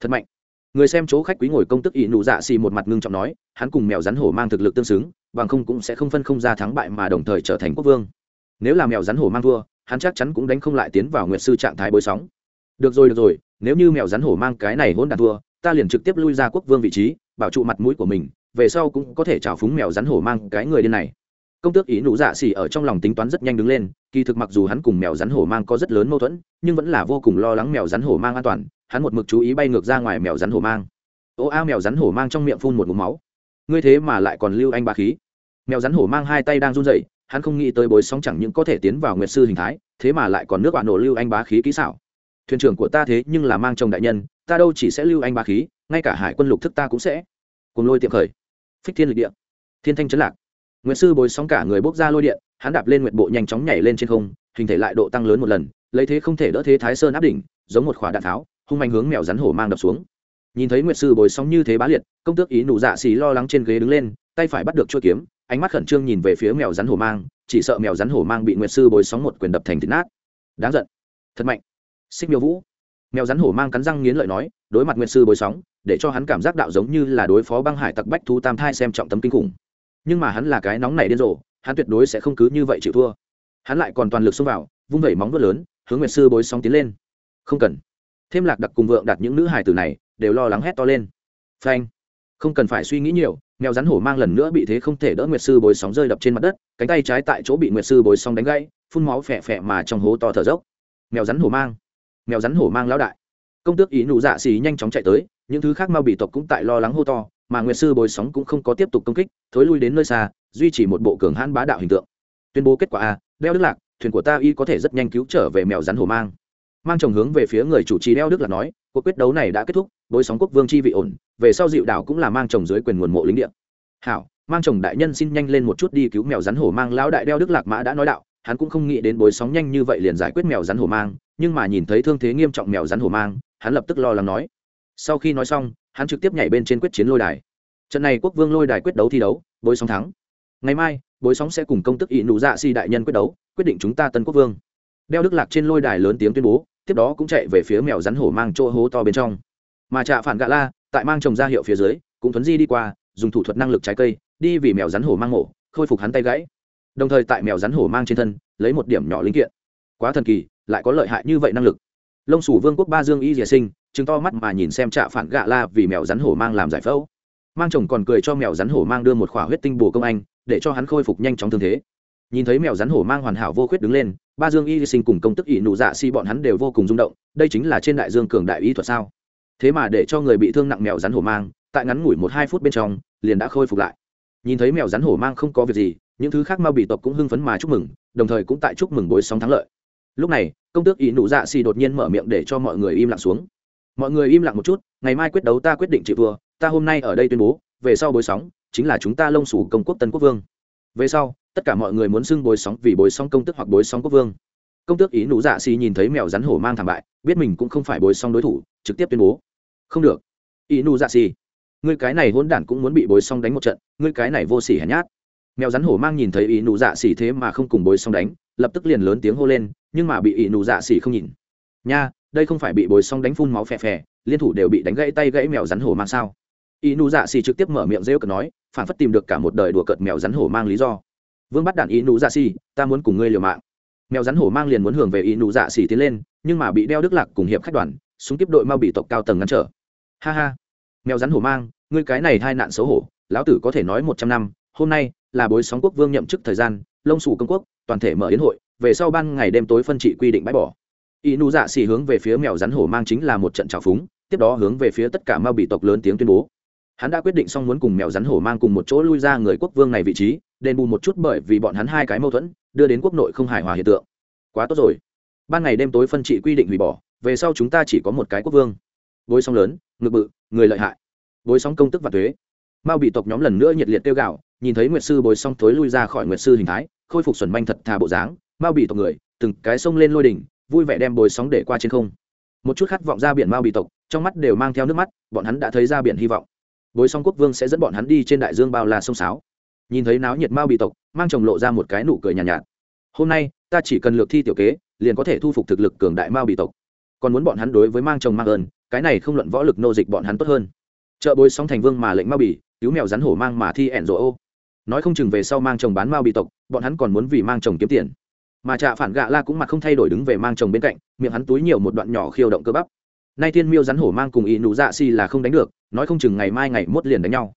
Thật mạnh người xem chỗ khách quý ngồi công tức ỷ nụ dạ xì một mặt ngưng trọng nói, hắn cùng mèo rắn hổ mang thực lực tương xứng, bằng không cũng sẽ không phân không ra thắng bại mà đồng thời trở thành quốc vương. Nếu là mèo rắn hổ mang thua, hắn chắc chắn cũng đánh không lại tiến vào nguyệt sư trạng thái bối sóng. Được rồi được rồi, nếu như mèo rắn hổ mang cái này hôn đàn thua, ta liền trực tiếp lui ra quốc vương vị trí, bảo trụ mặt mũi của mình, về sau cũng có thể trào phúng mèo rắn hổ mang cái người điên này. Công tước ý nụ dạ xỉ ở trong lòng tính toán rất nhanh đứng lên, kỳ thực mặc dù hắn cùng mèo rắn hổ mang có rất lớn mâu thuẫn, nhưng vẫn là vô cùng lo lắng mèo rắn hổ mang an toàn hắn một mực chú ý bay ngược ra ngoài mèo rắn hổ mang. Ô a, mèo rắn hổ mang trong miệng phun một mũ máu. Ngươi thế mà lại còn lưu anh ba khí. Mèo rắn hổ mang hai tay đang run rẩy, hắn không nghĩ tới bối sóng chẳng những có thể tiến vào nguyệt sư hình thái, thế mà lại còn nước bạn nổ lưu anh bá khí kỹ xảo. Thuyền trưởng của ta thế nhưng là mang chồng đại nhân, ta đâu chỉ sẽ lưu anh bá khí, ngay cả hải quân lục thức ta cũng sẽ. Cùng lôi tiệm khởi. Phích thiên lịch địa. Thiên thanh chấn lạc. Nguyệt sư bối sóng cả người bốc ra lôi điện, hắn đạp lên nguyệt bộ nhanh chóng nhảy lên trên không, hình thể lại độ tăng lớn một lần, lấy thế không thể đỡ thế thái sơn áp đỉnh, giống một khỏa đạn tháo hung mạnh hướng mèo rắn hổ mang đập xuống. Nhìn thấy nguyệt sư bồi sóng như thế bá liệt, công tước ý nụ dạ xì lo lắng trên ghế đứng lên, tay phải bắt được chuôi kiếm, ánh mắt khẩn trương nhìn về phía mèo rắn hổ mang, chỉ sợ mèo rắn hổ mang bị nguyệt sư bồi sóng một quyền đập thành thịt nát. Đáng giận. Thật mạnh. Xích miêu vũ. Mèo rắn hổ mang cắn răng nghiến lợi nói, đối mặt nguyệt sư bồi sóng, để cho hắn cảm giác đạo giống như là đối phó băng hải tặc bách thu tam thai xem trọng tấm kinh khủng. Nhưng mà hắn là cái nóng này điên rồ, hắn tuyệt đối sẽ không cứ như vậy chịu thua. Hắn lại còn toàn lực xông vào, vung vẩy móng vuốt lớn, hướng nguyệt sư bối sóng tiến lên. Không cần thêm lạc đặc cùng vượng đặt những nữ hài tử này, đều lo lắng hét to lên. Phanh. Không cần phải suy nghĩ nhiều, mèo rắn hổ mang lần nữa bị thế không thể đỡ nguyệt sư bồi sóng rơi đập trên mặt đất, cánh tay trái tại chỗ bị nguyệt sư bồi sóng đánh gãy, phun máu phẹ phẹ mà trong hố to thở dốc. Mèo rắn hổ mang. Mèo rắn hổ mang lão đại. Công tước ý nụ dạ xì nhanh chóng chạy tới, những thứ khác mau bị tộc cũng tại lo lắng hô to, mà nguyệt sư bồi sóng cũng không có tiếp tục công kích, thối lui đến nơi xa, duy trì một bộ cường hãn bá đạo hình tượng. Tuyên bố kết quả a, đeo đức lạc, thuyền của ta y có thể rất nhanh cứu trở về mèo rắn hổ mang mang chồng hướng về phía người chủ trì đeo đức lạc nói, cuộc quyết đấu này đã kết thúc, bối sóng quốc vương chi vị ổn, về sau dịu đảo cũng là mang chồng dưới quyền nguồn mộ lính địa. Hảo, mang chồng đại nhân xin nhanh lên một chút đi cứu mèo rắn hổ mang, lão đại đeo đức lạc mã đã nói đạo, hắn cũng không nghĩ đến bối sóng nhanh như vậy liền giải quyết mèo rắn hổ mang, nhưng mà nhìn thấy thương thế nghiêm trọng mèo rắn hổ mang, hắn lập tức lo lắng nói. Sau khi nói xong, hắn trực tiếp nhảy bên trên quyết chiến lôi đài. Trận này quốc vương lôi đài quyết đấu thi đấu, bối sóng thắng. Ngày mai, bối sóng sẽ cùng công tức ỵ nụ dạ si đại nhân quyết đấu, quyết định chúng ta tân quốc vương. Đeo đức lạc trên lôi đài lớn tiếng tuyên bố tiếp đó cũng chạy về phía mèo rắn hổ mang chỗ hố to bên trong. Mà trạ phản gạ la, tại mang trồng ra hiệu phía dưới, cũng thuấn di đi qua, dùng thủ thuật năng lực trái cây, đi vì mèo rắn hổ mang mổ, khôi phục hắn tay gãy. Đồng thời tại mèo rắn hổ mang trên thân, lấy một điểm nhỏ linh kiện. Quá thần kỳ, lại có lợi hại như vậy năng lực. Lông sủ vương quốc ba dương y dìa sinh chứng to mắt mà nhìn xem trạ phản gạ la vì mèo rắn hổ mang làm giải phẫu. Mang chồng còn cười cho mèo rắn hổ mang đưa một khỏa huyết tinh bù công anh, để cho hắn khôi phục nhanh chóng thương thế nhìn thấy mèo rắn hổ mang hoàn hảo vô khuyết đứng lên ba dương y sinh cùng công tức ỷ nụ dạ si bọn hắn đều vô cùng rung động đây chính là trên đại dương cường đại y thuật sao? Thế mà để cho người bị thương nặng mèo rắn hổ mang tại ngắn ngủi một hai phút bên trong liền đã khôi phục lại. Nhìn thấy mèo rắn hổ mang không có việc gì những thứ khác mau bị tộc cũng hưng phấn mà chúc mừng đồng thời cũng tại chúc mừng bối sóng thắng lợi. Lúc này công tước ỷ nụ dạ xì đột nhiên mở miệng để cho mọi người im lặng xuống. Mọi người im lặng một chút ngày mai quyết đấu ta quyết định chịu vừa, ta hôm nay ở đây tuyên bố về sau bối sóng chính là chúng ta lông sủ công quốc tân quốc vương về sau, tất cả mọi người muốn xưng bối sóng vì bối sóng công tức hoặc bối sóng quốc vương. Công tước ý nụ dạ xì nhìn thấy mèo rắn hổ mang thảm bại, biết mình cũng không phải bối sóng đối thủ, trực tiếp tuyên bố. Không được. Ý nụ dạ xì. Ngươi cái này hôn đản cũng muốn bị bối sóng đánh một trận, ngươi cái này vô sỉ hèn nhát. Mèo rắn hổ mang nhìn thấy ý nụ dạ xì thế mà không cùng bối sóng đánh, lập tức liền lớn tiếng hô lên, nhưng mà bị ý nụ dạ xì không nhìn. Nha, đây không phải bị bối sóng đánh phun máu phè phè, liên thủ đều bị đánh gãy tay gãy mèo rắn hổ mang sao? Y nụ dạ xì trực tiếp mở miệng rêu cợt nói, phản phất tìm được cả một đời đùa cợt mèo rắn hổ mang lý do. Vương bắt đạn Y nụ dạ xì, ta muốn cùng ngươi liều mạng. Mèo rắn hổ mang liền muốn hưởng về Y nụ dạ xì tiến lên, nhưng mà bị đeo đức lạc cùng hiệp khách đoàn, súng tiếp đội mau bị tộc cao tầng ngăn trở. Ha ha. Mèo rắn hổ mang, ngươi cái này hai nạn xấu hổ, lão tử có thể nói một trăm năm, hôm nay là bối sóng quốc vương nhậm chức thời gian, lông sủ công quốc, toàn thể mở yến hội, về sau ban ngày đêm tối phân trị quy định bãi bỏ. Y nụ dạ xì hướng về phía mèo rắn hổ mang chính là một trận trào phúng, tiếp đó hướng về phía tất cả mao bị tộc lớn tiếng tuyên bố hắn đã quyết định xong muốn cùng mèo rắn hổ mang cùng một chỗ lui ra người quốc vương này vị trí, đền bù một chút bởi vì bọn hắn hai cái mâu thuẫn, đưa đến quốc nội không hài hòa hiện tượng. Quá tốt rồi. Ban ngày đêm tối phân trị quy định hủy bỏ, về sau chúng ta chỉ có một cái quốc vương. Bối sóng lớn, ngực bự, người lợi hại. Bối sóng công tức và thuế. Mao bị tộc nhóm lần nữa nhiệt liệt tiêu gạo nhìn thấy nguyệt sư bối song thối lui ra khỏi nguyệt sư hình thái, khôi phục xuẩn manh thật thà bộ dáng, mao bị tộc người, từng cái sông lên lôi đỉnh, vui vẻ đem bối sóng để qua trên không. Một chút khát vọng ra biển mao bị tộc, trong mắt đều mang theo nước mắt, bọn hắn đã thấy ra biển hy vọng bối song quốc vương sẽ dẫn bọn hắn đi trên đại dương bao la sông sáo. Nhìn thấy náo nhiệt mao bị tộc mang chồng lộ ra một cái nụ cười nhàn nhạt, nhạt. Hôm nay ta chỉ cần lược thi tiểu kế liền có thể thu phục thực lực cường đại mao bị tộc. Còn muốn bọn hắn đối với mang chồng mang ơn cái này không luận võ lực nô dịch bọn hắn tốt hơn. Chợ bối song thành vương mà lệnh mao bỉ cứu mèo rắn hổ mang mà thi ẻn rỗ ô. Nói không chừng về sau mang chồng bán mao bị tộc bọn hắn còn muốn vì mang chồng kiếm tiền. Mà trạ phản gạ la cũng mặt không thay đổi đứng về mang chồng bên cạnh miệng hắn túi nhiều một đoạn nhỏ khiêu động cơ bắp nay thiên miêu rắn hổ mang cùng ý nụ dạ si là không đánh được, nói không chừng ngày mai ngày mốt liền đánh nhau.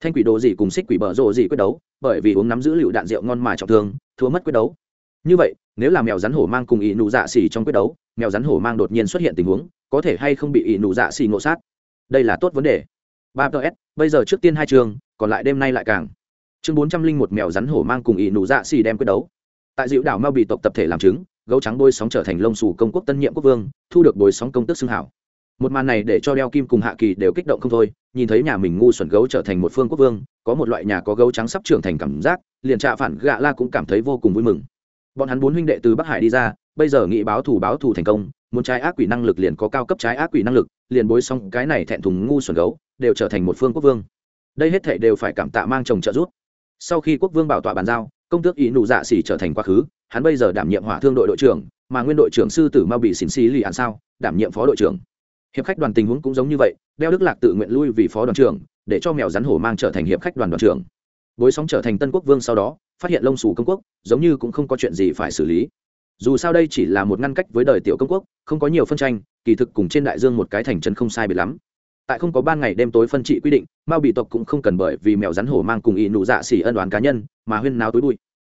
Thanh quỷ đồ gì cùng xích quỷ bở rộ gì quyết đấu, bởi vì uống nắm giữ lựu đạn rượu ngon mà trọng thương, thua mất quyết đấu. Như vậy, nếu là mèo rắn hổ mang cùng ý nụ dạ xì trong quyết đấu, mèo rắn hổ mang đột nhiên xuất hiện tình huống, có thể hay không bị ý nụ dạ xì ngộ sát? Đây là tốt vấn đề. Ba ts bây giờ trước tiên hai trường, còn lại đêm nay lại càng. Chương bốn trăm linh một mèo rắn hổ mang cùng ý nụ dạ xì đem quyết đấu. Tại dịu đảo mao bị tộc tập thể làm chứng, gấu trắng bôi sóng trở thành lông sù công quốc tân nhiệm quốc vương, thu được bồi sóng công tức xưng hảo một màn này để cho đeo kim cùng hạ kỳ đều kích động không thôi, nhìn thấy nhà mình ngu xuẩn gấu trở thành một phương quốc vương, có một loại nhà có gấu trắng sắp trưởng thành cảm giác, liền trạ phản gạ la cũng cảm thấy vô cùng vui mừng. Bọn hắn bốn huynh đệ từ bắc hải đi ra, bây giờ nghị báo thù báo thù thành công, muốn trái ác quỷ năng lực liền có cao cấp trái ác quỷ năng lực, liền bối xong cái này thẹn thùng ngu xuẩn gấu, đều trở thành một phương quốc vương. Đây hết thảy đều phải cảm tạ mang chồng trợ giúp. Sau khi quốc vương bảo tọa bàn giao, công tước ý nụ dạ xỉ trở thành quá khứ, hắn bây giờ đảm nhiệm hỏa thương đội đội trưởng, mà nguyên đội trưởng sư tử mau bị xỉn xí lì ạn sao, đảm nhiệm phó đội trưởng hiệp khách đoàn tình huống cũng giống như vậy, đeo đức lạc tự nguyện lui vì phó đoàn trưởng, để cho mèo rắn hổ mang trở thành hiệp khách đoàn đoàn trưởng. Bối sóng trở thành tân quốc vương sau đó, phát hiện lông xù công quốc, giống như cũng không có chuyện gì phải xử lý. Dù sao đây chỉ là một ngăn cách với đời tiểu công quốc, không có nhiều phân tranh, kỳ thực cùng trên đại dương một cái thành trấn không sai biệt lắm. Tại không có ban ngày đêm tối phân trị quy định, mao bị tộc cũng không cần bởi vì mèo rắn hổ mang cùng ý nụ dạ xỉ ân đoán cá nhân, mà huyên náo tối bụi.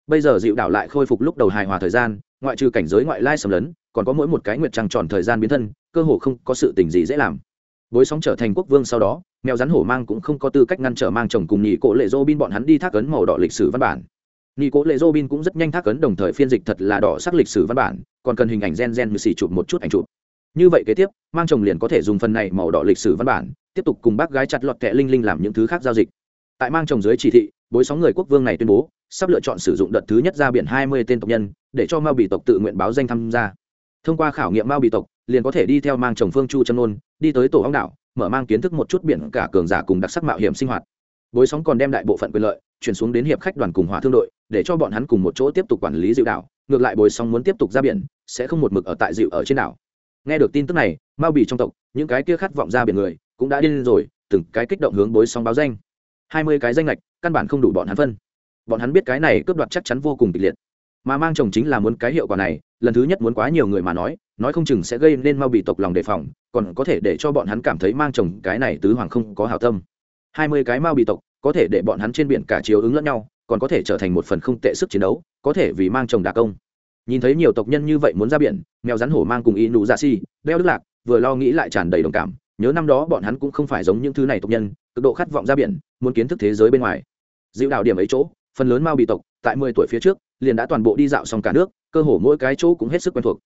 Bây giờ dịu đảo lại khôi phục lúc đầu hài hòa thời gian, ngoại trừ cảnh giới ngoại lai xâm lấn, còn có mỗi một cái nguyệt trăng tròn thời gian biến thân cơ hồ không có sự tình gì dễ làm. Bối sóng trở thành quốc vương sau đó, mèo rắn hổ mang cũng không có tư cách ngăn trở mang chồng cùng nhị cổ lệ dô bin bọn hắn đi thác ấn màu đỏ lịch sử văn bản. Nhị cổ lệ dô bin cũng rất nhanh thác ấn đồng thời phiên dịch thật là đỏ sắc lịch sử văn bản, còn cần hình ảnh gen gen như xì chụp một chút ảnh chụp. Như vậy kế tiếp, mang chồng liền có thể dùng phần này màu đỏ lịch sử văn bản, tiếp tục cùng bác gái chặt lọt kẹ linh linh làm những thứ khác giao dịch. Tại mang chồng dưới chỉ thị, bối sóng người quốc vương này tuyên bố, sắp lựa chọn sử dụng đợt thứ nhất ra biển hai mươi tên tộc nhân, để cho mao bị tộc tự nguyện báo danh tham gia thông qua khảo nghiệm mao bị tộc, liền có thể đi theo mang chồng phương chu chân Ôn đi tới tổ hóng đảo, mở mang kiến thức một chút biển cả cường giả cùng đặc sắc mạo hiểm sinh hoạt. Bối sóng còn đem đại bộ phận quyền lợi, chuyển xuống đến hiệp khách đoàn cùng hỏa thương đội, để cho bọn hắn cùng một chỗ tiếp tục quản lý dịu đảo, ngược lại bối sóng muốn tiếp tục ra biển, sẽ không một mực ở tại dịu ở trên đảo. Nghe được tin tức này, mao bị trong tộc, những cái kia khát vọng ra biển người, cũng đã điên rồi, từng cái kích động hướng bối sóng báo danh. Hai mươi cái danh lệch căn bản không đủ bọn hắn phân. Bọn hắn biết cái này cướp đoạt chắc chắn vô cùng kịch liệt. Mà mang chồng chính là muốn cái hiệu quả này lần thứ nhất muốn quá nhiều người mà nói nói không chừng sẽ gây nên mau bị tộc lòng đề phòng, còn có thể để cho bọn hắn cảm thấy mang chồng cái này tứ hoàng không có hảo tâm. Hai mươi cái mau bị tộc, có thể để bọn hắn trên biển cả chiếu ứng lẫn nhau, còn có thể trở thành một phần không tệ sức chiến đấu, có thể vì mang chồng đà công. Nhìn thấy nhiều tộc nhân như vậy muốn ra biển, mèo rắn hổ mang cùng y nụ dạ ra si đeo đức lạc, vừa lo nghĩ lại tràn đầy đồng cảm, nhớ năm đó bọn hắn cũng không phải giống những thứ này tộc nhân, cực độ khát vọng ra biển, muốn kiến thức thế giới bên ngoài. Dịu đạo điểm ấy chỗ, phần lớn mao bị tộc tại mười tuổi phía trước, liền đã toàn bộ đi dạo xong cả nước, cơ hồ mỗi cái chỗ cũng hết sức quen thuộc.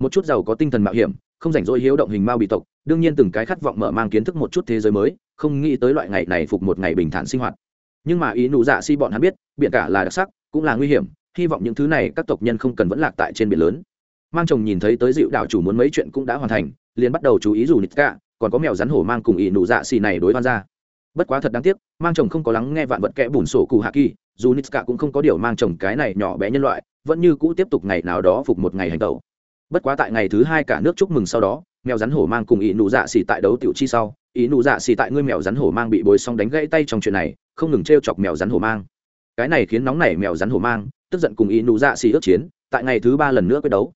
Một chút giàu có tinh thần mạo hiểm, không rảnh rỗi hiếu động hình mao bị tộc, đương nhiên từng cái khát vọng mở mang kiến thức một chút thế giới mới, không nghĩ tới loại ngày này phục một ngày bình thản sinh hoạt. Nhưng mà ý nụ dạ si bọn hắn biết, biển cả là đặc sắc, cũng là nguy hiểm, hy vọng những thứ này các tộc nhân không cần vẫn lạc tại trên biển lớn. Mang chồng nhìn thấy tới dịu đảo chủ muốn mấy chuyện cũng đã hoàn thành, liền bắt đầu chú ý dù nịt cả còn có mèo rắn hổ mang cùng ý nụ dạ xì này đối hoan ra. Bất quá thật đáng tiếc, mang chồng không có lắng nghe vạn vật kẽ bùn sổ cụ hạ kỳ dù nitska cũng không có điều mang chồng cái này nhỏ bé nhân loại, vẫn như cũ tiếp tục ngày nào đó phục một ngày hành tẩu. Bất quá tại ngày thứ hai cả nước chúc mừng sau đó, mèo rắn hổ mang cùng ý nụ dạ xì tại đấu tiểu chi sau ý nụ dạ xì tại ngươi mèo rắn hổ mang bị bồi xong đánh gãy tay trong chuyện này, không ngừng t r e o chọc mèo rắn hổ mang. Cái này khiến nóng nảy mèo rắn hổ mang, tức giận cùng ý nụ dạ xì ước chiến, tại ngày thứ ba lần nữa quyết đấu.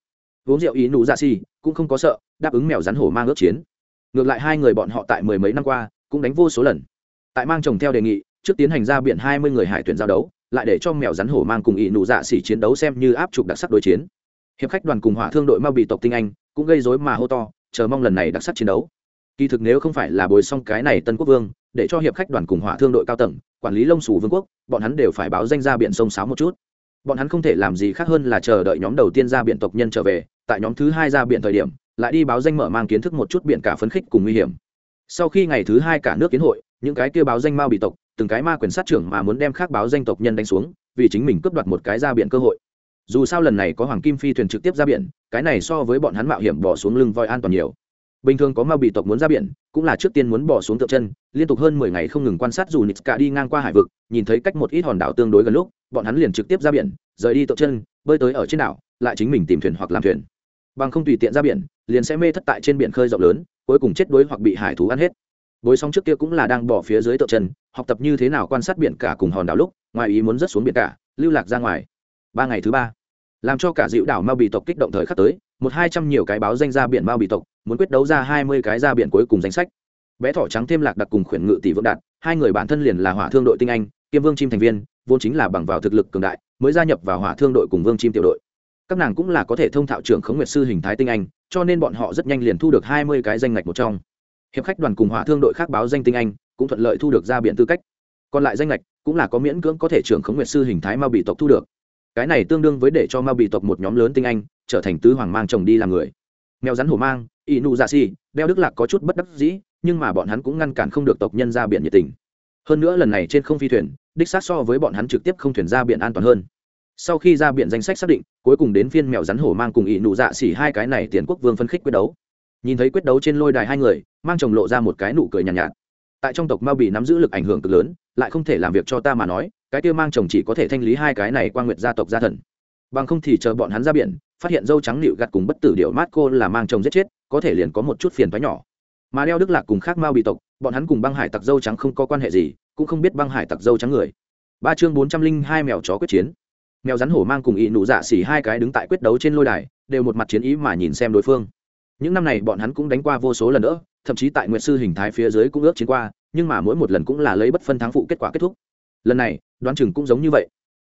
Uống rượu ý nụ dạ xì cũng không có sợ, đáp ứng mèo rắn hổ mang ước chiến. Ngược lại hai người bọn họ tại mười mấy năm qua cũng đánh vô số lần. Tại mang chồng theo đề nghị, trước tiến hành ra biển hai mươi người hải tuyển giao đấu lại để cho mèo rắn hổ mang cùng ỷ nụ dạ xỉ chiến đấu xem như áp trục đặc sắc đối chiến. Hiệp khách đoàn cùng hỏa thương đội mau bị tộc tinh anh, cũng gây rối mà hô to, chờ mong lần này đặc sắc chiến đấu. Kỳ thực nếu không phải là bồi xong cái này tân quốc vương, để cho hiệp khách đoàn cùng hỏa thương đội cao tầng, quản lý lông sủ vương quốc, bọn hắn đều phải báo danh ra biển sông sáo một chút. Bọn hắn không thể làm gì khác hơn là chờ đợi nhóm đầu tiên ra biển tộc nhân trở về, tại nhóm thứ hai ra biển thời điểm, lại đi báo danh mở mang kiến thức một chút biển cả phấn khích cùng nguy hiểm. Sau khi ngày thứ hai cả nước kiến hội, những cái kia báo danh mao bị tộc từng cái ma quyền sát trưởng mà muốn đem khác báo danh tộc nhân đánh xuống, vì chính mình cướp đoạt một cái ra biển cơ hội. Dù sao lần này có hoàng kim phi thuyền trực tiếp ra biển, cái này so với bọn hắn mạo hiểm bỏ xuống lưng voi an toàn nhiều. Bình thường có ma bị tộc muốn ra biển, cũng là trước tiên muốn bỏ xuống tượng chân, liên tục hơn mười ngày không ngừng quan sát dù nitska cả đi ngang qua hải vực, nhìn thấy cách một ít hòn đảo tương đối gần lúc, bọn hắn liền trực tiếp ra biển, rời đi tượng chân, bơi tới ở trên đảo, lại chính mình tìm thuyền hoặc làm thuyền. Bằng không tùy tiện ra biển, liền sẽ mê thất tại trên biển khơi rộng lớn, cuối cùng chết đuối hoặc bị hải thú ăn hết bối sóng trước kia cũng là đang bỏ phía dưới tượng chân học tập như thế nào quan sát biển cả cùng hòn đảo lúc, ngoài ý muốn rớt xuống biển cả, lưu lạc ra ngoài. Ba ngày thứ ba, làm cho cả dịu đảo mao bị tộc kích động thời khắc tới, một hai trăm nhiều cái báo danh ra biển mao bị tộc, muốn quyết đấu ra hai mươi cái ra biển cuối cùng danh sách. Bé thỏ trắng thêm lạc đặc cùng khuyển ngự tỷ vượng đạt, hai người bản thân liền là hỏa thương đội tinh anh, kiêm vương chim thành viên, vốn chính là bằng vào thực lực cường đại, mới gia nhập vào hỏa thương đội cùng vương chim tiểu đội. Các nàng cũng là có thể thông thạo trưởng khống nguyệt sư hình thái tinh anh, cho nên bọn họ rất nhanh liền thu được hai mươi cái danh ngạch một trong hiệp khách đoàn cùng hỏa thương đội khác báo danh tinh anh, cũng thuận lợi thu được ra biện tư cách. Còn lại danh lệch cũng là có miễn cưỡng có thể trưởng khống nguyệt sư hình thái ma bị tộc thu được. Cái này tương đương với để cho ma bị tộc một nhóm lớn tinh anh, trở thành tứ hoàng mang chồng đi làm người. Mèo rắn hổ mang, ỷ nụ dạ si đeo đức lạc có chút bất đắc dĩ, nhưng mà bọn hắn cũng ngăn cản không được tộc nhân ra biển nhiệt tình. Hơn nữa lần này trên không phi thuyền, đích sát so với bọn hắn trực tiếp không thuyền ra biển an toàn hơn. Sau khi ra biển danh sách xác định, cuối cùng đến phiên mèo rắn hổ mang cùng ỷ nụ dạ xỉ hai cái này tiến quốc vương phân khích quyết đấu nhìn thấy quyết đấu trên lôi đài hai người mang chồng lộ ra một cái nụ cười nhàn nhạt, nhạt. Tại trong tộc mao bị nắm giữ lực ảnh hưởng cực lớn lại không thể làm việc cho ta mà nói cái kia mang chồng chỉ có thể thanh lý hai cái này qua nguyệt gia tộc gia thần. Bằng không thì chờ bọn hắn ra biển phát hiện dâu trắng nịu gặt cùng bất tử điệu mát cô là mang chồng giết chết có thể liền có một chút phiền thoái nhỏ. Mà đeo đức lạc cùng khác mao bị tộc bọn hắn cùng băng hải tặc dâu trắng không có quan hệ gì cũng không biết băng hải tặc dâu trắng người. Ba chương bốn trăm linh hai mèo chó quyết chiến. Mèo rắn hổ mang cùng ị nụ dạ xỉ hai cái đứng tại quyết đấu trên lôi đài đều một mặt chiến ý mà nhìn xem đối phương những năm này bọn hắn cũng đánh qua vô số lần nữa, thậm chí tại nguyệt sư hình thái phía dưới cũng ước chiến qua, nhưng mà mỗi một lần cũng là lấy bất phân thắng phụ kết quả kết thúc. Lần này, đoán chừng cũng giống như vậy.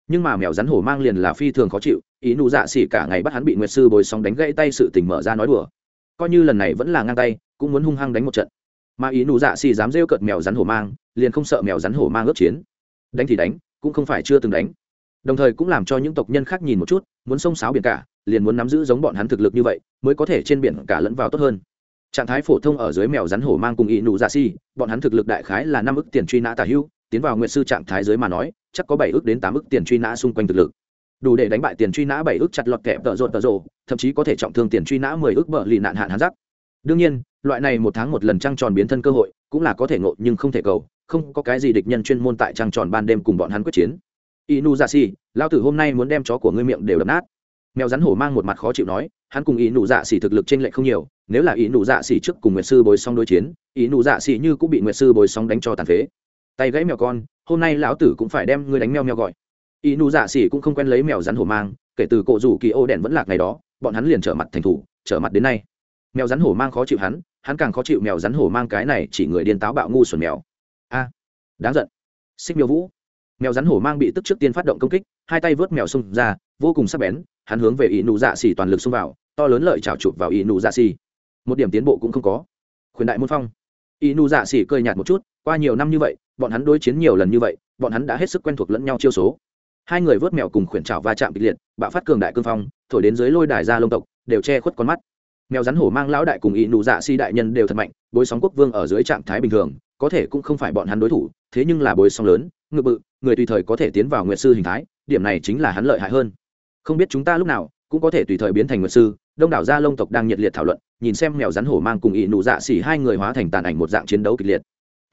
Nhưng mà mèo rắn hổ mang liền là phi thường khó chịu, ý nụ dạ xỉ cả ngày bắt hắn bị nguyệt sư bồi sóng đánh gãy tay sự tình mở ra nói đùa. Coi như lần này vẫn là ngang tay, cũng muốn hung hăng đánh một trận. Mà ý nụ dạ xỉ dám rêu cợt mèo rắn hổ mang, liền không sợ mèo rắn hổ mang ước chiến. Đánh thì đánh, cũng không phải chưa từng đánh đồng thời cũng làm cho những tộc nhân khác nhìn một chút, muốn sông sáo biển cả, liền muốn nắm giữ giống bọn hắn thực lực như vậy, mới có thể trên biển cả lẫn vào tốt hơn. Trạng thái phổ thông ở dưới mèo rắn hổ mang cùng ỵ nụ dạ si, bọn hắn thực lực đại khái là năm ức tiền truy nã tả hưu, tiến vào nguyện sư trạng thái dưới mà nói, chắc có bảy ức đến tám ức tiền truy nã xung quanh thực lực. Đủ để đánh bại tiền truy nã bảy ức chặt lọt kẹp tợ rộn tợ rộ, thậm chí có thể trọng thương tiền truy nã mười ức bợ lì nạn hạn hắn giắc đương nhiên, loại này một tháng một lần trăng tròn biến thân cơ hội, cũng là có thể ngộ nhưng không thể cầu, không có cái gì địch nhân chuyên môn tại trăng tròn ban đêm cùng bọn hắn quyết chiến inu dạ xì lao tử hôm nay muốn đem chó của ngươi miệng đều đập nát. Mèo rắn hổ mang một mặt khó chịu nói, hắn cùng ý nụ dạ xỉ thực lực trên lệ không nhiều, nếu là ý nụ dạ xỉ trước cùng nguyệt sư bồi xong đối chiến ý nụ dạ xỉ như cũng bị nguyệt sư bồi xong đánh cho tàn phế. Tay gãy mèo con, hôm nay lão tử cũng phải đem ngươi đánh mèo mèo gọi. Ý nụ dạ xỉ cũng không quen lấy mèo rắn hổ mang, kể từ cộ rủ kỳ ô đèn vẫn lạc ngày đó, bọn hắn liền trở mặt thành thủ, trở mặt đến nay. Mèo rắn hổ mang khó chịu hắn hắn càng khó chịu mèo rắn hổ mang cái này chỉ người điên táo bạo ngu xuẩn mèo. A, đáng giận. Xích miêu vũ mèo rắn hổ mang bị tức trước tiên phát động công kích, hai tay vớt mèo xông ra, vô cùng sắc bén, hắn hướng về ỷ nụ dạ xỉ toàn lực xông vào, to lớn lợi trào chụp vào ỷ nụ dạ xỉ một điểm tiến bộ cũng không có. Khuyển đại môn phong. Ỷ nụ dạ xỉ cơi nhạt một chút, qua nhiều năm như vậy, bọn hắn đối chiến nhiều lần như vậy, bọn hắn đã hết sức quen thuộc lẫn nhau chiêu số. Hai người vớt mèo cùng khuyển trào va chạm kịch liệt, bạo phát cường đại cương phong, thổi đến dưới lôi đài ra lông tộc, đều che khuất con mắt. Mèo rắn hổ mang lão đại cùng ỷ nụ dạ xỉ đại nhân đều thật mạnh, bối sóng quốc vương ở dưới trạng thái bình thường, có thể cũng không phải bọn hắn đối thủ, thế nhưng là bối sóng lớn, ngự bự người tùy thời có thể tiến vào nguyệt sư hình thái, điểm này chính là hắn lợi hại hơn. Không biết chúng ta lúc nào cũng có thể tùy thời biến thành nguyệt sư, đông đảo gia lông tộc đang nhiệt liệt thảo luận, nhìn xem mèo rắn hổ mang cùng ỵ nụ dạ xỉ hai người hóa thành tàn ảnh một dạng chiến đấu kịch liệt.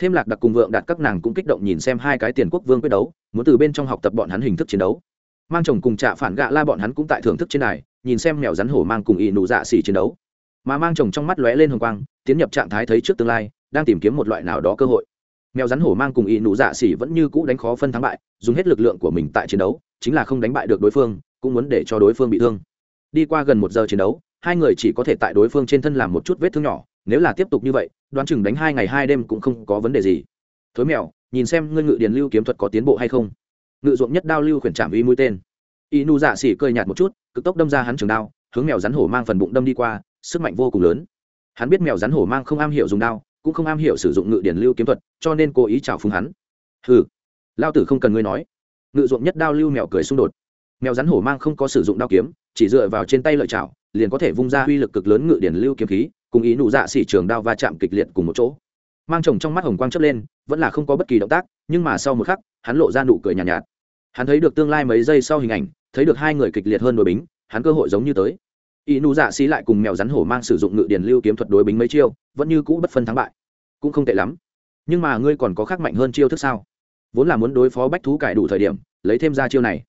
Thêm lạc đặc cùng vượng đạt các nàng cũng kích động nhìn xem hai cái tiền quốc vương quyết đấu, muốn từ bên trong học tập bọn hắn hình thức chiến đấu. Mang chồng cùng trạ phản gạ la bọn hắn cũng tại thưởng thức trên này nhìn xem mèo rắn hổ mang cùng ỵ nụ dạ xỉ chiến đấu. Mà mang chồng trong mắt lóe lên hồng quang, tiến nhập trạng thái thấy trước tương lai, đang tìm kiếm một loại nào đó cơ hội mèo rắn hổ mang cùng Y nụ dạ xỉ vẫn như cũ đánh khó phân thắng bại, dùng hết lực lượng của mình tại chiến đấu, chính là không đánh bại được đối phương, cũng muốn để cho đối phương bị thương. Đi qua gần một giờ chiến đấu, hai người chỉ có thể tại đối phương trên thân làm một chút vết thương nhỏ, nếu là tiếp tục như vậy, đoán chừng đánh hai ngày hai đêm cũng không có vấn đề gì. Thối mèo, nhìn xem ngươi ngự điền lưu kiếm thuật có tiến bộ hay không. Ngự ruộng nhất đao lưu khuyển trạm uy mũi tên. Y nu dạ xỉ cười nhạt một chút, cực tốc đâm ra hắn trường đao, hướng mèo rắn hổ mang phần bụng đâm đi qua, sức mạnh vô cùng lớn. Hắn biết mèo rắn hổ mang không am hiểu dùng đao cũng không am hiểu sử dụng ngự điển lưu kiếm thuật cho nên cố ý chào phúng hắn. Hừ lao tử không cần ngươi nói. Ngự dụng nhất đao lưu mèo cười xung đột. Mèo rắn hổ mang không có sử dụng đao kiếm chỉ dựa vào trên tay lợi chảo liền có thể vung ra uy lực cực lớn ngự điển lưu kiếm khí cùng ý nụ dạ xỉ trường đao va chạm kịch liệt cùng một chỗ. Mang chồng trong mắt hồng quang chớp lên vẫn là không có bất kỳ động tác nhưng mà sau một khắc hắn lộ ra nụ cười nhàn nhạt, nhạt. Hắn thấy được tương lai mấy giây sau hình ảnh thấy được hai người kịch liệt hơn đối bính hắn cơ hội giống như tới. Y nụ dạ xí lại cùng mèo rắn hổ mang sử dụng ngự điển lưu kiếm thuật đối bính mấy chiêu, vẫn như cũ bất phân thắng bại. Cũng không tệ lắm. Nhưng mà ngươi còn có khác mạnh hơn chiêu thức sao? Vốn là muốn đối phó bách thú cải đủ thời điểm, lấy thêm ra chiêu này.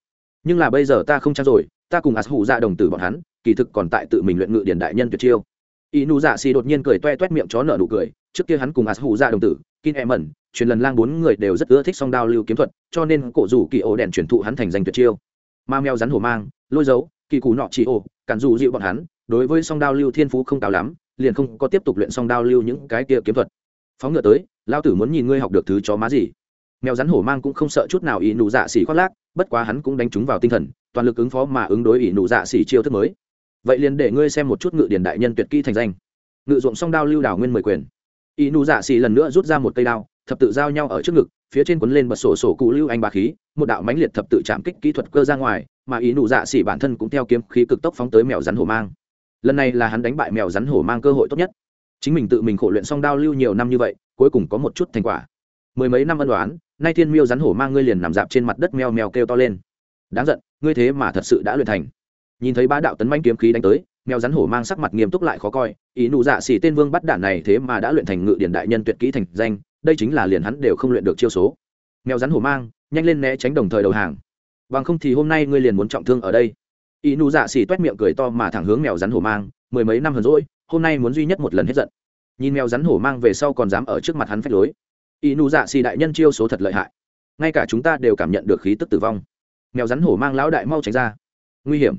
Nhưng là bây giờ ta không trang rồi, ta cùng ạt hủ dạ đồng tử bọn hắn, kỳ thực còn tại tự mình luyện ngự điển đại nhân tuyệt chiêu. Y nụ dạ xì đột nhiên cười toe toét miệng chó nở nụ cười, trước kia hắn cùng ạt hủ dạ đồng tử, kin em ẩn truyền lần lang bốn người đều rất ưa thích song đao lưu kiếm thuật, cho nên cổ rủ kỳ ổ đèn truyền thụ hắn thành danh tuyệt chiêu. Ma mèo rắn hổ mang, lôi dấu kỳ cù nọ chỉ ổ, cản dụ dịu bọn hắn, đối với song đao lưu thiên phú không cao lắm, liền không có tiếp tục luyện song đao lưu những cái kia kiếm thuật. Phóng ngựa tới, lao tử muốn nhìn ngươi học được thứ chó má gì. Mèo rắn hổ mang cũng không sợ chút nào ý nụ dạ xỉ khoác lác, bất quá hắn cũng đánh trúng vào tinh thần, toàn lực ứng phó mà ứng đối ý nụ dạ xỉ chiêu thức mới. Vậy liền để ngươi xem một chút ngự điển đại nhân tuyệt kỹ thành danh. Ngự ruộng song đao lưu đảo nguyên mười quyền. Ý nụ dạ xỉ lần nữa rút ra một cây đao, thập tự giao nhau ở trước ngực, phía trên quấn lên bật sổ sổ cụ lưu anh ba khí, một đạo mãnh liệt thập tự chạm kích kỹ thuật cơ ra ngoài mà ý nụ dạ xỉ bản thân cũng theo kiếm khí cực tốc phóng tới mèo rắn hổ mang. Lần này là hắn đánh bại mèo rắn hổ mang cơ hội tốt nhất. Chính mình tự mình khổ luyện song đao lưu nhiều năm như vậy, cuối cùng có một chút thành quả. Mười mấy năm ân đoán nay thiên miêu rắn hổ mang ngươi liền nằm dạp trên mặt đất meo meo kêu to lên. Đáng giận, ngươi thế mà thật sự đã luyện thành. Nhìn thấy ba đạo tấn manh kiếm khí đánh tới, mèo rắn hổ mang sắc mặt nghiêm túc lại khó coi, ý nụ dạ xỉ tên vương bắt đản này thế mà đã luyện thành ngự điển đại nhân tuyệt kỹ thành danh, đây chính là liền hắn đều không luyện được chiêu số. Mèo rắn hổ mang, nhanh lên né tránh đồng thời đầu hàng bằng không thì hôm nay ngươi liền muốn trọng thương ở đây. Ý nụ dạ xỉ t miệng cười to mà thẳng hướng mèo rắn hổ mang, mười mấy năm hờn rỗi hôm nay muốn duy nhất một lần hết giận. Nhìn mèo rắn hổ mang về sau còn dám ở trước mặt hắn phách lối. Ý nụ dạ xỉ đại nhân chiêu số thật lợi hại. Ngay cả chúng ta đều cảm nhận được khí tức tử vong. Mèo rắn hổ mang lão đại mau tránh ra. Nguy hiểm.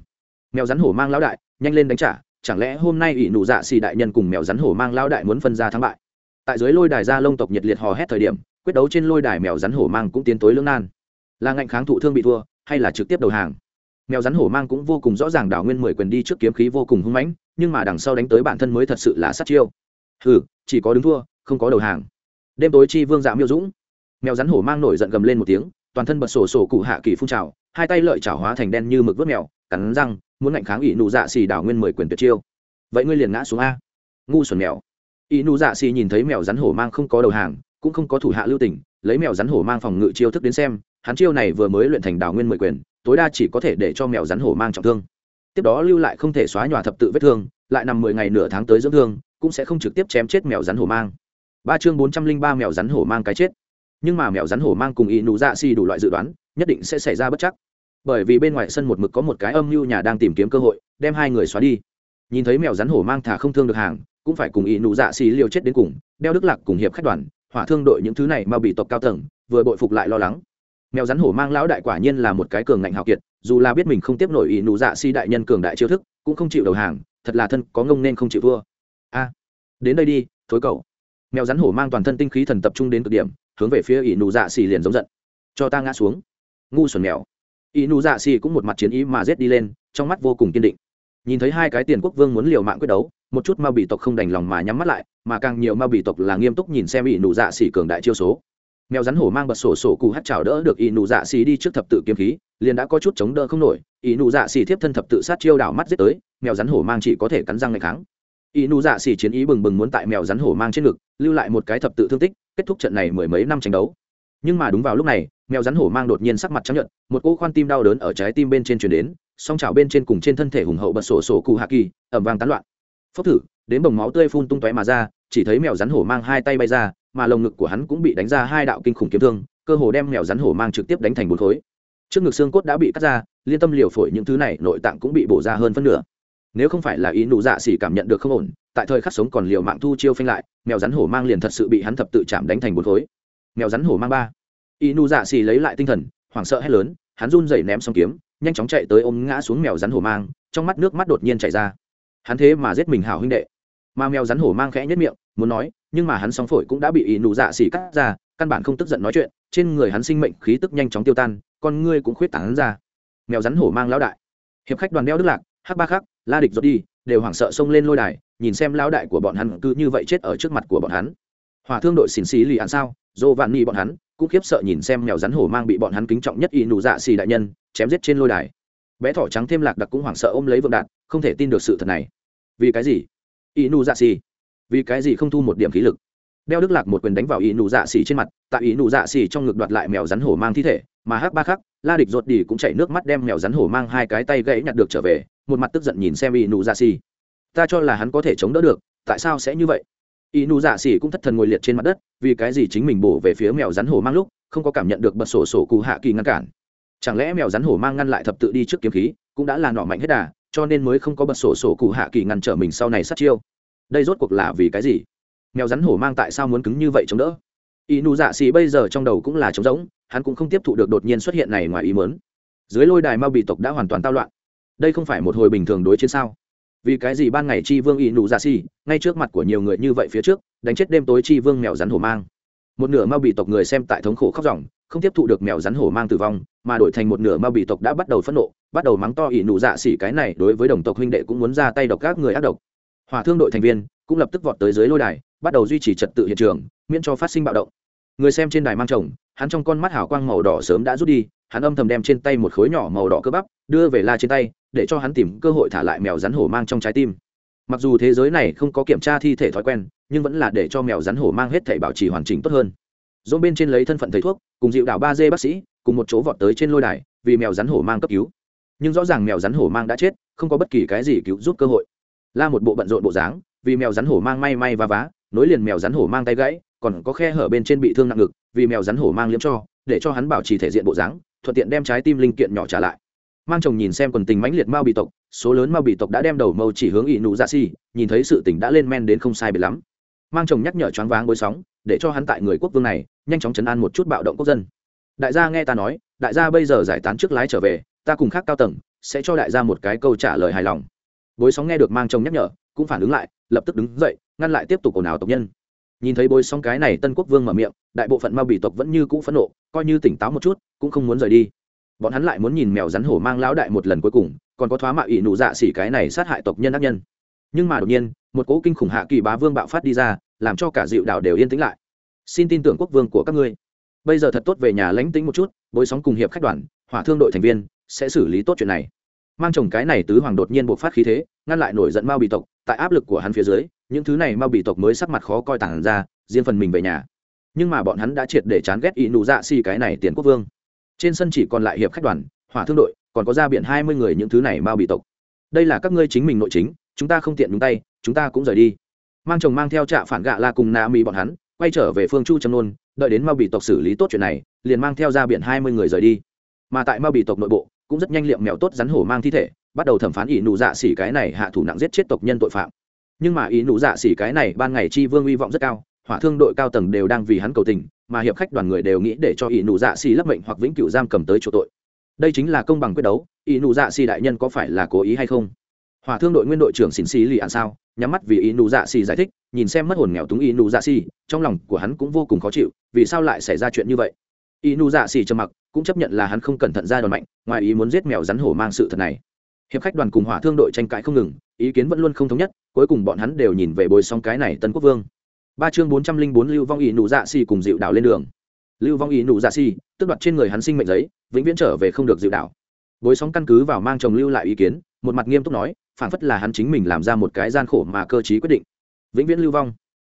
Mèo rắn hổ mang lão đại, nhanh lên đánh trả, chẳng lẽ hôm nay ỷ nụ dạ xì đại nhân cùng mèo rắn hổ mang lão đại muốn phân ra thắng bại? Tại dưới lôi đài gia lông tộc nhiệt liệt hò hét thời điểm, quyết đấu trên lôi đài mèo rắn hổ mang cũng tiến tối lưỡng nan. Là ngạnh kháng thụ thương bị thua hay là trực tiếp đầu hàng. Mèo rắn hổ mang cũng vô cùng rõ ràng đảo nguyên mười quyền đi trước kiếm khí vô cùng hung mãnh, nhưng mà đằng sau đánh tới bản thân mới thật sự là sát chiêu. Hừ, chỉ có đứng thua, không có đầu hàng. Đêm tối chi vương dạ miêu dũng. Mèo rắn hổ mang nổi giận gầm lên một tiếng, toàn thân bật sổ sổ cụ hạ kỳ phun trào, hai tay lợi chảo hóa thành đen như mực vớt mèo, cắn răng, muốn ngạnh kháng ỷ nụ dạ xì đảo nguyên mười quyền tuyệt chiêu. Vậy ngươi liền ngã xuống a. Ngu xuẩn mèo. Ỷ nụ dạ xì nhìn thấy mèo rắn hổ mang không có đầu hàng, cũng không có thủ hạ lưu tình lấy mèo rắn hổ mang phòng ngự chiêu thức đến xem, hắn chiêu này vừa mới luyện thành đào nguyên mười quyền, tối đa chỉ có thể để cho mèo rắn hổ mang trọng thương. Tiếp đó lưu lại không thể xóa nhòa thập tự vết thương, lại nằm mười ngày nửa tháng tới dưỡng thương, cũng sẽ không trực tiếp chém chết mèo rắn hổ mang. Ba chương bốn trăm linh ba mèo rắn hổ mang cái chết. Nhưng mà mèo rắn hổ mang cùng ý nụ dạ xì đủ loại dự đoán, nhất định sẽ xảy ra bất chắc. Bởi vì bên ngoài sân một mực có một cái âm mưu nhà đang tìm kiếm cơ hội, đem hai người xóa đi. Nhìn thấy mèo rắn hổ mang thả không thương được hàng, cũng phải cùng ý nụ dạ xì liều chết đến cùng, đeo đức lạc cùng hiệp khách đoàn hỏa thương đội những thứ này mà bị tộc cao tầng, vừa bội phục lại lo lắng. Mèo rắn hổ mang lão đại quả nhiên là một cái cường ngạnh hào kiệt, dù là biết mình không tiếp nổi ý nụ dạ si đại nhân cường đại chiêu thức, cũng không chịu đầu hàng, thật là thân có ngông nên không chịu thua. A, đến đây đi, thối cậu. mèo rắn hổ mang toàn thân tinh khí thần tập trung đến cực điểm, hướng về phía ỷ nụ dạ xì liền giống giận. Cho ta ngã xuống. Ngu xuẩn mèo. Ỷ nụ dạ xì cũng một mặt chiến ý mà rét đi lên, trong mắt vô cùng kiên định. Nhìn thấy hai cái tiền quốc vương muốn liều mạng quyết đấu một chút ma bị tộc không đành lòng mà nhắm mắt lại, mà càng nhiều ma bị tộc là nghiêm túc nhìn xem ỷ nụ dạ xì cường đại chiêu số. Mèo rắn hổ mang bật sổ sổ cụ hát chảo đỡ được ỷ nụ dạ xì đi trước thập tự kiếm khí, liền đã có chút chống đỡ không nổi. Ỷ nụ dạ xì thiếp thân thập tự sát chiêu đảo mắt giết tới, mèo rắn hổ mang chỉ có thể cắn răng ngày kháng. Y nụ dạ xỉ chiến ý bừng bừng muốn tại mèo rắn hổ mang trên ngực, lưu lại một cái thập tự thương tích, kết thúc trận này mười mấy năm tranh đấu. Nhưng mà đúng vào lúc này, mèo rắn hổ mang đột nhiên sắc mặt chấp nhận một cỗ khoan tim đau đớn ở trái tim bên trên chuyển đến, song chảo bên trên cùng trên thân thể hùng hậu bật sổ sổ cụ hạ kỳ ẩm vang tán loạn phốc thử, đến bồng máu tươi phun tung tóe mà ra, chỉ thấy mèo rắn hổ mang hai tay bay ra, mà lồng ngực của hắn cũng bị đánh ra hai đạo kinh khủng kiếm thương, cơ hồ đem mèo rắn hổ mang trực tiếp đánh thành bốn khối. Trước ngực xương cốt đã bị cắt ra, liên tâm liều phổi những thứ này nội tạng cũng bị bổ ra hơn phân nửa. Nếu không phải là ý nụ dạ xỉ cảm nhận được không ổn, tại thời khắc sống còn liều mạng thu chiêu phanh lại, mèo rắn hổ mang liền thật sự bị hắn thập tự chạm đánh thành bốn khối. Mèo rắn hổ mang ba. Ý nụ dạ xỉ lấy lại tinh thần, hoảng sợ hét lớn, hắn run rẩy ném xong kiếm, nhanh chóng chạy tới ôm ngã xuống mèo rắn hổ mang, trong mắt nước mắt đột nhiên chảy ra hắn thế mà giết mình hảo huynh đệ. Mà mèo rắn hổ mang khẽ nhất miệng, muốn nói, nhưng mà hắn song phổi cũng đã bị ỷ nụ dạ xỉ cắt ra, căn bản không tức giận nói chuyện, trên người hắn sinh mệnh khí tức nhanh chóng tiêu tan, con ngươi cũng khuyết tảng ra. Mèo rắn hổ mang lão đại. Hiệp khách đoàn đeo đức lạc, hắc ba khắc, la địch rốt đi, đều hoảng sợ xông lên lôi đài, nhìn xem lão đại của bọn hắn cứ như vậy chết ở trước mặt của bọn hắn. Hòa thương đội xỉn xí lì ăn sao, dô vạn ni bọn hắn, cũng khiếp sợ nhìn xem mèo rắn hổ mang bị bọn hắn kính trọng nhất y nụ dạ xì đại nhân, chém giết trên lôi đài bé thỏ trắng thêm lạc đặc cũng hoảng sợ ôm lấy vượng đạt không thể tin được sự thật này. Vì cái gì? Y nụ dạ xì vì cái gì không thu một điểm khí lực? Đeo đức lạc một quyền đánh vào y nụ dạ xì trên mặt, tại y nụ dạ xì trong ngực đoạt lại mèo rắn hổ mang thi thể, mà hắc ba khắc, la địch ruột đi cũng chảy nước mắt đem mèo rắn hổ mang hai cái tay gãy nhặt được trở về, một mặt tức giận nhìn xem y nụ dạ xì ta cho là hắn có thể chống đỡ được, tại sao sẽ như vậy? Y nụ dạ xì cũng thất thần ngồi liệt trên mặt đất, vì cái gì chính mình bổ về phía mèo rắn hổ mang lúc, không có cảm nhận được bật sổ sổ cụ hạ kỳ ngăn cản? Chẳng lẽ mèo rắn hổ mang ngăn lại thập tự đi trước kiếm khí, cũng đã là nọ mạnh hết đà, cho nên mới không có bật sổ sổ cụ hạ kỳ ngăn trở mình sau này sát chiêu? Đây rốt cuộc là vì cái gì? Mèo rắn hổ mang tại sao muốn cứng như vậy chống đỡ? Y nụ dạ xì bây giờ trong đầu cũng là trống rỗng, hắn cũng không tiếp thụ được đột nhiên xuất hiện này ngoài ý mớn dưới lôi đài mao bị tộc đã hoàn toàn tao loạn. Đây không phải một hồi bình thường đối chiến sao? Vì cái gì ban ngày chi vương y nụ dạ xì, ngay trước mặt của nhiều người như vậy phía trước, đánh chết đêm tối chi vương mèo rắn hổ mang. Một nửa mao bị tộc người xem tại thống khổ khóc ròng không tiếp thụ được mèo rắn hổ mang tử vong, mà đổi thành một nửa mao bị tộc đã bắt đầu phẫn nộ, bắt đầu mắng to ỷ nụ dạ xỉ cái này đối với đồng tộc huynh đệ cũng muốn ra tay độc các người ác độc. Hòa thương đội thành viên cũng lập tức vọt tới dưới lôi đài, bắt đầu duy trì trật tự hiện trường, miễn cho phát sinh bạo động. Người xem trên đài mang chồng, hắn trong con mắt hảo quang màu đỏ sớm đã rút đi, hắn âm thầm đem trên tay một khối nhỏ màu đỏ cơ bắp, đưa về la trên tay, để cho hắn tìm cơ hội thả lại mèo rắn hổ mang trong trái tim. Mặc dù thế giới này không có kiểm tra thi thể thói quen, nhưng vẫn là để cho mèo rắn hổ mang hết thể bảo trì hoàn chỉnh tốt hơn dôn bên trên lấy thân phận thầy thuốc, cùng dịu đảo ba d bác sĩ, cùng một chỗ vọt tới trên lôi đài, vì mèo rắn hổ mang cấp cứu. Nhưng rõ ràng mèo rắn hổ mang đã chết, không có bất kỳ cái gì cứu giúp cơ hội. La một bộ bận rộn bộ dáng, vì mèo rắn hổ mang may may và vá, nối liền mèo rắn hổ mang tay gãy, còn có khe hở bên trên bị thương nặng ngực, vì mèo rắn hổ mang liếm cho, để cho hắn bảo trì thể diện bộ dáng, thuận tiện đem trái tim linh kiện nhỏ trả lại. Mang chồng nhìn xem quần tình mãnh liệt mao bị tộc, số lớn mao bị tộc đã đem đầu mâu chỉ hướng ỵ nụ dạ si, nhìn thấy sự tình đã lên men đến không sai biệt lắm mang chồng nhắc nhở choáng váng bối sóng, để cho hắn tại người quốc vương này nhanh chóng chấn an một chút bạo động quốc dân. Đại gia nghe ta nói, đại gia bây giờ giải tán trước lái trở về, ta cùng khác cao tầng sẽ cho đại gia một cái câu trả lời hài lòng. Bối sóng nghe được mang chồng nhắc nhở, cũng phản ứng lại, lập tức đứng dậy, ngăn lại tiếp tục ồn ào tộc nhân. Nhìn thấy bối sóng cái này tân quốc vương mở miệng, đại bộ phận ma bị tộc vẫn như cũ phẫn nộ, coi như tỉnh táo một chút, cũng không muốn rời đi. Bọn hắn lại muốn nhìn mèo rắn hổ mang lão đại một lần cuối cùng, còn có thoá mạo ỷ nụ dạ xỉ cái này sát hại tộc nhân ác nhân. Nhưng mà đột nhiên một cỗ kinh khủng hạ kỳ bá vương bạo phát đi ra, làm cho cả dịu đảo đều yên tĩnh lại. Xin tin tưởng quốc vương của các ngươi. Bây giờ thật tốt về nhà lánh tính một chút, bối sóng cùng hiệp khách đoàn, hỏa thương đội thành viên, sẽ xử lý tốt chuyện này. Mang chồng cái này tứ hoàng đột nhiên buộc phát khí thế, ngăn lại nổi giận mao bị tộc, tại áp lực của hắn phía dưới, những thứ này mao bị tộc mới sắc mặt khó coi tản ra, riêng phần mình về nhà. Nhưng mà bọn hắn đã triệt để chán ghét ý nụ dạ xì cái này tiền quốc vương. Trên sân chỉ còn lại hiệp khách đoàn, hỏa thương đội, còn có ra biển hai mươi người những thứ này mao bị tộc. Đây là các ngươi chính mình nội chính, chúng ta không tiện nhúng tay chúng ta cũng rời đi. Mang chồng mang theo trạ phản gạ la cùng na mỹ bọn hắn, quay trở về phương chu trầm nôn, đợi đến mao bị tộc xử lý tốt chuyện này, liền mang theo ra biển hai mươi người rời đi. Mà tại mao bị tộc nội bộ, cũng rất nhanh liệm mèo tốt rắn hổ mang thi thể, bắt đầu thẩm phán ỷ nụ dạ xỉ cái này hạ thủ nặng giết chết tộc nhân tội phạm. Nhưng mà ỷ nụ dạ xỉ cái này ban ngày chi vương hy vọng rất cao, hỏa thương đội cao tầng đều đang vì hắn cầu tình, mà hiệp khách đoàn người đều nghĩ để cho ỷ nụ dạ xỉ lấp mệnh hoặc vĩnh cửu giam cầm tới chỗ tội. Đây chính là công bằng quyết đấu, ỷ nụ dạ xỉ đại nhân có phải là cố ý hay không? Hòa thương đội nguyên đội trưởng xỉn xì lì ạn sao? Nhắm mắt vì ý nụ dạ xì giải thích, nhìn xem mất hồn nghèo túng ý nụ dạ xì, trong lòng của hắn cũng vô cùng khó chịu, vì sao lại xảy ra chuyện như vậy? Ý nụ dạ xì trầm mặc, cũng chấp nhận là hắn không cẩn thận ra đòn mạnh, ngoài ý muốn giết mèo rắn hổ mang sự thật này. Hiệp khách đoàn cùng hỏa thương đội tranh cãi không ngừng, ý kiến vẫn luôn không thống nhất, cuối cùng bọn hắn đều nhìn về bồi xong cái này tân quốc vương. Ba chương bốn trăm linh bốn lưu vong ý nụ dạ xì cùng dịu đảo lên đường. Lưu vong ý nụ dạ xì tức đoạt trên người hắn sinh mệnh giấy, vĩnh viễn trở về không được dịu đảo. Bối sóng căn cứ vào mang chồng lưu lại ý kiến, một mặt nghiêm túc nói phản phất là hắn chính mình làm ra một cái gian khổ mà cơ chí quyết định. Vĩnh viễn lưu vong.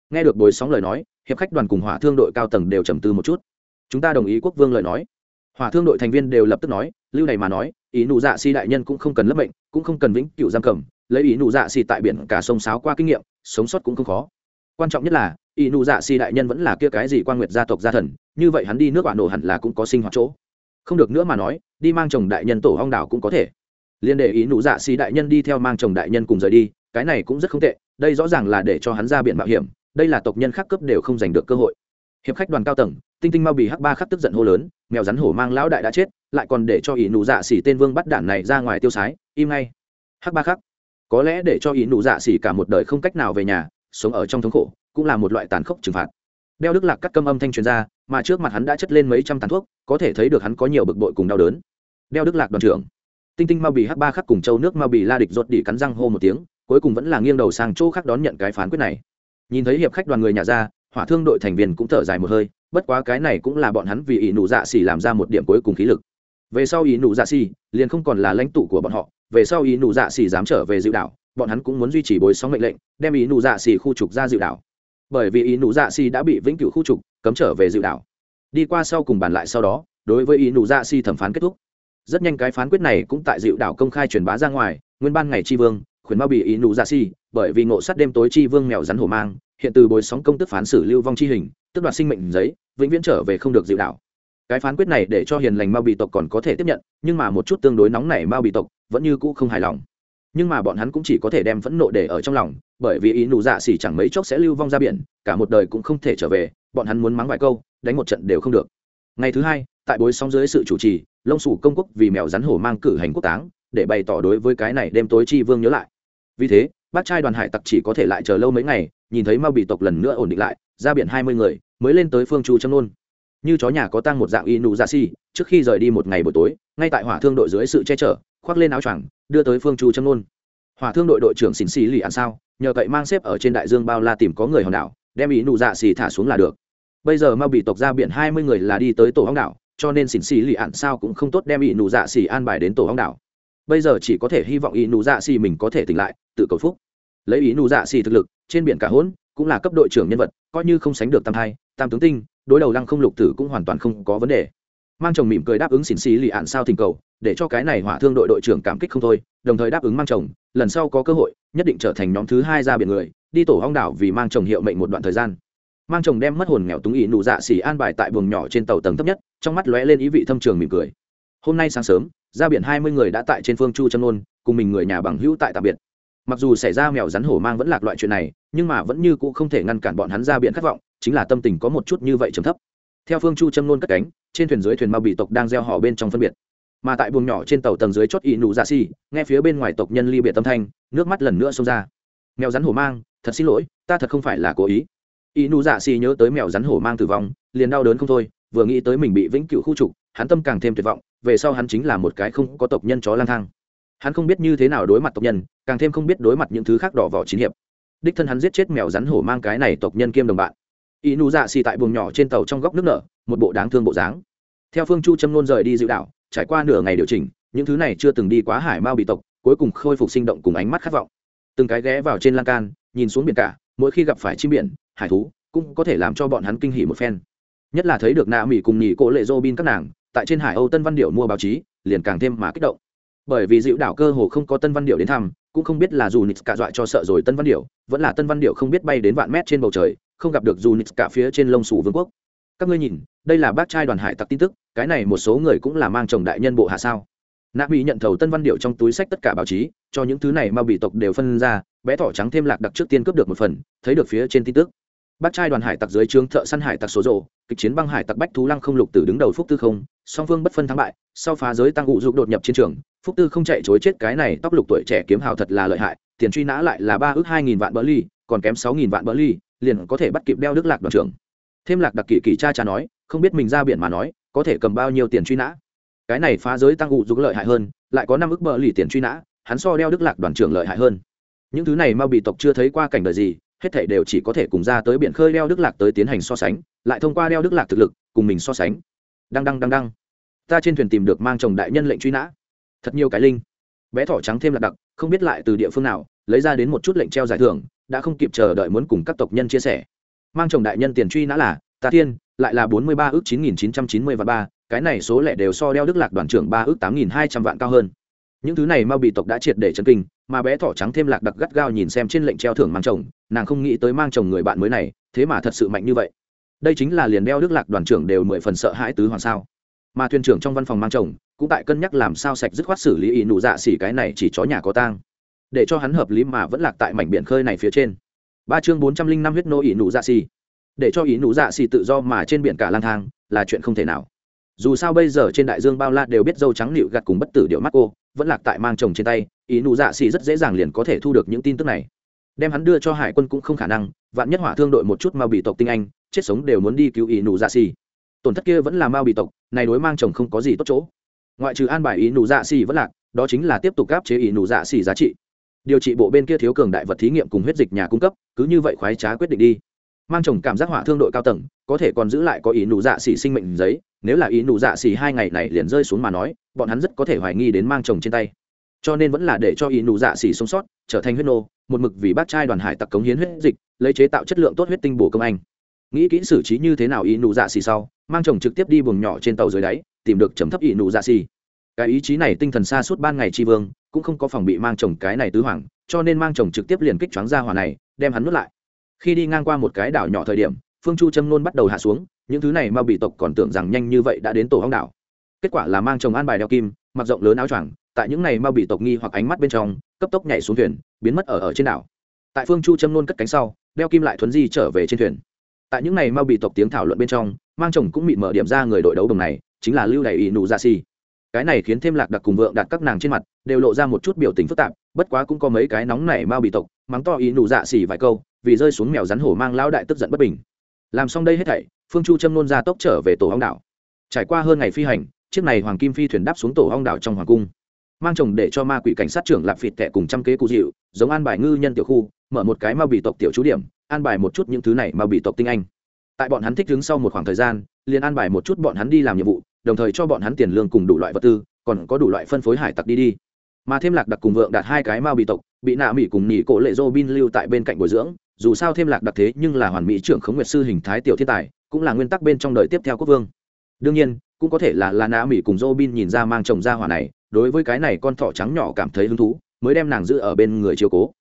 Nghe được bồi sóng lời nói, hiệp khách đoàn cùng hỏa thương đội cao tầng đều trầm tư một chút. Chúng ta đồng ý quốc vương lời nói. Hỏa thương đội thành viên đều lập tức nói, lưu này mà nói, ý nụ dạ si đại nhân cũng không cần lấp mệnh, cũng không cần vĩnh cựu giam cầm, lấy ý nụ dạ si tại biển cả sông sáo qua kinh nghiệm, sống sót cũng không khó. Quan trọng nhất là, ý nụ dạ si đại nhân vẫn là kia cái gì quan nguyệt gia tộc gia thần, như vậy hắn đi nước bạn nổ hẳn là cũng có sinh hoạt chỗ. Không được nữa mà nói, đi mang chồng đại nhân tổ hong đảo cũng có thể liên để ý nụ dạ xì đại nhân đi theo mang chồng đại nhân cùng rời đi, cái này cũng rất không tệ, đây rõ ràng là để cho hắn ra biển mạo hiểm, đây là tộc nhân khác cấp đều không giành được cơ hội. Hiệp khách đoàn cao tầng, tinh tinh mau bị hắc ba khắc tức giận hô lớn, mèo rắn hổ mang lão đại đã chết, lại còn để cho ý nụ dạ xỉ tên vương bắt đản này ra ngoài tiêu sái, im ngay. Hắc ba khắc, có lẽ để cho ý nụ dạ xỉ cả một đời không cách nào về nhà, sống ở trong thống khổ, cũng là một loại tàn khốc trừng phạt. Đeo đức lạc cắt câm âm thanh truyền ra, mà trước mặt hắn đã chất lên mấy trăm tàn thuốc, có thể thấy được hắn có nhiều bực bội cùng đau đớn. Đeo đức lạc đoàn trưởng tinh tinh mau bị hắc ba khắc cùng châu nước mau bị la địch ruột đỉ cắn răng hô một tiếng, cuối cùng vẫn là nghiêng đầu sang chỗ khác đón nhận cái phán quyết này. Nhìn thấy hiệp khách đoàn người nhà ra, hỏa thương đội thành viên cũng thở dài một hơi, bất quá cái này cũng là bọn hắn vì ỷ nụ dạ xỉ làm ra một điểm cuối cùng khí lực. Về sau ỷ nụ dạ xỉ liền không còn là lãnh tụ của bọn họ, về sau ỷ nụ dạ xỉ dám trở về dịu đảo, bọn hắn cũng muốn duy trì bối sóng mệnh lệnh, đem ỷ nụ dạ xỉ khu trục ra dịu đảo. Bởi vì ỷ nụ dạ xỉ đã bị vĩnh cửu khu trục, cấm trở về dịu đảo. Đi qua sau cùng bàn lại sau đó, đối với ỷ nụ dạ xỉ thẩm phán kết thúc rất nhanh cái phán quyết này cũng tại dịu đảo công khai truyền bá ra ngoài, nguyên ban ngày tri vương khuyến bao bị ý nụ dạ xỉ bởi vì ngộ sát đêm tối tri vương mèo rắn hổ mang, hiện từ bồi sóng công tức phán xử lưu vong chi hình, tức đoạt sinh mệnh giấy, vĩnh viễn trở về không được dịu đảo. Cái phán quyết này để cho hiền lành mao bị tộc còn có thể tiếp nhận, nhưng mà một chút tương đối nóng nảy mao bị tộc vẫn như cũ không hài lòng. Nhưng mà bọn hắn cũng chỉ có thể đem phẫn nộ để ở trong lòng, bởi vì ý nụ dạ xỉ chẳng mấy chốc sẽ lưu vong ra biển, cả một đời cũng không thể trở về, bọn hắn muốn mắng vài câu, đánh một trận đều không được. Ngày thứ hai tại bối sóng dưới sự chủ trì, lông sủ công quốc vì mèo rắn hổ mang cử hành quốc táng, để bày tỏ đối với cái này đêm tối chi vương nhớ lại. Vì thế, bác trai đoàn hải tặc chỉ có thể lại chờ lâu mấy ngày, nhìn thấy mao bị tộc lần nữa ổn định lại, ra biển hai mươi người, mới lên tới phương chu châm nôn. Như chó nhà có tăng một dạng y nụ dạ xi trước khi rời đi một ngày buổi tối, ngay tại hỏa thương đội dưới sự che chở, khoác lên áo choàng, đưa tới phương chu châm nôn. Hỏa thương đội đội trưởng xỉn xì lì ăn sao, nhờ cậy mang xếp ở trên đại dương bao la tìm có người hòn đảo, đem ý nụ dạ xì thả xuống là được. Bây giờ mao bị tộc ra biển hai mươi người là đi tới tổ hóng đảo cho nên xỉn xì lì ạn sao cũng không tốt đem ỷ nụ dạ xì an bài đến tổ hóng đảo. Bây giờ chỉ có thể hy vọng ỷ nụ dạ xì mình có thể tỉnh lại, tự cầu phúc. Lấy ỷ nụ dạ xì thực lực, trên biển cả hỗn, cũng là cấp đội trưởng nhân vật, coi như không sánh được tam thai, tam tướng tinh, đối đầu lăng không lục tử cũng hoàn toàn không có vấn đề. Mang chồng mỉm cười đáp ứng xỉn xì lì ạn sao thỉnh cầu, để cho cái này hỏa thương đội đội trưởng cảm kích không thôi, đồng thời đáp ứng mang chồng, lần sau có cơ hội, nhất định trở thành nhóm thứ hai ra biển người, đi tổ hong đảo vì mang chồng hiệu mệnh một đoạn thời gian mang chồng đem mất hồn nghèo túng ý nụ dạ xỉ an bài tại buồng nhỏ trên tàu tầng thấp nhất, trong mắt lóe lên ý vị thâm trường mỉm cười. Hôm nay sáng sớm, ra biển hai mươi người đã tại trên phương chu chân nôn, cùng mình người nhà bằng hữu tại tạm biệt. Mặc dù xảy ra mèo rắn hổ mang vẫn lạc loại chuyện này, nhưng mà vẫn như cũ không thể ngăn cản bọn hắn ra biển khát vọng, chính là tâm tình có một chút như vậy trầm thấp. Theo phương chu châm nôn cất cánh, trên thuyền dưới thuyền ma bị tộc đang gieo họ bên trong phân biệt. Mà tại buồng nhỏ trên tàu tầng dưới chót ỵ nụ dạ xì nghe phía bên ngoài tộc nhân ly biệt tâm thanh, nước mắt lần nữa xông ra. Mèo rắn hổ mang, thật xin lỗi, ta thật không phải là cố ý y nu dạ xì nhớ tới mèo rắn hổ mang tử vong, liền đau đớn không thôi, vừa nghĩ tới mình bị vĩnh cửu khu trục, hắn tâm càng thêm tuyệt vọng, về sau hắn chính là một cái không có tộc nhân chó lang thang. Hắn không biết như thế nào đối mặt tộc nhân, càng thêm không biết đối mặt những thứ khác đỏ vỏ chín hiệp. Đích thân hắn giết chết mèo rắn hổ mang cái này tộc nhân kiêm đồng bạn. Y nu dạ xì tại buồng nhỏ trên tàu trong góc nước nở, một bộ đáng thương bộ dáng. Theo phương chu châm nôn rời đi dịu đảo trải qua nửa ngày điều chỉnh, những thứ này chưa từng đi quá hải mao bị tộc, cuối cùng khôi phục sinh động cùng ánh mắt khát vọng. Từng cái ghé vào trên lan can, nhìn xuống biển cả, mỗi khi gặp phải chim biển hải thú, cũng có thể làm cho bọn hắn kinh hỉ một phen. Nhất là thấy được nạ mỹ cùng nhì cỗ lệ dô bin các nàng, tại trên hải âu tân văn điệu mua báo chí, liền càng thêm mà kích động. Bởi vì dịu đảo cơ hồ không có tân văn điệu đến thăm, cũng không biết là dù nix cả dọa cho sợ rồi tân văn điệu, vẫn là tân văn điệu không biết bay đến vạn mét trên bầu trời, không gặp được dù nix cả phía trên lông sủ vương quốc. Các ngươi nhìn, đây là bác trai đoàn hải tặc tin tức, cái này một số người cũng là mang chồng đại nhân bộ hạ sao? Nạ Mỹ nhận thầu tân văn điệu trong túi sách tất cả báo chí, cho những thứ này mà bị tộc đều phân ra, bé thỏ trắng thêm lạc đặc trước tiên cướp được một phần, thấy được phía trên tin tức bác trai đoàn hải tặc dưới trướng thợ săn hải tặc số rộ kịch chiến băng hải tặc bách thú lăng không lục tử đứng đầu phúc tư không, song phương bất phân thắng bại, sau phá giới tăng ụ dục đột nhập chiến trường, phúc tư không chạy chối chết cái này tóc lục tuổi trẻ kiếm hào thật là lợi hại, tiền truy nã lại là ba ước hai nghìn vạn bỡ ly, còn kém sáu nghìn vạn bỡ ly, liền có thể bắt kịp đeo đức lạc đoàn trưởng. Thêm lạc đặc kỷ kỳ cha cha nói, không biết mình ra biển mà nói, có thể cầm bao nhiêu tiền truy nã. Cái này phá giới tăng ụ dục lợi hại hơn, lại có năm ước bỡ ly tiền truy nã, hắn so đeo đức lạc đoàn trưởng lợi hại hơn. Những thứ này mau bị tộc chưa thấy qua cảnh đời gì hết thảy đều chỉ có thể cùng ra tới biển khơi đeo đức lạc tới tiến hành so sánh, lại thông qua đeo đức lạc thực lực, cùng mình so sánh. Đăng đăng đăng đăng. Ta trên thuyền tìm được mang chồng đại nhân lệnh truy nã. Thật nhiều cái linh. Bé thỏ trắng thêm lạc đặc, không biết lại từ địa phương nào, lấy ra đến một chút lệnh treo giải thưởng, đã không kịp chờ đợi muốn cùng các tộc nhân chia sẻ. Mang chồng đại nhân tiền truy nã là, ta thiên, lại là bốn mươi ba ước chín nghìn chín trăm chín mươi và ba, cái này số lẻ đều so đeo đức lạc đoàn trưởng ba ước tám nghìn hai trăm vạn cao hơn. Những thứ này mau bị tộc đã triệt để chấn kinh, mà bé thỏ trắng thêm lạc đặc gắt gao nhìn xem trên lệnh treo thưởng mang chồng nàng không nghĩ tới mang chồng người bạn mới này, thế mà thật sự mạnh như vậy. Đây chính là liền đeo đức lạc đoàn trưởng đều mười phần sợ hãi tứ hoàng sao. Mà thuyền trưởng trong văn phòng mang chồng, cũng tại cân nhắc làm sao sạch dứt khoát xử lý ý nụ dạ xỉ cái này chỉ chó nhà có tang. Để cho hắn hợp lý mà vẫn lạc tại mảnh biển khơi này phía trên. Ba chương bốn trăm linh năm huyết nô ý nụ dạ xỉ. Để cho ý nụ dạ xỉ tự do mà trên biển cả lang thang, là chuyện không thể nào. Dù sao bây giờ trên đại dương bao la đều biết dâu trắng nịu gặt cùng bất tử điệu mắt cô, vẫn lạc tại mang chồng trên tay, ý nụ dạ xỉ rất dễ dàng liền có thể thu được những tin tức này đem hắn đưa cho hải quân cũng không khả năng, vạn nhất hỏa thương đội một chút mao bị tộc tinh anh, chết sống đều muốn đi cứu ý nụ dạ xì. Tổn thất kia vẫn là mao bị tộc, này đối mang chồng không có gì tốt chỗ. Ngoại trừ an bài ý nụ dạ xì vẫn lạc, đó chính là tiếp tục gáp chế ý nụ dạ xì giá trị. Điều trị bộ bên kia thiếu cường đại vật thí nghiệm cùng huyết dịch nhà cung cấp, cứ như vậy khoái trá quyết định đi. Mang chồng cảm giác hỏa thương đội cao tầng, có thể còn giữ lại có ý nụ dạ xỉ sinh mệnh giấy, nếu là ý nụ dạ xỉ hai ngày này liền rơi xuống mà nói, bọn hắn rất có thể hoài nghi đến mang chồng trên tay. Cho nên vẫn là để cho ý nụ dạ xỉ sống sót, trở thành huyết nô một mực vì bác trai đoàn hải tặc cống hiến huyết dịch, lấy chế tạo chất lượng tốt huyết tinh bổ công anh. Nghĩ kỹ xử trí như thế nào ý nụ dạ xì sau, mang chồng trực tiếp đi buồng nhỏ trên tàu dưới đáy, tìm được chấm thấp ý nụ dạ xì. Cái ý chí này tinh thần xa suốt ban ngày tri vương, cũng không có phòng bị mang chồng cái này tứ hoàng, cho nên mang chồng trực tiếp liền kích choáng ra hỏa này, đem hắn nuốt lại. Khi đi ngang qua một cái đảo nhỏ thời điểm, phương chu châm nôn bắt đầu hạ xuống, những thứ này mà bị tộc còn tưởng rằng nhanh như vậy đã đến tổ hong đảo. Kết quả là mang chồng an bài đeo kim, mặc rộng lớn áo choàng, tại những này mà bị tộc nghi hoặc ánh mắt bên trong, cấp tốc nhảy xuống thuyền biến mất ở ở trên đảo. Tại phương chu châm nôn cất cánh sau, đeo kim lại thuấn di trở về trên thuyền. Tại những này mau bị tộc tiếng thảo luận bên trong, mang chồng cũng bị mở điểm ra người đội đấu đồng này, chính là lưu đầy ỷ nụ ra si. Cái này khiến thêm lạc đặc cùng vượng đặt các nàng trên mặt, đều lộ ra một chút biểu tình phức tạp, bất quá cũng có mấy cái nóng nảy mau bị tộc, mắng to ý nụ dạ xỉ vài câu, vì rơi xuống mèo rắn hổ mang lao đại tức giận bất bình. Làm xong đây hết thảy, phương chu châm nôn ra tốc trở về tổ hong đảo. Trải qua hơn ngày phi hành, chiếc này hoàng kim phi thuyền đáp xuống tổ hong đảo trong hoàng cung mang chồng để cho ma quỷ cảnh sát trưởng lạp phịt tệ cùng trăm kế cụ dịu, giống an bài ngư nhân tiểu khu, mở một cái ma bị tộc tiểu chú điểm, an bài một chút những thứ này ma bị tộc tinh anh. Tại bọn hắn thích đứng sau một khoảng thời gian, liền an bài một chút bọn hắn đi làm nhiệm vụ, đồng thời cho bọn hắn tiền lương cùng đủ loại vật tư, còn có đủ loại phân phối hải tặc đi đi. Mà thêm lạc đặc cùng vượng đạt hai cái mao bị tộc, bị nạ mỹ cùng nhị cổ lệ dô bin lưu tại bên cạnh bồi dưỡng, dù sao thêm lạc đặc thế nhưng là hoàn mỹ trưởng khống nguyệt sư hình thái tiểu thiên tài, cũng là nguyên tắc bên trong đời tiếp theo quốc vương. Đương nhiên, cũng có thể là là nạ mỹ cùng dô bin nhìn ra mang chồng ra hỏa này đối với cái này con thỏ trắng nhỏ cảm thấy hứng thú, mới đem nàng giữ ở bên người chiều cố.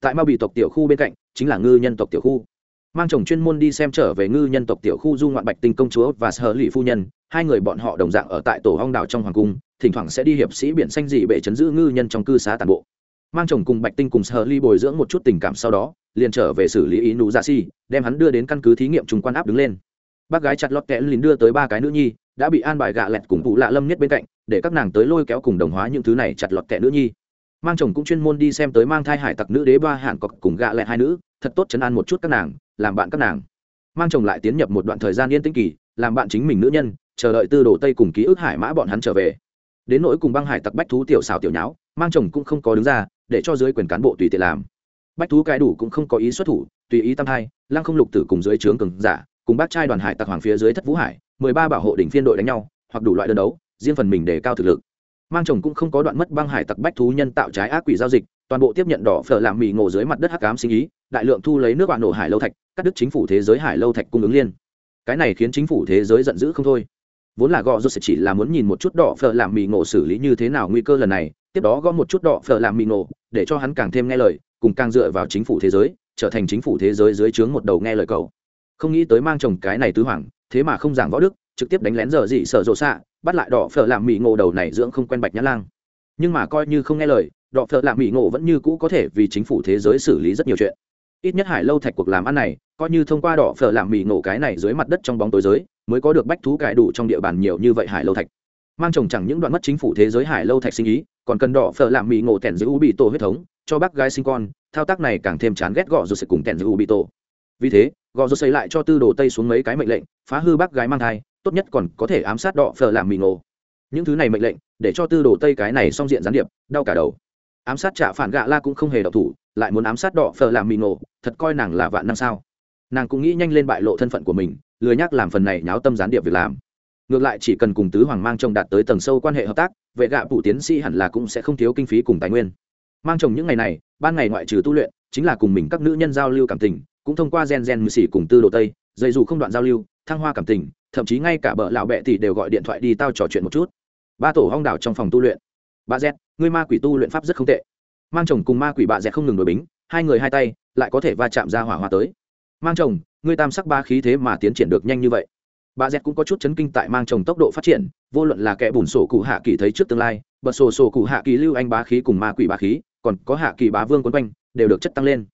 Tại mao bị tộc tiểu khu bên cạnh, chính là ngư nhân tộc tiểu khu. Mang chồng chuyên môn đi xem trở về ngư nhân tộc tiểu khu du ngoạn bạch tinh công chúa và sở lì phu nhân, hai người bọn họ đồng dạng ở tại tổ hong đảo trong hoàng cung, thỉnh thoảng sẽ đi hiệp sĩ biển xanh dị bệ chấn giữ ngư nhân trong cư xá tàn bộ. Mang chồng cùng bạch tinh cùng sở lì bồi dưỡng một chút tình cảm sau đó, liền trở về xử lý ý nụ dạ si đem hắn đưa đến căn cứ thí nghiệm trung quan áp đứng lên. Bác gái chặt lót kẽ liền đưa tới ba cái nữ nhi đã bị an bài gạ lẹt cùng cụ lạ lâm nhất bên cạnh, để các nàng tới lôi kéo cùng đồng hóa những thứ này chặt lọt kẻ nữ nhi. Mang chồng cũng chuyên môn đi xem tới mang thai hải tặc nữ đế ba hạn cọc cùng gạ lẹt hai nữ, thật tốt chấn an một chút các nàng, làm bạn các nàng. Mang chồng lại tiến nhập một đoạn thời gian yên tĩnh kỳ, làm bạn chính mình nữ nhân, chờ đợi tư đồ tây cùng ký ức hải mã bọn hắn trở về. Đến nỗi cùng băng hải tặc bách thú tiểu xào tiểu nháo, mang chồng cũng không có đứng ra, để cho dưới quyền cán bộ tùy tiện làm. Bách thú cái đủ cũng không có ý xuất thủ, tùy ý tam hai, lăng không lục tử cùng dưới trướng cường giả, cùng bác trai đoàn hải tặc hoàng phía dưới thất vũ hải mười ba bảo hộ đỉnh phiên đội đánh nhau, hoặc đủ loại đơn đấu, riêng phần mình để cao thực lực. Mang chồng cũng không có đoạn mất băng hải tặc bách thú nhân tạo trái ác quỷ giao dịch, toàn bộ tiếp nhận đỏ phở làm mì ngộ dưới mặt đất hắc ám sinh ý, đại lượng thu lấy nước bạn nổ hải lâu thạch, cắt đứt chính phủ thế giới hải lâu thạch cung ứng liên. Cái này khiến chính phủ thế giới giận dữ không thôi. Vốn là gõ rốt sẽ chỉ là muốn nhìn một chút đỏ phở làm mì ngộ xử lý như thế nào nguy cơ lần này, tiếp đó gõ một chút đỏ phở làm mì ngộ, để cho hắn càng thêm nghe lời, cùng càng dựa vào chính phủ thế giới, trở thành chính phủ thế giới dưới trướng một đầu nghe lời cầu. Không nghĩ tới mang chồng cái này tứ hoàng thế mà không giảng võ đức, trực tiếp đánh lén giờ dị sợ rộ xạ, bắt lại đỏ phở làm mỹ ngộ đầu này dưỡng không quen bạch nhã lang. Nhưng mà coi như không nghe lời, đỏ phở làm mỹ ngộ vẫn như cũ có thể vì chính phủ thế giới xử lý rất nhiều chuyện. Ít nhất hải lâu thạch cuộc làm ăn này, coi như thông qua đỏ phở làm mỹ ngộ cái này dưới mặt đất trong bóng tối giới, mới có được bách thú cải đủ trong địa bàn nhiều như vậy hải lâu thạch. Mang chồng chẳng những đoạn mất chính phủ thế giới hải lâu thạch sinh ý, còn cần đỏ phở làm mỹ ngộ tẻn giữ u bị tổ huyết thống, cho bác gái sinh con, thao tác này càng thêm chán ghét gọ rồi sẽ cùng tẻn giữ u bị tổ. Vì thế gò rô xây lại cho tư đồ tây xuống mấy cái mệnh lệnh, phá hư bác gái mang thai, tốt nhất còn có thể ám sát đỏ phờ làm mì ngộ. Những thứ này mệnh lệnh, để cho tư đồ tây cái này xong diện gián điệp, đau cả đầu. Ám sát trả phản gạ la cũng không hề độc thủ, lại muốn ám sát đỏ phờ làm mì ngộ, thật coi nàng là vạn năm sao? Nàng cũng nghĩ nhanh lên bại lộ thân phận của mình, lười nhắc làm phần này nháo tâm gián điệp việc làm. Ngược lại chỉ cần cùng tứ hoàng mang chồng đạt tới tầng sâu quan hệ hợp tác, vệ gạ phủ tiến sĩ hẳn là cũng sẽ không thiếu kinh phí cùng tài nguyên. Mang chồng những ngày này, ban ngày ngoại trừ tu luyện, chính là cùng mình các nữ nhân giao lưu cảm tình cũng thông qua gen gen mười xỉ cùng tư đồ tây dây dù không đoạn giao lưu, thăng hoa cảm tình, thậm chí ngay cả bợ lão bệ thì đều gọi điện thoại đi tao trò chuyện một chút. Ba tổ hong đảo trong phòng tu luyện. Bà z người ma quỷ tu luyện pháp rất không tệ. Mang chồng cùng ma quỷ bà z không ngừng đổi bính, hai người hai tay, lại có thể va chạm ra hỏa hoa tới. Mang chồng, ngươi tam sắc ba khí thế mà tiến triển được nhanh như vậy. Bà z cũng có chút chấn kinh tại mang chồng tốc độ phát triển, vô luận là kẻ bùn sổ cụ hạ kỳ thấy trước tương lai, bật sổ sổ cụ hạ kỳ lưu anh bá khí cùng ma quỷ bá khí, còn có hạ kỳ bá vương quấn quanh, đều được chất tăng lên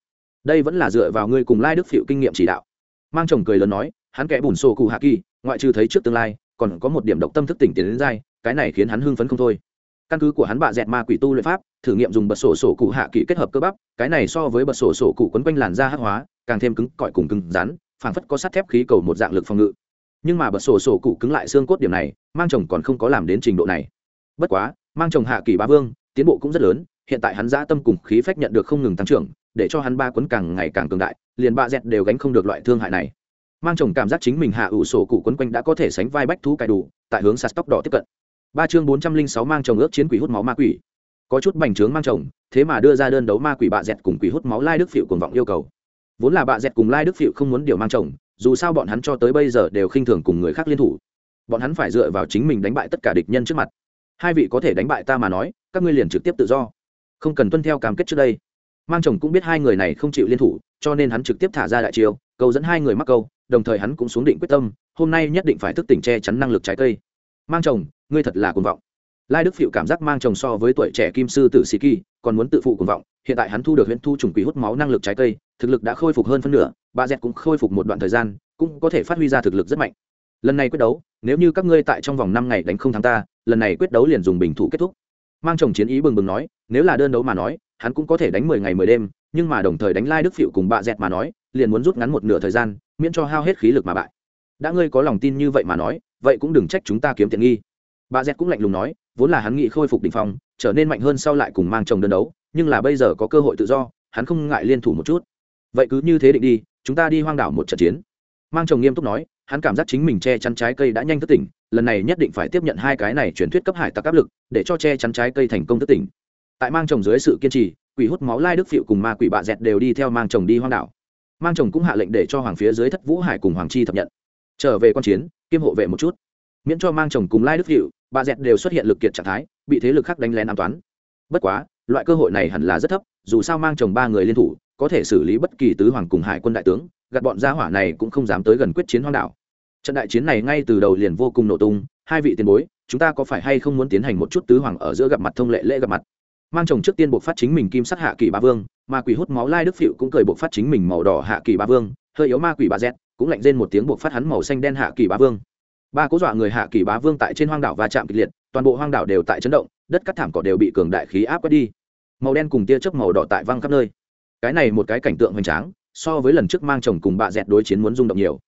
đây vẫn là dựa vào ngươi cùng lai đức phịu kinh nghiệm chỉ đạo. Mang chồng cười lớn nói, hắn kẻ bùn sổ cụ hạ kỳ, ngoại trừ thấy trước tương lai, còn có một điểm độc tâm thức tỉnh tiến đến dai, cái này khiến hắn hưng phấn không thôi. Căn cứ của hắn bạ dẹt ma quỷ tu luyện pháp, thử nghiệm dùng bật sổ sổ cụ hạ kỳ kết hợp cơ bắp, cái này so với bật sổ sổ cụ quấn quanh làn da hắc hóa, càng thêm cứng, cỏi cùng cứng rắn, phảng phất có sắt thép khí cầu một dạng lực phòng ngự. Nhưng mà bật sổ sổ cụ cứng lại xương cốt điểm này, mang chồng còn không có làm đến trình độ này. Bất quá, mang chồng hạ kỳ ba vương, tiến bộ cũng rất lớn, hiện tại hắn dã tâm cùng khí phách nhận được không ngừng tăng trưởng để cho hắn ba quấn càng ngày càng cường đại, liền ba dẹt đều gánh không được loại thương hại này. Mang chồng cảm giác chính mình hạ ủ sổ cụ quấn quanh đã có thể sánh vai bách thú cài đủ, tại hướng sạt tóc đỏ tiếp cận. Ba chương bốn trăm linh sáu mang chồng ước chiến quỷ hút máu ma quỷ. Có chút bành trướng mang chồng, thế mà đưa ra đơn đấu ma quỷ bạ dẹt cùng quỷ hút máu lai đức phịu cùng vọng yêu cầu. Vốn là bạ dẹt cùng lai đức phịu không muốn điều mang chồng, dù sao bọn hắn cho tới bây giờ đều khinh thường cùng người khác liên thủ. Bọn hắn phải dựa vào chính mình đánh bại tất cả địch nhân trước mặt. Hai vị có thể đánh bại ta mà nói, các ngươi liền trực tiếp tự do. Không cần tuân theo cam kết trước đây mang chồng cũng biết hai người này không chịu liên thủ, cho nên hắn trực tiếp thả ra đại chiêu, cầu dẫn hai người mắc câu, đồng thời hắn cũng xuống định quyết tâm, hôm nay nhất định phải thức tỉnh che chắn năng lực trái cây. Mang chồng, ngươi thật là cuồng vọng. Lai đức phịu cảm giác mang chồng so với tuổi trẻ kim sư tử sĩ kỳ, còn muốn tự phụ cuồng vọng, hiện tại hắn thu được huyện thu trùng quỷ hút máu năng lực trái cây, thực lực đã khôi phục hơn phân nửa, bà dẹt cũng khôi phục một đoạn thời gian, cũng có thể phát huy ra thực lực rất mạnh. Lần này quyết đấu, nếu như các ngươi tại trong vòng năm ngày đánh không thắng ta, lần này quyết đấu liền dùng bình thủ kết thúc. Mang chồng chiến ý bừng bừng nói, nếu là đơn đấu mà nói hắn cũng có thể đánh mười ngày mười đêm, nhưng mà đồng thời đánh lai đức phịu cùng bạ dẹt mà nói, liền muốn rút ngắn một nửa thời gian, miễn cho hao hết khí lực mà bại. Đã ngươi có lòng tin như vậy mà nói, vậy cũng đừng trách chúng ta kiếm tiện nghi. Bà dẹt cũng lạnh lùng nói, vốn là hắn nghĩ khôi phục đ ỉ n h phong, trở nên mạnh hơn sau lại cùng mang chồng đơn đấu, nhưng là bây giờ có cơ hội tự do, hắn không ngại liên thủ một chút. Vậy cứ như thế định đi, chúng ta đi hoang đảo một trận chiến. Mang chồng nghiêm túc nói, hắn cảm giác chính mình che chắn trái cây đã nhanh thức tỉnh, lần này nhất định phải tiếp nhận hai cái này truyền thuyết cấp hải tặc áp lực, để cho che chắn trái cây thành công thức tỉnh tại mang chồng dưới sự kiên trì, quỷ hút máu lai đức phịu cùng ma quỷ bạ dẹt đều đi theo mang chồng đi hoang đảo. Mang chồng cũng hạ lệnh để cho hoàng phía dưới thất vũ hải cùng hoàng chi thập nhận. Trở về quan chiến, kiêm hộ vệ một chút. Miễn cho mang chồng cùng lai đức phịu, bạ dẹt đều xuất hiện lực kiệt trạng thái, bị thế lực khác đánh lén an toán bất quá, loại cơ hội này hẳn là rất thấp, dù sao mang chồng ba người liên thủ, có thể xử lý bất kỳ tứ hoàng cùng hải quân đại tướng, gạt bọn gia hỏa này cũng không dám tới gần quyết chiến hoang đảo. Trận đại chiến này ngay từ đầu liền vô cùng nổ tung, hai vị tiền bối, chúng ta có phải hay không muốn tiến hành một chút tứ hoàng ở giữa gặp mặt thông lệ lễ gặp mặt? Mang chồng trước tiên buộc phát chính mình kim sắc hạ kỳ ba vương, ma quỷ hút máu lai đức phịu cũng cười buộc phát chính mình màu đỏ hạ kỳ ba vương, hơi yếu ma quỷ ba z cũng lạnh rên một tiếng buộc phát hắn màu xanh đen hạ kỳ ba vương. Ba cố dọa người hạ kỳ bá vương tại trên hoang đảo va chạm kịch liệt, toàn bộ hoang đảo đều tại chấn động, đất cắt thảm cỏ đều bị cường đại khí áp quét đi. Màu đen cùng tia chớp màu đỏ tại văng khắp nơi. Cái này một cái cảnh tượng hoành tráng, so với lần trước mang chồng cùng bạ dẹt đối chiến muốn rung động nhiều.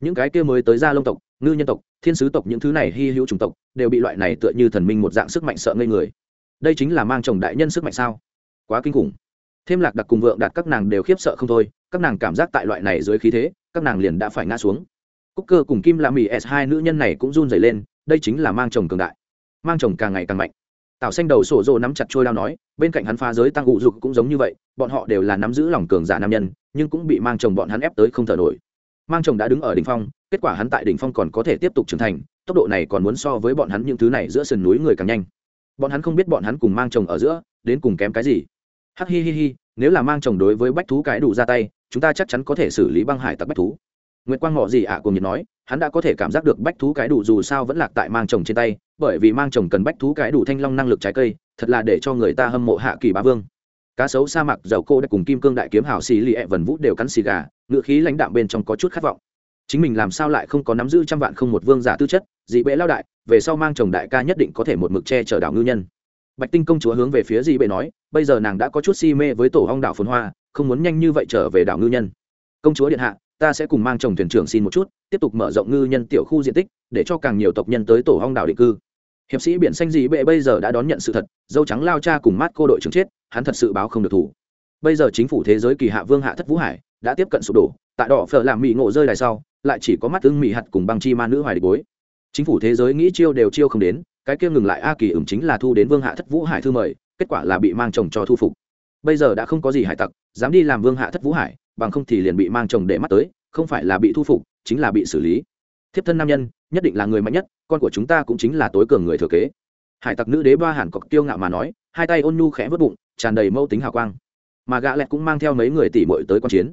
Những cái kia mới tới ra lông tộc, ngư nhân tộc, thiên sứ tộc những thứ này hy hữu chủng tộc, đều bị loại này tựa như thần minh một dạng sức mạnh sợ ngây người đây chính là mang chồng đại nhân sức mạnh sao? Quá kinh khủng. Thêm lạc đặc cùng vượng đạt các nàng đều khiếp sợ không thôi, các nàng cảm giác tại loại này dưới khí thế, các nàng liền đã phải ngã xuống. Cúc cơ cùng kim la mỹ s hai nữ nhân này cũng run dày lên, đây chính là mang chồng cường đại. Mang chồng càng ngày càng mạnh. Tạo xanh đầu sổ rồ nắm chặt trôi lao nói, bên cạnh hắn phá giới tăng ụ dục cũng giống như vậy, bọn họ đều là nắm giữ lòng cường giả nam nhân, nhưng cũng bị mang chồng bọn hắn ép tới không thở nổi. Mang chồng đã đứng ở đỉnh phong, kết quả hắn tại đỉnh phong còn có thể tiếp tục trưởng thành, tốc độ này còn muốn so với bọn hắn những thứ này giữa sườn núi người càng nhanh bọn hắn không biết bọn hắn cùng mang chồng ở giữa đến cùng kém cái gì hắc hi hi hi nếu là mang chồng đối với bách thú cái đủ ra tay chúng ta chắc chắn có thể xử lý băng hải tặc bách thú Nguyệt Quang ngọ gì ạ à cùng nhiệt nói, hắn đã có thể cảm giác được bách thú cái đủ dù sao vẫn lạc tại mang chồng trên tay, bởi vì mang chồng cần bách thú cái đủ thanh long năng lực trái cây, thật là để cho người ta hâm mộ hạ kỳ bá vương. Cá sấu sa mạc dầu cô đã cùng kim cương đại kiếm hảo xì lì ẹ vần vũ đều cắn xì gà, ngựa khí lãnh đạm bên trong có chút khát vọng. Chính mình làm sao lại không có nắm giữ trăm vạn không một vương giả tư chất, dị bệ lao đại, về sau mang chồng đại ca nhất định có thể một mực che chở đảo ngư nhân. Bạch Tinh công chúa hướng về phía dị bệ nói, bây giờ nàng đã có chút si mê với tổ hong đảo phồn hoa, không muốn nhanh như vậy trở về đảo ngư nhân. Công chúa điện hạ, ta sẽ cùng mang chồng thuyền trưởng xin một chút tiếp tục mở rộng ngư nhân tiểu khu diện tích để cho càng nhiều tộc nhân tới tổ hong đảo định cư hiệp sĩ biển xanh dị bệ bây giờ đã đón nhận sự thật dâu trắng lao cha cùng mát cô đội trưởng chết hắn thật sự báo không được thủ bây giờ chính phủ thế giới kỳ hạ vương hạ thất vũ hải đã tiếp cận sụp đổ tại đỏ phở làm mỹ ngộ rơi đài sau lại chỉ có mắt ưng mỹ hạt cùng băng chi ma nữ hoài địch bối. Chính phủ thế giới nghĩ chiêu đều chiêu không đến, cái kia ngừng lại a kỳ ửng chính là thu đến vương hạ thất vũ hải thư mời, kết quả là bị mang chồng cho thu phục. Bây giờ đã không có gì hải tặc, dám đi làm vương hạ thất vũ hải, bằng không thì liền bị mang chồng để mắt tới, không phải là bị thu phục, chính là bị xử lý. Thiếp thân nam nhân, nhất định là người mạnh nhất, con của chúng ta cũng chính là tối cường người thừa kế. Hải tặc nữ đế ba hàn cọc tiêu ngạo mà nói, hai tay ôn nhu khẽ vớt bụng, tràn đầy mâu tính hào quang. Mà gã lẹt cũng mang theo mấy người tỷ muội tới quan chiến.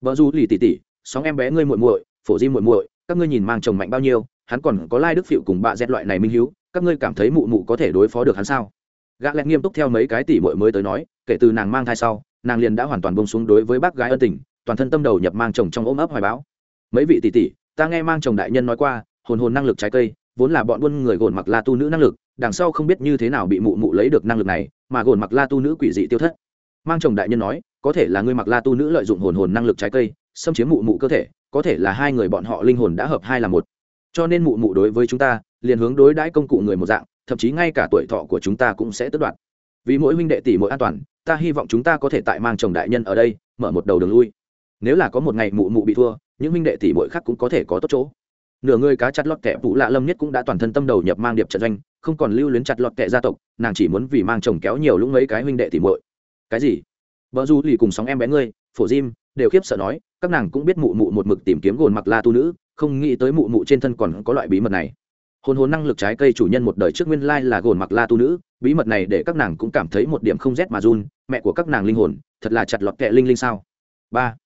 Vợ du lì tỷ tỷ, sóng em bé ngươi muội muội phổ di muội muội, các ngươi nhìn mang chồng mạnh bao nhiêu, hắn còn có lai đức phịu cùng bạ dẹt loại này minh hiếu, các ngươi cảm thấy mụ mụ có thể đối phó được hắn sao? Gã lẹt nghiêm túc theo mấy cái tỷ muội mới tới nói, kể từ nàng mang thai sau, nàng liền đã hoàn toàn bông xuống đối với bác gái ân tình, toàn thân tâm đầu nhập mang chồng trong ôm ấp hoài báo mấy vị tỷ tỷ, ta nghe mang chồng đại nhân nói qua, hồn hồn năng lực trái cây, vốn là bọn buôn người gồn mặc la tu nữ năng lực, đằng sau không biết như thế nào bị mụ mụ lấy được năng lực này, mà gồn mặc la tu nữ quỷ dị tiêu thất. Mang chồng đại nhân nói, có thể là ngươi mặc la tu nữ lợi dụng hồn hồn năng lực trái cây, xâm chiếm mụ mụ cơ thể có thể là hai người bọn họ linh hồn đã hợp hai là một. Cho nên mụ mụ đối với chúng ta, liền hướng đối đãi công cụ người một dạng, thậm chí ngay cả tuổi thọ của chúng ta cũng sẽ tước đoạt. Vì mỗi huynh đệ tỷ mỗi an toàn, ta hy vọng chúng ta có thể tại mang chồng đại nhân ở đây, mở một đầu đường lui. Nếu là có một ngày mụ mụ bị thua, những huynh đệ tỷ mỗi khác cũng có thể có tốt chỗ. Nửa người cá chặt lọt kẹ phụ lạ lâm nhất cũng đã toàn thân tâm đầu nhập mang điệp trận doanh, không còn lưu luyến chặt lọt kẹ gia tộc, nàng chỉ muốn vì mang chồng kéo nhiều lũng mấy cái huynh đệ tỷ muội. Cái gì? Vợ du lì cùng sóng em bé ngươi, phổ diêm, đều khiếp sợ nói các nàng cũng biết mụ mụ một mực tìm kiếm gồn mặc la tu nữ, không nghĩ tới mụ mụ trên thân còn có loại bí mật này. Hồn hồn năng lực trái cây chủ nhân một đời trước nguyên lai là gồn mặc la tu nữ, bí mật này để các nàng cũng cảm thấy một điểm không rét mà run, mẹ của các nàng linh hồn, thật là chặt lọt kệ linh linh sao? Ba.